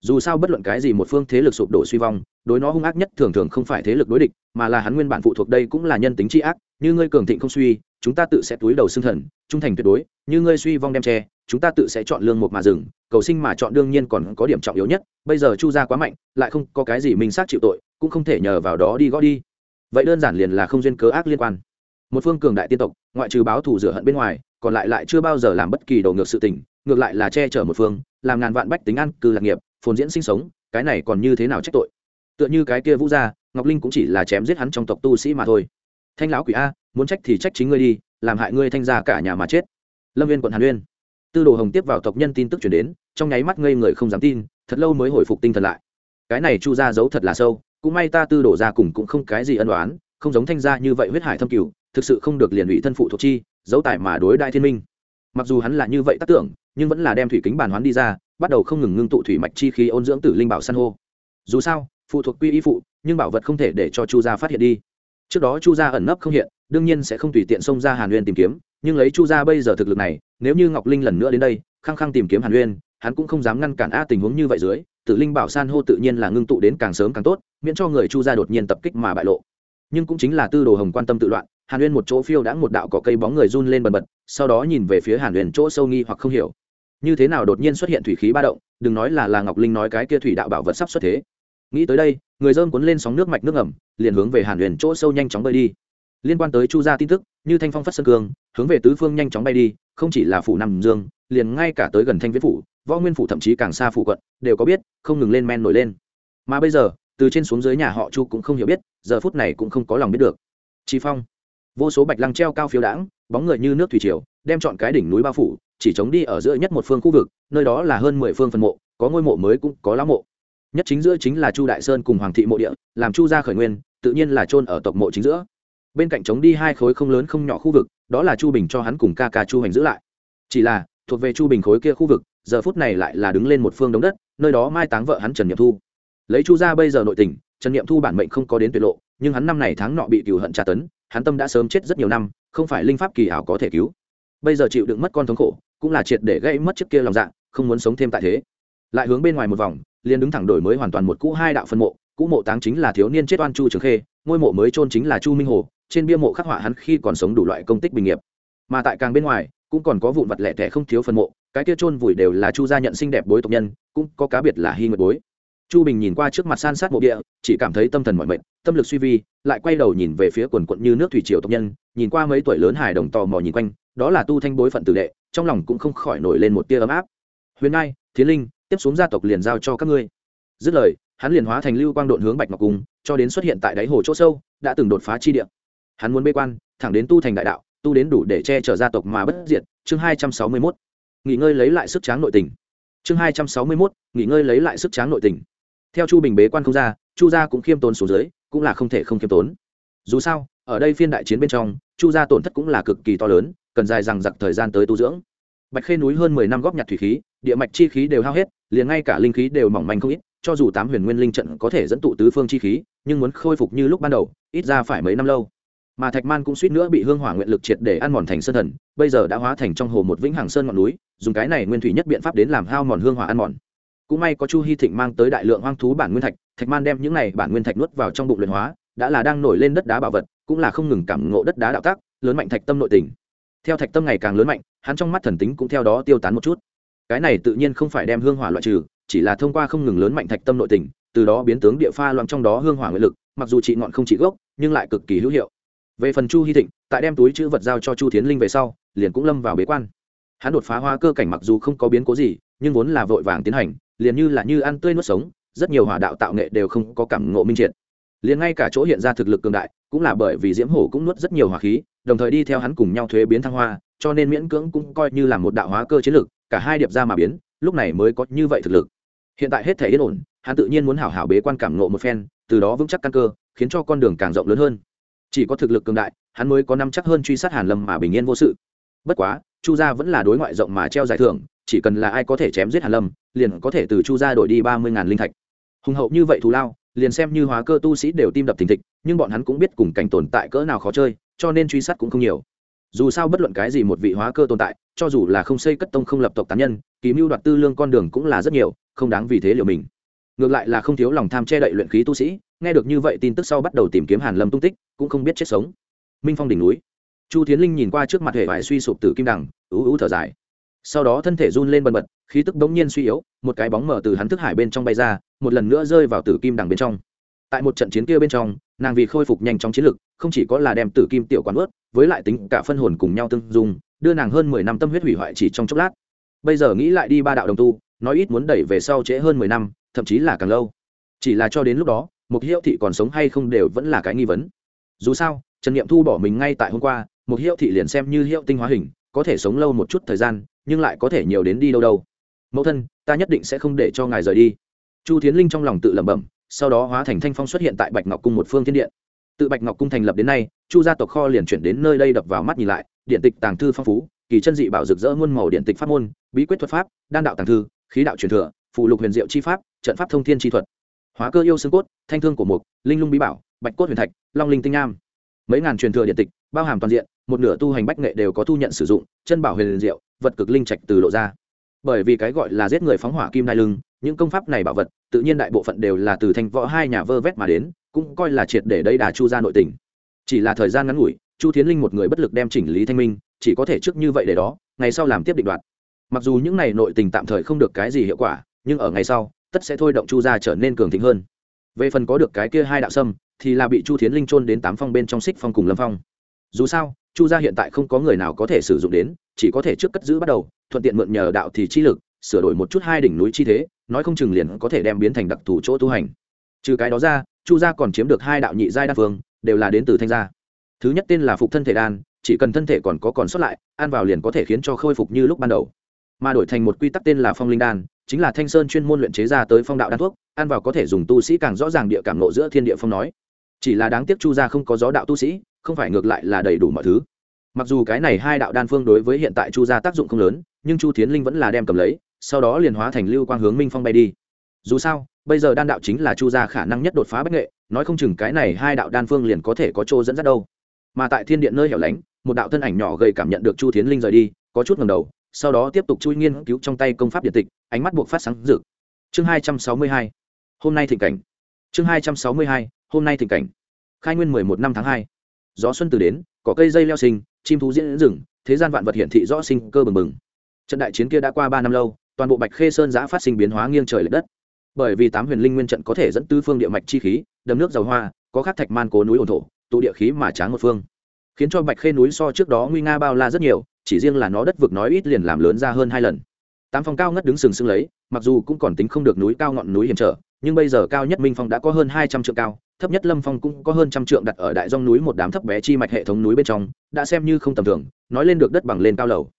Dù sao bất luận cái gì một phương thế lực sụp đổ suy vong đối nó hung ác nhất thường thường không phải thế lực đối địch, mà là hắn nguyên bản phụ thuộc đây cũng là nhân tính tri ác, như ngươi cường thịnh không suy, chúng ta tự sẽ túi đầu xương thần, trung thành tuyệt đối, như ngươi suy vong đem tre chúng ta tự sẽ chọn lương một mà dừng, cầu sinh mà chọn đương nhiên còn có điểm trọng yếu nhất, bây giờ chu gia quá mạnh, lại không có cái gì mình xác chịu tội, cũng không thể nhờ vào đó đi gõ đi. Vậy đơn giản liền là không duyên cớ ác liên quan. Một phương cường đại tiên tộc, ngoại trừ báo thù rửa hận bên ngoài, còn lại lại chưa bao giờ làm bất kỳ đầu ngược sự tình, ngược lại là che chở một phương, làm ngàn vạn bách tính ăn cư lạc nghiệp, phồn diễn sinh sống, cái này còn như thế nào trách tội? Tựa như cái kia vũ gia, ngọc linh cũng chỉ là chém giết hắn trong tộc tu sĩ mà thôi. Thanh lão quỷ a, muốn trách thì trách chính ngươi đi, làm hại ngươi thanh gia cả nhà mà chết. Lâm viên quận hàn uyên. Tư đồ hồng tiếp vào tộc nhân tin tức chuyển đến, trong nháy mắt ngây người không dám tin, thật lâu mới hồi phục tinh thần lại. Cái này chu gia giấu thật là sâu, cũng may ta tư đổ ra cùng cũng không cái gì ân đoán không giống thanh gia như vậy huyết hải thâm cửu thực sự không được liền ủy thân phụ thuộc chi, giấu tài mà đối đại thiên minh. Mặc dù hắn là như vậy tác tưởng, nhưng vẫn là đem thủy kính bàn hoán đi ra, bắt đầu không ngừng ngưng tụ thủy mạch chi khí ôn dưỡng tử linh bảo san hô. Dù sao phụ thuộc quy y phụ, nhưng bảo vật không thể để cho chu gia phát hiện đi. Trước đó chu gia ẩn nấp không hiện, đương nhiên sẽ không tùy tiện xông ra hàn uyên tìm kiếm, nhưng lấy chu gia bây giờ thực lực này, nếu như ngọc linh lần nữa đến đây, khăng khăng tìm kiếm hàn uyên, hắn cũng không dám ngăn cản a tình huống như vậy dưới, tử linh bảo san hô tự nhiên là ngưng tụ đến càng sớm càng tốt, miễn cho người chu gia đột nhiên tập kích mà bại lộ. Nhưng cũng chính là tư đồ hồng quan tâm tự loạn, hàn uyên một chỗ phiêu đã một đạo cỏ cây bóng người run lên bần bật, sau đó nhìn về phía hàn uyên chỗ sâu nghi hoặc không hiểu. Như thế nào đột nhiên xuất hiện thủy khí ba động, đừng nói là là ngọc linh nói cái kia thủy đạo bảo vật sắp xuất thế nghĩ tới đây, người dơm cuốn lên sóng nước mạch nước ẩm liền hướng về hàn huyền chỗ sâu nhanh chóng bơi đi. Liên quan tới chu gia tin tức, như thanh phong phát sơn cương, hướng về tứ phương nhanh chóng bay đi, không chỉ là phủ nằm dương, liền ngay cả tới gần thanh viễn phủ, võ nguyên phủ thậm chí càng xa phủ quận, đều có biết, không ngừng lên men nổi lên. Mà bây giờ, từ trên xuống dưới nhà họ chu cũng không hiểu biết, giờ phút này cũng không có lòng biết được. Chi phong. Vô số bạch lăng treo cao phiếu đãng, bóng người như nước thủy triều, đem chọn cái đỉnh núi bao phủ, chỉ chống đi ở giữa nhất một phương khu vực, nơi đó là hơn mười phương phần mộ, có ngôi mộ mới cũng có lá mộ nhất chính giữa chính là chu đại sơn cùng hoàng thị mộ địa, làm chu gia khởi nguyên, tự nhiên là chôn ở tộc mộ chính giữa. Bên cạnh chống đi hai khối không lớn không nhỏ khu vực, đó là chu bình cho hắn cùng ca ca chu hành giữ lại. Chỉ là, thuộc về chu bình khối kia khu vực, giờ phút này lại là đứng lên một phương đống đất, nơi đó mai táng vợ hắn trần nhiệm thu. Lấy chu gia bây giờ nội tình, trần nhiệm thu bản mệnh không có đến tuyệt lộ, nhưng hắn năm này tháng nọ bị cừu hận tra tấn, hắn tâm đã sớm chết rất nhiều năm, không phải linh pháp kỳ ảo có thể cứu. Bây giờ chịu đựng mất con thống khổ, cũng là triệt để gây mất trước kia lòng dạ không muốn sống thêm tại thế. Lại hướng bên ngoài một vòng liền đứng thẳng đổi mới hoàn toàn một cũ hai đạo phân mộ, cũ mộ táng chính là thiếu niên chết oan chu trường khê, ngôi mộ mới trôn chính là chu minh hồ, trên bia mộ khắc họa hắn khi còn sống đủ loại công tích bình nghiệp. Mà tại càng bên ngoài, cũng còn có vụn vật lẻ tẻ không thiếu phân mộ, cái kia trôn vùi đều là chu gia nhận xinh đẹp bối tộc nhân, cũng có cá biệt là hy nguyệt bối. Chu bình nhìn qua trước mặt san sát mộ địa, chỉ cảm thấy tâm thần mọi mệnh tâm lực suy vi, lại quay đầu nhìn về phía quần quận như nước thủy triều tộc nhân, nhìn qua mấy tuổi lớn hài đồng tò mò nhìn quanh, đó là tu thanh bối phận tử đệ, trong lòng cũng không khỏi nổi lên một tia ấm áp. Huyền ngai, thiến linh tiếp xuống gia tộc liền giao cho các ngươi. Dứt lời, hắn liền hóa thành lưu quang độn hướng bạch ngọc cung, cho đến xuất hiện tại đáy hồ chỗ sâu, đã từng đột phá chi địa. Hắn muốn bê quan, thẳng đến tu thành đại đạo, tu đến đủ để che chở gia tộc mà bất diệt, chương hai trăm sáu mươi mốt. Nghỉ ngơi lấy lại sức tráng nội tình. Chương hai trăm sáu mươi mốt, nghỉ ngơi lấy lại sức tráng nội tình. Theo chu bình bế quan không ra, chu gia cũng khiêm tốn xuống dưới, cũng là không thể không khiêm tốn. Dù sao, ở đây phiên đại chiến bên trong, chu gia tổn thất cũng là cực kỳ to lớn, cần dài rằng giặc thời gian tới tu dưỡng bạch khê núi hơn mười năm góp nhặt thủy khí, địa mạch chi khí đều hao hết, liền ngay cả linh khí đều mỏng manh không ít, cho dù tám huyền nguyên linh trận có thể dẫn tụ tứ phương chi khí, nhưng muốn khôi phục như lúc ban đầu, ít ra phải mấy năm lâu. Mà thạch man cũng suýt nữa bị hương hỏa nguyện lực triệt để ăn mòn thành sơn thần, bây giờ đã hóa thành trong hồ một vĩnh hằng sơn ngọn núi, dùng cái này nguyên thủy nhất biện pháp đến làm hao mòn hương hỏa ăn mòn. Cũng may có chu hy thịnh mang tới đại lượng hoang thú bản nguyên thạch thạch man đem những này bản nguyên thạch nuốt vào trong bụng luyện hóa, đã là đang nổi lên đất đá bảo vật, cũng là không ngừng cảm ngộ đất đá đạo tác, lớn mạnh thạch tâm nội tình. Theo thạch tâm ngày càng lớn mạnh hắn trong mắt thần tính cũng theo đó tiêu tán một chút. Cái này tự nhiên không phải đem hương hỏa loại trừ, chỉ là thông qua không ngừng lớn mạnh thạch tâm nội tình, từ đó biến tướng địa pha loạn trong đó hương hỏa nguyện lực, mặc dù trị ngọn không trị gốc, nhưng lại cực kỳ hữu hiệu. Về phần chu hy thịnh, tại đem túi chữ vật giao cho chu tiến linh về sau, liền cũng lâm vào bế quan. Hắn đột phá hoa cơ cảnh mặc dù không có biến cố gì, nhưng vốn là vội vàng tiến hành, liền như là như ăn tươi nuốt sống, rất nhiều hỏa đạo tạo nghệ đều không có cảm ngộ minh triệt. Liền ngay cả chỗ hiện ra thực lực cường đại cũng là bởi vì diễm hổ cũng nuốt rất nhiều hỏa khí, đồng thời đi theo hắn cùng nhau thuế biến thăng hoa, cho nên miễn cưỡng cũng coi như là một đạo hóa cơ chiến lược. cả hai điệp ra mà biến, lúc này mới có như vậy thực lực. Hiện tại hết thể yên ổn, hắn tự nhiên muốn hảo hảo bế quan cảm ngộ một phen, từ đó vững chắc căn cơ, khiến cho con đường càng rộng lớn hơn. Chỉ có thực lực cường đại, hắn mới có năm chắc hơn truy sát hàn lâm mà bình yên vô sự. Bất quá, chu gia vẫn là đối ngoại rộng mà treo giải thưởng, chỉ cần là ai có thể chém giết hàn lâm, liền có thể từ chu gia đổi đi ba mươi ngàn linh thạch. Hùng hậu như vậy thù lao liền xem như hóa cơ tu sĩ đều tim đập thình thịch, nhưng bọn hắn cũng biết cùng cảnh tồn tại cỡ nào khó chơi, cho nên truy sát cũng không nhiều. Dù sao bất luận cái gì một vị hóa cơ tồn tại, cho dù là không xây cất tông không lập tộc tán nhân, kỳ mưu đoạt tư lương con đường cũng là rất nhiều, không đáng vì thế liều mình. Ngược lại là không thiếu lòng tham che đậy luyện khí tu sĩ, nghe được như vậy tin tức sau bắt đầu tìm kiếm hàn lâm tung tích, cũng không biết chết sống. Minh phong đỉnh núi. Chu tiến linh nhìn qua trước mặt hệ vải suy sụp từ kim đằng, ú ú thở dài. Sau đó thân thể run lên bần bật, khí tức bỗng nhiên suy yếu, một cái bóng mở từ hắn thức hải bên trong bay ra một lần nữa rơi vào tử kim đằng bên trong. Tại một trận chiến kia bên trong, nàng vì khôi phục nhanh trong chiến lực, không chỉ có là đem tử kim tiểu quán ướt, với lại tính cả phân hồn cùng nhau tương dung, đưa nàng hơn mười năm tâm huyết hủy hoại chỉ trong chốc lát. Bây giờ nghĩ lại đi ba đạo đồng tu, nói ít muốn đẩy về sau trễ hơn mười năm, thậm chí là càng lâu. Chỉ là cho đến lúc đó một hiệu thị còn sống hay không đều vẫn là cái nghi vấn. Dù sao, trần niệm thu bỏ mình ngay tại hôm qua một hiệu thị liền xem như hiệu tinh hóa hình, có thể sống lâu một chút thời gian, nhưng lại có thể nhiều đến đi đâu đâu. Mẫu thân, ta nhất định sẽ không để cho ngài rời đi chu tiến linh trong lòng tự lẩm bẩm, sau đó hóa thành thanh phong xuất hiện tại bạch ngọc cung một phương thiên điện. Tự bạch ngọc cung thành lập đến nay, chu gia tộc kho liền chuyển đến nơi đây đập vào mắt nhìn lại, điện tịch tàng thư phong phú, kỳ chân dị bảo rực rỡ muôn màu điện tịch pháp môn, bí quyết thuật pháp, đan đạo tàng thư, khí đạo truyền thừa phụ lục huyền diệu chi pháp, trận pháp thông thiên chi thuật. Hóa cơ yêu xương cốt, thanh thương của mục, linh lung bí bảo, bạch cốt huyền thạch, long linh tinh nam mấy ngàn truyền thừa điện tịch, bao hàm toàn diện, một nửa tu hành bách nghệ đều có thu nhận sử dụng, chân bảo huyền diệu, vật cực linh trạch từ lộ ra bởi vì cái gọi là giết người phóng hỏa kim đai lưng, những công pháp này bảo vật, tự nhiên đại bộ phận đều là từ thanh võ hai nhà vơ vét mà đến, cũng coi là triệt để đây đà chu ra nội tình. Chỉ là thời gian ngắn ngủi, chu thiến linh một người bất lực đem chỉnh lý thanh minh, chỉ có thể trước như vậy để đó, ngày sau làm tiếp định đoạt. Mặc dù những này nội tình tạm thời không được cái gì hiệu quả, nhưng ở ngày sau, tất sẽ thôi động chu gia trở nên cường thịnh hơn. Về phần có được cái kia hai đạo sâm, thì là bị chu thiến linh trôn đến tám phong bên trong xích phong cùng lâm phong. Dù sao, chu gia hiện tại không có người nào có thể sử dụng đến, chỉ có thể trước cất giữ bắt đầu thuận tiện mượn nhờ đạo thì chi lực, sửa đổi một chút hai đỉnh núi chi thế, nói không chừng liền có thể đem biến thành đặc thù chỗ tu hành. Trừ cái đó ra, chu gia còn chiếm được hai đạo nhị giai đa phương đều là đến từ thanh gia. Thứ nhất tên là phục thân thể đan, chỉ cần thân thể còn có còn sót lại, ăn vào liền có thể khiến cho khôi phục như lúc ban đầu. Mà đổi thành một quy tắc tên là phong linh đan, chính là thanh sơn chuyên môn luyện chế ra tới phong đạo đan thuốc, ăn vào có thể dùng tu sĩ càng rõ ràng địa cảm nộ giữa thiên địa phong nói. Chỉ là đáng tiếc chu gia không có gió đạo tu sĩ, không phải ngược lại là đầy đủ mọi thứ. Mặc dù cái này hai đạo đan phương đối với hiện tại chu gia tác dụng không lớn nhưng chu tiến linh vẫn là đem cầm lấy, sau đó liền hóa thành lưu quang hướng minh phong bay đi. Dù sao, bây giờ đan đạo chính là chu gia khả năng nhất đột phá bách nghệ, nói không chừng cái này hai đạo đan phương liền có thể có chỗ dẫn dắt đâu. Mà tại thiên điện nơi hẻo lánh, một đạo thân ảnh nhỏ gầy cảm nhận được chu tiến linh rời đi, có chút ngầm đầu, sau đó tiếp tục chui nghiên cứu trong tay công pháp điện tịch, ánh mắt buộc phát sáng rực. Chương hai trăm sáu mươi hai, hôm nay thịnh cảnh. Chương hai trăm sáu mươi hai, hôm nay thịnh cảnh. Khai nguyên mười một năm tháng hai. Gió xuân từ đến có cây dây leo sinh, chim thú diễn rừng, thế gian vạn vật hiển thị rõ sinh cơ bừng bừng trận đại chiến kia đã qua ba năm lâu, toàn bộ bạch khê sơn giã phát sinh biến hóa nghiêng trời l ệ đất. Bởi vì tám huyền linh nguyên trận có thể dẫn tư phương địa mạch chi khí, đầm nước dầu hoa, có khắc thạch man cố núi ổn thổ, tụ địa khí mà tráng một phương. Khiến cho bạch khê núi so trước đó nguy nga bao la rất nhiều, chỉ riêng là nó đất vực nói ít liền làm lớn ra hơn hai lần. Tám phong cao ngất đứng sừng sững lấy, mặc dù cũng còn tính không được núi cao ngọn núi hiểm trở, nhưng bây giờ cao nhất minh phong đã có hơn hai trăm trượng cao, thấp nhất lâm phong cũng có hơn trăm trượng đặt ở đại dong núi một đám thấp bé chi mạch hệ thống núi bên trong, đã xem như không tầm thường, nói lên được đất bằng lên cao lầu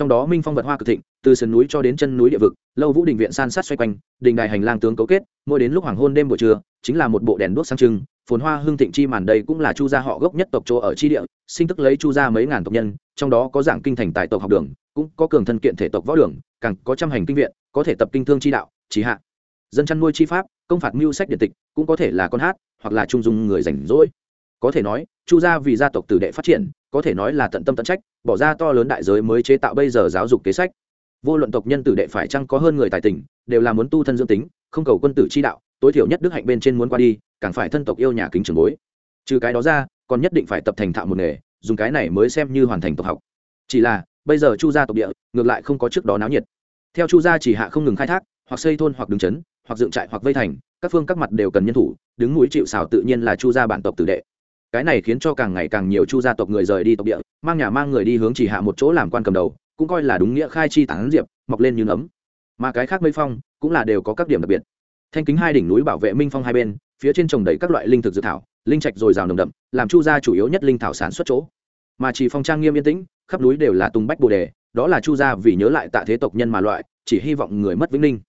trong đó minh phong vật hoa cực thịnh, từ sườn núi cho đến chân núi địa vực, lâu vũ đình viện san sát xoay quanh, đình đài hành lang tướng cấu kết, mỗi đến lúc hoàng hôn đêm buổi trưa, chính là một bộ đèn đuốc sang trưng, phồn hoa hương thịnh chi màn đây cũng là chu gia họ gốc nhất tộc chỗ ở chi địa, sinh tức lấy chu gia mấy ngàn tộc nhân, trong đó có giảng kinh thành tại tộc học đường, cũng có cường thân kiện thể tộc võ đường, càng có trăm hành kinh viện, có thể tập kinh thương chi đạo trí hạ. Dân chăn nuôi chi pháp, công phạt mưu sách điện tịch, cũng có thể là con hát, hoặc là trung dung người rảnh rỗi. Có thể nói, chu gia vì gia tộc tử đệ phát triển có thể nói là tận tâm tận trách, bỏ ra to lớn đại giới mới chế tạo bây giờ giáo dục kế sách. Vô luận tộc nhân tử đệ phải chăng có hơn người tài tình, đều là muốn tu thân dương tính, không cầu quân tử chi đạo, tối thiểu nhất đức hạnh bên trên muốn qua đi, càng phải thân tộc yêu nhà kính trường bối. Trừ cái đó ra, còn nhất định phải tập thành thạo một nghề, dùng cái này mới xem như hoàn thành tộc học. Chỉ là, bây giờ chu gia tộc địa, ngược lại không có trước đó náo nhiệt. Theo chu gia chỉ hạ không ngừng khai thác, hoặc xây thôn, hoặc đứng chấn, hoặc dựng trại, hoặc vây thành, các phương các mặt đều cần nhân thủ, đứng mũi chịu xào tự nhiên là chu gia bản tộc tử đệ cái này khiến cho càng ngày càng nhiều chu gia tộc người rời đi tộc địa, mang nhà mang người đi hướng chỉ hạ một chỗ làm quan cầm đầu, cũng coi là đúng nghĩa khai chi tán diệp, mọc lên như nấm. Mà cái khác mây phong, cũng là đều có các điểm đặc biệt. Thanh kính hai đỉnh núi bảo vệ minh phong hai bên, phía trên trồng đầy các loại linh thực dự thảo, linh trạch dồi dào nồng đậm, làm chu gia chủ yếu nhất linh thảo sản xuất chỗ. Mà chỉ phong trang nghiêm yên tĩnh, khắp núi đều là tung bách bồ đề, đó là chu gia vì nhớ lại tạ thế tộc nhân mà loại, chỉ hy vọng người mất vĩnh linh.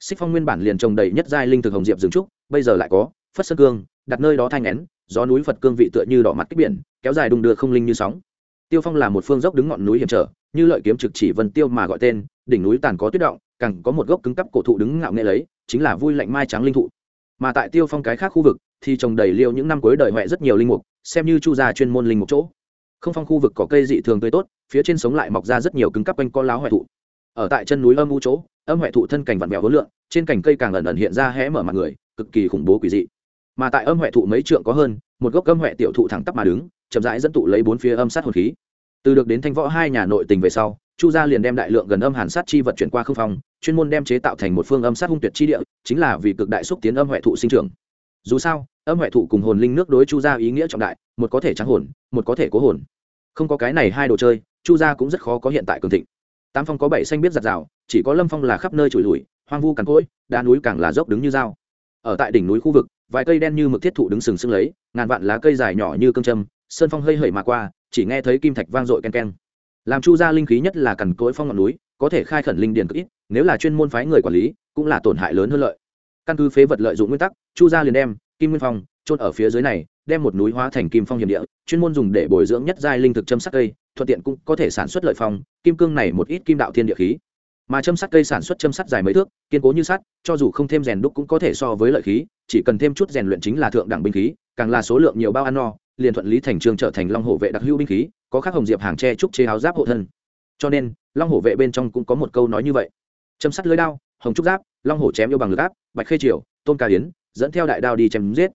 Xích phong nguyên bản liền trồng đầy nhất giai linh thực hồng diệp rừng trúc, bây giờ lại có phất sơn cương, đặt nơi đó thanh nén gió núi phật cương vị tựa như đỏ mặt kích biển, kéo dài đung đưa không linh như sóng. Tiêu phong là một phương dốc đứng ngọn núi hiểm trở, như lợi kiếm trực chỉ vân tiêu mà gọi tên, đỉnh núi tàn có tuyết động, càng có một gốc cứng cắp cổ thụ đứng ngạo nghệ lấy, chính là vui lạnh mai trắng linh thụ. Mà tại tiêu phong cái khác khu vực, thì trồng đầy liêu những năm cuối đời huệ rất nhiều linh mục, xem như chu gia chuyên môn linh mục chỗ. Không phong khu vực có cây dị thường tươi tốt, phía trên sống lại mọc ra rất nhiều cứng cắp quanh co láo huệ thụ. Ở tại chân núi âm u chỗ, âm huệ thụ thân cành vặn vẹo hối lượng trên cành cây càng ẩn ẩn hiện ra hé mở mặt người, cực kỳ khủng bố quỷ dị mà tại âm huệ thụ mấy trượng có hơn, một gốc âm huệ tiểu thụ thẳng tắp mà đứng, chậm rãi dẫn tụ lấy bốn phía âm sát hồn khí. Từ được đến thanh võ hai nhà nội tình về sau, chu gia liền đem đại lượng gần âm hàn sát chi vật chuyển qua không phòng chuyên môn đem chế tạo thành một phương âm sát hung tuyệt chi địa, chính là vì cực đại xúc tiến âm huệ thụ sinh trưởng. Dù sao, âm huệ thụ cùng hồn linh nước đối chu gia ý nghĩa trọng đại, một có thể trắng hồn, một có thể cố hồn. Không có cái này hai đồ chơi, chu gia cũng rất khó có hiện tại cường thịnh. Tám phong có bảy xanh biết giặt rào, chỉ có lâm phong là khắp nơi trụi lùi hoang vu cằn cỗi, đá núi càng là dốc đứng như dao. Ở tại đỉnh núi khu vực vài cây đen như mực thiết thụ đứng sừng sững lấy, ngàn vạn lá cây dài nhỏ như cương châm, sơn phong hơi hởi mà qua, chỉ nghe thấy kim thạch vang dội ken ken làm chu gia linh khí nhất là cằn cỗi phong ngọn núi, có thể khai khẩn linh điền cực ít, nếu là chuyên môn phái người quản lý, cũng là tổn hại lớn hơn lợi. Căn cứ phế vật lợi dụng nguyên tắc, chu gia liền đem kim nguyên phong trôn ở phía dưới này, đem một núi hóa thành kim phong hiểm địa, chuyên môn dùng để bồi dưỡng nhất giai linh thực châm sắc cây, thuận tiện cũng có thể sản xuất lợi phong, kim cương này một ít kim đạo thiên địa khí mà châm sắt cây sản xuất châm sắt dài mấy thước kiên cố như sắt cho dù không thêm rèn đúc cũng có thể so với lợi khí chỉ cần thêm chút rèn luyện chính là thượng đẳng binh khí càng là số lượng nhiều bao ăn no liền thuận lý thành trường trở thành long hổ vệ đặc hữu binh khí có khắc hồng diệp hàng tre trúc chế áo giáp hộ thân. Cho nên long hổ vệ bên trong cũng có một câu nói như vậy. Châm sắt lưới đao hồng trúc giáp long hổ chém yêu bằng lực áp bạch khê triều tôn ca yến, dẫn theo đại đao đi chém giết.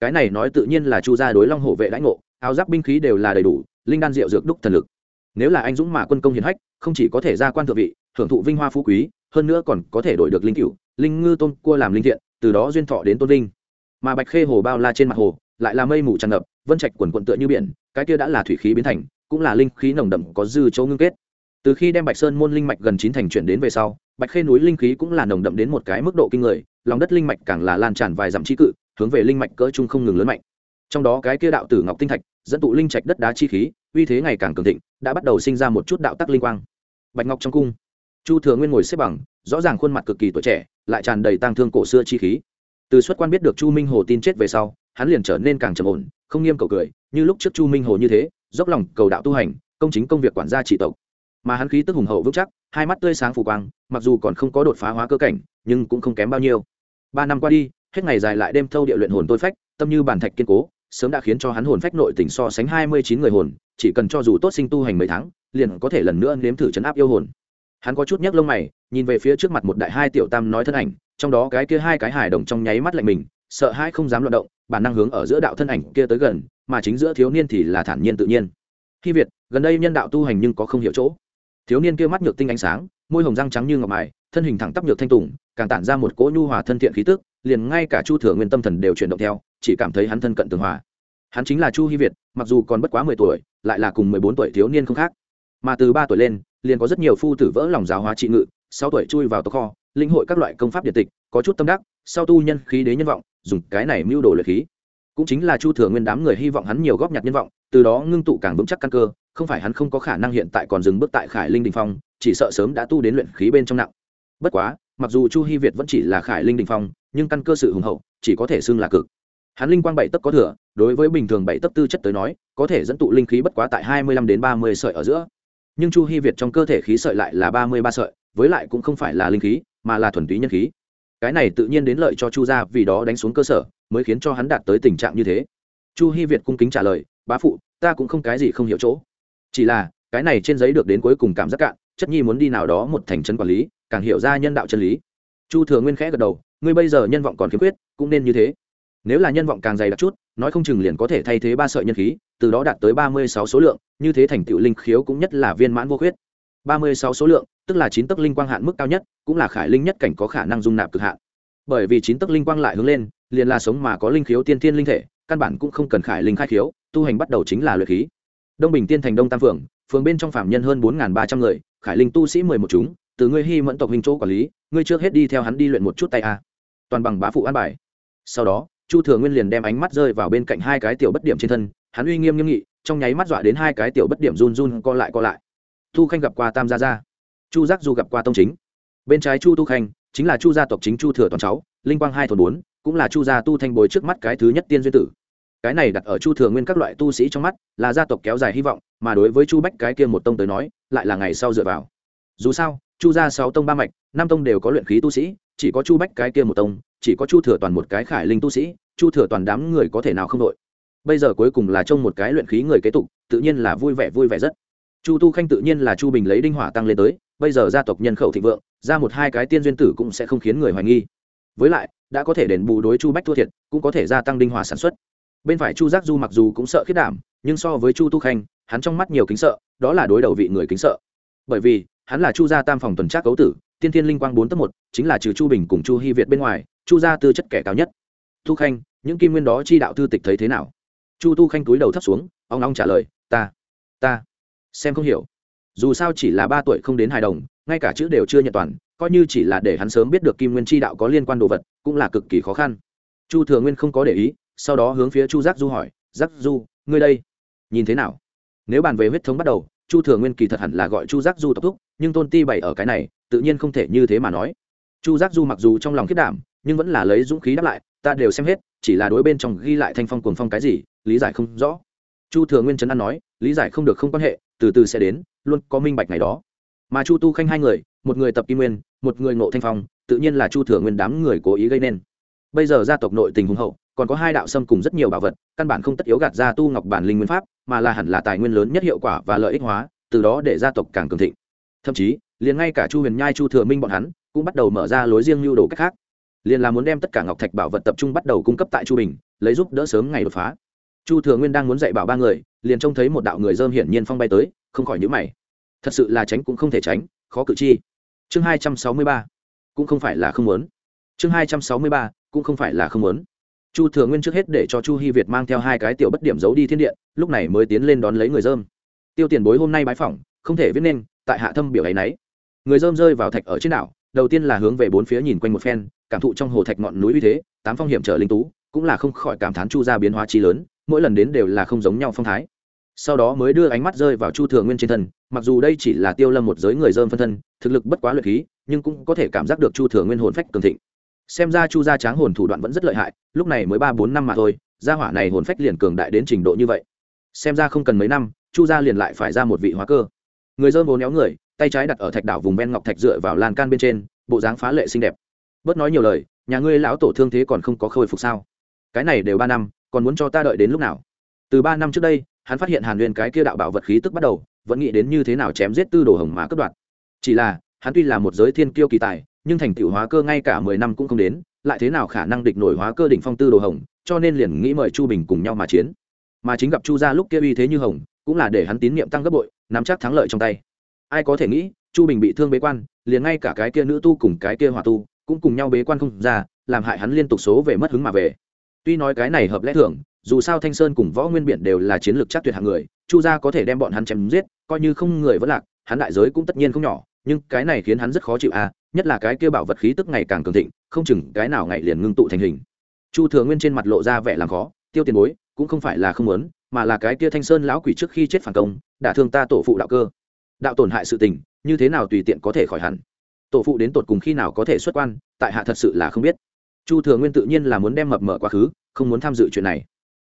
Cái này nói tự nhiên là chu gia đối long hổ vệ lãnh ngộ áo giáp binh khí đều là đầy đủ linh đan rượu dược đúc thần lực. Nếu là anh dũng mà quân công hiền hách không chỉ có thể ra quan thượng vị hưởng thụ vinh hoa phú quý, hơn nữa còn có thể đổi được linh cựu linh ngư tôn cua làm linh thiện, từ đó duyên thọ đến tôn linh mà bạch khê hồ bao la trên mặt hồ, lại là mây mù tràn ngập, vân trạch quần quận tựa như biển, cái kia đã là thủy khí biến thành, cũng là linh khí nồng đậm có dư chỗ ngưng kết. Từ khi đem bạch sơn môn linh mạch gần chín thành chuyển đến về sau, bạch khê núi linh khí cũng là nồng đậm đến một cái mức độ kinh người, lòng đất linh mạch càng là lan tràn vài dặm trí cự, hướng về linh mạch cỡ trung không ngừng lớn mạnh. Trong đó cái kia đạo tử ngọc tinh thạch, dẫn tụ linh trạch đất đá chi khí, uy thế ngày càng cường thịnh, đã bắt đầu sinh ra một chút đạo tắc linh quang. Bạch ngọc trong cung chu thừa nguyên ngồi xếp bằng, rõ ràng khuôn mặt cực kỳ tuổi trẻ, lại tràn đầy tang thương cổ xưa chi khí. Từ xuất quan biết được chu minh hồ tin chết về sau, hắn liền trở nên càng trầm ổn, không nghiêm cầu cười, như lúc trước chu minh hồ như thế, dốc lòng cầu đạo tu hành, công chính công việc quản gia trị tộc. Mà hắn khí tức hùng hậu vững chắc, hai mắt tươi sáng phù quang, mặc dù còn không có đột phá hóa cơ cảnh, nhưng cũng không kém bao nhiêu. Ba năm qua đi, hết ngày dài lại đêm thâu địa luyện hồn tôi phách, tâm như bản thạch kiên cố, sớm đã khiến cho hắn hồn phách nội tình so sánh hai mươi chín người hồn, chỉ cần cho dù tốt sinh tu hành mấy tháng, liền có thể lần nữa nếm thử chấn áp yêu hồn hắn có chút nhấc lông mày, nhìn về phía trước mặt một đại hai tiểu tam nói thân ảnh, trong đó cái kia hai cái hài đồng trong nháy mắt lạnh mình, sợ hai không dám loạt động, bản năng hướng ở giữa đạo thân ảnh kia tới gần, mà chính giữa thiếu niên thì là thản nhiên tự nhiên. Khi việt, gần đây nhân đạo tu hành nhưng có không hiểu chỗ. Thiếu niên kia mắt nhược tinh ánh sáng, môi hồng răng trắng như ngọc mài, thân hình thẳng tắp nhược thanh tùng, càng tản ra một cỗ nhu hòa thân thiện khí tức, liền ngay cả chu thừa nguyên tâm thần đều chuyển động theo, chỉ cảm thấy hắn thân cận tường hòa. Hắn chính là chu hy việt, mặc dù còn bất quá mười tuổi, lại là cùng mười bốn tuổi thiếu niên không khác. Mà từ ba tuổi lên liền có rất nhiều phu tử vỡ lòng giáo hóa trị ngự, sau tuổi chui vào tộc kho linh hội các loại công pháp điện tịch, có chút tâm đắc, sau tu nhân khí đế nhân vọng, dùng cái này mưu đồ luyện khí. Cũng chính là chu thừa nguyên đám người hy vọng hắn nhiều góp nhặt nhân vọng, từ đó ngưng tụ càng vững chắc căn cơ, không phải hắn không có khả năng hiện tại còn dừng bước tại khải linh đình phong, chỉ sợ sớm đã tu đến luyện khí bên trong nặng. Bất quá, mặc dù chu hy việt vẫn chỉ là khải linh đình phong, nhưng căn cơ sự hùng hậu, chỉ có thể xưng là cực. Hắn linh quang bảy tấc có thừa, đối với bình thường bảy tấc tư chất tới nói, có thể dẫn tụ linh khí bất quá tại hai mươi lăm đến ba mươi sợi ở giữa nhưng chu hy việt trong cơ thể khí sợi lại là ba mươi ba sợi, với lại cũng không phải là linh khí, mà là thuần túy nhân khí. Cái này tự nhiên đến lợi cho chu gia vì đó đánh xuống cơ sở, mới khiến cho hắn đạt tới tình trạng như thế. Chu hy việt cung kính trả lời, bá phụ, ta cũng không cái gì không hiểu chỗ. Chỉ là, cái này trên giấy được đến cuối cùng cảm giác cạn, chất nhi muốn đi nào đó một thành trấn quản lý, càng hiểu ra nhân đạo chân lý. Chu thừa nguyên khẽ gật đầu, ngươi bây giờ nhân vọng còn khiếm khuyết, cũng nên như thế. Nếu là nhân vọng càng dày đặc chút, nói không chừng liền có thể thay thế ba sợi nhân khí từ đó đạt tới ba mươi sáu số lượng, như thế thành tựu linh khiếu cũng nhất là viên mãn vô khuyết. ba mươi sáu số lượng, tức là chín tấc linh quang hạn mức cao nhất, cũng là khải linh nhất cảnh có khả năng dung nạp cực hạn. Bởi vì chín tấc linh quang lại hướng lên, liền là sống mà có linh khiếu tiên thiên linh thể, căn bản cũng không cần khải linh khai khiếu, tu hành bắt đầu chính là luyện khí. Đông bình tiên thành đông tam phường phường bên trong phạm nhân hơn bốn ba trăm người, khải linh tu sĩ mười một chúng, từ ngươi hy mẫn tộc hình chỗ quản lý, ngươi trước hết đi theo hắn đi luyện một chút tay a. Toàn bằng bá phụ an bài. Sau đó, chu thừa nguyên liền đem ánh mắt rơi vào bên cạnh hai cái tiểu bất điểm trên thân hắn uy nghiêm nghiêm nghị, trong nháy mắt dọa đến hai cái tiểu bất điểm run run co lại co lại. Thu khanh gặp qua tam gia gia, chu giác du gặp qua tông chính. Bên trái chu tu khanh chính là chu gia tộc chính chu thừa toàn cháu, linh quang hai thôn bốn, cũng là chu gia tu thanh bồi trước mắt cái thứ nhất tiên duyên tử. Cái này đặt ở chu thừa nguyên các loại tu sĩ trong mắt là gia tộc kéo dài hy vọng, mà đối với chu bách cái kia một tông tới nói, lại là ngày sau dựa vào. Dù sao, chu gia sáu tông ba mạch, năm tông đều có luyện khí tu sĩ, chỉ có chu bách cái kia một tông, chỉ có chu thừa toàn một cái khải linh tu sĩ, chu thừa toàn đám người có thể nào không đội? Bây giờ cuối cùng là trông một cái luyện khí người kế tục, tự nhiên là vui vẻ vui vẻ rất. Chu tu khanh tự nhiên là chu bình lấy đinh hỏa tăng lên tới, bây giờ gia tộc nhân khẩu thịnh vượng, ra một hai cái tiên duyên tử cũng sẽ không khiến người hoài nghi. Với lại, đã có thể đền bù đối chu bách thua thiệt, cũng có thể gia tăng đinh hỏa sản xuất. Bên phải chu giác du mặc dù cũng sợ khiết đảm, nhưng so với chu tu khanh, hắn trong mắt nhiều kính sợ, đó là đối đầu vị người kính sợ. Bởi vì, hắn là chu gia tam phòng tuần trác cấu tử, tiên thiên linh quang bốn tấp một, chính là trừ chu bình cùng chu hy việt bên ngoài, chu gia tư chất kẻ cao nhất. Tu khanh, những kim nguyên đó chi đạo thư tịch thấy thế nào? Chu tu khanh túi đầu thấp xuống ông long trả lời, ta ta xem không hiểu. Dù sao chỉ là ba tuổi không đến hài đồng, ngay cả chữ đều chưa nhận toàn, coi như chỉ là để hắn sớm biết được kim nguyên chi đạo có liên quan đồ vật, cũng là cực kỳ khó khăn. Chu thừa nguyên không có để ý, sau đó hướng phía chu giác du hỏi, giác du, ngươi đây nhìn thế nào? Nếu bàn về huyết thống bắt đầu, chu thừa nguyên kỳ thật hẳn là gọi chu giác du tập thúc, nhưng tôn ti bày ở cái này, tự nhiên không thể như thế mà nói. Chu giác du mặc dù trong lòng khiết đảm, nhưng vẫn là lấy dũng khí đáp lại, ta đều xem hết chỉ là đối bên trong ghi lại thanh phong cuồng phong cái gì, lý giải không rõ. Chu thừa nguyên trấn an nói, lý giải không được không quan hệ, từ từ sẽ đến, luôn có minh bạch ngày đó. Mà chu tu khanh hai người, một người tập kim nguyên, một người ngộ thanh phong, tự nhiên là chu thừa nguyên đám người cố ý gây nên. Bây giờ gia tộc nội tình hùng hậu, còn có hai đạo sâm cùng rất nhiều bảo vật, căn bản không tất yếu gạt ra tu ngọc bản linh nguyên pháp, mà là hẳn là tài nguyên lớn nhất hiệu quả và lợi ích hóa, từ đó để gia tộc càng cường thịnh. Thậm chí, liền ngay cả chu huyền nhai, chu thừa minh bọn hắn, cũng bắt đầu mở ra lối riêng lưu đồ cách khác liền là muốn đem tất cả ngọc thạch bảo vật tập trung bắt đầu cung cấp tại chu bình, lấy giúp đỡ sớm ngày đột phá. Chu thừa nguyên đang muốn dạy bảo ba người, liền trông thấy một đạo người dơm hiển nhiên phong bay tới, không khỏi nhữ mày. Thật sự là tránh cũng không thể tránh, khó cự chi. Chương hai trăm sáu mươi ba, cũng không phải là không muốn. Chương hai trăm sáu mươi ba, cũng không phải là không muốn. Chu thừa nguyên trước hết để cho chu hy việt mang theo hai cái tiểu bất điểm giấu đi thiên điện lúc này mới tiến lên đón lấy người dơm. Tiêu tiền bối hôm nay bái phỏng, không thể viết nên, tại hạ thâm biểu ấy nấy. Người dơm rơi vào thạch ở trên đảo, đầu tiên là hướng về bốn phía nhìn quanh một phen cảm thụ trong hồ thạch ngọn núi uy thế, tám phong hiểm trở linh tú, cũng là không khỏi cảm thán chu gia biến hóa chi lớn, mỗi lần đến đều là không giống nhau phong thái. Sau đó mới đưa ánh mắt rơi vào chu thừa nguyên trên thân, mặc dù đây chỉ là tiêu lâm một giới người dơm phân thân, thực lực bất quá luyện khí, nhưng cũng có thể cảm giác được chu thừa nguyên hồn phách cường thịnh. Xem ra chu gia tráng hồn thủ đoạn vẫn rất lợi hại, lúc này mới ba bốn năm mà thôi, gia hỏa này hồn phách liền cường đại đến trình độ như vậy. Xem ra không cần mấy năm, chu gia liền lại phải ra một vị hóa cơ. Người dơm vốn néo người, tay trái đặt ở thạch đảo vùng ven ngọc thạch dựa vào lan can bên trên, bộ dáng phá lệ xinh đẹp bớt nói nhiều lời, nhà ngươi lão tổ thương thế còn không có khôi phục sao? Cái này đều ba năm, còn muốn cho ta đợi đến lúc nào? Từ ba năm trước đây, hắn phát hiện hàn huyền cái kia đạo bảo vật khí tức bắt đầu, vẫn nghĩ đến như thế nào chém giết tư đồ hồng mà cất đoạt. Chỉ là, hắn tuy là một giới thiên kiêu kỳ tài, nhưng thành tựu hóa cơ ngay cả mười năm cũng không đến, lại thế nào khả năng địch nổi hóa cơ đỉnh phong tư đồ hồng, cho nên liền nghĩ mời chu bình cùng nhau mà chiến. Mà chính gặp chu gia lúc kia uy thế như hồng, cũng là để hắn tín nhiệm tăng gấp bội, nắm chắc thắng lợi trong tay. Ai có thể nghĩ, chu bình bị thương bế quan, liền ngay cả cái kia nữ tu cùng cái kia hòa tu cũng cùng nhau bế quan không ra, làm hại hắn liên tục số về mất hứng mà về. Tuy nói cái này hợp lẽ thường, dù sao thanh sơn cùng võ nguyên biển đều là chiến lược chắc tuyệt hạng người, chu gia có thể đem bọn hắn chém giết, coi như không người vẫn lạc, hắn đại giới cũng tất nhiên không nhỏ, nhưng cái này khiến hắn rất khó chịu à nhất là cái kia bảo vật khí tức ngày càng cường thịnh, không chừng cái nào ngày liền ngưng tụ thành hình. Chu thừa nguyên trên mặt lộ ra vẻ làm khó, tiêu tiền bối, cũng không phải là không muốn, mà là cái kia thanh sơn lão quỷ trước khi chết phản công, đã thương ta tổ phụ đạo cơ. Đạo tổn hại sự tình, như thế nào tùy tiện có thể khỏi hẳn? Tổ phụ đến tột cùng khi nào có thể xuất quan, tại hạ thật sự là không biết. Chu thừa nguyên tự nhiên là muốn đem mập mở quá khứ, không muốn tham dự chuyện này.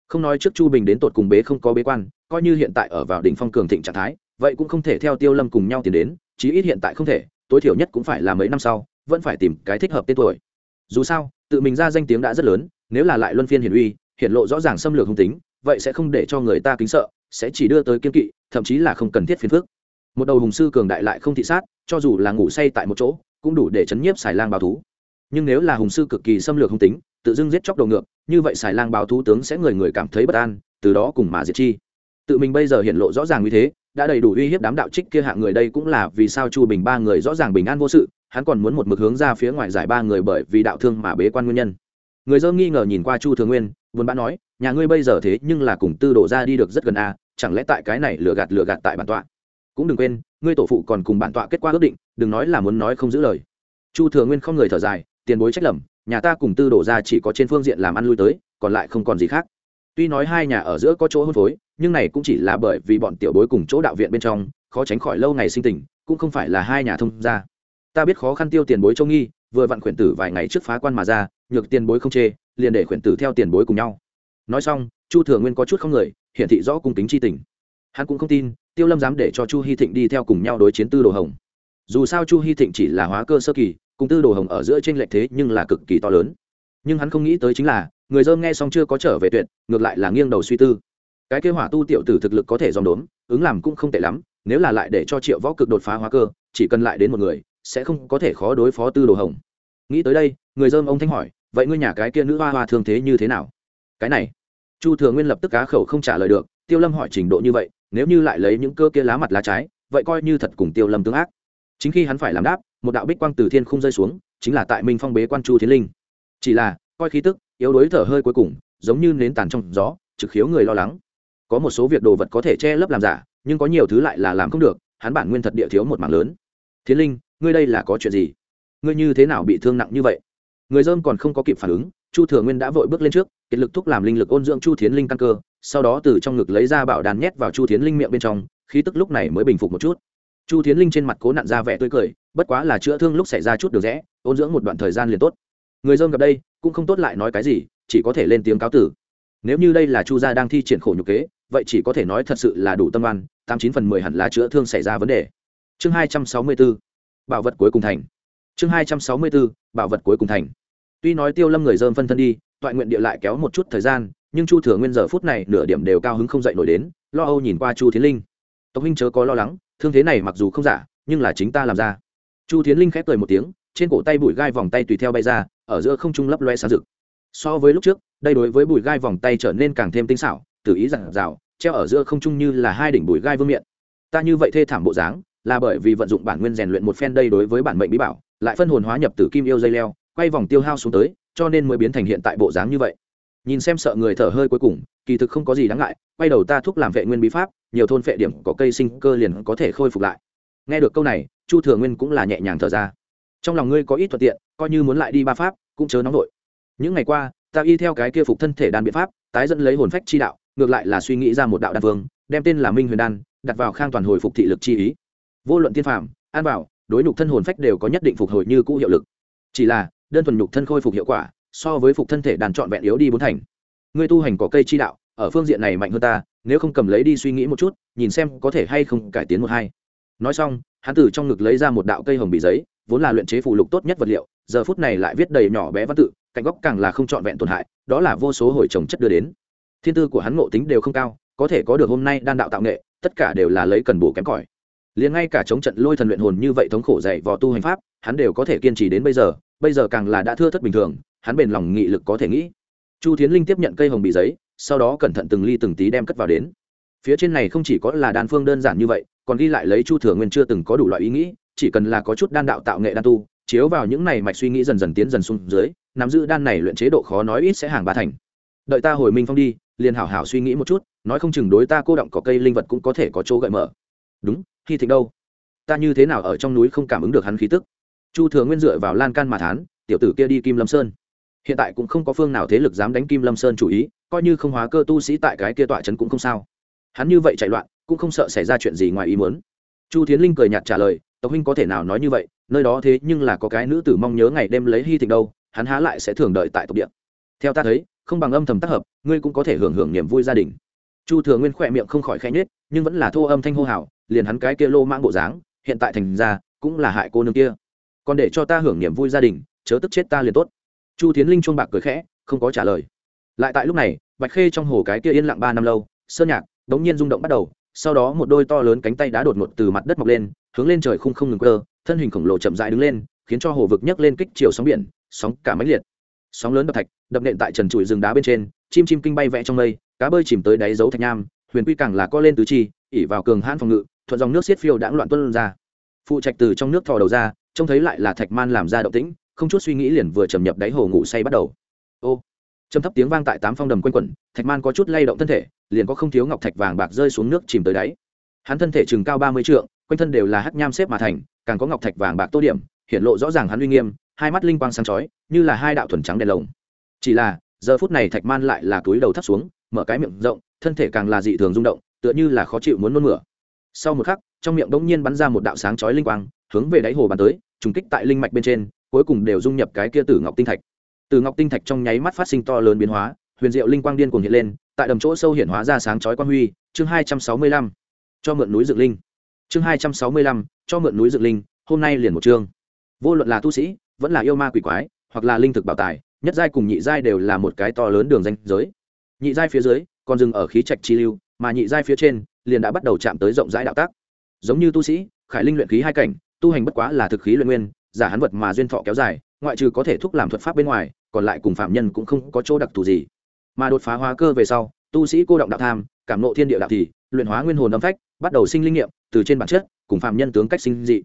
Không nói trước chu bình đến tột cùng bế không có bế quan, coi như hiện tại ở vào đỉnh phong cường thịnh trạng thái, vậy cũng không thể theo tiêu lâm cùng nhau tiến đến, chí ít hiện tại không thể, tối thiểu nhất cũng phải là mấy năm sau, vẫn phải tìm cái thích hợp tên tuổi. Dù sao, tự mình ra danh tiếng đã rất lớn, nếu là lại luân phiên hiển uy, hiện lộ rõ ràng xâm lược hung tính, vậy sẽ không để cho người ta kính sợ, sẽ chỉ đưa tới kiên kỵ, thậm chí là không cần thiết phiền phức một đầu hùng sư cường đại lại không thị sát, cho dù là ngủ say tại một chỗ, cũng đủ để chấn nhiếp xài lang báo thú. Nhưng nếu là hùng sư cực kỳ xâm lược hung tính, tự dưng giết chóc đầu ngược, như vậy xài lang báo thú tướng sẽ người người cảm thấy bất an, từ đó cùng mà diệt chi. Tự mình bây giờ hiện lộ rõ ràng như thế, đã đầy đủ uy hiếp đám đạo trích kia hạng người đây cũng là vì sao chu bình ba người rõ ràng bình an vô sự, hắn còn muốn một mực hướng ra phía ngoài giải ba người bởi vì đạo thương mà bế quan nguyên nhân. Người dơ nghi ngờ nhìn qua chu thường nguyên vốn bã nói, nhà ngươi bây giờ thế nhưng là cùng tư đổ ra đi được rất gần a chẳng lẽ tại cái này lừa gạt lừa gạt tại bản tọa? Cũng đừng quên, ngươi tổ phụ còn cùng bản tọa kết quả ước định, đừng nói là muốn nói không giữ lời. Chu thừa nguyên không người thở dài, tiền bối trách lầm, nhà ta cùng tư đổ ra chỉ có trên phương diện làm ăn lui tới, còn lại không còn gì khác. Tuy nói hai nhà ở giữa có chỗ hôn phối, nhưng này cũng chỉ là bởi vì bọn tiểu bối cùng chỗ đạo viện bên trong, khó tránh khỏi lâu ngày sinh tình, cũng không phải là hai nhà thông ra ta biết khó khăn tiêu tiền bối châu nghi, vừa vặn khuyển tử vài ngày trước phá quan mà ra, nhược tiền bối không chê, liền để khuyển tử theo tiền bối cùng nhau. Nói xong, chu thừa nguyên có chút không người, hiển thị rõ cung kính c h i tình. Hắn cũng không tin tiêu lâm dám để cho chu hy thịnh đi theo cùng nhau đối chiến tư đồ hồng. Dù sao chu hy thịnh chỉ là hóa cơ sơ kỳ, cùng tư đồ hồng ở giữa t r ê n lệch thế nhưng là cực kỳ to lớn. Nhưng hắn không nghĩ tới chính là, người dơm nghe xong chưa có trở về tuyệt, ngược lại là nghiêng đầu suy tư. Cái kế hỏa tu tiểu tử thực lực có thể dòm đốn, ứng làm cũng không tệ lắm, nếu là lại để cho triệu võ cực đột phá hóa cơ, chỉ cần lại đến một người, sẽ không có thể khó đối phó tư đồ hồng. Nghĩ tới đây, người dơm ông thanh hỏi, vậy ngươi nhà cái kia nữ hoa hoa thường thế như thế nào? Cái này, chu thừa nguyên lập tức cá khẩu không trả lời được, tiêu lâm hỏi trình độ như vậy nếu như lại lấy những cơ kia lá mặt lá trái, vậy coi như thật cùng tiêu lâm tương ác. Chính khi hắn phải làm đáp, một đạo bích quang từ thiên không rơi xuống, chính là tại minh phong bế quan chu thiên linh. Chỉ là, coi khí tức, yếu đuối thở hơi cuối cùng, giống như nến tàn trong gió, trực khiếu người lo lắng. Có một số việc đồ vật có thể che lấp làm giả, nhưng có nhiều thứ lại là làm không được, hắn bản nguyên thật địa thiếu một mảng lớn. Thiên linh, ngươi đây là có chuyện gì? Ngươi như thế nào bị thương nặng như vậy? Người dơm còn không có kịp phản ứng, chu thừa nguyên đã vội bước lên trước, kiệt lực thúc làm linh lực ôn dưỡng chu thiến linh căn cơ sau đó từ trong ngực lấy ra bảo đàn nhét vào chu thiến linh miệng bên trong, khí tức lúc này mới bình phục một chút. Chu thiến linh trên mặt cố nặn ra vẻ tươi cười, bất quá là chữa thương lúc xảy ra chút được rẽ, ôn dưỡng một đoạn thời gian liền tốt. Người dơm gặp đây, cũng không tốt lại nói cái gì, chỉ có thể lên tiếng cáo tử. Nếu như đây là chu gia đang thi triển khổ nhục kế, vậy chỉ có thể nói thật sự là đủ tâm oan, tám chín phần mười hẳn là chữa thương xảy ra vấn đề. Chương hai trăm sáu mươi b ố bảo vật cuối cùng thành. Chương hai trăm sáu mươi b ố bảo vật cuối cùng thành. Tuy nói tiêu lâm người dơm phân thân đi, toại nguyện địa lại kéo một chút thời gian nhưng chu thừa nguyên giờ phút này nửa điểm đều cao hứng không dậy nổi đến, lo âu nhìn qua chu thiến linh. Tộc huynh chớ có lo lắng, thương thế này mặc dù không giả, nhưng là chính ta làm ra. Chu thiến linh khép cười một tiếng, trên cổ tay bụi gai vòng tay tùy theo bay ra, ở giữa không trung lấp loe sáng rực. So với lúc trước, đây đối với bụi gai vòng tay trở nên càng thêm tinh xảo, tự ý giản rào treo ở giữa không trung như là hai đỉnh bụi gai vương miện. Ta như vậy thê thảm bộ dáng, là bởi vì vận dụng bản nguyên rèn luyện một phen đây đối với bản mệnh bí bảo, lại phân hồn hóa nhập từ kim yêu dây leo, quay vòng tiêu hao xuống tới, cho nên mới biến thành hiện tại bộ dáng như vậy nhìn xem sợ người thở hơi cuối cùng, kỳ thực không có gì đáng ngại, quay đầu ta thúc làm vệ nguyên bí pháp, nhiều thôn vệ điểm có cây sinh cơ liền có thể khôi phục lại. Nghe được câu này, chu thừa nguyên cũng là nhẹ nhàng thở ra. Trong lòng ngươi có ít thuận tiện, coi như muốn lại đi ba pháp, cũng chớ nóng vội. Những ngày qua, ta y theo cái kia phục thân thể đan biện pháp, tái dẫn lấy hồn phách chi đạo, ngược lại là suy nghĩ ra một đạo đan vương, đem tên là minh huyền đan, đặt vào khang toàn hồi phục thị lực chi ý. Vô luận tiên phạm an bảo, đối nhục thân hồn phách đều có nhất định phục hồi như cũ hiệu lực. Chỉ là, đơn thuần nhục thân khôi phục hiệu quả so với phục thân thể đàn trọn vẹn yếu đi bốn thành. Ngươi tu hành có cây chi đạo, ở phương diện này mạnh hơn ta, nếu không cầm lấy đi suy nghĩ một chút, nhìn xem có thể hay không cải tiến một hai. Nói xong, hắn từ trong ngực lấy ra một đạo cây hồng bị giấy, vốn là luyện chế phụ lục tốt nhất vật liệu, giờ phút này lại viết đầy nhỏ bé văn tự, cạnh góc càng là không trọn vẹn tổn hại, đó là vô số hồi trồng chất đưa đến. Thiên tư của hắn ngộ tính đều không cao, có thể có được hôm nay đan đạo tạo nghệ, tất cả đều là lấy cần bổ kém cỏi. Liền ngay cả chống trận lôi thần luyện hồn như vậy thống khổ dạy vò tu hành pháp, hắn đều có thể kiên trì đến bây giờ bây giờ càng là đã thưa thất bình thường, hắn bền lòng nghị lực có thể nghĩ. Chu tiến linh tiếp nhận cây hồng bị giấy, sau đó cẩn thận từng ly từng tí đem cất vào đến. Phía trên này không chỉ có là đan phương đơn giản như vậy, còn ghi lại lấy chu thừa nguyên chưa từng có đủ loại ý nghĩ, chỉ cần là có chút đan đạo tạo nghệ đan tu, chiếu vào những này mạch suy nghĩ dần dần tiến dần xuống dưới, nắm giữ đan này luyện chế độ khó nói ít sẽ hàng ba thành. Đợi ta hồi minh phong đi, liền hảo hảo suy nghĩ một chút, nói không chừng đối ta cô động có cây linh vật cũng có thể có chỗ gợi mở. Đúng khi thịnh đâu? Ta như thế nào ở trong núi không cảm ứng được hắn khí tức? Chu thừa nguyên dựa vào lan can mà thán, tiểu tử kia đi kim lâm sơn. Hiện tại cũng không có phương nào thế lực dám đánh kim lâm sơn chủ ý, coi như không hóa cơ tu sĩ tại cái kia tọa trấn cũng không sao. Hắn như vậy chạy loạn, cũng không sợ xảy ra chuyện gì ngoài ý muốn. Chu tiến linh cười nhạt trả lời, tộc huynh có thể nào nói như vậy, nơi đó thế nhưng là có cái nữ tử mong nhớ ngày đêm lấy hy thịnh đâu, hắn há lại sẽ thường đợi tại tộc địa. Theo ta thấy, không bằng âm thầm tác hợp, ngươi cũng có thể hưởng hưởng niềm vui gia đình. Chu thừa nguyên khỏe miệng không khỏi khẽ nhết nhưng vẫn là thô âm thanh hô hào, liền hắn cái kia lô mang bộ dáng, hiện tại thành ra, cũng là hại cô nương kia còn để cho ta hưởng niềm vui gia đình, chớ tức chết ta liền tốt. Chu tiến linh chuông bạc cười khẽ, không có trả lời. Lại tại lúc này, bạch khê trong hồ cái kia yên lặng ba năm lâu, sơn nhạc đống nhiên rung động bắt đầu, sau đó một đôi to lớn cánh tay đá đột ngột từ mặt đất mọc lên, hướng lên trời khung không ngừng cơ thân hình khổng lồ chậm rãi đứng lên, khiến cho hồ vực nhấc lên kích chiều sóng biển, sóng cả máy liệt. Sóng lớn đập thạch, đập nện tại trần trụi rừng đá bên trên, chim chim kinh bay vẽ trong mây, cá bơi chìm tới đáy dấu thạch nham, huyền quy càng là co lên tứ chi, ỉ vào cường hãn phòng ngự, thuận dòng nước xiết phiêu đãng loạn tuân ra. Phụ trạch từ trong nước thò đầu ra trông thấy lại là thạch man làm ra động tĩnh, không chút suy nghĩ liền vừa trầm nhập đáy hồ ngủ say bắt đầu. Ô, trầm thấp tiếng vang tại tám phong đầm quanh quẩn, thạch man có chút lay động thân thể, liền có không thiếu ngọc thạch vàng bạc rơi xuống nước chìm tới đáy. Hắn thân thể chừng cao ba mươi trượng, quanh thân đều là hắc nham xếp mà thành, càng có ngọc thạch vàng bạc tô điểm, hiện lộ rõ ràng hắn uy nghiêm, hai mắt linh quang sáng chói, như là hai đạo thuần trắng đèn lồng. Chỉ là, giờ phút này thạch man lại là túi đầu thấp xuống, mở cái miệng rộng, thân thể càng là dị thường rung động, tựa như là khó chịu muốn nôn mửa. Sau một khắc, trong miệng bỗng nhiên bắn ra một đạo sáng chói linh quang, hướng về đáy hồ bắn tới trùng kích tại linh mạch bên trên, cuối cùng đều dung nhập cái kia tử ngọc tinh thạch. Từ ngọc tinh thạch trong nháy mắt phát sinh to lớn biến hóa, huyền diệu linh quang điên cuồng hiện lên, tại đầm chỗ sâu hiện hóa ra sáng chói quang huy, chương hai trăm sáu mươi lăm. Cho mượn núi dựng linh. Chương hai trăm sáu mươi lăm, cho mượn núi dựng linh, hôm nay liền một chương. Vô luận là tu sĩ, vẫn là yêu ma quỷ quái, hoặc là linh thực bảo tài, nhất giai cùng nhị giai đều là một cái to lớn đường danh giới. Nhị giai phía dưới, còn dừng ở khí trạch chi lưu, mà nhị giai phía trên, liền đã bắt đầu chạm tới rộng rãi đạo tác giống như tu sĩ, khải linh luyện khí hai cảnh tu hành bất quá là thực khí luyện nguyên, giả hắn vật mà duyên thọ kéo dài, ngoại trừ có thể thúc làm thuật pháp bên ngoài, còn lại cùng phạm nhân cũng không có chỗ đặc thù gì. Mà đột phá hóa cơ về sau, tu sĩ cô động đạo tham, cảm nộ thiên địa đạo thì, luyện hóa nguyên hồn âm phách, bắt đầu sinh linh nghiệm, từ trên bản chất, cùng phạm nhân tướng cách sinh dị.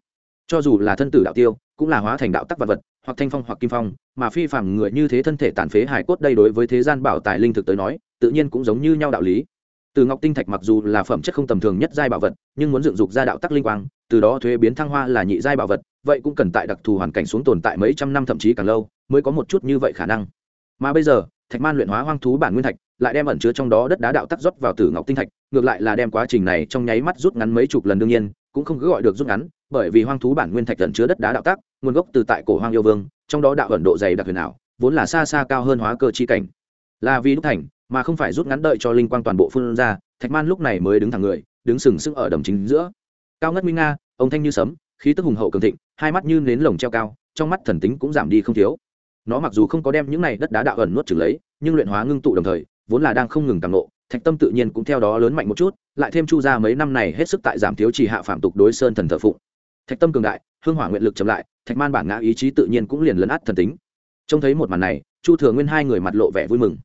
Cho dù là thân tử đạo tiêu, cũng là hóa thành đạo tắc vật vật, hoặc thanh phong hoặc kim phong, mà phi phạm người như thế thân thể tàn phế hải cốt đây đối với thế gian bảo tài linh thực tới nói, tự nhiên cũng giống như nhau đạo lý từ ngọc tinh thạch mặc dù là phẩm chất không tầm thường nhất giai bảo vật, nhưng muốn dựng dục ra đạo tắc linh quang, từ đó thuế biến thăng hoa là nhị giai bảo vật, vậy cũng cần tại đặc thù hoàn cảnh xuống tồn tại mấy trăm năm thậm chí càng lâu, mới có một chút như vậy khả năng. Mà bây giờ, thạch man luyện hóa hoang thú bản nguyên thạch, lại đem ẩn chứa trong đó đất đá đạo tắc rót vào tử ngọc tinh thạch, ngược lại là đem quá trình này trong nháy mắt rút ngắn mấy chục lần đương nhiên, cũng không cứ gọi được rút ngắn, bởi vì hoang thú bản nguyên thạch ẩn chứa đất đá đạo tắc, nguồn gốc từ tại cổ hoang yêu vương, trong đó đạo ẩn độ dày đặc huyền ảo, vốn là xa xa cao hơn hóa cơ chi cảnh. Là vì đúc thành mà không phải rút ngắn đợi cho linh quang toàn bộ phun ra, thạch man lúc này mới đứng thẳng người, đứng sừng sững ở đầm chính giữa. Cao ngất nguy nga, ông thanh như sấm, khí tức hùng hậu cường thịnh, hai mắt như nến lồng treo cao, trong mắt thần tính cũng giảm đi không thiếu. Nó mặc dù không có đem những này đất đá đạo ẩn nuốt trừng lấy, nhưng luyện hóa ngưng tụ đồng thời, vốn là đang không ngừng càng nộ, thạch tâm tự nhiên cũng theo đó lớn mạnh một chút, lại thêm chu ra mấy năm này hết sức tại giảm thiếu chỉ hạ phạm tục đối sơn thần thờ phụng. Thạch tâm cường đại, hương hỏa nguyện lực chậm lại, thạch man bản ngã ý chí tự nhiên cũng liền lấn át thần tính. Trông thấy một màn này, chu thừa nguyên hai người mặt lộ vẻ vui mừng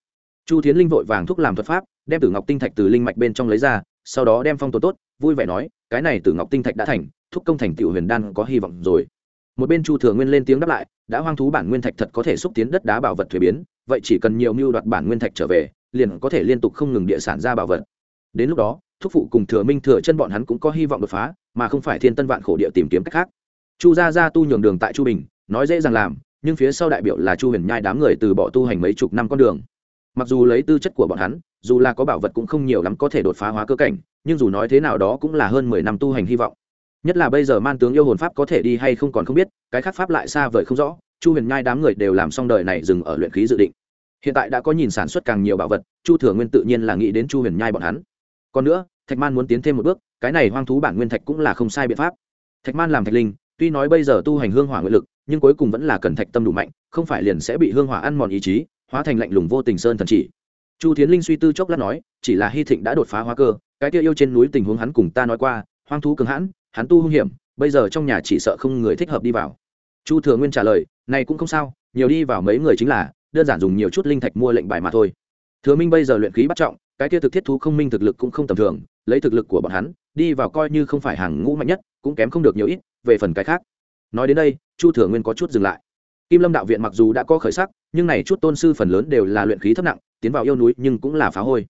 chu thiến linh vội vàng thúc làm thuật pháp, đem tử ngọc tinh thạch từ linh mạch bên trong lấy ra, sau đó đem phong tồn tốt, vui vẻ nói, cái này tử ngọc tinh thạch đã thành, thúc công thành tiểu huyền đan có hy vọng rồi. Một bên chu thừa nguyên lên tiếng đáp lại, đã hoang thú bản nguyên thạch thật có thể xúc tiến đất đá bảo vật thuế biến, vậy chỉ cần nhiều mưu đoạt bản nguyên thạch trở về, liền có thể liên tục không ngừng địa sản ra bảo vật. Đến lúc đó, thúc phụ cùng thừa minh thừa chân bọn hắn cũng có hy vọng đột phá, mà không phải thiên tân vạn khổ địa tìm kiếm cách khác. Chu gia gia tu nhường đường tại chu bình, nói dễ dàng làm, nhưng phía sau đại biểu là chu huyền nhai đám người từ bỏ tu hành mấy chục năm con đường mặc dù lấy tư chất của bọn hắn, dù là có bảo vật cũng không nhiều lắm có thể đột phá hóa cơ cảnh, nhưng dù nói thế nào đó cũng là hơn mười năm tu hành hy vọng. Nhất là bây giờ man tướng yêu hồn pháp có thể đi hay không còn không biết, cái khác pháp lại xa vời không rõ, chu huyền nhai đám người đều làm xong đời này dừng ở luyện khí dự định. Hiện tại đã có nhìn sản xuất càng nhiều bảo vật, chu thừa nguyên tự nhiên là nghĩ đến chu huyền nhai bọn hắn. Còn nữa, thạch man muốn tiến thêm một bước, cái này hoang thú bản nguyên thạch cũng là không sai biện pháp. Thạch man làm thạch linh, tuy nói bây giờ tu hành hương hỏa nguyện lực, nhưng cuối cùng vẫn là cần thạch tâm đủ mạnh, không phải liền sẽ bị hương hỏa ăn mòn ý chí hóa thành lạnh lùng vô tình sơn thần chỉ. Chu tiến linh suy tư chốc lát nói, chỉ là hy thịnh đã đột phá hóa cơ, cái kia yêu trên núi tình huống hắn cùng ta nói qua, hoang thú cường hãn, hắn tu hung hiểm, bây giờ trong nhà chỉ sợ không người thích hợp đi vào. Chu thừa nguyên trả lời, này cũng không sao, nhiều đi vào mấy người chính là, đơn giản dùng nhiều chút linh thạch mua lệnh bài mà thôi. Thừa minh bây giờ luyện khí bắt trọng, cái kia thực thiết thú không minh thực lực cũng không tầm thường, lấy thực lực của bọn hắn, đi vào coi như không phải hàng ngũ mạnh nhất, cũng kém không được nhiều ít, về phần cái khác. Nói đến đây, chu thừa nguyên có chút dừng lại kim lâm đạo viện mặc dù đã có khởi sắc, nhưng này chút tôn sư phần lớn đều là luyện khí thấp nặng, tiến vào yêu núi nhưng cũng là phá hôi.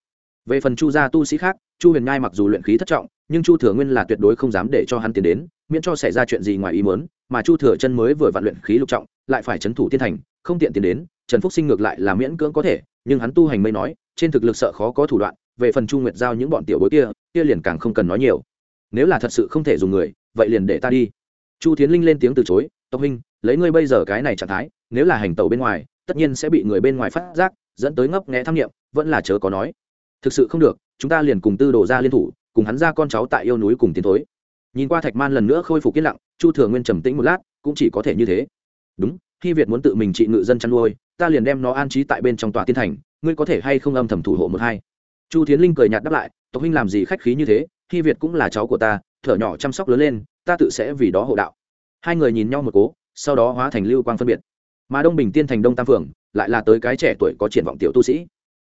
Về phần chu gia tu sĩ khác, chu huyền nhai mặc dù luyện khí thất trọng, nhưng chu thừa nguyên là tuyệt đối không dám để cho hắn tiến đến, miễn cho xảy ra chuyện gì ngoài ý muốn, mà chu thừa chân mới vừa vặn luyện khí lục trọng, lại phải trấn thủ tiên thành, không tiện tiến đến, trần phúc sinh ngược lại là miễn cưỡng có thể, nhưng hắn tu hành mới nói, trên thực lực sợ khó có thủ đoạn, về phần chu nguyệt giao những bọn tiểu bối kia kia liền càng không cần nói nhiều. Nếu là thật sự không thể dùng người, vậy liền để ta đi. Chu tiến linh lên tiếng từ chối tộc huynh, lấy ngươi bây giờ cái này trạng thái, nếu là hành tàu bên ngoài, tất nhiên sẽ bị người bên ngoài phát giác, dẫn tới ngấp nghẽ tham nghiệm vẫn là chớ có nói. Thực sự không được, chúng ta liền cùng tư đồ ra liên thủ, cùng hắn ra con cháu tại yêu núi cùng tiến thối. Nhìn qua thạch man lần nữa khôi phục yên lặng, chu thừa nguyên trầm tĩnh một lát, cũng chỉ có thể như thế. Đúng, khi việt muốn tự mình trị ngự dân chăn nuôi, ta liền đem nó an trí tại bên trong tòa tiên thành, ngươi có thể hay không âm thầm thủ hộ một hai? Chu tiến linh cười nhạt đáp lại, tộc huynh làm gì khách khí như thế, khi việt cũng là cháu của ta, thở nhỏ chăm sóc lớn lên, ta tự sẽ vì đó hộ đạo hai người nhìn nhau một cố, sau đó hóa thành lưu quang phân biệt. Mà đông bình tiên thành đông tam phường lại là tới cái trẻ tuổi có triển vọng tiểu tu sĩ.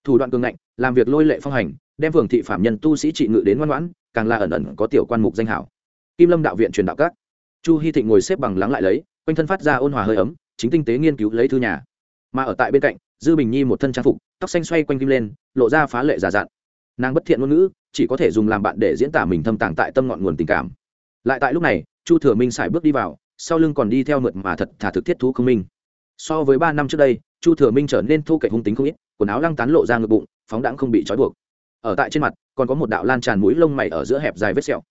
Thủ đoạn cường ngạnh, làm việc lôi lệ phong hành, đem phường thị phạm nhân tu sĩ trị ngự đến ngoan ngoãn, càng là ẩn ẩn có tiểu quan mục danh hảo. Kim lâm đạo viện truyền đạo các. Chu hy thịnh ngồi xếp bằng lắng lại lấy, quanh thân phát ra ôn hòa hơi ấm, chính tinh tế nghiên cứu lấy thư nhà. Mà ở tại bên cạnh, dư bình nhi một thân trang phục, tóc xanh xoay quanh kim lên, lộ ra phá lệ giả dặn. Nàng bất thiện ngôn ngữ, chỉ có thể dùng làm bạn để diễn tả mình thâm tàng tại tâm ngọn nguồn tình cảm. Lại tại lúc này chu thừa minh xài bước đi vào, sau lưng còn đi theo mượt mà thật thả thực thiết thú không minh. So với ba năm trước đây, chu thừa minh trở nên thu cậy hung tính không ít, quần áo lăng tán lộ ra ngực bụng, phóng đãng không bị trói buộc. Ở tại trên mặt, còn có một đạo lan tràn mũi lông mày ở giữa hẹp dài vết sẹo.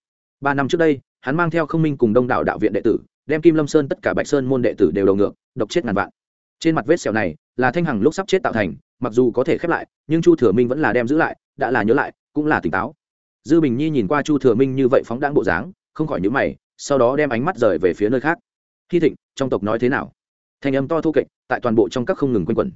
Ba năm trước đây, hắn mang theo không minh cùng đông đảo đạo viện đệ tử, đem kim lâm sơn tất cả bạch sơn môn đệ tử đều đầu ngược, độc chết ngàn vạn. Trên mặt vết sẹo này, là thanh hằng lúc sắp chết tạo thành, mặc dù có thể khép lại, nhưng chu thừa minh vẫn là đem giữ lại, đã là nhớ lại, cũng là tỉnh táo. Dư bình nhi nhìn qua chu thừa minh như vậy phóng đáng bộ dáng, không khỏi nhớ mày sau đó đem ánh mắt rời về phía nơi khác. Hy thịnh, trong tộc nói thế nào? Thanh âm to thu kệch, tại toàn bộ trong các không ngừng quanh quẩn.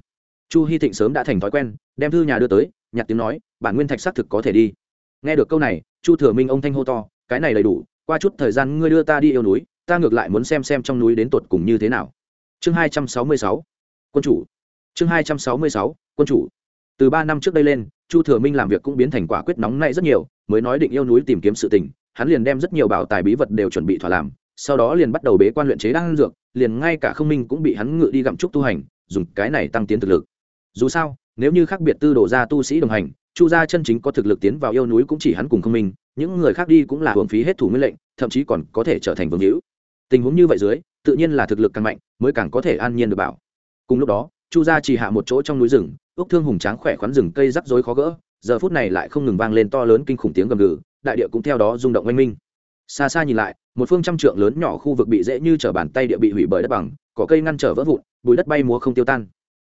Chu hy thịnh sớm đã thành thói quen, đem thư nhà đưa tới, nhặt tiếng nói, bản nguyên thạch xác thực có thể đi. Nghe được câu này, chu thừa minh ông thanh hô to, cái này đầy đủ, qua chút thời gian ngươi đưa ta đi yêu núi, ta ngược lại muốn xem xem trong núi đến tột cùng như thế nào. Chương hai trăm sáu mươi sáu, quân chủ. Chương hai trăm sáu mươi sáu, quân chủ. Từ ba năm trước đây lên, chu thừa minh làm việc cũng biến thành quả quyết nóng nay rất nhiều, mới nói định yêu núi tìm kiếm sự tình hắn liền đem rất nhiều bảo tài bí vật đều chuẩn bị thỏa làm, sau đó liền bắt đầu bế quan luyện chế đan dược, liền ngay cả không minh cũng bị hắn ngự đi gặm trúc tu hành, dùng cái này tăng tiến thực lực. Dù sao, nếu như khác biệt tư đổ ra tu sĩ đồng hành, chu gia chân chính có thực lực tiến vào yêu núi cũng chỉ hắn cùng không minh, những người khác đi cũng là hưởng phí hết thủ mệnh lệnh, thậm chí còn có thể trở thành vương hữu. Tình huống như vậy dưới, tự nhiên là thực lực càng mạnh, mới càng có thể an nhiên được bảo. Cùng lúc đó, chu gia chỉ hạ một chỗ trong núi rừng, ước thương hùng tráng khỏe khoắn rừng cây rắc rối khó gỡ giờ phút này lại không ngừng vang lên to lớn kinh khủng tiếng gầm gừ, đại địa cũng theo đó rung động oanh minh. Xa xa nhìn lại, một phương trăm trượng lớn nhỏ khu vực bị dễ như trở bàn tay địa bị hủy bởi đất bằng, có cây ngăn trở vỡ vụn, bùi đất bay múa không tiêu tan.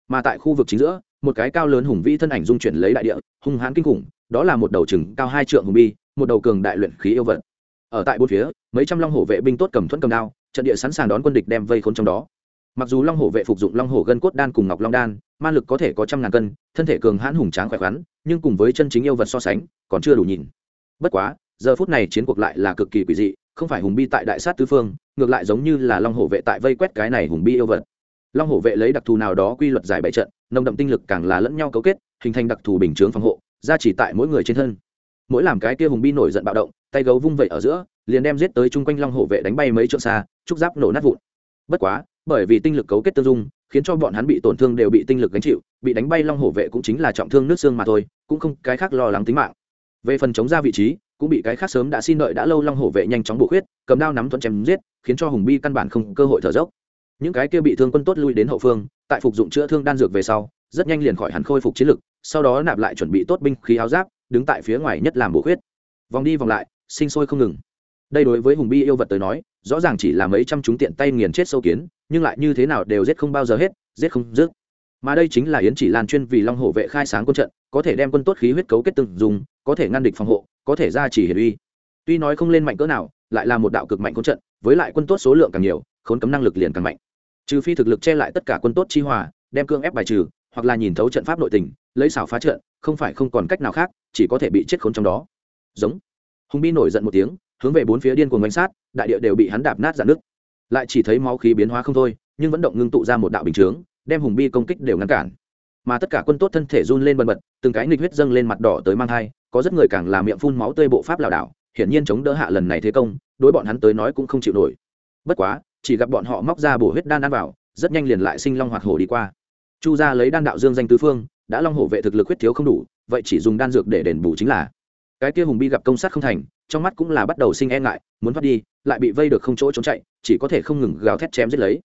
Mà tại khu vực chính giữa, một cái cao lớn hùng vĩ thân ảnh dung chuyển lấy đại địa, hung hãn kinh khủng, đó là một đầu chừng cao hai trượng hùng bi, một đầu cường đại luyện khí yêu vật. Ở tại bốn phía, mấy trăm long hổ vệ binh tốt cầm thuẫn cầm đao, trận địa sẵn sàng đón quân địch đem vây khốn trong đó. Mặc dù long hổ vệ phục dụng long hổ gân cốt đan cùng ngọc long đan man lực có thể có trăm ngàn cân, thân thể cường hãn hùng tráng khỏe khoắn nhưng cùng với chân chính yêu vật so sánh, còn chưa đủ nhìn. Bất quá, giờ phút này chiến cuộc lại là cực kỳ quỷ dị, không phải hùng bi tại đại sát tứ phương, ngược lại giống như là long hổ vệ tại vây quét cái này hùng bi yêu vật. Long hổ vệ lấy đặc thù nào đó quy luật giải bày trận, nồng đậm tinh lực càng là lẫn nhau cấu kết, hình thành đặc thù bình chướng phòng hộ ra chỉ tại mỗi người trên thân. Mỗi làm cái kia hùng bi nổi giận bạo động, tay gấu vung vẩy ở giữa, liền đem giết tới chung quanh long hổ vệ đánh bay mấy trượng xa, trúc giáp nổ nát vụn. Bất quá bởi vì tinh lực cấu kết tương dung, khiến cho bọn hắn bị tổn thương đều bị tinh lực gánh chịu, bị đánh bay long hổ vệ cũng chính là trọng thương nước xương mà thôi, cũng không cái khác lo lắng tính mạng. Về phần chống ra vị trí, cũng bị cái khác sớm đã xin đợi đã lâu long hổ vệ nhanh chóng bổ khuyết, cầm đao nắm thuận chém giết, khiến cho hùng bi căn bản không cơ hội thở dốc. Những cái kia bị thương quân tốt lui đến hậu phương, tại phục dụng chữa thương đan dược về sau, rất nhanh liền khỏi hẳn khôi phục chiến lực, sau đó nạp lại chuẩn bị tốt binh khí áo giáp, đứng tại phía ngoài nhất làm bổ khuyết. Vòng đi vòng lại, sinh sôi không ngừng. Đây đối với hùng bi yêu vật tới nói rõ ràng chỉ là mấy trăm chúng tiện tay nghiền chết sâu kiến, nhưng lại như thế nào đều giết không bao giờ hết, giết không dứt. Mà đây chính là yến chỉ lan chuyên vì long hổ vệ khai sáng quân trận, có thể đem quân tốt khí huyết cấu kết từng dùng, có thể ngăn địch phòng hộ, có thể ra chỉ hiển uy. Tuy nói không lên mạnh cỡ nào, lại là một đạo cực mạnh quân trận, với lại quân tốt số lượng càng nhiều, khốn cấm năng lực liền càng mạnh. Trừ phi thực lực che lại tất cả quân tốt chi hòa, đem cương ép bài trừ, hoặc là nhìn thấu trận pháp nội tình, lấy xảo phá trận, không phải không còn cách nào khác, chỉ có thể bị chết khốn trong đó. Giống. Hùng bi nổi giận một tiếng hướng về bốn phía điên cuồng bánh sát, đại địa đều bị hắn đạp nát dạn nước lại chỉ thấy máu khí biến hóa không thôi, nhưng vẫn động ngưng tụ ra một đạo bình chướng, đem hùng bi công kích đều ngăn cản. Mà tất cả quân tốt thân thể run lên bần bật, từng cái nghịch huyết dâng lên mặt đỏ tới mang hai có rất người càng làm miệng phun máu tươi bộ pháp lảo đảo, hiển nhiên chống đỡ hạ lần này thế công, đối bọn hắn tới nói cũng không chịu nổi. Bất quá, chỉ gặp bọn họ móc ra bổ huyết đan ăn vào, rất nhanh liền lại sinh long hoạt hổ đi qua. Chu gia lấy đan đạo dương danh tứ phương, đã long hổ vệ thực lực huyết thiếu không đủ, vậy chỉ dùng đan dược để đền bù chính là cái kia hùng bi gặp công sát không thành, trong mắt cũng là bắt đầu sinh e ngại, muốn thoát đi, lại bị vây được không chỗ trốn chạy, chỉ có thể không ngừng gào thét chém giết lấy.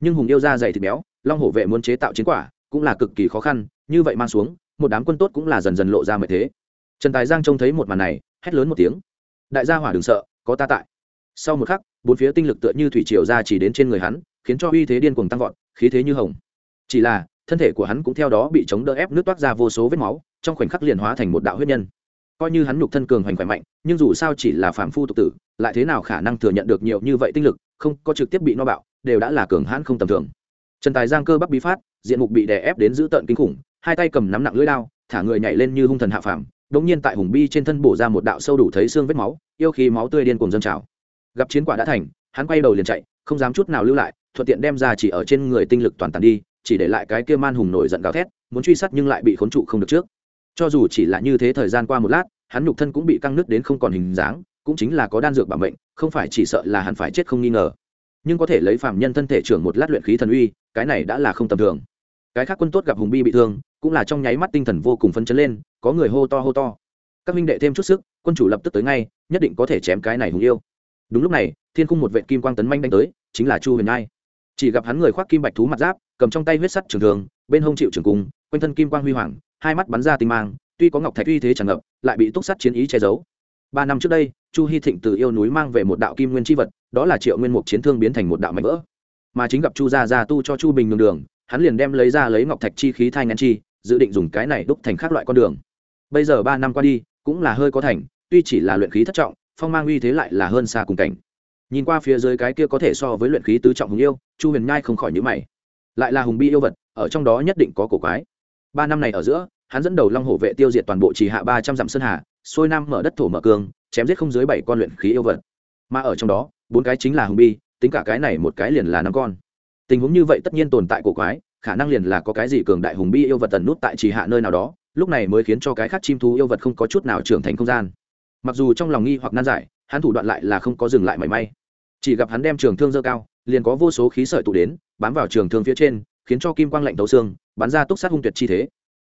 Nhưng hùng yêu ra dày thịt béo, long hổ vệ muốn chế tạo chiến quả, cũng là cực kỳ khó khăn, như vậy mang xuống, một đám quân tốt cũng là dần dần lộ ra mệt thế. Trần tài giang trông thấy một màn này, hét lớn một tiếng. Đại gia hỏa đừng sợ, có ta tại. Sau một khắc, bốn phía tinh lực tựa như thủy triều ra chỉ đến trên người hắn, khiến cho uy thế điên cuồng tăng vọt, khí thế như hồng. Chỉ là, thân thể của hắn cũng theo đó bị chống đỡ ép nước toát ra vô số vết máu, trong khoảnh khắc liền hóa thành một đạo huyết nhân coi như hắn nhục thân cường hoành khỏe mạnh, nhưng dù sao chỉ là phàm phu tục tử, lại thế nào khả năng thừa nhận được nhiều như vậy tinh lực, không có trực tiếp bị no bạo, đều đã là cường hãn không tầm thường. Trần tài giang cơ bắc bí phát, diện mục bị đè ép đến giữ tợn kinh khủng, hai tay cầm nắm nặng lưỡi đao, thả người nhảy lên như hung thần hạ phàm đống nhiên tại hùng bi trên thân bổ ra một đạo sâu đủ thấy xương vết máu, yêu khí máu tươi điên cuồng dâng trào. Gặp chiến quả đã thành, hắn quay đầu liền chạy, không dám chút nào lưu lại, thuận tiện đem ra chỉ ở trên người tinh lực toàn tàn đi, chỉ để lại cái kia man hùng nổi giận gào thét, muốn truy sát nhưng lại bị khốn trụ không được trước cho dù chỉ là như thế thời gian qua một lát, hắn nhục thân cũng bị căng nứt đến không còn hình dáng, cũng chính là có đan dược bảo mệnh, không phải chỉ sợ là hắn phải chết không nghi ngờ. Nhưng có thể lấy phạm nhân thân thể trưởng một lát luyện khí thần uy, cái này đã là không tầm thường. Cái khác quân tốt gặp hùng bi bị thương, cũng là trong nháy mắt tinh thần vô cùng phấn chấn lên, có người hô to hô to. Các minh đệ thêm chút sức, quân chủ lập tức tới ngay, nhất định có thể chém cái này hùng yêu. Đúng lúc này, thiên cung một vệ kim quang tấn manh đánh tới, chính là chu huyền nhai. Chỉ gặp hắn người khoác kim bạch thú mặt giáp, cầm trong tay huyết sắt trường thường, bên hông chịu trường cung, quanh thân kim quang huy hoàng hai mắt bắn ra tinh mang, tuy có ngọc thạch uy thế tràn ngập, lại bị túc sắt chiến ý che giấu. Ba năm trước đây, chu hy thịnh từ yêu núi mang về một đạo kim nguyên tri vật, đó là triệu nguyên mục chiến thương biến thành một đạo mạnh vỡ. Mà chính gặp chu gia gia tu cho chu bình đường đường, hắn liền đem lấy ra lấy ngọc thạch chi khí thai ngăn chi, dự định dùng cái này đúc thành các loại con đường. Bây giờ ba năm qua đi, cũng là hơi có thành, tuy chỉ là luyện khí thất trọng, phong mang uy thế lại là hơn xa cùng cảnh. Nhìn qua phía dưới cái kia có thể so với luyện khí tứ trọng hùng yêu, chu huyền nhai không khỏi nhữ mày. Lại là hùng bi yêu vật, ở trong đó nhất định có cổ quái ba năm này ở giữa, hắn dẫn đầu long hổ vệ tiêu diệt toàn bộ chỉ hạ ba trăm dặm sơn hà, xuôi nam mở đất thổ mở cương, chém giết không dưới bảy con luyện khí yêu vật. Mà ở trong đó, bốn cái chính là hùng bi, tính cả cái này một cái liền là năm con. Tình huống như vậy tất nhiên tồn tại cổ quái, khả năng liền là có cái gì cường đại hùng bi yêu vật tần nút tại chỉ hạ nơi nào đó, lúc này mới khiến cho cái khác chim thú yêu vật không có chút nào trưởng thành không gian. Mặc dù trong lòng nghi hoặc nan giải, hắn thủ đoạn lại là không có dừng lại mảy may. Chỉ gặp hắn đem trường thương dơ cao, liền có vô số khí sợi tụ đến, bám vào trường thương phía trên khiến cho kim quang lạnh tấu xương, bắn ra túc sát hung tuyệt chi thế.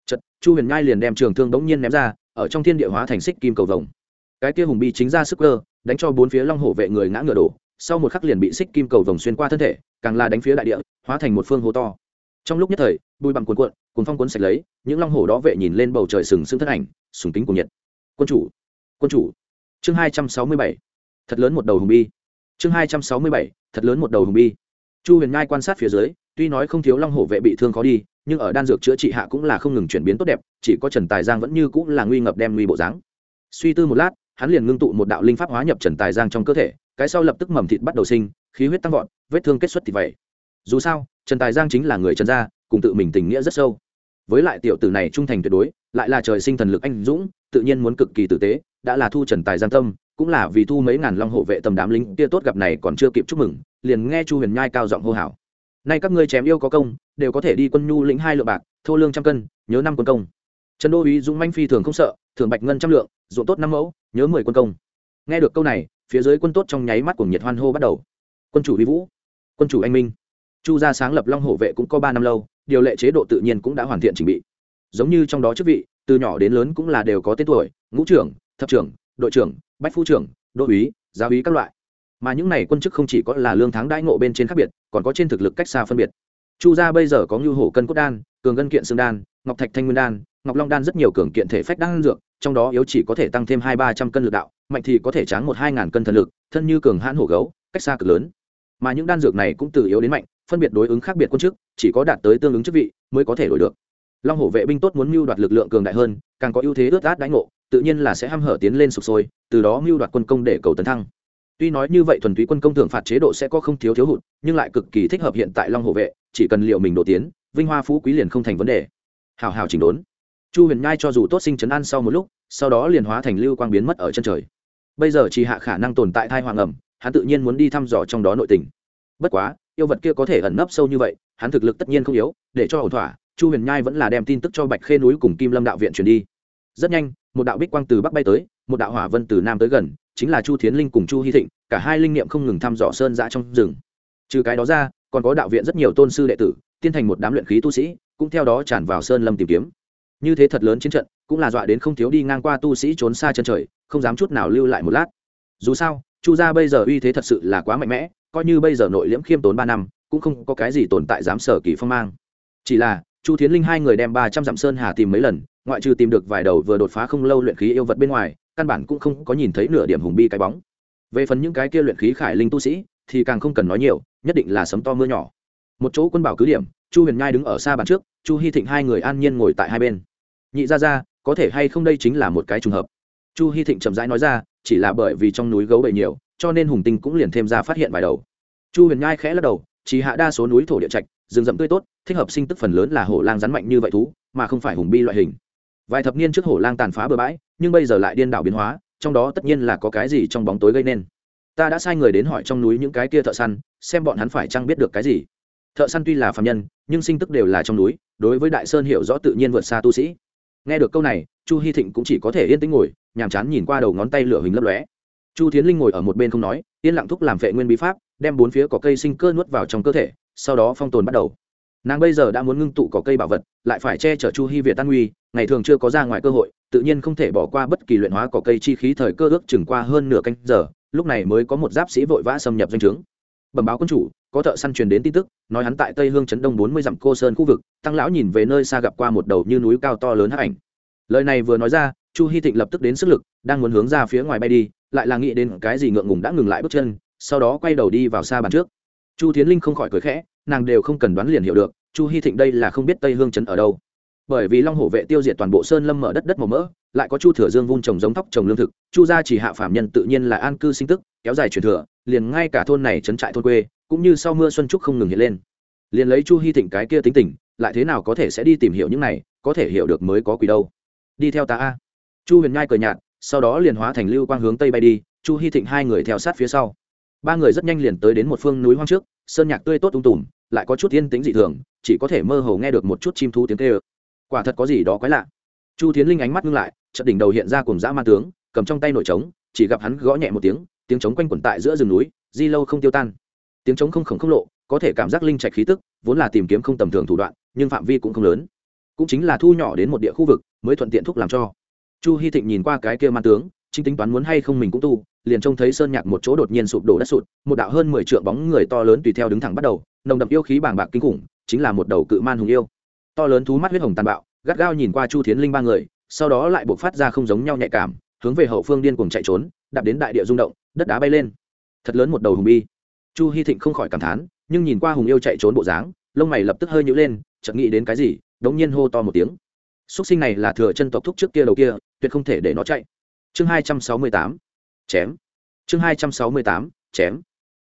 Chật chu huyền nhai liền đem trường thương đống nhiên ném ra, ở trong thiên địa hóa thành xích kim cầu vồng. Cái kia hùng bi chính ra sức cơ, đánh cho bốn phía long hổ vệ người ngã ngựa đổ, sau một khắc liền bị xích kim cầu vồng xuyên qua thân thể, càng là đánh phía đại địa, hóa thành một phương hố to. Trong lúc nhất thời bùi bằng cuồn cuộn cuốn phong cuốn sạch lấy, những long hổ đó vệ nhìn lên bầu trời sừng sững thân ảnh, sùng kính cùng nhiệt. Quân chủ quân chủ. Chương hai trăm sáu mươi bảy, thật lớn một đầu hùng bi. Chương hai trăm sáu mươi bảy, thật lớn một đầu hùng bi. Chu huyền ngai quan sát phía dưới tuy nói không thiếu long hổ vệ bị thương khó đi, nhưng ở đan dược chữa trị hạ cũng là không ngừng chuyển biến tốt đẹp, chỉ có trần tài giang vẫn như cũng là nguy ngập đem nguy bộ dáng. Suy tư một lát, hắn liền ngưng tụ một đạo linh pháp hóa nhập trần tài giang trong cơ thể, cái sau lập tức mầm thịt bắt đầu sinh, khí huyết tăng vọt, vết thương kết xuất thì vậy. Dù sao, trần tài giang chính là người trần gia, cùng tự mình tình nghĩa rất sâu. Với lại tiểu tử này trung thành tuyệt đối, lại là trời sinh thần lực anh dũng, tự nhiên muốn cực kỳ tử tế, đã là thu trần tài giang tâm, cũng là vì thu mấy ngàn long hộ vệ tầm đám lính kia tốt gặp này còn chưa kịp chúc mừng, liền nghe chu huyền nhai cao giọng hô hào nay các ngươi chém yêu có công, đều có thể đi quân nhu lĩnh hai lượng bạc, thô lương trăm cân, nhớ năm quân công. Trần đô uý dũng manh phi thường không sợ thường bạch ngân trăm lượng, ruộng tốt năm mẫu, nhớ mười quân công. Nghe được câu này, phía dưới quân tốt trong nháy mắt của nhiệt hoan hô bắt đầu. Quân chủ vi vũ, quân chủ anh minh. Chu gia sáng lập long hổ vệ cũng có ba năm lâu, điều lệ chế độ tự nhiên cũng đã hoàn thiện trình bị. Giống như trong đó chức vị, từ nhỏ đến lớn cũng là đều có tên tuổi, ngũ trưởng, thập trưởng, đội trưởng, bách phu trưởng, đô úy, giáo úy các loại mà những này quân chức không chỉ có là lương tháng đãi ngộ bên trên khác biệt, còn có trên thực lực cách xa phân biệt. Chu gia bây giờ có ngưu hổ cân cốt đan, cường ngân kiện xương đan, ngọc thạch thanh nguyên đan, ngọc long đan rất nhiều cường kiện thể phách đan dược, trong đó yếu chỉ có thể tăng thêm hai ba trăm cân lực đạo, mạnh thì có thể tráng một hai ngàn cân thần lực, thân như cường hãn hổ gấu, cách xa cực lớn. Mà những đan dược này cũng từ yếu đến mạnh, phân biệt đối ứng khác biệt quân chức, chỉ có đạt tới tương ứng chức vị mới có thể đổi được. Long hổ vệ binh tốt muốn mưu đoạt lực lượng cường đại hơn, càng có ưu thế ướt át đánh ngộ, tự nhiên là sẽ h hở tiến lên sụp sôi, từ đó mưu đoạt quân công để cầu tấn thăng tuy nói như vậy thuần túy quân công thưởng phạt chế độ sẽ có không thiếu thiếu hụt, nhưng lại cực kỳ thích hợp hiện tại long hổ vệ, chỉ cần liệu mình đổ tiến, vinh hoa phú quý liền không thành vấn đề. Hào hào chỉnh đốn. Chu huyền nhai cho dù tốt sinh chấn an sau một lúc, sau đó liền hóa thành lưu quang biến mất ở chân trời. Bây giờ chỉ hạ khả năng tồn tại thai hoàng ẩm, hắn tự nhiên muốn đi thăm dò trong đó nội tình. Bất quá, yêu vật kia có thể ẩn nấp sâu như vậy, hắn thực lực tất nhiên không yếu, để cho ổn thỏa, chu huyền nhai vẫn là đem tin tức cho bạch khê núi cùng kim lâm đạo viện truyền đi. Rất nhanh, một đạo bích quang từ bắc bay tới, một đạo hỏa vân từ nam tới gần chính là chu thiến linh cùng chu hy thịnh, cả hai linh niệm không ngừng thăm dò sơn giã trong rừng. Trừ cái đó ra, còn có đạo viện rất nhiều tôn sư đệ tử, tiên thành một đám luyện khí tu sĩ, cũng theo đó tràn vào sơn lâm tìm kiếm. Như thế thật lớn chiến trận, cũng là dọa đến không thiếu đi ngang qua tu sĩ trốn xa chân trời, không dám chút nào lưu lại một lát. Dù sao, chu gia bây giờ uy thế thật sự là quá mạnh mẽ, coi như bây giờ nội liễm khiêm tốn ba năm, cũng không có cái gì tồn tại dám sở kỳ phong mang. Chỉ là, chu thiến linh hai người đem ba trăm dặm sơn hà tìm mấy lần, ngoại trừ tìm được vài đầu vừa đột phá không lâu luyện khí yêu vật bên ngoài căn bản cũng không có nhìn thấy nửa điểm hùng bi cái bóng. Về phần những cái kia luyện khí khải linh tu sĩ, thì càng không cần nói nhiều, nhất định là sấm to mưa nhỏ. Một chỗ quân bảo cứ điểm, chu huyền nhai đứng ở xa bàn trước, chu hy thịnh hai người an nhiên ngồi tại hai bên. Nhị ra ra, có thể hay không đây chính là một cái trùng hợp? Chu hy thịnh chậm rãi nói ra, chỉ là bởi vì trong núi gấu bầy nhiều, cho nên hùng tinh cũng liền thêm ra phát hiện vài đầu. Chu huyền nhai khẽ lắc đầu, chỉ hạ đa số núi thổ địa trạch, rừng rậm tươi tốt, thích hợp sinh tức phần lớn là hổ lang rắn mạnh như vậy thú, mà không phải hùng bi loại hình vài thập niên trước hổ lang tàn phá bừa bãi, nhưng bây giờ lại điên đảo biến hóa, trong đó tất nhiên là có cái gì trong bóng tối gây nên. Ta đã sai người đến hỏi trong núi những cái kia thợ săn, xem bọn hắn phải chăng biết được cái gì. Thợ săn tuy là phạm nhân, nhưng sinh tức đều là trong núi, đối với đại sơn hiểu rõ tự nhiên vượt xa tu sĩ. Nghe được câu này, chu hy thịnh cũng chỉ có thể yên tĩnh ngồi, nhàm chán nhìn qua đầu ngón tay lửa hình lấp lóe. Chu tiến linh ngồi ở một bên không nói, yên lặng thúc làm vệ nguyên bí pháp, đem bốn phía cỏ cây sinh cơ nuốt vào trong cơ thể, sau đó phong tồn bắt đầu. Nàng bây giờ đã muốn ngưng tụ cỏ cây bảo vật, lại phải che chở chu hy việt tan nguy ngày thường chưa có ra ngoài cơ hội, tự nhiên không thể bỏ qua bất kỳ luyện hóa cỏ cây chi khí thời cơ ước chừng qua hơn nửa canh giờ, lúc này mới có một giáp sĩ vội vã xâm nhập danh trướng. Bẩm báo quân chủ, có thợ săn truyền đến tin tức, nói hắn tại tây hương trấn đông bốn mươi dặm cô sơn khu vực, tăng lão nhìn về nơi xa gặp qua một đầu như núi cao to lớn hắc ảnh. Lời này vừa nói ra, chu hy thịnh lập tức đến sức lực, đang muốn hướng ra phía ngoài bay đi, lại là nghĩ đến cái gì ngượng ngùng đã ngừng lại bước chân, sau đó quay đầu đi vào xa bàn trước. Chu tiến linh không khỏi cười khẽ, nàng đều không cần đoán liền hiểu được, chu hy thịnh đây là không biết tây hương trấn ở đâu bởi vì long hổ vệ tiêu diệt toàn bộ sơn lâm mở đất đất màu mỡ, lại có chu thừa dương vung trồng giống thóc trồng lương thực, chu gia chỉ hạ phạm nhân tự nhiên là an cư sinh tức, kéo dài truyền thừa, liền ngay cả thôn này trấn trại thôn quê, cũng như sau mưa xuân trúc không ngừng hiện lên. Liền lấy chu hy thịnh cái kia tính tình, lại thế nào có thể sẽ đi tìm hiểu những này, có thể hiểu được mới có quỷ đâu. Đi theo ta a. Chu huyền nhai cờ nhạt, sau đó liền hóa thành lưu quang hướng tây bay đi, chu hy thịnh hai người theo sát phía sau. Ba người rất nhanh liền tới đến một phương núi hoang trước, sơn nhạc tươi tốt tung tùm, lại có chút yên tĩnh dị thường, chỉ có thể mơ hồ nghe được một chút chim thú tiếng kêu quả thật có gì đó quái lạ. Chu tiến linh ánh mắt ngưng lại trận đỉnh đầu hiện ra cùng dã man tướng, cầm trong tay nổi trống, chỉ gặp hắn gõ nhẹ một tiếng tiếng trống quanh quẩn tại giữa rừng núi, di lâu không tiêu tan. Tiếng trống không khổng không lộ, có thể cảm giác linh trạch khí tức, vốn là tìm kiếm không tầm thường thủ đoạn, nhưng phạm vi cũng không lớn. Cũng chính là thu nhỏ đến một địa khu vực, mới thuận tiện thúc làm cho. Chu hy thịnh nhìn qua cái kia man tướng, chính tính toán muốn hay không mình cũng tu, liền trông thấy sơn nhạc một chỗ đột nhiên sụp đổ đất sụt, một đạo hơn mười trượng bóng người to lớn tùy theo đứng thẳng bắt đầu, nồng đậm yêu khí bàng bạc kinh khủng, chính là một đầu cự man hùng yêu to lớn thú mắt huyết hồng tàn bạo, gắt gao nhìn qua chu thiến linh ba người, sau đó lại buộc phát ra không giống nhau nhạy cảm, hướng về hậu phương điên cuồng chạy trốn, đạp đến đại địa rung động, đất đá bay lên. Thật lớn một đầu hùng bi. Chu hy thịnh không khỏi cảm thán, nhưng nhìn qua hùng yêu chạy trốn bộ dáng, lông mày lập tức hơi nhữ lên, chợt nghĩ đến cái gì, đống nhiên hô to một tiếng. Xuất sinh này là thừa chân tộc thúc trước kia đầu kia, tuyệt không thể để nó chạy. Chương hai trăm sáu mươi tám, chém. Chương hai trăm sáu mươi tám, chém.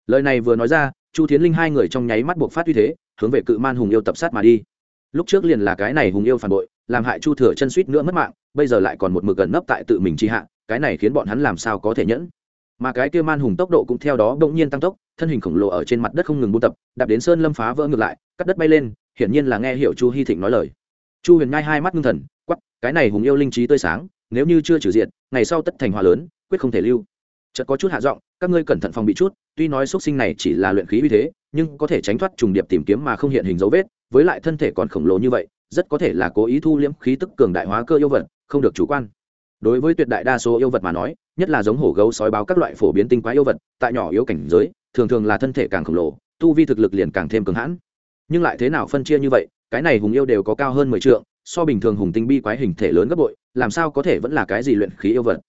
Lời này vừa nói ra, chu tiến linh hai người trong nháy mắt buộc phát uy thế, hướng về cự man hùng yêu tập sát mà đi lúc trước liền là cái này hùng yêu phản bội, làm hại chu thừa chân suýt nữa mất mạng, bây giờ lại còn một mực gần nấp tại tự mình chi hạ, cái này khiến bọn hắn làm sao có thể nhẫn. Mà cái kia man hùng tốc độ cũng theo đó bỗng nhiên tăng tốc, thân hình khổng lồ ở trên mặt đất không ngừng buôn tập, đạp đến sơn lâm phá vỡ ngược lại, cắt đất bay lên, hiển nhiên là nghe hiểu chu hy thịnh nói lời. Chu huyền ngai hai mắt ngưng thần quắp cái này hùng yêu linh trí tươi sáng, nếu như chưa trừ diện ngày sau tất thành hòa lớn, quyết không thể lưu. Chợt có chút hạ giọng, các ngươi cẩn thận phòng bị chút, tuy nói xuất sinh này chỉ là luyện khí uy thế, nhưng có thể tránh thoát trùng điệp tìm kiếm mà không hiện hình dấu vết với lại thân thể còn khổng lồ như vậy, rất có thể là cố ý thu liễm khí tức cường đại hóa cơ yêu vật, không được chủ quan. Đối với tuyệt đại đa số yêu vật mà nói, nhất là giống hổ gấu sói báo các loại phổ biến tinh quái yêu vật, tại nhỏ yếu cảnh giới, thường thường là thân thể càng khổng lồ, tu vi thực lực liền càng thêm cường hãn. Nhưng lại thế nào phân chia như vậy, cái này hùng yêu đều có cao hơn mười trượng, so bình thường hùng tinh bi quái hình thể lớn gấp bội, làm sao có thể vẫn là cái gì luyện khí yêu vật.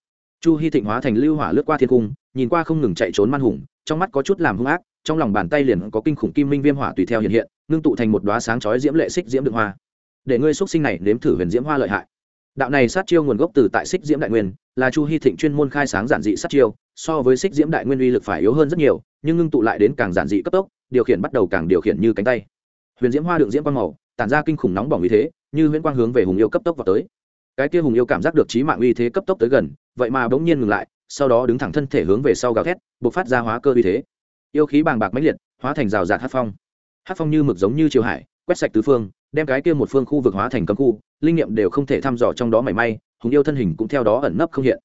Chu hy thịnh hóa thành lưu hỏa lướt qua thiên cung, nhìn qua không ngừng chạy trốn man hùng trong mắt có chút làm hung ác, trong lòng bàn tay liền có kinh khủng kim minh viêm hỏa tùy theo hiện hiện, ngưng tụ thành một đoá sáng chói diễm lệ xích diễm đường hoa. Để ngươi xuất sinh này nếm thử huyền diễm hoa lợi hại. Đạo này sát chiêu nguồn gốc từ tại xích diễm đại nguyên, là chu hy thịnh chuyên môn khai sáng giản dị sát chiêu, so với xích diễm đại nguyên uy lực phải yếu hơn rất nhiều, nhưng ngưng tụ lại đến càng giản dị cấp tốc, điều khiển bắt đầu càng điều khiển như cánh tay. Huyền diễm hoa đựng diễm quang màu, tản ra kinh khủng nóng bỏng uy thế, như huyễn quang hướng về hùng yêu cấp tốc vào tới. Cái kia hùng yêu cảm giác được trí mạng uy thế cấp tốc tới gần, vậy mà bỗng nhiên ngừng lại, sau đó đứng thẳng thân thể hướng về sau gào thét buộc phát ra hóa cơ uy thế. Yêu khí bàng bạc mãnh liệt, hóa thành rào rạt hát phong. Hát phong như mực giống như triều hải, quét sạch tứ phương, đem cái kia một phương khu vực hóa thành cấm khu, linh nghiệm đều không thể thăm dò trong đó mảy may, hùng yêu thân hình cũng theo đó ẩn nấp không hiện.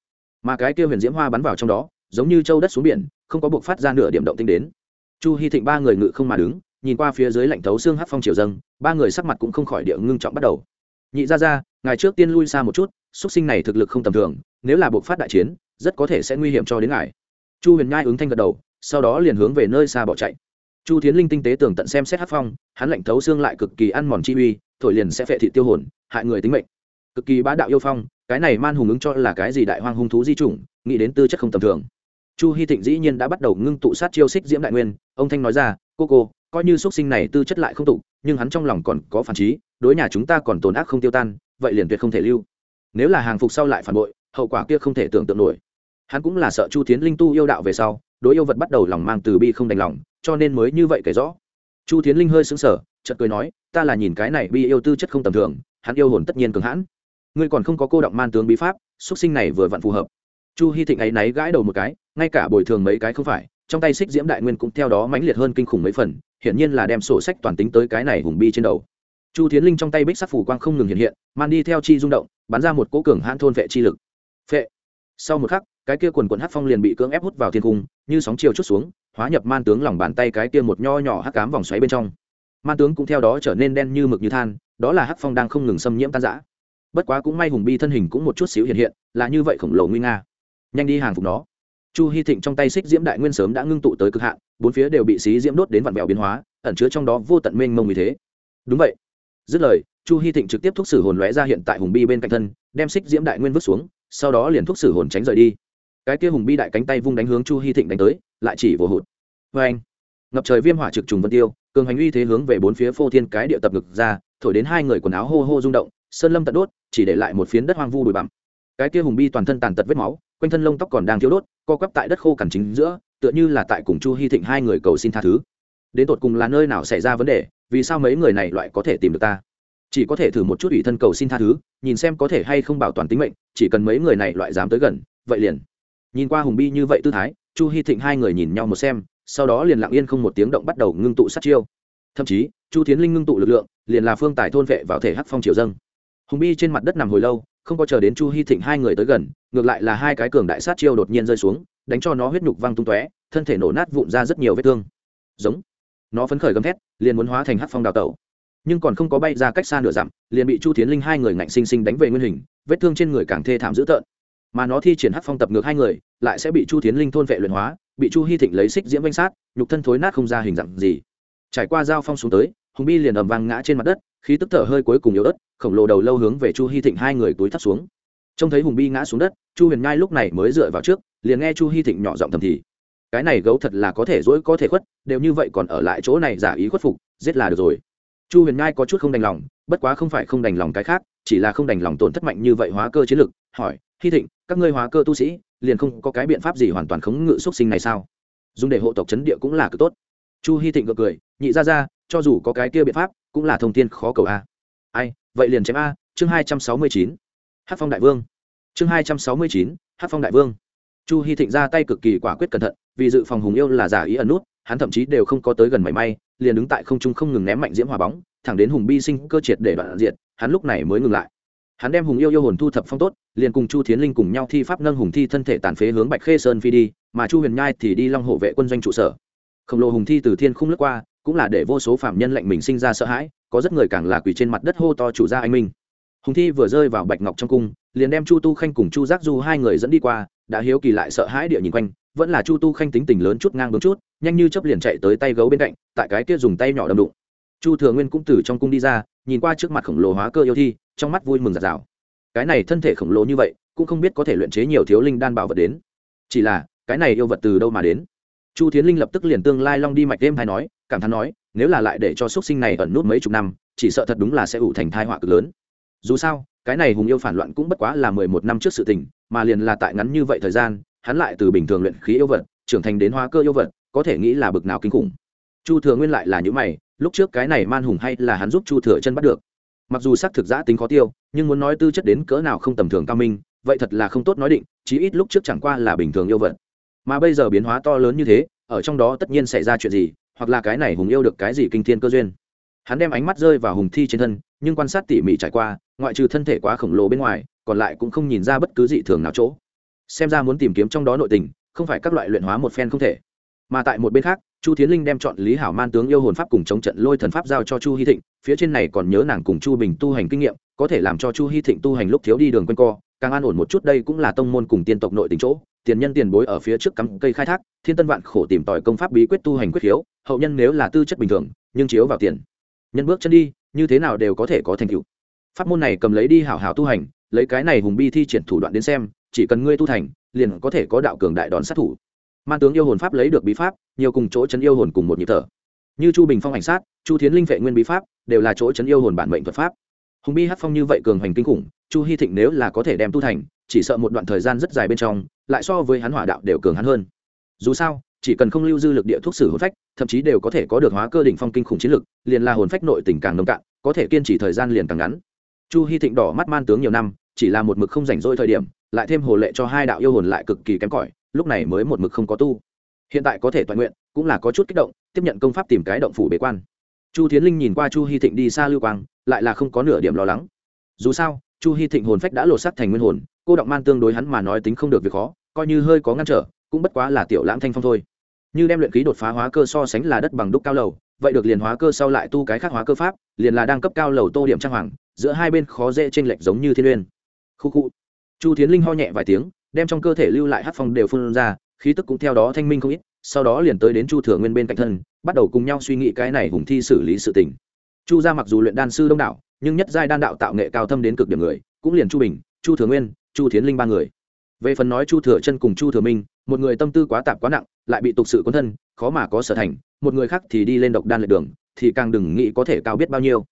Mà cái kia huyền diễm hoa bắn vào trong đó, giống như châu đất xuống biển, không có buộc phát ra nửa điểm động tinh đến. Chu hy thịnh ba người ngự không mà đứng, nhìn qua phía dưới lạnh thấu xương hát phong triều dâng, ba người sắc mặt cũng không khỏi địa ngưng trọng bắt đầu. Nhị ra ra ngài trước tiên lui xa một chút xuất sinh này thực lực không tầm thường, nếu là buộc phát đại chiến, rất có thể sẽ nguy hiểm cho đến ngài chu huyền nhai ứng thanh gật đầu, sau đó liền hướng về nơi xa bỏ chạy. Chu tiến linh tinh tế tưởng tận xem xét hát phong, hắn lạnh thấu xương lại cực kỳ ăn mòn chi uy, thổi liền sẽ phệ thị tiêu hồn, hại người tính mệnh. Cực kỳ bá đạo yêu phong, cái này man hùng ứng cho là cái gì đại hoang hung thú di chủng, nghĩ đến tư chất không tầm thường. Chu hy thịnh dĩ nhiên đã bắt đầu ngưng tụ sát chiêu xích diễm đại nguyên, ông thanh nói ra, cô cô, coi như x sinh này tư chất lại không tụ, nhưng hắn trong lòng còn có phản trí, đối nhà chúng ta còn tồn ác không tiêu tan, vậy liền tuyệt không thể lưu. Nếu là hàng phục sau lại phản bội, hậu quả kia không thể tưởng tượng nổi hắn cũng là sợ chu tiến linh tu yêu đạo về sau, đối yêu vật bắt đầu lòng mang từ bi không đành lòng, cho nên mới như vậy kể rõ. Chu tiến linh hơi xứng sở chợt cười nói, ta là nhìn cái này bi yêu tư chất không tầm thường, hắn yêu hồn tất nhiên cường hãn. Ngươi còn không có cô động man tướng bí pháp xuất sinh này vừa vặn phù hợp. Chu hy thịnh ấy náy gãi đầu một cái, ngay cả bồi thường mấy cái không phải, trong tay xích diễm đại nguyên cũng theo đó mãnh liệt hơn kinh khủng mấy phần, hiển nhiên là đem sổ sách toàn tính tới cái này hùng bi trên đầu. Chu tiến linh trong tay bích sắc phủ quang không ngừng hiện hiện, man đi theo chi rung động, bắn ra một cỗ cường hãn thôn vệ chi lực. Phệ. Sau một khắc cái kia quần quần hắc phong liền bị cưỡng ép hút vào thiên cung, như sóng chiều chút xuống, hóa nhập man tướng lòng bàn tay cái kia một nho nhỏ hắc cám vòng xoáy bên trong. Man tướng cũng theo đó trở nên đen như mực như than, đó là hắc phong đang không ngừng xâm nhiễm tan giã bất quá cũng may hùng bi thân hình cũng một chút xíu hiện hiện, là như vậy khổng lồ nguy nga. Nhanh đi hàng phục nó. Chu hy thịnh trong tay xích diễm đại nguyên sớm đã ngưng tụ tới cực hạn, bốn phía đều bị xí diễm đốt đến vặn vẹo biến hóa, ẩn chứa trong đó vô tận mênh mông như thế. Đúng vậy. Dứt lời, chu hy thịnh trực tiếp thúc sử hồn lóe ra hiện tại hùng bi bên cạnh thân, đem xích diễm đại nguyên vứt xuống, sau đó liền thúc sử hồn tránh rời đi cái kia hùng bi đại cánh tay vung đánh hướng chu hy thịnh đánh tới, lại chỉ vồ hụt. Vê anh, ngập trời viêm hỏa trực trùng vân tiêu, cường hành uy thế hướng về bốn phía phô thiên cái địa tập ngực ra, thổi đến hai người quần áo hô hô rung động, sơn lâm tận đốt, chỉ để lại một phiến đất hoang vu bụi bặm. Cái kia hùng bi toàn thân tàn tật vết máu, quanh thân lông tóc còn đang thiếu đốt, co quắp tại đất khô cằn chính giữa, tựa như là tại cùng chu hy thịnh hai người cầu xin tha thứ. Đến tột cùng là nơi nào xảy ra vấn đề, vì sao mấy người này loại có thể tìm được ta? Chỉ có thể thử một chút ủy thân cầu xin tha thứ, nhìn xem có thể hay không bảo toàn tính mệnh, chỉ cần mấy người này loại dám tới gần, vậy liền nhìn qua hùng bi như vậy tư thái, chu hy thịnh hai người nhìn nhau một xem, sau đó liền lặng yên không một tiếng động bắt đầu ngưng tụ sát chiêu. Thậm chí, chu tiến linh ngưng tụ lực lượng, liền là phương tài thôn vệ vào thể hắc phong triều dâng. Hùng bi trên mặt đất nằm hồi lâu, không có chờ đến chu hy thịnh hai người tới gần, ngược lại là hai cái cường đại sát chiêu đột nhiên rơi xuống, đánh cho nó huyết nhục văng tung tóe, thân thể nổ nát vụn ra rất nhiều vết thương. Giống. Nó phấn khởi gầm thét, liền muốn hóa thành hắc phong đào tẩu. Nhưng còn không có bay ra cách xa nửa dặm, liền bị chu tiến linh hai người ngạnh sinh sinh đánh về nguyên hình, vết thương trên người càng thê thảm dữ tợn mà nó thi triển hắc phong tập ngược hai người, lại sẽ bị chu tiến linh thôn vệ luyện hóa, bị chu hy thịnh lấy xích diễm vanh sát, nhục thân thối nát không ra hình dạng gì. Trải qua giao phong xuống tới, hùng bi liền ầm vang ngã trên mặt đất, khí tức thở hơi cuối cùng yếu ớt, khổng lồ đầu lâu hướng về chu hy thịnh hai người túi thắt xuống. Trông thấy hùng bi ngã xuống đất, chu huyền nhai lúc này mới dựa vào trước, liền nghe chu hy thịnh nhỏ giọng thầm thì, cái này gấu thật là có thể dỗi có thể khuất, đều như vậy còn ở lại chỗ này giả ý khuất phục, giết là được rồi. Chu huyền nhai có chút không đành lòng, bất quá không phải không đành lòng cái khác, chỉ là không đành lòng tổn thất mạnh như vậy hóa cơ chiến lực, hỏi hy thịnh, các ngươi hóa cơ tu sĩ, liền không có cái biện pháp gì hoàn toàn khống ngự xuất sinh này sao? Dùng để hộ tộc chấn địa cũng là cực tốt. Chu hy thịnh gật cười, nhị ra ra, cho dù có cái kia biện pháp, cũng là thông tin khó cầu a. Ai, vậy liền chém a, chương hai trăm sáu mươi chín. Hát phong đại vương. Chương hai trăm sáu mươi chín hát phong đại vương. Chu hy thịnh ra tay cực kỳ quả quyết cẩn thận, vì dự phòng hùng yêu là giả ý ẩn nút, hắn thậm chí đều không có tới gần mảy may, liền đứng tại không trung không ngừng ném mạnh diễm hòa bóng, thẳng đến hùng bi sinh cơ triệt để đoạn diệt, hắn lúc này mới ngừng lại hắn đem hùng yêu yêu hồn thu thập phong tốt, liền cùng chu thiến linh cùng nhau thi pháp nâng hùng thi thân thể tàn phế hướng bạch khê sơn phi đi, mà chu huyền nhai thì đi long hộ vệ quân doanh trụ sở. Khổng lồ hùng thi từ thiên không lướt qua, cũng là để vô số phạm nhân lệnh mình sinh ra sợ hãi, có rất người càng là quỳ trên mặt đất hô to chủ gia anh minh. Hùng thi vừa rơi vào bạch ngọc trong cung, liền đem chu tu khanh cùng chu giác du hai người dẫn đi qua, đã hiếu kỳ lại sợ hãi địa nhìn quanh, vẫn là chu tu khanh tính tình lớn chút ngang đúng chút, nhanh như chấp liền chạy tới tay gấu bên cạnh, tại cái kia dùng tay nhỏ đâm đụng. Chu thừa nguyên cũng từ trong cung đi ra nhìn qua trước mặt khổng lồ hóa cơ yêu thi, trong mắt vui mừng giạt rào cái này thân thể khổng lồ như vậy, cũng không biết có thể luyện chế nhiều thiếu linh đan bảo vật đến. Chỉ là, cái này yêu vật từ đâu mà đến? Chu thiến linh lập tức liền tương lai long đi mạch đêm hay nói, cảm thán nói, nếu là lại để cho x sinh này ẩn nút mấy chục năm, chỉ sợ thật đúng là sẽ ủ thành thai họa cực lớn. Dù sao, cái này hùng yêu phản loạn cũng bất quá là mười một năm trước sự tình, mà liền là tại ngắn như vậy thời gian, hắn lại từ bình thường luyện khí yêu vật, trưởng thành đến hóa cơ yêu vật, có thể nghĩ là bực nào kinh khủng. Chu thừa nguyên lại là những mày lúc trước cái này man hùng hay là hắn giúp chu thừa chân bắt được. Mặc dù xác thực giã tính khó tiêu, nhưng muốn nói tư chất đến cỡ nào không tầm thường cao minh, vậy thật là không tốt nói định, chí ít lúc trước chẳng qua là bình thường yêu vật. Mà bây giờ biến hóa to lớn như thế, ở trong đó tất nhiên xảy ra chuyện gì, hoặc là cái này hùng yêu được cái gì kinh thiên cơ duyên. Hắn đem ánh mắt rơi vào hùng thi trên thân, nhưng quan sát tỉ mỉ trải qua, ngoại trừ thân thể quá khổng lồ bên ngoài, còn lại cũng không nhìn ra bất cứ dị thường nào chỗ. Xem ra muốn tìm kiếm trong đó nội tình, không phải các loại luyện hóa một phen không thể. Mà tại một bên khác chu tiến linh đem chọn lý hảo man tướng yêu hồn pháp cùng chống trận lôi thần pháp giao cho chu hy thịnh, phía trên này còn nhớ nàng cùng chu bình tu hành kinh nghiệm, có thể làm cho chu hy thịnh tu hành lúc thiếu đi đường q u a n co, càng an ổn một chút đây cũng là tông môn cùng tiên tộc nội tình chỗ, tiền nhân tiền bối ở phía trước cắm cây khai thác, thiên tân vạn khổ tìm tòi công pháp bí quyết tu hành quyết khiếu hậu nhân nếu là tư chất bình thường, nhưng chiếu vào tiền. Nhân bước chân đi, như thế nào đều có thể có thành tựu. Pháp môn này cầm lấy đi hảo hảo tu hành, lấy cái này hùng bi thi triển thủ đoạn đến xem, chỉ cần ngươi tu thành, liền có thể có đạo cường đại đón sát thủ man tướng yêu hồn pháp lấy được bí pháp, nhiều cùng chỗ chấn yêu hồn cùng một nhịp thở. Như chu bình phong ảnh sát, chu thiến linh vệ nguyên bí pháp, đều là chỗ chấn yêu hồn bản mệnh thuật pháp. Hùng bi hát phong như vậy cường hành kinh khủng, chu hy thịnh nếu là có thể đem tu thành, chỉ sợ một đoạn thời gian rất dài bên trong, lại so với hắn hỏa đạo đều cường hắn hơn. Dù sao, chỉ cần không lưu dư lực địa thuốc sử hồn phách, thậm chí đều có thể có được hóa cơ đỉnh phong kinh khủng chiến lực, liền là hồn phách nội tình càng nông cạn, có thể kiên trì thời gian liền càng ngắn. Chu hy thịnh đỏ mắt man tướng nhiều năm, chỉ là một mực không rảnh rỗi thời điểm, lại thêm hồ lệ cho hai đạo yêu hồn lại cực kỳ kém cỏi lúc này mới một mực không có tu. Hiện tại có thể toàn nguyện, cũng là có chút kích động, tiếp nhận công pháp tìm cái động phủ bế quan. Chu tiến linh nhìn qua chu hy thịnh đi xa lưu quang, lại là không có nửa điểm lo lắng. Dù sao, chu hy thịnh hồn phách đã lột sắt thành nguyên hồn, cô động man tương đối hắn mà nói tính không được việc khó, coi như hơi có ngăn trở, cũng bất quá là tiểu lãng thanh phong thôi. Như đem luyện khí đột phá hóa cơ so sánh là đất bằng đúc cao lầu, vậy được liền hóa cơ sau lại tu cái khác hóa cơ pháp, liền là đang cấp cao lầu tô điểm trang hoàng, giữa hai bên khó dễ t lệch giống như thiên uyên khu khu. Chu tiến linh ho nhẹ vài tiếng đem trong cơ thể lưu lại hát phong đều phun ra, khí tức cũng theo đó thanh minh không ít, sau đó liền tới đến chu thừa nguyên bên cạnh thân, bắt đầu cùng nhau suy nghĩ cái này hùng thi xử lý sự tình. Chu ra mặc dù luyện đan sư đông đảo, nhưng nhất giai đan đạo tạo nghệ cao thâm đến cực điểm người, cũng liền chu bình, chu thừa nguyên, chu thiến linh ba người. Về phần nói chu thừa chân cùng chu thừa minh, một người tâm tư quá tạp quá nặng, lại bị tục sự quấn thân, khó mà có sở thành, một người khác thì đi lên độc đan lệ đường, thì càng đừng nghĩ có thể cao biết bao nhiêu.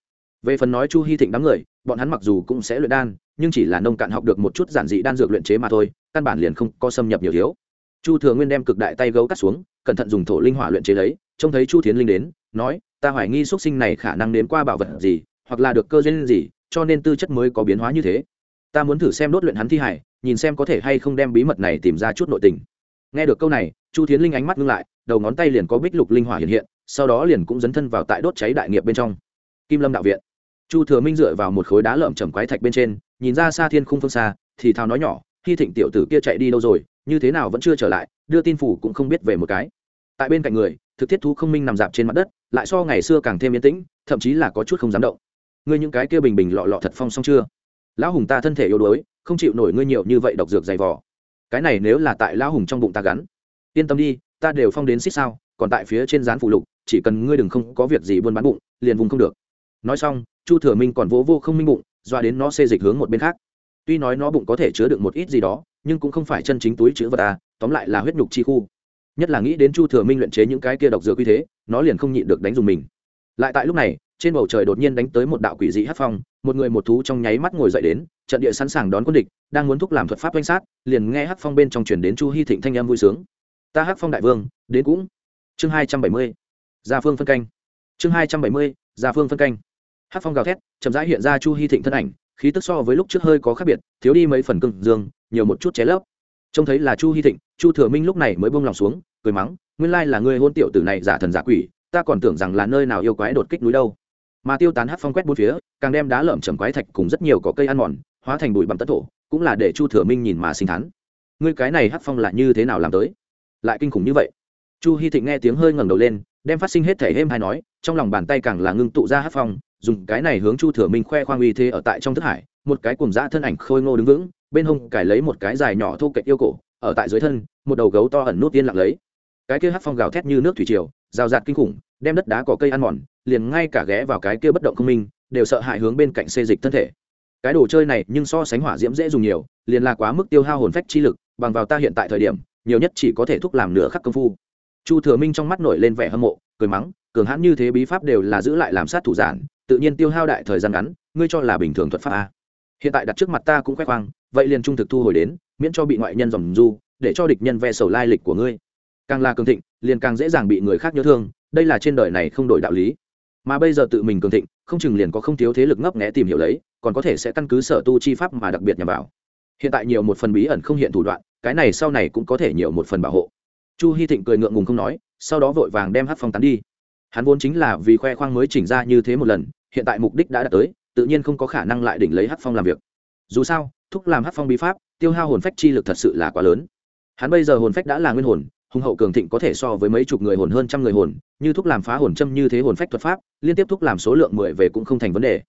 Về phần nói chu hy thịnh đám người, bọn hắn mặc dù cũng sẽ luyện đan nhưng chỉ là nông cạn học được một chút giản dị đan dược luyện chế mà thôi, căn bản liền không có xâm nhập nhiều thiếu. Chu thừa nguyên đem cực đại tay gấu cắt xuống, cẩn thận dùng thổ linh hỏa luyện chế lấy, trông thấy chu thiến linh đến, nói, ta hoài nghi x sinh này khả năng đến qua bảo vật gì, hoặc là được cơ duyên gì, cho nên tư chất mới có biến hóa như thế. Ta muốn thử xem đốt luyện hắn thi hải nhìn xem có thể hay không đem bí mật này tìm ra chút nội tình. Nghe được câu này, chu thiến linh ánh mắt ngưng lại, đầu ngón tay liền có bích lục linh hỏa hiện hiện, sau đó liền cũng dấn thân vào tại đốt cháy đại nghiệp bên trong. Kim lâm đạo viện. Chu thừa minh dựa vào một khối đá lợm chầm quái thạch bên trên nhìn ra xa thiên khung phương xa, thì thào nói nhỏ khi thịnh tiểu tử kia chạy đi đâu rồi? Như thế nào vẫn chưa trở lại? Đưa tin phủ cũng không biết về một cái. Tại bên cạnh người, thực thiết thú không minh nằm dạp trên mặt đất, lại so ngày xưa càng thêm yên tĩnh, thậm chí là có chút không dám động. Ngươi những cái kia bình bình lọ lọ thật phong xong chưa? Lão hùng ta thân thể yếu đuối, không chịu nổi ngươi nhiều như vậy độc dược dày vỏ cái này nếu là tại lão hùng trong bụng ta gắn, yên tâm đi, ta đều phong đến xích sao, còn tại phía trên dán phụ lục, chỉ cần ngươi đừng không có việc gì buôn bán bụng, liền vùng không được. Nói xong, chu thừa minh còn vỗ vô không minh bụng doa đến nó xê dịch hướng một bên khác. Tuy nói nó bụng có thể chứa được một ít gì đó, nhưng cũng không phải chân chính túi chữ vật à tóm lại là huyết nhục chi khu. Nhất là nghĩ đến chu thừa minh luyện chế những cái kia độc dược như thế, nó liền không nhịn được đánh dùng mình. Lại tại lúc này, trên bầu trời đột nhiên đánh tới một đạo quỷ dị hát phong, một người một thú trong nháy mắt ngồi dậy đến, trận địa sẵn sàng đón quân địch, đang muốn thúc làm thuật pháp oanh sát, liền nghe hát phong bên trong chuyển đến chu hy thịnh thanh em vui sướng. Ta hát phong đại vương, đến cũng. Chương hai trăm bảy mươi, gia phương phân canh. Chương hai trăm bảy mươi, gia phương phân canh hát phong gào thét chậm rãi hiện ra chu hy thịnh thân ảnh khí tức so với lúc trước hơi có khác biệt thiếu đi mấy phần cưng dương nhiều một chút ché lấp trông thấy là chu hy thịnh chu thừa minh lúc này mới bông lòng xuống cười mắng nguyên lai là người hôn tiểu tử này giả thần giả quỷ ta còn tưởng rằng là nơi nào yêu quái đột kích núi đâu mà tiêu tán hát phong quét bốn phía càng đem đá lởm chầm quái thạch cùng rất nhiều có cây ăn mòn hóa thành bụi bằng tất thổ cũng là để chu thừa minh nhìn mà sinh thắn ngươi cái này hát phong là như thế nào làm tới lại kinh khủng như vậy chu hy thịnh nghe tiếng hơi ngẩng đầu lên đem phát sinh hết thể êm hay nói trong lòng bàn tay càng là ngưng tụ ra hát phong dùng cái này hướng chu thừa minh khoe khoang uy thế ở tại trong thức hải, một cái cùng dã thân ảnh khôi ngô đứng vững, bên hông cải lấy một cái dài nhỏ thu kệch yêu cổ, ở tại dưới thân, một đầu gấu to ẩn nút tiên lặng lấy. Cái kia hát phong gào thét như nước thủy triều, rào rạt kinh khủng, đem đất đá có cây ăn mòn, liền ngay cả ghé vào cái kia bất động không minh, đều sợ hại hướng bên cạnh xê dịch thân thể. Cái đồ chơi này nhưng so sánh hỏa diễm dễ dùng nhiều, liền là quá mức tiêu hao hồn phách chi lực, bằng vào ta hiện tại thời điểm, nhiều nhất chỉ có thể thúc làm nửa khắc công phu. Chu thừa minh trong mắt nổi lên vẻ hâm mộ, cười mắng, cường hãn như thế bí pháp đều là giữ lại làm sát thủ giản tự nhiên tiêu hao đại thời gian ngắn, ngươi cho là bình thường thuật pháp a hiện tại đặt trước mặt ta cũng khoe khoang, vậy liền trung thực thu hồi đến, miễn cho bị ngoại nhân dòm du, để cho địch nhân ve sầu lai lịch của ngươi. Càng là cường thịnh, liền càng dễ dàng bị người khác nhớ thương, đây là trên đời này không đổi đạo lý. Mà bây giờ tự mình cường thịnh, không chừng liền có không thiếu thế lực ngấp nghẽ tìm hiểu lấy, còn có thể sẽ căn cứ sở tu chi pháp mà đặc biệt nhằm vào. Hiện tại nhiều một phần bí ẩn không hiện thủ đoạn, cái này sau này cũng có thể nhiều một phần bảo hộ. Chu hy thịnh cười ngượng ngùng không nói, sau đó vội vàng đem hát phong tán đi hắn vốn chính là vì khoe khoang mới chỉnh ra như thế một lần, hiện tại mục đích đã đạt tới, tự nhiên không có khả năng lại đỉnh lấy hát phong làm việc. Dù sao, thúc làm hát phong bí pháp, tiêu hao hồn phách chi lực thật sự là quá lớn. Hắn bây giờ hồn phách đã là nguyên hồn hùng hậu cường thịnh có thể so với mấy chục người hồn, hơn trăm người hồn, như thúc làm phá hồn châm như thế hồn phách thuật pháp, liên tiếp thúc làm số lượng mười về cũng không thành vấn đề.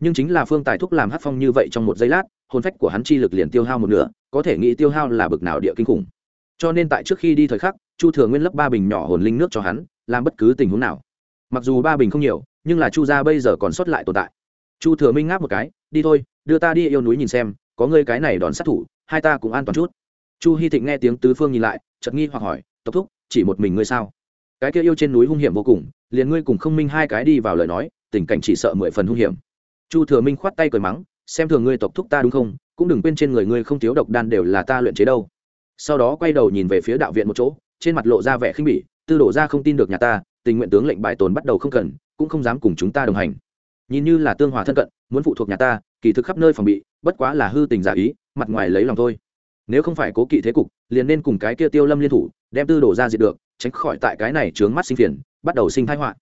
Nhưng chính là phương tài thúc làm hát phong như vậy trong một giây lát, hồn phách của hắn chi lực liền tiêu hao một nửa, có thể nghĩ tiêu hao là bực nào địa kinh khủng. Cho nên tại trước khi đi thời khắc, chu thừa nguyên lấp ba bình nhỏ hồn linh nước cho hắn, làm bất cứ tình huống nào mặc dù ba bình không nhiều, nhưng là chu gia bây giờ còn sót lại tồn tại. Chu thừa minh ngáp một cái, đi thôi, đưa ta đi yêu núi nhìn xem, có ngươi cái này đòn sát thủ, hai ta cũng an toàn chút. Chu hy thịnh nghe tiếng tứ phương nhìn lại, chợt nghi hoặc hỏi, tộc thúc, chỉ một mình ngươi sao? Cái kia yêu trên núi hung hiểm vô cùng, liền ngươi cùng không minh hai cái đi vào lời nói, tình cảnh chỉ sợ mười phần hung hiểm. Chu thừa minh khoát tay cười mắng, xem thường ngươi tộc thúc ta đúng không? Cũng đừng quên trên người ngươi không thiếu độc đan đều là ta luyện chế đâu. Sau đó quay đầu nhìn về phía đạo viện một chỗ, trên mặt lộ ra vẻ khinh bỉ, tư đổ ra không tin được nhà ta tình nguyện tướng lệnh bài tồn bắt đầu không cần, cũng không dám cùng chúng ta đồng hành. Nhìn như là tương hòa thân cận, muốn phụ thuộc nhà ta, kỳ thực khắp nơi phòng bị, bất quá là hư tình giả ý, mặt ngoài lấy lòng thôi. Nếu không phải cố kỵ thế cục, liền nên cùng cái kia tiêu lâm liên thủ, đem tư đổ ra diệt được, tránh khỏi tại cái này trướng mắt sinh phiền, bắt đầu sinh thái họa.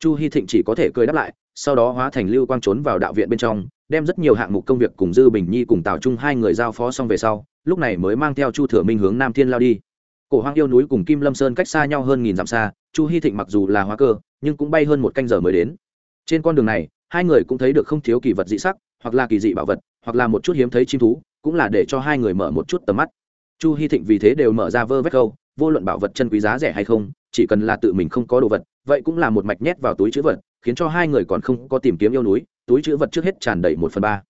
Chu hy thịnh chỉ có thể cười đáp lại, sau đó hóa thành lưu quang trốn vào đạo viện bên trong, đem rất nhiều hạng mục công việc cùng dư bình nhi cùng tào trung hai người giao phó xong về sau, lúc này mới mang theo chu thừa minh hướng nam thiên lao đi. Cổ hoang yêu núi cùng kim lâm sơn cách xa nhau hơn nghìn dặm xa chu hy thịnh mặc dù là hóa cơ, nhưng cũng bay hơn một canh giờ mới đến. Trên con đường này, hai người cũng thấy được không thiếu kỳ vật dị sắc, hoặc là kỳ dị bảo vật, hoặc là một chút hiếm thấy chim thú, cũng là để cho hai người mở một chút tầm mắt. Chu hy thịnh vì thế đều mở ra vơ vét câu, vô luận bảo vật chân quý giá rẻ hay không, chỉ cần là tự mình không có đồ vật, vậy cũng là một mạch nhét vào túi chữ vật, khiến cho hai người còn không có tìm kiếm yêu núi, túi chữ vật trước hết tràn đầy một phần ba.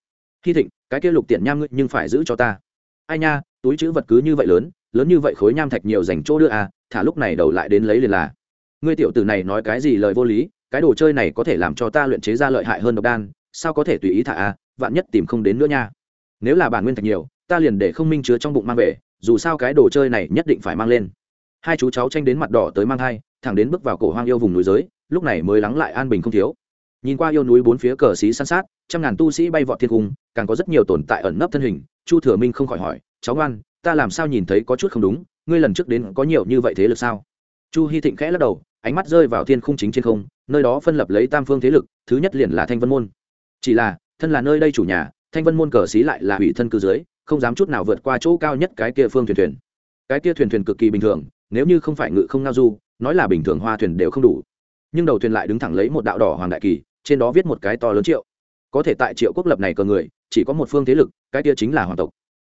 Hy thịnh, cái kia lục tiện nham ngươi nhưng phải giữ cho ta. Ai nha, túi chữ vật cứ như vậy lớn lớn như vậy khối nham thạch nhiều dành chỗ đưa à thả lúc này đầu lại đến lấy liền là ngươi tiểu tử này nói cái gì lời vô lý, cái đồ chơi này có thể làm cho ta luyện chế ra lợi hại hơn độc đan, sao có thể tùy ý thả a, vạn nhất tìm không đến nữa nha. Nếu là bản nguyên thạch nhiều, ta liền để không minh chứa trong bụng mang về, dù sao cái đồ chơi này nhất định phải mang lên. Hai chú cháu tranh đến mặt đỏ tới mang hai thẳng đến bước vào cổ hoang yêu vùng núi giới, lúc này mới lắng lại an bình không thiếu. Nhìn qua yêu núi bốn phía cờ xí san sát, trăm ngàn tu sĩ bay vọt thiên cung, càng có rất nhiều tồn tại ẩn nấp thân hình, chu thừa minh không khỏi hỏi, cháu ngoan, ta làm sao nhìn thấy có chút không đúng, ngươi lần trước đến có nhiều như vậy thế lực sao? Chu hy thịnh khẽ lắc đầu, ánh mắt rơi vào thiên khung chính trên không, nơi đó phân lập lấy tam phương thế lực, thứ nhất liền là thanh vân môn. Chỉ là, thân là nơi đây chủ nhà, thanh vân môn cờ xí lại là hủy thân cư dưới, không dám chút nào vượt qua chỗ cao nhất cái kia phương thuyền thuyền. Cái kia thuyền thuyền cực kỳ bình thường, nếu như không phải ngự không ngao du, nói là bình thường hoa thuyền đều không đủ. Nhưng đầu thuyền lại đứng thẳng lấy một đạo đỏ hoàng đại kỳ, trên đó viết một cái to lớn triệu. Có thể tại triệu quốc lập này cờ người, chỉ có một phương thế lực, cái kia chính là hoàng tộc.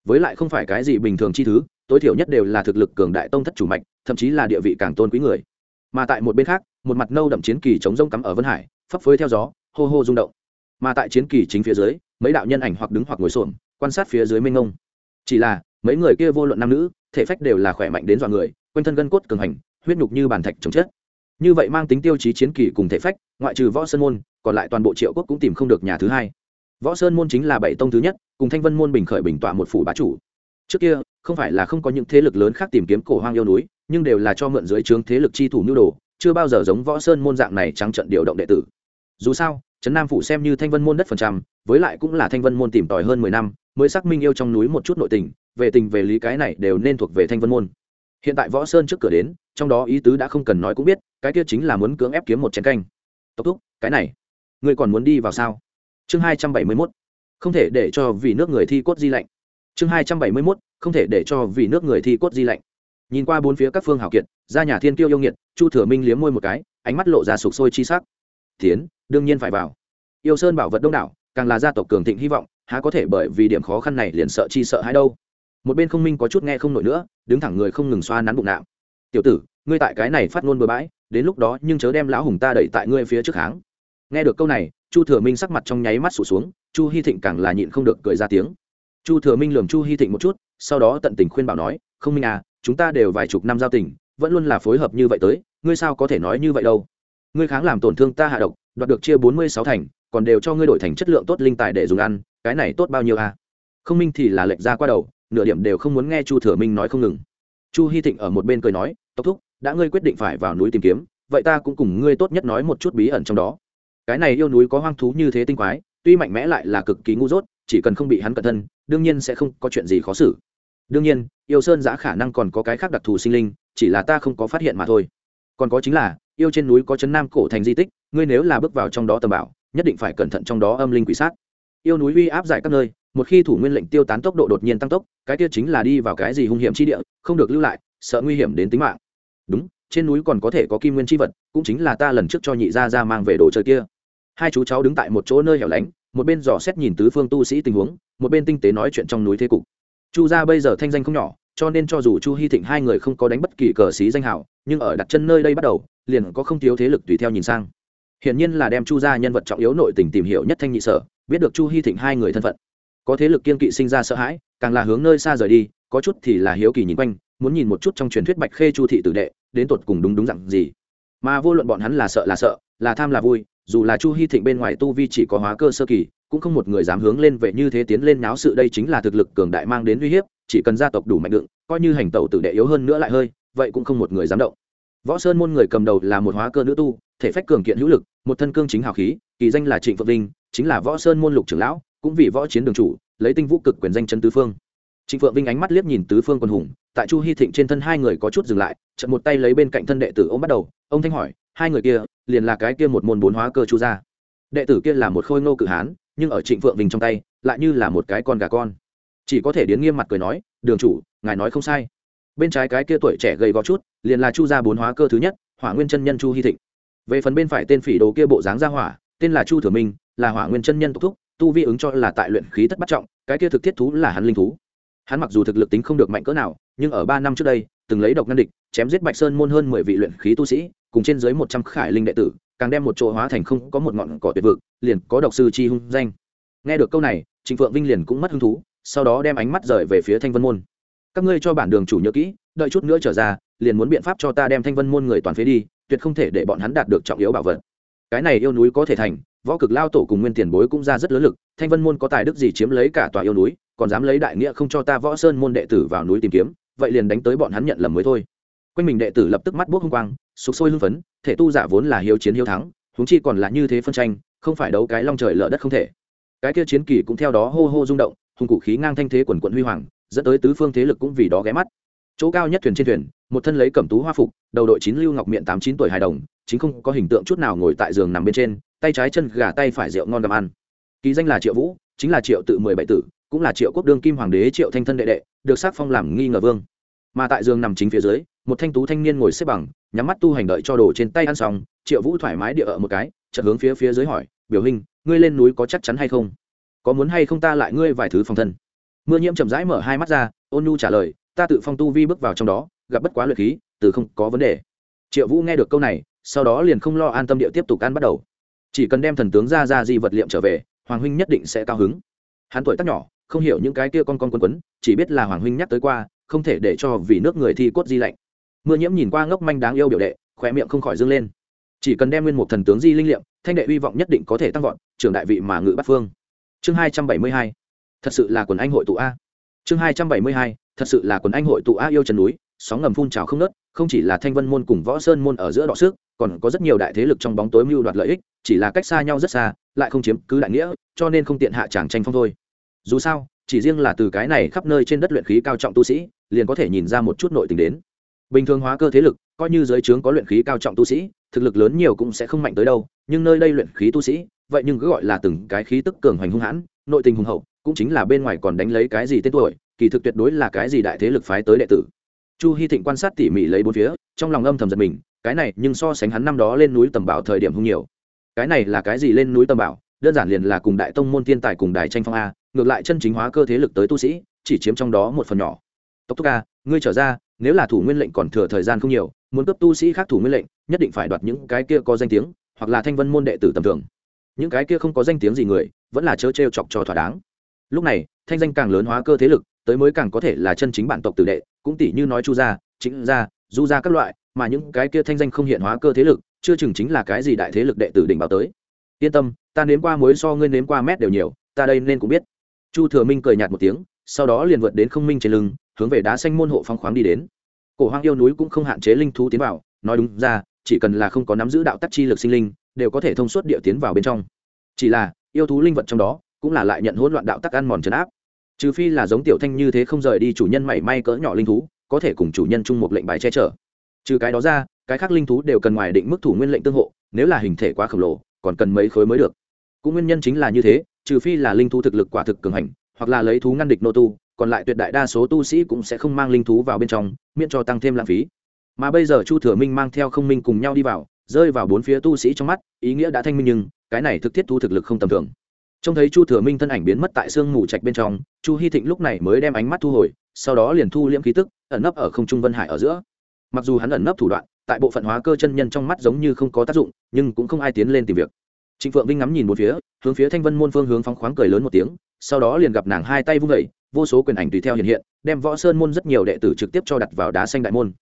Với lại không phải cái gì bình thường chi thứ tối thiểu nhất đều là thực lực cường đại tông thất chủ mạch, thậm chí là địa vị càng tôn quý người. Mà tại một bên khác, một mặt nâu đậm chiến kỳ chống rông cắm ở vân hải, phấp phới theo gió, hô hô rung động. Mà tại chiến kỳ chính phía dưới, mấy đạo nhân ảnh hoặc đứng hoặc ngồi xổm, quan sát phía dưới mênh ngông chỉ là, mấy người kia vô luận nam nữ, thể phách đều là khỏe mạnh đến dọa người, quanh thân gân cốt cường hành, huyết nhục như bàn thạch chống chết như vậy mang tính tiêu chí chiến kỳ cùng thể phách, ngoại trừ võ sơn môn, còn lại toàn bộ triệu quốc cũng tìm không được nhà thứ hai. Võ sơn môn chính là bảy tông thứ nhất, cùng thanh vân môn bình khởi bình tọa một phủ bá chủ. Trước kia không phải là không có những thế lực lớn khác tìm kiếm cổ hoang yêu núi, nhưng đều là cho mượn dưới trướng thế lực chi thủ nhu đồ, chưa bao giờ giống võ sơn môn dạng này trắng trận điều động đệ tử. Dù sao, trấn nam phủ xem như thanh vân môn đất phần trăm, với lại cũng là thanh vân môn tìm tòi hơn mười năm, mới xác minh yêu trong núi một chút nội tình, về tình về lý cái này đều nên thuộc về thanh vân môn. Hiện tại võ sơn trước cửa đến, trong đó ý tứ đã không cần nói cũng biết, cái kia chính là muốn cưỡng ép kiếm một chén canh. Tốc thúc, cái này, ngươi còn muốn đi vào sao? Chương hai trăm bảy mươi mốt. Không thể để cho vì nước người thi cốt di lạnh chương hai trăm bảy mươi mốt không thể để cho vì nước người thi cốt di lạnh. Nhìn qua bốn phía các phương hào kiệt, ra nhà thiên tiêu yêu nghiệt, chu thừa minh liếm môi một cái, ánh mắt lộ ra sục sôi chi sắc. Tiến, đương nhiên phải vào. Yêu sơn bảo vật đông đảo, càng là gia tộc cường thịnh hy vọng, há có thể bởi vì điểm khó khăn này liền sợ chi sợ hãi đâu. Một bên không minh có chút nghe không nổi nữa, đứng thẳng người không ngừng xoa nắn bụng nạo tiểu tử, ngươi tại cái này phát ngôn bừa bãi, đến lúc đó nhưng chớ đem lão hùng ta đẩy tại ngươi phía trước kháng nghe được câu này, chu thừa minh sắc mặt trong nháy mắt sụt xuống, chu hy thịnh càng là nhịn không được cười ra tiếng. Chu thừa minh lườm chu hy thịnh một chút sau đó tận tình khuyên bảo nói, không minh à chúng ta đều vài chục năm giao tình, vẫn luôn là phối hợp như vậy tới, ngươi sao có thể nói như vậy đâu? Ngươi kháng làm tổn thương ta hạ độc, đoạt được chia bốn mươi sáu thành, còn đều cho ngươi đổi thành chất lượng tốt linh tài để dùng ăn, cái này tốt bao nhiêu à? Không minh thì là lệch ra qua đầu, nửa điểm đều không muốn nghe chu thừa minh nói không ngừng. Chu hy thịnh ở một bên cười nói tốc thúc, đã ngươi quyết định phải vào núi tìm kiếm, vậy ta cũng cùng ngươi tốt nhất nói một chút bí ẩn trong đó. Cái này yêu núi có hoang thú như thế tinh quái, tuy mạnh mẽ lại là cực kỳ ngu dốt, chỉ cần không bị hắn cẩn thân, đương nhiên sẽ không có chuyện gì khó xử đương nhiên, yêu sơn giã khả năng còn có cái khác đặc thù sinh linh, chỉ là ta không có phát hiện mà thôi. Còn có chính là, yêu trên núi có chấn nam cổ thành di tích, ngươi nếu là bước vào trong đó tầm bảo, nhất định phải cẩn thận trong đó âm linh quỷ sát. Yêu núi uy áp giải các nơi, một khi thủ nguyên lệnh tiêu tán tốc độ đột nhiên tăng tốc, cái kia chính là đi vào cái gì hung hiểm chi địa, không được lưu lại, sợ nguy hiểm đến tính mạng. Đúng, trên núi còn có thể có kim nguyên chi vật, cũng chính là ta lần trước cho nhị gia ra mang về đồ chơi kia. Hai chú cháu đứng tại một chỗ nơi hẻo lánh, một bên dò xét nhìn tứ phương tu sĩ tình huống, một bên tinh tế nói chuyện trong núi thế cục chu gia bây giờ thanh danh không nhỏ, cho nên cho dù chu hy thịnh hai người không có đánh bất kỳ cờ xí danh hảo nhưng ở đặt chân nơi đây bắt đầu, liền có không thiếu thế lực tùy theo nhìn sang. Hiển nhiên là đem chu gia nhân vật trọng yếu nội tình tìm hiểu nhất thanh nhị sở, biết được chu hy thịnh hai người thân phận. Có thế lực kiên kỵ sinh ra sợ hãi, càng là hướng nơi xa rời đi, có chút thì là hiếu kỳ nhìn quanh, muốn nhìn một chút trong truyền thuyết bạch khê chu thị tử đệ, đến tột cùng đúng đúng dặn gì. Mà vô luận bọn hắn là sợ là sợ, là tham là vui, dù là chu hy thịnh bên ngoài tu vi chỉ có hóa cơ sơ kỳ cũng không một người dám hướng lên về như thế tiến lên náo sự, đây chính là thực lực cường đại mang đến uy hiếp, chỉ cần gia tộc đủ mạnh đựng, coi như hành tẩu tử đệ yếu hơn nữa lại hơi, vậy cũng không một người dám động. Võ sơn môn người cầm đầu là một hóa cơ nữ tu, thể phách cường kiện hữu lực, một thân cương chính hào khí, kỳ danh là trịnh phượng vinh, chính là võ sơn môn lục trưởng lão, cũng vì võ chiến đường chủ, lấy tinh vũ cực quyền danh chân tứ phương. Trịnh phượng vinh ánh mắt liếc nhìn tứ phương quân hùng, tại chu hy thịnh trên thân hai người có chút dừng lại trận một tay lấy bên cạnh thân đệ tử ôm bắt đầu, ông thanh hỏi, hai người kia, liền là cái kia một môn bốn hóa cơ chu gia. Đệ tử kia là một khôi ngô cự hán nhưng ở trịnh phượng vinh trong tay, lại như là một cái con gà con. Chỉ có thể điến nghiêm mặt cười nói, đường chủ, ngài nói không sai. Bên trái cái kia tuổi trẻ gầy gò chút, liền là chu gia bốn hóa cơ thứ nhất, hỏa nguyên chân nhân chu hy thịnh. Về phần bên phải tên phỉ đồ kia bộ dáng ra hỏa, tên là chu thừa minh, là hỏa nguyên chân nhân tốc thúc, tu vi ứng cho là tại luyện khí thất bắt trọng, cái kia thực thiết thú là hắn linh thú. Hắn mặc dù thực lực tính không được mạnh cỡ nào, nhưng ở ba năm trước đây, từng lấy độc ngăn địch, chém giết bạch sơn môn hơn mười vị luyện khí tu sĩ, cùng trên dưới một trăm khải linh đệ tử càng đem một chỗ hóa thành không có một ngọn cỏ tuyệt vực, liền có độc sư chi hung danh. Nghe được câu này, trịnh phượng vinh liền cũng mất hứng thú, sau đó đem ánh mắt rời về phía thanh vân môn. Các ngươi cho bản đường chủ nhớ kỹ, đợi chút nữa trở ra, liền muốn biện pháp cho ta đem thanh vân môn người toàn phế đi, tuyệt không thể để bọn hắn đạt được trọng yếu bảo vật. Cái này yêu núi có thể thành, võ cực lao tổ cùng nguyên tiền bối cũng ra rất lớn lực, thanh vân môn có tài đức gì chiếm lấy cả tòa yêu núi, còn dám lấy đại nghĩa không cho ta võ sơn môn đệ tử vào núi tìm kiếm, vậy liền đánh tới bọn hắn nhận lầm mới thôi. Quanh mình đệ tử lập tức mắt bốc hung quang, sục sôi hưng phấn thể tu giả vốn là hiếu chiến hiếu thắng, huống chi còn là như thế phân tranh, không phải đấu cái long trời lở đất không thể. Cái kia chiến kỳ cũng theo đó hô hô rung động, hùng cụ khí ngang thanh thế quần quận huy hoàng, dẫn tới tứ phương thế lực cũng vì đó ghé mắt. Chỗ cao nhất thuyền trên thuyền, một thân lấy cẩm tú hoa phục, đầu đội chín lưu ngọc miệng tám chín tuổi hài đồng, chính không có hình tượng chút nào ngồi tại giường nằm bên trên, tay trái chân gà tay phải rượu ngon gặm ăn. Ký danh là triệu vũ, chính là triệu tự mười bảy tử, cũng là triệu quốc đương kim hoàng đế triệu thanh thân đệ đệ, được sắc phong làm nghi ngờ vương. Mà tại giường nằm chính phía dưới một thanh tú thanh niên ngồi xếp bằng, nhắm mắt tu hành đợi cho đồ trên tay ăn xong, triệu vũ thoải mái địa ở một cái, chợt hướng phía phía dưới hỏi, biểu hình ngươi lên núi có chắc chắn hay không? Có muốn hay không ta lại ngươi vài thứ phòng thân? Mưa nhiễm chậm rãi mở hai mắt ra, ôn nhu trả lời, ta tự phong tu vi bước vào trong đó, gặp bất quá luyện khí, từ không có vấn đề. Triệu vũ nghe được câu này, sau đó liền không lo an tâm địa tiếp tục ăn bắt đầu. Chỉ cần đem thần tướng ra ra di vật liệm trở về, hoàng huynh nhất định sẽ cao hứng. Hắn tuổi tác nhỏ, không hiểu những cái kia con con quấn quấn, chỉ biết là hoàng huynh nhắc tới qua, không thể để cho vì nước người thi cốt di lạnh mưa nhiễm nhìn qua ngốc manh đáng yêu biểu đệ khỏe miệng không khỏi dâng lên. Chỉ cần đem nguyên một thần tướng di linh liệm, thanh đệ hy vọng nhất định có thể tăng vọt, trưởng đại vị mà ngự bắt phương. Chương hai trăm bảy mươi hai. Thật sự là quần anh hội tụ a. Chương hai trăm bảy mươi hai. Thật sự là quần anh hội tụ a yêu trần núi, sóng ngầm phun trào không nớt không chỉ là thanh vân môn cùng võ sơn môn ở giữa đọ sức, còn có rất nhiều đại thế lực trong bóng tối mưu đoạt lợi ích, chỉ là cách xa nhau rất xa, lại không chiếm cứ đại nghĩa, cho nên không tiện hạ tràng tranh phong thôi. Dù sao, chỉ riêng là từ cái này khắp nơi trên đất luyện khí cao trọng tu sĩ, liền có thể nhìn ra một chút nội tình đến bình thường hóa cơ thế lực, coi như giới trướng có luyện khí cao trọng tu sĩ, thực lực lớn nhiều cũng sẽ không mạnh tới đâu, nhưng nơi đây luyện khí tu sĩ, vậy nhưng cứ gọi là từng cái khí tức cường hoành hung hãn, nội tình hùng hậu, cũng chính là bên ngoài còn đánh lấy cái gì tên tuổi, kỳ thực tuyệt đối là cái gì đại thế lực phái tới đệ tử. Chu hy thịnh quan sát tỉ mỉ lấy bốn phía, trong lòng âm thầm giật mình, cái này, nhưng so sánh hắn năm đó lên núi tầm bảo thời điểm hung nhiều. Cái này là cái gì lên núi tầm bảo? Đơn giản liền là cùng đại tông môn thiên tài cùng đài tranh phong a, ngược lại chân chính hóa cơ thế lực tới tu sĩ, chỉ chiếm trong đó một phần nhỏ. Tộc thúc a, ngươi trở ra nếu là thủ nguyên lệnh còn thừa thời gian không nhiều, muốn cấp tu sĩ khác thủ nguyên lệnh, nhất định phải đoạt những cái kia có danh tiếng, hoặc là thanh vân môn đệ tử tầm thường. Những cái kia không có danh tiếng gì người, vẫn là chớ t chọc cho thỏa đáng. Lúc này, thanh danh càng lớn hóa cơ thế lực, tới mới càng có thể là chân chính bản tộc tử đệ, cũng tỷ như nói chu gia chính gia, du gia các loại, mà những cái kia thanh danh không hiện hóa cơ thế lực, chưa chừng chính là cái gì đại thế lực đệ tử đỉnh báo tới. Yên tâm, ta nếm qua muối so ngươi nếm qua mét đều nhiều, ta đây nên cũng biết. Chu thừa minh cười nhạt một tiếng, sau đó liền vượt đến không minh trên lưng hướng về đá xanh môn hộ phong khoáng đi đến. Cổ hoang yêu núi cũng không hạn chế linh thú tiến vào, nói đúng ra, chỉ cần là không có nắm giữ đạo tắc chi lực sinh linh, đều có thể thông suốt địa tiến vào bên trong. Chỉ là, yêu thú linh vật trong đó, cũng là lại nhận hỗn loạn đạo tắc ăn mòn trấn áp. Trừ phi là giống tiểu thanh như thế không rời đi chủ nhân mảy may cỡ nhỏ linh thú, có thể cùng chủ nhân chung một lệnh bài che chở. Trừ cái đó ra, cái khác linh thú đều cần ngoài định mức thủ nguyên lệnh tương hộ, nếu là hình thể quá khổng lồ, còn cần mấy khối mới được. Cũng nguyên nhân chính là như thế, trừ phi là linh thú thực lực quả thực cường hành, hoặc là lấy thú ngăn địch nô tu còn lại tuyệt đại đa số tu sĩ cũng sẽ không mang linh thú vào bên trong, miễn cho tăng thêm lãng phí. Mà bây giờ chu thừa minh mang theo không minh cùng nhau đi vào, rơi vào bốn phía tu sĩ trong mắt, ý nghĩa đã thanh minh nhưng, cái này thực thiết thu thực lực không tầm thường. Trông thấy chu thừa minh thân ảnh biến mất tại sương mù trạch bên trong, chu hy thịnh lúc này mới đem ánh mắt thu hồi, sau đó liền thu liễm khí tức, ẩn nấp ở không trung vân hải ở giữa. Mặc dù hắn ẩn nấp thủ đoạn, tại bộ phận hóa cơ chân nhân trong mắt giống như không có tác dụng, nhưng cũng không ai tiến lên tìm việc trịnh phượng vinh ngắm nhìn một phía, hướng phía thanh vân môn phương hướng phóng khoáng cười lớn một tiếng, sau đó liền gặp nàng hai tay vung vẩy vô số quyền ảnh tùy theo hiện hiện, đem võ sơn môn rất nhiều đệ tử trực tiếp cho đặt vào đá xanh đại môn.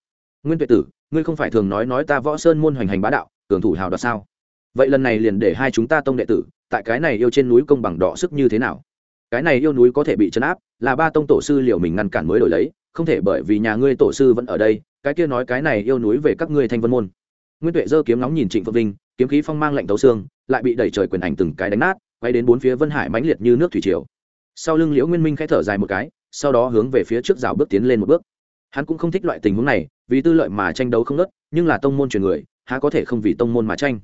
Nguyên tuệ tử, ngươi không phải thường nói nói ta võ sơn môn hoành hành bá đạo, cường thủ hào đoạt sao? Vậy lần này liền để hai chúng ta tông đệ tử, tại cái này yêu trên núi công bằng đỏ sức như thế nào? Cái này yêu núi có thể bị chấn áp, là ba tông tổ sư liệu mình ngăn cản mới đổi lấy, không thể bởi vì nhà ngươi tổ sư vẫn ở đây, cái kia nói cái này yêu núi về các ngươi thanh vân môn. Nguyên tuệ giơ kiếm nóng nhìn trịnh phượng vinh kiếm khí phong mang lạnh tấu xương, lại bị đẩy trời quyền ảnh từng cái đánh nát, quay đến bốn phía vân hải mãnh liệt như nước thủy triều. Sau lưng liễu nguyên minh khẽ thở dài một cái, sau đó hướng về phía trước rào bước tiến lên một bước. Hắn cũng không thích loại tình huống này, vì tư lợi mà tranh đấu không nớt nhưng là tông môn truyền người, há có thể không vì tông môn mà tranh.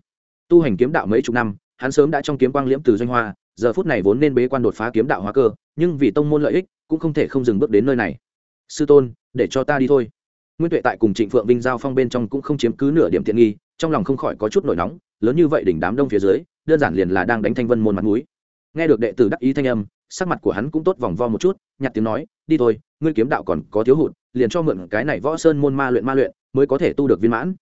Tu hành kiếm đạo mấy chục năm, hắn sớm đã trong kiếm quang liễm từ doanh hoa, giờ phút này vốn nên bế quan đột phá kiếm đạo hóa cơ, nhưng vì tông môn lợi ích, cũng không thể không dừng bước đến nơi này. Sư tôn, để cho ta đi thôi. Nguyên tuệ tại cùng trịnh phượng vinh giao phong bên trong cũng không chiếm cứ nửa điểm tiện nghi trong lòng không khỏi có chút nổi nóng, lớn như vậy đỉnh đám đông phía dưới, đơn giản liền là đang đánh thanh vân môn mặt mũi. nghe được đệ tử đắc ý thanh âm, sắc mặt của hắn cũng tốt vòng vo một chút, nhặt tiếng nói, đi thôi, ngươi kiếm đạo còn có thiếu hụt, liền cho mượn cái này võ sơn môn ma luyện ma luyện, mới có thể tu được viên mãn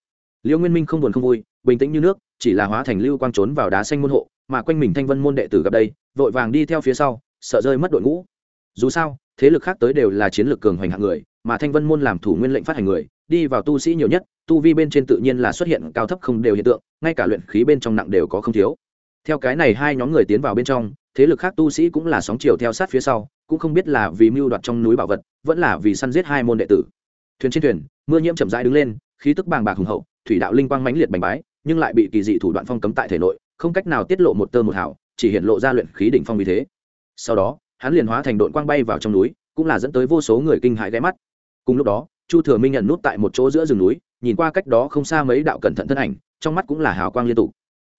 liễu nguyên minh không buồn không vui, bình tĩnh như nước, chỉ là hóa thành lưu quang trốn vào đá xanh môn hộ, mà quanh mình thanh vân môn đệ tử gặp đây, vội vàng đi theo phía sau, sợ rơi mất đội ngũ dù sao, thế lực khác tới đều là chiến lược cường hoành hạng người, mà thanh vân môn làm thủ nguyên lệnh phát hành người đi vào tu sĩ nhiều nhất, tu vi bên trên tự nhiên là xuất hiện cao thấp không đều hiện tượng, ngay cả luyện khí bên trong nặng đều có không thiếu. Theo cái này hai nhóm người tiến vào bên trong, thế lực khác tu sĩ cũng là sóng chiều theo sát phía sau, cũng không biết là vì mưu đoạt trong núi bảo vật, vẫn là vì săn giết hai môn đệ tử. Thuyền trên thuyền, mưa nhiễm chậm rãi đứng lên, khí tức bàng bạc hùng hậu, thủy đạo linh quang mãnh liệt bành bái, nhưng lại bị kỳ dị thủ đoạn phong cấm tại thể nội, không cách nào tiết lộ một tơ một hào, chỉ hiện lộ ra luyện khí đỉnh phong vì thế. Sau đó, hắn liền hóa thành đội quang bay vào trong núi, cũng là dẫn tới vô số người kinh hãi ghé mắt. Cùng lúc đó chu thừa minh nhận nút tại một chỗ giữa rừng núi, nhìn qua cách đó không xa mấy đạo cẩn thận thân ảnh, trong mắt cũng là hào quang liên tục.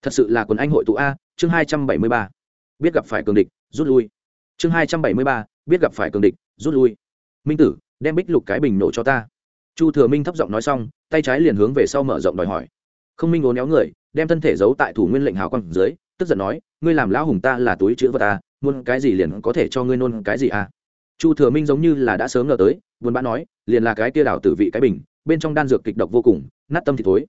Thật sự là quần anh hội tụ a, chương hai trăm bảy mươi ba. Biết gặp phải cường địch, rút lui. Chương hai trăm bảy mươi ba, biết gặp phải cường địch, rút lui. Minh tử, đem bích lục cái bình nổ cho ta. Chu thừa minh thấp giọng nói xong, tay trái liền hướng về sau mở rộng đòi hỏi. Không minh ốn éo người, đem thân thể giấu tại thủ nguyên lệnh hào quang dưới, tức giận nói, ngươi làm lão hùng ta là túi chữ vật ta muốn cái gì liền có thể cho ngươi nôn cái gì à chu thừa minh giống như là đã sớm ngờ tới, buồn bã nói, liền là cái kia đảo tử vị cái bình, bên trong đan dược kịch độc vô cùng, nát tâm thì thối.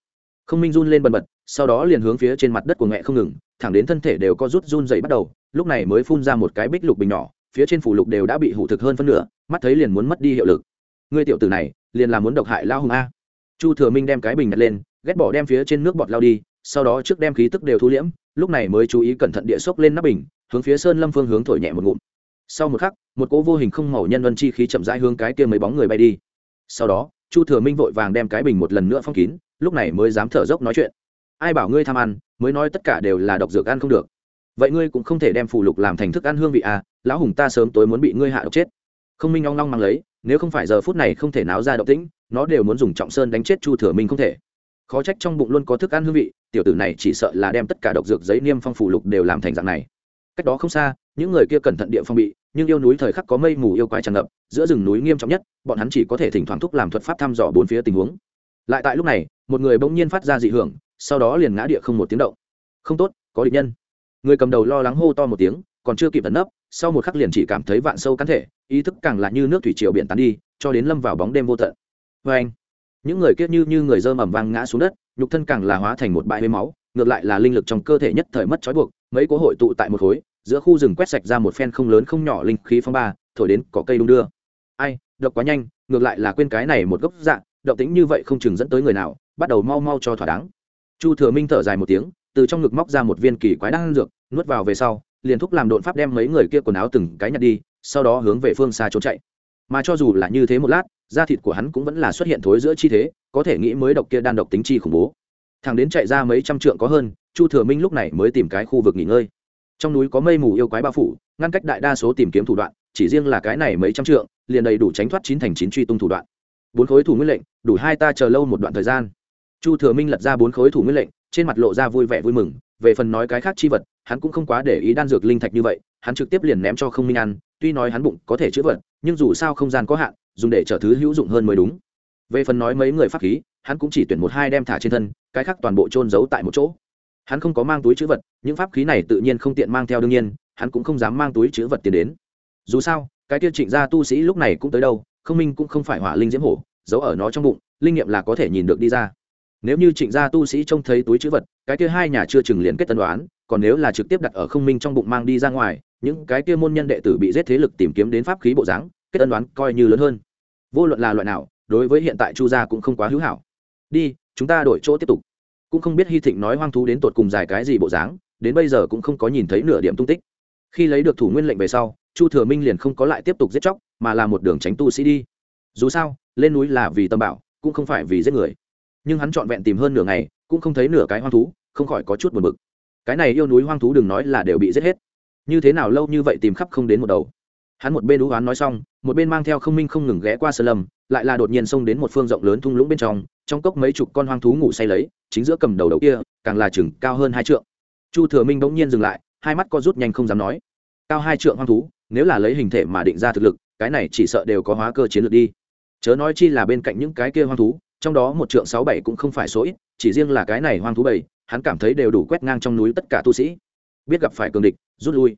Không minh run lên bần bật, sau đó liền hướng phía trên mặt đất của mẹ không ngừng, thẳng đến thân thể đều có rút run dậy bắt đầu, lúc này mới phun ra một cái bích lục bình nhỏ, phía trên phủ lục đều đã bị hủ thực hơn phân nửa, mắt thấy liền muốn mất đi hiệu lực. Ngươi tiểu tử này, liền là muốn độc hại lao hùng a. Chu thừa minh đem cái bình nhặt lên, ghét bỏ đem phía trên nước bọt lao đi, sau đó trước đem khí tức đều thu liễm, lúc này mới chú ý cẩn thận địa xốc lên nắp bình, hướng phía sơn lâm phương hướng thổi nhẹ một ngụm sau một khắc, một cỗ vô hình không màu nhân vân chi khí chậm rãi hướng cái kia mấy bóng người bay đi. Sau đó, chu thừa minh vội vàng đem cái bình một lần nữa phong kín, lúc này mới dám thở dốc nói chuyện. Ai bảo ngươi tham ăn, mới nói tất cả đều là độc dược ăn không được. Vậy ngươi cũng không thể đem phù lục làm thành thức ăn hương vị à lão hùng ta sớm tối muốn bị ngươi hạ độc chết. Không minh long long mang lấy, nếu không phải giờ phút này không thể náo ra động tĩnh, nó đều muốn dùng trọng sơn đánh chết chu thừa minh không thể. Khó trách trong bụng luôn có thức ăn hương vị, tiểu tử này chỉ sợ là đem tất cả độc dược giấy niêm phong phù lục đều làm thành dạng này cách đó không xa, những người kia cẩn thận địa phong bị, nhưng yêu núi thời khắc có mây mù yêu quái tràn ngập, giữa rừng núi nghiêm trọng nhất, bọn hắn chỉ có thể thỉnh thoảng thúc làm thuật pháp thăm dò bốn phía tình huống. Lại tại lúc này, một người bỗng nhiên phát ra dị hưởng, sau đó liền ngã địa không một tiếng động. Không tốt, có địch nhân. Người cầm đầu lo lắng hô to một tiếng, còn chưa kịp tấn nấp, sau một khắc liền chỉ cảm thấy vạn sâu cắn thể, ý thức càng là như nước thủy triều biển tán đi, cho đến lâm vào bóng đêm vô tận. Vê anh, những người kết như như người dơ ẩm vang ngã xuống đất, nhục thân càng là hóa thành một bãi hơi máu, ngược lại là linh lực trong cơ thể nhất thời mất trói buộc mấy cố hội tụ tại một khối, giữa khu rừng quét sạch ra một phen không lớn không nhỏ linh khí phong ba, thổi đến có cây đung đưa. Ai, độc quá nhanh, ngược lại là quên cái này một gốc dạng động tính như vậy không chừng dẫn tới người nào, bắt đầu mau mau cho thỏa đáng. Chu thừa minh thở dài một tiếng, từ trong ngực móc ra một viên kỳ quái đan dược, nuốt vào về sau, liền thúc làm đột pháp đem mấy người kia quần áo từng cái nhặt đi, sau đó hướng về phương xa trốn chạy. Mà cho dù là như thế một lát, da thịt của hắn cũng vẫn là xuất hiện thối giữa chi thế, có thể nghĩ mới độc kia đan độc tính chi khủng bố. Thằng đến chạy ra mấy trăm trượng có hơn chu thừa minh lúc này mới tìm cái khu vực nghỉ ngơi. Trong núi có mây mù yêu quái bao phủ, ngăn cách đại đa số tìm kiếm thủ đoạn, chỉ riêng là cái này mấy trăm trượng, liền đầy đủ tránh thoát chín thành chín truy tung thủ đoạn. Bốn khối thủ nguyên lệnh, đủ hai ta chờ lâu một đoạn thời gian. Chu thừa minh lật ra bốn khối thủ nguyên lệnh, trên mặt lộ ra vui vẻ vui mừng, về phần nói cái khác chi vật, hắn cũng không quá để ý đan dược linh thạch như vậy, hắn trực tiếp liền ném cho không minh ăn, tuy nói hắn bụng có thể chữa vật, nhưng dù sao không gian có hạn, dùng để trở thứ hữu dụng hơn mới đúng. Về phần nói mấy người pháp khí, hắn cũng chỉ tuyển một hai đem thả trên thân, cái khác toàn bộ trôn giấu tại một chỗ hắn không có mang túi chữ vật, những pháp khí này tự nhiên không tiện mang theo đương nhiên, hắn cũng không dám mang túi chữ vật tiền đến. Dù sao, cái tiêu trịnh gia tu sĩ lúc này cũng tới đâu, không minh cũng không phải hỏa linh diễm hổ, giấu ở nó trong bụng, linh nghiệm là có thể nhìn được đi ra. Nếu như trịnh gia tu sĩ trông thấy túi chữ vật, cái kia hai nhà chưa chừng liền kết tân đoán, còn nếu là trực tiếp đặt ở không minh trong bụng mang đi ra ngoài, những cái kia môn nhân đệ tử bị giết thế lực tìm kiếm đến pháp khí bộ dáng, kết tân đoán coi như lớn hơn. Vô luận là loại nào, đối với hiện tại chu gia cũng không quá hữu hảo. Đi, chúng ta đổi chỗ tiếp tục cũng không biết hy thịnh nói hoang thú đến tột cùng dài cái gì bộ dáng, đến bây giờ cũng không có nhìn thấy nửa điểm tung tích. Khi lấy được thủ nguyên lệnh về sau, chu thừa minh liền không có lại tiếp tục giết chóc, mà là một đường tránh tu sĩ đi. Dù sao, lên núi là vì tâm bảo, cũng không phải vì giết người. Nhưng hắn trọn vẹn tìm hơn nửa ngày, cũng không thấy nửa cái hoang thú, không khỏi có chút buồn bực. Cái này yêu núi hoang thú đừng nói là đều bị giết hết. Như thế nào lâu như vậy tìm khắp không đến một đầu. Hắn một bên đũ oán nói xong một bên mang theo không minh không ngừng ghé qua sơ lâm, lại là đột nhiên xông đến một phương rộng lớn thung lũng bên trong trong cốc mấy chục con hoang thú ngủ say lấy, chính giữa cầm đầu đầu kia, càng là chừng cao hơn hai trượng. Chu thừa minh bỗng nhiên dừng lại, hai mắt co rút nhanh không dám nói. Cao hai trượng hoang thú, nếu là lấy hình thể mà định ra thực lực, cái này chỉ sợ đều có hóa cơ chiến lược đi. Chớ nói chi là bên cạnh những cái kia hoang thú, trong đó một trượng sáu bảy cũng không phải số ít, chỉ riêng là cái này hoang thú bảy, hắn cảm thấy đều đủ quét ngang trong núi tất cả tu sĩ. Biết gặp phải cường địch, rút lui.